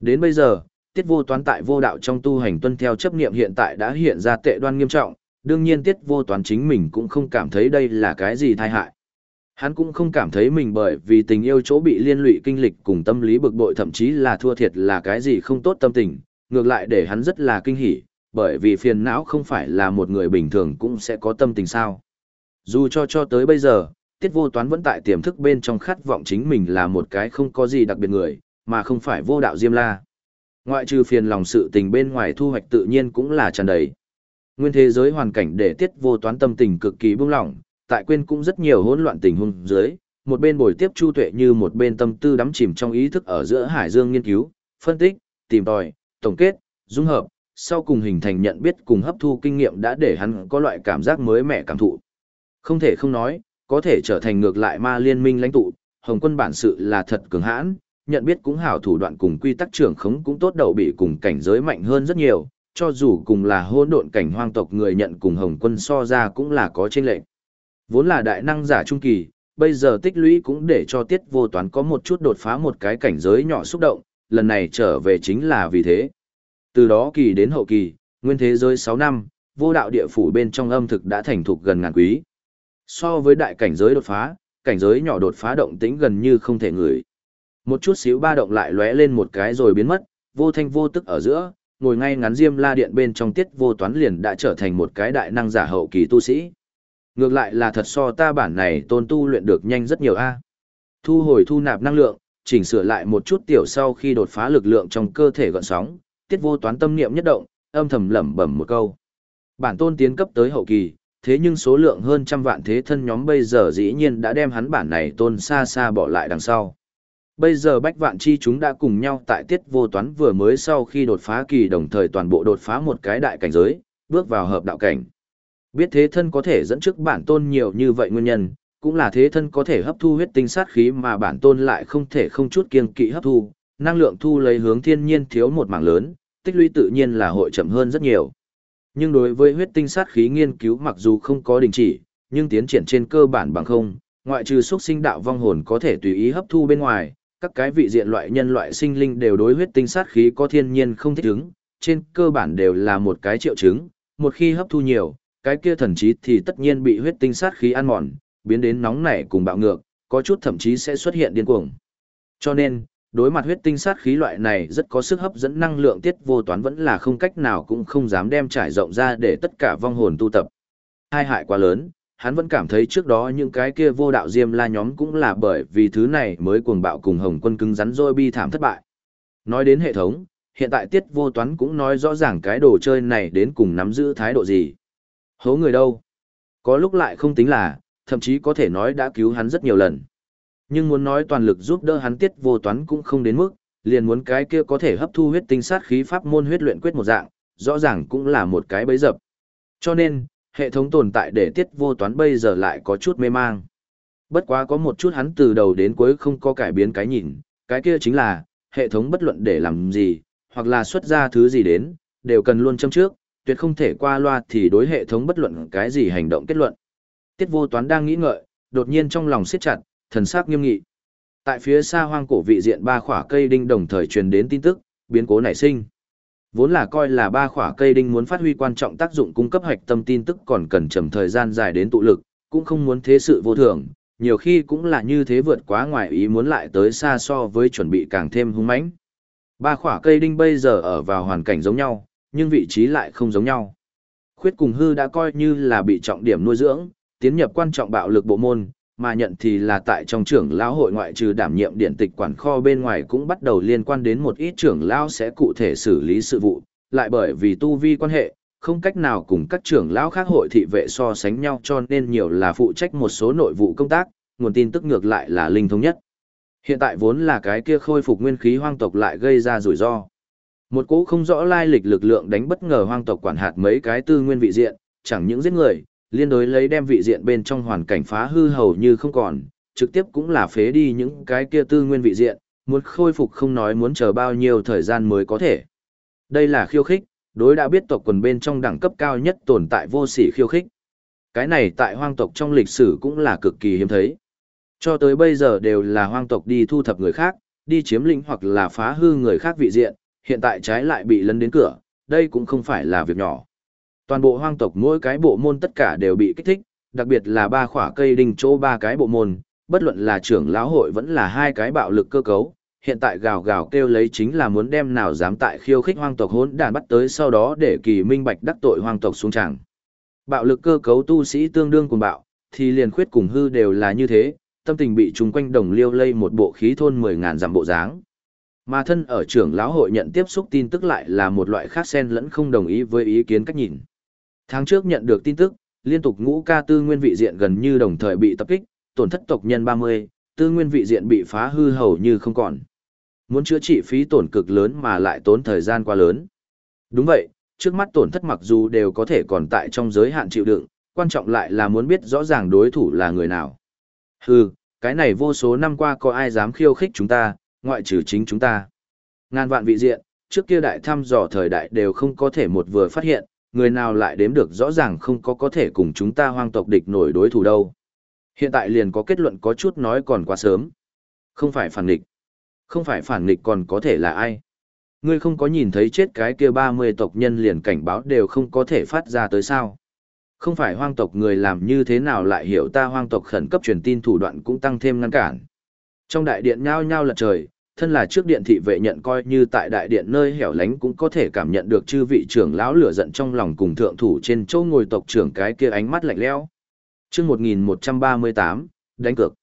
S1: Đến bây giờ, tiết vô toán tại vô đạo trong tu hành tuân theo chấp niệm hiện tại đã hiện ra tệ đoan nghiêm trọng, đương nhiên tiết vô toán chính mình cũng không cảm thấy đây là cái gì thai hại. Hắn cũng không cảm thấy mình bởi vì tình yêu chỗ bị liên lụy kinh lịch cùng tâm lý bực bội thậm chí là thua thiệt là cái gì không tốt tâm tình, ngược lại để hắn rất là kinh hỉ, bởi vì phiền não không phải là một người bình thường cũng sẽ có tâm tình sao. Dù cho cho tới bây giờ, tiết vô toán vẫn tại tiềm thức bên trong khát vọng chính mình là một cái không có gì đặc biệt người, mà không phải vô đạo diêm la. Ngoại trừ phiền lòng sự tình bên ngoài thu hoạch tự nhiên cũng là tràn đầy. Nguyên thế giới hoàn cảnh để tiết vô toán tâm tình cực kỳ bông lỏng, tại quên cũng rất nhiều hỗn loạn tình huống dưới, một bên bồi tiếp chu tuệ như một bên tâm tư đắm chìm trong ý thức ở giữa hải dương nghiên cứu, phân tích, tìm tòi, tổng kết, dung hợp, sau cùng hình thành nhận biết cùng hấp thu kinh nghiệm đã để hắn có loại cảm giác mới mẻ cảm thụ. Không thể không nói, có thể trở thành ngược lại ma liên minh lãnh tụ, Hồng quân bản sự là thật cường hãn, nhận biết cũng hảo thủ đoạn cùng quy tắc trưởng khống cũng tốt đầu bị cùng cảnh giới mạnh hơn rất nhiều, cho dù cùng là hôn độn cảnh hoang tộc người nhận cùng Hồng quân so ra cũng là có chênh lệch. Vốn là đại năng giả trung kỳ, bây giờ tích lũy cũng để cho tiết vô toán có một chút đột phá một cái cảnh giới nhỏ xúc động, lần này trở về chính là vì thế. Từ đó kỳ đến hậu kỳ, nguyên thế giới 6 năm, vô đạo địa phủ bên trong âm thực đã thành thục gần ngàn quý. So với đại cảnh giới đột phá, cảnh giới nhỏ đột phá động tĩnh gần như không thể ngửi. Một chút xíu ba động lại lóe lên một cái rồi biến mất, vô thanh vô tức ở giữa, ngồi ngay ngắn diêm la điện bên trong tiết vô toán liền đã trở thành một cái đại năng giả hậu kỳ tu sĩ. Ngược lại là thật so ta bản này tôn tu luyện được nhanh rất nhiều a. Thu hồi thu nạp năng lượng, chỉnh sửa lại một chút tiểu sau khi đột phá lực lượng trong cơ thể gọn sóng, tiết vô toán tâm niệm nhất động, âm thầm lẩm bẩm một câu. Bản tôn tiến cấp tới hậu kỳ, thế nhưng số lượng hơn trăm vạn thế thân nhóm bây giờ dĩ nhiên đã đem hắn bản này tôn xa xa bỏ lại đằng sau. Bây giờ bách vạn chi chúng đã cùng nhau tại tiết vô toán vừa mới sau khi đột phá kỳ đồng thời toàn bộ đột phá một cái đại cảnh giới, bước vào hợp đạo cảnh. Biết thế thân có thể dẫn trước bản tôn nhiều như vậy nguyên nhân, cũng là thế thân có thể hấp thu huyết tinh sát khí mà bản tôn lại không thể không chút kiêng kỵ hấp thu, năng lượng thu lấy hướng thiên nhiên thiếu một mảng lớn, tích lũy tự nhiên là hội chậm hơn rất nhiều. Nhưng đối với huyết tinh sát khí nghiên cứu mặc dù không có đình chỉ, nhưng tiến triển trên cơ bản bằng không, ngoại trừ xuất sinh đạo vong hồn có thể tùy ý hấp thu bên ngoài, các cái vị diện loại nhân loại sinh linh đều đối huyết tinh sát khí có thiên nhiên không thích ứng, trên cơ bản đều là một cái triệu chứng, một khi hấp thu nhiều, cái kia thần trí thì tất nhiên bị huyết tinh sát khí ăn mòn, biến đến nóng nảy cùng bạo ngược, có chút thậm chí sẽ xuất hiện điên cuồng. Cho nên, đối mặt huyết tinh sát khí loại này rất có sức hấp dẫn năng lượng tiết vô toán vẫn là không cách nào cũng không dám đem trải rộng ra để tất cả vong hồn tu tập. Hai hại quá lớn, hắn vẫn cảm thấy trước đó những cái kia vô đạo diêm la nhóm cũng là bởi vì thứ này mới cuồng bạo cùng hồng quân cứng rắn rồi bi thảm thất bại. Nói đến hệ thống, hiện tại tiết vô toán cũng nói rõ ràng cái đồ chơi này đến cùng nắm giữ thái độ gì. Hố người đâu? Có lúc lại không tính là, thậm chí có thể nói đã cứu hắn rất nhiều lần. Nhưng muốn nói toàn lực giúp đỡ hắn tiết vô toán cũng không đến mức, liền muốn cái kia có thể hấp thu huyết tinh sát khí pháp môn huyết luyện quyết một dạng, rõ ràng cũng là một cái bấy dập. Cho nên, hệ thống tồn tại để tiết vô toán bây giờ lại có chút mê mang. Bất quá có một chút hắn từ đầu đến cuối không có cải biến cái nhìn, cái kia chính là, hệ thống bất luận để làm gì, hoặc là xuất ra thứ gì đến, đều cần luôn châm trước, tuyệt không thể qua loa thì đối hệ thống bất luận cái gì hành động kết luận. Tiết vô toán đang nghĩ ngợi, đột nhiên trong lòng siết chặt, thần sắc nghiêm nghị. Tại phía xa hoang cổ vị diện ba khỏa cây đinh đồng thời truyền đến tin tức, biến cố nảy sinh. Vốn là coi là ba khỏa cây đinh muốn phát huy quan trọng tác dụng cung cấp hoạch tâm tin tức còn cần trầm thời gian dài đến tụ lực, cũng không muốn thế sự vô thường, nhiều khi cũng là như thế vượt quá ngoài ý muốn lại tới xa so với chuẩn bị càng thêm hung mãnh. Ba khỏa cây đinh bây giờ ở vào hoàn cảnh giống nhau, nhưng vị trí lại không giống nhau. Khuyết cùng hư đã coi như là bị trọng điểm nuôi dưỡng, tiến nhập quan trọng bạo lực bộ môn, mà nhận thì là tại trong trưởng lão hội ngoại trừ đảm nhiệm điện tịch quản kho bên ngoài cũng bắt đầu liên quan đến một ít trưởng lão sẽ cụ thể xử lý sự vụ, lại bởi vì tu vi quan hệ, không cách nào cùng các trưởng lão khác hội thị vệ so sánh nhau cho nên nhiều là phụ trách một số nội vụ công tác, nguồn tin tức ngược lại là linh thống nhất. Hiện tại vốn là cái kia khôi phục nguyên khí hoang tộc lại gây ra rủi ro. Một cỗ không rõ lai lịch lực lượng đánh bất ngờ hoang tộc quản hạt mấy cái tư nguyên vị diện, chẳng những giết người, liên đối lấy đem vị diện bên trong hoàn cảnh phá hư hầu như không còn, trực tiếp cũng là phế đi những cái kia tư nguyên vị diện, muốn khôi phục không nói muốn chờ bao nhiêu thời gian mới có thể. Đây là khiêu khích, đối đã biết tộc quần bên trong đẳng cấp cao nhất tồn tại vô sỉ khiêu khích. Cái này tại hoang tộc trong lịch sử cũng là cực kỳ hiếm thấy. Cho tới bây giờ đều là hoang tộc đi thu thập người khác, đi chiếm lĩnh hoặc là phá hư người khác vị diện, hiện tại trái lại bị lấn đến cửa, đây cũng không phải là việc nhỏ. Toàn bộ hoang tộc mỗi cái bộ môn tất cả đều bị kích thích, đặc biệt là ba khỏa cây đinh chỗ ba cái bộ môn, bất luận là trưởng lão hội vẫn là hai cái bạo lực cơ cấu, hiện tại gào gào kêu lấy chính là muốn đem nào dám tại khiêu khích hoang tộc hỗn đàn bắt tới sau đó để kỳ minh bạch đắc tội hoang tộc xuống tràng. Bạo lực cơ cấu tu sĩ tương đương cùng bạo, thì liền khuyết cùng hư đều là như thế, tâm tình bị chúng quanh đồng liêu lây một bộ khí thôn mười ngàn dặm bộ dáng. Mà thân ở trưởng lão hội nhận tiếp xúc tin tức lại là một loại khác sen lẫn không đồng ý với ý kiến cách nhìn. Tháng trước nhận được tin tức, liên tục ngũ ca tư nguyên vị diện gần như đồng thời bị tập kích, tổn thất tộc nhân 30, tư nguyên vị diện bị phá hư hầu như không còn. Muốn chữa trị phí tổn cực lớn mà lại tốn thời gian quá lớn. Đúng vậy, trước mắt tổn thất mặc dù đều có thể còn tại trong giới hạn chịu đựng, quan trọng lại là muốn biết rõ ràng đối thủ là người nào. Hừ, cái này vô số năm qua có ai dám khiêu khích chúng ta, ngoại trừ chính chúng ta. Ngàn vạn vị diện, trước kia đại thăm dò thời đại đều không có thể một vừa phát hiện, người nào lại đếm được rõ ràng không có có thể cùng chúng ta hoang tộc địch nổi đối thủ đâu. Hiện tại liền có kết luận có chút nói còn quá sớm. Không phải phản nghịch. Không phải phản nghịch còn có thể là ai. Ngươi không có nhìn thấy chết cái kia 30 tộc nhân liền cảnh báo đều không có thể phát ra tới sao. Không phải hoang tộc người làm như thế nào lại hiểu ta hoang tộc khẩn cấp truyền tin thủ đoạn cũng tăng thêm ngăn cản. Trong đại điện nhao nhao lật trời, thân là trước điện thị vệ nhận coi như tại đại điện nơi hẻo lánh cũng có thể cảm nhận được chư vị trưởng lão lửa giận trong lòng cùng thượng thủ trên châu ngồi tộc trưởng cái kia ánh mắt lạnh lẽo. Chương 1138, đánh cược.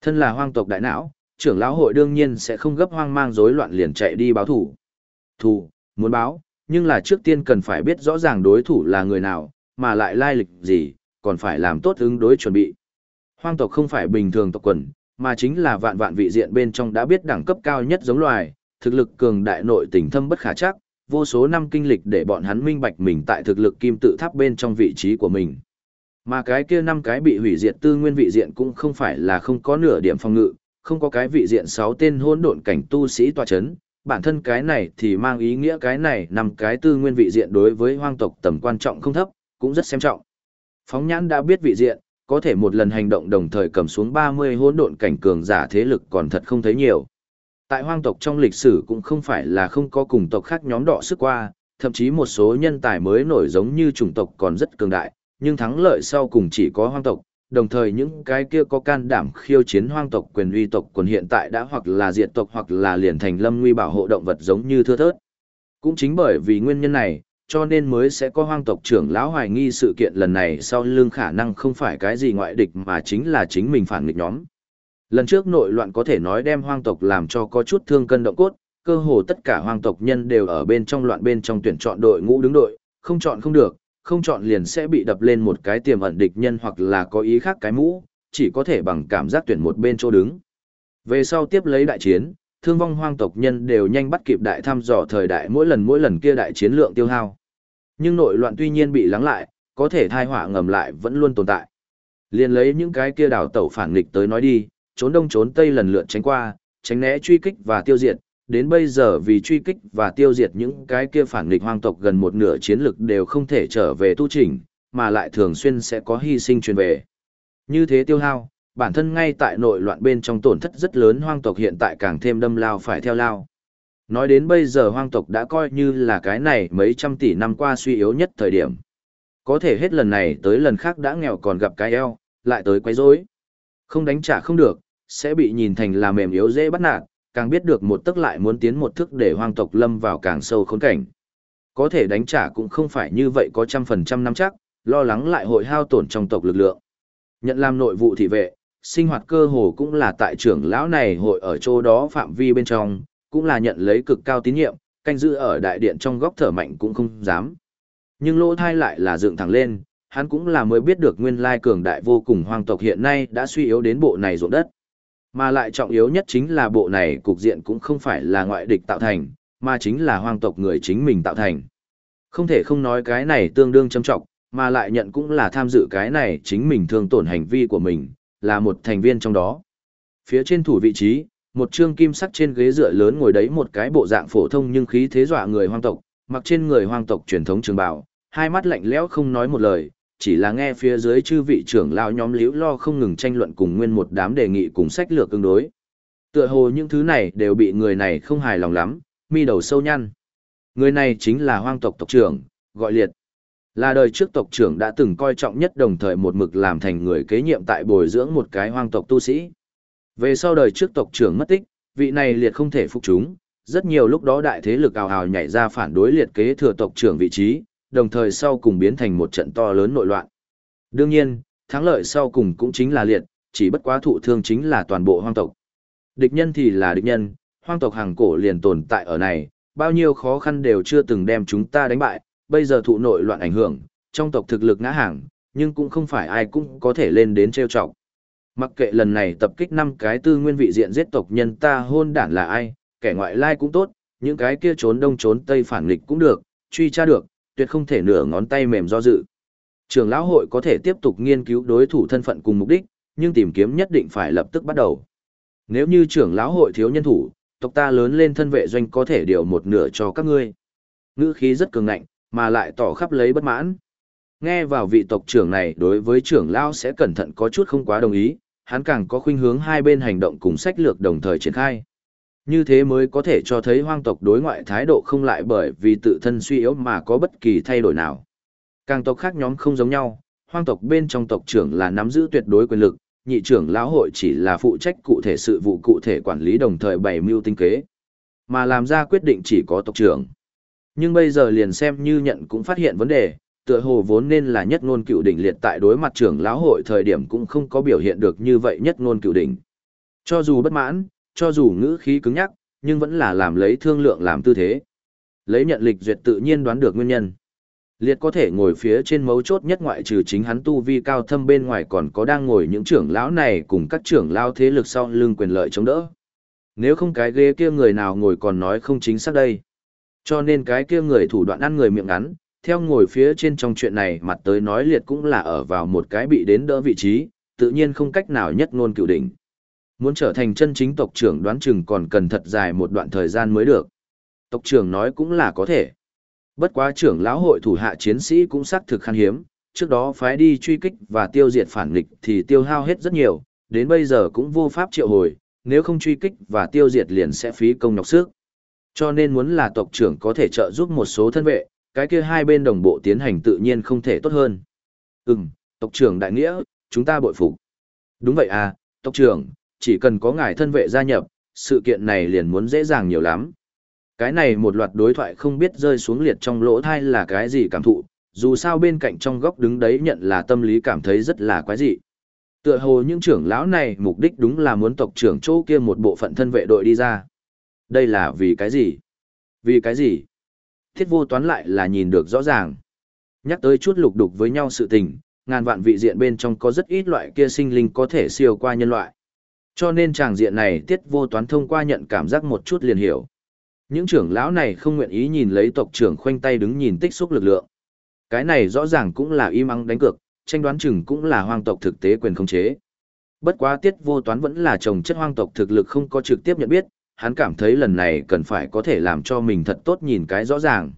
S1: Thân là hoang tộc đại não, trưởng lão hội đương nhiên sẽ không gấp hoang mang rối loạn liền chạy đi báo thủ. Thủ, muốn báo, nhưng là trước tiên cần phải biết rõ ràng đối thủ là người nào, mà lại lai lịch gì, còn phải làm tốt ứng đối chuẩn bị. Hoang tộc không phải bình thường tộc quần, mà chính là vạn vạn vị diện bên trong đã biết đẳng cấp cao nhất giống loài, thực lực cường đại nội tình thâm bất khả chắc, vô số năm kinh lịch để bọn hắn minh bạch mình tại thực lực kim tự tháp bên trong vị trí của mình. Mà cái kia năm cái bị hủy diệt tư nguyên vị diện cũng không phải là không có nửa điểm phòng ngự, không có cái vị diện sáu tên hỗn độn cảnh tu sĩ tọa chấn, bản thân cái này thì mang ý nghĩa cái này năm cái tư nguyên vị diện đối với hoang tộc tầm quan trọng không thấp, cũng rất xem trọng. Phóng nhãn đã biết vị diện, có thể một lần hành động đồng thời cầm xuống 30 hỗn độn cảnh cường giả thế lực còn thật không thấy nhiều. Tại hoang tộc trong lịch sử cũng không phải là không có cùng tộc khác nhóm đọ sức qua, thậm chí một số nhân tài mới nổi giống như chủng tộc còn rất cường đại, nhưng thắng lợi sau cùng chỉ có hoang tộc, đồng thời những cái kia có can đảm khiêu chiến hoang tộc quyền uy tộc quần hiện tại đã hoặc là diệt tộc hoặc là liền thành lâm nguy bảo hộ động vật giống như thưa thớt. Cũng chính bởi vì nguyên nhân này, cho nên mới sẽ có hoang tộc trưởng lão hoài nghi sự kiện lần này sau lưng khả năng không phải cái gì ngoại địch mà chính là chính mình phản nghịch nhóm. Lần trước nội loạn có thể nói đem hoang tộc làm cho có chút thương cân động cốt, cơ hồ tất cả hoang tộc nhân đều ở bên trong loạn bên trong tuyển chọn đội ngũ đứng đội, không chọn không được, không chọn liền sẽ bị đập lên một cái tiềm ẩn địch nhân hoặc là có ý khác cái mũ, chỉ có thể bằng cảm giác tuyển một bên chỗ đứng. Về sau tiếp lấy đại chiến, thương vong hoang tộc nhân đều nhanh bắt kịp đại thăm dò thời đại mỗi lần mỗi lần kia đại chiến lượng tiêu hao. Nhưng nội loạn tuy nhiên bị lắng lại, có thể thai họa ngầm lại vẫn luôn tồn tại. Liên lấy những cái kia đảo tẩu phản nghịch tới nói đi, trốn đông trốn tây lần lượt tránh qua, tránh né truy kích và tiêu diệt, đến bây giờ vì truy kích và tiêu diệt những cái kia phản nghịch hoang tộc gần một nửa chiến lực đều không thể trở về tu chỉnh, mà lại thường xuyên sẽ có hy sinh truyền về. Như thế tiêu hao, bản thân ngay tại nội loạn bên trong tổn thất rất lớn hoang tộc hiện tại càng thêm đâm lao phải theo lao. Nói đến bây giờ hoang tộc đã coi như là cái này mấy trăm tỷ năm qua suy yếu nhất thời điểm. Có thể hết lần này tới lần khác đã nghèo còn gặp cái eo, lại tới quấy rối. Không đánh trả không được, sẽ bị nhìn thành là mềm yếu dễ bắt nạt, càng biết được một tức lại muốn tiến một thức để hoang tộc lâm vào càng sâu khốn cảnh. Có thể đánh trả cũng không phải như vậy có trăm phần trăm nắm chắc, lo lắng lại hội hao tổn trong tộc lực lượng. Nhận làm nội vụ thị vệ, sinh hoạt cơ hồ cũng là tại trưởng lão này hội ở chỗ đó phạm vi bên trong, cũng là nhận lấy cực cao tín nhiệm, canh giữ ở đại điện trong góc thở mạnh cũng không dám. Nhưng lỗ thai lại là dựng thẳng lên, hắn cũng là mới biết được nguyên lai cường đại vô cùng hoang tộc hiện nay đã suy yếu đến bộ này ruộng đất. Mà lại trọng yếu nhất chính là bộ này cục diện cũng không phải là ngoại địch tạo thành, mà chính là hoang tộc người chính mình tạo thành. Không thể không nói cái này tương đương châm trọng, mà lại nhận cũng là tham dự cái này chính mình thương tổn hành vi của mình, là một thành viên trong đó. Phía trên thủ vị trí, một trương kim sắc trên ghế dựa lớn ngồi đấy một cái bộ dạng phổ thông nhưng khí thế dọa người hoang tộc, mặc trên người hoang tộc truyền thống trường bào, hai mắt lạnh lẽo không nói một lời, chỉ là nghe phía dưới chư vị trưởng lao nhóm liễu lo không ngừng tranh luận cùng nguyên một đám đề nghị cùng sách lược tương đối. Tựa hồ những thứ này đều bị người này không hài lòng lắm, mi đầu sâu nhăn. Người này chính là hoang tộc tộc trưởng, gọi liệt. Là đời trước tộc trưởng đã từng coi trọng nhất đồng thời một mực làm thành người kế nhiệm tại bồi dưỡng một cái hoang tộc tu sĩ. Về sau đời trước tộc trưởng mất tích, vị này liệt không thể phục chúng, rất nhiều lúc đó đại thế lực ào ào nhảy ra phản đối liệt kế thừa tộc trưởng vị trí, đồng thời sau cùng biến thành một trận to lớn nội loạn. Đương nhiên, thắng lợi sau cùng cũng chính là liệt, chỉ bất quá thụ thương chính là toàn bộ hoang tộc. Địch nhân thì là địch nhân, hoang tộc hàng cổ liền tồn tại ở này, bao nhiêu khó khăn đều chưa từng đem chúng ta đánh bại, bây giờ thụ nội loạn ảnh hưởng, trong tộc thực lực ngã hàng, nhưng cũng không phải ai cũng có thể lên đến trêu chọc. Mặc kệ lần này tập kích năm cái tư nguyên vị diện giết tộc nhân ta hôn đản là ai, kẻ ngoại lai cũng tốt, những cái kia trốn đông trốn tây phản nghịch cũng được, truy tra được, tuyệt không thể nửa ngón tay mềm do dự. Trường lão hội có thể tiếp tục nghiên cứu đối thủ thân phận cùng mục đích, nhưng tìm kiếm nhất định phải lập tức bắt đầu. Nếu như trưởng lão hội thiếu nhân thủ, tộc ta lớn lên thân vệ doanh có thể điều một nửa cho các ngươi. Ngữ khí rất cường ngạnh, mà lại tỏ khắp lấy bất mãn. Nghe vào vị tộc trưởng này đối với trưởng lão sẽ cẩn thận có chút không quá đồng ý, hắn càng có khuynh hướng hai bên hành động cùng sách lược đồng thời triển khai. Như thế mới có thể cho thấy hoang tộc đối ngoại thái độ không lại bởi vì tự thân suy yếu mà có bất kỳ thay đổi nào. Càng tộc khác nhóm không giống nhau, hoang tộc bên trong tộc trưởng là nắm giữ tuyệt đối quyền lực, nhị trưởng lão hội chỉ là phụ trách cụ thể sự vụ cụ thể quản lý đồng thời bày mưu tinh kế. Mà làm ra quyết định chỉ có tộc trưởng. Nhưng bây giờ liền xem như nhận cũng phát hiện vấn đề, tựa hồ vốn nên là nhất ngôn cựu đỉnh liệt tại đối mặt trưởng lão hội thời điểm cũng không có biểu hiện được như vậy nhất ngôn cựu đỉnh. Cho dù bất mãn, cho dù ngữ khí cứng nhắc, nhưng vẫn là làm lấy thương lượng làm tư thế. Lấy nhận lịch duyệt tự nhiên đoán được nguyên nhân. Liệt có thể ngồi phía trên mấu chốt nhất ngoại trừ chính hắn tu vi cao thâm bên ngoài còn có đang ngồi những trưởng lão này cùng các trưởng lão thế lực sau lưng quyền lợi chống đỡ. Nếu không cái ghế kia người nào ngồi còn nói không chính xác đây. Cho nên cái kia người thủ đoạn ăn người miệng ngắn, theo ngồi phía trên trong chuyện này mặt tới nói liệt cũng là ở vào một cái bị đến đỡ vị trí, tự nhiên không cách nào nhất ngôn cựu đỉnh. Muốn trở thành chân chính tộc trưởng đoán chừng còn cần thật dài một đoạn thời gian mới được. Tộc trưởng nói cũng là có thể. Bất quá trưởng lão hội thủ hạ chiến sĩ cũng xác thực khan hiếm, trước đó phái đi truy kích và tiêu diệt phản nghịch thì tiêu hao hết rất nhiều, đến bây giờ cũng vô pháp triệu hồi, nếu không truy kích và tiêu diệt liền sẽ phí công nhọc sức. Cho nên muốn là tộc trưởng có thể trợ giúp một số thân vệ, cái kia hai bên đồng bộ tiến hành tự nhiên không thể tốt hơn. Ừm, tộc trưởng đại nghĩa, chúng ta bội phục. Đúng vậy à, tộc trưởng, chỉ cần có ngài thân vệ gia nhập, sự kiện này liền muốn dễ dàng nhiều lắm. Cái này một loạt đối thoại không biết rơi xuống liệt trong lỗ thai là cái gì cảm thụ, dù sao bên cạnh trong góc đứng đấy nhận là tâm lý cảm thấy rất là quái dị. Tựa hồ những trưởng lão này mục đích đúng là muốn tộc trưởng chỗ kia một bộ phận thân vệ đội đi ra. Đây là vì cái gì? Vì cái gì? Thiết vô toán lại là nhìn được rõ ràng. Nhắc tới chút lục đục với nhau sự tình, ngàn vạn vị diện bên trong có rất ít loại kia sinh linh có thể siêu qua nhân loại. Cho nên tràng diện này tiết vô toán thông qua nhận cảm giác một chút liền hiểu. Những trưởng lão này không nguyện ý nhìn lấy tộc trưởng khoanh tay đứng nhìn tích xúc lực lượng. Cái này rõ ràng cũng là im ắng đánh cược, tranh đoán chừng cũng là hoang tộc thực tế quyền khống chế. Bất quá tiết vô toán vẫn là chồng chất hoang tộc thực lực không có trực tiếp nhận biết, hắn cảm thấy lần này cần phải có thể làm cho mình thật tốt nhìn cái rõ ràng.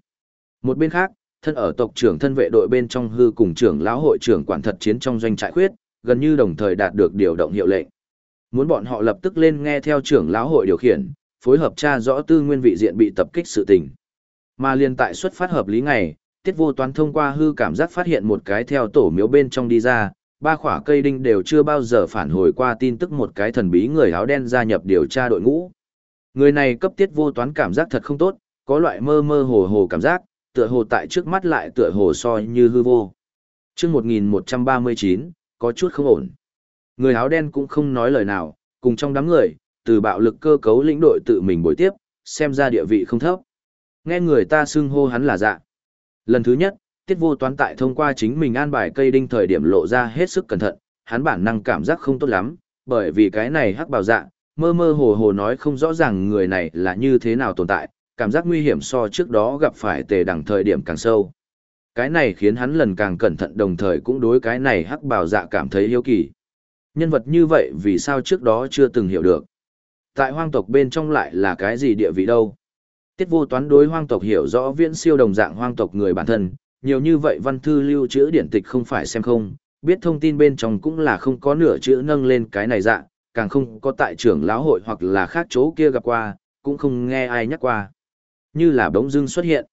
S1: Một bên khác, thân ở tộc trưởng thân vệ đội bên trong hư cùng trưởng lão hội trưởng quản thật chiến trong doanh trại khuyết, gần như đồng thời đạt được điều động hiệu lệnh. Muốn bọn họ lập tức lên nghe theo trưởng lão hội điều khiển, phối hợp tra rõ tư nguyên vị diện bị tập kích sự tình. Mà liên tại xuất phát hợp lý ngày, tiết vô toán thông qua hư cảm giác phát hiện một cái theo tổ miếu bên trong đi ra, ba khỏa cây đinh đều chưa bao giờ phản hồi qua tin tức một cái thần bí người áo đen gia nhập điều tra đội ngũ. Người này cấp tiết vô toán cảm giác thật không tốt, có loại mơ mơ hồ hồ cảm giác, tựa hồ tại trước mắt lại tựa hồ soi như hư vô. Trước 1139, có chút không ổn. Người áo đen cũng không nói lời nào, cùng trong đám người, từ bạo lực cơ cấu lĩnh đội tự mình bồi tiếp, xem ra địa vị không thấp. Nghe người ta xưng hô hắn là dạ. Lần thứ nhất, tiết vô toán tại thông qua chính mình an bài cây đinh thời điểm lộ ra hết sức cẩn thận, hắn bản năng cảm giác không tốt lắm, bởi vì cái này hắc bào dạ, mơ mơ hồ hồ nói không rõ ràng người này là như thế nào tồn tại, cảm giác nguy hiểm so trước đó gặp phải tề đẳng thời điểm càng sâu. Cái này khiến hắn lần càng cẩn thận đồng thời cũng đối cái này hắc bào dạ cảm thấy hiếu kỳ. Nhân vật như vậy vì sao trước đó chưa từng hiểu được. Tại hoang tộc bên trong lại là cái gì địa vị đâu. Tiết vô toán đối hoang tộc hiểu rõ viễn siêu đồng dạng hoang tộc người bản thân, nhiều như vậy văn thư lưu trữ điển tịch không phải xem không, biết thông tin bên trong cũng là không có nửa chữ nâng lên cái này dạng, càng không có tại trưởng lão hội hoặc là khác chỗ kia gặp qua, cũng không nghe ai nhắc qua. Như là bỗng dưng xuất hiện.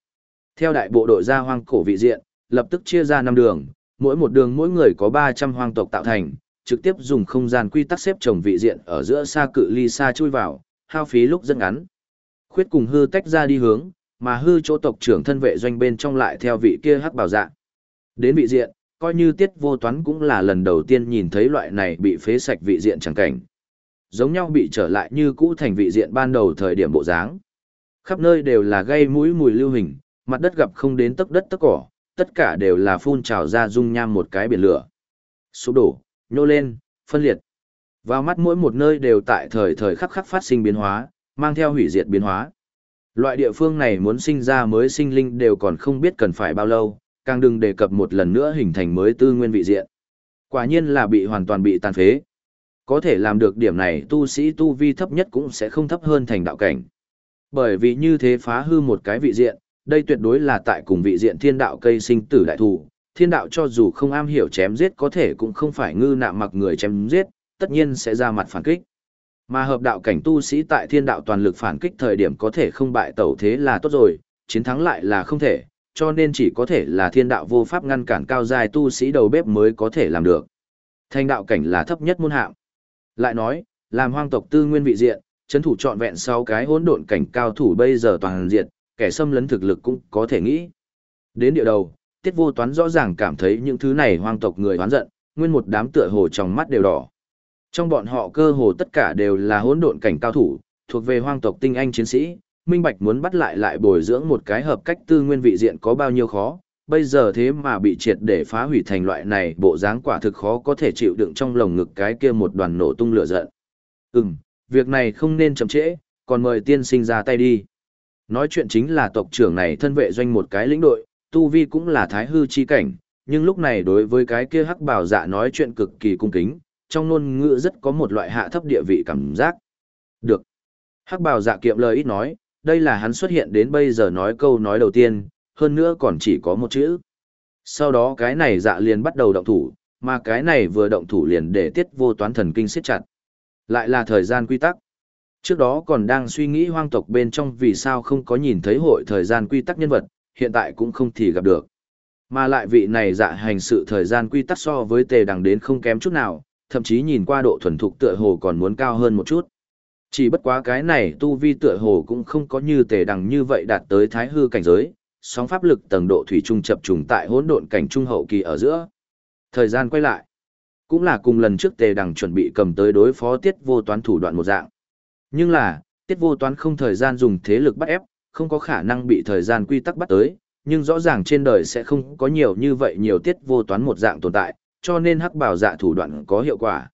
S1: Theo đại bộ đội ra hoang cổ vị diện, lập tức chia ra năm đường, mỗi một đường mỗi người có 300 hoang tộc tạo thành, trực tiếp dùng không gian quy tắc xếp chồng vị diện ở giữa xa cự ly xa chui vào, hao phí lúc rất ngắn. Khuyết cùng hư tách ra đi hướng, mà hư chỗ tộc trưởng thân vệ doanh bên trong lại theo vị kia hắc bảo dạ. Đến vị diện, coi như tiết vô toán cũng là lần đầu tiên nhìn thấy loại này bị phế sạch vị diện chẳng cảnh. Giống nhau bị trở lại như cũ thành vị diện ban đầu thời điểm bộ dáng. Khắp nơi đều là gây mũi mùi lưu hình, mặt đất gặp không đến tấc đất tấc cỏ, tất cả đều là phun trào ra dung nham một cái biển lửa. Sụp đổ, nhô lên, phân liệt. Vào mắt mỗi một nơi đều tại thời thời khắc khắc phát sinh biến hóa, mang theo hủy diệt biến hóa. Loại địa phương này muốn sinh ra mới sinh linh đều còn không biết cần phải bao lâu, càng đừng đề cập một lần nữa hình thành mới tư nguyên vị diện. Quả nhiên là bị hoàn toàn bị tàn phế. Có thể làm được điểm này tu sĩ tu vi thấp nhất cũng sẽ không thấp hơn thành đạo cảnh. Bởi vì như thế phá hư một cái vị diện, đây tuyệt đối là tại cùng vị diện thiên đạo cây sinh tử đại thủ. Thiên đạo cho dù không am hiểu chém giết có thể cũng không phải ngư nạm mặc người chém giết, tất nhiên sẽ ra mặt phản kích. Mà hợp đạo cảnh tu sĩ tại thiên đạo toàn lực phản kích thời điểm có thể không bại tẩu thế là tốt rồi, chiến thắng lại là không thể, cho nên chỉ có thể là thiên đạo vô pháp ngăn cản cao dài tu sĩ đầu bếp mới có thể làm được. Thanh đạo cảnh là thấp nhất môn hạng. Lại nói, làm hoang tộc tư nguyên vị diện, chấn thủ trọn vẹn sau cái hỗn độn cảnh cao thủ bây giờ toàn diện, kẻ xâm lấn thực lực cũng có thể nghĩ. Đến địa đầu, tiết vô toán rõ ràng cảm thấy những thứ này hoang tộc người oán giận, nguyên một đám tựa hồ trong mắt đều đỏ. Trong bọn họ cơ hồ tất cả đều là hỗn độn cảnh cao thủ, thuộc về hoang tộc tinh anh chiến sĩ, minh bạch muốn bắt lại lại bồi dưỡng một cái hợp cách tư nguyên vị diện có bao nhiêu khó, bây giờ thế mà bị triệt để phá hủy thành loại này bộ dáng quả thực khó có thể chịu đựng trong lồng ngực cái kia một đoàn nổ tung lửa giận. Ừm, việc này không nên chậm trễ, còn mời tiên sinh ra tay đi. Nói chuyện chính là tộc trưởng này thân vệ doanh một cái lĩnh đội, tu vi cũng là thái hư chi cảnh, nhưng lúc này đối với cái kia hắc bảo dạ nói chuyện cực kỳ cung kính, trong ngôn ngữ rất có một loại hạ thấp địa vị cảm giác. Được. Hắc bảo dạ kiệm lời ít nói, đây là hắn xuất hiện đến bây giờ nói câu nói đầu tiên, hơn nữa còn chỉ có một chữ. Sau đó cái này dạ liền bắt đầu động thủ, mà cái này vừa động thủ liền để tiết vô toán thần kinh siết chặt. Lại là thời gian quy tắc. Trước đó còn đang suy nghĩ hoang tộc bên trong vì sao không có nhìn thấy hội thời gian quy tắc nhân vật, hiện tại cũng không thì gặp được. Mà lại vị này dạ hành sự thời gian quy tắc so với tề đằng đến không kém chút nào, thậm chí nhìn qua độ thuần thục tựa hồ còn muốn cao hơn một chút. Chỉ bất quá cái này tu vi tựa hồ cũng không có như tề đằng như vậy đạt tới thái hư cảnh giới, sóng pháp lực tầng độ thủy trung chập trùng tại hỗn độn cảnh trung hậu kỳ ở giữa. Thời gian quay lại, cũng là cùng lần trước tề đằng chuẩn bị cầm tới đối phó tiết vô toán thủ đoạn một dạng. Nhưng là, tiết vô toán không thời gian dùng thế lực bắt ép, không có khả năng bị thời gian quy tắc bắt tới, nhưng rõ ràng trên đời sẽ không có nhiều như vậy nhiều tiết vô toán một dạng tồn tại, cho nên hắc bảo dạ thủ đoạn có hiệu quả.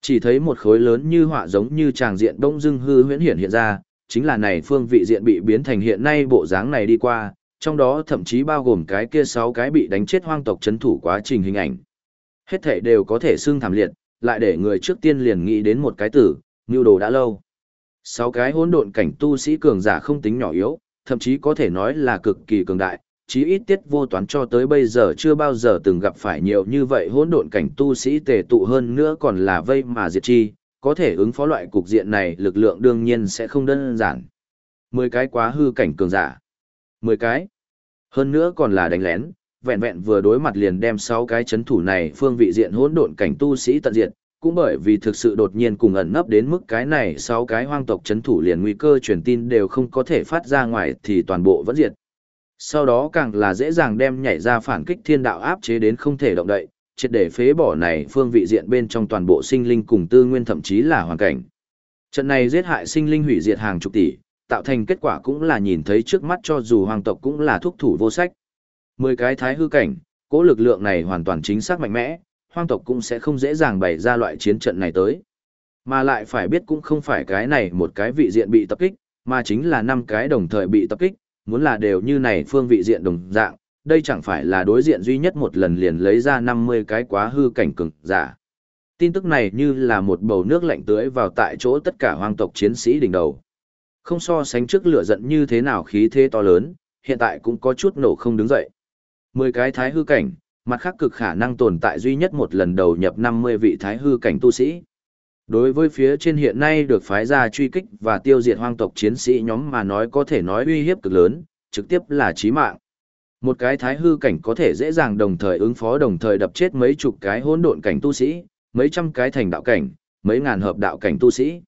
S1: Chỉ thấy một khối lớn như họa giống như tràng diện đông dưng hư huyễn hiện hiện ra, chính là này phương vị diện bị biến thành hiện nay bộ dáng này đi qua, trong đó thậm chí bao gồm cái kia sáu cái bị đánh chết hoang tộc chấn thủ quá trình hình ảnh. Hết thể đều có thể xưng thảm liệt, lại để người trước tiên liền nghĩ đến một cái tử, như đồ đã lâu. Sáu cái hỗn độn cảnh tu sĩ cường giả không tính nhỏ yếu, thậm chí có thể nói là cực kỳ cường đại, chí ít tiết vô toán cho tới bây giờ chưa bao giờ từng gặp phải nhiều như vậy hỗn độn cảnh tu sĩ tề tụ hơn nữa còn là vây mà diệt chi, có thể ứng phó loại cục diện này lực lượng đương nhiên sẽ không đơn giản. Mười cái quá hư cảnh cường giả. Mười cái. Hơn nữa còn là đánh lén, vẹn vẹn vừa đối mặt liền đem sáu cái chấn thủ này phương vị diện hỗn độn cảnh tu sĩ tận diệt, cũng bởi vì thực sự đột nhiên cùng ẩn nấp đến mức cái này sáu cái hoang tộc chấn thủ liền nguy cơ truyền tin đều không có thể phát ra ngoài thì toàn bộ vẫn diệt. Sau đó càng là dễ dàng đem nhảy ra phản kích thiên đạo áp chế đến không thể động đậy, triệt để phế bỏ này phương vị diện bên trong toàn bộ sinh linh cùng tư nguyên thậm chí là hoàn cảnh. Trận này giết hại sinh linh hủy diệt hàng chục tỷ, tạo thành kết quả cũng là nhìn thấy trước mắt cho dù hoàng tộc cũng là thúc thủ vô sách. Mười cái thái hư cảnh, cố lực lượng này hoàn toàn chính xác mạnh mẽ, hoang tộc cũng sẽ không dễ dàng bày ra loại chiến trận này tới. Mà lại phải biết cũng không phải cái này một cái vị diện bị tập kích, mà chính là năm cái đồng thời bị tập kích, muốn là đều như này phương vị diện đồng dạng, đây chẳng phải là đối diện duy nhất một lần liền lấy ra 50 cái quá hư cảnh cường giả. Tin tức này như là một bầu nước lạnh tưới vào tại chỗ tất cả hoang tộc chiến sĩ đỉnh đầu. Không so sánh trước lửa giận như thế nào khí thế to lớn, hiện tại cũng có chút nổ không đứng dậy. 10 cái thái hư cảnh, mặt khác cực khả năng tồn tại duy nhất một lần đầu nhập 50 vị thái hư cảnh tu sĩ. Đối với phía trên hiện nay được phái ra truy kích và tiêu diệt hoang tộc chiến sĩ nhóm mà nói có thể nói uy hiếp cực lớn, trực tiếp là chí mạng. Một cái thái hư cảnh có thể dễ dàng đồng thời ứng phó đồng thời đập chết mấy chục cái hỗn độn cảnh tu sĩ, mấy trăm cái thành đạo cảnh, mấy ngàn hợp đạo cảnh tu sĩ.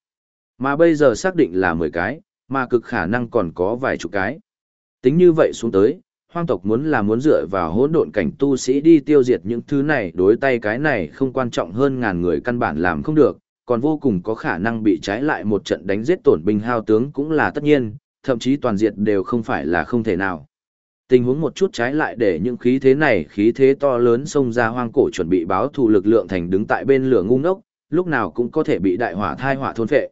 S1: Mà bây giờ xác định là 10 cái, mà cực khả năng còn có vài chục cái. Tính như vậy xuống tới, hoang tộc muốn là muốn dựa vào hỗn độn cảnh tu sĩ đi tiêu diệt những thứ này đối tay cái này không quan trọng hơn ngàn người căn bản làm không được, còn vô cùng có khả năng bị trái lại một trận đánh giết tổn binh hao tướng cũng là tất nhiên, thậm chí toàn diệt đều không phải là không thể nào. Tình huống một chút trái lại để những khí thế này khí thế to lớn xông ra hoang cổ chuẩn bị báo thù lực lượng thành đứng tại bên lửa ngu ngốc, lúc nào cũng có thể bị đại hỏa thai hỏa thôn phệ.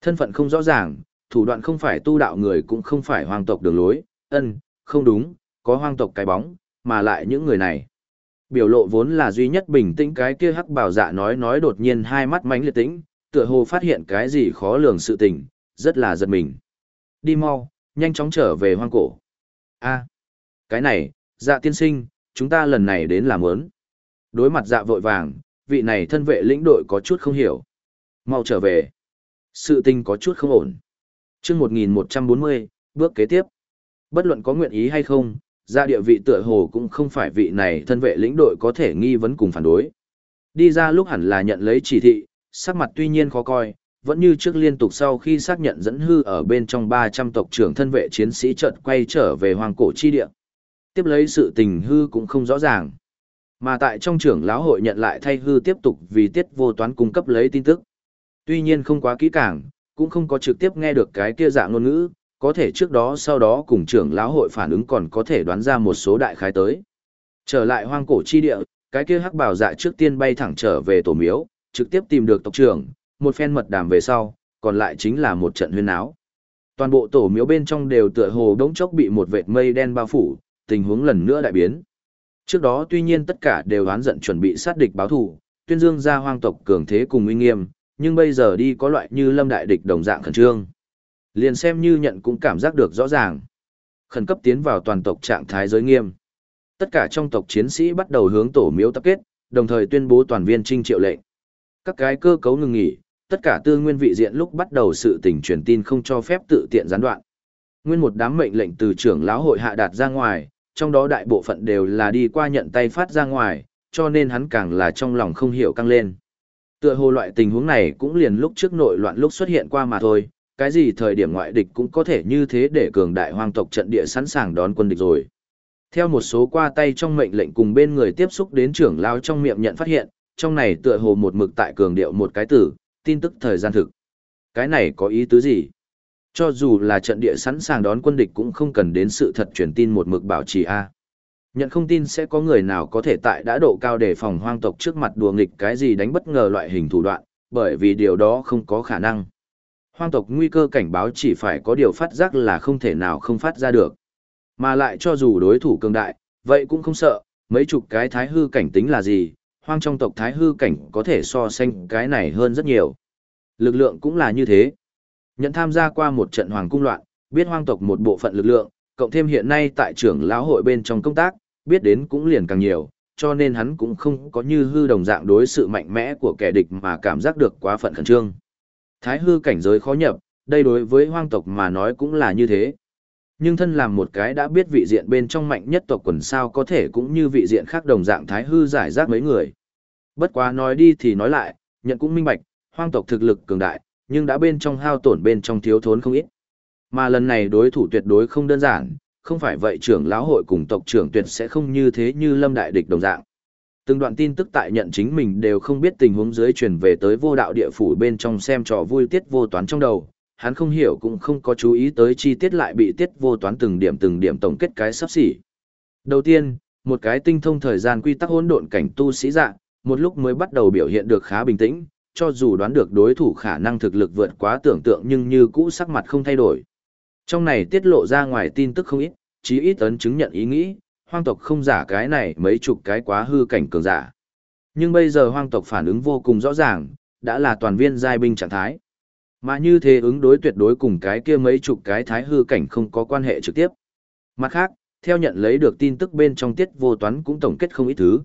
S1: Thân phận không rõ ràng, thủ đoạn không phải tu đạo người cũng không phải hoang tộc đường lối, ân, không đúng, có hoang tộc cái bóng, mà lại những người này. Biểu lộ vốn là duy nhất bình tĩnh cái kia hắc bảo dạ nói nói đột nhiên hai mắt mánh liệt tĩnh, tựa hồ phát hiện cái gì khó lường sự tình, rất là giật mình. Đi mau, nhanh chóng trở về hoang cổ. a cái này, dạ tiên sinh, chúng ta lần này đến làm ớn. Đối mặt dạ vội vàng, vị này thân vệ lĩnh đội có chút không hiểu. Mau trở về. Sự tình có chút không ổn chương 1140, bước kế tiếp. Bất luận có nguyện ý hay không, ra địa vị tựa hồ cũng không phải vị này thân vệ lĩnh đội có thể nghi vấn cùng phản đối. Đi ra lúc hẳn là nhận lấy chỉ thị, sắc mặt tuy nhiên khó coi, vẫn như trước liên tục sau khi xác nhận dẫn hư ở bên trong 300 tộc trưởng thân vệ chiến sĩ chợt quay trở về hoàng cổ chi địa. Tiếp lấy sự tình hư cũng không rõ ràng. Mà tại trong trưởng lão hội nhận lại thay hư tiếp tục vì tiết vô toán cung cấp lấy tin tức. Tuy nhiên không quá kỹ càng, cũng không có trực tiếp nghe được cái kia dạng ngôn ngữ, có thể trước đó sau đó cùng trưởng lão hội phản ứng còn có thể đoán ra một số đại khái tới. Trở lại hoang cổ chi địa, cái kia hắc bảo dạ trước tiên bay thẳng trở về tổ miếu, trực tiếp tìm được tộc trưởng, một phen mật đàm về sau, còn lại chính là một trận huyên áo. Toàn bộ tổ miếu bên trong đều tựa hồ đống chốc bị một vệt mây đen bao phủ, tình huống lần nữa đại biến. Trước đó tuy nhiên tất cả đều oán giận chuẩn bị sát địch báo thù, tuyên dương ra hoang tộc cường thế cùng uy nghiêm, nhưng bây giờ đi có loại như lâm đại địch đồng dạng khẩn trương. Liền xem như nhận cũng cảm giác được rõ ràng. Khẩn cấp tiến vào toàn tộc trạng thái giới nghiêm. Tất cả trong tộc chiến sĩ bắt đầu hướng tổ miếu tập kết, đồng thời tuyên bố toàn viên trinh triệu lệnh. Các cái cơ cấu ngừng nghỉ, tất cả tư nguyên vị diện lúc bắt đầu sự tình truyền tin không cho phép tự tiện gián đoạn. Nguyên một đám mệnh lệnh từ trưởng lão hội hạ đạt ra ngoài, trong đó đại bộ phận đều là đi qua nhận tay phát ra ngoài, cho nên hắn càng là trong lòng không hiểu căng lên. Tựa hồ loại tình huống này cũng liền lúc trước nội loạn lúc xuất hiện qua mà thôi, cái gì thời điểm ngoại địch cũng có thể như thế để cường đại hoang tộc trận địa sẵn sàng đón quân địch rồi. Theo một số qua tay trong mệnh lệnh cùng bên người tiếp xúc đến trưởng lao trong miệng nhận phát hiện, trong này tựa hồ một mực tại cường điệu một cái tử tin tức thời gian thực. Cái này có ý tứ gì? Cho dù là trận địa sẵn sàng đón quân địch cũng không cần đến sự thật truyền tin một mực bảo trì A. Nhận không tin sẽ có người nào có thể tại đã độ cao để phòng hoang tộc trước mặt đùa nghịch cái gì đánh bất ngờ loại hình thủ đoạn, bởi vì điều đó không có khả năng. Hoang tộc nguy cơ cảnh báo chỉ phải có điều phát giác là không thể nào không phát ra được. Mà lại cho dù đối thủ cường đại, vậy cũng không sợ, mấy chục cái thái hư cảnh tính là gì, hoang trong tộc thái hư cảnh có thể so sánh cái này hơn rất nhiều. Lực lượng cũng là như thế. Nhận tham gia qua một trận hoàng cung loạn, biết hoang tộc một bộ phận lực lượng, cộng thêm hiện nay tại trưởng lão hội bên trong công tác, biết đến cũng liền càng nhiều, cho nên hắn cũng không có như hư đồng dạng đối sự mạnh mẽ của kẻ địch mà cảm giác được quá phận khẩn trương. Thái hư cảnh giới khó nhập, đây đối với hoang tộc mà nói cũng là như thế. Nhưng thân làm một cái đã biết vị diện bên trong mạnh nhất tộc quần sao có thể cũng như vị diện khác đồng dạng thái hư giải rác mấy người. Bất quá nói đi thì nói lại, nhận cũng minh bạch, hoang tộc thực lực cường đại, nhưng đã bên trong hao tổn bên trong thiếu thốn không ít. Mà lần này đối thủ tuyệt đối không đơn giản, không phải vậy trưởng lão hội cùng tộc trưởng tuyệt sẽ không như thế như lâm đại địch đồng dạng. Từng đoạn tin tức tại nhận chính mình đều không biết tình huống dưới truyền về tới vô đạo địa phủ bên trong xem trò vui tiết vô toán trong đầu, hắn không hiểu cũng không có chú ý tới chi tiết lại bị tiết vô toán từng điểm từng điểm tổng kết cái sắp xỉ. Đầu tiên, một cái tinh thông thời gian quy tắc hỗn độn cảnh tu sĩ dạng, một lúc mới bắt đầu biểu hiện được khá bình tĩnh, cho dù đoán được đối thủ khả năng thực lực vượt quá tưởng tượng nhưng như cũ sắc mặt không thay đổi. Trong này tiết lộ ra ngoài tin tức không ít, chí ít ấn chứng nhận ý nghĩ, hoang tộc không giả cái này mấy chục cái quá hư cảnh cường giả. Nhưng bây giờ hoang tộc phản ứng vô cùng rõ ràng, đã là toàn viên giai binh trạng thái. Mà như thế ứng đối tuyệt đối cùng cái kia mấy chục cái thái hư cảnh không có quan hệ trực tiếp. Mặt khác, theo nhận lấy được tin tức bên trong tiết vô toán cũng tổng kết không ít thứ.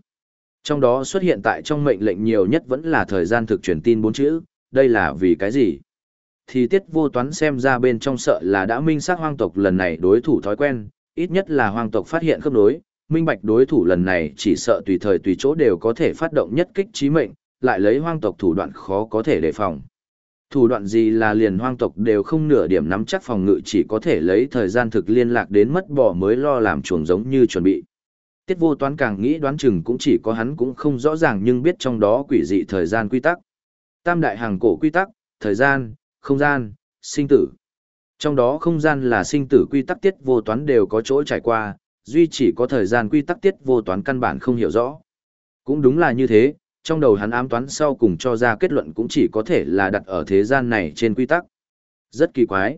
S1: Trong đó xuất hiện tại trong mệnh lệnh nhiều nhất vẫn là thời gian thực truyền tin bốn chữ, đây là vì cái gì? Thì tiết vô toán xem ra bên trong sợ là đã minh xác hoang tộc lần này đối thủ thói quen, ít nhất là hoang tộc phát hiện khớp nối, minh bạch đối thủ lần này chỉ sợ tùy thời tùy chỗ đều có thể phát động nhất kích trí mệnh, lại lấy hoang tộc thủ đoạn khó có thể đề phòng. Thủ đoạn gì là liền hoang tộc đều không nửa điểm nắm chắc phòng ngự chỉ có thể lấy thời gian thực liên lạc đến mất bỏ mới lo làm chuồng giống như chuẩn bị. Tiết vô toán càng nghĩ đoán chừng cũng chỉ có hắn cũng không rõ ràng nhưng biết trong đó quỷ dị thời gian quy tắc. Tam đại hàng cổ quy tắc, thời gian, không gian, sinh tử. Trong đó không gian là sinh tử quy tắc tiết vô toán đều có chỗ trải qua, duy chỉ có thời gian quy tắc tiết vô toán căn bản không hiểu rõ. Cũng đúng là như thế, trong đầu hắn ám toán sau cùng cho ra kết luận cũng chỉ có thể là đặt ở thế gian này trên quy tắc. Rất kỳ quái.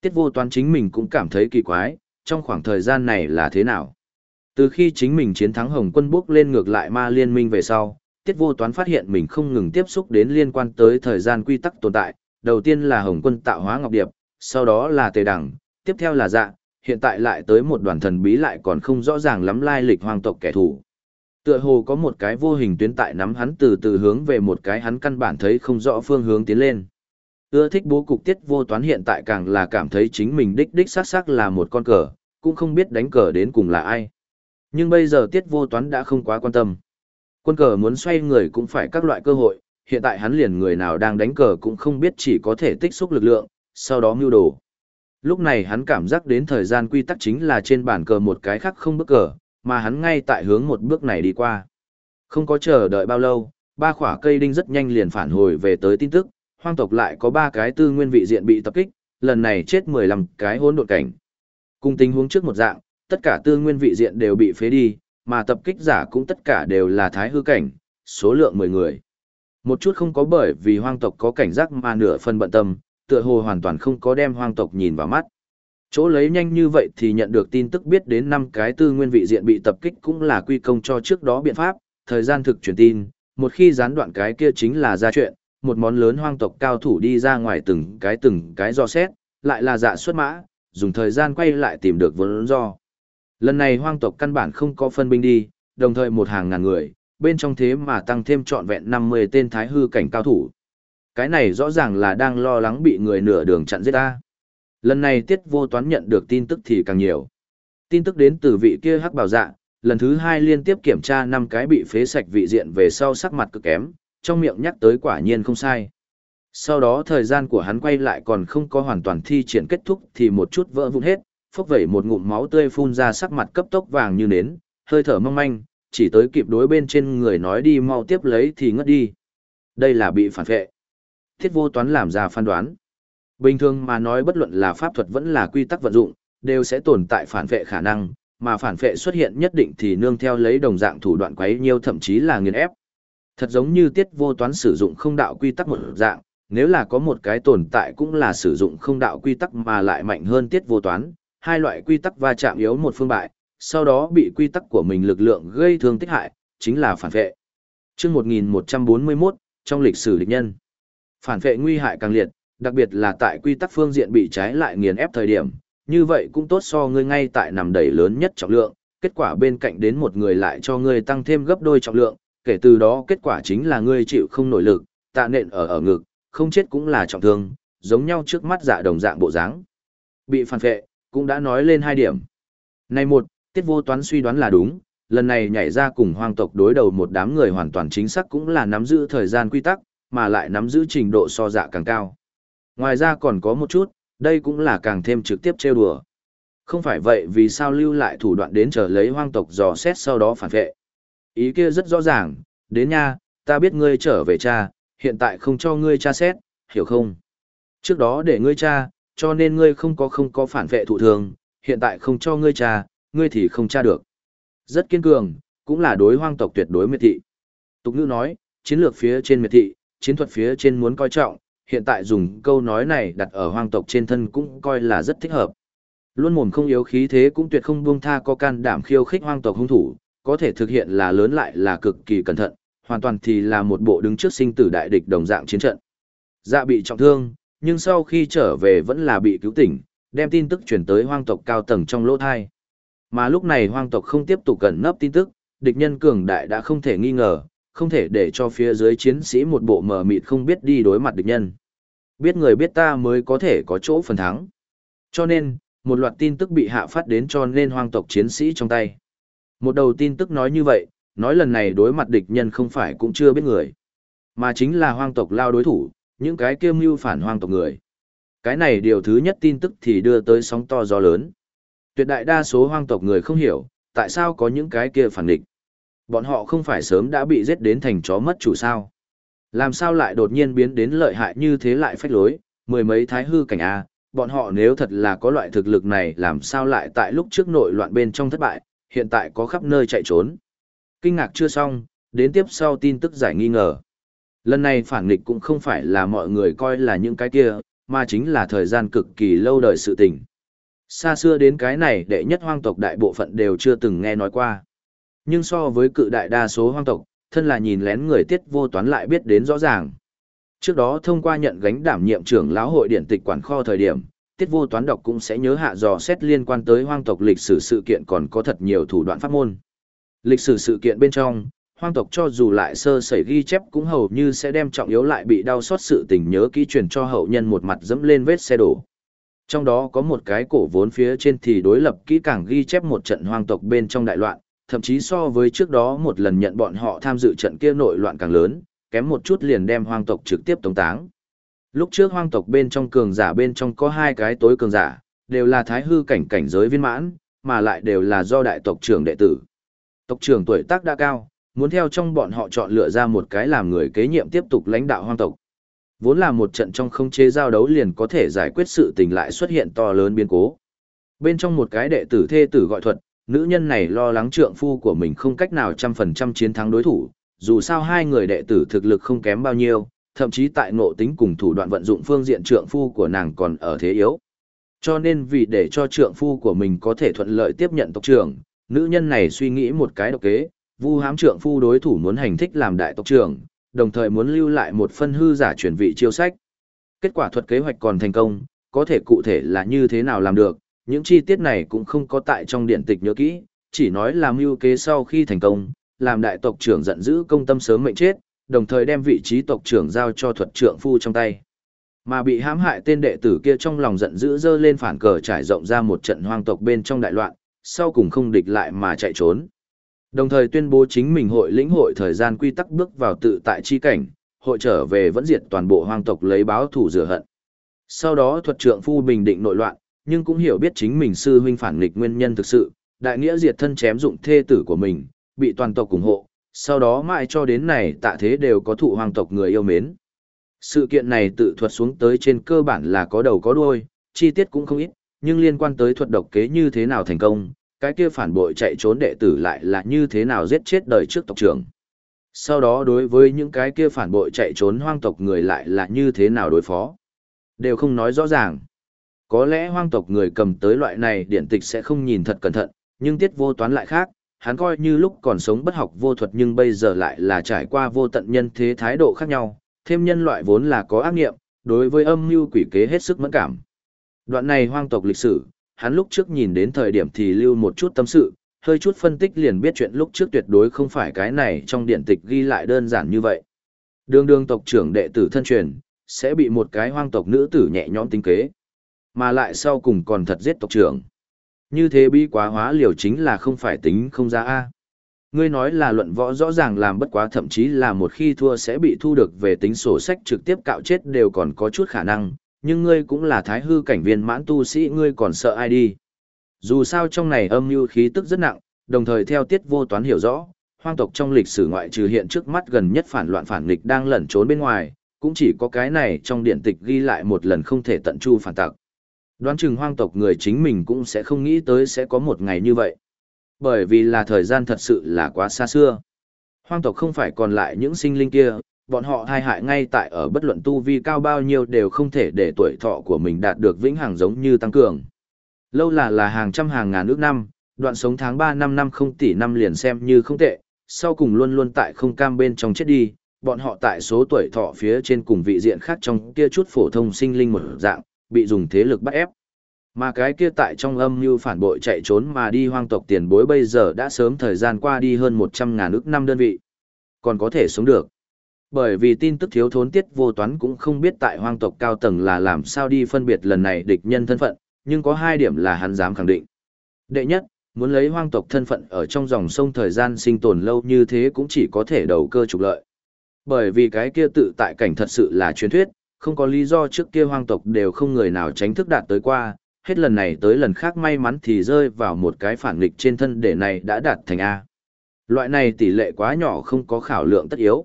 S1: Tiết vô toán chính mình cũng cảm thấy kỳ quái, trong khoảng thời gian này là thế nào. Từ khi chính mình chiến thắng Hồng quân bước lên ngược lại ma liên minh về sau, Tiết vô toán phát hiện mình không ngừng tiếp xúc đến liên quan tới thời gian quy tắc tồn tại. Đầu tiên là Hồng quân tạo hóa ngọc điệp, sau đó là tề đẳng, tiếp theo là dạ, hiện tại lại tới một đoàn thần bí lại còn không rõ ràng lắm lai lịch hoàng tộc kẻ thù. Tựa hồ có một cái vô hình tuyến tại nắm hắn từ từ hướng về một cái hắn căn bản thấy không rõ phương hướng tiến lên. Ưa thích bố cục tiết vô toán hiện tại càng là cảm thấy chính mình đích đích xác xác là một con cờ, cũng không biết đánh cờ đến cùng là ai. Nhưng bây giờ tiết vô toán đã không quá quan tâm. Quân cờ muốn xoay người cũng phải các loại cơ hội, hiện tại hắn liền người nào đang đánh cờ cũng không biết chỉ có thể tích xúc lực lượng, sau đó mưu đồ. Lúc này hắn cảm giác đến thời gian quy tắc chính là trên bàn cờ một cái khác không bước cờ, mà hắn ngay tại hướng một bước này đi qua. Không có chờ đợi bao lâu, ba khỏa cây đinh rất nhanh liền phản hồi về tới tin tức, hoang tộc lại có ba cái tư nguyên vị diện bị tập kích, lần này chết 15 cái hỗn độn cảnh. Cùng tình huống trước một dạng, tất cả tư nguyên vị diện đều bị phế đi, mà tập kích giả cũng tất cả đều là thái hư cảnh, số lượng 10 người. Một chút không có bởi vì hoang tộc có cảnh giác mà nửa phần bận tâm, tựa hồ hoàn toàn không có đem hoang tộc nhìn vào mắt. Chỗ lấy nhanh như vậy thì nhận được tin tức biết đến năm cái tư nguyên vị diện bị tập kích cũng là quy công cho trước đó biện pháp, thời gian thực truyền tin, một khi gián đoạn cái kia chính là ra chuyện, một món lớn hoang tộc cao thủ đi ra ngoài từng cái từng cái do xét, lại là dạ xuất mã, dùng thời gian quay lại tìm được vốn do. Lần này hoang tộc căn bản không có phân binh đi, đồng thời một hàng ngàn người, bên trong thế mà tăng thêm trọn vẹn 50 tên thái hư cảnh cao thủ. Cái này rõ ràng là đang lo lắng bị người nửa đường chặn giết ta. Lần này tiết vô toán nhận được tin tức thì càng nhiều. Tin tức đến từ vị kia hắc bảo dạ, lần thứ hai liên tiếp kiểm tra năm cái bị phế sạch vị diện về sau sắc mặt cực kém, trong miệng nhắc tới quả nhiên không sai. Sau đó thời gian của hắn quay lại còn không có hoàn toàn thi triển kết thúc thì một chút vỡ vụn hết, phốc vẩy một ngụm máu tươi phun ra sắc mặt cấp tốc vàng như nến, hơi thở mong manh, chỉ tới kịp đối bên trên người nói đi mau tiếp lấy thì ngất đi. Đây là bị phản vệ. Thiết vô toán làm ra phán đoán. Bình thường mà nói bất luận là pháp thuật vẫn là quy tắc vận dụng, đều sẽ tồn tại phản vệ khả năng, mà phản vệ xuất hiện nhất định thì nương theo lấy đồng dạng thủ đoạn quấy nhiều thậm chí là nghiền ép. Thật giống như tiết vô toán sử dụng không đạo quy tắc một dạng, nếu là có một cái tồn tại cũng là sử dụng không đạo quy tắc mà lại mạnh hơn tiết vô toán, hai loại quy tắc va chạm yếu một phương bại, sau đó bị quy tắc của mình lực lượng gây thương tích hại, chính là phản vệ. Trước 1141, trong lịch sử địch nhân, phản vệ nguy hại càng liệt, đặc biệt là tại quy tắc phương diện bị trái lại nghiền ép thời điểm, như vậy cũng tốt so ngươi ngay tại nằm đẩy lớn nhất trọng lượng, kết quả bên cạnh đến một người lại cho ngươi tăng thêm gấp đôi trọng lượng, kể từ đó kết quả chính là ngươi chịu không nổi lực, tạ nện ở ở ngực, không chết cũng là trọng thương, giống nhau trước mắt dạ đồng dạng bộ dáng. Bị phản vệ, cũng đã nói lên hai điểm. Này một, tiết vô toán suy đoán là đúng, lần này nhảy ra cùng hoang tộc đối đầu một đám người hoàn toàn chính xác cũng là nắm giữ thời gian quy tắc, mà lại nắm giữ trình độ so dạ càng cao. Ngoài ra còn có một chút, đây cũng là càng thêm trực tiếp trêu đùa. Không phải vậy vì sao lưu lại thủ đoạn đến chờ lấy hoang tộc dò xét sau đó phản vệ. Ý kia rất rõ ràng, đến nha, ta biết ngươi trở về cha, hiện tại không cho ngươi cha xét, hiểu không? Trước đó để ngươi cha, cho nên ngươi không có không có phản vệ thụ thường, hiện tại không cho ngươi cha, ngươi thì không tra được. Rất kiên cường, cũng là đối hoang tộc tuyệt đối miệt thị. Tục ngữ nói, chiến lược phía trên miệt thị, chiến thuật phía trên muốn coi trọng, hiện tại dùng câu nói này đặt ở hoang tộc trên thân cũng coi là rất thích hợp. Luôn mồm không yếu khí thế cũng tuyệt không buông tha có can đảm khiêu khích hoang tộc hung thủ, có thể thực hiện là lớn lại là cực kỳ cẩn thận, hoàn toàn thì là một bộ đứng trước sinh tử đại địch đồng dạng chiến trận. Dạ bị trọng thương, nhưng sau khi trở về vẫn là bị cứu tỉnh, đem tin tức chuyển tới hoang tộc cao tầng trong lỗ thai. Mà lúc này hoang tộc không tiếp tục cẩn nấp tin tức, địch nhân cường đại đã không thể nghi ngờ, không thể để cho phía dưới chiến sĩ một bộ mờ mịt không biết đi đối mặt địch nhân. Biết người biết ta mới có thể có chỗ phần thắng. Cho nên, một loạt tin tức bị hạ phát đến cho nên hoang tộc chiến sĩ trong tay. Một đầu tin tức nói như vậy, nói lần này đối mặt địch nhân không phải cũng chưa biết người, mà chính là hoang tộc lao đối thủ, những cái kiêm mưu phản hoang tộc người. Cái này điều thứ nhất tin tức thì đưa tới sóng to gió lớn. Tuyệt đại đa số hoang tộc người không hiểu, tại sao có những cái kia phản địch. Bọn họ không phải sớm đã bị giết đến thành chó mất chủ sao. Làm sao lại đột nhiên biến đến lợi hại như thế lại phách lối, mười mấy thái hư cảnh A, bọn họ nếu thật là có loại thực lực này làm sao lại tại lúc trước nội loạn bên trong thất bại, hiện tại có khắp nơi chạy trốn. Kinh ngạc chưa xong, đến tiếp sau tin tức giải nghi ngờ. Lần này phản nghịch cũng không phải là mọi người coi là những cái kia, mà chính là thời gian cực kỳ lâu đời sự tình. Xa xưa đến cái này đệ nhất hoang tộc đại bộ phận đều chưa từng nghe nói qua. Nhưng so với cự đại đa số hoang tộc, thân là nhìn lén người tiết vô toán lại biết đến rõ ràng. Trước đó thông qua nhận gánh đảm nhiệm trưởng lão hội điện tịch quản kho thời điểm, tiết vô toán đọc cũng sẽ nhớ hạ dò xét liên quan tới hoang tộc lịch sử sự kiện còn có thật nhiều thủ đoạn pháp môn. Lịch sử sự kiện bên trong, hoang tộc cho dù lại sơ sẩy ghi chép cũng hầu như sẽ đem trọng yếu lại bị đau xót sự tình nhớ kỹ truyền cho hậu nhân một mặt dẫm lên vết xe đổ. Trong đó có một cái cổ vốn phía trên thì đối lập kỹ càng ghi chép một trận hoang tộc bên trong đại loạn, thậm chí so với trước đó một lần nhận bọn họ tham dự trận kia nội loạn càng lớn, kém một chút liền đem hoang tộc trực tiếp tống táng. Lúc trước hoang tộc bên trong cường giả bên trong có hai cái tối cường giả, đều là thái hư cảnh cảnh giới viên mãn, mà lại đều là do đại tộc trưởng đệ tử. Tộc trưởng tuổi tác đã cao, muốn theo trong bọn họ chọn lựa ra một cái làm người kế nhiệm tiếp tục lãnh đạo hoang tộc. Vốn là một trận trong không chế giao đấu liền có thể giải quyết sự tình lại xuất hiện to lớn biến cố. Bên trong một cái đệ tử thê tử gọi thuật, nữ nhân này lo lắng trượng phu của mình không cách nào trăm phần trăm chiến thắng đối thủ, dù sao hai người đệ tử thực lực không kém bao nhiêu, thậm chí tại ngộ tính cùng thủ đoạn vận dụng phương diện trượng phu của nàng còn ở thế yếu. Cho nên vì để cho trượng phu của mình có thể thuận lợi tiếp nhận tộc trưởng, nữ nhân này suy nghĩ một cái độc kế, vu hám trượng phu đối thủ muốn hành thích làm đại tộc trưởng, đồng thời muốn lưu lại một phân hư giả chuyển vị chiêu sách. Kết quả thuật kế hoạch còn thành công, có thể cụ thể là như thế nào làm được, những chi tiết này cũng không có tại trong điện tịch nhớ kỹ, chỉ nói là mưu kế sau khi thành công, làm đại tộc trưởng giận dữ công tâm sớm mệnh chết, đồng thời đem vị trí tộc trưởng giao cho thuật trưởng phu trong tay. Mà bị hãm hại tên đệ tử kia trong lòng giận dữ dơ lên phản cờ trải rộng ra một trận hoang tộc bên trong đại loạn, sau cùng không địch lại mà chạy trốn. Đồng thời tuyên bố chính mình hội lĩnh hội thời gian quy tắc bước vào tự tại chi cảnh, hội trở về vẫn diệt toàn bộ hoang tộc lấy báo thủ rửa hận. Sau đó thuật trượng phu bình định nội loạn, nhưng cũng hiểu biết chính mình sư huynh phản nghịch nguyên nhân thực sự, đại nghĩa diệt thân chém dụng thê tử của mình, bị toàn tộc ủng hộ, sau đó mãi cho đến này tạ thế đều có thụ hoàng tộc người yêu mến. Sự kiện này tự thuật xuống tới trên cơ bản là có đầu có đuôi, chi tiết cũng không ít, nhưng liên quan tới thuật độc kế như thế nào thành công, cái kia phản bội chạy trốn đệ tử lại là như thế nào giết chết đời trước tộc trưởng. Sau đó đối với những cái kia phản bội chạy trốn hoang tộc người lại là như thế nào đối phó. Đều không nói rõ ràng. Có lẽ hoang tộc người cầm tới loại này điện tịch sẽ không nhìn thật cẩn thận, nhưng tiết vô toán lại khác, hắn coi như lúc còn sống bất học vô thuật nhưng bây giờ lại là trải qua vô tận nhân thế thái độ khác nhau, thêm nhân loại vốn là có ác nghiệm, đối với âm mưu quỷ kế hết sức mẫn cảm. Đoạn này hoang tộc lịch sử, hắn lúc trước nhìn đến thời điểm thì lưu một chút tâm sự, hơi chút phân tích liền biết chuyện lúc trước tuyệt đối không phải cái này trong điện tịch ghi lại đơn giản như vậy. Đường đường tộc trưởng đệ tử thân truyền, sẽ bị một cái hoang tộc nữ tử nhẹ nhõm tính kế. Mà lại sau cùng còn thật giết tộc trưởng. Như thế bi quá hóa liều chính là không phải tính không ra A. Ngươi nói là luận võ rõ ràng làm bất quá thậm chí là một khi thua sẽ bị thu được về tính sổ sách trực tiếp cạo chết đều còn có chút khả năng, nhưng ngươi cũng là thái hư cảnh viên mãn tu sĩ ngươi còn sợ ai đi. Dù sao trong này âm mưu khí tức rất nặng, đồng thời theo tiết vô toán hiểu rõ, hoang tộc trong lịch sử ngoại trừ hiện trước mắt gần nhất phản loạn phản nghịch đang lẩn trốn bên ngoài, cũng chỉ có cái này trong điện tịch ghi lại một lần không thể tận chu phản tặc. Đoán chừng hoang tộc người chính mình cũng sẽ không nghĩ tới sẽ có một ngày như vậy. Bởi vì là thời gian thật sự là quá xa xưa. Hoang tộc không phải còn lại những sinh linh kia, bọn họ thai hại ngay tại ở bất luận tu vi cao bao nhiêu đều không thể để tuổi thọ của mình đạt được vĩnh hằng giống như tăng cường. Lâu là là hàng trăm hàng ngàn ước năm, đoạn sống tháng 3 năm năm không tỷ năm liền xem như không tệ, sau cùng luôn luôn tại không cam bên trong chết đi, bọn họ tại số tuổi thọ phía trên cùng vị diện khác trong kia chút phổ thông sinh linh một dạng, bị dùng thế lực bắt ép. Mà cái kia tại trong âm mưu phản bội chạy trốn mà đi hoang tộc tiền bối bây giờ đã sớm thời gian qua đi hơn 100 ngàn ước năm đơn vị. Còn có thể sống được. Bởi vì tin tức thiếu thốn tiết vô toán cũng không biết tại hoang tộc cao tầng là làm sao đi phân biệt lần này địch nhân thân phận, nhưng có hai điểm là hắn dám khẳng định. Đệ nhất, muốn lấy hoang tộc thân phận ở trong dòng sông thời gian sinh tồn lâu như thế cũng chỉ có thể đầu cơ trục lợi. Bởi vì cái kia tự tại cảnh thật sự là truyền thuyết, không có lý do trước kia hoang tộc đều không người nào tránh thức đạt tới qua, hết lần này tới lần khác may mắn thì rơi vào một cái phản nghịch trên thân để này đã đạt thành A. Loại này tỷ lệ quá nhỏ không có khảo lượng tất yếu.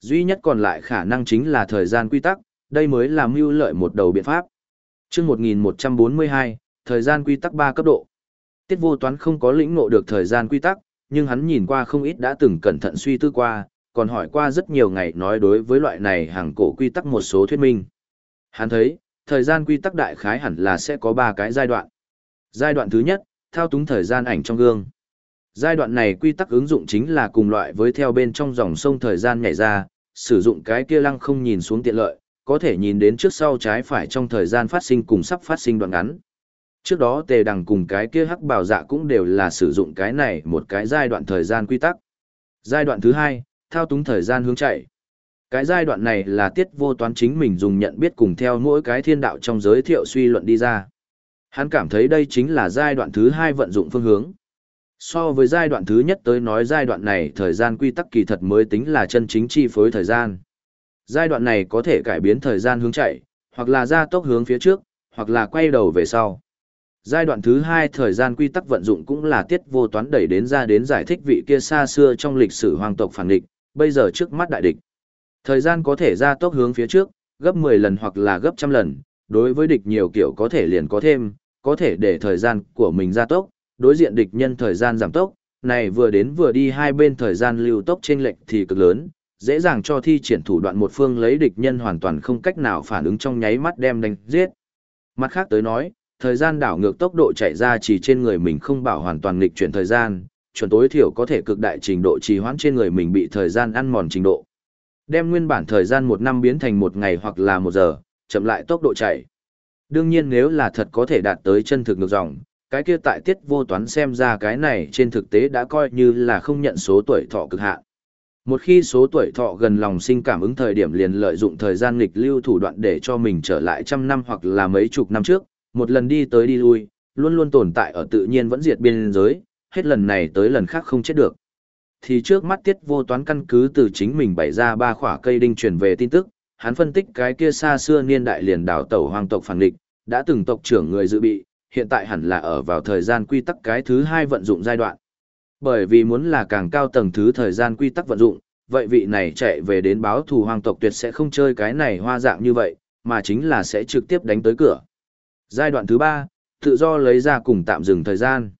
S1: Duy nhất còn lại khả năng chính là thời gian quy tắc, đây mới là mưu lợi một đầu biện pháp. Trước 1142, thời gian quy tắc 3 cấp độ. Tiết vô toán không có lĩnh ngộ được thời gian quy tắc, nhưng hắn nhìn qua không ít đã từng cẩn thận suy tư qua, còn hỏi qua rất nhiều ngày nói đối với loại này hàng cổ quy tắc một số thuyết minh. Hắn thấy, thời gian quy tắc đại khái hẳn là sẽ có 3 cái giai đoạn. Giai đoạn thứ nhất, thao túng thời gian ảnh trong gương. Giai đoạn này quy tắc ứng dụng chính là cùng loại với theo bên trong dòng sông thời gian nhảy ra, sử dụng cái kia lăng không nhìn xuống tiện lợi, có thể nhìn đến trước sau trái phải trong thời gian phát sinh cùng sắp phát sinh đoạn ngắn. Trước đó tề đằng cùng cái kia hắc bảo dạ cũng đều là sử dụng cái này một cái giai đoạn thời gian quy tắc. Giai đoạn thứ hai, thao túng thời gian hướng chạy. Cái giai đoạn này là tiết vô toán chính mình dùng nhận biết cùng theo mỗi cái thiên đạo trong giới thiệu suy luận đi ra. Hắn cảm thấy đây chính là giai đoạn thứ hai vận dụng phương hướng. So với giai đoạn thứ nhất tới nói giai đoạn này thời gian quy tắc kỳ thật mới tính là chân chính chi phối thời gian. Giai đoạn này có thể cải biến thời gian hướng chạy, hoặc là gia tốc hướng phía trước, hoặc là quay đầu về sau. Giai đoạn thứ hai thời gian quy tắc vận dụng cũng là tiết vô toán đẩy đến ra đến giải thích vị kia xa xưa trong lịch sử hoàng tộc phản địch, bây giờ trước mắt đại địch. Thời gian có thể gia tốc hướng phía trước, gấp 10 lần hoặc là gấp trăm lần, đối với địch nhiều kiểu có thể liền có thêm, có thể để thời gian của mình gia tốc, đối diện địch nhân thời gian giảm tốc, này vừa đến vừa đi hai bên thời gian lưu tốc trên lệch thì cực lớn, dễ dàng cho thi triển thủ đoạn một phương lấy địch nhân hoàn toàn không cách nào phản ứng trong nháy mắt đem đánh giết. Mặt khác tới nói, thời gian đảo ngược tốc độ chạy ra chỉ trên người mình không bảo hoàn toàn nghịch chuyển thời gian, chuẩn tối thiểu có thể cực đại trình độ trì hoãn trên người mình bị thời gian ăn mòn trình độ. Đem nguyên bản thời gian một năm biến thành một ngày hoặc là một giờ, chậm lại tốc độ chạy. Đương nhiên nếu là thật có thể đạt tới chân thực ngược dòng, cái kia tại tiết vô toán xem ra cái này trên thực tế đã coi như là không nhận số tuổi thọ cực hạn. Một khi số tuổi thọ gần lòng sinh cảm ứng thời điểm liền lợi dụng thời gian nghịch lưu thủ đoạn để cho mình trở lại trăm năm hoặc là mấy chục năm trước, một lần đi tới đi lui, luôn luôn tồn tại ở tự nhiên vẫn diệt biên giới, hết lần này tới lần khác không chết được. Thì trước mắt tiết vô toán căn cứ từ chính mình bày ra ba khỏa cây đinh truyền về tin tức, hắn phân tích cái kia xa xưa niên đại liền đảo tẩu hoàng tộc phản địch, đã từng tộc trưởng người dự bị, hiện tại hẳn là ở vào thời gian quy tắc cái thứ hai vận dụng giai đoạn. Bởi vì muốn là càng cao tầng thứ thời gian quy tắc vận dụng, vậy vị này chạy về đến báo thù hoàng tộc tuyệt sẽ không chơi cái này hoa dạng như vậy, mà chính là sẽ trực tiếp đánh tới cửa. Giai đoạn thứ ba, tự do lấy ra cùng tạm dừng thời gian.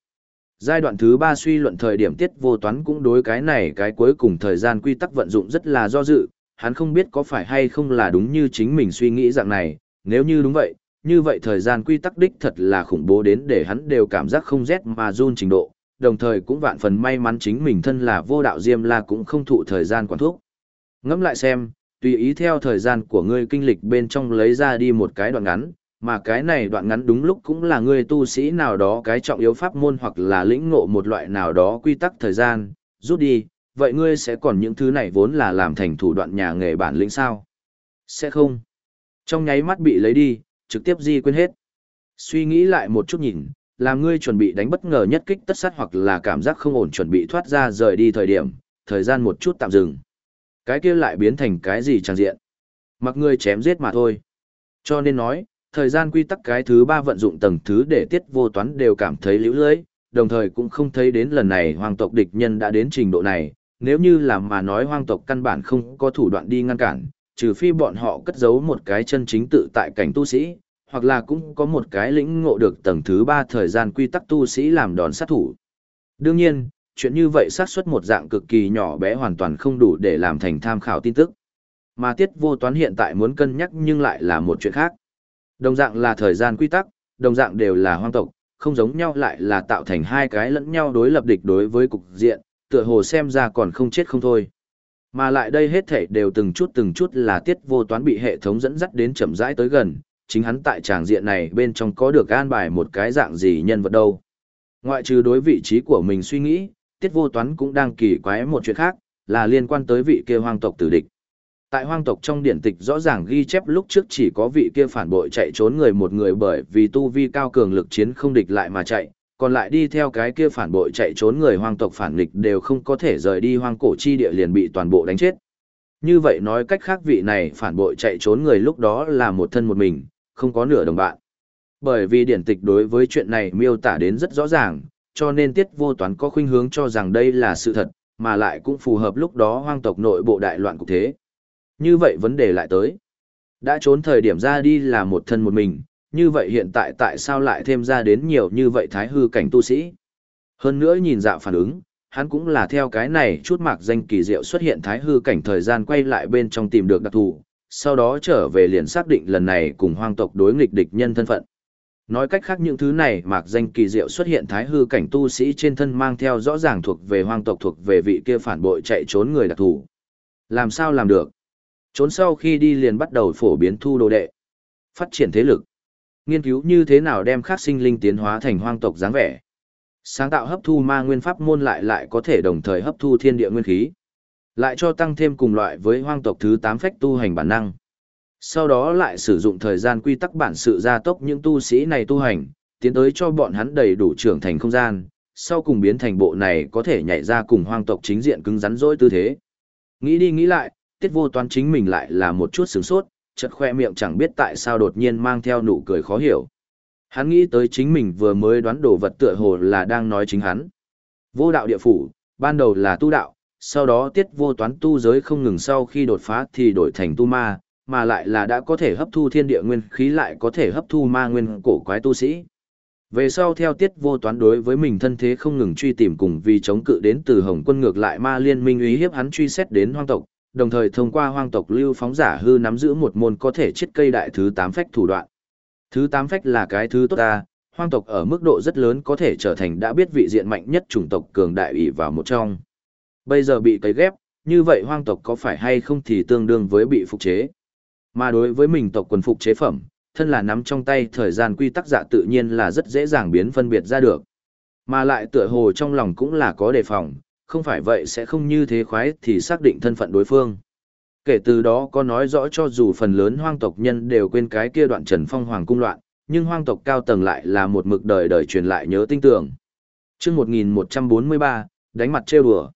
S1: Giai đoạn thứ ba suy luận thời điểm tiết vô toán cũng đối cái này cái cuối cùng thời gian quy tắc vận dụng rất là do dự, hắn không biết có phải hay không là đúng như chính mình suy nghĩ dạng này, nếu như đúng vậy, như vậy thời gian quy tắc đích thật là khủng bố đến để hắn đều cảm giác không rét mà run trình độ, đồng thời cũng vạn phần may mắn chính mình thân là vô đạo diêm la cũng không thụ thời gian quản thuốc. Ngẫm lại xem, tùy ý theo thời gian của ngươi kinh lịch bên trong lấy ra đi một cái đoạn ngắn, mà cái này đoạn ngắn đúng lúc cũng là ngươi tu sĩ nào đó cái trọng yếu pháp môn hoặc là lĩnh ngộ một loại nào đó quy tắc thời gian, rút đi, vậy ngươi sẽ còn những thứ này vốn là làm thành thủ đoạn nhà nghề bản lĩnh sao? Sẽ không. Trong nháy mắt bị lấy đi, trực tiếp di quên hết. Suy nghĩ lại một chút nhìn, làm ngươi chuẩn bị đánh bất ngờ nhất kích tất sát hoặc là cảm giác không ổn chuẩn bị thoát ra rời đi thời điểm, thời gian một chút tạm dừng. Cái kia lại biến thành cái gì chẳng diện? Mặc ngươi chém giết mà thôi. Cho nên nói, thời gian quy tắc cái thứ ba vận dụng tầng thứ để tiết vô toán đều cảm thấy liễu lưới, đồng thời cũng không thấy đến lần này hoàng tộc địch nhân đã đến trình độ này, nếu như là mà nói hoàng tộc căn bản không có thủ đoạn đi ngăn cản, trừ phi bọn họ cất giấu một cái chân chính tự tại cảnh tu sĩ, hoặc là cũng có một cái lĩnh ngộ được tầng thứ ba thời gian quy tắc tu sĩ làm đòn sát thủ. Đương nhiên, chuyện như vậy xác suất một dạng cực kỳ nhỏ bé hoàn toàn không đủ để làm thành tham khảo tin tức. Mà tiết vô toán hiện tại muốn cân nhắc nhưng lại là một chuyện khác. Đồng dạng là thời gian quy tắc, đồng dạng đều là hoang tộc, không giống nhau lại là tạo thành hai cái lẫn nhau đối lập địch đối với cục diện, tựa hồ xem ra còn không chết không thôi. Mà lại đây hết thảy đều từng chút từng chút là tiết vô toán bị hệ thống dẫn dắt đến chậm rãi tới gần, chính hắn tại tràng diện này bên trong có được an bài một cái dạng gì nhân vật đâu. Ngoại trừ đối vị trí của mình suy nghĩ, tiết vô toán cũng đang kỳ quái một chuyện khác, là liên quan tới vị kia hoang tộc tử địch. Tại hoang tộc trong điển tịch rõ ràng ghi chép lúc trước chỉ có vị kia phản bội chạy trốn người một người bởi vì tu vi cao cường lực chiến không địch lại mà chạy, còn lại đi theo cái kia phản bội chạy trốn người hoang tộc phản nghịch đều không có thể rời đi hoang cổ chi địa liền bị toàn bộ đánh chết. Như vậy nói cách khác vị này phản bội chạy trốn người lúc đó là một thân một mình, không có nửa đồng bạn. Bởi vì điển tịch đối với chuyện này miêu tả đến rất rõ ràng, cho nên tiết vô toán có khuynh hướng cho rằng đây là sự thật, mà lại cũng phù hợp lúc đó hoang tộc nội bộ đại loạn cục thế. Như vậy vấn đề lại tới. Đã trốn thời điểm ra đi là một thân một mình, như vậy hiện tại tại sao lại thêm ra đến nhiều như vậy thái hư cảnh tu sĩ? Hơn nữa nhìn dạ phản ứng, hắn cũng là theo cái này chút mạc danh kỳ diệu xuất hiện thái hư cảnh thời gian quay lại bên trong tìm được đặc thù, sau đó trở về liền xác định lần này cùng hoang tộc đối nghịch địch nhân thân phận. Nói cách khác những thứ này mạc danh kỳ diệu xuất hiện thái hư cảnh tu sĩ trên thân mang theo rõ ràng thuộc về hoang tộc thuộc về vị kia phản bội chạy trốn người đặc thù. Làm sao làm được? Trốn sau khi đi liền bắt đầu phổ biến thu đồ đệ. Phát triển thế lực. Nghiên cứu như thế nào đem khắc sinh linh tiến hóa thành hoang tộc dáng vẻ. Sáng tạo hấp thu ma nguyên pháp môn lại lại có thể đồng thời hấp thu thiên địa nguyên khí. Lại cho tăng thêm cùng loại với hoang tộc thứ 8 phách tu hành bản năng. Sau đó lại sử dụng thời gian quy tắc bản sự gia tốc những tu sĩ này tu hành, tiến tới cho bọn hắn đầy đủ trưởng thành không gian, sau cùng biến thành bộ này có thể nhảy ra cùng hoang tộc chính diện cứng rắn rỗi tư thế. Nghĩ đi nghĩ lại, tiết vô toán chính mình lại là một chút sướng sốt, chật khoe miệng chẳng biết tại sao đột nhiên mang theo nụ cười khó hiểu. Hắn nghĩ tới chính mình vừa mới đoán đồ vật tựa hồ là đang nói chính hắn. Vô đạo địa phủ, ban đầu là tu đạo, sau đó tiết vô toán tu giới không ngừng sau khi đột phá thì đổi thành tu ma, mà lại là đã có thể hấp thu thiên địa nguyên khí lại có thể hấp thu ma nguyên cổ quái tu sĩ. Về sau theo tiết vô toán đối với mình thân thế không ngừng truy tìm cùng vì chống cự đến từ Hồng quân ngược lại ma liên minh uy hiếp hắn truy xét đến hoang tộc, đồng thời thông qua hoang tộc lưu phóng giả hư nắm giữ một môn có thể chiết cây đại thứ tám phách thủ đoạn. Thứ tám phách là cái thứ tốt ta, hoang tộc ở mức độ rất lớn có thể trở thành đã biết vị diện mạnh nhất chủng tộc cường đại ủy vào một trong. Bây giờ bị cấy ghép, như vậy hoang tộc có phải hay không thì tương đương với bị phục chế. Mà đối với mình tộc quần phục chế phẩm, thân là nắm trong tay thời gian quy tắc giả tự nhiên là rất dễ dàng biến phân biệt ra được. Mà lại tựa hồ trong lòng cũng là có đề phòng, không phải vậy sẽ không như thế khoái thì xác định thân phận đối phương. Kể từ đó có nói rõ cho dù phần lớn hoang tộc nhân đều quên cái kia đoạn Trần Phong Hoàng cung loạn, nhưng hoang tộc cao tầng lại là một mực đời đời truyền lại nhớ tinh tưởng. Trước 1143, đánh mặt trêu đùa.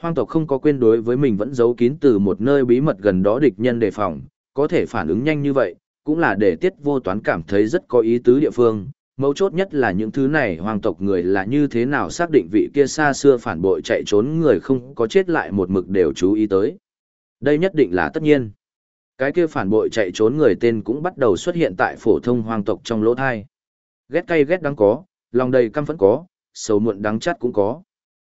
S1: Hoang tộc không có quên đối với mình vẫn giấu kín từ một nơi bí mật gần đó địch nhân đề phòng, có thể phản ứng nhanh như vậy, cũng là để tiết vô toán cảm thấy rất có ý tứ địa phương. Mấu chốt nhất là những thứ này hoàng tộc người là như thế nào xác định vị kia xa xưa phản bội chạy trốn người không có chết lại một mực đều chú ý tới. Đây nhất định là tất nhiên. Cái kia phản bội chạy trốn người tên cũng bắt đầu xuất hiện tại phổ thông hoàng tộc trong lỗ thai. Ghét cay ghét đắng có, lòng đầy căm phẫn có, sầu muộn đắng chát cũng có.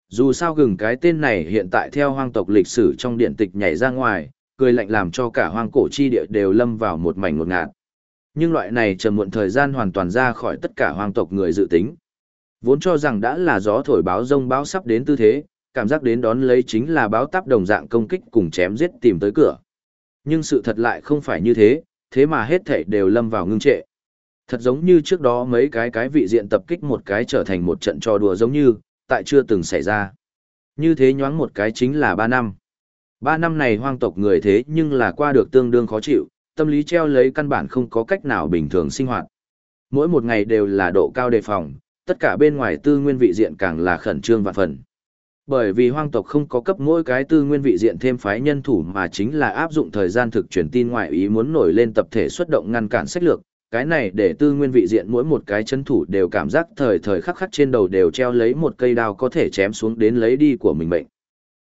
S1: Dù sao gừng cái tên này hiện tại theo hoang tộc lịch sử trong điện tịch nhảy ra ngoài, cười lạnh làm cho cả hoang cổ chi địa đều lâm vào một mảnh ngột ngạt. Nhưng loại này trầm muộn thời gian hoàn toàn ra khỏi tất cả hoang tộc người dự tính. Vốn cho rằng đã là gió thổi báo rông báo sắp đến tư thế, cảm giác đến đón lấy chính là báo táp đồng dạng công kích cùng chém giết tìm tới cửa. Nhưng sự thật lại không phải như thế, thế mà hết thảy đều lâm vào ngưng trệ. Thật giống như trước đó mấy cái cái vị diện tập kích một cái trở thành một trận trò đùa giống như, tại chưa từng xảy ra. Như thế nhoáng một cái chính là 3 năm. 3 năm này hoang tộc người thế nhưng là qua được tương đương khó chịu, tâm lý treo lấy căn bản không có cách nào bình thường sinh hoạt. Mỗi một ngày đều là độ cao đề phòng, tất cả bên ngoài tư nguyên vị diện càng là khẩn trương vạn phần. Bởi vì hoang tộc không có cấp mỗi cái tư nguyên vị diện thêm phái nhân thủ mà chính là áp dụng thời gian thực truyền tin ngoại ý muốn nổi lên tập thể xuất động ngăn cản sách lược, cái này để tư nguyên vị diện mỗi một cái chân thủ đều cảm giác thời thời khắc khắc trên đầu đều treo lấy một cây đao có thể chém xuống đến lấy đi của mình mệnh.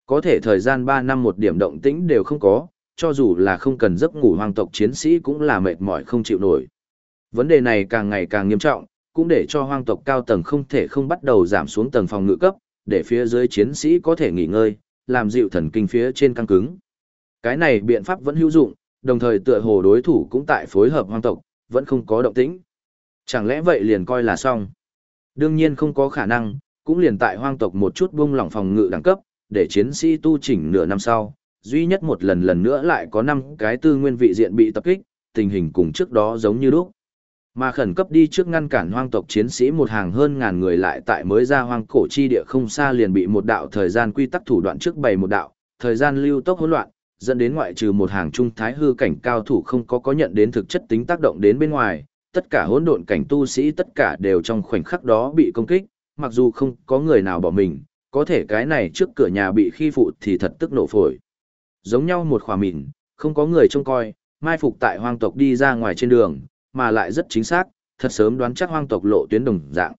S1: Có thể thời gian 3 năm một điểm động tĩnh đều không có, cho dù là không cần giấc ngủ hoàng tộc chiến sĩ cũng là mệt mỏi không chịu nổi. Vấn đề này càng ngày càng nghiêm trọng, cũng để cho hoang tộc cao tầng không thể không bắt đầu giảm xuống tầng phòng ngự cấp, để phía dưới chiến sĩ có thể nghỉ ngơi, làm dịu thần kinh phía trên căng cứng. Cái này biện pháp vẫn hữu dụng, đồng thời tựa hồ đối thủ cũng tại phối hợp hoang tộc, vẫn không có động tĩnh. Chẳng lẽ vậy liền coi là xong? Đương nhiên không có khả năng, cũng liền tại hoang tộc một chút buông lỏng phòng ngự đẳng cấp, để chiến sĩ tu chỉnh nửa năm sau, duy nhất một lần lần nữa lại có 5 cái tư nguyên vị diện bị tập kích, tình hình cùng trước đó giống như lúc. Mà khẩn cấp đi trước ngăn cản hoang tộc chiến sĩ một hàng hơn ngàn người lại tại mới ra hoang cổ chi địa không xa liền bị một đạo thời gian quy tắc thủ đoạn trước bày một đạo, thời gian lưu tốc hỗn loạn, dẫn đến ngoại trừ một hàng trung thái hư cảnh cao thủ không có có nhận đến thực chất tính tác động đến bên ngoài, tất cả hỗn độn cảnh tu sĩ tất cả đều trong khoảnh khắc đó bị công kích, mặc dù không có người nào bỏ mình, có thể cái này trước cửa nhà bị khi phụ thì thật tức nổ phổi. Giống nhau một khỏa mịn, không có người trông coi, mai phục tại hoang tộc đi ra ngoài trên đường, mà lại rất chính xác, thật sớm đoán chắc hoang tộc lộ tuyến đồng dạng.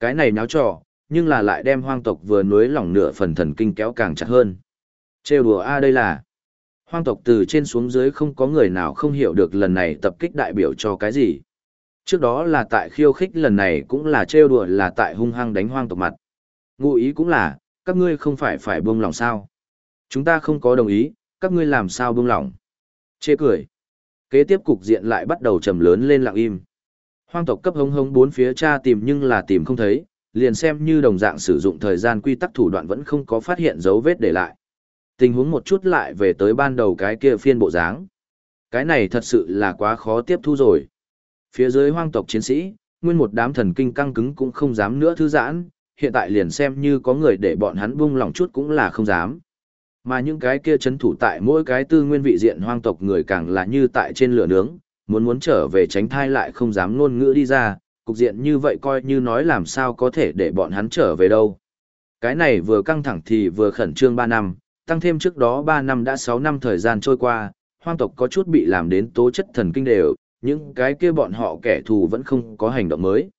S1: Cái này náo trò, nhưng là lại đem hoang tộc vừa nuối lỏng nửa phần thần kinh kéo càng chặt hơn. Trêu đùa a đây là hoang tộc từ trên xuống dưới không có người nào không hiểu được lần này tập kích đại biểu cho cái gì. Trước đó là tại khiêu khích lần này cũng là trêu đùa là tại hung hăng đánh hoang tộc mặt. Ngụ ý cũng là, các ngươi không phải phải buông lòng sao. Chúng ta không có đồng ý, các ngươi làm sao buông lòng. Chê cười. Kế tiếp cục diện lại bắt đầu trầm lớn lên lặng im. Hoang tộc cấp hống hống bốn phía tra tìm nhưng là tìm không thấy, liền xem như đồng dạng sử dụng thời gian quy tắc thủ đoạn vẫn không có phát hiện dấu vết để lại. Tình huống một chút lại về tới ban đầu cái kia phiên bộ dáng. Cái này thật sự là quá khó tiếp thu rồi. Phía dưới hoang tộc chiến sĩ, nguyên một đám thần kinh căng cứng cũng không dám nữa thư giãn, hiện tại liền xem như có người để bọn hắn buông lòng chút cũng là không dám. Mà những cái kia chấn thủ tại mỗi cái tư nguyên vị diện hoang tộc người càng là như tại trên lửa nướng, muốn muốn trở về tránh thai lại không dám ngôn ngữ đi ra, cục diện như vậy coi như nói làm sao có thể để bọn hắn trở về đâu. Cái này vừa căng thẳng thì vừa khẩn trương 3 năm, tăng thêm trước đó 3 năm đã 6 năm thời gian trôi qua, hoang tộc có chút bị làm đến tố chất thần kinh đều, những cái kia bọn họ kẻ thù vẫn không có hành động mới.